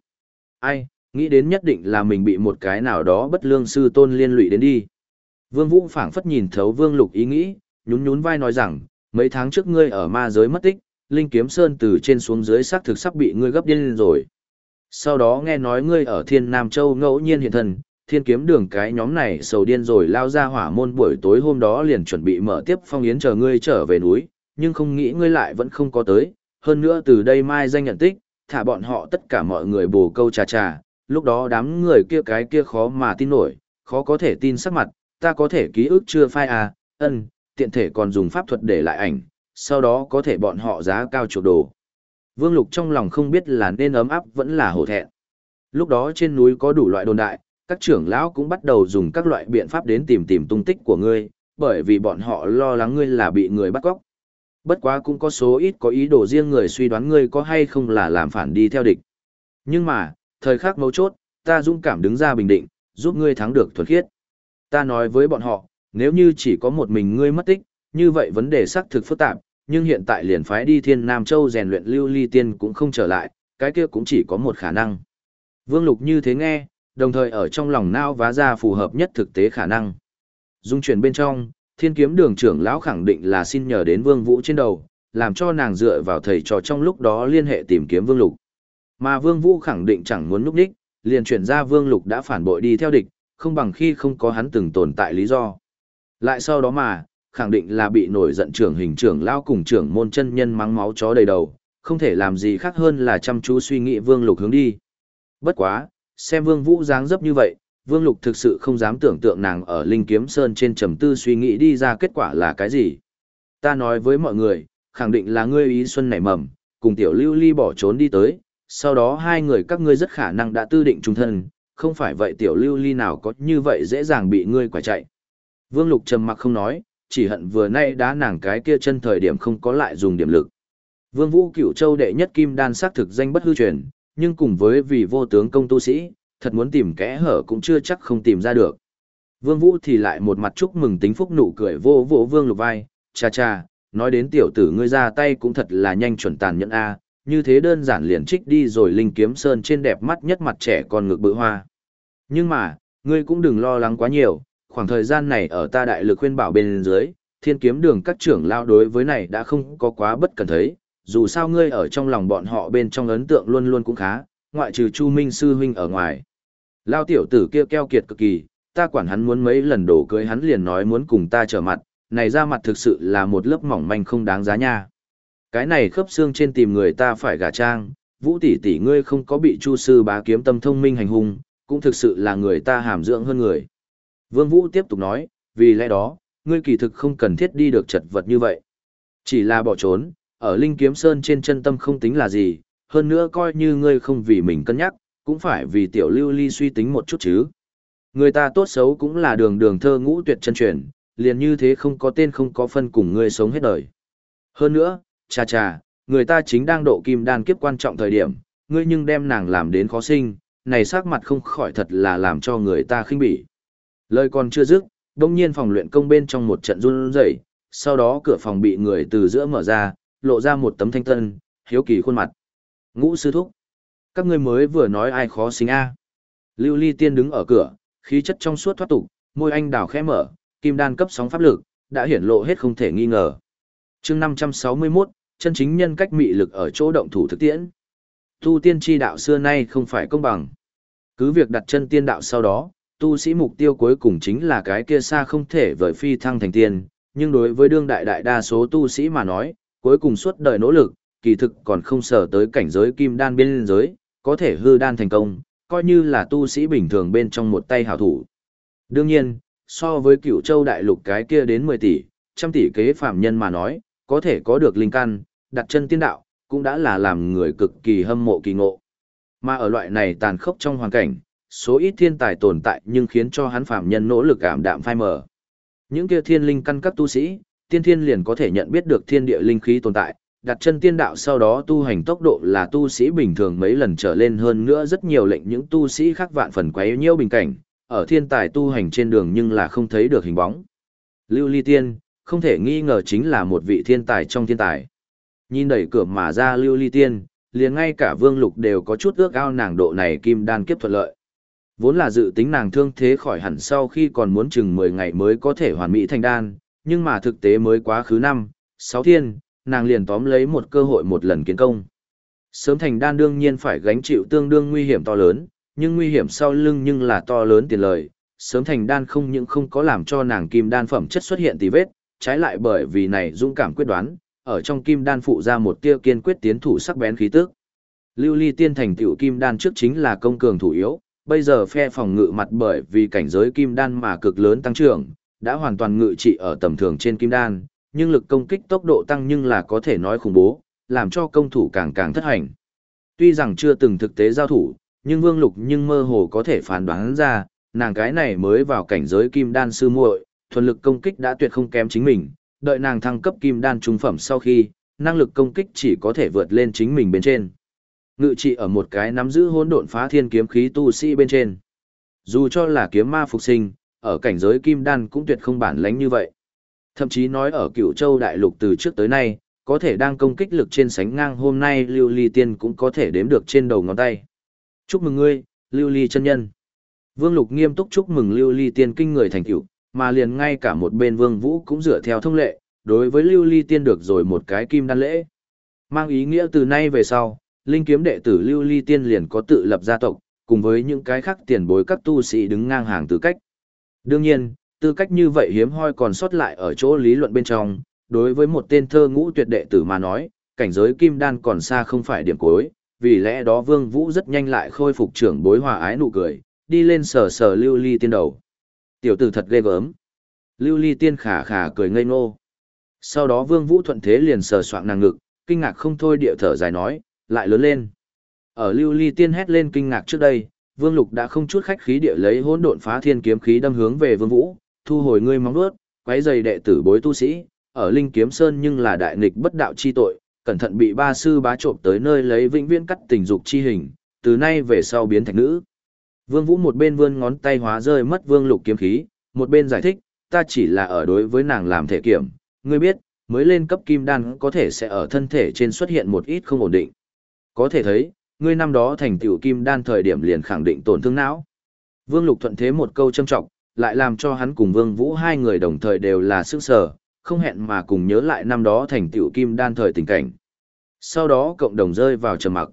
Ai, nghĩ đến nhất định là mình bị một cái nào đó bất lương sư tôn liên lụy đến đi. Vương Vũ phảng phất nhìn thấu Vương Lục ý nghĩ, nhún nhún vai nói rằng, mấy tháng trước ngươi ở ma giới mất tích, Linh Kiếm Sơn từ trên xuống dưới xác thực sắp bị ngươi gấp điên rồi. Sau đó nghe nói ngươi ở Thiên Nam Châu ngẫu nhiên hiện thân, thiên kiếm đường cái nhóm này sầu điên rồi lao ra hỏa môn buổi tối hôm đó liền chuẩn bị mở tiếp phong yến chờ ngươi trở về núi, nhưng không nghĩ ngươi lại vẫn không có tới, hơn nữa từ đây mai danh nhận tích, thả bọn họ tất cả mọi người bồ câu trà trà, lúc đó đám người kia cái kia khó mà tin nổi, khó có thể tin sắc mặt, ta có thể ký ức chưa phai à, ân, tiện thể còn dùng pháp thuật để lại ảnh, sau đó có thể bọn họ giá cao chuộc đồ. Vương Lục trong lòng không biết là nên ấm áp vẫn là hổ thẹn. Lúc đó trên núi có đủ loại đồn đại, các trưởng lão cũng bắt đầu dùng các loại biện pháp đến tìm tìm tung tích của ngươi, bởi vì bọn họ lo lắng ngươi là bị người bắt cóc. Bất quá cũng có số ít có ý đồ riêng người suy đoán ngươi có hay không là làm phản đi theo địch. Nhưng mà, thời khắc mấu chốt, ta dũng cảm đứng ra bình định, giúp ngươi thắng được thuần khiết. Ta nói với bọn họ, nếu như chỉ có một mình ngươi mất tích, như vậy vấn đề xác thực phức tạp, nhưng hiện tại liền phái đi Thiên Nam Châu rèn luyện lưu ly tiên cũng không trở lại, cái kia cũng chỉ có một khả năng. Vương Lục như thế nghe, đồng thời ở trong lòng nao vá ra phù hợp nhất thực tế khả năng. Dung chuyển bên trong, thiên kiếm đường trưởng lão khẳng định là xin nhờ đến vương vũ trên đầu, làm cho nàng dựa vào thầy trò trong lúc đó liên hệ tìm kiếm vương lục. Mà vương vũ khẳng định chẳng muốn núp đích, liền chuyển ra vương lục đã phản bội đi theo địch, không bằng khi không có hắn từng tồn tại lý do. Lại sau đó mà, khẳng định là bị nổi giận trưởng hình trưởng lão cùng trưởng môn chân nhân mắng máu chó đầy đầu, không thể làm gì khác hơn là chăm chú suy nghĩ vương lục hướng đi. Bất quá, xem Vương Vũ dáng dấp như vậy, Vương Lục thực sự không dám tưởng tượng nàng ở Linh Kiếm Sơn trên trầm tư suy nghĩ đi ra kết quả là cái gì. Ta nói với mọi người, khẳng định là ngươi ý xuân nảy mầm, cùng tiểu lưu ly bỏ trốn đi tới, sau đó hai người các ngươi rất khả năng đã tư định trung thân, không phải vậy tiểu lưu ly nào có như vậy dễ dàng bị ngươi quả chạy. Vương Lục trầm mặc không nói, chỉ hận vừa nay đá nàng cái kia chân thời điểm không có lại dùng điểm lực. Vương Vũ Cửu Châu đệ nhất kim đan xác thực danh bất hư truyền, nhưng cùng với vì vô tướng công tu sĩ, thật muốn tìm kẽ hở cũng chưa chắc không tìm ra được. Vương Vũ thì lại một mặt chúc mừng tính phúc nụ cười vô vô Vương Lục vai, cha cha, nói đến tiểu tử ngươi ra tay cũng thật là nhanh chuẩn tàn nhẫn a, như thế đơn giản liền trích đi rồi linh kiếm sơn trên đẹp mắt nhất mặt trẻ còn ngực bự hoa. Nhưng mà, ngươi cũng đừng lo lắng quá nhiều, khoảng thời gian này ở ta đại lực khuyên bảo bên dưới, thiên kiếm đường các trưởng lao đối với này đã không có quá bất cần thấy, dù sao ngươi ở trong lòng bọn họ bên trong ấn tượng luôn luôn cũng khá, ngoại trừ Chu Minh sư huynh ở ngoài. Lao tiểu tử kia keo kiệt cực kỳ, ta quản hắn muốn mấy lần đổ cưới hắn liền nói muốn cùng ta trở mặt, này ra mặt thực sự là một lớp mỏng manh không đáng giá nha. Cái này khớp xương trên tìm người ta phải gả trang, vũ tỷ tỷ ngươi không có bị chu sư bá kiếm tâm thông minh hành hung, cũng thực sự là người ta hàm dưỡng hơn người. Vương Vũ tiếp tục nói, vì lẽ đó, ngươi kỳ thực không cần thiết đi được chật vật như vậy. Chỉ là bỏ trốn, ở Linh Kiếm Sơn trên chân tâm không tính là gì, hơn nữa coi như ngươi không vì mình cân nhắc, cũng phải vì tiểu lưu ly suy tính một chút chứ. Người ta tốt xấu cũng là đường đường thơ ngũ tuyệt chân truyền, liền như thế không có tên không có phân cùng ngươi sống hết đời. Hơn nữa, cha cha, người ta chính đang độ kim đan kiếp quan trọng thời điểm, ngươi nhưng đem nàng làm đến khó sinh, này sắc mặt không khỏi thật là làm cho người ta khinh bỉ. Lời còn chưa dứt, đông nhiên phòng luyện công bên trong một trận run rẩy, sau đó cửa phòng bị người từ giữa mở ra, lộ ra một tấm thanh tân, hiếu kỳ khuôn mặt. Ngũ sư thúc. Các ngươi mới vừa nói ai khó sinh a? Lưu Ly Tiên đứng ở cửa, khí chất trong suốt thoát tục, môi anh đào khẽ mở, kim đan cấp sóng pháp lực, đã hiển lộ hết không thể nghi ngờ. Chương 561, chân chính nhân cách mị lực ở chỗ động thủ thực tiễn. Tu tiên chi đạo xưa nay không phải công bằng. Cứ việc đặt chân tiên đạo sau đó, tu sĩ mục tiêu cuối cùng chính là cái kia xa không thể vời phi thăng thành tiên, nhưng đối với đương đại đại đa số tu sĩ mà nói, cuối cùng suốt đời nỗ lực, kỳ thực còn không sở tới cảnh giới kim đan biên giới, có thể hư đan thành công, coi như là tu sĩ bình thường bên trong một tay hảo thủ. Đương nhiên, so với cựu châu đại lục cái kia đến 10 tỷ, trăm tỷ kế phạm nhân mà nói, có thể có được linh căn, đặt chân tiên đạo, cũng đã là làm người cực kỳ hâm mộ kỳ ngộ. Mà ở loại này tàn khốc trong hoàn cảnh, số ít thiên tài tồn tại nhưng khiến cho hắn phạm nhân nỗ lực cảm đạm phai mờ. Những kia thiên linh căn các tu sĩ, tiên thiên liền có thể nhận biết được thiên địa linh khí tồn tại, đặt chân tiên đạo sau đó tu hành tốc độ là tu sĩ bình thường mấy lần trở lên hơn nữa rất nhiều lệnh những tu sĩ khác vạn phần quấy nhiễu bình cảnh, ở thiên tài tu hành trên đường nhưng là không thấy được hình bóng. Lưu Ly Tiên, không thể nghi ngờ chính là một vị thiên tài trong thiên tài. Nhìn đẩy cửa mà ra Lưu Ly Tiên, liền ngay cả Vương Lục đều có chút ước ao nàng độ này kim đan kiếp thuận lợi. Vốn là dự tính nàng thương thế khỏi hẳn sau khi còn muốn chừng 10 ngày mới có thể hoàn mỹ thành đan, nhưng mà thực tế mới quá khứ năm, sáu thiên, nàng liền tóm lấy một cơ hội một lần kiến công. Sớm thành đan đương nhiên phải gánh chịu tương đương nguy hiểm to lớn, nhưng nguy hiểm sau lưng nhưng là to lớn tiền lời. Sớm thành đan không những không có làm cho nàng kim đan phẩm chất xuất hiện tì vết, trái lại bởi vì này dũng cảm quyết đoán, ở trong kim đan phụ ra một tia kiên quyết tiến thủ sắc bén khí tức. Lưu ly tiên thành tiểu kim đan trước chính là công cường thủ yếu, bây giờ phe phòng ngự mặt bởi vì cảnh giới kim đan mà cực lớn tăng trưởng, đã hoàn toàn ngự trị ở tầm thường trên kim đan, nhưng lực công kích tốc độ tăng nhưng là có thể nói khủng bố, làm cho công thủ càng càng thất hành. Tuy rằng chưa từng thực tế giao thủ, nhưng Vương Lục nhưng mơ hồ có thể phán đoán ra, nàng cái này mới vào cảnh giới kim đan sư muội, thuần lực công kích đã tuyệt không kém chính mình, đợi nàng thăng cấp kim đan trung phẩm sau khi, năng lực công kích chỉ có thể vượt lên chính mình bên trên. Ngự trị ở một cái nắm giữ hỗn độn phá thiên kiếm khí tu sĩ bên trên. Dù cho là kiếm ma phục sinh, ở cảnh giới kim đan cũng tuyệt không bản lãnh như vậy. Thậm chí nói ở cựu châu đại lục từ trước tới nay, có thể đang công kích lực trên sánh ngang hôm nay lưu ly tiên cũng có thể đếm được trên đầu ngón tay. Chúc mừng ngươi, lưu ly chân nhân. Vương lục nghiêm túc chúc mừng lưu ly tiên kinh người thành cửu, mà liền ngay cả một bên vương vũ cũng dựa theo thông lệ, đối với lưu ly tiên được rồi một cái kim đan lễ. Mang ý nghĩa từ nay về sau, linh kiếm đệ tử lưu ly tiên liền có tự lập gia tộc, cùng với những cái khác tiền bối các tu sĩ đứng ngang hàng tư cách. Đương nhiên, tư cách như vậy hiếm hoi còn sót lại ở chỗ lý luận bên trong, đối với một tên thơ ngũ tuyệt đệ tử mà nói, cảnh giới kim đan còn xa không phải điểm cuối, vì lẽ đó Vương Vũ rất nhanh lại khôi phục trưởng bối hòa ái nụ cười, đi lên sờ sờ lưu ly tiên đầu. Tiểu tử thật ghê gớm. Lưu ly tiên khả khả cười ngây ngô. Sau đó Vương Vũ thuận thế liền sờ soạng nàng ngực, kinh ngạc không thôi địa thở dài nói, lại lớn lên. Ở lưu ly tiên hét lên kinh ngạc trước đây, Vương Lục đã không chút khách khí địa lấy hỗn độn phá thiên kiếm khí đâm hướng về Vương Vũ, thu hồi ngươi móng vuốt, quấy giày đệ tử bối tu sĩ, ở Linh Kiếm Sơn nhưng là đại nghịch bất đạo chi tội, cẩn thận bị ba sư bá trộm tới nơi lấy vĩnh viễn cắt tình dục chi hình, từ nay về sau biến thành nữ. Vương Vũ một bên vươn ngón tay hóa rơi mất Vương Lục kiếm khí, một bên giải thích, ta chỉ là ở đối với nàng làm thể kiểm, ngươi biết, mới lên cấp kim đan có thể sẽ ở thân thể trên xuất hiện một ít không ổn định. Có thể thấy, ngươi năm đó thành tiểu kim đan thời điểm liền khẳng định tổn thương não. Vương Lục thuận thế một câu châm trọng, lại làm cho hắn cùng Vương Vũ hai người đồng thời đều là sức sở, không hẹn mà cùng nhớ lại năm đó thành tiểu kim đan thời tình cảnh. Sau đó cộng đồng rơi vào trầm mặc.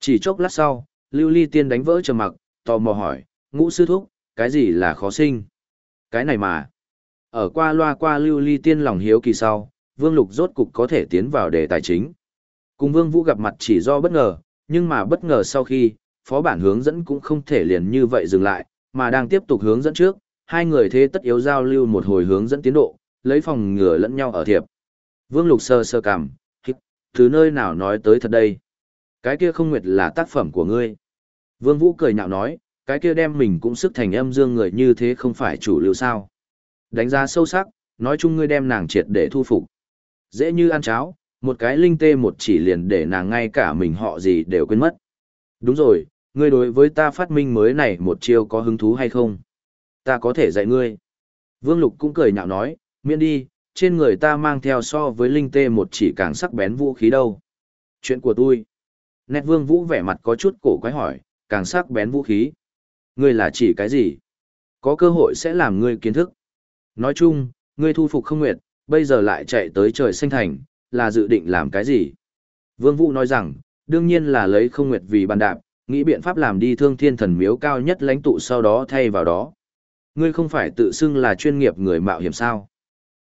Chỉ chốc lát sau, Lưu Ly Tiên đánh vỡ trầm mặc, tò mò hỏi, ngũ sư thúc, cái gì là khó sinh? Cái này mà. Ở qua loa qua Lưu Ly Tiên lòng hiếu kỳ sau, Vương Lục rốt cục có thể tiến vào đề tài chính. Cùng Vương Vũ gặp mặt chỉ do bất ngờ, nhưng mà bất ngờ sau khi, phó bản hướng dẫn cũng không thể liền như vậy dừng lại, mà đang tiếp tục hướng dẫn trước, hai người thế tất yếu giao lưu một hồi hướng dẫn tiến độ, lấy phòng ngừa lẫn nhau ở thiệp. Vương Lục sơ sơ cảm, từ nơi nào nói tới thật đây? Cái kia không nguyệt là tác phẩm của ngươi. Vương Vũ cười nhạo nói, cái kia đem mình cũng sức thành âm dương người như thế không phải chủ lưu sao. Đánh giá sâu sắc, nói chung ngươi đem nàng triệt để thu phục. Dễ như ăn cháo, một cái linh tê một chỉ liền để nàng ngay cả mình họ gì đều quên mất. Đúng rồi, ngươi đối với ta phát minh mới này một chiêu có hứng thú hay không? Ta có thể dạy ngươi. Vương Lục cũng cười nhạo nói, miễn đi, trên người ta mang theo so với linh tê một chỉ càng sắc bén vũ khí đâu. Chuyện của tôi. Nét vương vũ vẻ mặt có chút cổ quái hỏi, càng sắc bén vũ khí. Ngươi là chỉ cái gì? Có cơ hội sẽ làm ngươi kiến thức. Nói chung, ngươi thu phục không nguyệt, bây giờ lại chạy tới trời xanh thành, là dự định làm cái gì? Vương Vũ nói rằng, đương nhiên là lấy không nguyệt vì bàn đạp, nghĩ biện pháp làm đi thương thiên thần miếu cao nhất lãnh tụ sau đó thay vào đó. Ngươi không phải tự xưng là chuyên nghiệp người mạo hiểm sao?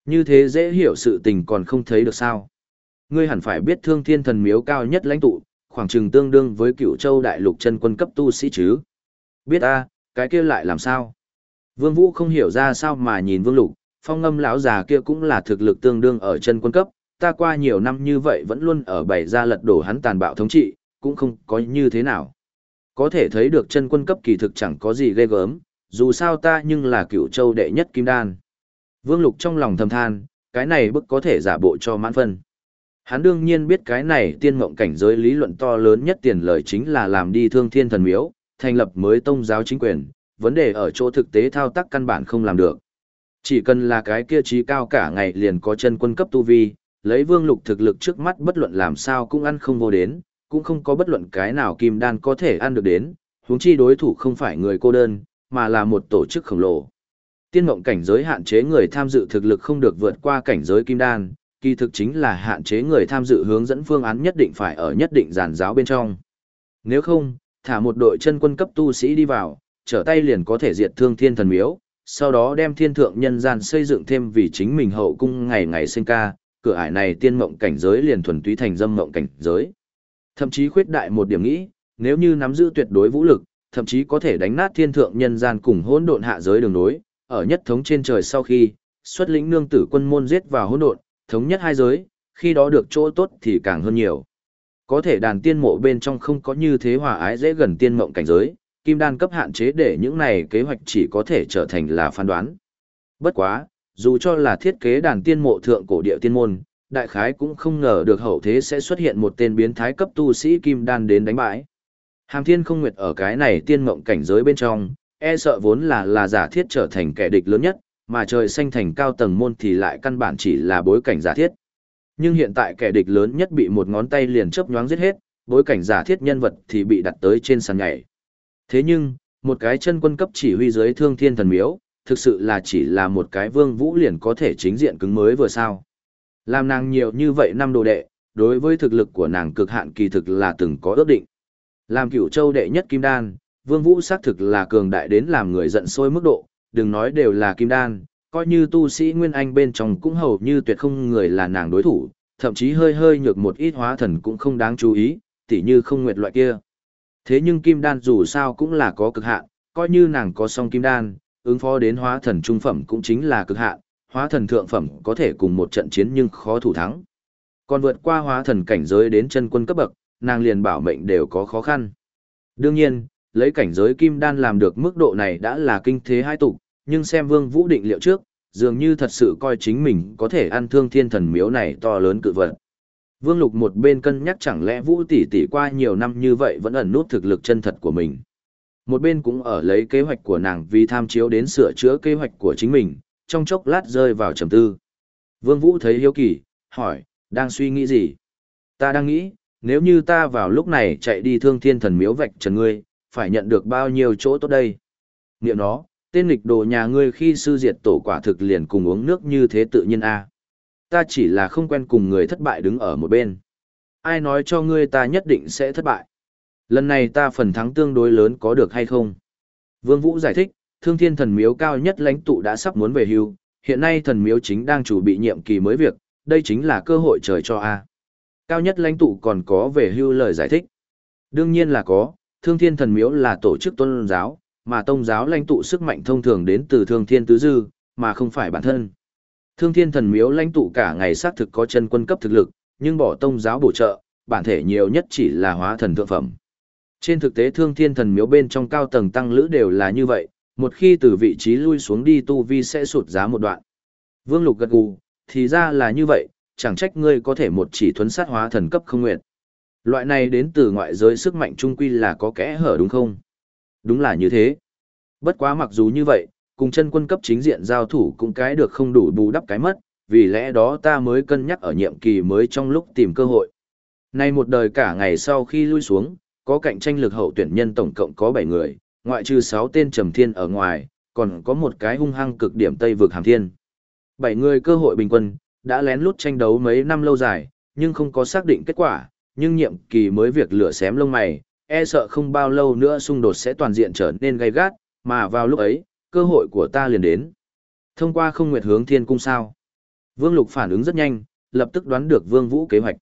Như thế dễ hiểu sự tình còn không thấy được sao? Ngươi hẳn phải biết thương thiên thần miếu cao nhất lãnh tụ, khoảng chừng tương đương với cựu châu đại lục chân quân cấp tu sĩ chứ. Biết a, cái kia lại làm sao? Vương Vũ không hiểu ra sao mà nhìn Vương Lục, phong ngâm lão già kia cũng là thực lực tương đương ở chân quân cấp, ta qua nhiều năm như vậy vẫn luôn ở bảy ra lật đổ hắn tàn bạo thống trị, cũng không có như thế nào. Có thể thấy được chân quân cấp kỳ thực chẳng có gì ghê gớm, dù sao ta nhưng là cựu châu đệ nhất kim đan. Vương Lục trong lòng thầm than, cái này bức có thể giả bộ cho mãn phân. Hắn đương nhiên biết cái này tiên mộng cảnh giới lý luận to lớn nhất tiền lời chính là làm đi thương thiên thần miếu, thành lập mới tông giáo chính quyền, vấn đề ở chỗ thực tế thao tác căn bản không làm được. Chỉ cần là cái kia trí cao cả ngày liền có chân quân cấp tu vi, lấy vương lục thực lực trước mắt bất luận làm sao cũng ăn không vô đến, cũng không có bất luận cái nào kim đan có thể ăn được đến, huống chi đối thủ không phải người cô đơn, mà là một tổ chức khổng lồ. Tiên mộng cảnh giới hạn chế người tham dự thực lực không được vượt qua cảnh giới kim đan, kỳ thực chính là hạn chế người tham dự hướng dẫn phương án nhất định phải ở nhất định giàn giáo bên trong. Nếu không, thả một đội chân quân cấp tu sĩ đi vào, trở tay liền có thể diệt thương thiên thần miếu, sau đó đem thiên thượng nhân gian xây dựng thêm vì chính mình hậu cung ngày ngày sinh ca, cửa ải này tiên mộng cảnh giới liền thuần túy thành dâm mộng cảnh giới. Thậm chí khuyết đại một điểm nghĩ, nếu như nắm giữ tuyệt đối vũ lực, thậm chí có thể đánh nát thiên thượng nhân gian cùng hỗn độn hạ giới đường nối, ở nhất thống trên trời sau khi, xuất lĩnh nương tử quân môn giết vào hỗn độn, thống nhất hai giới, khi đó được chỗ tốt thì càng hơn nhiều. Có thể đàn tiên mộ bên trong không có như thế hòa ái dễ gần tiên mộng cảnh giới, kim đan cấp hạn chế để những này kế hoạch chỉ có thể trở thành là phán đoán. Bất quá, dù cho là thiết kế đàn tiên mộ thượng cổ địa tiên môn, đại khái cũng không ngờ được hậu thế sẽ xuất hiện một tên biến thái cấp tu sĩ kim đan đến đánh bại Hàm thiên không nguyệt ở cái này tiên mộng cảnh giới bên trong, e sợ vốn là là giả thiết trở thành kẻ địch lớn nhất, mà trời xanh thành cao tầng môn thì lại căn bản chỉ là bối cảnh giả thiết. Nhưng hiện tại kẻ địch lớn nhất bị một ngón tay liền chớp nhoáng giết hết, bối cảnh giả thiết nhân vật thì bị đặt tới trên sàn nhảy. Thế nhưng, một cái chân quân cấp chỉ huy dưới thương thiên thần miếu, thực sự là chỉ là một cái vương vũ liền có thể chính diện cứng mới vừa sao. Làm nàng nhiều như vậy năm đồ đệ, đối với thực lực của nàng cực hạn kỳ thực là từng có ước định. Làm cửu châu đệ nhất kim đan, vương vũ xác thực là cường đại đến làm người giận sôi mức độ, đừng nói đều là kim đan, coi như tu sĩ Nguyên Anh bên trong cũng hầu như tuyệt không người là nàng đối thủ, thậm chí hơi hơi nhược một ít hóa thần cũng không đáng chú ý, tỉ như không nguyệt loại kia. Thế nhưng kim đan dù sao cũng là có cực hạn, coi như nàng có song kim đan, ứng phó đến hóa thần trung phẩm cũng chính là cực hạn, hóa thần thượng phẩm có thể cùng một trận chiến nhưng khó thủ thắng. Còn vượt qua hóa thần cảnh giới đến chân quân cấp bậc, nàng liền bảo mệnh đều có khó khăn. Đương nhiên, lấy cảnh giới kim đan làm được mức độ này đã là kinh thế hai tục, nhưng xem Vương Vũ định liệu trước, dường như thật sự coi chính mình có thể ăn thương thiên thần miếu này to lớn cự vật. Vương Lục một bên cân nhắc chẳng lẽ Vũ tỷ tỷ qua nhiều năm như vậy vẫn ẩn nút thực lực chân thật của mình. Một bên cũng ở lấy kế hoạch của nàng vì tham chiếu đến sửa chữa kế hoạch của chính mình, trong chốc lát rơi vào trầm tư. Vương Vũ thấy hiếu kỳ, hỏi, đang suy nghĩ gì? Ta đang nghĩ, nếu như ta vào lúc này chạy đi thương thiên thần miếu vạch trần ngươi, phải nhận được bao nhiêu chỗ tốt đây? Niệm nó, tên lịch đồ nhà ngươi khi sư diệt tổ quả thực liền cùng uống nước như thế tự nhiên a. Ta chỉ là không quen cùng người thất bại đứng ở một bên. Ai nói cho ngươi ta nhất định sẽ thất bại? Lần này ta phần thắng tương đối lớn có được hay không? Vương Vũ giải thích, thương thiên thần miếu cao nhất lãnh tụ đã sắp muốn về hưu, hiện nay thần miếu chính đang chủ bị nhiệm kỳ mới việc, đây chính là cơ hội trời cho A. Cao nhất lãnh tụ còn có về hưu lời giải thích. Đương nhiên là có, thương thiên thần miếu là tổ chức tôn giáo, mà tông giáo lãnh tụ sức mạnh thông thường đến từ thương thiên tứ dư, mà không phải bản thân. Thương thiên thần miếu lãnh tụ cả ngày xác thực có chân quân cấp thực lực, nhưng bỏ tông giáo bổ trợ, bản thể nhiều nhất chỉ là hóa thần thượng phẩm. Trên thực tế thương thiên thần miếu bên trong cao tầng tăng lữ đều là như vậy, một khi từ vị trí lui xuống đi tu vi sẽ sụt giá một đoạn. Vương Lục gật gù, thì ra là như vậy, chẳng trách ngươi có thể một chỉ thuấn sát hóa thần cấp không nguyện. Loại này đến từ ngoại giới sức mạnh trung quy là có kẽ hở đúng không? Đúng là như thế. Bất quá mặc dù như vậy, cùng chân quân cấp chính diện giao thủ cũng cái được không đủ bù đắp cái mất, vì lẽ đó ta mới cân nhắc ở nhiệm kỳ mới trong lúc tìm cơ hội. Nay một đời cả ngày sau khi lui xuống, có cạnh tranh lực hậu tuyển nhân tổng cộng có 7 người, ngoại trừ 6 tên trầm thiên ở ngoài, còn có một cái hung hăng cực điểm Tây vực hàm thiên. 7 người cơ hội bình quân, đã lén lút tranh đấu mấy năm lâu dài, nhưng không có xác định kết quả, nhưng nhiệm kỳ mới việc lửa xém lông mày, e sợ không bao lâu nữa xung đột sẽ toàn diện trở nên gay gắt, mà vào lúc ấy, cơ hội của ta liền đến. Thông qua không nguyệt hướng thiên cung sao. Vương Lục phản ứng rất nhanh, lập tức đoán được Vương Vũ kế hoạch.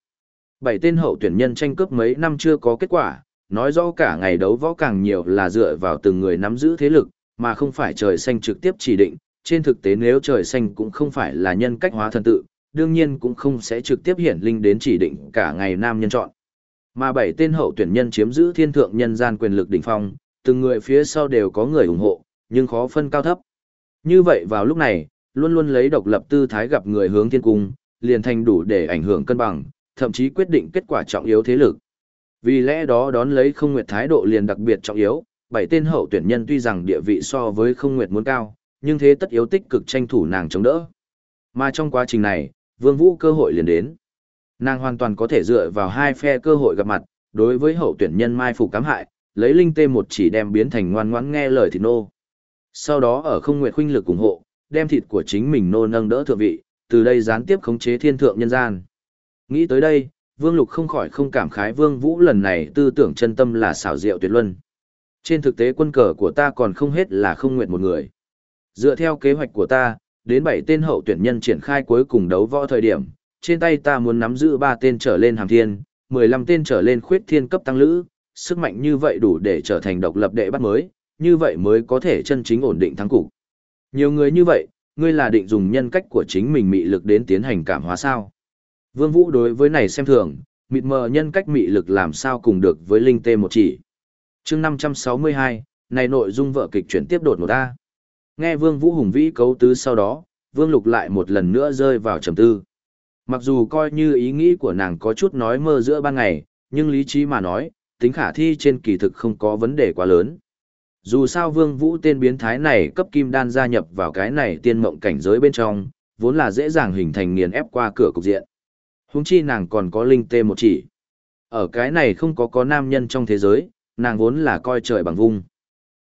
Bảy tên hậu tuyển nhân tranh cướp mấy năm chưa có kết quả, nói rõ cả ngày đấu võ càng nhiều là dựa vào từng người nắm giữ thế lực, mà không phải trời xanh trực tiếp chỉ định. Trên thực tế nếu trời xanh cũng không phải là nhân cách hóa thần tự, đương nhiên cũng không sẽ trực tiếp hiển linh đến chỉ định cả ngày nam nhân chọn. Mà bảy tên hậu tuyển nhân chiếm giữ thiên thượng nhân gian quyền lực đỉnh phong, từng người phía sau đều có người ủng hộ, nhưng khó phân cao thấp. Như vậy vào lúc này, luôn luôn lấy độc lập tư thái gặp người hướng thiên cung, liền thành đủ để ảnh hưởng cân bằng, thậm chí quyết định kết quả trọng yếu thế lực. Vì lẽ đó đón lấy không nguyệt thái độ liền đặc biệt trọng yếu, bảy tên hậu tuyển nhân tuy rằng địa vị so với không nguyệt muốn cao, nhưng thế tất yếu tích cực tranh thủ nàng chống đỡ. Mà trong quá trình này, vương vũ cơ hội liền đến. Nàng hoàn toàn có thể dựa vào hai phe cơ hội gặp mặt, đối với hậu tuyển nhân mai phục cám hại, lấy linh tê một chỉ đem biến thành ngoan ngoãn nghe lời thịt nô. Sau đó ở không nguyệt khuynh lực ủng hộ, đem thịt của chính mình nô nâng đỡ thượng vị, từ đây gián tiếp khống chế thiên thượng nhân gian. Nghĩ tới đây, Vương Lục không khỏi không cảm khái Vương Vũ lần này tư tưởng chân tâm là xảo diệu tuyệt luân. Trên thực tế quân cờ của ta còn không hết là không nguyện một người. Dựa theo kế hoạch của ta, đến bảy tên hậu tuyển nhân triển khai cuối cùng đấu võ thời điểm, trên tay ta muốn nắm giữ 3 tên trở lên hàm thiên, 15 tên trở lên khuyết thiên cấp tăng lữ, sức mạnh như vậy đủ để trở thành độc lập đệ bắt mới, như vậy mới có thể chân chính ổn định thắng cục. Nhiều người như vậy, ngươi là định dùng nhân cách của chính mình mị lực đến tiến hành cảm hóa sao? Vương Vũ đối với này xem thường, mịt mờ nhân cách mị lực làm sao cùng được với linh tê một chỉ. Chương 562, này nội dung vợ kịch chuyển tiếp đột một ta. Nghe Vương Vũ hùng vĩ cấu tứ sau đó, Vương Lục lại một lần nữa rơi vào trầm tư. Mặc dù coi như ý nghĩ của nàng có chút nói mơ giữa ban ngày, nhưng lý trí mà nói, tính khả thi trên kỳ thực không có vấn đề quá lớn. Dù sao Vương Vũ tên biến thái này cấp kim đan gia nhập vào cái này tiên mộng cảnh giới bên trong, vốn là dễ dàng hình thành nghiền ép qua cửa cục diện. Húng chi nàng còn có linh tê một chỉ. Ở cái này không có có nam nhân trong thế giới, nàng vốn là coi trời bằng vung.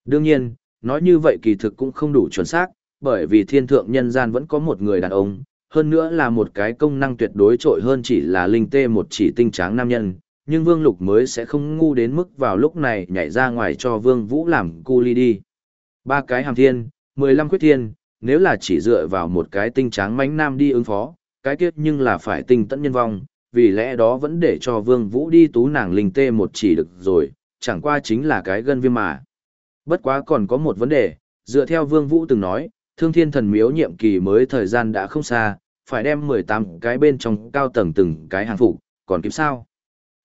Đương nhiên, nói như vậy kỳ thực cũng không đủ chuẩn xác, bởi vì thiên thượng nhân gian vẫn có một người đàn ông, hơn nữa là một cái công năng tuyệt đối trội hơn chỉ là linh tê một chỉ tinh tráng nam nhân, nhưng Vương Lục mới sẽ không ngu đến mức vào lúc này nhảy ra ngoài cho Vương Vũ làm cu ly đi. Ba cái hàm thiên, mười lăm thiên, nếu là chỉ dựa vào một cái tinh tráng mánh nam đi ứng phó, cái kiếp nhưng là phải tinh tận nhân vong, vì lẽ đó vẫn để cho Vương Vũ đi tú nàng linh tê một chỉ được rồi, chẳng qua chính là cái gân viêm mà. Bất quá còn có một vấn đề, dựa theo Vương Vũ từng nói, thương thiên thần miếu nhiệm kỳ mới thời gian đã không xa, phải đem 18 cái bên trong cao tầng từng cái hàng phục, còn kịp sao?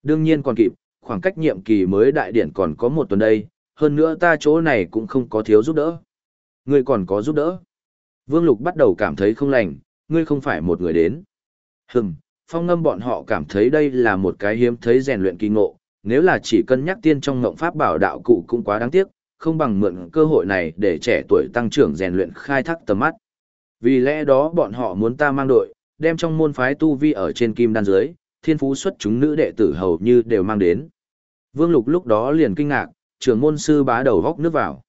Đương nhiên còn kịp, khoảng cách nhiệm kỳ mới đại điển còn có một tuần đây, hơn nữa ta chỗ này cũng không có thiếu giúp đỡ. Ngươi còn có giúp đỡ. Vương Lục bắt đầu cảm thấy không lành, ngươi không phải một người đến. Hừm, phong ngâm bọn họ cảm thấy đây là một cái hiếm thấy rèn luyện kỳ ngộ, nếu là chỉ cân nhắc tiên trong ngộng pháp bảo đạo cụ cũng quá đáng tiếc, không bằng mượn cơ hội này để trẻ tuổi tăng trưởng rèn luyện khai thác tầm mắt. Vì lẽ đó bọn họ muốn ta mang đội, đem trong môn phái tu vi ở trên kim đan dưới, thiên phú xuất chúng nữ đệ tử hầu như đều mang đến. Vương Lục lúc đó liền kinh ngạc, trưởng môn sư bá đầu góc nước vào.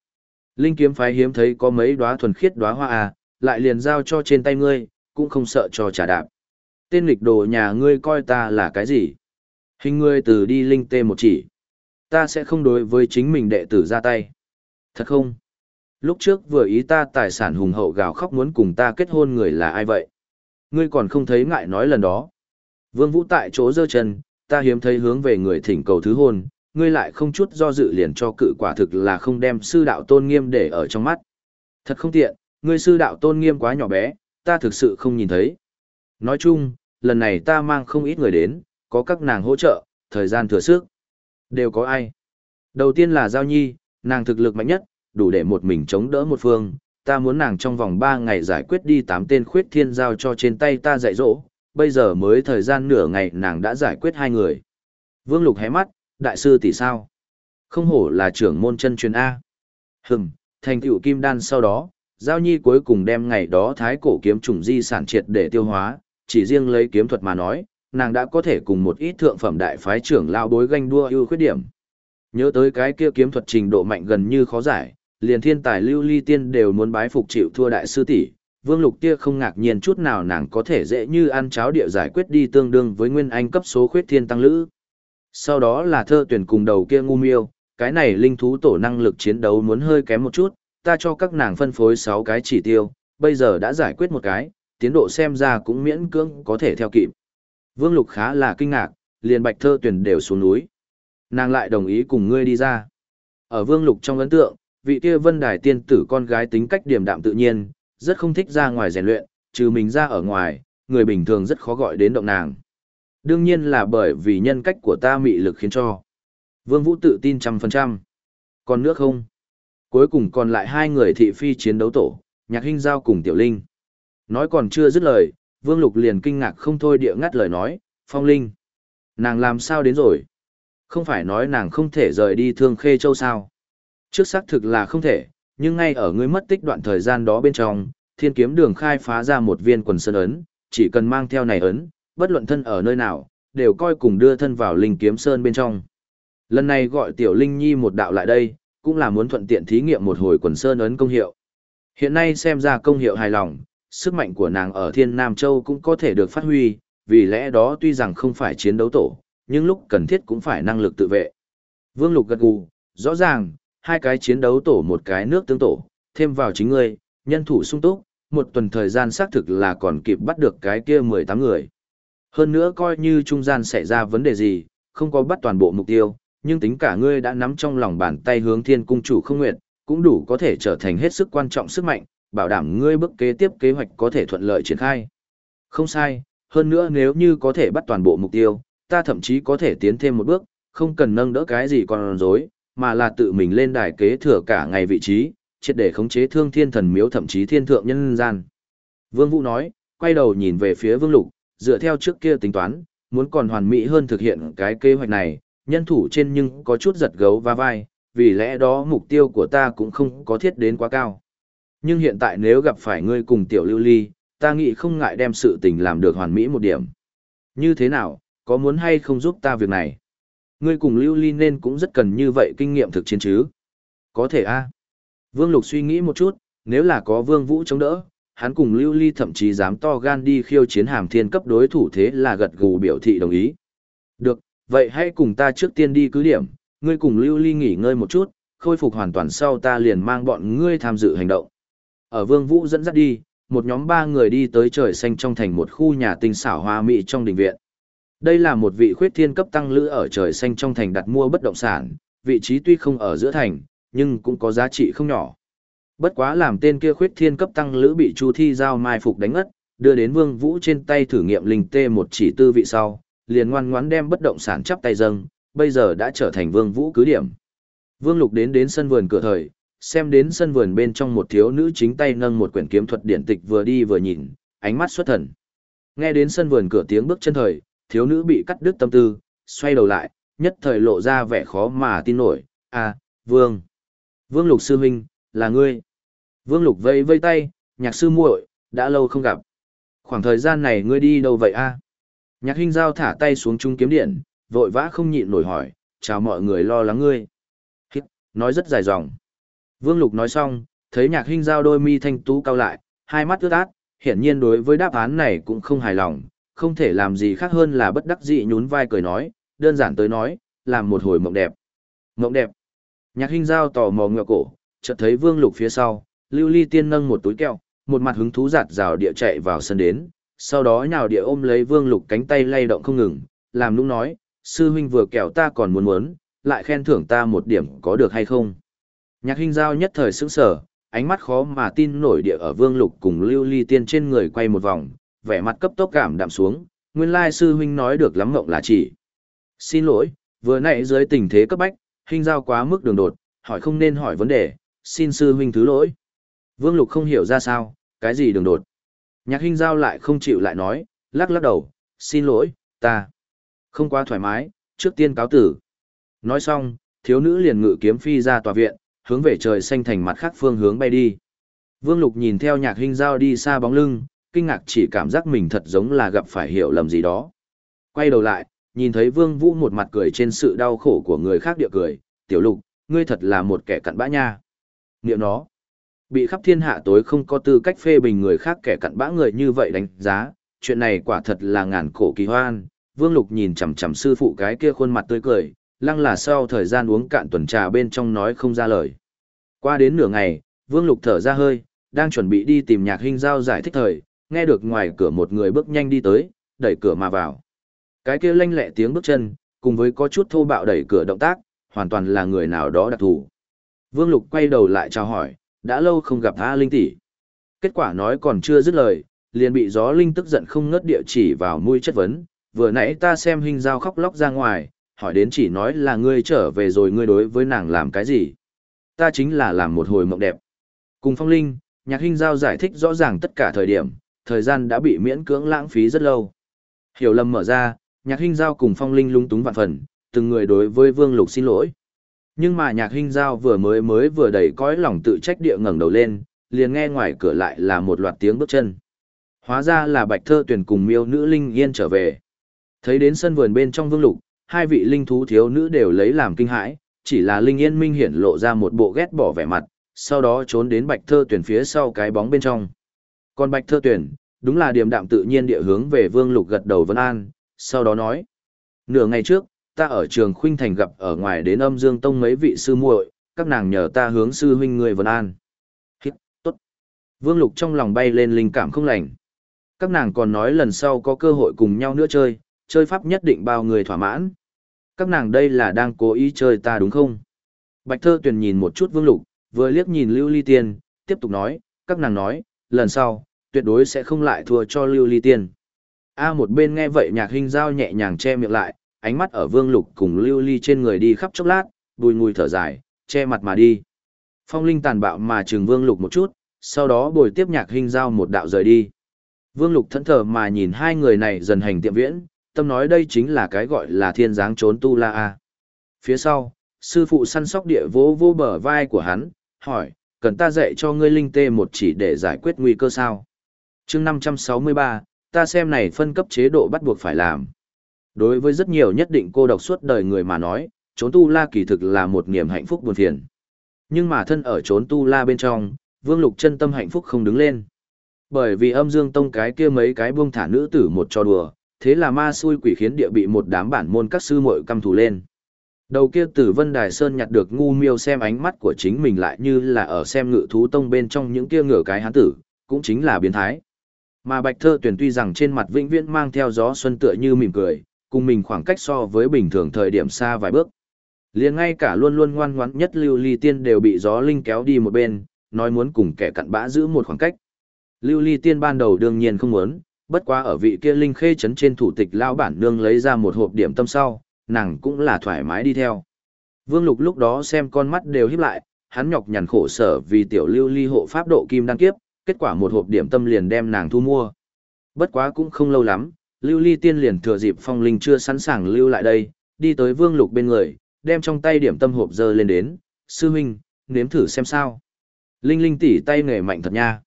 Linh kiếm phái hiếm thấy có mấy đóa thuần khiết đóa hoa à, lại liền giao cho trên tay ngươi, cũng không sợ cho trả đạp. Tên lịch đồ nhà ngươi coi ta là cái gì? Hình ngươi từ đi linh tê một chỉ. Ta sẽ không đối với chính mình đệ tử ra tay. Thật không? Lúc trước vừa ý ta tài sản hùng hậu gào khóc muốn cùng ta kết hôn người là ai vậy? Ngươi còn không thấy ngại nói lần đó. Vương Vũ tại chỗ giơ chân, ta hiếm thấy hướng về người thỉnh cầu thứ hôn, ngươi lại không chút do dự liền cho cự quả thực là không đem sư đạo tôn nghiêm để ở trong mắt. Thật không tiện, ngươi sư đạo tôn nghiêm quá nhỏ bé, ta thực sự không nhìn thấy. Nói chung, lần này ta mang không ít người đến, có các nàng hỗ trợ, thời gian thừa sức. Đều có ai? Đầu tiên là Giao Nhi, nàng thực lực mạnh nhất, đủ để một mình chống đỡ một phương. Ta muốn nàng trong vòng 3 ngày giải quyết đi 8 tên khuyết thiên giao cho trên tay ta dạy dỗ, bây giờ mới thời gian nửa ngày nàng đã giải quyết hai người. Vương Lục hé mắt, đại sư tỷ sao? Không hổ là trưởng môn chân truyền A. Hừm, thành tựu kim đan sau đó, Giao Nhi cuối cùng đem ngày đó thái cổ kiếm trùng di sản triệt để tiêu hóa, chỉ riêng lấy kiếm thuật mà nói, nàng đã có thể cùng một ít thượng phẩm đại phái trưởng lao đối ganh đua ưu khuyết điểm. Nhớ tới cái kia kiếm thuật trình độ mạnh gần như khó giải, liền thiên tài lưu ly tiên đều muốn bái phục chịu thua đại sư tỷ. Vương Lục Tia không ngạc nhiên chút nào nàng có thể dễ như ăn cháo địa giải quyết đi tương đương với nguyên anh cấp số khuyết thiên tăng lữ. Sau đó là thơ tuyển cùng đầu kia ngu miêu, cái này linh thú tổ năng lực chiến đấu muốn hơi kém một chút, ta cho các nàng phân phối 6 cái chỉ tiêu, bây giờ đã giải quyết một cái, tiến độ xem ra cũng miễn cưỡng có thể theo kịp. Vương Lục khá là kinh ngạc, liền bạch thơ tuyển đều xuống núi. Nàng lại đồng ý cùng ngươi đi ra. Ở Vương Lục trong ấn tượng, vị kia vân đài tiên tử con gái tính cách điềm đạm tự nhiên, rất không thích ra ngoài rèn luyện, trừ mình ra ở ngoài, người bình thường rất khó gọi đến động nàng. Đương nhiên là bởi vì nhân cách của ta mị lực khiến cho. Vương Vũ tự tin trăm phần trăm. Còn nước không? Cuối cùng còn lại hai người thị phi chiến đấu tổ, nhạc hình giao cùng tiểu linh. Nói còn chưa dứt lời, Vương Lục liền kinh ngạc không thôi địa ngắt lời nói, Phong Linh. Nàng làm sao đến rồi? Không phải nói nàng không thể rời đi thương khê châu sao? Trước xác thực là không thể, nhưng ngay ở ngươi mất tích đoạn thời gian đó bên trong, thiên kiếm đường khai phá ra một viên quần sơn ấn, chỉ cần mang theo này ấn, bất luận thân ở nơi nào, đều coi cùng đưa thân vào linh kiếm sơn bên trong. Lần này gọi tiểu linh nhi một đạo lại đây, cũng là muốn thuận tiện thí nghiệm một hồi quần sơn ấn công hiệu. Hiện nay xem ra công hiệu hài lòng, sức mạnh của nàng ở Thiên Nam Châu cũng có thể được phát huy, vì lẽ đó tuy rằng không phải chiến đấu tổ, nhưng lúc cần thiết cũng phải năng lực tự vệ. Vương Lục gật gù, rõ ràng, hai cái chiến đấu tổ một cái nước tương tổ, thêm vào chính ngươi, nhân thủ sung túc, một tuần thời gian xác thực là còn kịp bắt được cái kia 18 người. Hơn nữa coi như trung gian xảy ra vấn đề gì, không có bắt toàn bộ mục tiêu, nhưng tính cả ngươi đã nắm trong lòng bàn tay hướng thiên cung chủ không nguyện, cũng đủ có thể trở thành hết sức quan trọng sức mạnh, bảo đảm ngươi bước kế tiếp kế hoạch có thể thuận lợi triển khai. Không sai, hơn nữa nếu như có thể bắt toàn bộ mục tiêu, ta thậm chí có thể tiến thêm một bước, không cần nâng đỡ cái gì còn dối, mà là tự mình lên đài kế thừa cả ngày vị trí, triệt để khống chế thương thiên thần miếu thậm chí thiên thượng nhân gian. Vương Vũ nói, quay đầu nhìn về phía Vương Lục, dựa theo trước kia tính toán, muốn còn hoàn mỹ hơn thực hiện cái kế hoạch này, nhân thủ trên nhưng có chút giật gấu và vai, vì lẽ đó mục tiêu của ta cũng không có thiết đến quá cao. Nhưng hiện tại nếu gặp phải ngươi cùng tiểu lưu ly, ta nghĩ không ngại đem sự tình làm được hoàn mỹ một điểm. Như thế nào, có muốn hay không giúp ta việc này? Ngươi cùng lưu ly nên cũng rất cần như vậy kinh nghiệm thực chiến chứ? Có thể a Vương Lục suy nghĩ một chút, nếu là có Vương Vũ chống đỡ, hắn cùng Lưu Ly thậm chí dám to gan đi khiêu chiến hàm thiên cấp đối thủ thế là gật gù biểu thị đồng ý. Được, vậy hãy cùng ta trước tiên đi cứ điểm, ngươi cùng Lưu Ly nghỉ ngơi một chút, khôi phục hoàn toàn sau ta liền mang bọn ngươi tham dự hành động. Ở Vương Vũ dẫn dắt đi, một nhóm ba người đi tới trời xanh trong thành một khu nhà tinh xảo hoa mỹ trong đình viện. Đây là một vị khuyết thiên cấp tăng lữ ở trời xanh trong thành đặt mua bất động sản, vị trí tuy không ở giữa thành, nhưng cũng có giá trị không nhỏ. Bất quá làm tên kia khuyết thiên cấp tăng lữ bị Chu Thi giao mai phục đánh ngất, đưa đến Vương Vũ trên tay thử nghiệm linh tê một chỉ tư vị sau, liền ngoan ngoãn đem bất động sản chắp tay dâng, bây giờ đã trở thành Vương Vũ cứ điểm. Vương Lục đến đến sân vườn cửa thời, xem đến sân vườn bên trong một thiếu nữ chính tay nâng một quyển kiếm thuật điển tịch vừa đi vừa nhìn, ánh mắt xuất thần. Nghe đến sân vườn cửa tiếng bước chân thời, thiếu nữ bị cắt đứt tâm tư, xoay đầu lại, nhất thời lộ ra vẻ khó mà tin nổi, à, Vương. Vương Lục sư huynh, là ngươi. Vương Lục vây vây tay, nhạc sư muội, đã lâu không gặp. Khoảng thời gian này ngươi đi đâu vậy a? Nhạc huynh Giao thả tay xuống trung kiếm điện, vội vã không nhịn nổi hỏi, chào mọi người lo lắng ngươi. Hít, nói rất dài dòng. Vương Lục nói xong, thấy Nhạc huynh Giao đôi mi thanh tú cao lại, hai mắt ướt át, hiển nhiên đối với đáp án này cũng không hài lòng, không thể làm gì khác hơn là bất đắc dĩ nhún vai cười nói, đơn giản tới nói, làm một hồi mộng đẹp. Mộng đẹp. Nhạc Hinh Giao tò mò ngựa cổ, chợt thấy Vương Lục phía sau, Lưu Ly Tiên nâng một túi kẹo, một mặt hứng thú giạt rào địa chạy vào sân đến, sau đó nhào địa ôm lấy Vương Lục cánh tay lay động không ngừng, làm nũng nói, sư huynh vừa kẹo ta còn muốn muốn, lại khen thưởng ta một điểm có được hay không. Nhạc Hinh Giao nhất thời sững sờ, ánh mắt khó mà tin nổi địa ở Vương Lục cùng Lưu Ly Tiên trên người quay một vòng, vẻ mặt cấp tốc cảm đạm xuống, nguyên lai sư huynh nói được lắm ngộng là chỉ. Xin lỗi, vừa nãy dưới tình thế cấp bách, hình Giao quá mức đường đột, hỏi không nên hỏi vấn đề, xin sư huynh thứ lỗi. Vương Lục không hiểu ra sao, cái gì đường đột. Nhạc hình Giao lại không chịu lại nói, lắc lắc đầu, xin lỗi, ta không quá thoải mái, trước tiên cáo tử. Nói xong, thiếu nữ liền ngự kiếm phi ra tòa viện, hướng về trời xanh thành mặt khác phương hướng bay đi. Vương Lục nhìn theo Nhạc hình Giao đi xa bóng lưng, kinh ngạc chỉ cảm giác mình thật giống là gặp phải hiểu lầm gì đó. Quay đầu lại, nhìn thấy Vương Vũ một mặt cười trên sự đau khổ của người khác địa cười, tiểu lục, ngươi thật là một kẻ cặn bã nha. Niệm nó, bị khắp thiên hạ tối không có tư cách phê bình người khác kẻ cặn bã người như vậy đánh giá, chuyện này quả thật là ngàn cổ kỳ hoan. Vương Lục nhìn chằm chằm sư phụ cái kia khuôn mặt tươi cười, lăng là sau thời gian uống cạn tuần trà bên trong nói không ra lời. Qua đến nửa ngày, Vương Lục thở ra hơi, đang chuẩn bị đi tìm nhạc hình giao giải thích thời, nghe được ngoài cửa một người bước nhanh đi tới, đẩy cửa mà vào. Cái kia lanh lẹ tiếng bước chân, cùng với có chút thô bạo đẩy cửa động tác, hoàn toàn là người nào đó đặc thù. Vương Lục quay đầu lại chào hỏi, đã lâu không gặp A Linh tỷ. Kết quả nói còn chưa dứt lời, liền bị gió Linh tức giận không ngớt địa chỉ vào mũi chất vấn, vừa nãy ta xem hình dao khóc lóc ra ngoài, hỏi đến chỉ nói là ngươi trở về rồi ngươi đối với nàng làm cái gì. Ta chính là làm một hồi mộng đẹp. Cùng Phong Linh, nhạc hình giao giải thích rõ ràng tất cả thời điểm, thời gian đã bị miễn cưỡng lãng phí rất lâu. Hiểu lầm mở ra, nhạc hình giao cùng Phong Linh lung túng vạn phần, từng người đối với Vương Lục xin lỗi. Nhưng mà nhạc hình giao vừa mới mới vừa đầy cõi lòng tự trách địa ngẩng đầu lên, liền nghe ngoài cửa lại là một loạt tiếng bước chân. Hóa ra là bạch thơ tuyển cùng miêu nữ Linh Yên trở về. Thấy đến sân vườn bên trong Vương Lục, hai vị linh thú thiếu nữ đều lấy làm kinh hãi, chỉ là Linh Yên minh hiển lộ ra một bộ ghét bỏ vẻ mặt, sau đó trốn đến bạch thơ tuyển phía sau cái bóng bên trong. Còn Bạch Thơ Tuyển, đúng là điềm đạm tự nhiên địa hướng về Vương Lục gật đầu vân an, sau đó nói. Nửa ngày trước, ta ở trường Khuynh Thành gặp ở ngoài đến âm dương tông mấy vị sư muội, các nàng nhờ ta hướng sư huynh người vân an. Hít, tốt. Vương Lục trong lòng bay lên linh cảm không lành. Các nàng còn nói lần sau có cơ hội cùng nhau nữa chơi, chơi pháp nhất định bao người thỏa mãn. Các nàng đây là đang cố ý chơi ta đúng không? Bạch Thơ Tuyền nhìn một chút Vương Lục, vừa liếc nhìn Lưu Ly Tiên, tiếp tục nói, các nàng nói, lần sau, tuyệt đối sẽ không lại thua cho Lưu Ly Tiên. A một bên nghe vậy nhạc hình giao nhẹ nhàng che miệng lại, ánh mắt ở Vương Lục cùng Lưu Ly trên người đi khắp chốc lát, bùi ngùi thở dài, che mặt mà đi. Phong Linh tàn bạo mà trừng Vương Lục một chút, sau đó bồi tiếp nhạc hình giao một đạo rời đi. Vương Lục thẫn thờ mà nhìn hai người này dần hành tiệm viễn, tâm nói đây chính là cái gọi là thiên giáng trốn tu la a. Phía sau, sư phụ săn sóc địa vỗ vô bờ vai của hắn, hỏi, cần ta dạy cho ngươi linh tê một chỉ để giải quyết nguy cơ sao? chương 563, ta xem này phân cấp chế độ bắt buộc phải làm. Đối với rất nhiều nhất định cô độc suốt đời người mà nói, trốn tu la kỳ thực là một niềm hạnh phúc buồn phiền. Nhưng mà thân ở trốn tu la bên trong, vương lục chân tâm hạnh phúc không đứng lên. Bởi vì âm dương tông cái kia mấy cái buông thả nữ tử một trò đùa, thế là ma xui quỷ khiến địa bị một đám bản môn các sư muội căm thù lên. Đầu kia tử vân đài sơn nhặt được ngu miêu xem ánh mắt của chính mình lại như là ở xem ngự thú tông bên trong những kia ngựa cái hán tử, cũng chính là biến thái. Mà bạch thơ tuyển tuy rằng trên mặt vĩnh viễn mang theo gió xuân tựa như mỉm cười, cùng mình khoảng cách so với bình thường thời điểm xa vài bước. liền ngay cả luôn luôn ngoan ngoãn nhất lưu ly tiên đều bị gió linh kéo đi một bên, nói muốn cùng kẻ cặn bã giữ một khoảng cách. Lưu ly tiên ban đầu đương nhiên không muốn, bất quá ở vị kia linh khê chấn trên thủ tịch lao bản nương lấy ra một hộp điểm tâm sau, nàng cũng là thoải mái đi theo. Vương Lục lúc đó xem con mắt đều híp lại, hắn nhọc nhằn khổ sở vì tiểu lưu ly hộ pháp độ kim đăng kiếp, kết quả một hộp điểm tâm liền đem nàng thu mua. Bất quá cũng không lâu lắm, lưu ly tiên liền thừa dịp phong linh chưa sẵn sàng lưu lại đây, đi tới Vương Lục bên người, đem trong tay điểm tâm hộp dơ lên đến, sư huynh, nếm thử xem sao. Linh linh tỉ tay nghề mạnh thật nha.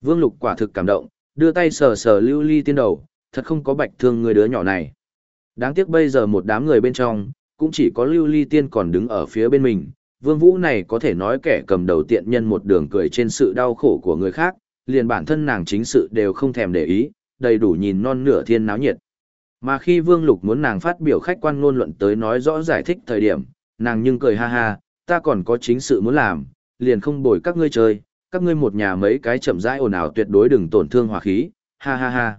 Vương Lục quả thực cảm động, đưa tay sờ sờ lưu ly tiên đầu, thật không có bạch thương người đứa nhỏ này. Đáng tiếc bây giờ một đám người bên trong, cũng chỉ có lưu ly tiên còn đứng ở phía bên mình. Vương Vũ này có thể nói kẻ cầm đầu tiện nhân một đường cười trên sự đau khổ của người khác, liền bản thân nàng chính sự đều không thèm để ý, đầy đủ nhìn non nửa thiên náo nhiệt. Mà khi Vương Lục muốn nàng phát biểu khách quan ngôn luận tới nói rõ giải thích thời điểm, nàng nhưng cười ha ha, ta còn có chính sự muốn làm, liền không bồi các ngươi chơi, các ngươi một nhà mấy cái chậm rãi ồn ào tuyệt đối đừng tổn thương hòa khí, ha ha ha.